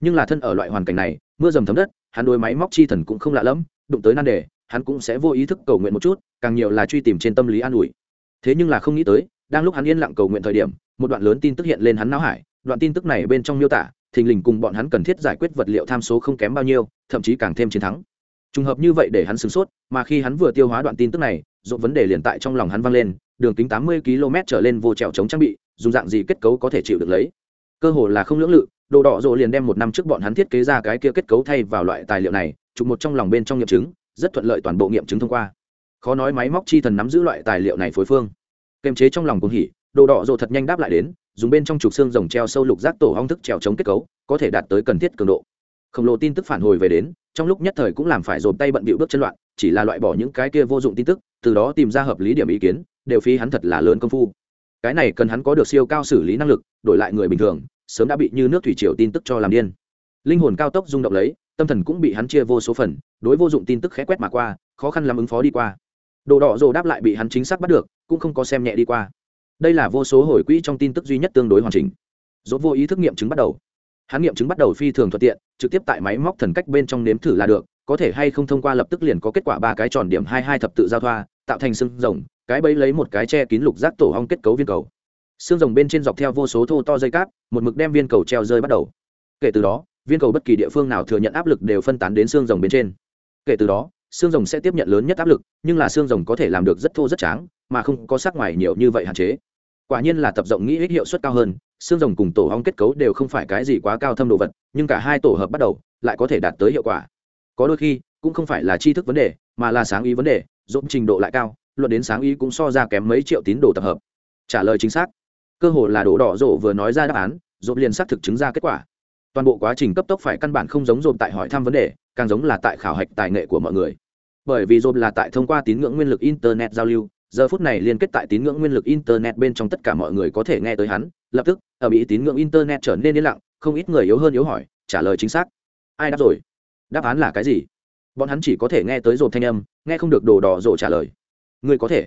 Nhưng là thân ở loại hoàn cảnh này, mưa dầm thấm đất, hắn đôi máy móc chi thần cũng không lạ lẫm, đụng tới nan đề, hắn cũng sẽ vô ý thức cầu nguyện một chút, càng nhiều là truy tìm trên tâm lý an ủi. Thế nhưng là không nghĩ tới, đang lúc hắn yên lặng cầu nguyện thời điểm, một đoạn lớn tin tức hiện lên hắn não hải, đoạn tin tức này bên trong miêu tả, thình lình cùng bọn hắn cần thiết giải quyết vật liệu tham số không kém bao nhiêu, thậm chí càng thêm chiến thắng. Trùng hợp như vậy để hắn sửng sốt, mà khi hắn vừa tiêu hóa đoạn tin tức này dộn vấn đề liền tại trong lòng hắn vang lên, đường kính tám mươi km trở lên vô trèo chống trang bị dùng dạng gì kết cấu có thể chịu được lấy? Cơ hồ là không lưỡng lự, đồ đỏ rộ liền đem một năm trước bọn hắn thiết kế ra cái kia kết cấu thay vào loại tài liệu này, chụp một trong lòng bên trong nghiệm chứng, rất thuận lợi toàn bộ nghiệm chứng thông qua. Khó nói máy móc chi thần nắm giữ loại tài liệu này phối phương. Kềm chế trong lòng cũng hỉ, đồ đỏ rộ thật nhanh đáp lại đến, dùng bên trong trục xương rồng treo sâu lục giác tổ hong thức trèo chống kết cấu, có thể đạt tới cần thiết cường độ. Khổng lồ tin tức phản hồi về đến, trong lúc nhất thời cũng làm phải dồn tay bận bịu bước chân loạn, chỉ là loại bỏ những cái kia vô dụng tin tức, từ đó tìm ra hợp lý điểm ý kiến, đều phí hắn thật là lớn công phu cái này cần hắn có được siêu cao xử lý năng lực, đổi lại người bình thường, sớm đã bị như nước thủy triều tin tức cho làm điên. Linh hồn cao tốc rung động lấy, tâm thần cũng bị hắn chia vô số phần, đối vô dụng tin tức khẽ quét mà qua, khó khăn làm ứng phó đi qua. Đồ đỏ rồ đáp lại bị hắn chính xác bắt được, cũng không có xem nhẹ đi qua. Đây là vô số hồi quỹ trong tin tức duy nhất tương đối hoàn chỉnh. Dốt vô ý thức nghiệm chứng bắt đầu. Hắn nghiệm chứng bắt đầu phi thường thuận tiện, trực tiếp tại máy móc thần cách bên trong nếm thử là được, có thể hay không thông qua lập tức liền có kết quả ba cái tròn điểm hai hai thập tự giao thoa, tạo thành xương rồng cái bẫy lấy một cái che kín lục rác tổ hong kết cấu viên cầu. Xương rồng bên trên dọc theo vô số thô to dây cáp, một mực đem viên cầu treo rơi bắt đầu. Kể từ đó, viên cầu bất kỳ địa phương nào thừa nhận áp lực đều phân tán đến xương rồng bên trên. Kể từ đó, xương rồng sẽ tiếp nhận lớn nhất áp lực, nhưng là xương rồng có thể làm được rất thô rất tráng, mà không có sắc ngoài nhiều như vậy hạn chế. Quả nhiên là tập rộng nghĩ ích hiệu suất cao hơn, xương rồng cùng tổ hong kết cấu đều không phải cái gì quá cao thâm đồ vật, nhưng cả hai tổ hợp bắt đầu, lại có thể đạt tới hiệu quả. Có đôi khi, cũng không phải là tri thức vấn đề, mà là sáng ý vấn đề dũng trình độ lại cao luận đến sáng ý cũng so ra kém mấy triệu tín đồ tập hợp. Trả lời chính xác. Cơ hồ là đổ đỏ rộ vừa nói ra đáp án, rộp liền xác thực chứng ra kết quả. Toàn bộ quá trình cấp tốc phải căn bản không giống rộp tại hỏi thăm vấn đề, càng giống là tại khảo hạch tài nghệ của mọi người. Bởi vì rộp là tại thông qua tín ngưỡng nguyên lực internet giao lưu, giờ phút này liên kết tại tín ngưỡng nguyên lực internet bên trong tất cả mọi người có thể nghe tới hắn, lập tức, ở mỹ tín ngưỡng internet trở nên yên lặng, không ít người yếu hơn yếu hỏi, trả lời chính xác. Ai đáp rồi? Đáp án là cái gì? Bọn hắn chỉ có thể nghe tới rộp thanh âm, nghe không được đồ đỏ rộ trả lời. Ngươi có thể.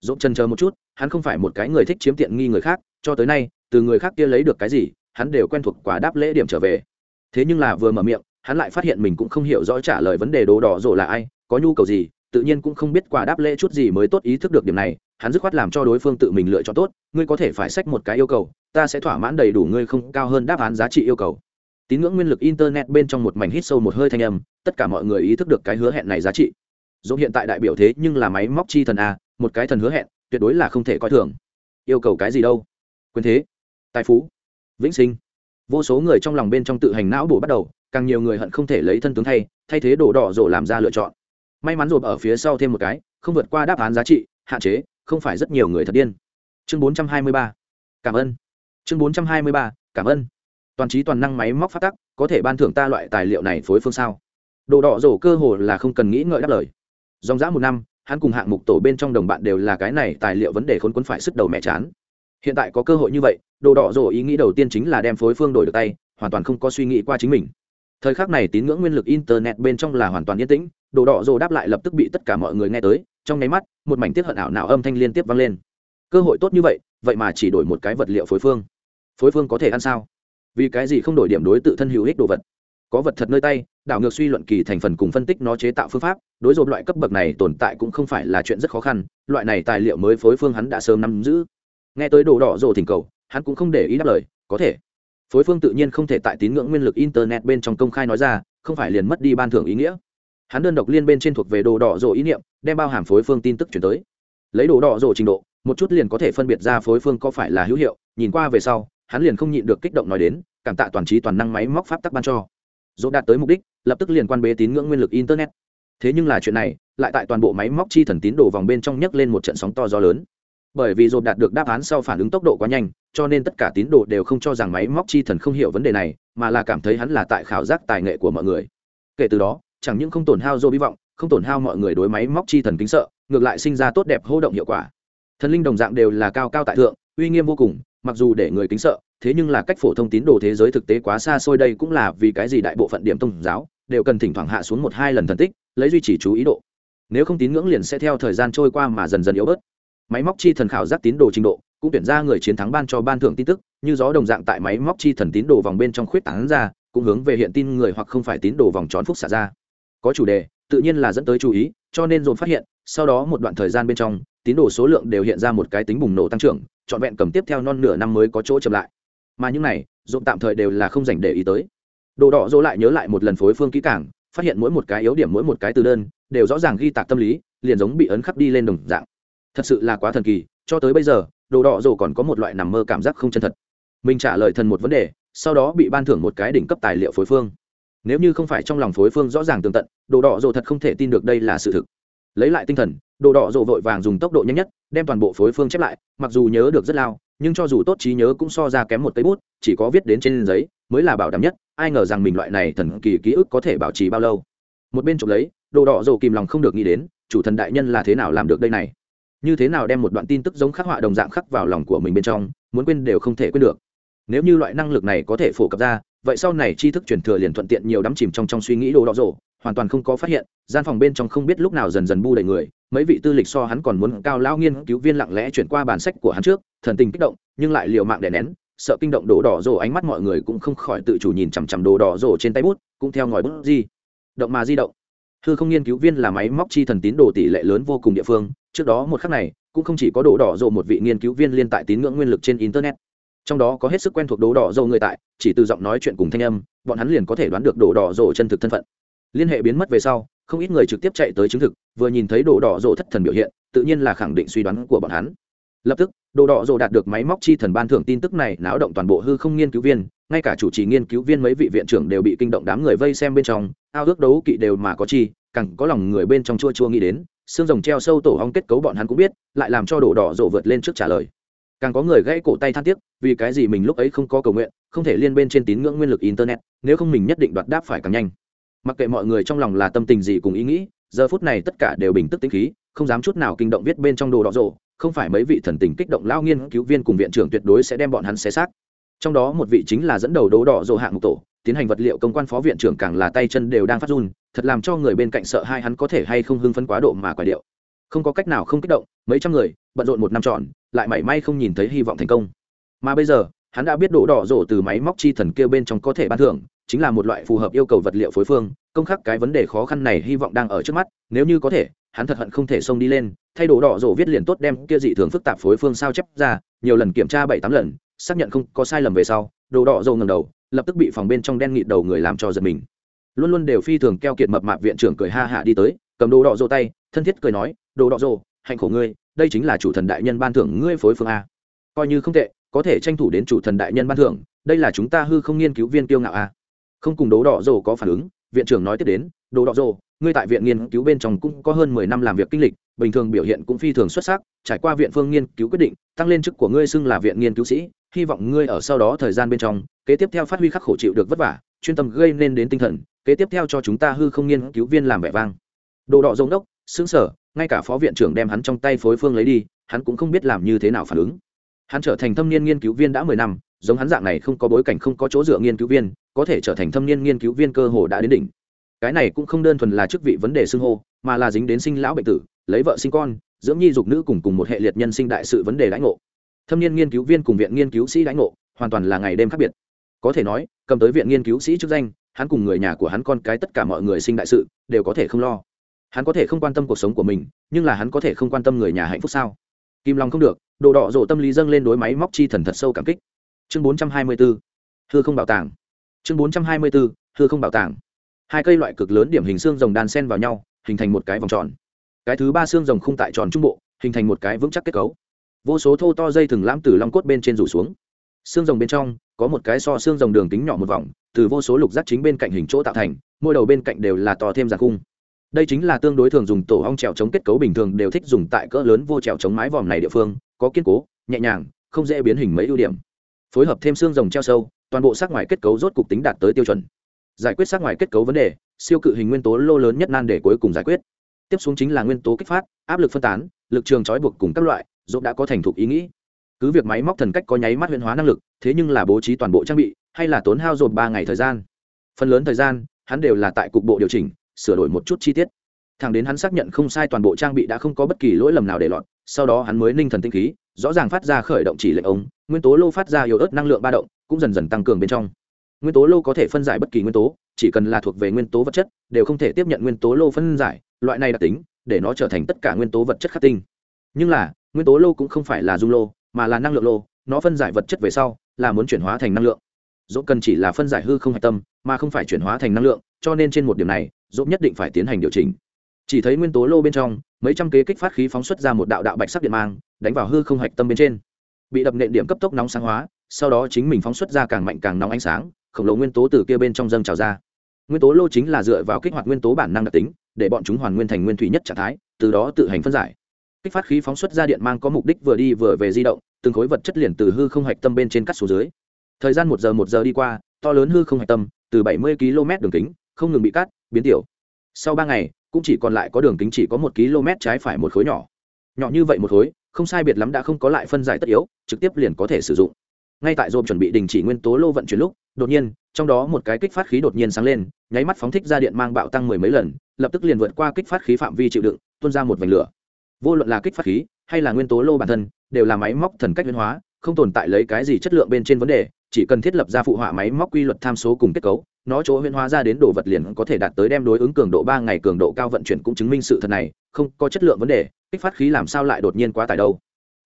Rộp chân chờ một chút, hắn không phải một cái người thích chiếm tiện nghi người khác, cho tới nay, từ người khác kia lấy được cái gì, hắn đều quen thuộc quả đáp lễ điểm trở về. Thế nhưng là vừa mở miệng, hắn lại phát hiện mình cũng không hiểu rõ trả lời vấn đề đồ đỏ rộ là ai, có nhu cầu gì, tự nhiên cũng không biết quả đáp lễ chút gì mới tốt ý thức được điểm này, hắn dứt khoát làm cho đối phương tự mình lựa chọn tốt, ngươi có thể phải sách một cái yêu cầu, ta sẽ thỏa mãn đầy đủ ngươi không cao hơn đáp án giá trị yêu cầu. Tín ngưỡng nguyên lực internet bên trong một mảnh hít sâu một hơi thanh âm, tất cả mọi người ý thức được cái hứa hẹn này giá trị dẫu hiện tại đại biểu thế nhưng là máy móc chi thần a, một cái thần hứa hẹn, tuyệt đối là không thể coi thường. Yêu cầu cái gì đâu? Quyền thế, tài phú, vĩnh sinh. Vô số người trong lòng bên trong tự hành não bổ bắt đầu, càng nhiều người hận không thể lấy thân tướng thay thay thế đổ đỏ rổ làm ra lựa chọn. May mắn rộp ở phía sau thêm một cái, không vượt qua đáp án giá trị, hạn chế, không phải rất nhiều người thật điên. Chương 423. cảm ơn. Chương 423. cảm ơn. Toàn trí toàn năng máy móc phát tắc, có thể ban thưởng ta loại tài liệu này phối phương sao? Đồ đỏ rổ cơ hồ là không cần nghĩ ngợi đáp lời dòng dã một năm, hắn cùng hạng mục tổ bên trong đồng bạn đều là cái này tài liệu vấn đề khốn quấn phải sức đầu mẹ chán. Hiện tại có cơ hội như vậy, đồ đỏ rổ ý nghĩ đầu tiên chính là đem phối phương đổi được tay, hoàn toàn không có suy nghĩ qua chính mình. Thời khắc này tín ngưỡng nguyên lực internet bên trong là hoàn toàn yên tĩnh, đồ đỏ rổ đáp lại lập tức bị tất cả mọi người nghe tới, trong nháy mắt, một mảnh tiết hận ảo nào âm thanh liên tiếp vang lên. Cơ hội tốt như vậy vậy mà chỉ đổi một cái vật liệu phối phương. Phối phương có thể ăn sao? Vì cái gì không đổi điểm đối tự thân hữu ích đồ vật? Có vật thật nơi tay, đảo ngược suy luận kỳ thành phần cùng phân tích nó chế tạo phương pháp, đối dồn loại cấp bậc này tồn tại cũng không phải là chuyện rất khó khăn, loại này tài liệu mới phối phương hắn đã sớm nắm giữ. Nghe tới đồ đỏ rồ thỉnh cầu, hắn cũng không để ý đáp lời, có thể. Phối phương tự nhiên không thể tại tín ngưỡng nguyên lực internet bên trong công khai nói ra, không phải liền mất đi ban thưởng ý nghĩa. Hắn đơn độc liên bên trên thuộc về đồ đỏ rồ ý niệm, đem bao hàm phối phương tin tức chuyển tới. Lấy đồ đỏ rồ trình độ, một chút liền có thể phân biệt ra phối phương có phải là hữu hiệu, nhìn qua về sau, hắn liền không nhịn được kích động nói đến, cảm tạ toàn trí toàn năng máy móc pháp tắc ban cho dỗ đạt tới mục đích, lập tức liền quan bế tín ngưỡng nguyên lực internet. Thế nhưng là chuyện này, lại tại toàn bộ máy móc chi thần tín đồ vòng bên trong nhấc lên một trận sóng to gió lớn. Bởi vì dồn đạt được đáp án sau phản ứng tốc độ quá nhanh, cho nên tất cả tín đồ đều không cho rằng máy móc chi thần không hiểu vấn đề này, mà là cảm thấy hắn là tại khảo giác tài nghệ của mọi người. Kể từ đó, chẳng những không tổn hao dô hy vọng, không tổn hao mọi người đối máy móc chi thần kính sợ, ngược lại sinh ra tốt đẹp hô động hiệu quả. Thần linh đồng dạng đều là cao cao tại thượng, uy nghiêm vô cùng, mặc dù để người kính sợ thế nhưng là cách phổ thông tín đồ thế giới thực tế quá xa xôi đây cũng là vì cái gì đại bộ phận điểm tôn giáo đều cần thỉnh thoảng hạ xuống một hai lần thần tích, lấy duy trì chú ý độ. Nếu không tín ngưỡng liền sẽ theo thời gian trôi qua mà dần dần yếu bớt. Máy móc chi thần khảo giác tín đồ trình độ, cũng tuyển ra người chiến thắng ban cho ban thưởng tin tức, như gió đồng dạng tại máy móc chi thần tín đồ vòng bên trong khuyết tảng ra, cũng hướng về hiện tin người hoặc không phải tín đồ vòng tròn phúc xả ra. Có chủ đề, tự nhiên là dẫn tới chú ý, cho nên dồn phát hiện, sau đó một đoạn thời gian bên trong, tín đồ số lượng đều hiện ra một cái tính bùng nổ tăng trưởng, trọn vẹn cầm tiếp theo non nửa năm mới có chỗ chậm lại mà những này dồn tạm thời đều là không dành để ý tới. Đồ đỏ dỗ lại nhớ lại một lần phối phương kỹ càng, phát hiện mỗi một cái yếu điểm, mỗi một cái từ đơn, đều rõ ràng ghi tạc tâm lý, liền giống bị ấn khắc đi lên đồng dạng. Thật sự là quá thần kỳ, cho tới bây giờ, đồ đỏ dỗ còn có một loại nằm mơ cảm giác không chân thật. Mình trả lời thần một vấn đề, sau đó bị ban thưởng một cái đỉnh cấp tài liệu phối phương. Nếu như không phải trong lòng phối phương rõ ràng tường tận, đồ đỏ dỗ thật không thể tin được đây là sự thực. Lấy lại tinh thần, đồ đỏ dỗ vội vàng dùng tốc độ nhanh nhất, đem toàn bộ phối phương chép lại, mặc dù nhớ được rất lao nhưng cho dù tốt trí nhớ cũng so ra kém một cây bút, chỉ có viết đến trên giấy mới là bảo đảm nhất, ai ngờ rằng mình loại này thần kỳ ký ức có thể bảo trì bao lâu. Một bên chụp lấy, đồ đỏ rồ kìm lòng không được nghĩ đến, chủ thần đại nhân là thế nào làm được đây này? Như thế nào đem một đoạn tin tức giống khắc họa đồng dạng khắc vào lòng của mình bên trong, muốn quên đều không thể quên được. Nếu như loại năng lực này có thể phổ cập ra, vậy sau này tri thức truyền thừa liền thuận tiện nhiều đắm chìm trong trong suy nghĩ đồ đỏ rồ hoàn toàn không có phát hiện, gian phòng bên trong không biết lúc nào dần dần bu đầy người, mấy vị tư lịch so hắn còn muốn cao lao nghiên cứu viên lặng lẽ chuyển qua bản sách của hắn trước, thần tình kích động, nhưng lại liều mạng đè nén, sợ kinh động đồ đỏ rổ ánh mắt mọi người cũng không khỏi tự chủ nhìn chằm chằm đồ đỏ rổ trên tay bút, cũng theo ngòi bút di động mà di động. Hư không nghiên cứu viên là máy móc chi thần tín đồ tỷ lệ lớn vô cùng địa phương, trước đó một khắc này, cũng không chỉ có đồ đỏ rồ một vị nghiên cứu viên liên tại tín ngưỡng nguyên lực trên internet. Trong đó có hết sức quen thuộc đồ đỏ rồ người tại, chỉ từ giọng nói chuyện cùng thanh âm, bọn hắn liền có thể đoán được đồ đỏ rồ chân thực thân phận liên hệ biến mất về sau, không ít người trực tiếp chạy tới chứng thực, vừa nhìn thấy đồ đỏ rộ thất thần biểu hiện, tự nhiên là khẳng định suy đoán của bọn hắn. Lập tức, đồ đỏ rộ đạt được máy móc chi thần ban thưởng tin tức này, náo động toàn bộ hư không nghiên cứu viên, ngay cả chủ trì nghiên cứu viên mấy vị viện trưởng đều bị kinh động đám người vây xem bên trong, ao ước đấu kỵ đều mà có chi, càng có lòng người bên trong chua chua nghĩ đến, xương rồng treo sâu tổ hong kết cấu bọn hắn cũng biết, lại làm cho đồ đỏ rộ vượt lên trước trả lời. Càng có người gãy cổ tay than tiếc, vì cái gì mình lúc ấy không có cầu nguyện, không thể liên bên trên tín ngưỡng nguyên lực internet, nếu không mình nhất định đoạt đáp phải càng nhanh mặc kệ mọi người trong lòng là tâm tình gì cùng ý nghĩ, giờ phút này tất cả đều bình tức tĩnh khí, không dám chút nào kinh động viết bên trong đồ đỏ rộ, không phải mấy vị thần tình kích động lao nghiên cứu viên cùng viện trưởng tuyệt đối sẽ đem bọn hắn xé xác. Trong đó một vị chính là dẫn đầu đồ đỏ rộ hạng mục tổ, tiến hành vật liệu công quan phó viện trưởng càng là tay chân đều đang phát run, thật làm cho người bên cạnh sợ hai hắn có thể hay không hưng phấn quá độ mà quả điệu. Không có cách nào không kích động, mấy trăm người, bận rộn một năm trọn, lại mảy may không nhìn thấy hy vọng thành công. Mà bây giờ, hắn đã biết đổ đỏ rổ từ máy móc chi thần kêu bên trong có thể ban thưởng chính là một loại phù hợp yêu cầu vật liệu phối phương, công khắc cái vấn đề khó khăn này hy vọng đang ở trước mắt, nếu như có thể, hắn thật hận không thể xông đi lên, thay đồ đỏ rổ viết liền tốt đem kia dị thường phức tạp phối phương sao chép ra, nhiều lần kiểm tra bảy tám lần, xác nhận không có sai lầm về sau, đồ đỏ rổ ngầm đầu, lập tức bị phòng bên trong đen nghịt đầu người làm cho giật mình. Luôn luôn đều phi thường keo kiệt mập mạp viện trưởng cười ha hạ đi tới, cầm đồ đỏ rổ tay, thân thiết cười nói, đồ đỏ rổ, hạnh khổ ngươi, đây chính là chủ thần đại nhân ban thưởng ngươi phối phương a. Coi như không tệ, có thể tranh thủ đến chủ thần đại nhân ban thưởng, đây là chúng ta hư không nghiên cứu viên tiêu ngạo a không cùng đố đỏ rồ có phản ứng, viện trưởng nói tiếp đến đồ đỏ rồ, ngươi tại viện nghiên cứu bên trong cũng có hơn mười năm làm việc kinh lịch, bình thường biểu hiện cũng phi thường xuất sắc, trải qua viện phương nghiên cứu quyết định, tăng lên chức của ngươi xưng là viện nghiên cứu sĩ, hy vọng ngươi ở sau đó thời gian bên trong, kế tiếp theo phát huy khắc khổ chịu được vất vả, chuyên tâm gây nên đến tinh thần, kế tiếp theo cho chúng ta hư không nghiên cứu viên làm vẻ vang. Đồ đỏ giống đốc xứng sở ngay cả phó viện trưởng đem hắn trong tay phối phương lấy đi, hắn cũng không biết làm như thế nào phản ứng. Hắn trở thành thâm niên nghiên cứu viên đã mười năm, giống hắn dạng này không có bối cảnh, không có chỗ dựa nghiên cứu viên có thể trở thành thâm niên nghiên cứu viên cơ hồ đã đến đỉnh. Cái này cũng không đơn thuần là chức vị vấn đề xưng hô mà là dính đến sinh lão bệnh tử lấy vợ sinh con dưỡng nhi dục nữ cùng cùng một hệ liệt nhân sinh đại sự vấn đề lãnh ngộ. Thâm niên nghiên cứu viên cùng viện nghiên cứu sĩ lãnh ngộ hoàn toàn là ngày đêm khác biệt. Có thể nói cầm tới viện nghiên cứu sĩ chức danh hắn cùng người nhà của hắn con cái tất cả mọi người sinh đại sự đều có thể không lo. Hắn có thể không quan tâm cuộc sống của mình nhưng là hắn có thể không quan tâm người nhà hạnh phúc sao? Kim long không được đồ đỏ rộ tâm lý dâng lên đối máy móc chi thần thật sâu cảm kích. Chương bốn trăm hai mươi bốn, hư không bảo tàng chương bốn trăm hai mươi 424 hư không bảo tàng. Hai cây loại cực lớn điểm hình xương rồng đan sen vào nhau, hình thành một cái vòng tròn. Cái thứ ba xương rồng không tại tròn trung bộ, hình thành một cái vững chắc kết cấu. Vô số thô to dây thừng lãm từ long cốt bên trên rủ xuống. Xương rồng bên trong, có một cái so xương rồng đường kính nhỏ một vòng, từ vô số lục giác chính bên cạnh hình chỗ tạo thành, mỗi đầu bên cạnh đều là to thêm giàn cung đây chính là tương đối thường dùng tổ ong trèo chống kết cấu bình thường đều thích dùng tại cỡ lớn vô trèo chống mái vòm này địa phương, có kiên cố, nhẹ nhàng, không dễ biến hình mấy ưu điểm. Phối hợp thêm xương rồng treo sâu toàn bộ sắc ngoài kết cấu rốt cục tính đạt tới tiêu chuẩn. Giải quyết sắc ngoài kết cấu vấn đề, siêu cự hình nguyên tố lô lớn nhất nan để cuối cùng giải quyết. Tiếp xuống chính là nguyên tố kích phát, áp lực phân tán, lực trường trói buộc cùng các loại dốt đã có thành thục ý nghĩ. Cứ việc máy móc thần cách có nháy mắt huyễn hóa năng lực, thế nhưng là bố trí toàn bộ trang bị, hay là tốn hao dồn ba ngày thời gian. Phần lớn thời gian, hắn đều là tại cục bộ điều chỉnh, sửa đổi một chút chi tiết. Thẳng đến hắn xác nhận không sai toàn bộ trang bị đã không có bất kỳ lỗi lầm nào để lọt, sau đó hắn mới ninh thần tinh khí, rõ ràng phát ra khởi động chỉ lệnh ống, nguyên tố lô phát ra yếu ớt năng lượng ba động cũng dần dần tăng cường bên trong. Nguyên tố lô có thể phân giải bất kỳ nguyên tố, chỉ cần là thuộc về nguyên tố vật chất, đều không thể tiếp nhận nguyên tố lô phân giải, loại này đặc tính, để nó trở thành tất cả nguyên tố vật chất khắc tinh. Nhưng là, nguyên tố lô cũng không phải là dung lô, mà là năng lượng lô, nó phân giải vật chất về sau, là muốn chuyển hóa thành năng lượng. Dỗ cần chỉ là phân giải hư không hạch tâm, mà không phải chuyển hóa thành năng lượng, cho nên trên một điểm này dỗ nhất định phải tiến hành điều chỉnh. Chỉ thấy nguyên tố lô bên trong, mấy trăm kế kích phát khí phóng xuất ra một đạo đạo bạch sắc điện mang, đánh vào hư không hạch tâm bên trên. Bị đập nện điểm cấp tốc nóng sáng hóa sau đó chính mình phóng xuất ra càng mạnh càng nóng ánh sáng, khổng lồ nguyên tố từ kia bên trong dâng trào ra. Nguyên tố lô chính là dựa vào kích hoạt nguyên tố bản năng đặc tính, để bọn chúng hoàn nguyên thành nguyên thủy nhất trạng thái, từ đó tự hành phân giải. Kích phát khí phóng xuất ra điện mang có mục đích vừa đi vừa về di động, từng khối vật chất liền từ hư không hạch tâm bên trên cắt xuống dưới. Thời gian một giờ một giờ đi qua, to lớn hư không hạch tâm, từ bảy mươi km đường kính, không ngừng bị cắt, biến tiểu. Sau ba ngày, cũng chỉ còn lại có đường kính chỉ có một km trái phải một khối nhỏ. Nhỏ như vậy một khối, không sai biệt lắm đã không có lại phân giải tất yếu, trực tiếp liền có thể sử dụng ngay tại dồn chuẩn bị đình chỉ nguyên tố lô vận chuyển lúc, đột nhiên, trong đó một cái kích phát khí đột nhiên sáng lên, nháy mắt phóng thích ra điện mang bạo tăng mười mấy lần, lập tức liền vượt qua kích phát khí phạm vi chịu đựng, tuôn ra một vành lửa. Vô luận là kích phát khí, hay là nguyên tố lô bản thân, đều là máy móc thần cách biến hóa, không tồn tại lấy cái gì chất lượng bên trên vấn đề, chỉ cần thiết lập ra phụ họa máy móc quy luật tham số cùng kết cấu, nó chỗ huyên hóa ra đến đồ vật liền có thể đạt tới đem đối ứng cường độ ba ngày cường độ cao vận chuyển cũng chứng minh sự thật này, không có chất lượng vấn đề, kích phát khí làm sao lại đột nhiên quá tải đâu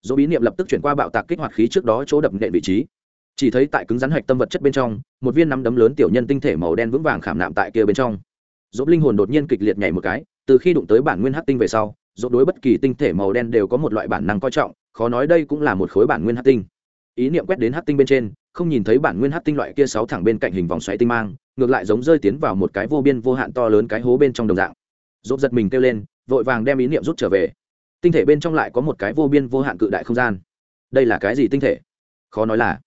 dỗ bí niệm lập tức chuyển qua bạo tạc kích hoạt khí trước đó chỗ đập nện vị trí. Chỉ thấy tại cứng rắn hạch tâm vật chất bên trong, một viên nắm đấm lớn tiểu nhân tinh thể màu đen vững vàng khảm nạm tại kia bên trong. Dỗ linh hồn đột nhiên kịch liệt nhảy một cái, từ khi đụng tới bản nguyên hắc tinh về sau dỗ đối bất kỳ tinh thể màu đen đều có một loại bản năng coi trọng, khó nói đây cũng là một khối bản nguyên hắc tinh. Ý niệm quét đến hắc tinh bên trên, không nhìn thấy bản nguyên hắc tinh loại kia sáu thẳng bên cạnh hình vòng xoáy tinh mang, ngược lại giống rơi tiến vào một cái vô biên vô hạn to lớn cái hố bên trong đồng dạng. Dỗ giật mình kêu lên, vội vàng đem ý niệm rút trở về tinh thể bên trong lại có một cái vô biên vô hạn cự đại không gian. Đây là cái gì tinh thể? Khó nói là.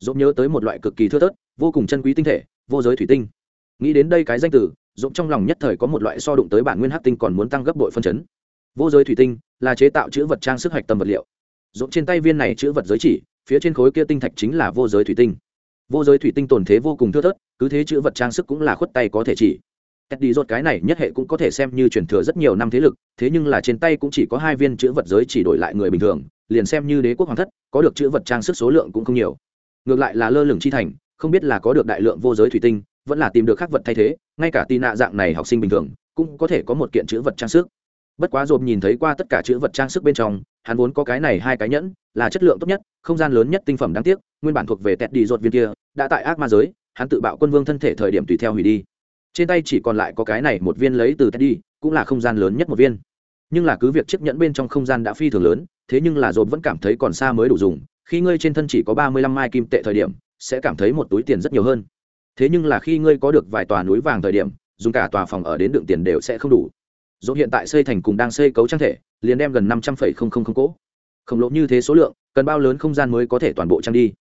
Dỗ nhớ tới một loại cực kỳ thưa thớt, vô cùng chân quý tinh thể, vô giới thủy tinh. Nghĩ đến đây cái danh từ dỗ trong lòng nhất thời có một loại so đụng tới bản nguyên hát tinh còn muốn tăng gấp bội phân chấn. Vô giới thủy tinh là chế tạo chữ vật trang sức hạch tâm vật liệu. Dỗ trên tay viên này chữ vật giới chỉ, phía trên khối kia tinh thạch chính là vô giới thủy tinh. Vô giới thủy tinh tồn thế vô cùng thưa thớt, cứ thế chữ vật trang sức cũng là khuất tay có thể chỉ teddy đi cái này nhất hệ cũng có thể xem như truyền thừa rất nhiều năm thế lực, thế nhưng là trên tay cũng chỉ có hai viên chữ vật giới chỉ đổi lại người bình thường, liền xem như đế quốc hoàng thất, có được chữ vật trang sức số lượng cũng không nhiều. Ngược lại là lơ lửng chi thành, không biết là có được đại lượng vô giới thủy tinh, vẫn là tìm được khắc vật thay thế, ngay cả tì nạ dạng này học sinh bình thường, cũng có thể có một kiện chữ vật trang sức. Bất quá rộp nhìn thấy qua tất cả chữ vật trang sức bên trong, hắn vốn có cái này hai cái nhẫn, là chất lượng tốt nhất, không gian lớn nhất tinh phẩm đáng tiếc, nguyên bản thuộc về Tét đi rột viên kia, đã tại ác ma giới, hắn tự bạo quân vương thân thể thời điểm tùy theo hủy đi trên tay chỉ còn lại có cái này một viên lấy từ teddy, cũng là không gian lớn nhất một viên. Nhưng là cứ việc chiếc nhẫn bên trong không gian đã phi thường lớn, thế nhưng là dồn vẫn cảm thấy còn xa mới đủ dùng, khi ngươi trên thân chỉ có ba mươi lăm mai kim tệ thời điểm, sẽ cảm thấy một túi tiền rất nhiều hơn. Thế nhưng là khi ngươi có được vài tòa núi vàng thời điểm, dùng cả tòa phòng ở đến đựng tiền đều sẽ không đủ. Dồn hiện tại xây thành cùng đang xây cấu trang thể, liền đem gần năm trăm phẩy không không không cỗ. Khổng lồ như thế số lượng, cần bao lớn không gian mới có thể toàn bộ trang đi?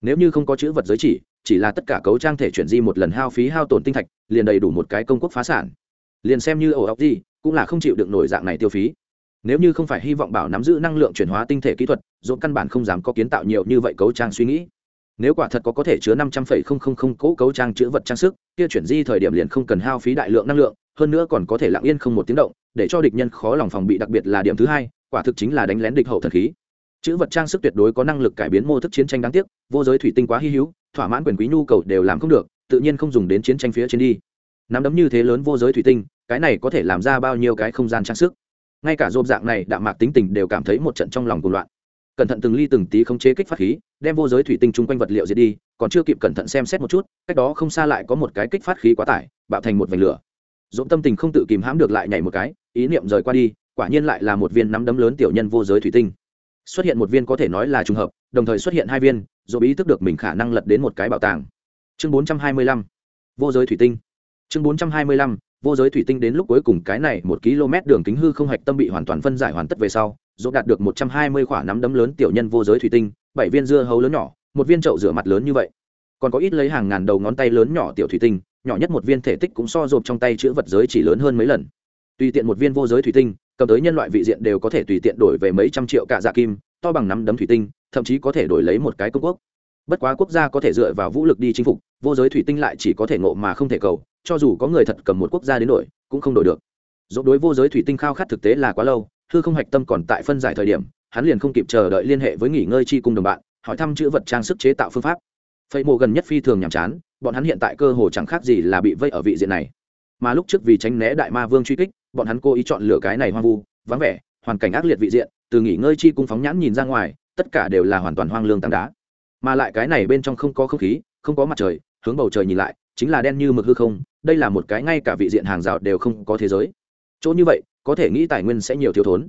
Nếu như không có chữ vật giới chỉ chỉ là tất cả cấu trang thể chuyển di một lần hao phí hao tổn tinh thạch, liền đầy đủ một cái công quốc phá sản. Liền xem như ổ ốc gì, cũng là không chịu được nổi dạng này tiêu phí. Nếu như không phải hy vọng bảo nắm giữ năng lượng chuyển hóa tinh thể kỹ thuật dồn căn bản không dám có kiến tạo nhiều như vậy cấu trang suy nghĩ. Nếu quả thật có có thể chứa năm trăm phẩy không không không cỗ cấu trang chữ vật trang sức, kia chuyển di thời điểm liền không cần hao phí đại lượng năng lượng, hơn nữa còn có thể lặng yên không một tiếng động, để cho địch nhân khó lòng phòng bị, đặc biệt là điểm thứ hai, quả thực chính là đánh lén địch hậu thần khí. Chữ vật trang sức tuyệt đối có năng lực cải biến mô thức chiến tranh đáng tiếc, vô giới thủy tinh quá hy hữu thỏa mãn quyền quý nhu cầu đều làm không được, tự nhiên không dùng đến chiến tranh phía trên đi. Nắm đấm như thế lớn vô giới thủy tinh, cái này có thể làm ra bao nhiêu cái không gian trang sức? Ngay cả rộp dạng này, đạm mạc tính tình đều cảm thấy một trận trong lòng cuồng loạn. Cẩn thận từng ly từng tí không chế kích phát khí, đem vô giới thủy tinh chung quanh vật liệu diệt đi, còn chưa kịp cẩn thận xem xét một chút, cách đó không xa lại có một cái kích phát khí quá tải, bạo thành một vành lửa. Dũng tâm tình không tự kìm hãm được lại nhảy một cái, ý niệm rời qua đi, quả nhiên lại là một viên nắm đấm lớn tiểu nhân vô giới thủy tinh. Xuất hiện một viên có thể nói là trùng hợp, đồng thời xuất hiện hai viên rồi ý thức được mình khả năng lật đến một cái bảo tàng. Chương bốn trăm hai mươi lăm, vô giới thủy tinh. Chương bốn trăm hai mươi lăm, vô giới thủy tinh đến lúc cuối cùng cái này một km đường kính hư không hạch tâm bị hoàn toàn phân giải hoàn tất về sau dỗ đạt được một trăm hai mươi quả nắm đấm lớn tiểu nhân vô giới thủy tinh, bảy viên dưa hấu lớn nhỏ, một viên chậu rửa mặt lớn như vậy. Còn có ít lấy hàng ngàn đầu ngón tay lớn nhỏ tiểu thủy tinh, nhỏ nhất một viên thể tích cũng so rộp trong tay chữ vật giới chỉ lớn hơn mấy lần. Tùy tiện một viên vô giới thủy tinh, cầm tới nhân loại vị diện đều có thể tùy tiện đổi về mấy trăm triệu cả dạ kim, to bằng nắm đấm thủy tinh thậm chí có thể đổi lấy một cái công quốc. Bất quá quốc gia có thể dựa vào vũ lực đi chinh phục, vô giới thủy tinh lại chỉ có thể ngộ mà không thể cầu, cho dù có người thật cầm một quốc gia đến đổi, cũng không đổi được. Dẫu đối vô giới thủy tinh khao khát thực tế là quá lâu, hư không hạch tâm còn tại phân giải thời điểm, hắn liền không kịp chờ đợi liên hệ với nghỉ ngơi chi cung đồng bạn, hỏi thăm chữ vật trang sức chế tạo phương pháp. Phây mộ gần nhất phi thường nhàm chán, bọn hắn hiện tại cơ hồ chẳng khác gì là bị vây ở vị diện này. Mà lúc trước vì tránh né đại ma vương truy kích, bọn hắn cố ý chọn lựa cái này hoang vu, vắng vẻ, hoàn cảnh ác liệt vị diện, từ nghỉ ngơi chi cung phóng nhãn nhìn ra ngoài tất cả đều là hoàn toàn hoang lương tảng đá. Mà lại cái này bên trong không có không khí, không có mặt trời, hướng bầu trời nhìn lại, chính là đen như mực hư không, đây là một cái ngay cả vị diện hàng rào đều không có thế giới. Chỗ như vậy, có thể nghĩ tài nguyên sẽ nhiều thiếu thốn.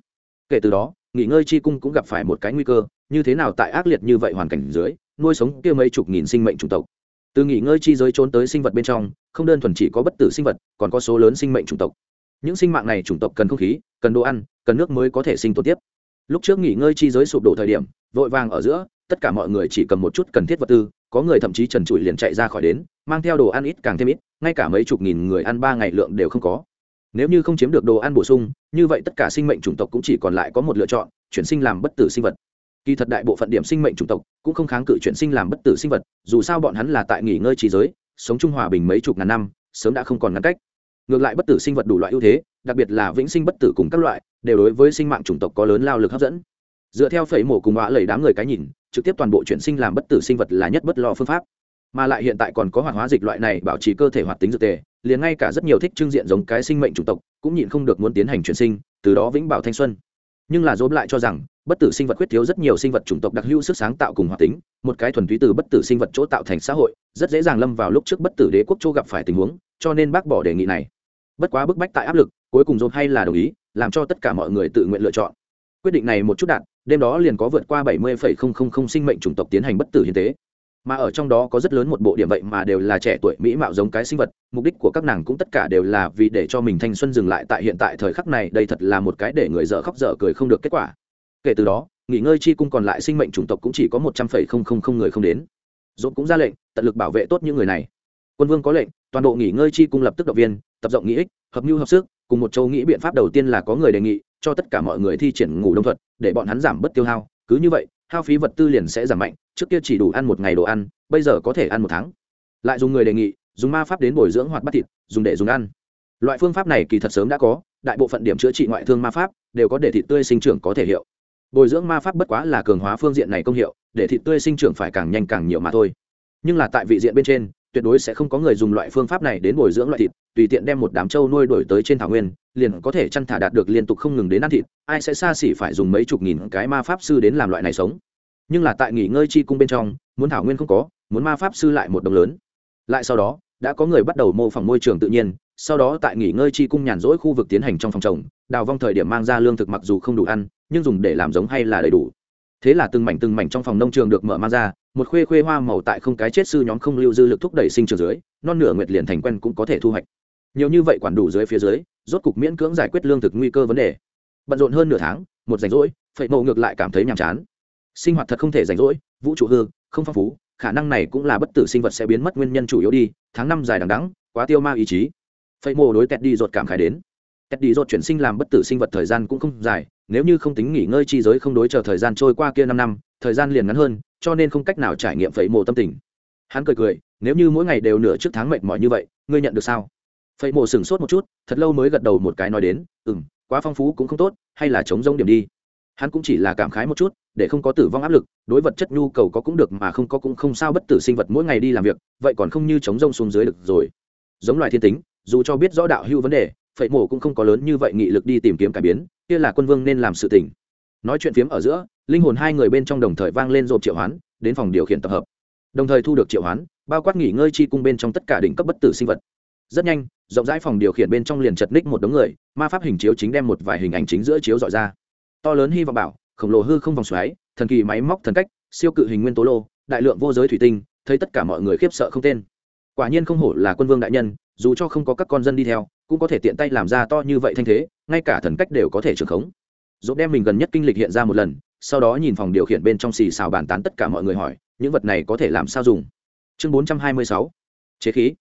Kể từ đó, nghỉ ngơi chi cung cũng gặp phải một cái nguy cơ, như thế nào tại ác liệt như vậy hoàn cảnh dưới, nuôi sống kia mấy chục nghìn sinh mệnh chủng tộc. Từ nghỉ ngơi chi giới trốn tới sinh vật bên trong, không đơn thuần chỉ có bất tử sinh vật, còn có số lớn sinh mệnh chủng tộc. Những sinh mạng này chủng tộc cần không khí, cần đồ ăn, cần nước mới có thể sinh tồn tiếp lúc trước nghỉ ngơi chi giới sụp đổ thời điểm, vội vàng ở giữa, tất cả mọi người chỉ cầm một chút cần thiết vật tư, có người thậm chí trần trụi liền chạy ra khỏi đến, mang theo đồ ăn ít càng thêm ít, ngay cả mấy chục nghìn người ăn ba ngày lượng đều không có. Nếu như không chiếm được đồ ăn bổ sung, như vậy tất cả sinh mệnh chủng tộc cũng chỉ còn lại có một lựa chọn, chuyển sinh làm bất tử sinh vật. Kỳ thật đại bộ phận điểm sinh mệnh chủng tộc cũng không kháng cự chuyển sinh làm bất tử sinh vật, dù sao bọn hắn là tại nghỉ ngơi trí giới, sống trung hòa bình mấy chục ngàn năm, sớm đã không còn ngăn cách. Ngược lại bất tử sinh vật đủ loại ưu thế, đặc biệt là vĩnh sinh bất tử cùng các loại đều đối với sinh mạng chủng tộc có lớn lao lực hấp dẫn. Dựa theo phẩy mổ cùng họa lầy đám người cái nhìn, trực tiếp toàn bộ chuyển sinh làm bất tử sinh vật là nhất bất lo phương pháp. Mà lại hiện tại còn có hoạt hóa dịch loại này bảo trì cơ thể hoạt tính dược tề, liền ngay cả rất nhiều thích trưng diện giống cái sinh mệnh chủng tộc cũng nhịn không được muốn tiến hành chuyển sinh, từ đó vĩnh bảo thanh xuân. Nhưng là dốm lại cho rằng, bất tử sinh vật khuyết thiếu rất nhiều sinh vật chủng tộc đặc hữu sức sáng tạo cùng hoạt tính, một cái thuần túy từ bất tử sinh vật chỗ tạo thành xã hội, rất dễ dàng lâm vào lúc trước bất tử đế quốc chỗ gặp phải tình huống, cho nên bác bỏ đề nghị này. Bất quá bức bách tại áp lực, cuối cùng dồn hay là đồng ý làm cho tất cả mọi người tự nguyện lựa chọn. Quyết định này một chút đạt, đêm đó liền có vượt qua bảy mươi sinh mệnh chủng tộc tiến hành bất tử hiến tế. Mà ở trong đó có rất lớn một bộ điểm vậy mà đều là trẻ tuổi mỹ mạo giống cái sinh vật mục đích của các nàng cũng tất cả đều là vì để cho mình thanh xuân dừng lại tại hiện tại thời khắc này đây thật là một cái để người dở khóc dở cười không được kết quả. Kể từ đó nghỉ ngơi chi cung còn lại sinh mệnh chủng tộc cũng chỉ có một trăm phẩy không không không người không đến. Dốt cũng ra lệnh tận lực bảo vệ tốt những người này. Quân vương có lệnh toàn bộ nghỉ ngơi chi cung lập tức động viên tập rộng nghĩ ích hợp mưu hợp sức cùng một châu nghĩ biện pháp đầu tiên là có người đề nghị, cho tất cả mọi người thi triển ngủ đông thuật, để bọn hắn giảm bớt tiêu hao. Cứ như vậy, hao phí vật tư liền sẽ giảm mạnh, trước kia chỉ đủ ăn một ngày đồ ăn, bây giờ có thể ăn một tháng. Lại dùng người đề nghị, dùng ma pháp đến bồi dưỡng hoặc bắt thịt, dùng để dùng ăn. Loại phương pháp này kỳ thật sớm đã có, đại bộ phận điểm chữa trị ngoại thương ma pháp đều có để thịt tươi sinh trưởng có thể hiệu. Bồi dưỡng ma pháp bất quá là cường hóa phương diện này công hiệu, để thịt tươi sinh trưởng phải càng nhanh càng nhiều mà thôi. Nhưng là tại vị diện bên trên tuyệt đối sẽ không có người dùng loại phương pháp này đến bồi dưỡng loại thịt, tùy tiện đem một đám trâu nuôi đổi tới trên thảo nguyên, liền có thể chăn thả đạt được liên tục không ngừng đến ăn thịt, ai sẽ xa xỉ phải dùng mấy chục nghìn cái ma pháp sư đến làm loại này sống. Nhưng là tại nghỉ ngơi chi cung bên trong, muốn thảo nguyên không có, muốn ma pháp sư lại một đồng lớn. Lại sau đó, đã có người bắt đầu mô phỏng môi trường tự nhiên, sau đó tại nghỉ ngơi chi cung nhàn rỗi khu vực tiến hành trong phòng trồng, đào vong thời điểm mang ra lương thực mặc dù không đủ ăn, nhưng dùng để làm giống hay là đầy đủ thế là từng mảnh từng mảnh trong phòng nông trường được mở mang ra, một khuê khuê hoa màu tại không cái chết sư nhóm không lưu dư lực thúc đẩy sinh trường dưới, non nửa nguyệt liền thành quen cũng có thể thu hoạch. Nhiều như vậy quản đủ dưới phía dưới, rốt cục miễn cưỡng giải quyết lương thực nguy cơ vấn đề. Bận rộn hơn nửa tháng, một rảnh rỗi, phệ mộ ngược lại cảm thấy nhàm chán. Sinh hoạt thật không thể rảnh rỗi, vũ trụ hư, không phong phú, khả năng này cũng là bất tử sinh vật sẽ biến mất nguyên nhân chủ yếu đi, tháng năm dài đằng đắng quá tiêu ma ý chí. Phệ mộ đối tẹt đi ruột cảm khải đến. Tẹt đi ruột chuyển sinh làm bất tử sinh vật thời gian cũng không dài nếu như không tính nghỉ ngơi chi giới không đối chờ thời gian trôi qua kia năm năm, thời gian liền ngắn hơn, cho nên không cách nào trải nghiệm phẩy mộ tâm tình. Hắn cười cười, nếu như mỗi ngày đều nửa trước tháng mệt mỏi như vậy, ngươi nhận được sao? Phẩy mộ sửng sốt một chút, thật lâu mới gật đầu một cái nói đến ừ m quá phong phú cũng không tốt, hay là chống rông điểm đi. Hắn cũng chỉ là cảm khái một chút, để không có tử vong áp lực, đối vật chất nhu cầu có cũng được mà không có cũng không sao bất tử sinh vật mỗi ngày đi làm việc, vậy còn không như chống rông xuống dưới được rồi. Giống loài thiên tính, dù cho biết rõ đạo hưu vấn đề phệ mộ cũng không có lớn như vậy nghị lực đi tìm kiếm cải biến kia là quân vương nên làm sự tình. Nói chuyện phiếm ở giữa, linh hồn hai người bên trong đồng thời vang lên rộp triệu hoán, đến phòng điều khiển tập hợp. Đồng thời thu được triệu hoán, bao quát nghỉ ngơi chi cung bên trong tất cả đỉnh cấp bất tử sinh vật. Rất nhanh, rộng rãi phòng điều khiển bên trong liền chật ních một đống người, ma pháp hình chiếu chính đem một vài hình ảnh chính giữa chiếu dọi ra. To lớn hy vọng bảo, khổng lồ hư không vòng xoáy, thần kỳ máy móc thần cách, siêu cự hình nguyên tố lô, đại lượng vô giới thủy tinh, thấy tất cả mọi người khiếp sợ không tên. Quả nhiên không hổ là quân vương đại nhân, dù cho không có các con dân đi theo, cũng có thể tiện tay làm ra to như vậy thanh thế ngay cả thần cách đều có thể trường khống. Dốt đem mình gần nhất kinh lịch hiện ra một lần, sau đó nhìn phòng điều khiển bên trong xì xào bàn tán tất cả mọi người hỏi, những vật này có thể làm sao dùng? Chương 426 chế khí.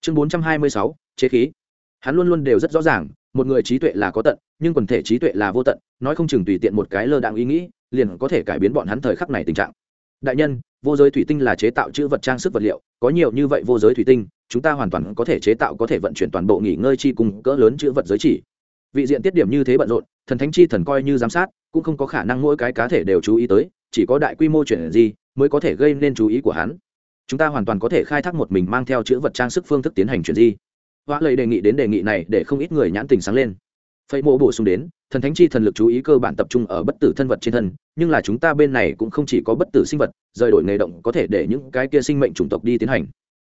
Chương 426 chế khí. Hắn luôn luôn đều rất rõ ràng, một người trí tuệ là có tận, nhưng quần thể trí tuệ là vô tận, nói không chừng tùy tiện một cái lơ đạn ý nghĩ, liền có thể cải biến bọn hắn thời khắc này tình trạng. Đại nhân, vô giới thủy tinh là chế tạo chữ vật trang sức vật liệu, có nhiều như vậy vô giới thủy tinh, chúng ta hoàn toàn có thể chế tạo, có thể vận chuyển toàn bộ nghỉ ngơi chi cùng cỡ lớn chữ vật giới chỉ vị diện tiết điểm như thế bận rộn, thần thánh chi thần coi như giám sát, cũng không có khả năng mỗi cái cá thể đều chú ý tới, chỉ có đại quy mô chuyển gì mới có thể gây nên chú ý của hắn. Chúng ta hoàn toàn có thể khai thác một mình mang theo chữ vật trang sức phương thức tiến hành chuyển di. Hoa lầy đề nghị đến đề nghị này để không ít người nhãn tình sáng lên. Phẩy mộ bổ sung đến, thần thánh chi thần lực chú ý cơ bản tập trung ở bất tử thân vật trên thân, nhưng là chúng ta bên này cũng không chỉ có bất tử sinh vật, rời đổi nghề động có thể để những cái kia sinh mệnh chủng tộc đi tiến hành.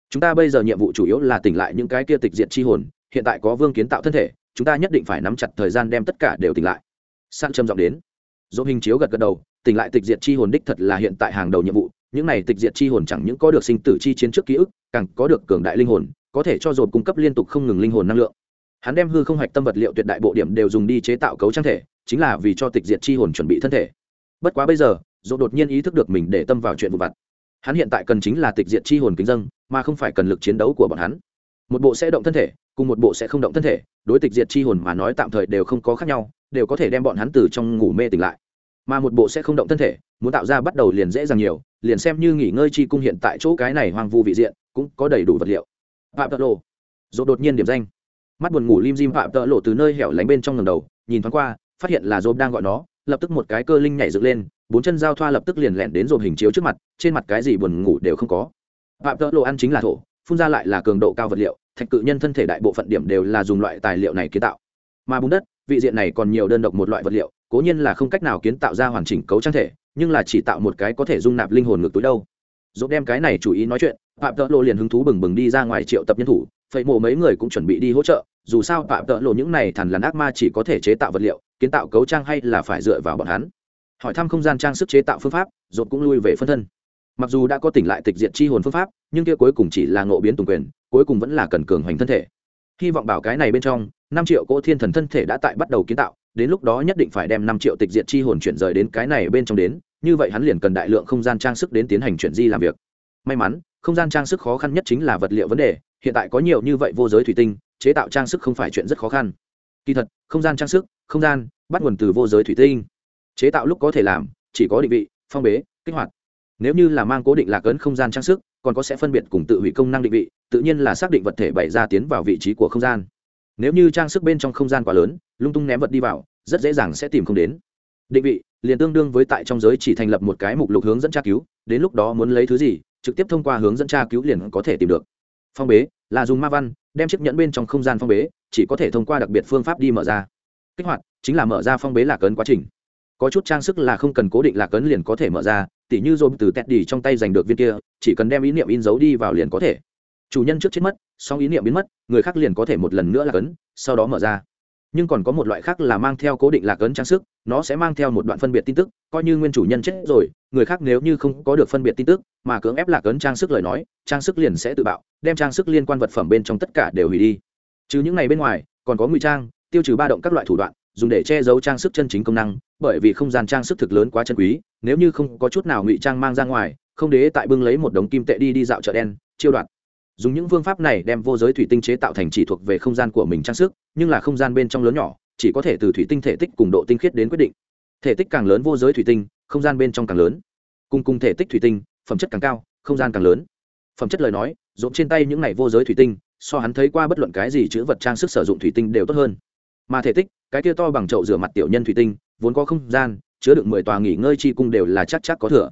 Chúng ta bây giờ nhiệm vụ chủ yếu là tỉnh lại những cái kia tịch diệt chi hồn, hiện tại có vương kiến tạo thân thể chúng ta nhất định phải nắm chặt thời gian đem tất cả đều tỉnh lại. San trầm giọng đến. Dỗ hình chiếu gật gật đầu, tỉnh lại tịch diệt chi hồn đích thật là hiện tại hàng đầu nhiệm vụ, những này tịch diệt chi hồn chẳng những có được sinh tử chi chiến trước ký ức, càng có được cường đại linh hồn, có thể cho dồn cung cấp liên tục không ngừng linh hồn năng lượng. Hắn đem hư không hạch tâm vật liệu tuyệt đại bộ điểm đều dùng đi chế tạo cấu trang thể, chính là vì cho tịch diệt chi hồn chuẩn bị thân thể. Bất quá bây giờ dồn đột nhiên ý thức được mình để tâm vào chuyện vụ vặt. Hắn hiện tại cần chính là tịch diệt chi hồn kính dân, mà không phải cần lực chiến đấu của bọn hắn một bộ sẽ động thân thể, cùng một bộ sẽ không động thân thể, đối tịch diệt chi hồn mà nói tạm thời đều không có khác nhau, đều có thể đem bọn hắn từ trong ngủ mê tỉnh lại. Mà một bộ sẽ không động thân thể, muốn tạo ra bắt đầu liền dễ dàng nhiều, liền xem như nghỉ ngơi chi cung hiện tại chỗ cái này hoang vu vị diện, cũng có đầy đủ vật liệu. Phạm tợ lộ. Dỗ đột nhiên điểm danh. Mắt buồn ngủ lim dim phạm tợ lộ từ nơi hẻo lánh bên trong ngầm đầu, nhìn thoáng qua, phát hiện là dồn đang gọi nó, lập tức một cái cơ linh nhảy dựng lên, bốn chân giao thoa lập tức liền lẹn đến dồn hình chiếu trước mặt, trên mặt cái gì buồn ngủ đều không có. Phạm tợ lộ ăn chính là thổ phun ra lại là cường độ cao vật liệu, thạch cự nhân thân thể đại bộ phận điểm đều là dùng loại tài liệu này kiến tạo. Mà bùn đất, vị diện này còn nhiều đơn độc một loại vật liệu, cố nhiên là không cách nào kiến tạo ra hoàn chỉnh cấu trang thể, nhưng là chỉ tạo một cái có thể dung nạp linh hồn ngược túi đâu. Dốt đem cái này chủ ý nói chuyện, phạm tợ lộ liền hứng thú bừng bừng đi ra ngoài triệu tập nhân thủ phẩy mộ mấy người cũng chuẩn bị đi hỗ trợ, dù sao phạm tợ lộ những này thằn lằn ác ma chỉ có thể chế tạo vật liệu, kiến tạo cấu trang hay là phải dựa vào bọn hắn. Hỏi thăm không gian trang sức chế tạo phương pháp, dốt cũng lui về phân thân mặc dù đã có tỉnh lại tịch diện chi hồn phương pháp, nhưng kia cuối cùng chỉ là ngộ biến tùng quyền, cuối cùng vẫn là cần cường hoành thân thể. Hy vọng bảo cái này bên trong, năm triệu cỗ thiên thần thân thể đã tại bắt đầu kiến tạo, đến lúc đó nhất định phải đem năm triệu tịch diện chi hồn chuyển rời đến cái này bên trong đến, như vậy hắn liền cần đại lượng không gian trang sức đến tiến hành chuyển di làm việc. May mắn, không gian trang sức khó khăn nhất chính là vật liệu vấn đề, hiện tại có nhiều như vậy vô giới thủy tinh, chế tạo trang sức không phải chuyện rất khó khăn. Kỳ thật, không gian trang sức, không gian, bắt nguồn từ vô giới thủy tinh. Chế tạo lúc có thể làm, chỉ có định vị, phong bế, kích hoạt nếu như là mang cố định lạc ấn không gian trang sức, còn có sẽ phân biệt cùng tự hủy công năng định vị, tự nhiên là xác định vật thể bày ra tiến vào vị trí của không gian. Nếu như trang sức bên trong không gian quá lớn, lung tung ném vật đi vào, rất dễ dàng sẽ tìm không đến. Định vị, liền tương đương với tại trong giới chỉ thành lập một cái mục lục hướng dẫn tra cứu, đến lúc đó muốn lấy thứ gì, trực tiếp thông qua hướng dẫn tra cứu liền có thể tìm được. Phong bế, là dùng ma văn, đem chiếc nhẫn bên trong không gian phong bế, chỉ có thể thông qua đặc biệt phương pháp đi mở ra. Kích hoạt, chính là mở ra phong bế lạc ấn quá trình có chút trang sức là không cần cố định lạc ấn liền có thể mở ra, tỉ như dồn từ tẹt đi trong tay giành được viên kia, chỉ cần đem ý niệm in dấu đi vào liền có thể. Chủ nhân trước chết mất, song ý niệm biến mất, người khác liền có thể một lần nữa lạc ấn, sau đó mở ra. Nhưng còn có một loại khác là mang theo cố định lạc ấn trang sức, nó sẽ mang theo một đoạn phân biệt tin tức, coi như nguyên chủ nhân chết rồi, người khác nếu như không có được phân biệt tin tức, mà cưỡng ép lạc ấn trang sức lời nói, trang sức liền sẽ tự bạo, đem trang sức liên quan vật phẩm bên trong tất cả đều hủy đi. Chứ những ngày bên ngoài, còn có ngụy trang, tiêu trừ ba động các loại thủ đoạn dùng để che giấu trang sức chân chính công năng, bởi vì không gian trang sức thực lớn quá chân quý, nếu như không có chút nào ngụy trang mang ra ngoài, không đế tại bưng lấy một đống kim tệ đi đi dạo chợ đen, chiêu đoạt. Dùng những phương pháp này đem vô giới thủy tinh chế tạo thành chỉ thuộc về không gian của mình trang sức, nhưng là không gian bên trong lớn nhỏ, chỉ có thể từ thủy tinh thể tích cùng độ tinh khiết đến quyết định. Thể tích càng lớn vô giới thủy tinh, không gian bên trong càng lớn. Cùng cùng thể tích thủy tinh, phẩm chất càng cao, không gian càng lớn. Phẩm chất lời nói, dộn trên tay những này vô giới thủy tinh, so hắn thấy qua bất luận cái gì chữ vật trang sức sử dụng thủy tinh đều tốt hơn mà thể tích, cái kia to bằng chậu rửa mặt tiểu nhân thủy tinh, vốn có không gian, chứa đựng mười tòa nghỉ ngơi chi cung đều là chắc chắc có thừa.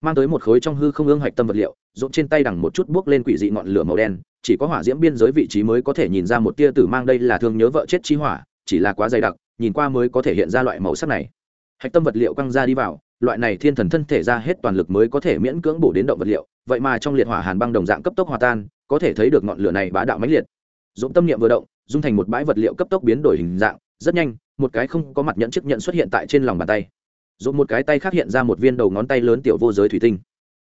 Mang tới một khối trong hư không ương hạch tâm vật liệu rộn trên tay đằng một chút bước lên quỷ dị ngọn lửa màu đen, chỉ có hỏa diễm biên giới vị trí mới có thể nhìn ra một tia tử mang đây là thương nhớ vợ chết chi hỏa, chỉ là quá dày đặc, nhìn qua mới có thể hiện ra loại màu sắc này. Hạch tâm vật liệu căng ra đi vào, loại này thiên thần thân thể ra hết toàn lực mới có thể miễn cưỡng bổ đến động vật liệu, vậy mà trong liệt hỏa hàn băng đồng dạng cấp tốc hòa tan, có thể thấy được ngọn lửa này bá đạo mãnh liệt. Dũng tâm niệm vừa động dung thành một bãi vật liệu cấp tốc biến đổi hình dạng, rất nhanh, một cái không có mặt nhẫn chiếc nhận xuất hiện tại trên lòng bàn tay. Dũng một cái tay khác hiện ra một viên đầu ngón tay lớn tiểu vô giới thủy tinh.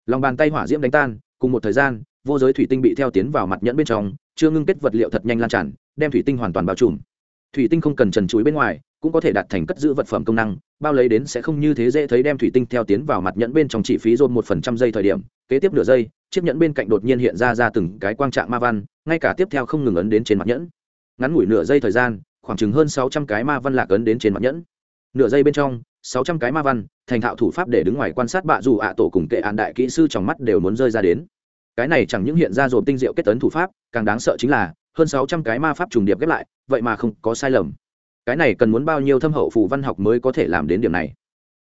Lòng bàn tay hỏa diễm đánh tan, cùng một thời gian, vô giới thủy tinh bị theo tiến vào mặt nhẫn bên trong, chưa ngưng kết vật liệu thật nhanh lan tràn, đem thủy tinh hoàn toàn bao trùm. Thủy tinh không cần trần chuối bên ngoài, cũng có thể đạt thành cất giữ vật phẩm công năng, bao lấy đến sẽ không như thế dễ thấy đem thủy tinh theo tiến vào mặt nhẫn bên trong chỉ phí dồn một phần trăm giây thời điểm, kế tiếp nửa giây, chiếc nhẫn bên cạnh đột nhiên hiện ra ra từng cái quang trạng ma văn, ngay cả tiếp theo không ngừng ấn đến trên mặt nhẫn ngắn ngủi nửa giây thời gian, khoảng chừng hơn sáu trăm cái ma văn lạc ấn đến trên mặt nhẫn. Nửa giây bên trong, sáu trăm cái ma văn, thành thạo thủ pháp để đứng ngoài quan sát bạ dù ạ tổ cùng kệ an đại kỹ sư trong mắt đều muốn rơi ra đến. Cái này chẳng những hiện ra dồn tinh diệu kết tấn thủ pháp, càng đáng sợ chính là, hơn sáu trăm cái ma pháp trùng điệp ghép lại, vậy mà không có sai lầm. Cái này cần muốn bao nhiêu thâm hậu phù văn học mới có thể làm đến điểm này?